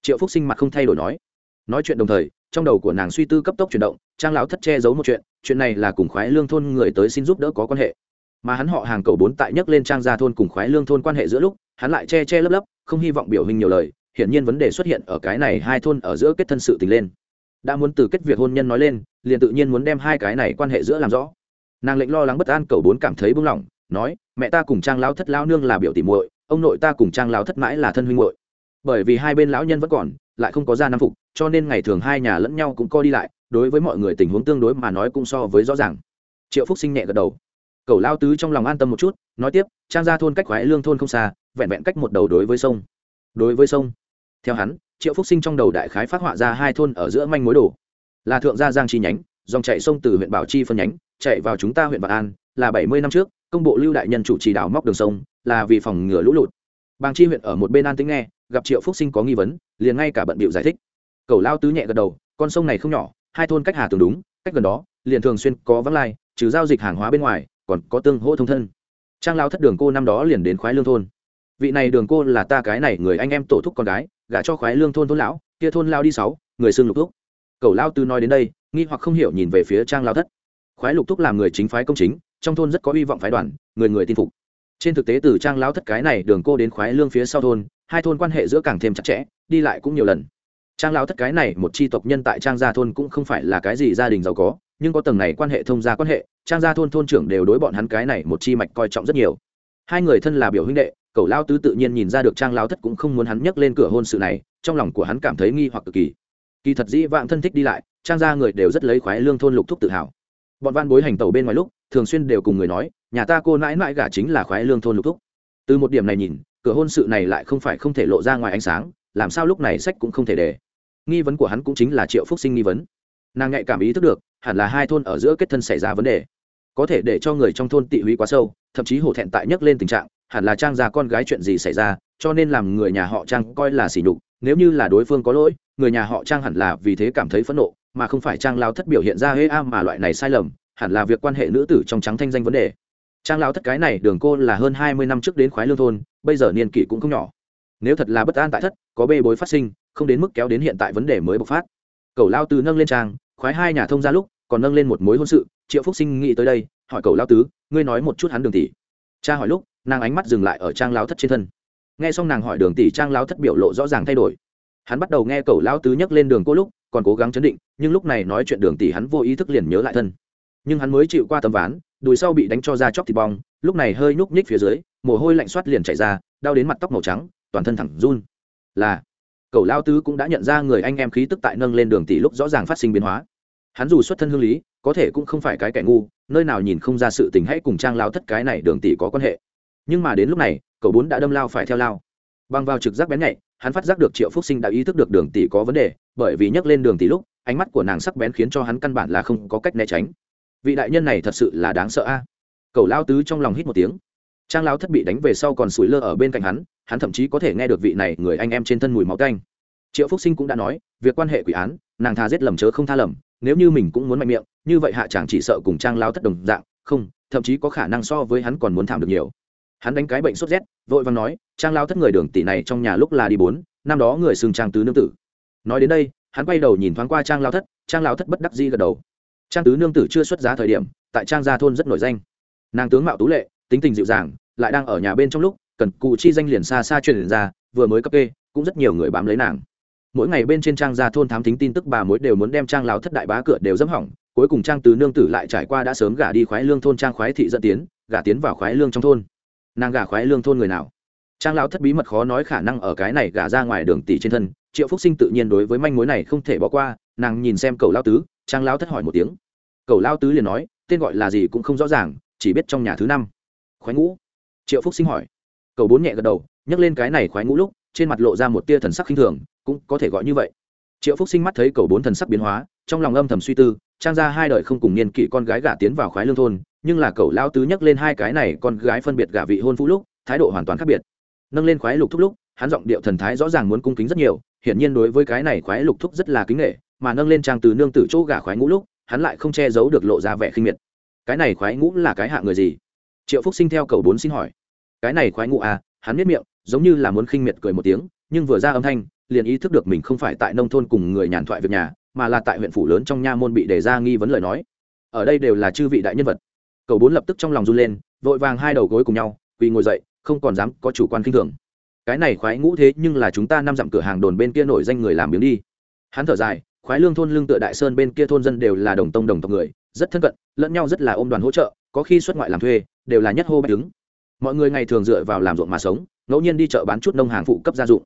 [SPEAKER 1] Triệu phúc sinh mặt không thay đổi nói. Nói chuyện đồng thời, trong đầu của nàng suy tư cấp tốc chuyển động, trang lão thất che giấu một chuyện chuyện này là cùng khoái lương thôn người tới xin giúp đỡ có quan hệ. Mà hắn họ hàng cầu bốn tại nhấc lên trang gia thôn cùng khoái lương thôn quan hệ giữa lúc, hắn lại che che lấp lấp, không hy vọng biểu hình nhiều lời hiển nhiên vấn đề xuất hiện ở cái này hai thôn ở giữa kết thân sự tình lên. Đã muốn từ kết việc hôn nhân nói lên, liền tự nhiên muốn đem hai cái này quan hệ giữa làm rõ. Nàng lệnh lo lắng bất an cầu bốn cảm thấy buông lỏng nói, mẹ ta cùng trang lão thất Lão nương là biểu tỷ muội, ông nội ta cùng trang lão thất mãi là thân huynh muội. Bởi vì hai bên lão nhân vẫn còn, lại không có gia nam phục, cho nên ngày thường hai nhà lẫn nhau cũng co đi lại, đối với mọi người tình huống tương đối mà nói cũng so với rõ ràng. Triệu phúc sinh nhẹ gật đầu. Cầu lao tứ trong lòng an tâm một chút, nói tiếp, trang gia thôn cách khoái lương thôn không xa, vẹn vẹn cách một đầu đối với sông. Đối với sông theo hắn, triệu phúc sinh trong đầu đại khái phát họa ra hai thôn ở giữa manh mối đồ. Là thượng gia giang chi nhánh, dòng chạy sông từ huyện bảo chi phân nhánh, chạy vào chúng ta huyện vạn an, là bảy mươi năm trước, công bộ lưu đại nhân chủ trì đào móc đường sông, là vì phòng ngừa lũ lụt. Bàng chi huyện ở một bên an tính nghe, gặp triệu phúc sinh có nghi vấn, liền ngay cả bận bịu giải thích. Cầu lao tứ nhẹ gật đầu, con sông này không nhỏ, hai thôn cách hà tường đúng, cách gần đó, liền thường xuyên có vắng lai, trừ giao dịch hàng hóa bên ngoài, còn có tương hỗ thông thân. Trang lao thất đường cô năm đó liền đến khoái lương thôn. Vị này đường cô là ta cái này người anh em tổ thúc con gái gả cho khoái lương thôn thôn lão, kia thôn lao đi sáu, người xưng lục thúc. Cầu lao tư nói đến đây, nghi hoặc không hiểu nhìn về phía trang lao thất. Khoái lục thúc làm người chính phái công chính, trong thôn rất có hy vọng phái đoàn, người người tin phục. Trên thực tế từ trang lao thất cái này đường cô đến khoái lương phía sau thôn, hai thôn quan hệ giữa càng thêm chặt chẽ, đi lại cũng nhiều lần. Trang lao thất cái này một chi tộc nhân tại trang gia thôn cũng không phải là cái gì gia đình giàu có, nhưng có tầng này quan hệ thông gia quan hệ, trang gia thôn thôn trưởng đều đối bọn hắn cái này một chi mạch coi trọng rất nhiều. Hai người thân là biểu huynh đệ cậu lao tứ tự nhiên nhìn ra được trang lao thất cũng không muốn hắn nhắc lên cửa hôn sự này, trong lòng của hắn cảm thấy nghi hoặc cực kỳ. Kỳ thật dĩ vãng thân thích đi lại, trang gia người đều rất lấy khoái lương thôn lục thúc tự hào. Bọn van bối hành tàu bên ngoài lúc, thường xuyên đều cùng người nói, nhà ta cô nãi nãi gả chính là khoái lương thôn lục thúc. Từ một điểm này nhìn, cửa hôn sự này lại không phải không thể lộ ra ngoài ánh sáng, làm sao lúc này sách cũng không thể để. Nghi vấn của hắn cũng chính là triệu phúc sinh nghi vấn. Nàng nhạy cảm ý thức được, hẳn là hai thôn ở giữa kết thân xảy ra vấn đề. Có thể để cho người trong thôn tị húy quá sâu, thậm chí hổ thẹn tại nhấc lên tình trạng hẳn là trang ra con gái chuyện gì xảy ra, cho nên làm người nhà họ trang coi là sỉ nhục, nếu như là đối phương có lỗi, người nhà họ trang hẳn là vì thế cảm thấy phẫn nộ, mà không phải trang lao thất biểu hiện ra hê a mà loại này sai lầm, hẳn là việc quan hệ nữ tử trong trắng thanh danh vấn đề. Trang lao thất cái này đường cô là hơn hai mươi năm trước đến khoái lương thôn, bây giờ niên kỷ cũng không nhỏ. Nếu thật là bất an tại thất, có bê bối phát sinh, không đến mức kéo đến hiện tại vấn đề mới bộc phát. Cầu lao tứ nâng lên trang, khoái hai nhà thông ra lúc, còn nâng lên một mối hôn sự, triệu phúc sinh nghĩ tới đây, hỏi cầu lao tứ, ngươi nói một chút hắn đường tỷ cha hỏi lúc, nàng ánh mắt dừng lại ở trang lao thất trên thân. Nghe xong nàng hỏi đường tỷ, trang lao thất biểu lộ rõ ràng thay đổi. Hắn bắt đầu nghe cậu lao tứ nhắc lên đường cô lúc, còn cố gắng chấn định, nhưng lúc này nói chuyện đường tỷ hắn vô ý thức liền nhớ lại thân. Nhưng hắn mới chịu qua tấm ván, đùi sau bị đánh cho ra chóc thịt bong, lúc này hơi nhúc nhích phía dưới, mồ hôi lạnh soát liền chạy ra, đau đến mặt tóc màu trắng, toàn thân thẳng run. Là, cậu lao tứ cũng đã nhận ra người anh em khí tức tại nâng lên đường tỷ lúc rõ ràng phát sinh biến hóa. Hắn dù xuất thân hương lý, có thể cũng không phải cái kẻ ngu nơi nào nhìn không ra sự tình hãy cùng trang lao thất cái này đường tỷ có quan hệ. Nhưng mà đến lúc này, cậu bốn đã đâm lao phải theo lao. Băng vào trực giác bén nhạy, hắn phát giác được triệu phúc sinh đã ý thức được đường tỷ có vấn đề, bởi vì nhắc lên đường tỷ lúc, ánh mắt của nàng sắc bén khiến cho hắn căn bản là không có cách né tránh. Vị đại nhân này thật sự là đáng sợ a. À? cậu lao tứ trong lòng hít một tiếng. Trang lao thất bị đánh về sau còn sủi lơ ở bên cạnh hắn hắn thậm chí có thể nghe được vị này người anh em trên thân mùi máu canh triệu phúc sinh cũng đã nói, việc quan hệ quỷ án, nàng tha giết lầm chớ không tha lầm, nếu như mình cũng muốn mạnh miệng như vậy hạ chàng chỉ sợ cùng trang lao thất đồng dạng, không, thậm chí có khả năng so với hắn còn muốn thảm được nhiều. Hắn đánh cái bệnh sốt rét, vội vàng nói, trang lao thất người đường tỷ này trong nhà lúc là đi bốn, năm đó người xưng trang tứ nương tử. Nói đến đây, hắn quay đầu nhìn thoáng qua trang lao thất, trang lao thất bất đắc di gật đầu. Trang tứ nương tử chưa xuất giá thời điểm, tại trang gia thôn rất nổi danh. Nàng tướng mạo tú lệ, tính tình dịu dàng, lại đang ở nhà bên trong lúc, cần cụ chi danh liền xa xa truyền ra, vừa mới cấp kê, cũng rất nhiều người bám lấy nàng. Mỗi ngày bên trên trang gia thôn thám thính tin tức bà mối đều muốn đem trang lao thất đại bá cửa đều dẫm hỏng cuối cùng trang tứ nương tử lại trải qua đã sớm gả đi khoái lương thôn trang khoái thị dẫn tiến, gả tiến vào khoái lương trong thôn. Nàng gả khoái lương thôn người nào? Trang lão thất bí mật khó nói khả năng ở cái này gả ra ngoài đường tỷ trên thân, triệu phúc sinh tự nhiên đối với manh mối này không thể bỏ qua, nàng nhìn xem cầu lao tứ, trang lão thất hỏi một tiếng. Cầu lao tứ liền nói, tên gọi là gì cũng không rõ ràng, chỉ biết trong nhà thứ năm. Khoái ngũ. Triệu phúc sinh hỏi. Cầu bốn nhẹ gật đầu nhấc lên cái này khoái ngũ lúc, trên mặt lộ ra một tia thần sắc khinh thường, cũng có thể gọi như vậy. Triệu phúc sinh mắt thấy cầu bốn thần sắc biến hóa, trong lòng âm thầm suy tư trang ra hai đời không cùng niên kỵ con gái gả tiến vào khoái lương thôn, nhưng là cậu lao tứ nhắc lên hai cái này con gái phân biệt gả vị hôn phú lúc, thái độ hoàn toàn khác biệt. Nâng lên khoái lục thúc lúc, hắn giọng điệu thần thái rõ ràng muốn cung kính rất nhiều, hiển nhiên đối với cái này khoái lục thúc rất là kính nghệ mà nâng lên trang từ nương tử chỗ gả khoái ngũ lúc, hắn lại không che giấu được lộ ra vẻ khinh miệt. Cái này khoái ngũ là cái hạ người gì? Triệu phúc sinh theo cầu bốn xin hỏi. Cái này khoái ngũ à hắn biết miệng, giống như là muốn khinh miệt cười một tiếng, nhưng vừa ra âm thanh, liền ý thức được mình không phải tại nông thôn cùng người nhàn thoại việc nhà mà là tại huyện phủ lớn trong nha môn bị đề ra nghi vấn lời nói. Ở đây đều là chư vị đại nhân vật. Cầu bốn lập tức trong lòng run lên, vội vàng hai đầu gối cùng nhau, quỳ ngồi dậy, không còn dám có chủ quan khinh thường. Cái này khoái ngũ thế nhưng là chúng ta năm dặm cửa hàng đồn bên kia nổi danh người làm biếng đi. Hắn thở dài, khoái lương thôn lương tựa đại sơn bên kia thôn dân đều là đồng tông đồng tộc người, rất thân cận, lẫn nhau rất là ôm đoàn hỗ trợ, có khi xuất ngoại làm thuê, đều là nhất hô bách đứng. Mọi người ngày thường dựa vào làm ruộng mà sống, ngẫu nhiên đi chợ bán chút nông hàng phụ cấp gia dụng.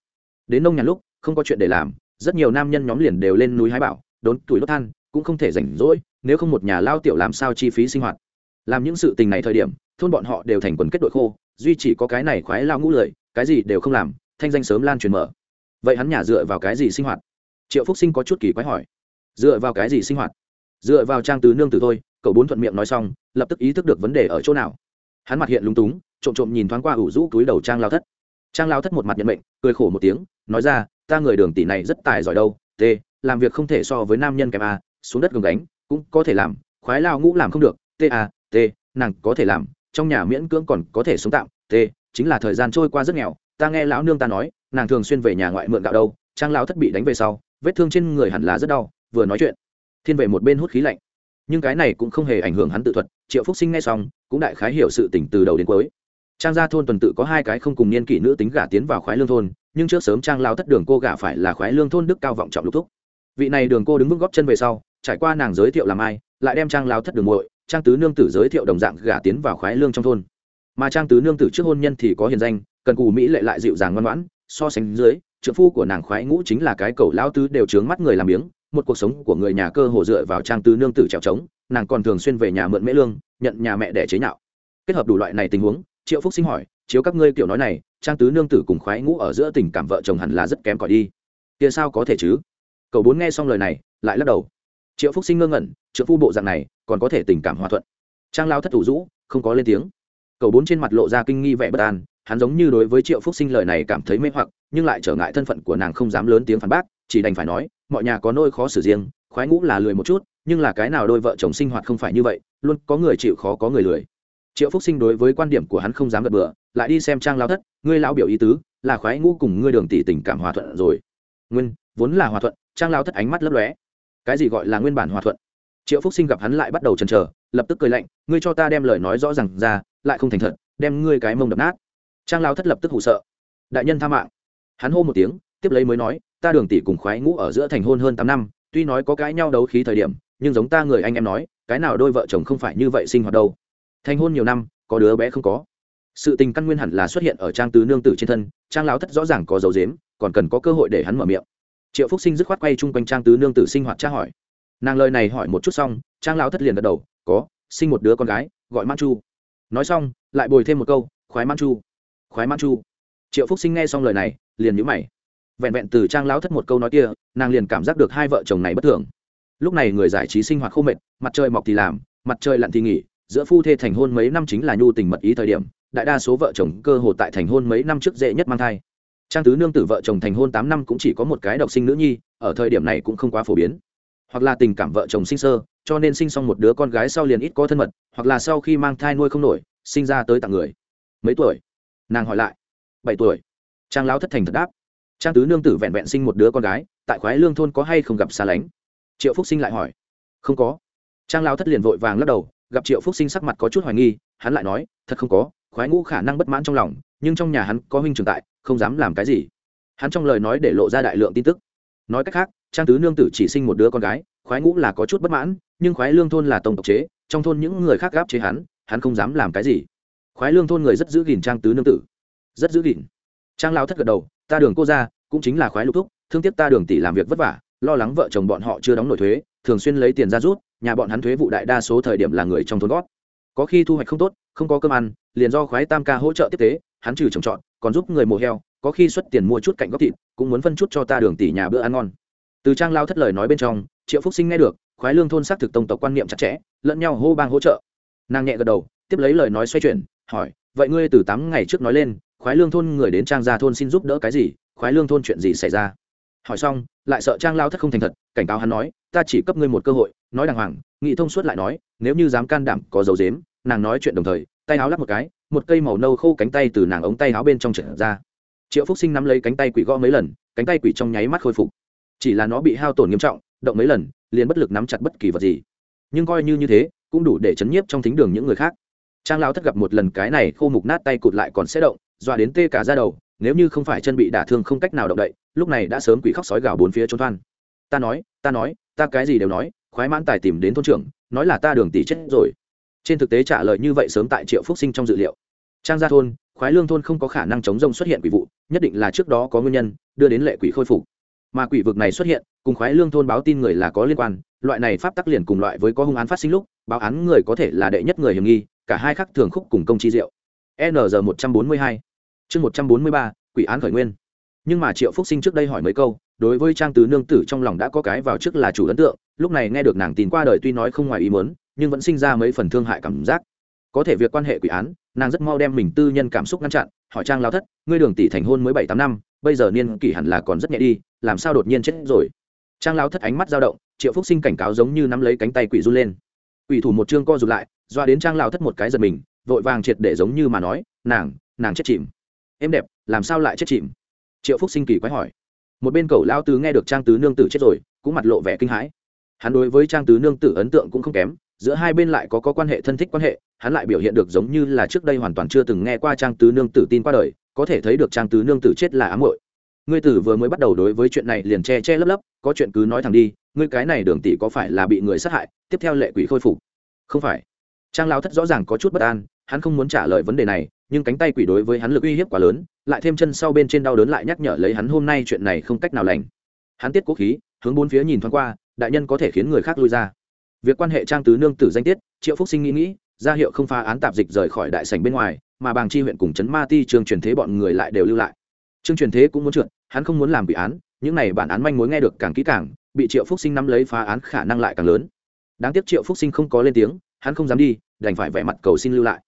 [SPEAKER 1] Đến nông nhà lúc, không có chuyện để làm rất nhiều nam nhân nhóm liền đều lên núi hái bảo, đốn tuổi đốt than, cũng không thể rảnh rỗi, nếu không một nhà lao tiểu làm sao chi phí sinh hoạt. Làm những sự tình này thời điểm, thôn bọn họ đều thành quần kết đội khô, duy chỉ có cái này khoái lao ngũ lợi cái gì đều không làm, thanh danh sớm lan truyền mở. Vậy hắn nhà dựa vào cái gì sinh hoạt? Triệu phúc sinh có chút kỳ quái hỏi. Dựa vào cái gì sinh hoạt? Dựa vào trang tứ nương tử thôi, cậu bốn thuận miệng nói xong, lập tức ý thức được vấn đề ở chỗ nào. Hắn mặt hiện lúng túng, trộm trộm nhìn thoáng qua ủ rũ túi đầu trang lao thất. Trang lao thất một mặt nhận mệnh, cười khổ một tiếng, nói ra ta người đường tỷ này rất tài giỏi đâu t làm việc không thể so với nam nhân kèm a, xuống đất gồng đánh cũng có thể làm, khoái lao ngũ làm không được t a t nàng có thể làm, trong nhà miễn cưỡng còn có thể sống tạm t chính là thời gian trôi qua rất nghèo, ta nghe lão nương ta nói, nàng thường xuyên về nhà ngoại mượn gạo đâu, trang lão thất bị đánh về sau, vết thương trên người hẳn là rất đau, vừa nói chuyện, thiên về một bên hút khí lạnh. Nhưng cái này cũng không hề ảnh hưởng hắn tự thuật, triệu phúc sinh nghe xong, cũng đại khái hiểu sự tỉnh từ đầu đến cuối trang gia thôn tuần tự có hai cái không cùng niên kỷ nữ tính gả tiến vào khoái lương thôn, nhưng trước sớm trang lao thất đường cô gả phải là khoái lương thôn đức cao vọng trọng lục thúc. Vị này đường cô đứng vững góp chân về sau, trải qua nàng giới thiệu làm ai, lại đem trang lao thất đường muội, trang tứ nương tử giới thiệu đồng dạng gả tiến vào khoái lương trong thôn. Mà trang tứ nương tử trước hôn nhân thì có hiền danh, cần cù mỹ lệ lại dịu dàng ngoan ngoãn, so sánh dưới trợ phu của nàng khoái ngũ chính là cái cầu lao tứ đều trướng mắt người làm biếng, một cuộc sống của người nhà cơ hồ dựa vào trang tứ nương tử trèo trống, nàng còn thường xuyên về nhà mượn mễ lương, nhận nhà mẹ để chế nhạo. Kết hợp đủ loại này tình huống triệu phúc sinh hỏi, chiếu các ngươi kiểu nói này, trang tứ nương tử cùng khoái ngũ ở giữa tình cảm vợ chồng hẳn là rất kém cỏi đi. Kia sao có thể chứ? Cậu bốn nghe xong lời này, lại lắc đầu. Triệu phúc sinh ngơ ngẩn Trượng phu bộ dạng này, còn có thể tình cảm hòa thuận. Trang lao thất thủ rũ không có lên tiếng. Cậu bốn trên mặt lộ ra kinh nghi vẻ bất an, hắn giống như đối với triệu phúc sinh lời này cảm thấy mê hoặc, nhưng lại trở ngại thân phận của nàng không dám lớn tiếng phản bác, chỉ đành phải nói, mọi nhà có nôi khó xử riêng, khoái ngũ là lười một chút, nhưng là cái nào đôi vợ chồng sinh hoạt không phải như vậy, luôn có người chịu khó có người lười triệu phúc sinh đối với quan điểm của hắn không dám gật bừa, lại đi xem trang lao thất, ngươi lão biểu ý tứ, là khoái ngũ cùng ngươi đường tỷ tình cảm hòa thuận rồi. Nguyên, vốn là hòa thuận. Trang lao thất ánh mắt lấp lóe. Cái gì gọi là nguyên bản hòa thuận? Triệu phúc sinh gặp hắn lại bắt đầu chần chờ, lập tức cười lạnh, ngươi cho ta đem lời nói rõ ràng ra, lại không thành thật, đem ngươi cái mông đập nát. Trang lao thất lập tức hụ sợ. Đại nhân tha mạng. Hắn hô một tiếng, tiếp lấy mới nói, ta đường tỷ cùng khoái ngũ ở giữa thành hôn hơn tám năm, tuy nói có cãi nhau đấu khí thời điểm, nhưng giống ta người anh em nói, cái nào đôi vợ chồng không phải như vậy sinh hoạt đâu thành hôn nhiều năm, có đứa bé không có. Sự tình căn nguyên hẳn là xuất hiện ở trang tứ nương tử trên thân, trang lão thất rõ ràng có dấu dếm, còn cần có cơ hội để hắn mở miệng. Triệu phúc sinh dứt khoát quay chung quanh trang tứ nương tử sinh hoạt tra hỏi. Nàng lời này hỏi một chút xong, trang lão thất liền gật đầu, có, sinh một đứa con gái, gọi man chu. Nói xong, lại bồi thêm một câu, khoái man chu, khoái man chu. Triệu phúc sinh nghe xong lời này, liền nhữ mày. Vẹn vẹn từ trang lão thất một câu nói kia, nàng liền cảm giác được hai vợ chồng này bất thường. Lúc này người giải trí sinh hoạt khô mệt, mặt trời mọc thì làm, mặt trời lặn thì nghỉ giữa phu thê thành hôn mấy năm chính là nhu tình mật ý thời điểm, đại đa số vợ chồng cơ hồ tại thành hôn mấy năm trước dễ nhất mang thai. Trang tứ nương tử vợ chồng thành hôn tám năm cũng chỉ có một cái độc sinh nữ nhi, ở thời điểm này cũng không quá phổ biến. Hoặc là tình cảm vợ chồng sinh sơ, cho nên sinh xong một đứa con gái sau liền ít có thân mật, hoặc là sau khi mang thai nuôi không nổi, sinh ra tới tặng người. Mấy tuổi? Nàng hỏi lại. Bảy tuổi. Trang lão thất thành thật đáp. Trang tứ nương tử vẹn vẹn sinh một đứa con gái, tại khoái lương thôn có hay không gặp xa lánh? Triệu phúc sinh lại hỏi. Không có. Trang lão thất liền vội vàng lắc đầu gặp triệu phúc sinh sắc mặt có chút hoài nghi, hắn lại nói, thật không có, khoái ngũ khả năng bất mãn trong lòng, nhưng trong nhà hắn có huynh trường tại, không dám làm cái gì. Hắn trong lời nói để lộ ra đại lượng tin tức. Nói cách khác, trang tứ nương tử chỉ sinh một đứa con gái, khoái ngũ là có chút bất mãn, nhưng khoái lương thôn là tổng tộc chế, trong thôn những người khác gáp chế hắn hắn không dám làm cái gì. Khoái lương thôn người rất giữ gìn trang tứ nương tử. Rất giữ gìn. Trang lao thất gật đầu, ta đường cô ra, cũng chính là khoái lục thúc, thương tiếc ta đường tỷ làm việc vất vả, lo lắng vợ chồng bọn họ chưa đóng nổi thuế, thường xuyên lấy tiền ra rút nhà bọn hắn thuế vụ đại đa số thời điểm là người trong thôn gót. Có khi thu hoạch không tốt, không có cơm ăn, liền do khoái tam ca hỗ trợ tiếp tế, hắn trừ trồng trọt, còn giúp người mổ heo, có khi xuất tiền mua chút cạnh góc thịt, cũng muốn phân chút cho ta đường tỷ nhà bữa ăn ngon. Từ trang lao thất lời nói bên trong, triệu phúc sinh nghe được, khoái lương thôn xác thực tông tộc quan niệm chặt chẽ, lẫn nhau hô bang hỗ trợ. Nàng nhẹ gật đầu, tiếp lấy lời nói xoay chuyển, hỏi, vậy ngươi từ tám ngày trước nói lên, khoái lương thôn người đến trang gia thôn xin giúp đỡ cái gì? Khoái lương thôn chuyện gì xảy ra? Hỏi xong, lại sợ trang lao thất không thành thật, cảnh cáo hắn nói, ta chỉ cấp ngươi một cơ hội. Nói đàng hoàng, nghị thông suốt lại nói, nếu như dám can đảm có dấu dếm nàng nói chuyện đồng thời, tay áo lắp một cái, một cây màu nâu khô cánh tay từ nàng ống tay áo bên trong trở ra. Triệu phúc sinh nắm lấy cánh tay quỷ gõ mấy lần, cánh tay quỷ trong nháy mắt khôi phục. Chỉ là nó bị hao tổn nghiêm trọng, động mấy lần, liền bất lực nắm chặt bất kỳ vật gì. Nhưng coi như như thế, cũng đủ để chấn nhiếp trong thính đường những người khác. Trang lao thất gặp một lần cái này khô mục nát tay cụt lại còn sẽ động, dọa đến tê cả ra đầu, nếu như không phải chân bị đả thương không cách nào động đậy lúc này đã sớm quỷ khóc sói gào bốn phía trốn thoan. Ta nói ta nói, ta cái gì đều nói, khoái mãn tài tìm đến thôn trưởng, nói là ta đường tỷ chết rồi. Trên thực tế trả lời như vậy sớm tại triệu phúc sinh trong dự liệu. Trang gia thôn, khoái lương thôn không có khả năng chống rông xuất hiện quỷ vụ, nhất định là trước đó có nguyên nhân, đưa đến lệ quỷ khôi phục. Mà quỷ vực này xuất hiện, cùng khoái lương thôn báo tin người là có liên quan, loại này pháp tắc liền cùng loại với có hung án phát sinh lúc, báo án người có thể là đệ nhất người hiểm nghi, cả hai khắc thường khúc cùng công chi diệu. Nr một trăm bốn mươi hai. Chương một trăm bốn mươi ba, quỷ án khởi nguyên nhưng mà triệu phúc sinh trước đây hỏi mấy câu, đối với trang tứ nương tử trong lòng đã có cái vào trước là chủ ấn tượng, lúc này nghe được nàng tin qua đời tuy nói không ngoài ý muốn, nhưng vẫn sinh ra mấy phần thương hại cảm giác. Có thể việc quan hệ quỷ án, nàng rất mau đem mình tư nhân cảm xúc ngăn chặn, hỏi trang lao thất, ngươi đường tỷ thành hôn mới bảy tám năm, bây giờ niên kỷ hẳn là còn rất nhẹ đi, làm sao đột nhiên chết rồi? Trang lao thất ánh mắt dao động, triệu phúc sinh cảnh cáo giống như nắm lấy cánh tay quỷ run lên. Quỷ thủ một chương co rụt lại, doa đến trang lao thất một cái giật mình, vội vàng triệt để giống như mà nói, nàng nàng chết chìm. Em đẹp, làm sao lại chết chìm? Triệu phúc sinh kỳ quái hỏi. Một bên cầu lao tứ nghe được trang tứ nương tử chết rồi cũng mặt lộ vẻ kinh hãi. Hắn đối với trang tứ nương tử ấn tượng cũng không kém giữa hai bên lại có, có quan hệ thân thích quan hệ hắn lại biểu hiện được giống như là trước đây hoàn toàn chưa từng nghe qua trang tứ nương tử tin qua đời có thể thấy được trang tứ nương tử chết là ám hội ngươi tử vừa mới bắt đầu đối với chuyện này liền che che lấp lấp có chuyện cứ nói thẳng đi ngươi cái này đường tỷ có phải là bị người sát hại tiếp theo lệ quỷ khôi phục? Không phải. Trang lao thất rõ ràng có chút bất an hắn không muốn trả lời vấn đề này nhưng cánh tay quỷ đối với hắn lực uy hiếp quá lớn, lại thêm chân sau bên trên đau đớn lại nhắc nhở lấy hắn hôm nay chuyện này không cách nào lành. Hắn tiết cố khí, hướng bốn phía nhìn thoáng qua, đại nhân có thể khiến người khác lui ra. Việc quan hệ trang tứ nương tử danh tiết, triệu phúc sinh nghĩ nghĩ, ra hiệu không phá án tạp dịch rời khỏi đại sảnh bên ngoài, mà bàng chi huyện cùng trấn ma ti trường truyền thế bọn người lại đều lưu lại. Trương truyền thế cũng muốn trượt, hắn không muốn làm bị án, những này bản án manh mối nghe được càng kỹ càng, bị triệu phúc sinh nắm lấy phá án khả năng lại càng lớn. Đáng tiếc triệu phúc sinh không có lên tiếng, hắn không dám đi, đành phải vẻ mặt cầu xin lưu lại.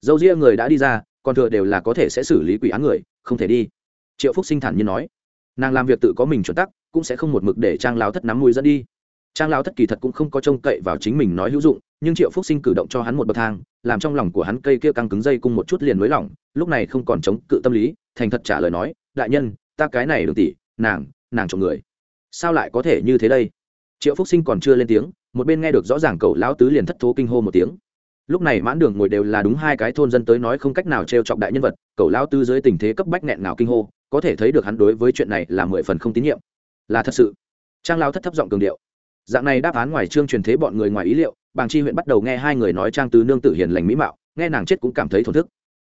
[SPEAKER 1] Dâu ria người đã đi ra còn thừa đều là có thể sẽ xử lý quỷ án người, không thể đi. Triệu phúc sinh thản nhiên nói, nàng làm việc tự có mình chuẩn tắc, cũng sẽ không một mực để trang lao thất nắm mùi dẫn đi. Trang lao thất kỳ thật cũng không có trông cậy vào chính mình nói hữu dụng, nhưng triệu phúc sinh cử động cho hắn một bậc thang, làm trong lòng của hắn cây kia căng cứng dây cung một chút liền nới lỏng, lúc này không còn chống cự tâm lý, thành thật trả lời nói, đại nhân, ta cái này được tỷ, nàng nàng chồng người. Sao lại có thể như thế đây? Triệu phúc sinh còn chưa lên tiếng, một bên nghe được rõ ràng cậu lão tứ liền thất thố kinh hô một tiếng lúc này mãn đường ngồi đều là đúng hai cái thôn dân tới nói không cách nào t r e o chọc đại nhân vật, cậu lão tư dưới tình thế cấp bách nghẹn ngào kinh hô, có thể thấy được hắn đối với chuyện này là mười phần không tín nhiệm. Là thật sự. Trang lao thất thấp giọng cường điệu. Dạng này đáp án ngoài trương truyền thế bọn người ngoài ý liệu, bàng chi huyện bắt đầu nghe hai người nói trang tứ nương tử hiền lành mỹ mạo, nghe nàng chết cũng cảm thấy thổn thức.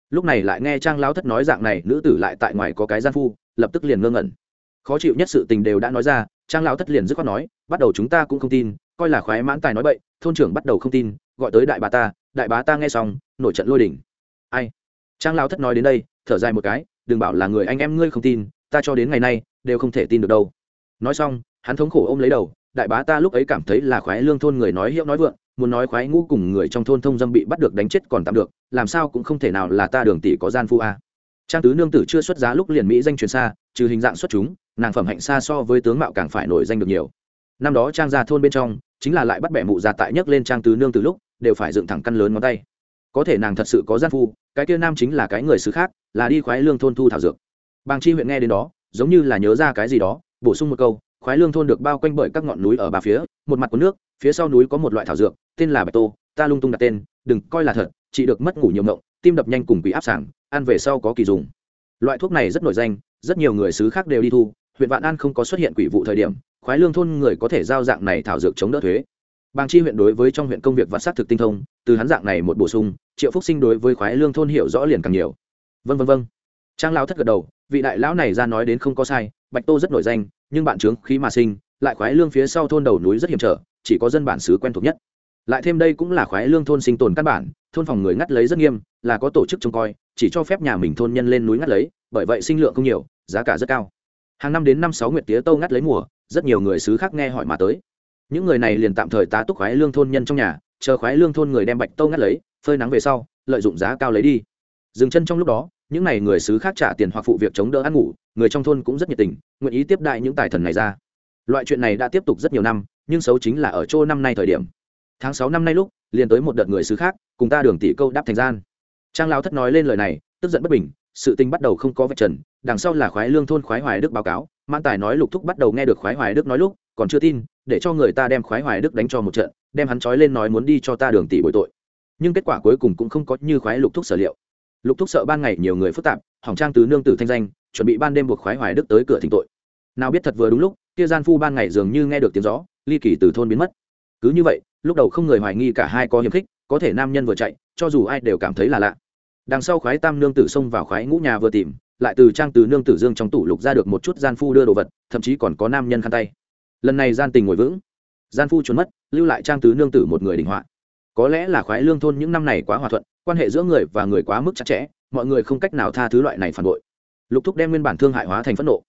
[SPEAKER 1] Lúc này lại nghe trang lao thất nói dạng này, nữ tử lại tại ngoài có cái gian phu, lập tức liền ngơ ngẩn. Khó chịu nhất sự tình đều đã nói ra, trang lão thất liền dứt khoát nói, bắt đầu chúng ta cũng không tin, coi là khoái mãn tài nói bậy, thôn trưởng bắt đầu không tin, gọi tới đại bà ta đại bá ta nghe xong, nổi trận lôi đỉnh ai? Trang lão thất nói đến đây, thở dài một cái, đừng bảo là người anh em ngươi không tin, ta cho đến ngày nay, đều không thể tin được đâu. Nói xong, hắn thống khổ ôm lấy đầu, đại bá ta lúc ấy cảm thấy là khoái lương thôn người nói hiệu nói vượng, muốn nói khoái ngũ cùng người trong thôn thông dâm bị bắt được đánh chết còn tạm được, làm sao cũng không thể nào là ta đường tỷ có gian phu a. Trang tứ nương tử chưa xuất giá lúc liền mỹ danh truyền xa, trừ hình dạng xuất chúng, nàng phẩm hạnh xa so với tướng mạo càng phải nổi danh được nhiều. Năm đó trang gia thôn bên trong, chính là lại bắt bẻ mụ già tại nhất lên trang tứ nương từ lúc đều phải dựng thẳng căn lớn ngón tay. Có thể nàng thật sự có gian phu, cái kia nam chính là cái người xứ khác, là đi khoái lương thôn thu thảo dược. Bàng chi huyện nghe đến đó, giống như là nhớ ra cái gì đó, bổ sung một câu, khoái lương thôn được bao quanh bởi các ngọn núi ở ba phía, một mặt có nước, phía sau núi có một loại thảo dược, tên là bạch tô, ta lung tung đặt tên, đừng coi là thật, chị được mất ngủ nhiều ngộng, tim đập nhanh cùng quỷ áp sảng, ăn về sau có kỳ dùng loại thuốc này rất nổi danh, rất nhiều người xứ khác đều đi thu, huyện vạn an không có xuất hiện quỷ vụ thời điểm, khoái lương thôn người có thể giao dạng này thảo dược chống đỡ thuế bang chi huyện đối với trong huyện công việc và sát thực tinh thông, từ hắn dạng này một bổ sung, triệu phúc sinh đối với khoái lương thôn hiểu rõ liền càng nhiều. Vâng vâng vâng. trang lão thất gật đầu, vị đại lão này ra nói đến không có sai, bạch tô rất nổi danh, nhưng bạn trướng khí mà sinh, lại khoái lương phía sau thôn đầu núi rất hiểm trở, chỉ có dân bản xứ quen thuộc nhất. Lại thêm đây cũng là khoái lương thôn sinh tồn căn bản, thôn phòng người ngắt lấy rất nghiêm, là có tổ chức trông coi, chỉ cho phép nhà mình thôn nhân lên núi ngắt lấy, bởi vậy sinh lượng không nhiều, giá cả rất cao. Hàng năm đến năm sáu nguyệt tía tâu ngắt lấy mùa, rất nhiều người xứ khác nghe hỏi mà tới những người này liền tạm thời tá túc khoái lương thôn nhân trong nhà, chờ khoái lương thôn người đem bạch tâu ngắt lấy, phơi nắng về sau, lợi dụng giá cao lấy đi. Dừng chân trong lúc đó, những n à y người xứ khác trả tiền hoặc phụ việc chống đỡ ăn ngủ, người trong thôn cũng rất nhiệt tình, nguyện ý tiếp đại những tài thần này ra. Loại chuyện này đã tiếp tục rất nhiều năm, nhưng xấu chính là ở chỗ năm nay thời điểm. Tháng sáu năm nay lúc, liền tới một đợt người xứ khác, cùng ta đường tỷ câu đáp thành gian. Trang lao thất nói lên lời này, tức giận bất bình, sự tình bắt đầu không có vạch trần, đằng sau là khoái lương thôn khoái hoài đức báo cáo, mãn tài nói lục thúc bắt đầu nghe được khoái hoài đức nói lúc, còn chưa tin để cho người ta đem khoái hoài đức đánh cho một trận, đem hắn trói lên nói muốn đi cho ta đường tỷ bội tội. Nhưng kết quả cuối cùng cũng không có như khoái lục thúc sở liệu. Lục thúc sợ ban ngày nhiều người phức tạp, hỏng trang từ nương tử thanh danh, chuẩn bị ban đêm buộc khoái hoài đức tới cửa thỉnh tội. Nào biết thật vừa đúng lúc, kia gian phu ban ngày dường như nghe được tiếng gió, ly kỳ từ thôn biến mất. Cứ như vậy, lúc đầu không người hoài nghi cả hai có hiềm khích, có thể nam nhân vừa chạy, cho dù ai đều cảm thấy là lạ. Đằng sau khoái tam nương tử xông vào khoái ngũ nhà vừa tìm, lại từ trang từ nương tử dương trong tủ lục ra được một chút gian phu đưa đồ vật, thậm chí còn có nam nhân khăn tay lần này gian tình ngồi vững. Gian phu trốn mất, lưu lại trang tứ nương tử một người đình họa. Có lẽ là khoái lương thôn những năm này quá hòa thuận, quan hệ giữa người và người quá mức chặt chẽ, mọi người không cách nào tha thứ loại này phản bội. Lục thúc đem nguyên bản thương hại hóa thành phẫn nộ.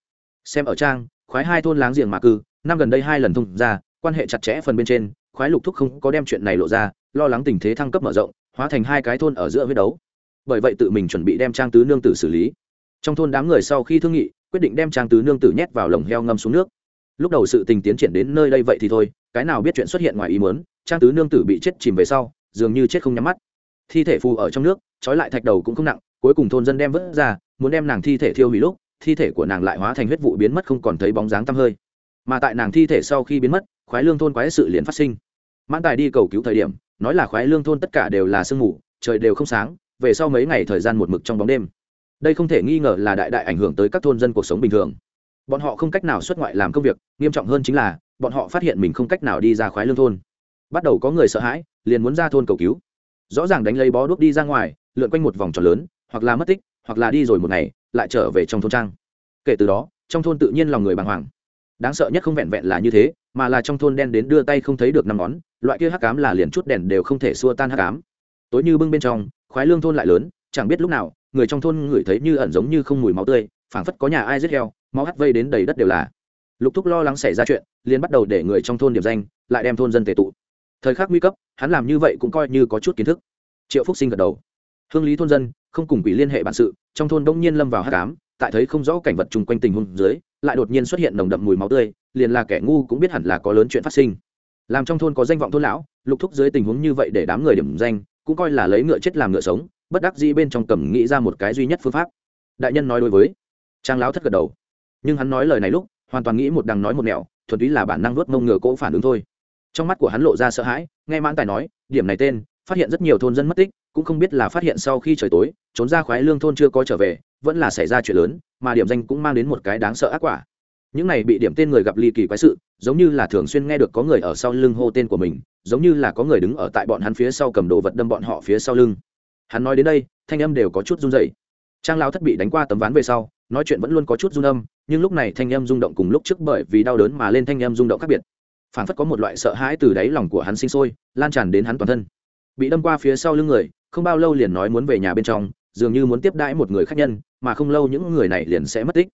[SPEAKER 1] Xem ở trang, khoái hai thôn láng giềng mà cư, năm gần đây hai lần thông ra, quan hệ chặt chẽ phần bên trên, khoái lục thúc không có đem chuyện này lộ ra, lo lắng tình thế thăng cấp mở rộng, hóa thành hai cái thôn ở giữa huyết đấu. Bởi vậy tự mình chuẩn bị đem trang tứ nương tử xử lý. Trong thôn đám người sau khi thương nghị, quyết định đem trang tứ nương tử nhét vào lồng heo ngâm xuống nước lúc đầu sự tình tiến triển đến nơi đây vậy thì thôi, cái nào biết chuyện xuất hiện ngoài ý muốn, trang tứ nương tử bị chết chìm về sau, dường như chết không nhắm mắt. Thi thể phù ở trong nước, trói lại thạch đầu cũng không nặng, cuối cùng thôn dân đem vớt ra, muốn đem nàng thi thể thiêu hủy lúc, thi thể của nàng lại hóa thành huyết vụ biến mất không còn thấy bóng dáng tăm hơi. Mà tại nàng thi thể sau khi biến mất, khoái lương thôn quái sự liền phát sinh. Mãn tài đi cầu cứu thời điểm, nói là khoái lương thôn tất cả đều là sương mù, trời đều không sáng, về sau mấy ngày thời gian một mực trong bóng đêm. Đây không thể nghi ngờ là đại đại ảnh hưởng tới các thôn dân cuộc sống bình thường bọn họ không cách nào xuất ngoại làm công việc, nghiêm trọng hơn chính là, bọn họ phát hiện mình không cách nào đi ra khoái lương thôn. Bắt đầu có người sợ hãi, liền muốn ra thôn cầu cứu. Rõ ràng đánh lấy bó đuốc đi ra ngoài, lượn quanh một vòng tròn lớn, hoặc là mất tích, hoặc là đi rồi một ngày, lại trở về trong thôn trang. Kể từ đó, trong thôn tự nhiên lòng người bàng hoàng. Đáng sợ nhất không vẹn vẹn là như thế, mà là trong thôn đen đến đưa tay không thấy được năm ngón, loại kia hắc cám là liền chút đèn đều không thể xua tan hắc cám tối như bưng bên trong, khoái lương thôn lại lớn, chẳng biết lúc nào, người trong thôn ngửi thấy như ẩn giống như không mùi máu tươi, phảng phất có nhà ai giết heo máu hắt vây đến đầy đất đều là. Lục thúc lo lắng xảy ra chuyện, liền bắt đầu để người trong thôn điểm danh, lại đem thôn dân tề tụ. Thời khắc nguy cấp, hắn làm như vậy cũng coi như có chút kiến thức. Triệu phúc sinh gật đầu. Hương lý thôn dân, không cùng quỷ liên hệ bản sự, trong thôn đông nhiên lâm vào hát cám tại thấy không rõ cảnh vật chung quanh tình huống dưới, lại đột nhiên xuất hiện nồng đậm mùi máu tươi, liền là kẻ ngu cũng biết hẳn là có lớn chuyện phát sinh. Làm trong thôn có danh vọng thôn lão, lục thúc dưới tình huống như vậy để đám người điểm danh, cũng coi là lấy ngựa chết làm ngựa sống, bất đắc dĩ bên trong cầm nghĩ ra một cái duy nhất phương pháp. Đại nhân nói đối với. Trang lão thất gật đầu nhưng hắn nói lời này lúc, hoàn toàn nghĩ một đằng nói một nẻo, thuần túy là bản năng nuốt mông ngựa cỗ phản ứng thôi. Trong mắt của hắn lộ ra sợ hãi, nghe mãn tài nói, điểm này tên, phát hiện rất nhiều thôn dân mất tích, cũng không biết là phát hiện sau khi trời tối, trốn ra khoái lương thôn chưa có trở về, vẫn là xảy ra chuyện lớn, mà điểm danh cũng mang đến một cái đáng sợ ác quả. Những này bị điểm tên người gặp ly kỳ quái sự, giống như là thường xuyên nghe được có người ở sau lưng hô tên của mình, giống như là có người đứng ở tại bọn hắn phía sau cầm đồ vật đâm bọn họ phía sau lưng. Hắn nói đến đây, thanh âm đều có chút run dậy trang lao thất bị đánh qua tấm ván về sau, nói chuyện vẫn luôn có chút run âm nhưng lúc này thanh em rung động cùng lúc trước bởi vì đau đớn mà lên thanh em rung động khác biệt. Phản phất có một loại sợ hãi từ đáy lòng của hắn sinh sôi, lan tràn đến hắn toàn thân. Bị đâm qua phía sau lưng người, không bao lâu liền nói muốn về nhà bên trong, dường như muốn tiếp đãi một người khác nhân, mà không lâu những người này liền sẽ mất tích.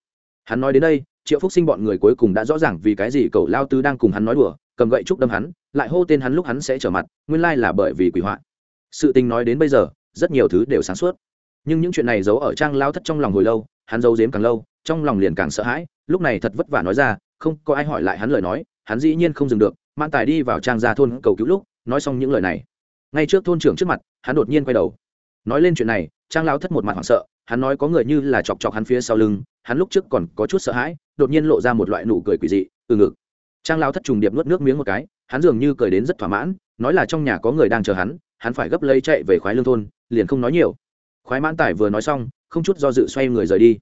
[SPEAKER 1] Hắn nói đến đây, triệu phúc sinh bọn người cuối cùng đã rõ ràng vì cái gì cậu lao tứ đang cùng hắn nói đùa, cầm gậy trúc đâm hắn, lại hô tên hắn lúc hắn sẽ trở mặt, nguyên lai là bởi vì quỷ hoạn sự tình nói đến bây giờ, rất nhiều thứ đều sáng suốt. Nhưng những chuyện này giấu ở trang lao thất trong lòng hồi lâu hắn giấu giếm càng lâu, trong lòng liền càng sợ hãi, lúc này thật vất vả nói ra, không có ai hỏi lại hắn lời nói, hắn dĩ nhiên không dừng được man tài đi vào trang gia thôn cầu cứu lúc, nói xong những lời này. Ngay trước thôn trưởng trước mặt, hắn đột nhiên quay đầu. Nói lên chuyện này, trang lao thất một mặt hoảng sợ, hắn nói có người như là chọc chọc hắn phía sau lưng, hắn lúc trước còn có chút sợ hãi, đột nhiên lộ ra một loại nụ cười quỷ dị, từ ngực. Trang lao thất trùng điệp nuốt nước miếng một cái, hắn dường như cười đến rất thỏa mãn, nói là trong nhà có người đang chờ hắn hắn phải gấp lấy chạy về khoái lương thôn, liền không nói nhiều. Khoái mãn tài vừa nói xong không chút do dự xoay người rời đi.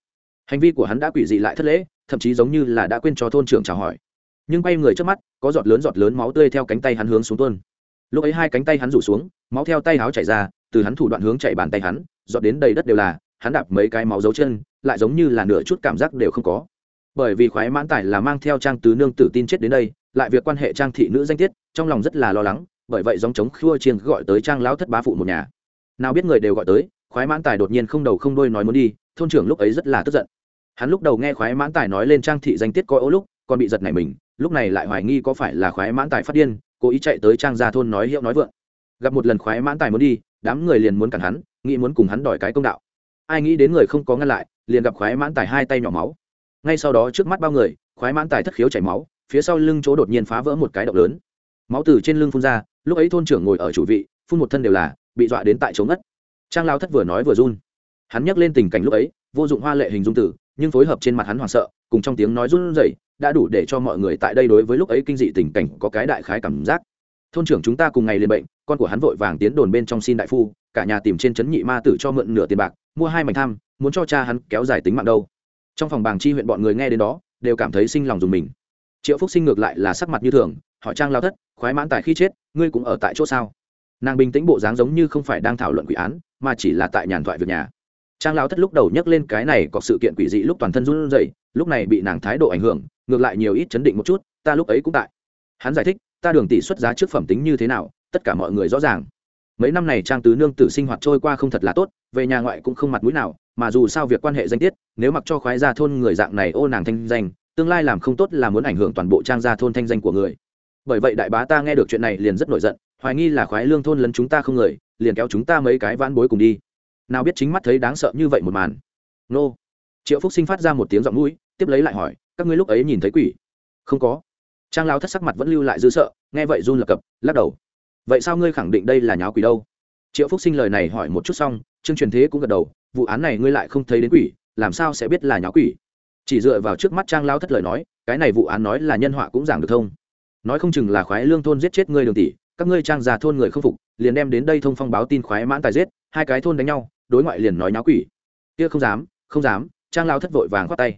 [SPEAKER 1] Hành vi của hắn đã quỷ dị lại thất lễ, thậm chí giống như là đã quên cho thôn trưởng chào hỏi. Nhưng quay người trước mắt, có giọt lớn giọt lớn máu tươi theo cánh tay hắn hướng xuống tuôn. Lúc ấy hai cánh tay hắn rủ xuống, máu theo tay áo chảy ra, từ hắn thủ đoạn hướng chạy bàn tay hắn, giọt đến đầy đất đều là, hắn đạp mấy cái máu dấu chân, lại giống như là nửa chút cảm giác đều không có. Bởi vì khoái mãn tải là mang theo trang tứ nương tử tin chết đến đây, lại việc quan hệ trang thị nữ danh tiết, trong lòng rất là lo lắng, bởi vậy dòng chống khua chiêng gọi tới trang lão thất bá phụ một nhà. Nào biết người đều gọi tới khoái mãn tài đột nhiên không đầu không đôi nói muốn đi, thôn trưởng lúc ấy rất là tức giận. Hắn lúc đầu nghe khoái mãn tài nói lên trang thị danh tiết coi ô lúc, còn bị giật này mình, lúc này lại hoài nghi có phải là khoái mãn tài phát điên, cố ý chạy tới trang gia thôn nói hiệu nói vượng. Gặp một lần khoái mãn tài muốn đi, đám người liền muốn cản hắn, nghĩ muốn cùng hắn đòi cái công đạo. Ai nghĩ đến người không có ngăn lại, liền gặp khoái mãn tài hai tay nhỏ máu. Ngay sau đó trước mắt bao người, khoái mãn tài thất khiếu chảy máu, phía sau lưng chỗ đột nhiên phá vỡ một cái động lớn. Máu từ trên lưng phun ra, lúc ấy thôn trưởng ngồi ở chủ vị, phun một thân đều là, bị dọa đến tại chỗ ngất trang lao thất vừa nói vừa run. Hắn nhắc lên tình cảnh lúc ấy, vô dụng hoa lệ hình dung tử, nhưng phối hợp trên mặt hắn hoảng sợ, cùng trong tiếng nói run rẩy, đã đủ để cho mọi người tại đây đối với lúc ấy kinh dị tình cảnh có cái đại khái cảm giác. Thôn trưởng chúng ta cùng ngày liền bệnh, con của hắn vội vàng tiến đồn bên trong xin đại phu, cả nhà tìm trên trấn nhị ma tử cho mượn nửa tiền bạc, mua hai mảnh tham, muốn cho cha hắn kéo dài tính mạng đâu. Trong phòng bàng chi huyện bọn người nghe đến đó, đều cảm thấy sinh lòng dùng mình. Triệu phúc sinh ngược lại là sắc mặt như thường, hỏi trang lao thất, khoái mãn tài khi chết, ngươi cũng ở tại chỗ sao? Nàng bình tĩnh bộ dáng giống như không phải đang thảo luận quỷ án mà chỉ là tại nhàn thoại việc nhà. Trang lao thất lúc đầu nhắc lên cái này có sự kiện quỷ dị lúc toàn thân run rẩy, lúc này bị nàng thái độ ảnh hưởng, ngược lại nhiều ít chấn định một chút, ta lúc ấy cũng tại. Hắn giải thích, ta đường tỷ xuất giá trước phẩm tính như thế nào, tất cả mọi người rõ ràng. Mấy năm này trang tứ nương tử sinh hoạt trôi qua không thật là tốt, về nhà ngoại cũng không mặt mũi nào, mà dù sao việc quan hệ danh tiết, nếu mặc cho khoái gia thôn người dạng này ô nàng thanh danh, tương lai làm không tốt là muốn ảnh hưởng toàn bộ trang gia thôn thanh danh của người. Bởi vậy đại bá ta nghe được chuyện này liền rất nổi giận, hoài nghi là khoái lương thôn lấn chúng ta không người liền kéo chúng ta mấy cái vãn bối cùng đi. Nào biết chính mắt thấy đáng sợ như vậy một màn. Nô. Triệu phúc sinh phát ra một tiếng giọng mũi, tiếp lấy lại hỏi, các ngươi lúc ấy nhìn thấy quỷ? Không có. Trang lao thất sắc mặt vẫn lưu lại dư sợ, nghe vậy run lập cập, lắc đầu. Vậy sao ngươi khẳng định đây là nháo quỷ đâu? Triệu phúc sinh lời này hỏi một chút xong, trương truyền thế cũng gật đầu, vụ án này ngươi lại không thấy đến quỷ, làm sao sẽ biết là nháo quỷ? Chỉ dựa vào trước mắt trang lao thất lời nói, cái này vụ án nói là nhân họa cũng giảng được thông. Nói không chừng là khoái lương thôn giết chết ngươi đường tỷ các ngươi trang già thôn người không phục, liền đem đến đây thông phong báo tin khoái mãn tài giết, hai cái thôn đánh nhau, đối ngoại liền nói nháo quỷ. Kia không dám không dám, trang lao thất vội vàng khoát tay.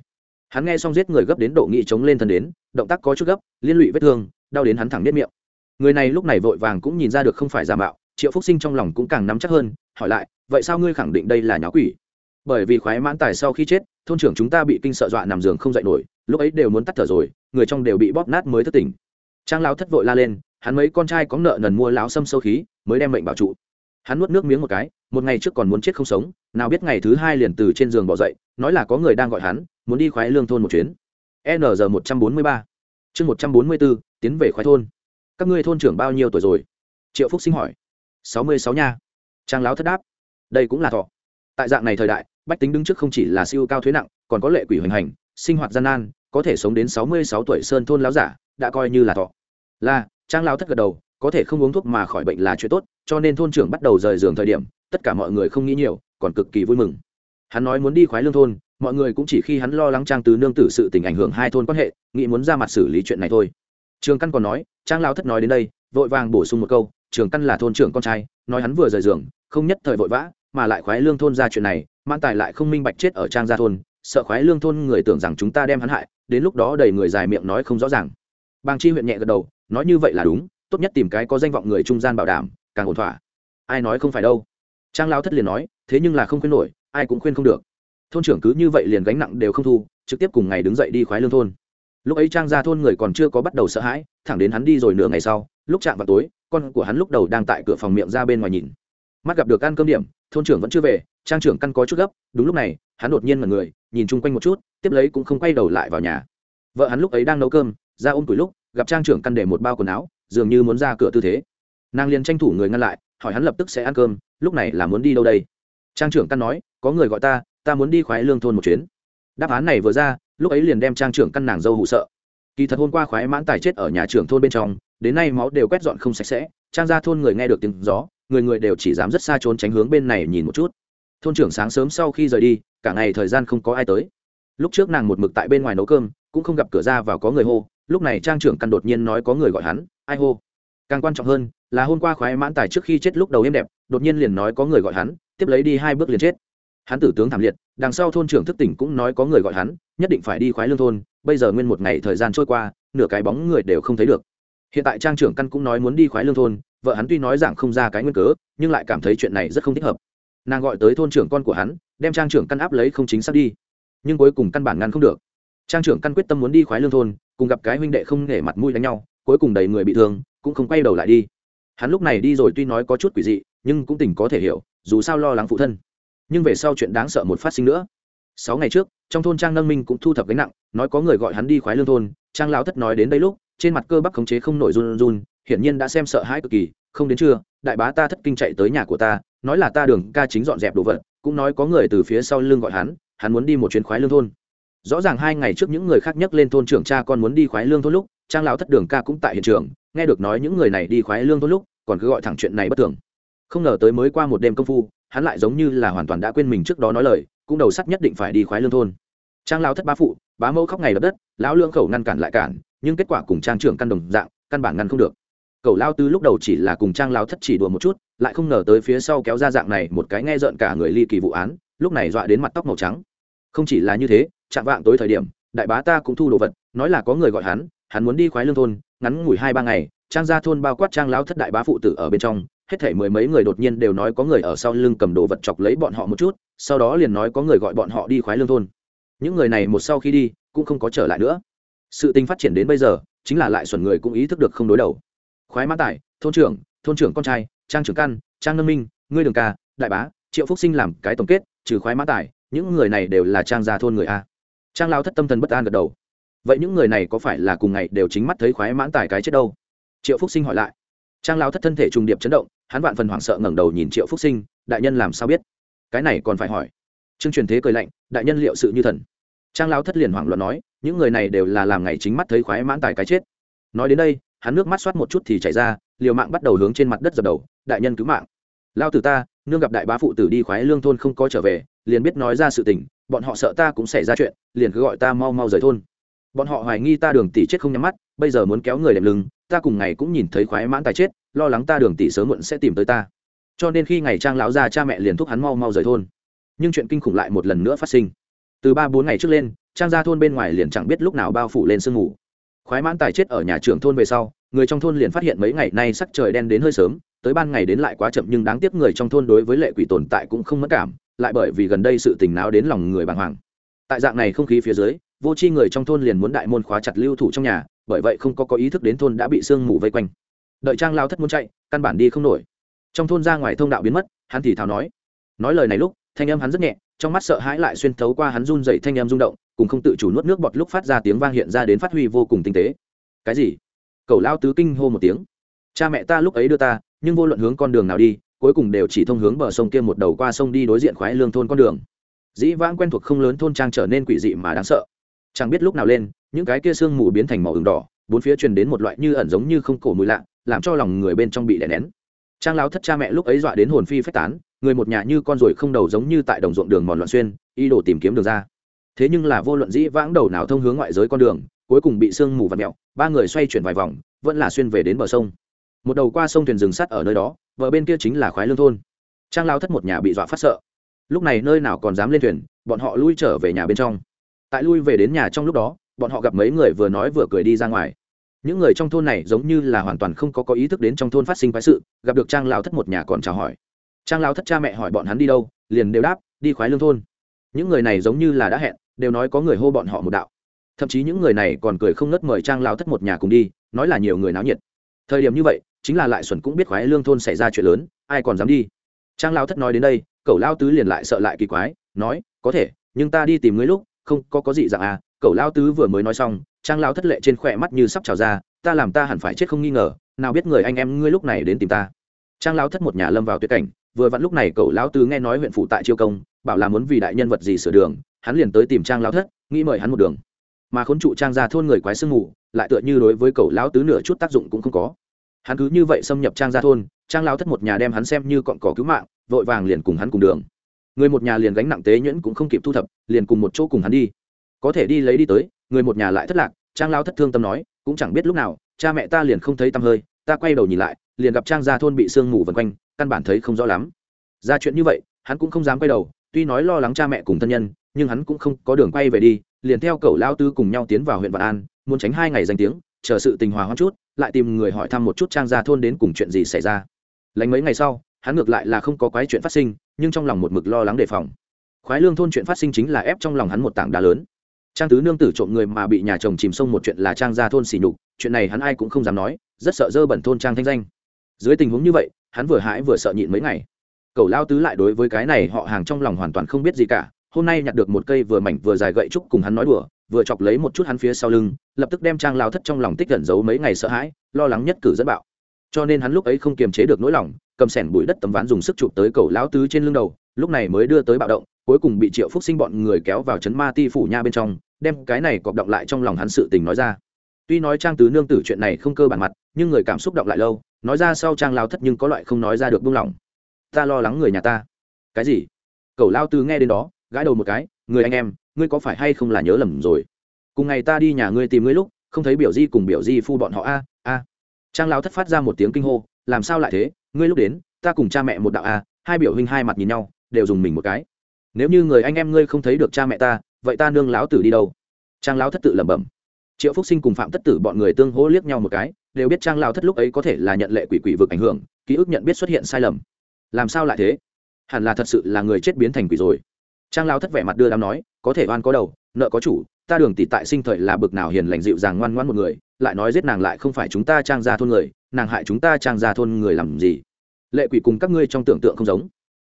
[SPEAKER 1] Hắn nghe xong giết người gấp đến độ nghị chống lên thân đến, động tác có chút gấp, liên lụy vết thương, đau đến hắn thẳng biết miệng. Người này lúc này vội vàng cũng nhìn ra được không phải giả mạo, triệu phúc sinh trong lòng cũng càng nắm chắc hơn, hỏi lại, vậy sao ngươi khẳng định đây là nháo quỷ? Bởi vì khoái mãn tài sau khi chết, thôn trưởng chúng ta bị kinh sợ dọa nằm giường không dậy nổi, lúc ấy đều muốn tắt thở rồi, người trong đều bị bóp nát mới thất tỉnh. Trang lão thất vội la lên hắn mấy con trai có nợ nần mua láo xâm sâu khí, mới đem mệnh bảo trụ. Hắn nuốt nước miếng một cái, một ngày trước còn muốn chết không sống, nào biết ngày thứ hai liền từ trên giường bỏ dậy, nói là có người đang gọi hắn, muốn đi khoái lương thôn một chuyến. N một trăm bốn mươi ba. Chương một trăm bốn mươi bốn, tiến về khoái thôn. Các ngươi thôn trưởng bao nhiêu tuổi rồi? Triệu phúc sinh hỏi. Sáu mươi sáu nha. Trang láo thất đáp. Đây cũng là thọ. Tại dạng này thời đại, bách tính đứng trước không chỉ là siêu cao thuế nặng, còn có lệ quỷ hoành hành, sinh hoạt gian nan, có thể sống đến sáu mươi sáu tuổi sơn thôn láo giả, đã coi như là thọ. Là trang lao thất gật đầu, có thể không uống thuốc mà khỏi bệnh là chuyện tốt, cho nên thôn trưởng bắt đầu rời giường thời điểm, tất cả mọi người không nghĩ nhiều, còn cực kỳ vui mừng. Hắn nói muốn đi khoái lương thôn, mọi người cũng chỉ khi hắn lo lắng trang tứ nương tử sự tình ảnh hưởng hai thôn quan hệ, nghĩ muốn ra mặt xử lý chuyện này thôi. Trường căn còn nói, trang lao thất nói đến đây, vội vàng bổ sung một câu, trường căn là thôn trưởng con trai, nói hắn vừa rời giường, không nhất thời vội vã, mà lại khoái lương thôn ra chuyện này man tài lại không minh bạch chết ở trang gia thôn, sợ khoái lương thôn người tưởng rằng chúng ta đem hắn hại, đến lúc đó đầy người dài miệng nói không rõ ràng. Bàng chi huyện nhẹ gật đầu nói như vậy là đúng, tốt nhất tìm cái có danh vọng người trung gian bảo đảm, càng ổn thỏa. Ai nói không phải đâu. Trang lao thất liền nói, thế nhưng là không khuyên nổi, ai cũng khuyên không được. Thôn trưởng cứ như vậy liền gánh nặng đều không thu, trực tiếp cùng ngày đứng dậy đi khoái lương thôn. Lúc ấy trang ra thôn người còn chưa có bắt đầu sợ hãi, thẳng đến hắn đi rồi nửa ngày sau, lúc chạm vào tối, con của hắn lúc đầu đang tại cửa phòng miệng ra bên ngoài nhìn. Mắt gặp được ăn cơm điểm, thôn trưởng vẫn chưa về, trang trưởng căn có chút gấp, đúng lúc này, hắn đột nhiên mật người, nhìn chung quanh một chút, tiếp lấy cũng không quay đầu lại vào nhà. Vợ hắn lúc ấy đang nấu cơm, ra ôm tuổi lúc gặp trang trưởng căn để một bao quần áo, dường như muốn ra cửa tư thế. Nàng liền tranh thủ người ngăn lại, hỏi hắn lập tức sẽ ăn cơm, lúc này là muốn đi đâu đây? Trang trưởng căn nói, có người gọi ta ta muốn đi khoái lương thôn một chuyến. Đáp án này vừa ra, lúc ấy liền đem trang trưởng căn nàng dâu hụ sợ. Kỳ thật hôm qua khoái mãn tài chết ở nhà trưởng thôn bên trong, đến nay máu đều quét dọn không sạch sẽ, trang ra thôn người nghe được tiếng gió, người người đều chỉ dám rất xa trốn tránh hướng bên này nhìn một chút. Thôn trưởng sáng sớm sau khi rời đi, cả ngày thời gian không có ai tới. Lúc trước nàng một mực tại bên ngoài nấu cơm, cũng không gặp cửa ra vào có người hô lúc này trang trưởng căn đột nhiên nói có người gọi hắn, ai hô? Càng quan trọng hơn, là hôm qua khoái mãn tài trước khi chết lúc đầu êm đẹp, đột nhiên liền nói có người gọi hắn, tiếp lấy đi hai bước liền chết. Hắn tử tướng thảm liệt, đằng sau thôn trưởng thức tỉnh cũng nói có người gọi hắn, nhất định phải đi khoái lương thôn, bây giờ nguyên một ngày thời gian trôi qua, nửa cái bóng người đều không thấy được. Hiện tại trang trưởng căn cũng nói muốn đi khoái lương thôn, vợ hắn tuy nói rằng không ra cái nguyên cớ, nhưng lại cảm thấy chuyện này rất không thích hợp. Nàng gọi tới thôn trưởng con của hắn, đem trang trưởng căn áp lấy không chính xác đi, nhưng cuối cùng căn bản ngăn không được trang trưởng căn quyết tâm muốn đi khoái lương thôn, cùng gặp cái huynh đệ không nể mặt mũi đánh nhau, cuối cùng đầy người bị thương, cũng không quay đầu lại đi. Hắn lúc này đi rồi tuy nói có chút quỷ dị, nhưng cũng tỉnh có thể hiểu, dù sao lo lắng phụ thân. Nhưng về sau chuyện đáng sợ một phát sinh nữa. Sáu ngày trước, trong thôn trang nâng minh cũng thu thập gánh nặng, nói có người gọi hắn đi khoái lương thôn, trang lão thất nói đến đây lúc, trên mặt cơ bắp khống chế không nổi run run, hiển nhiên đã xem sợ hãi cực kỳ, không đến trưa, đại bá ta thất kinh chạy tới nhà của ta, nói là ta đường ca chính dọn dẹp đồ vật, cũng nói có người từ phía sau lưng gọi hắn hắn muốn đi một chuyến khoái lương thôn rõ ràng hai ngày trước những người khác nhắc lên thôn trưởng cha con muốn đi khoái lương thôn lúc, trang lão thất đường ca cũng tại hiện trường, nghe được nói những người này đi khoái lương thôn lúc, còn cứ gọi thẳng chuyện này bất thường. Không ngờ tới mới qua một đêm công phu, hắn lại giống như là hoàn toàn đã quên mình trước đó nói lời, cũng đầu sắt nhất định phải đi khoái lương thôn. Trang lão thất ba phụ, bá mẫu khóc ngày đập đất, lão lương khẩu ngăn cản lại cản, nhưng kết quả cùng trang trưởng căn đồng dạng, căn bản ngăn không được. Cậu lao tư lúc đầu chỉ là cùng trang lao thất chỉ đùa một chút, lại không ngờ tới phía sau kéo ra dạng này một cái nghe rợn cả người ly kỳ vụ án, lúc này dọa đến mặt tóc màu trắng. Không chỉ là như thế chạm vạng tối thời điểm, đại bá ta cũng thu đồ vật, nói là có người gọi hắn hắn muốn đi khoái lương thôn, ngắn ngủi hai ba ngày, trang gia thôn bao quát trang lão thất đại bá phụ tử ở bên trong, hết thể mười mấy người đột nhiên đều nói có người ở sau lưng cầm đồ vật chọc lấy bọn họ một chút, sau đó liền nói có người gọi bọn họ đi khoái lương thôn. Những người này một sau khi đi, cũng không có trở lại nữa. Sự tình phát triển đến bây giờ, chính là lại xuẩn người cũng ý thức được không đối đầu. Khoái mã tải thôn trưởng thôn trưởng con trai, trang trưởng căn, trang ngân minh, ngươi đường ca, đại bá, triệu phúc sinh làm cái tổng kết, trừ khoái mã tải những người này đều là trang gia thôn người a trang lao thất tâm thần bất an gật đầu. Vậy những người này có phải là cùng ngày đều chính mắt thấy khoái mãn tài cái chết đâu? Triệu phúc sinh hỏi lại. Trang lao thất thân thể trùng điệp chấn động, hắn vạn phần hoảng sợ ngẩng đầu nhìn triệu phúc sinh, đại nhân làm sao biết? Cái này còn phải hỏi. Trương truyền thế cười lạnh, đại nhân liệu sự như thần? Trang lao thất liền hoảng loạn nói, những người này đều là làm ngày chính mắt thấy khoái mãn tài cái chết. Nói đến đây, hắn nước mắt soát một chút thì chảy ra, liều mạng bắt đầu hướng trên mặt đất dập đầu, đại nhân cứu mạng. Lao tử ta, nương gặp đại bá phụ tử đi khoái lương thôn không có trở về liền biết nói ra sự tình, bọn họ sợ ta cũng xảy ra chuyện, liền cứ gọi ta mau mau rời thôn. Bọn họ hoài nghi ta đường tỷ chết không nhắm mắt, bây giờ muốn kéo người đệm lưng, ta cùng ngày cũng nhìn thấy khoái mãn tài chết, lo lắng ta đường tỷ sớm muộn sẽ tìm tới ta. Cho nên khi ngày trang lão ra cha mẹ liền thúc hắn mau mau rời thôn. Nhưng chuyện kinh khủng lại một lần nữa phát sinh. Từ ba bốn ngày trước lên, trang ra thôn bên ngoài liền chẳng biết lúc nào bao phủ lên sương ngủ. khoái mãn tài chết ở nhà trưởng thôn về sau, người trong thôn liền phát hiện mấy ngày nay sắc trời đen đến hơi sớm, tới ban ngày đến lại quá chậm nhưng đáng tiếc người trong thôn đối với lệ quỷ tồn tại cũng không mất cảm lại bởi vì gần đây sự tình náo đến lòng người bàng hoàng. Tại dạng này không khí phía dưới, vô chi người trong thôn liền muốn đại môn khóa chặt lưu thủ trong nhà, bởi vậy không có có ý thức đến thôn đã bị sương mù vây quanh. Đợi trang lao thất muốn chạy, căn bản đi không nổi. Trong thôn ra ngoài thông đạo biến mất, hắn thì thào nói. Nói lời này lúc, thanh âm hắn rất nhẹ, trong mắt sợ hãi lại xuyên thấu qua hắn run dậy thanh âm rung động, cùng không tự chủ nuốt nước bọt lúc phát ra tiếng vang hiện ra đến phát huy vô cùng tinh tế. Cái gì? Cậu lao tứ kinh hô một tiếng. Cha mẹ ta lúc ấy đưa ta, nhưng vô luận hướng con đường nào đi cuối cùng đều chỉ thông hướng bờ sông kia một đầu qua sông đi đối diện khoái lương thôn con đường. Dĩ vãng quen thuộc không lớn thôn trang trở nên quỷ dị mà đáng sợ. Chẳng biết lúc nào lên, những cái kia sương mù biến thành màu ửng đỏ, bốn phía truyền đến một loại như ẩn giống như không cổ mùi lạ, làm cho lòng người bên trong bị đè nén. Trang lao thất cha mẹ lúc ấy dọa đến hồn phi phách tán, người một nhà như con ruồi không đầu giống như tại đồng ruộng đường mòn loạn xuyên y đồ tìm kiếm đường ra. Thế nhưng là vô luận dĩ vãng đầu nào thông hướng ngoại giới con đường, cuối cùng bị sương mù và mẹo ba người xoay chuyển vài vòng, vẫn là xuyên về đến bờ sông một đầu qua sông thuyền rừng sắt ở nơi đó, vợ bên kia chính là khoái lương thôn. Trang lao thất một nhà bị dọa phát sợ. Lúc này nơi nào còn dám lên thuyền, bọn họ lui trở về nhà bên trong. Tại lui về đến nhà trong lúc đó, bọn họ gặp mấy người vừa nói vừa cười đi ra ngoài. Những người trong thôn này giống như là hoàn toàn không có có ý thức đến trong thôn phát sinh quái sự, gặp được trang lao thất một nhà còn chào hỏi. Trang lao thất cha mẹ hỏi bọn hắn đi đâu, liền đều đáp, đi khoái lương thôn. Những người này giống như là đã hẹn, đều nói có người hô bọn họ một đạo. Thậm chí những người này còn cười không ngất mời trang lao thất một nhà cùng đi, nói là nhiều người náo nhiệt. Thời điểm như vậy chính là lại xuẩn cũng biết khoái lương thôn xảy ra chuyện lớn, ai còn dám đi? Trang lao thất nói đến đây, cậu lao tứ liền lại sợ lại kỳ quái, nói, có thể, nhưng ta đi tìm ngươi lúc, không có có gì dạng à? Cậu lao tứ vừa mới nói xong, trang lao thất lệ trên khỏe mắt như sắp trào ra, ta làm ta hẳn phải chết không nghi ngờ, nào biết người anh em ngươi lúc này đến tìm ta. Trang lao thất một nhà lâm vào tuyệt cảnh, vừa vặn lúc này cậu lao tứ nghe nói huyện phụ tại chiêu công, bảo là muốn vì đại nhân vật gì sửa đường, hắn liền tới tìm trang lao thất, nghĩ mời hắn một đường. Mà khốn trụ trang ra thôn người quái sương mù, lại tựa như đối với cậu lão tứ nửa chút tác dụng cũng không có hắn cứ như vậy xâm nhập trang ra thôn, trang lao thất một nhà đem hắn xem như cọn cỏ cứu mạng, vội vàng liền cùng hắn cùng đường. Người một nhà liền gánh nặng tế nhuyễn cũng không kịp thu thập, liền cùng một chỗ cùng hắn đi. Có thể đi lấy đi tới, người một nhà lại thất lạc, trang lao thất thương tâm nói, cũng chẳng biết lúc nào, cha mẹ ta liền không thấy tăm hơi, ta quay đầu nhìn lại, liền gặp trang gia thôn bị sương mù vần quanh, căn bản thấy không rõ lắm. Ra chuyện như vậy, hắn cũng không dám quay đầu, tuy nói lo lắng cha mẹ cùng thân nhân, nhưng hắn cũng không có đường quay về đi, liền theo cậu lao tư cùng nhau tiến vào huyện vạn an, muốn tránh hai ngày danh tiếng chờ sự tình hòa hoãn chút, lại tìm người hỏi thăm một chút trang gia thôn đến cùng chuyện gì xảy ra. Lánh mấy ngày sau, hắn ngược lại là không có quái chuyện phát sinh, nhưng trong lòng một mực lo lắng đề phòng. Khoái lương thôn chuyện phát sinh chính là ép trong lòng hắn một tảng đá lớn. Trang tứ nương tử trộm người mà bị nhà chồng chìm sông một chuyện là trang gia thôn xỉ nhục, chuyện này hắn ai cũng không dám nói, rất sợ dơ bẩn thôn trang thanh danh. Dưới tình huống như vậy, hắn vừa hãi vừa sợ nhịn mấy ngày. Cậu lao tứ lại đối với cái này họ hàng trong lòng hoàn toàn không biết gì cả, hôm nay nhặt được một cây vừa mảnh vừa dài gậy trúc cùng hắn nói đùa vừa chọc lấy một chút hắn phía sau lưng, lập tức đem trang lao thất trong lòng tích gần giấu mấy ngày sợ hãi, lo lắng nhất cử dẫn bạo. Cho nên hắn lúc ấy không kiềm chế được nỗi lòng, cầm sẻn bụi đất tấm ván dùng sức chụp tới cầu lão tứ trên lưng đầu, lúc này mới đưa tới bạo động, cuối cùng bị triệu phúc sinh bọn người kéo vào chấn ma ti phủ nha bên trong, đem cái này cọp động lại trong lòng hắn sự tình nói ra. Tuy nói trang tứ nương tử chuyện này không cơ bản mặt, nhưng người cảm xúc động lại lâu, nói ra sau trang lao thất nhưng có loại không nói ra được buông lỏng. Ta lo lắng người nhà ta. Cái gì? Cậu lao tứ nghe đến đó, gãi đầu một cái, người anh em ngươi có phải hay không là nhớ lầm rồi? Cùng ngày ta đi nhà ngươi tìm ngươi lúc, không thấy biểu di cùng biểu di phu bọn họ a a. Trang lao thất phát ra một tiếng kinh hô, làm sao lại thế? Ngươi lúc đến, ta cùng cha mẹ một đạo a, hai biểu huynh hai mặt nhìn nhau, đều dùng mình một cái. Nếu như người anh em ngươi không thấy được cha mẹ ta, vậy ta nương Lão tử đi đâu? Trang lão thất tự lẩm bẩm. Triệu phúc sinh cùng phạm tất tử bọn người tương hỗ liếc nhau một cái, đều biết trang lao thất lúc ấy có thể là nhận lệ quỷ quỷ vực ảnh hưởng, ký ức nhận biết xuất hiện sai lầm. Làm sao lại thế? Hẳn là thật sự là người chết biến thành quỷ rồi. Trang lao thất vẻ mặt đưa đám nói có thể oan có đầu, nợ có chủ, ta đường tỷ tại sinh thời là bực nào hiền lành dịu dàng ngoan ngoan một người, lại nói giết nàng lại không phải chúng ta trang ra thôn người, nàng hại chúng ta trang ra thôn người làm gì? Lệ quỷ cùng các ngươi trong tưởng tượng không giống.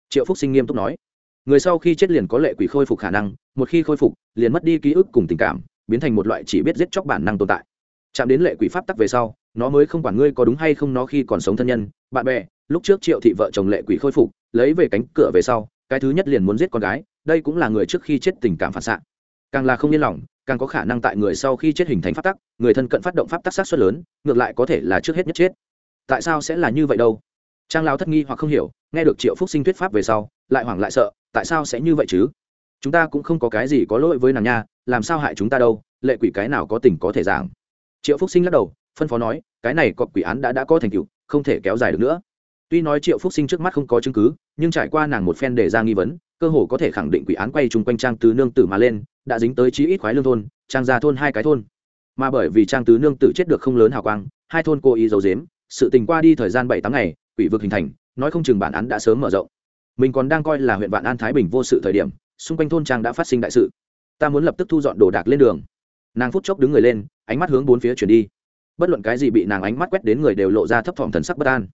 [SPEAKER 1] Triệu phúc sinh nghiêm túc nói. Người sau khi chết liền có lệ quỷ khôi phục khả năng, một khi khôi phục, liền mất đi ký ức cùng tình cảm, biến thành một loại chỉ biết giết chóc bản năng tồn tại. Chạm đến lệ quỷ pháp tắc về sau, nó mới không quản ngươi có đúng hay không nó khi còn sống thân nhân, bạn bè, lúc trước triệu thị vợ chồng lệ quỷ khôi phục, lấy về cánh cửa về sau cái thứ nhất liền muốn giết con gái, đây cũng là người trước khi chết tình cảm phản xạ. Càng là không yên lòng, càng có khả năng tại người sau khi chết hình thành pháp tắc, người thân cận phát động pháp tắc sát xuất lớn, ngược lại có thể là trước hết nhất chết. Tại sao sẽ là như vậy đâu? Trang lao thất nghi hoặc không hiểu, nghe được triệu phúc sinh thuyết pháp về sau, lại hoảng lại sợ, tại sao sẽ như vậy chứ? Chúng ta cũng không có cái gì có lỗi với nàng nha, làm sao hại chúng ta đâu, lệ quỷ cái nào có tình có thể giảng. Triệu phúc sinh lắc đầu, phân phó nói, cái này có quỷ án đã đã có thành tựu, không thể kéo dài được nữa tuy nói triệu phúc sinh trước mắt không có chứng cứ, nhưng trải qua nàng một phen để ra nghi vấn, cơ hồ có thể khẳng định quỷ án quay chung quanh trang tứ nương tử mà lên, đã dính tới chí ít khoái lương thôn, trang gia thôn hai cái thôn. Mà bởi vì trang tứ nương tử chết được không lớn hào quang, hai thôn cố ý giấu dếm sự tình qua đi thời gian bảy tám ngày, quỷ vực hình thành, nói không chừng bản án đã sớm mở rộng. Mình còn đang coi là huyện vạn an thái bình vô sự thời điểm, xung quanh thôn trang đã phát sinh đại sự. Ta muốn lập tức thu dọn đồ đạc lên đường. Nàng phút chốc đứng người lên, ánh mắt hướng bốn phía chuyển đi. Bất luận cái gì bị nàng ánh mắt quét đến người đều lộ ra thấp thỏm thần sắc bất an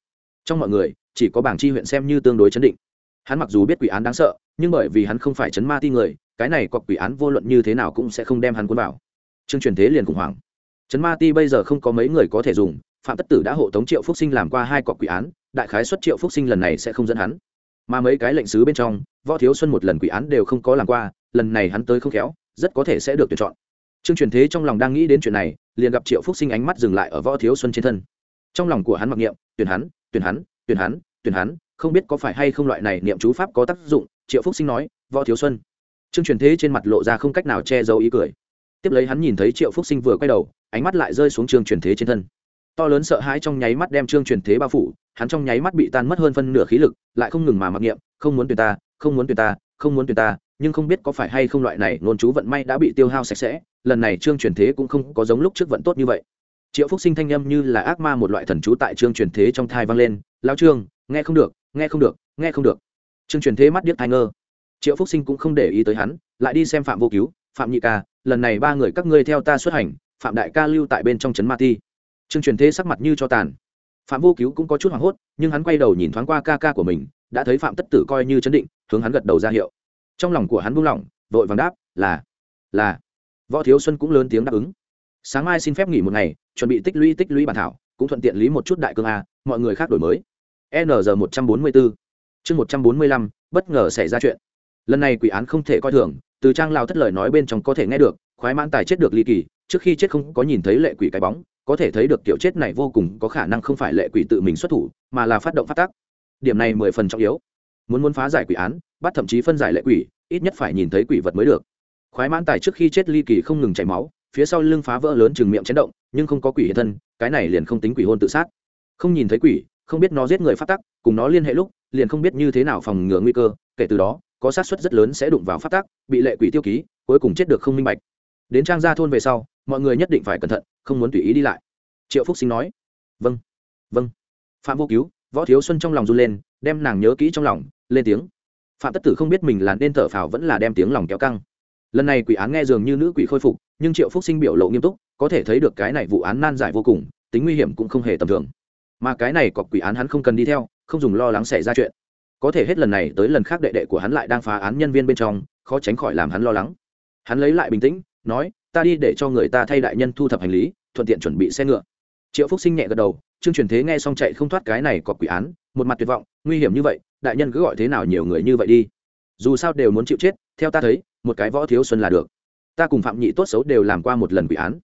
[SPEAKER 1] trong mọi người, chỉ có bảng chi huyện xem như tương đối chấn định. Hắn mặc dù biết quỷ án đáng sợ, nhưng bởi vì hắn không phải chấn ma ti người, cái này cọc quỷ án vô luận như thế nào cũng sẽ không đem hắn cuốn vào. Trương truyền thế liền khủng hoảng. Chấn ma ti bây giờ không có mấy người có thể dùng, phạm tất tử đã hộ tống triệu phúc sinh làm qua hai cọc quỷ án, đại khái xuất triệu phúc sinh lần này sẽ không dẫn hắn. Mà mấy cái lệnh sứ bên trong, võ thiếu xuân một lần quỷ án đều không có làm qua, lần này hắn tới không khéo, rất có thể sẽ được tuyển chọn. Trương truyền thế trong lòng đang nghĩ đến chuyện này, liền gặp triệu phúc sinh ánh mắt dừng lại ở võ thiếu xuân trên thân. Trong lòng của hắn mặc niệm, tuyển hắn tuyển hắn tuyển hắn tuyển hắn, không biết có phải hay không loại này niệm chú pháp có tác dụng, triệu phúc sinh nói, võ thiếu xuân. Trương truyền thế trên mặt lộ ra không cách nào che giấu ý cười. Tiếp lấy hắn nhìn thấy triệu phúc sinh vừa quay đầu, ánh mắt lại rơi xuống trương truyền thế trên thân. To lớn sợ hãi trong nháy mắt đem trương truyền thế bao phủ, hắn trong nháy mắt bị tan mất hơn phân nửa khí lực, lại không ngừng mà mặc niệm, không muốn tuyển ta, không muốn tuyển ta, không muốn tuyển ta, nhưng không biết có phải hay không loại này nôn chú vận may đã bị tiêu hao sạch sẽ, lần này trương truyền thế cũng không có giống lúc trước vận tốt như vậy triệu phúc sinh thanh â m như là ác ma một loại thần chú tại trương truyền thế trong thai vang lên lao trương, nghe không được, nghe không được, nghe không được. Trương truyền thế mắt điếc thai ngơ. Triệu phúc sinh cũng không để ý tới hắn, lại đi xem phạm vô cứu, phạm nhị ca, lần này ba người các ngươi theo ta xuất hành, phạm đại ca lưu tại bên trong trấn ma ti. Trương truyền thế sắc mặt như cho tàn. Phạm vô cứu cũng có chút hoảng hốt, nhưng hắn quay đầu nhìn thoáng qua ca ca của mình, đã thấy phạm tất tử coi như chấn định, hướng hắn gật đầu ra hiệu. Trong lòng của hắn buông lỏng, vội vàng đáp, là là. Võ thiếu xuân cũng lớn tiếng đáp ứng sáng mai xin phép nghỉ một ngày, chuẩn bị tích lũy tích lũy bản thảo, cũng thuận tiện lý một chút đại cương a, mọi người khác đổi mới. Nr một trăm bốn mươi bốn chương một trăm bốn mươi lăm, bất ngờ xảy ra chuyện. Lần này quỷ án không thể coi thường, từ trang lao thất lời nói bên trong có thể nghe được, khoái mãn tài chết được ly kỳ, trước khi chết không có nhìn thấy lệ quỷ cái bóng, có thể thấy được kiểu chết này vô cùng có khả năng không phải lệ quỷ tự mình xuất thủ, mà là phát động phát tác. Điểm này mười phần trọng yếu. Muốn muốn phá giải quỷ án, bắt thậm chí phân giải lệ quỷ, ít nhất phải nhìn thấy quỷ vật mới được. Khoái mãn tài trước khi chết ly kỳ không ngừng chảy máu phía sau lưng phá vỡ lớn chừng miệng chấn động, nhưng không có quỷ hiện thân, cái này liền không tính quỷ hôn tự sát. Không nhìn thấy quỷ, không biết nó giết người phát tắc, cùng nó liên hệ lúc, liền không biết như thế nào phòng ngừa nguy cơ, kể từ đó, có sát suất rất lớn sẽ đụng vào phát tắc, bị lệ quỷ tiêu ký, cuối cùng chết được không minh bạch. Đến trang gia thôn về sau, mọi người nhất định phải cẩn thận, không muốn tùy ý đi lại. Triệu phúc sinh nói vâng vâng. Phạm vô cứu, võ thiếu xuân trong lòng run lên, đem nàng nhớ kỹ trong lòng, lên tiếng. Phạm tất tử không biết mình là nên thở phào vẫn là đem tiếng lòng kéo căng. Lần này quỷ án nghe dường như nữ quỷ khôi phục nhưng triệu phúc sinh biểu lộ nghiêm túc, có thể thấy được cái này vụ án nan giải vô cùng, tính nguy hiểm cũng không hề tầm thường. Mà cái này cọc quỷ án hắn không cần đi theo, không dùng lo lắng xảy ra chuyện. Có thể hết lần này tới lần khác đệ đệ của hắn lại đang phá án nhân viên bên trong, khó tránh khỏi làm hắn lo lắng. Hắn lấy lại bình tĩnh, nói, ta đi để cho người ta thay đại nhân thu thập hành lý, thuận tiện chuẩn bị xe ngựa. Triệu phúc sinh nhẹ gật đầu trương truyền thế nghe xong chạy không thoát cái này cọc quỷ án, một mặt tuyệt vọng, nguy hiểm như vậy, đại nhân cứ gọi thế nào nhiều người như vậy đi. Dù sao đều muốn chịu chết, theo ta thấy, một cái võ thiếu xuân là được ta cùng phạm nhị tốt xấu đều làm qua một lần quỷ án.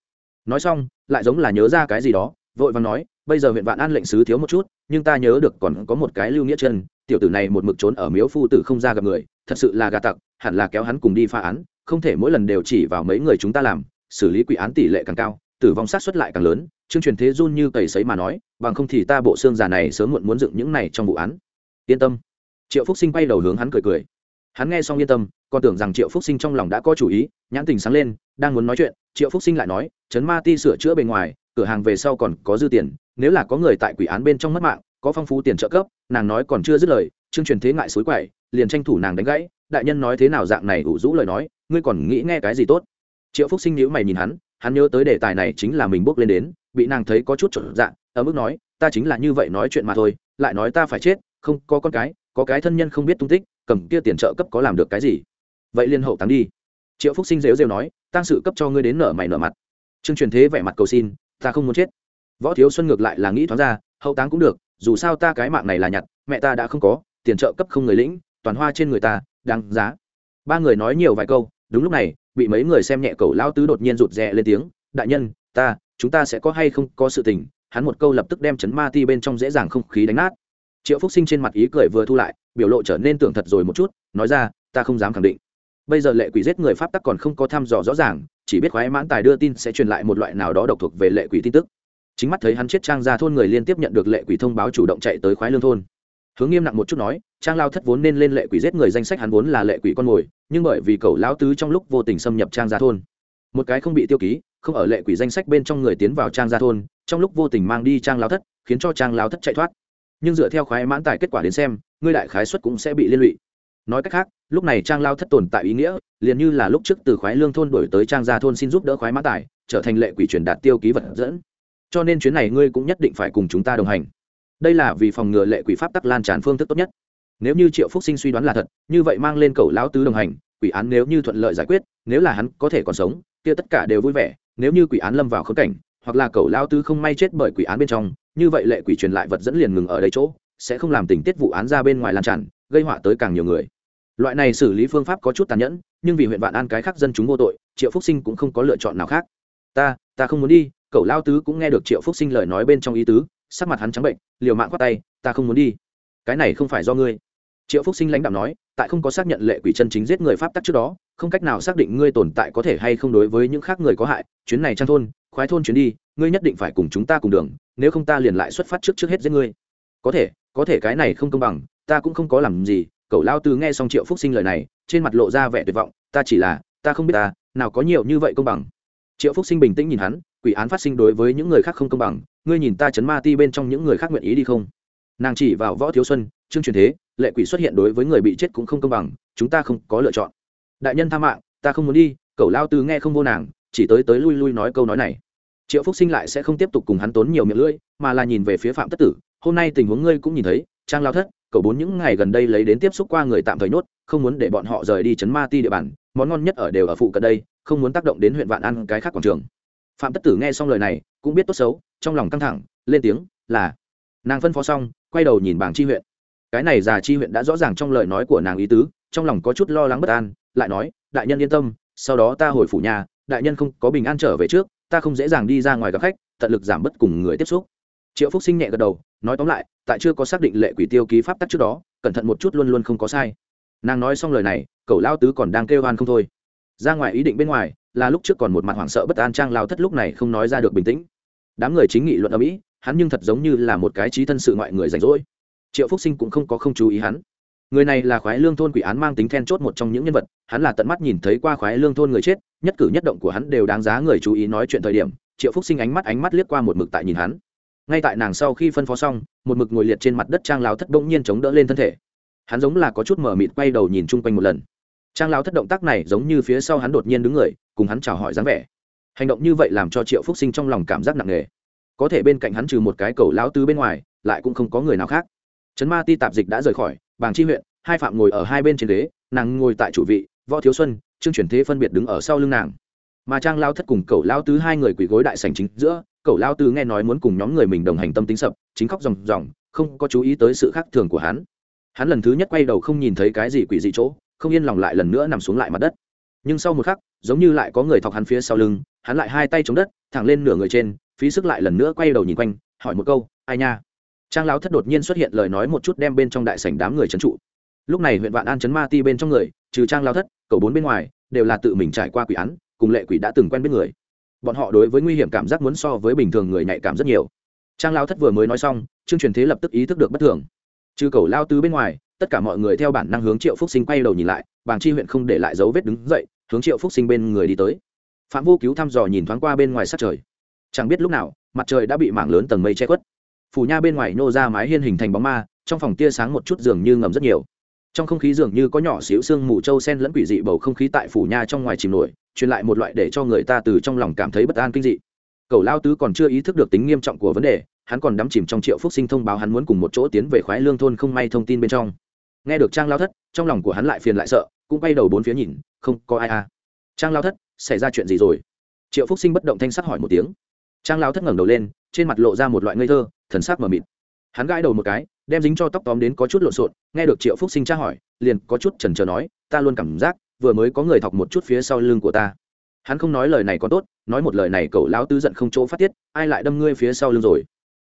[SPEAKER 1] Nói xong, lại giống là nhớ ra cái gì đó, vội vàng nói, bây giờ huyện vạn an lệnh sứ thiếu một chút, nhưng ta nhớ được còn có một cái lưu nghĩa chân, tiểu tử này một mực trốn ở miếu phu tử không ra gặp người, thật sự là gà tặc, hẳn là kéo hắn cùng đi phá án, không thể mỗi lần đều chỉ vào mấy người chúng ta làm, xử lý quỷ án tỷ lệ càng cao, tử vong sát xuất lại càng lớn, chương truyền thế run như cầy sấy mà nói, bằng không thì ta bộ xương già này sớm muộn muốn dựng những này trong vụ án. Yên tâm. Triệu phúc sinh quay đầu hướng hắn cười cười hắn nghe xong yên tâm, còn tưởng rằng triệu phúc sinh trong lòng đã có chủ ý, nhãn tình sáng lên, đang muốn nói chuyện, triệu phúc sinh lại nói chấn ma ti sửa chữa bề ngoài, cửa hàng về sau còn có dư tiền, nếu là có người tại quỷ án bên trong mất mạng, có phong phú tiền trợ cấp, nàng nói còn chưa dứt lời chương truyền thế ngại xối quậy, liền tranh thủ nàng đánh gãy, đại nhân nói thế nào dạng này ủ rũ lời nói, ngươi còn nghĩ nghe cái gì tốt? Triệu phúc sinh nhíu mày nhìn hắn hắn nhớ tới đề tài này chính là mình bước lên đến, bị nàng thấy có chút trở dạng ở mức nói, ta chính là như vậy nói chuyện mà thôi, lại nói ta phải chết, không có con cái có cái thân nhân không biết tung tích, cầm kia tiền trợ cấp có làm được cái gì? Vậy liên hậu táng đi. Triệu phúc sinh rêu rêu nói tăng sự cấp cho ngươi đến nở mày nở mặt. Trương truyền thế vẻ mặt cầu xin, ta không muốn chết. Võ thiếu xuân ngược lại là nghĩ thoáng ra, hậu táng cũng được, dù sao ta cái mạng này là nhặt, mẹ ta đã không có, tiền trợ cấp không người lĩnh, toàn hoa trên người ta, đáng giá. Ba người nói nhiều vài câu, đúng lúc này, bị mấy người xem nhẹ cầu lao tứ đột nhiên rụt rè lên tiếng, đại nhân, ta, chúng ta sẽ có hay không có sự tình? Hắn một câu lập tức đem chấn ma ti bên trong dễ dàng không khí đánh nát triệu phúc sinh trên mặt ý cười vừa thu lại, biểu lộ trở nên tưởng thật rồi một chút, nói ra, ta không dám khẳng định. Bây giờ lệ quỷ giết người pháp tắc còn không có thăm dò rõ ràng, chỉ biết khoái mãn tài đưa tin sẽ truyền lại một loại nào đó độc thuộc về lệ quỷ tin tức. Chính mắt thấy hắn chết, trang ra thôn người liên tiếp nhận được lệ quỷ thông báo chủ động chạy tới khoái lương thôn. Hướng nghiêm nặng một chút nói, trang lao thất vốn nên lên lệ quỷ giết người danh sách hắn vốn là lệ quỷ con mồi, nhưng bởi vì cầu lão tứ trong lúc vô tình xâm nhập trang gia thôn, một cái không bị tiêu ký, không ở lệ quỷ danh sách bên trong người tiến vào trang gia thôn, trong lúc vô tình mang đi trang lao thất, khiến cho trang lao thất chạy thoát nhưng dựa theo khoái mãn tài kết quả đến xem, ngươi đại khái suất cũng sẽ bị liên lụy. Nói cách khác, lúc này trang lao thất tồn tại ý nghĩa, liền như là lúc trước từ khoái lương thôn đổi tới trang gia thôn xin giúp đỡ khoái mãn tài, trở thành lệ quỷ truyền đạt tiêu ký vật dẫn. Cho nên chuyến này ngươi cũng nhất định phải cùng chúng ta đồng hành. Đây là vì phòng ngừa lệ quỷ pháp tắc lan tràn phương thức tốt nhất. Nếu như triệu phúc sinh suy đoán là thật, như vậy mang lên cầu lão tứ đồng hành, quỷ án nếu như thuận lợi giải quyết, nếu là hắn có thể còn sống, kia tất cả đều vui vẻ, nếu như quỷ án lâm vào khớp cảnh, hoặc là cầu lão tứ không may chết bởi quỷ án bên trong như vậy lệ quỷ truyền lại vật dẫn liền ngừng ở đây chỗ, sẽ không làm tình tiết vụ án ra bên ngoài lan tràn, gây họa tới càng nhiều người. Loại này xử lý phương pháp có chút tàn nhẫn, nhưng vì huyện vạn an cái khác dân chúng vô tội, triệu phúc sinh cũng không có lựa chọn nào khác. Ta ta không muốn đi, cậu lao tứ cũng nghe được triệu phúc sinh lời nói bên trong ý tứ, sắc mặt hắn trắng bệnh, liều mạng khoát tay, ta không muốn đi. Cái này không phải do ngươi. Triệu phúc sinh lãnh đạo nói, tại không có xác nhận lệ quỷ chân chính giết người pháp tắc trước đó, không cách nào xác định ngươi tồn tại có thể hay không đối với những khác người có hại, chuyến này trang thôn, khoái thôn chuyến đi, ngươi nhất định phải cùng chúng ta cùng đường nếu không ta liền lại xuất phát trước trước hết giết ngươi. Có thể có thể cái này không công bằng, ta cũng không có làm gì, cậu lao tứ nghe xong triệu phúc sinh lời này, trên mặt lộ ra vẻ tuyệt vọng, ta chỉ là, ta không biết ta, nào có nhiều như vậy công bằng. Triệu phúc sinh bình tĩnh nhìn hắn, quỷ án phát sinh đối với những người khác không công bằng, ngươi nhìn ta chấn ma ti bên trong những người khác nguyện ý đi không? Nàng chỉ vào võ thiếu xuân trương truyền thế, lệ quỷ xuất hiện đối với người bị chết cũng không công bằng, chúng ta không có lựa chọn. Đại nhân tha mạng, ta không muốn đi, cậu lao tứ nghe không vô nàng, chỉ tới tới lui lui nói câu nói này triệu phúc sinh lại sẽ không tiếp tục cùng hắn tốn nhiều miệng lưỡi, mà là nhìn về phía phạm tất tử. Hôm nay tình huống ngươi cũng nhìn thấy, trang lao thất, cậu bốn những ngày gần đây lấy đến tiếp xúc qua người tạm thời nhốt, không muốn để bọn họ rời đi chấn ma ti địa bàn, món ngon nhất ở đều ở phụ cận đây, không muốn tác động đến huyện vạn ăn cái khác quảng trường. Phạm tất tử nghe xong lời này, cũng biết tốt xấu, trong lòng căng thẳng, lên tiếng, là. Nàng phân phó xong, quay đầu nhìn bảng chi huyện. Cái này già chi huyện đã rõ ràng trong lời nói của nàng ý tứ, trong lòng có chút lo lắng bất an, lại nói, đại nhân yên tâm, sau đó ta hồi phủ nhà, đại nhân không có bình an trở về trước ta không dễ dàng đi ra ngoài gặp khách, tận lực giảm bớt cùng người tiếp xúc. Triệu phúc sinh nhẹ gật đầu, nói tóm lại, tại chưa có xác định lệ quỷ tiêu ký pháp tắc trước đó, cẩn thận một chút luôn luôn không có sai. Nàng nói xong lời này, cậu lao tứ còn đang kêu oan không thôi. Ra ngoài ý định bên ngoài, là lúc trước còn một mặt hoảng sợ bất an trang lao thất lúc này không nói ra được bình tĩnh. Đám người chính nghị luận ở mỹ, hắn nhưng thật giống như là một cái trí thân sự ngoại người rảnh rỗi. Triệu phúc sinh cũng không có không chú ý hắn người này là khoái lương thôn quỷ án mang tính then chốt một trong những nhân vật, hắn là tận mắt nhìn thấy qua khoái lương thôn người chết, nhất cử nhất động của hắn đều đáng giá người chú ý nói chuyện thời điểm, triệu phúc sinh ánh mắt ánh mắt liếc qua một mực tại nhìn hắn. Ngay tại nàng sau khi phân phó xong, một mực ngồi liệt trên mặt đất trang lao thất bỗng nhiên chống đỡ lên thân thể. Hắn giống là có chút mở mịt quay đầu nhìn chung quanh một lần. Trang lao thất động tác này giống như phía sau hắn đột nhiên đứng người, cùng hắn chào hỏi dáng vẻ. Hành động như vậy làm cho triệu phúc sinh trong lòng cảm giác nặng nề. Có thể bên cạnh hắn trừ một cái cầu lão tứ bên ngoài, lại cũng không có người nào khác. Trấn ma ti tạp dịch đã rời khỏi bàng chi huyện, hai phạm ngồi ở hai bên trên ghế, nàng ngồi tại chủ vị, võ thiếu xuân, trương chuyển thế phân biệt đứng ở sau lưng nàng. Mà trang lao thất cùng cậu lao tứ hai người quỳ gối đại sành chính giữa cậu lao tứ nghe nói muốn cùng nhóm người mình đồng hành tâm tính sập, chính khóc ròng ròng, không có chú ý tới sự khác thường của hắn. Hắn lần thứ nhất quay đầu không nhìn thấy cái gì quỷ dị chỗ, không yên lòng lại lần nữa nằm xuống lại mặt đất. Nhưng sau một khắc, giống như lại có người thọc hắn phía sau lưng, hắn lại hai tay chống đất, thẳng lên nửa người trên, phí sức lại lần nữa quay đầu nhìn quanh, hỏi một câu, ai nha? Trang lão thất đột nhiên xuất hiện lời nói một chút đem bên trong đại sảnh đám người trấn trụ. Lúc này huyện vạn an chấn ma ti bên trong người, trừ trang lao thất cầu bốn bên ngoài, đều là tự mình trải qua quỷ án, cùng lệ quỷ đã từng quen biết người. Bọn họ đối với nguy hiểm cảm giác muốn so với bình thường người nhạy cảm rất nhiều. Trang lao thất vừa mới nói xong, chương truyền thế lập tức ý thức được bất thường. Trừ cầu lao tứ bên ngoài, tất cả mọi người theo bản năng hướng triệu phúc sinh quay đầu nhìn lại, bàng chi huyện không để lại dấu vết đứng dậy, hướng triệu phúc sinh bên người đi tới. Phạm vô cứu thăm dò nhìn thoáng qua bên ngoài sát trời. Chẳng biết lúc nào, mặt trời đã bị mảng lớn tầng mây che khuất phủ nha bên ngoài nô ra mái hiên hình thành bóng ma, trong phòng tia sáng một chút dường như ngầm rất nhiều. Trong không khí dường như có nhỏ xíu sương mù trâu sen lẫn quỷ dị bầu không khí tại phủ nha trong ngoài chìm nổi, truyền lại một loại để cho người ta từ trong lòng cảm thấy bất an kinh dị. Cầu lao tứ còn chưa ý thức được tính nghiêm trọng của vấn đề, hắn còn đắm chìm trong triệu phúc sinh thông báo hắn muốn cùng một chỗ tiến về khoái lương thôn không may thông tin bên trong. Nghe được trang lao thất, trong lòng của hắn lại phiền lại sợ, cũng bay đầu bốn phía nhìn, không có ai à. Trang lao thất, xảy ra chuyện gì rồi? Triệu phúc sinh bất động thanh sắc hỏi một tiếng. Trang lao thất ngẩng đầu lên, trên mặt lộ ra một loại ngây thơ thần sắc mờ mịt. Hắn gãi đầu một cái, đem dính cho tóc tóm đến có chút lộn xộn, nghe được triệu phúc sinh tra hỏi, liền có chút chần chờ nói, ta luôn cảm giác, vừa mới có người thọc một chút phía sau lưng của ta. Hắn không nói lời này có tốt, nói một lời này cậu lão tứ giận không chỗ phát tiết, ai lại đâm ngươi phía sau lưng rồi?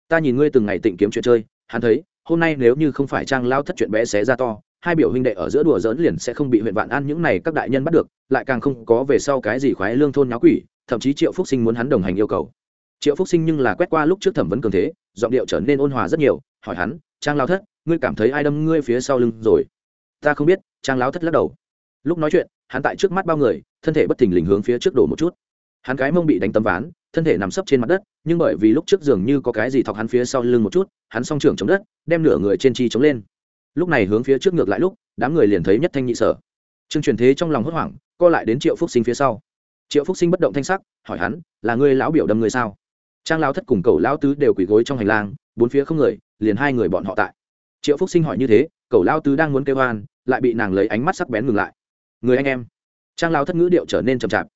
[SPEAKER 1] Ta nhìn ngươi từng ngày tịnh kiếm chuyện chơi, hắn thấy, hôm nay nếu như không phải trang lao thất chuyện bé xé ra to, hai biểu huynh đệ ở giữa đùa dỡn liền sẽ không bị huyện vạn an những này các đại nhân bắt được, lại càng không có về sau cái gì khoái lương thôn nháo quỷ, thậm chí triệu phúc sinh muốn hắn đồng hành yêu cầu triệu phúc sinh nhưng là quét qua lúc trước thẩm vấn cường thế giọng điệu trở nên ôn hòa rất nhiều hỏi hắn trang lao thất ngươi cảm thấy ai đâm ngươi phía sau lưng rồi ta không biết trang lao thất lắc đầu lúc nói chuyện hắn tại trước mắt bao người thân thể bất thình lình hướng phía trước đổ một chút hắn cái mông bị đánh tấm ván thân thể nằm sấp trên mặt đất nhưng bởi vì lúc trước giường như có cái gì thọc hắn phía sau lưng một chút hắn song trưởng chống đất đem nửa người trên chi chống lên lúc này hướng phía trước ngược lại lúc đám người liền thấy nhất thanh nhị sở trương truyền thế trong lòng hốt hoảng co lại đến triệu phúc sinh phía sau triệu phúc sinh bất động thanh sắc hỏi hắn là ngươi lão biểu đâm ngươi sao trang lão thất cùng cầu lão tứ đều quỳ gối trong hành lang, bốn phía không người, liền hai người bọn họ tại. Triệu phúc sinh hỏi như thế cầu lao tứ đang muốn kêu hoan lại bị nàng lấy ánh mắt sắc bén ngừng lại. Người anh em. Trang lao thất ngữ điệu trở nên chậm chạp.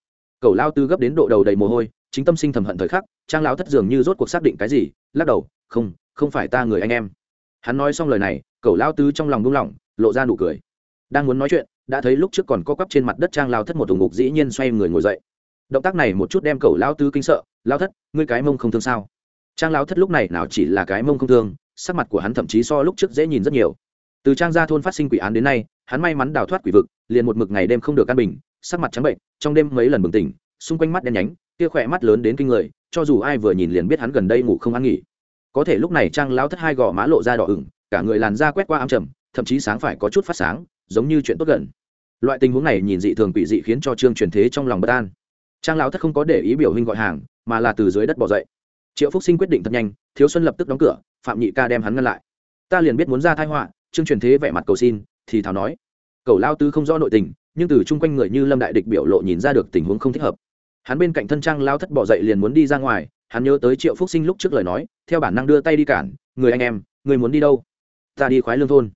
[SPEAKER 1] Cầu lao tứ gấp đến độ đầu đầy mồ hôi, chính tâm sinh thầm hận thời khắc, trang lao thất dường như rốt cuộc xác định cái gì, lắc đầu, không không phải ta người anh em. Hắn nói xong lời này cầu lao tứ trong lòng buông lỏng, lộ ra nụ cười. Đang muốn nói chuyện, đã thấy lúc trước còn có quắp trên mặt đất trang lao thất một thùng ngục dĩ nhiên xoay người ngồi dậy động tác này một chút đem cậu lão tứ kinh sợ lao thất, ngươi cái mông không thương sao? Trang lao thất lúc này nào chỉ là cái mông không thương, sắc mặt của hắn thậm chí so lúc trước dễ nhìn rất nhiều. Từ trang gia thôn phát sinh quỷ án đến nay, hắn may mắn đào thoát quỷ vực, liền một mực ngày đêm không được căn bình, sắc mặt trắng bệnh, trong đêm mấy lần bừng tỉnh, xung quanh mắt đen nhánh, kia khỏe mắt lớn đến kinh người, cho dù ai vừa nhìn liền biết hắn gần đây ngủ không ăn nghỉ. Có thể lúc này trang lão thất hai gò má lộ ra đỏ ửng, cả người làn da quét qua ám trầm, thậm chí sáng phải có chút phát sáng, giống như chuyện tốt gần. Loại tình huống này nhìn dị thường quỷ dị khiến cho trương truyền thế trong lòng bất an trang lão thất không có để ý biểu huynh gọi hàng, mà là từ dưới đất bỏ dậy. Triệu phúc sinh quyết định thật nhanh, thiếu xuân lập tức đóng cửa, phạm nhị ca đem hắn ngăn lại. Ta liền biết muốn ra thai họa, trương truyền thế vẻ mặt cầu xin, thì thảo nói, cầu lao tứ không rõ nội tình, nhưng từ chung quanh người như lâm đại địch biểu lộ nhìn ra được tình huống không thích hợp. Hắn bên cạnh thân trang lao thất bỏ dậy liền muốn đi ra ngoài, hắn nhớ tới triệu phúc sinh lúc trước lời nói, theo bản năng đưa tay đi cản, người anh em, người muốn đi đâu? Ta đi khoái lương thôn.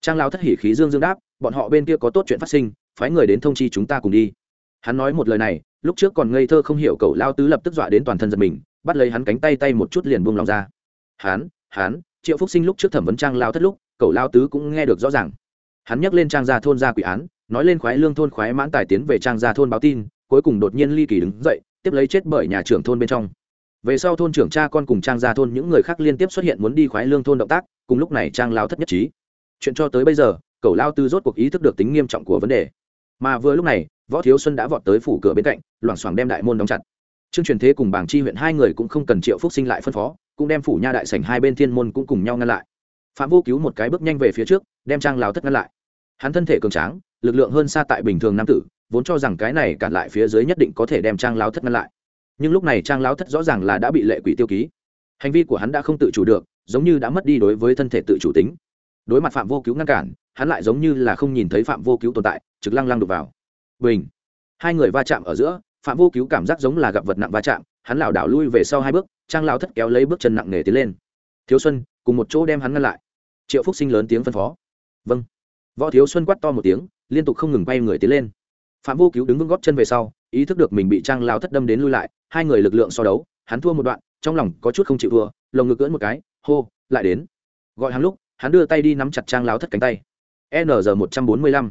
[SPEAKER 1] Trang lao thất hỉ khí dương dương đáp, bọn họ bên kia có tốt chuyện phát sinh, phái người đến thông chi chúng ta cùng đi. Hắn nói một lời này lúc trước còn ngây thơ không hiểu cậu lao tứ lập tức dọa đến toàn thân giật mình, bắt lấy hắn cánh tay tay một chút liền buông lòng ra. Hắn hắn, triệu phúc sinh lúc trước thẩm vấn trang lao thất lúc, cậu lao tứ cũng nghe được rõ ràng. Hắn nhắc lên trang gia thôn ra quỷ án, nói lên khoái lương thôn khoái mãn tài tiến về trang gia thôn báo tin, cuối cùng đột nhiên ly kỳ đứng dậy, tiếp lấy chết bởi nhà trưởng thôn bên trong. Về sau thôn trưởng cha con cùng trang gia thôn những người khác liên tiếp xuất hiện muốn đi khoái lương thôn động tác, cùng lúc này trang lao thất nhất trí. Chuyện cho tới bây giờ, cậu lao tư rốt cuộc ý thức được tính nghiêm trọng của vấn đề. Mà vừa lúc này võ thiếu xuân đã vọt tới phủ cửa bên cạnh, loảng xoảng đem đại môn đóng chặt. Trương truyền thế cùng bảng chi huyện hai người cũng không cần triệu phúc sinh lại phân phó, cũng đem phủ nha đại sảnh hai bên thiên môn cũng cùng nhau ngăn lại. Phạm vô cứu một cái bước nhanh về phía trước, đem trang lào thất ngăn lại. Hắn thân thể cường tráng, lực lượng hơn xa tại bình thường nam tử, vốn cho rằng cái này cản lại phía dưới nhất định có thể đem trang lao thất ngăn lại. Nhưng lúc này trang lao thất rõ ràng là đã bị lệ quỷ tiêu ký. Hành vi của hắn đã không tự chủ được, giống như đã mất đi đối với thân thể tự chủ tính. Đối mặt phạm vô cứu ngăn cản, hắn lại giống như là không nhìn thấy phạm vô cứu tồn tại, trực lăng lăng đục vào bình. Hai người va chạm ở giữa, phạm vô cứu cảm giác giống là gặp vật nặng va chạm, hắn lảo đảo lui về sau hai bước, trang lao thất kéo lấy bước chân nặng nề tiến lên. Thiếu xuân, cùng một chỗ đem hắn ngăn lại. Triệu phúc sinh lớn tiếng phân phó. Vâng. Võ thiếu xuân quát to một tiếng, liên tục không ngừng bay người tiến lên. Phạm vô cứu đứng vững góp chân về sau, ý thức được mình bị trang lao thất đâm đến lui lại, hai người lực lượng so đấu, hắn thua một đoạn, trong lòng có chút không chịu thua, lồng ngực cưỡn một cái, hô, lại đến. Gọi hắn lúc, hắn đưa tay đi nắm chặt trang lao thất cánh tay. N một trăm bốn mươi lăm.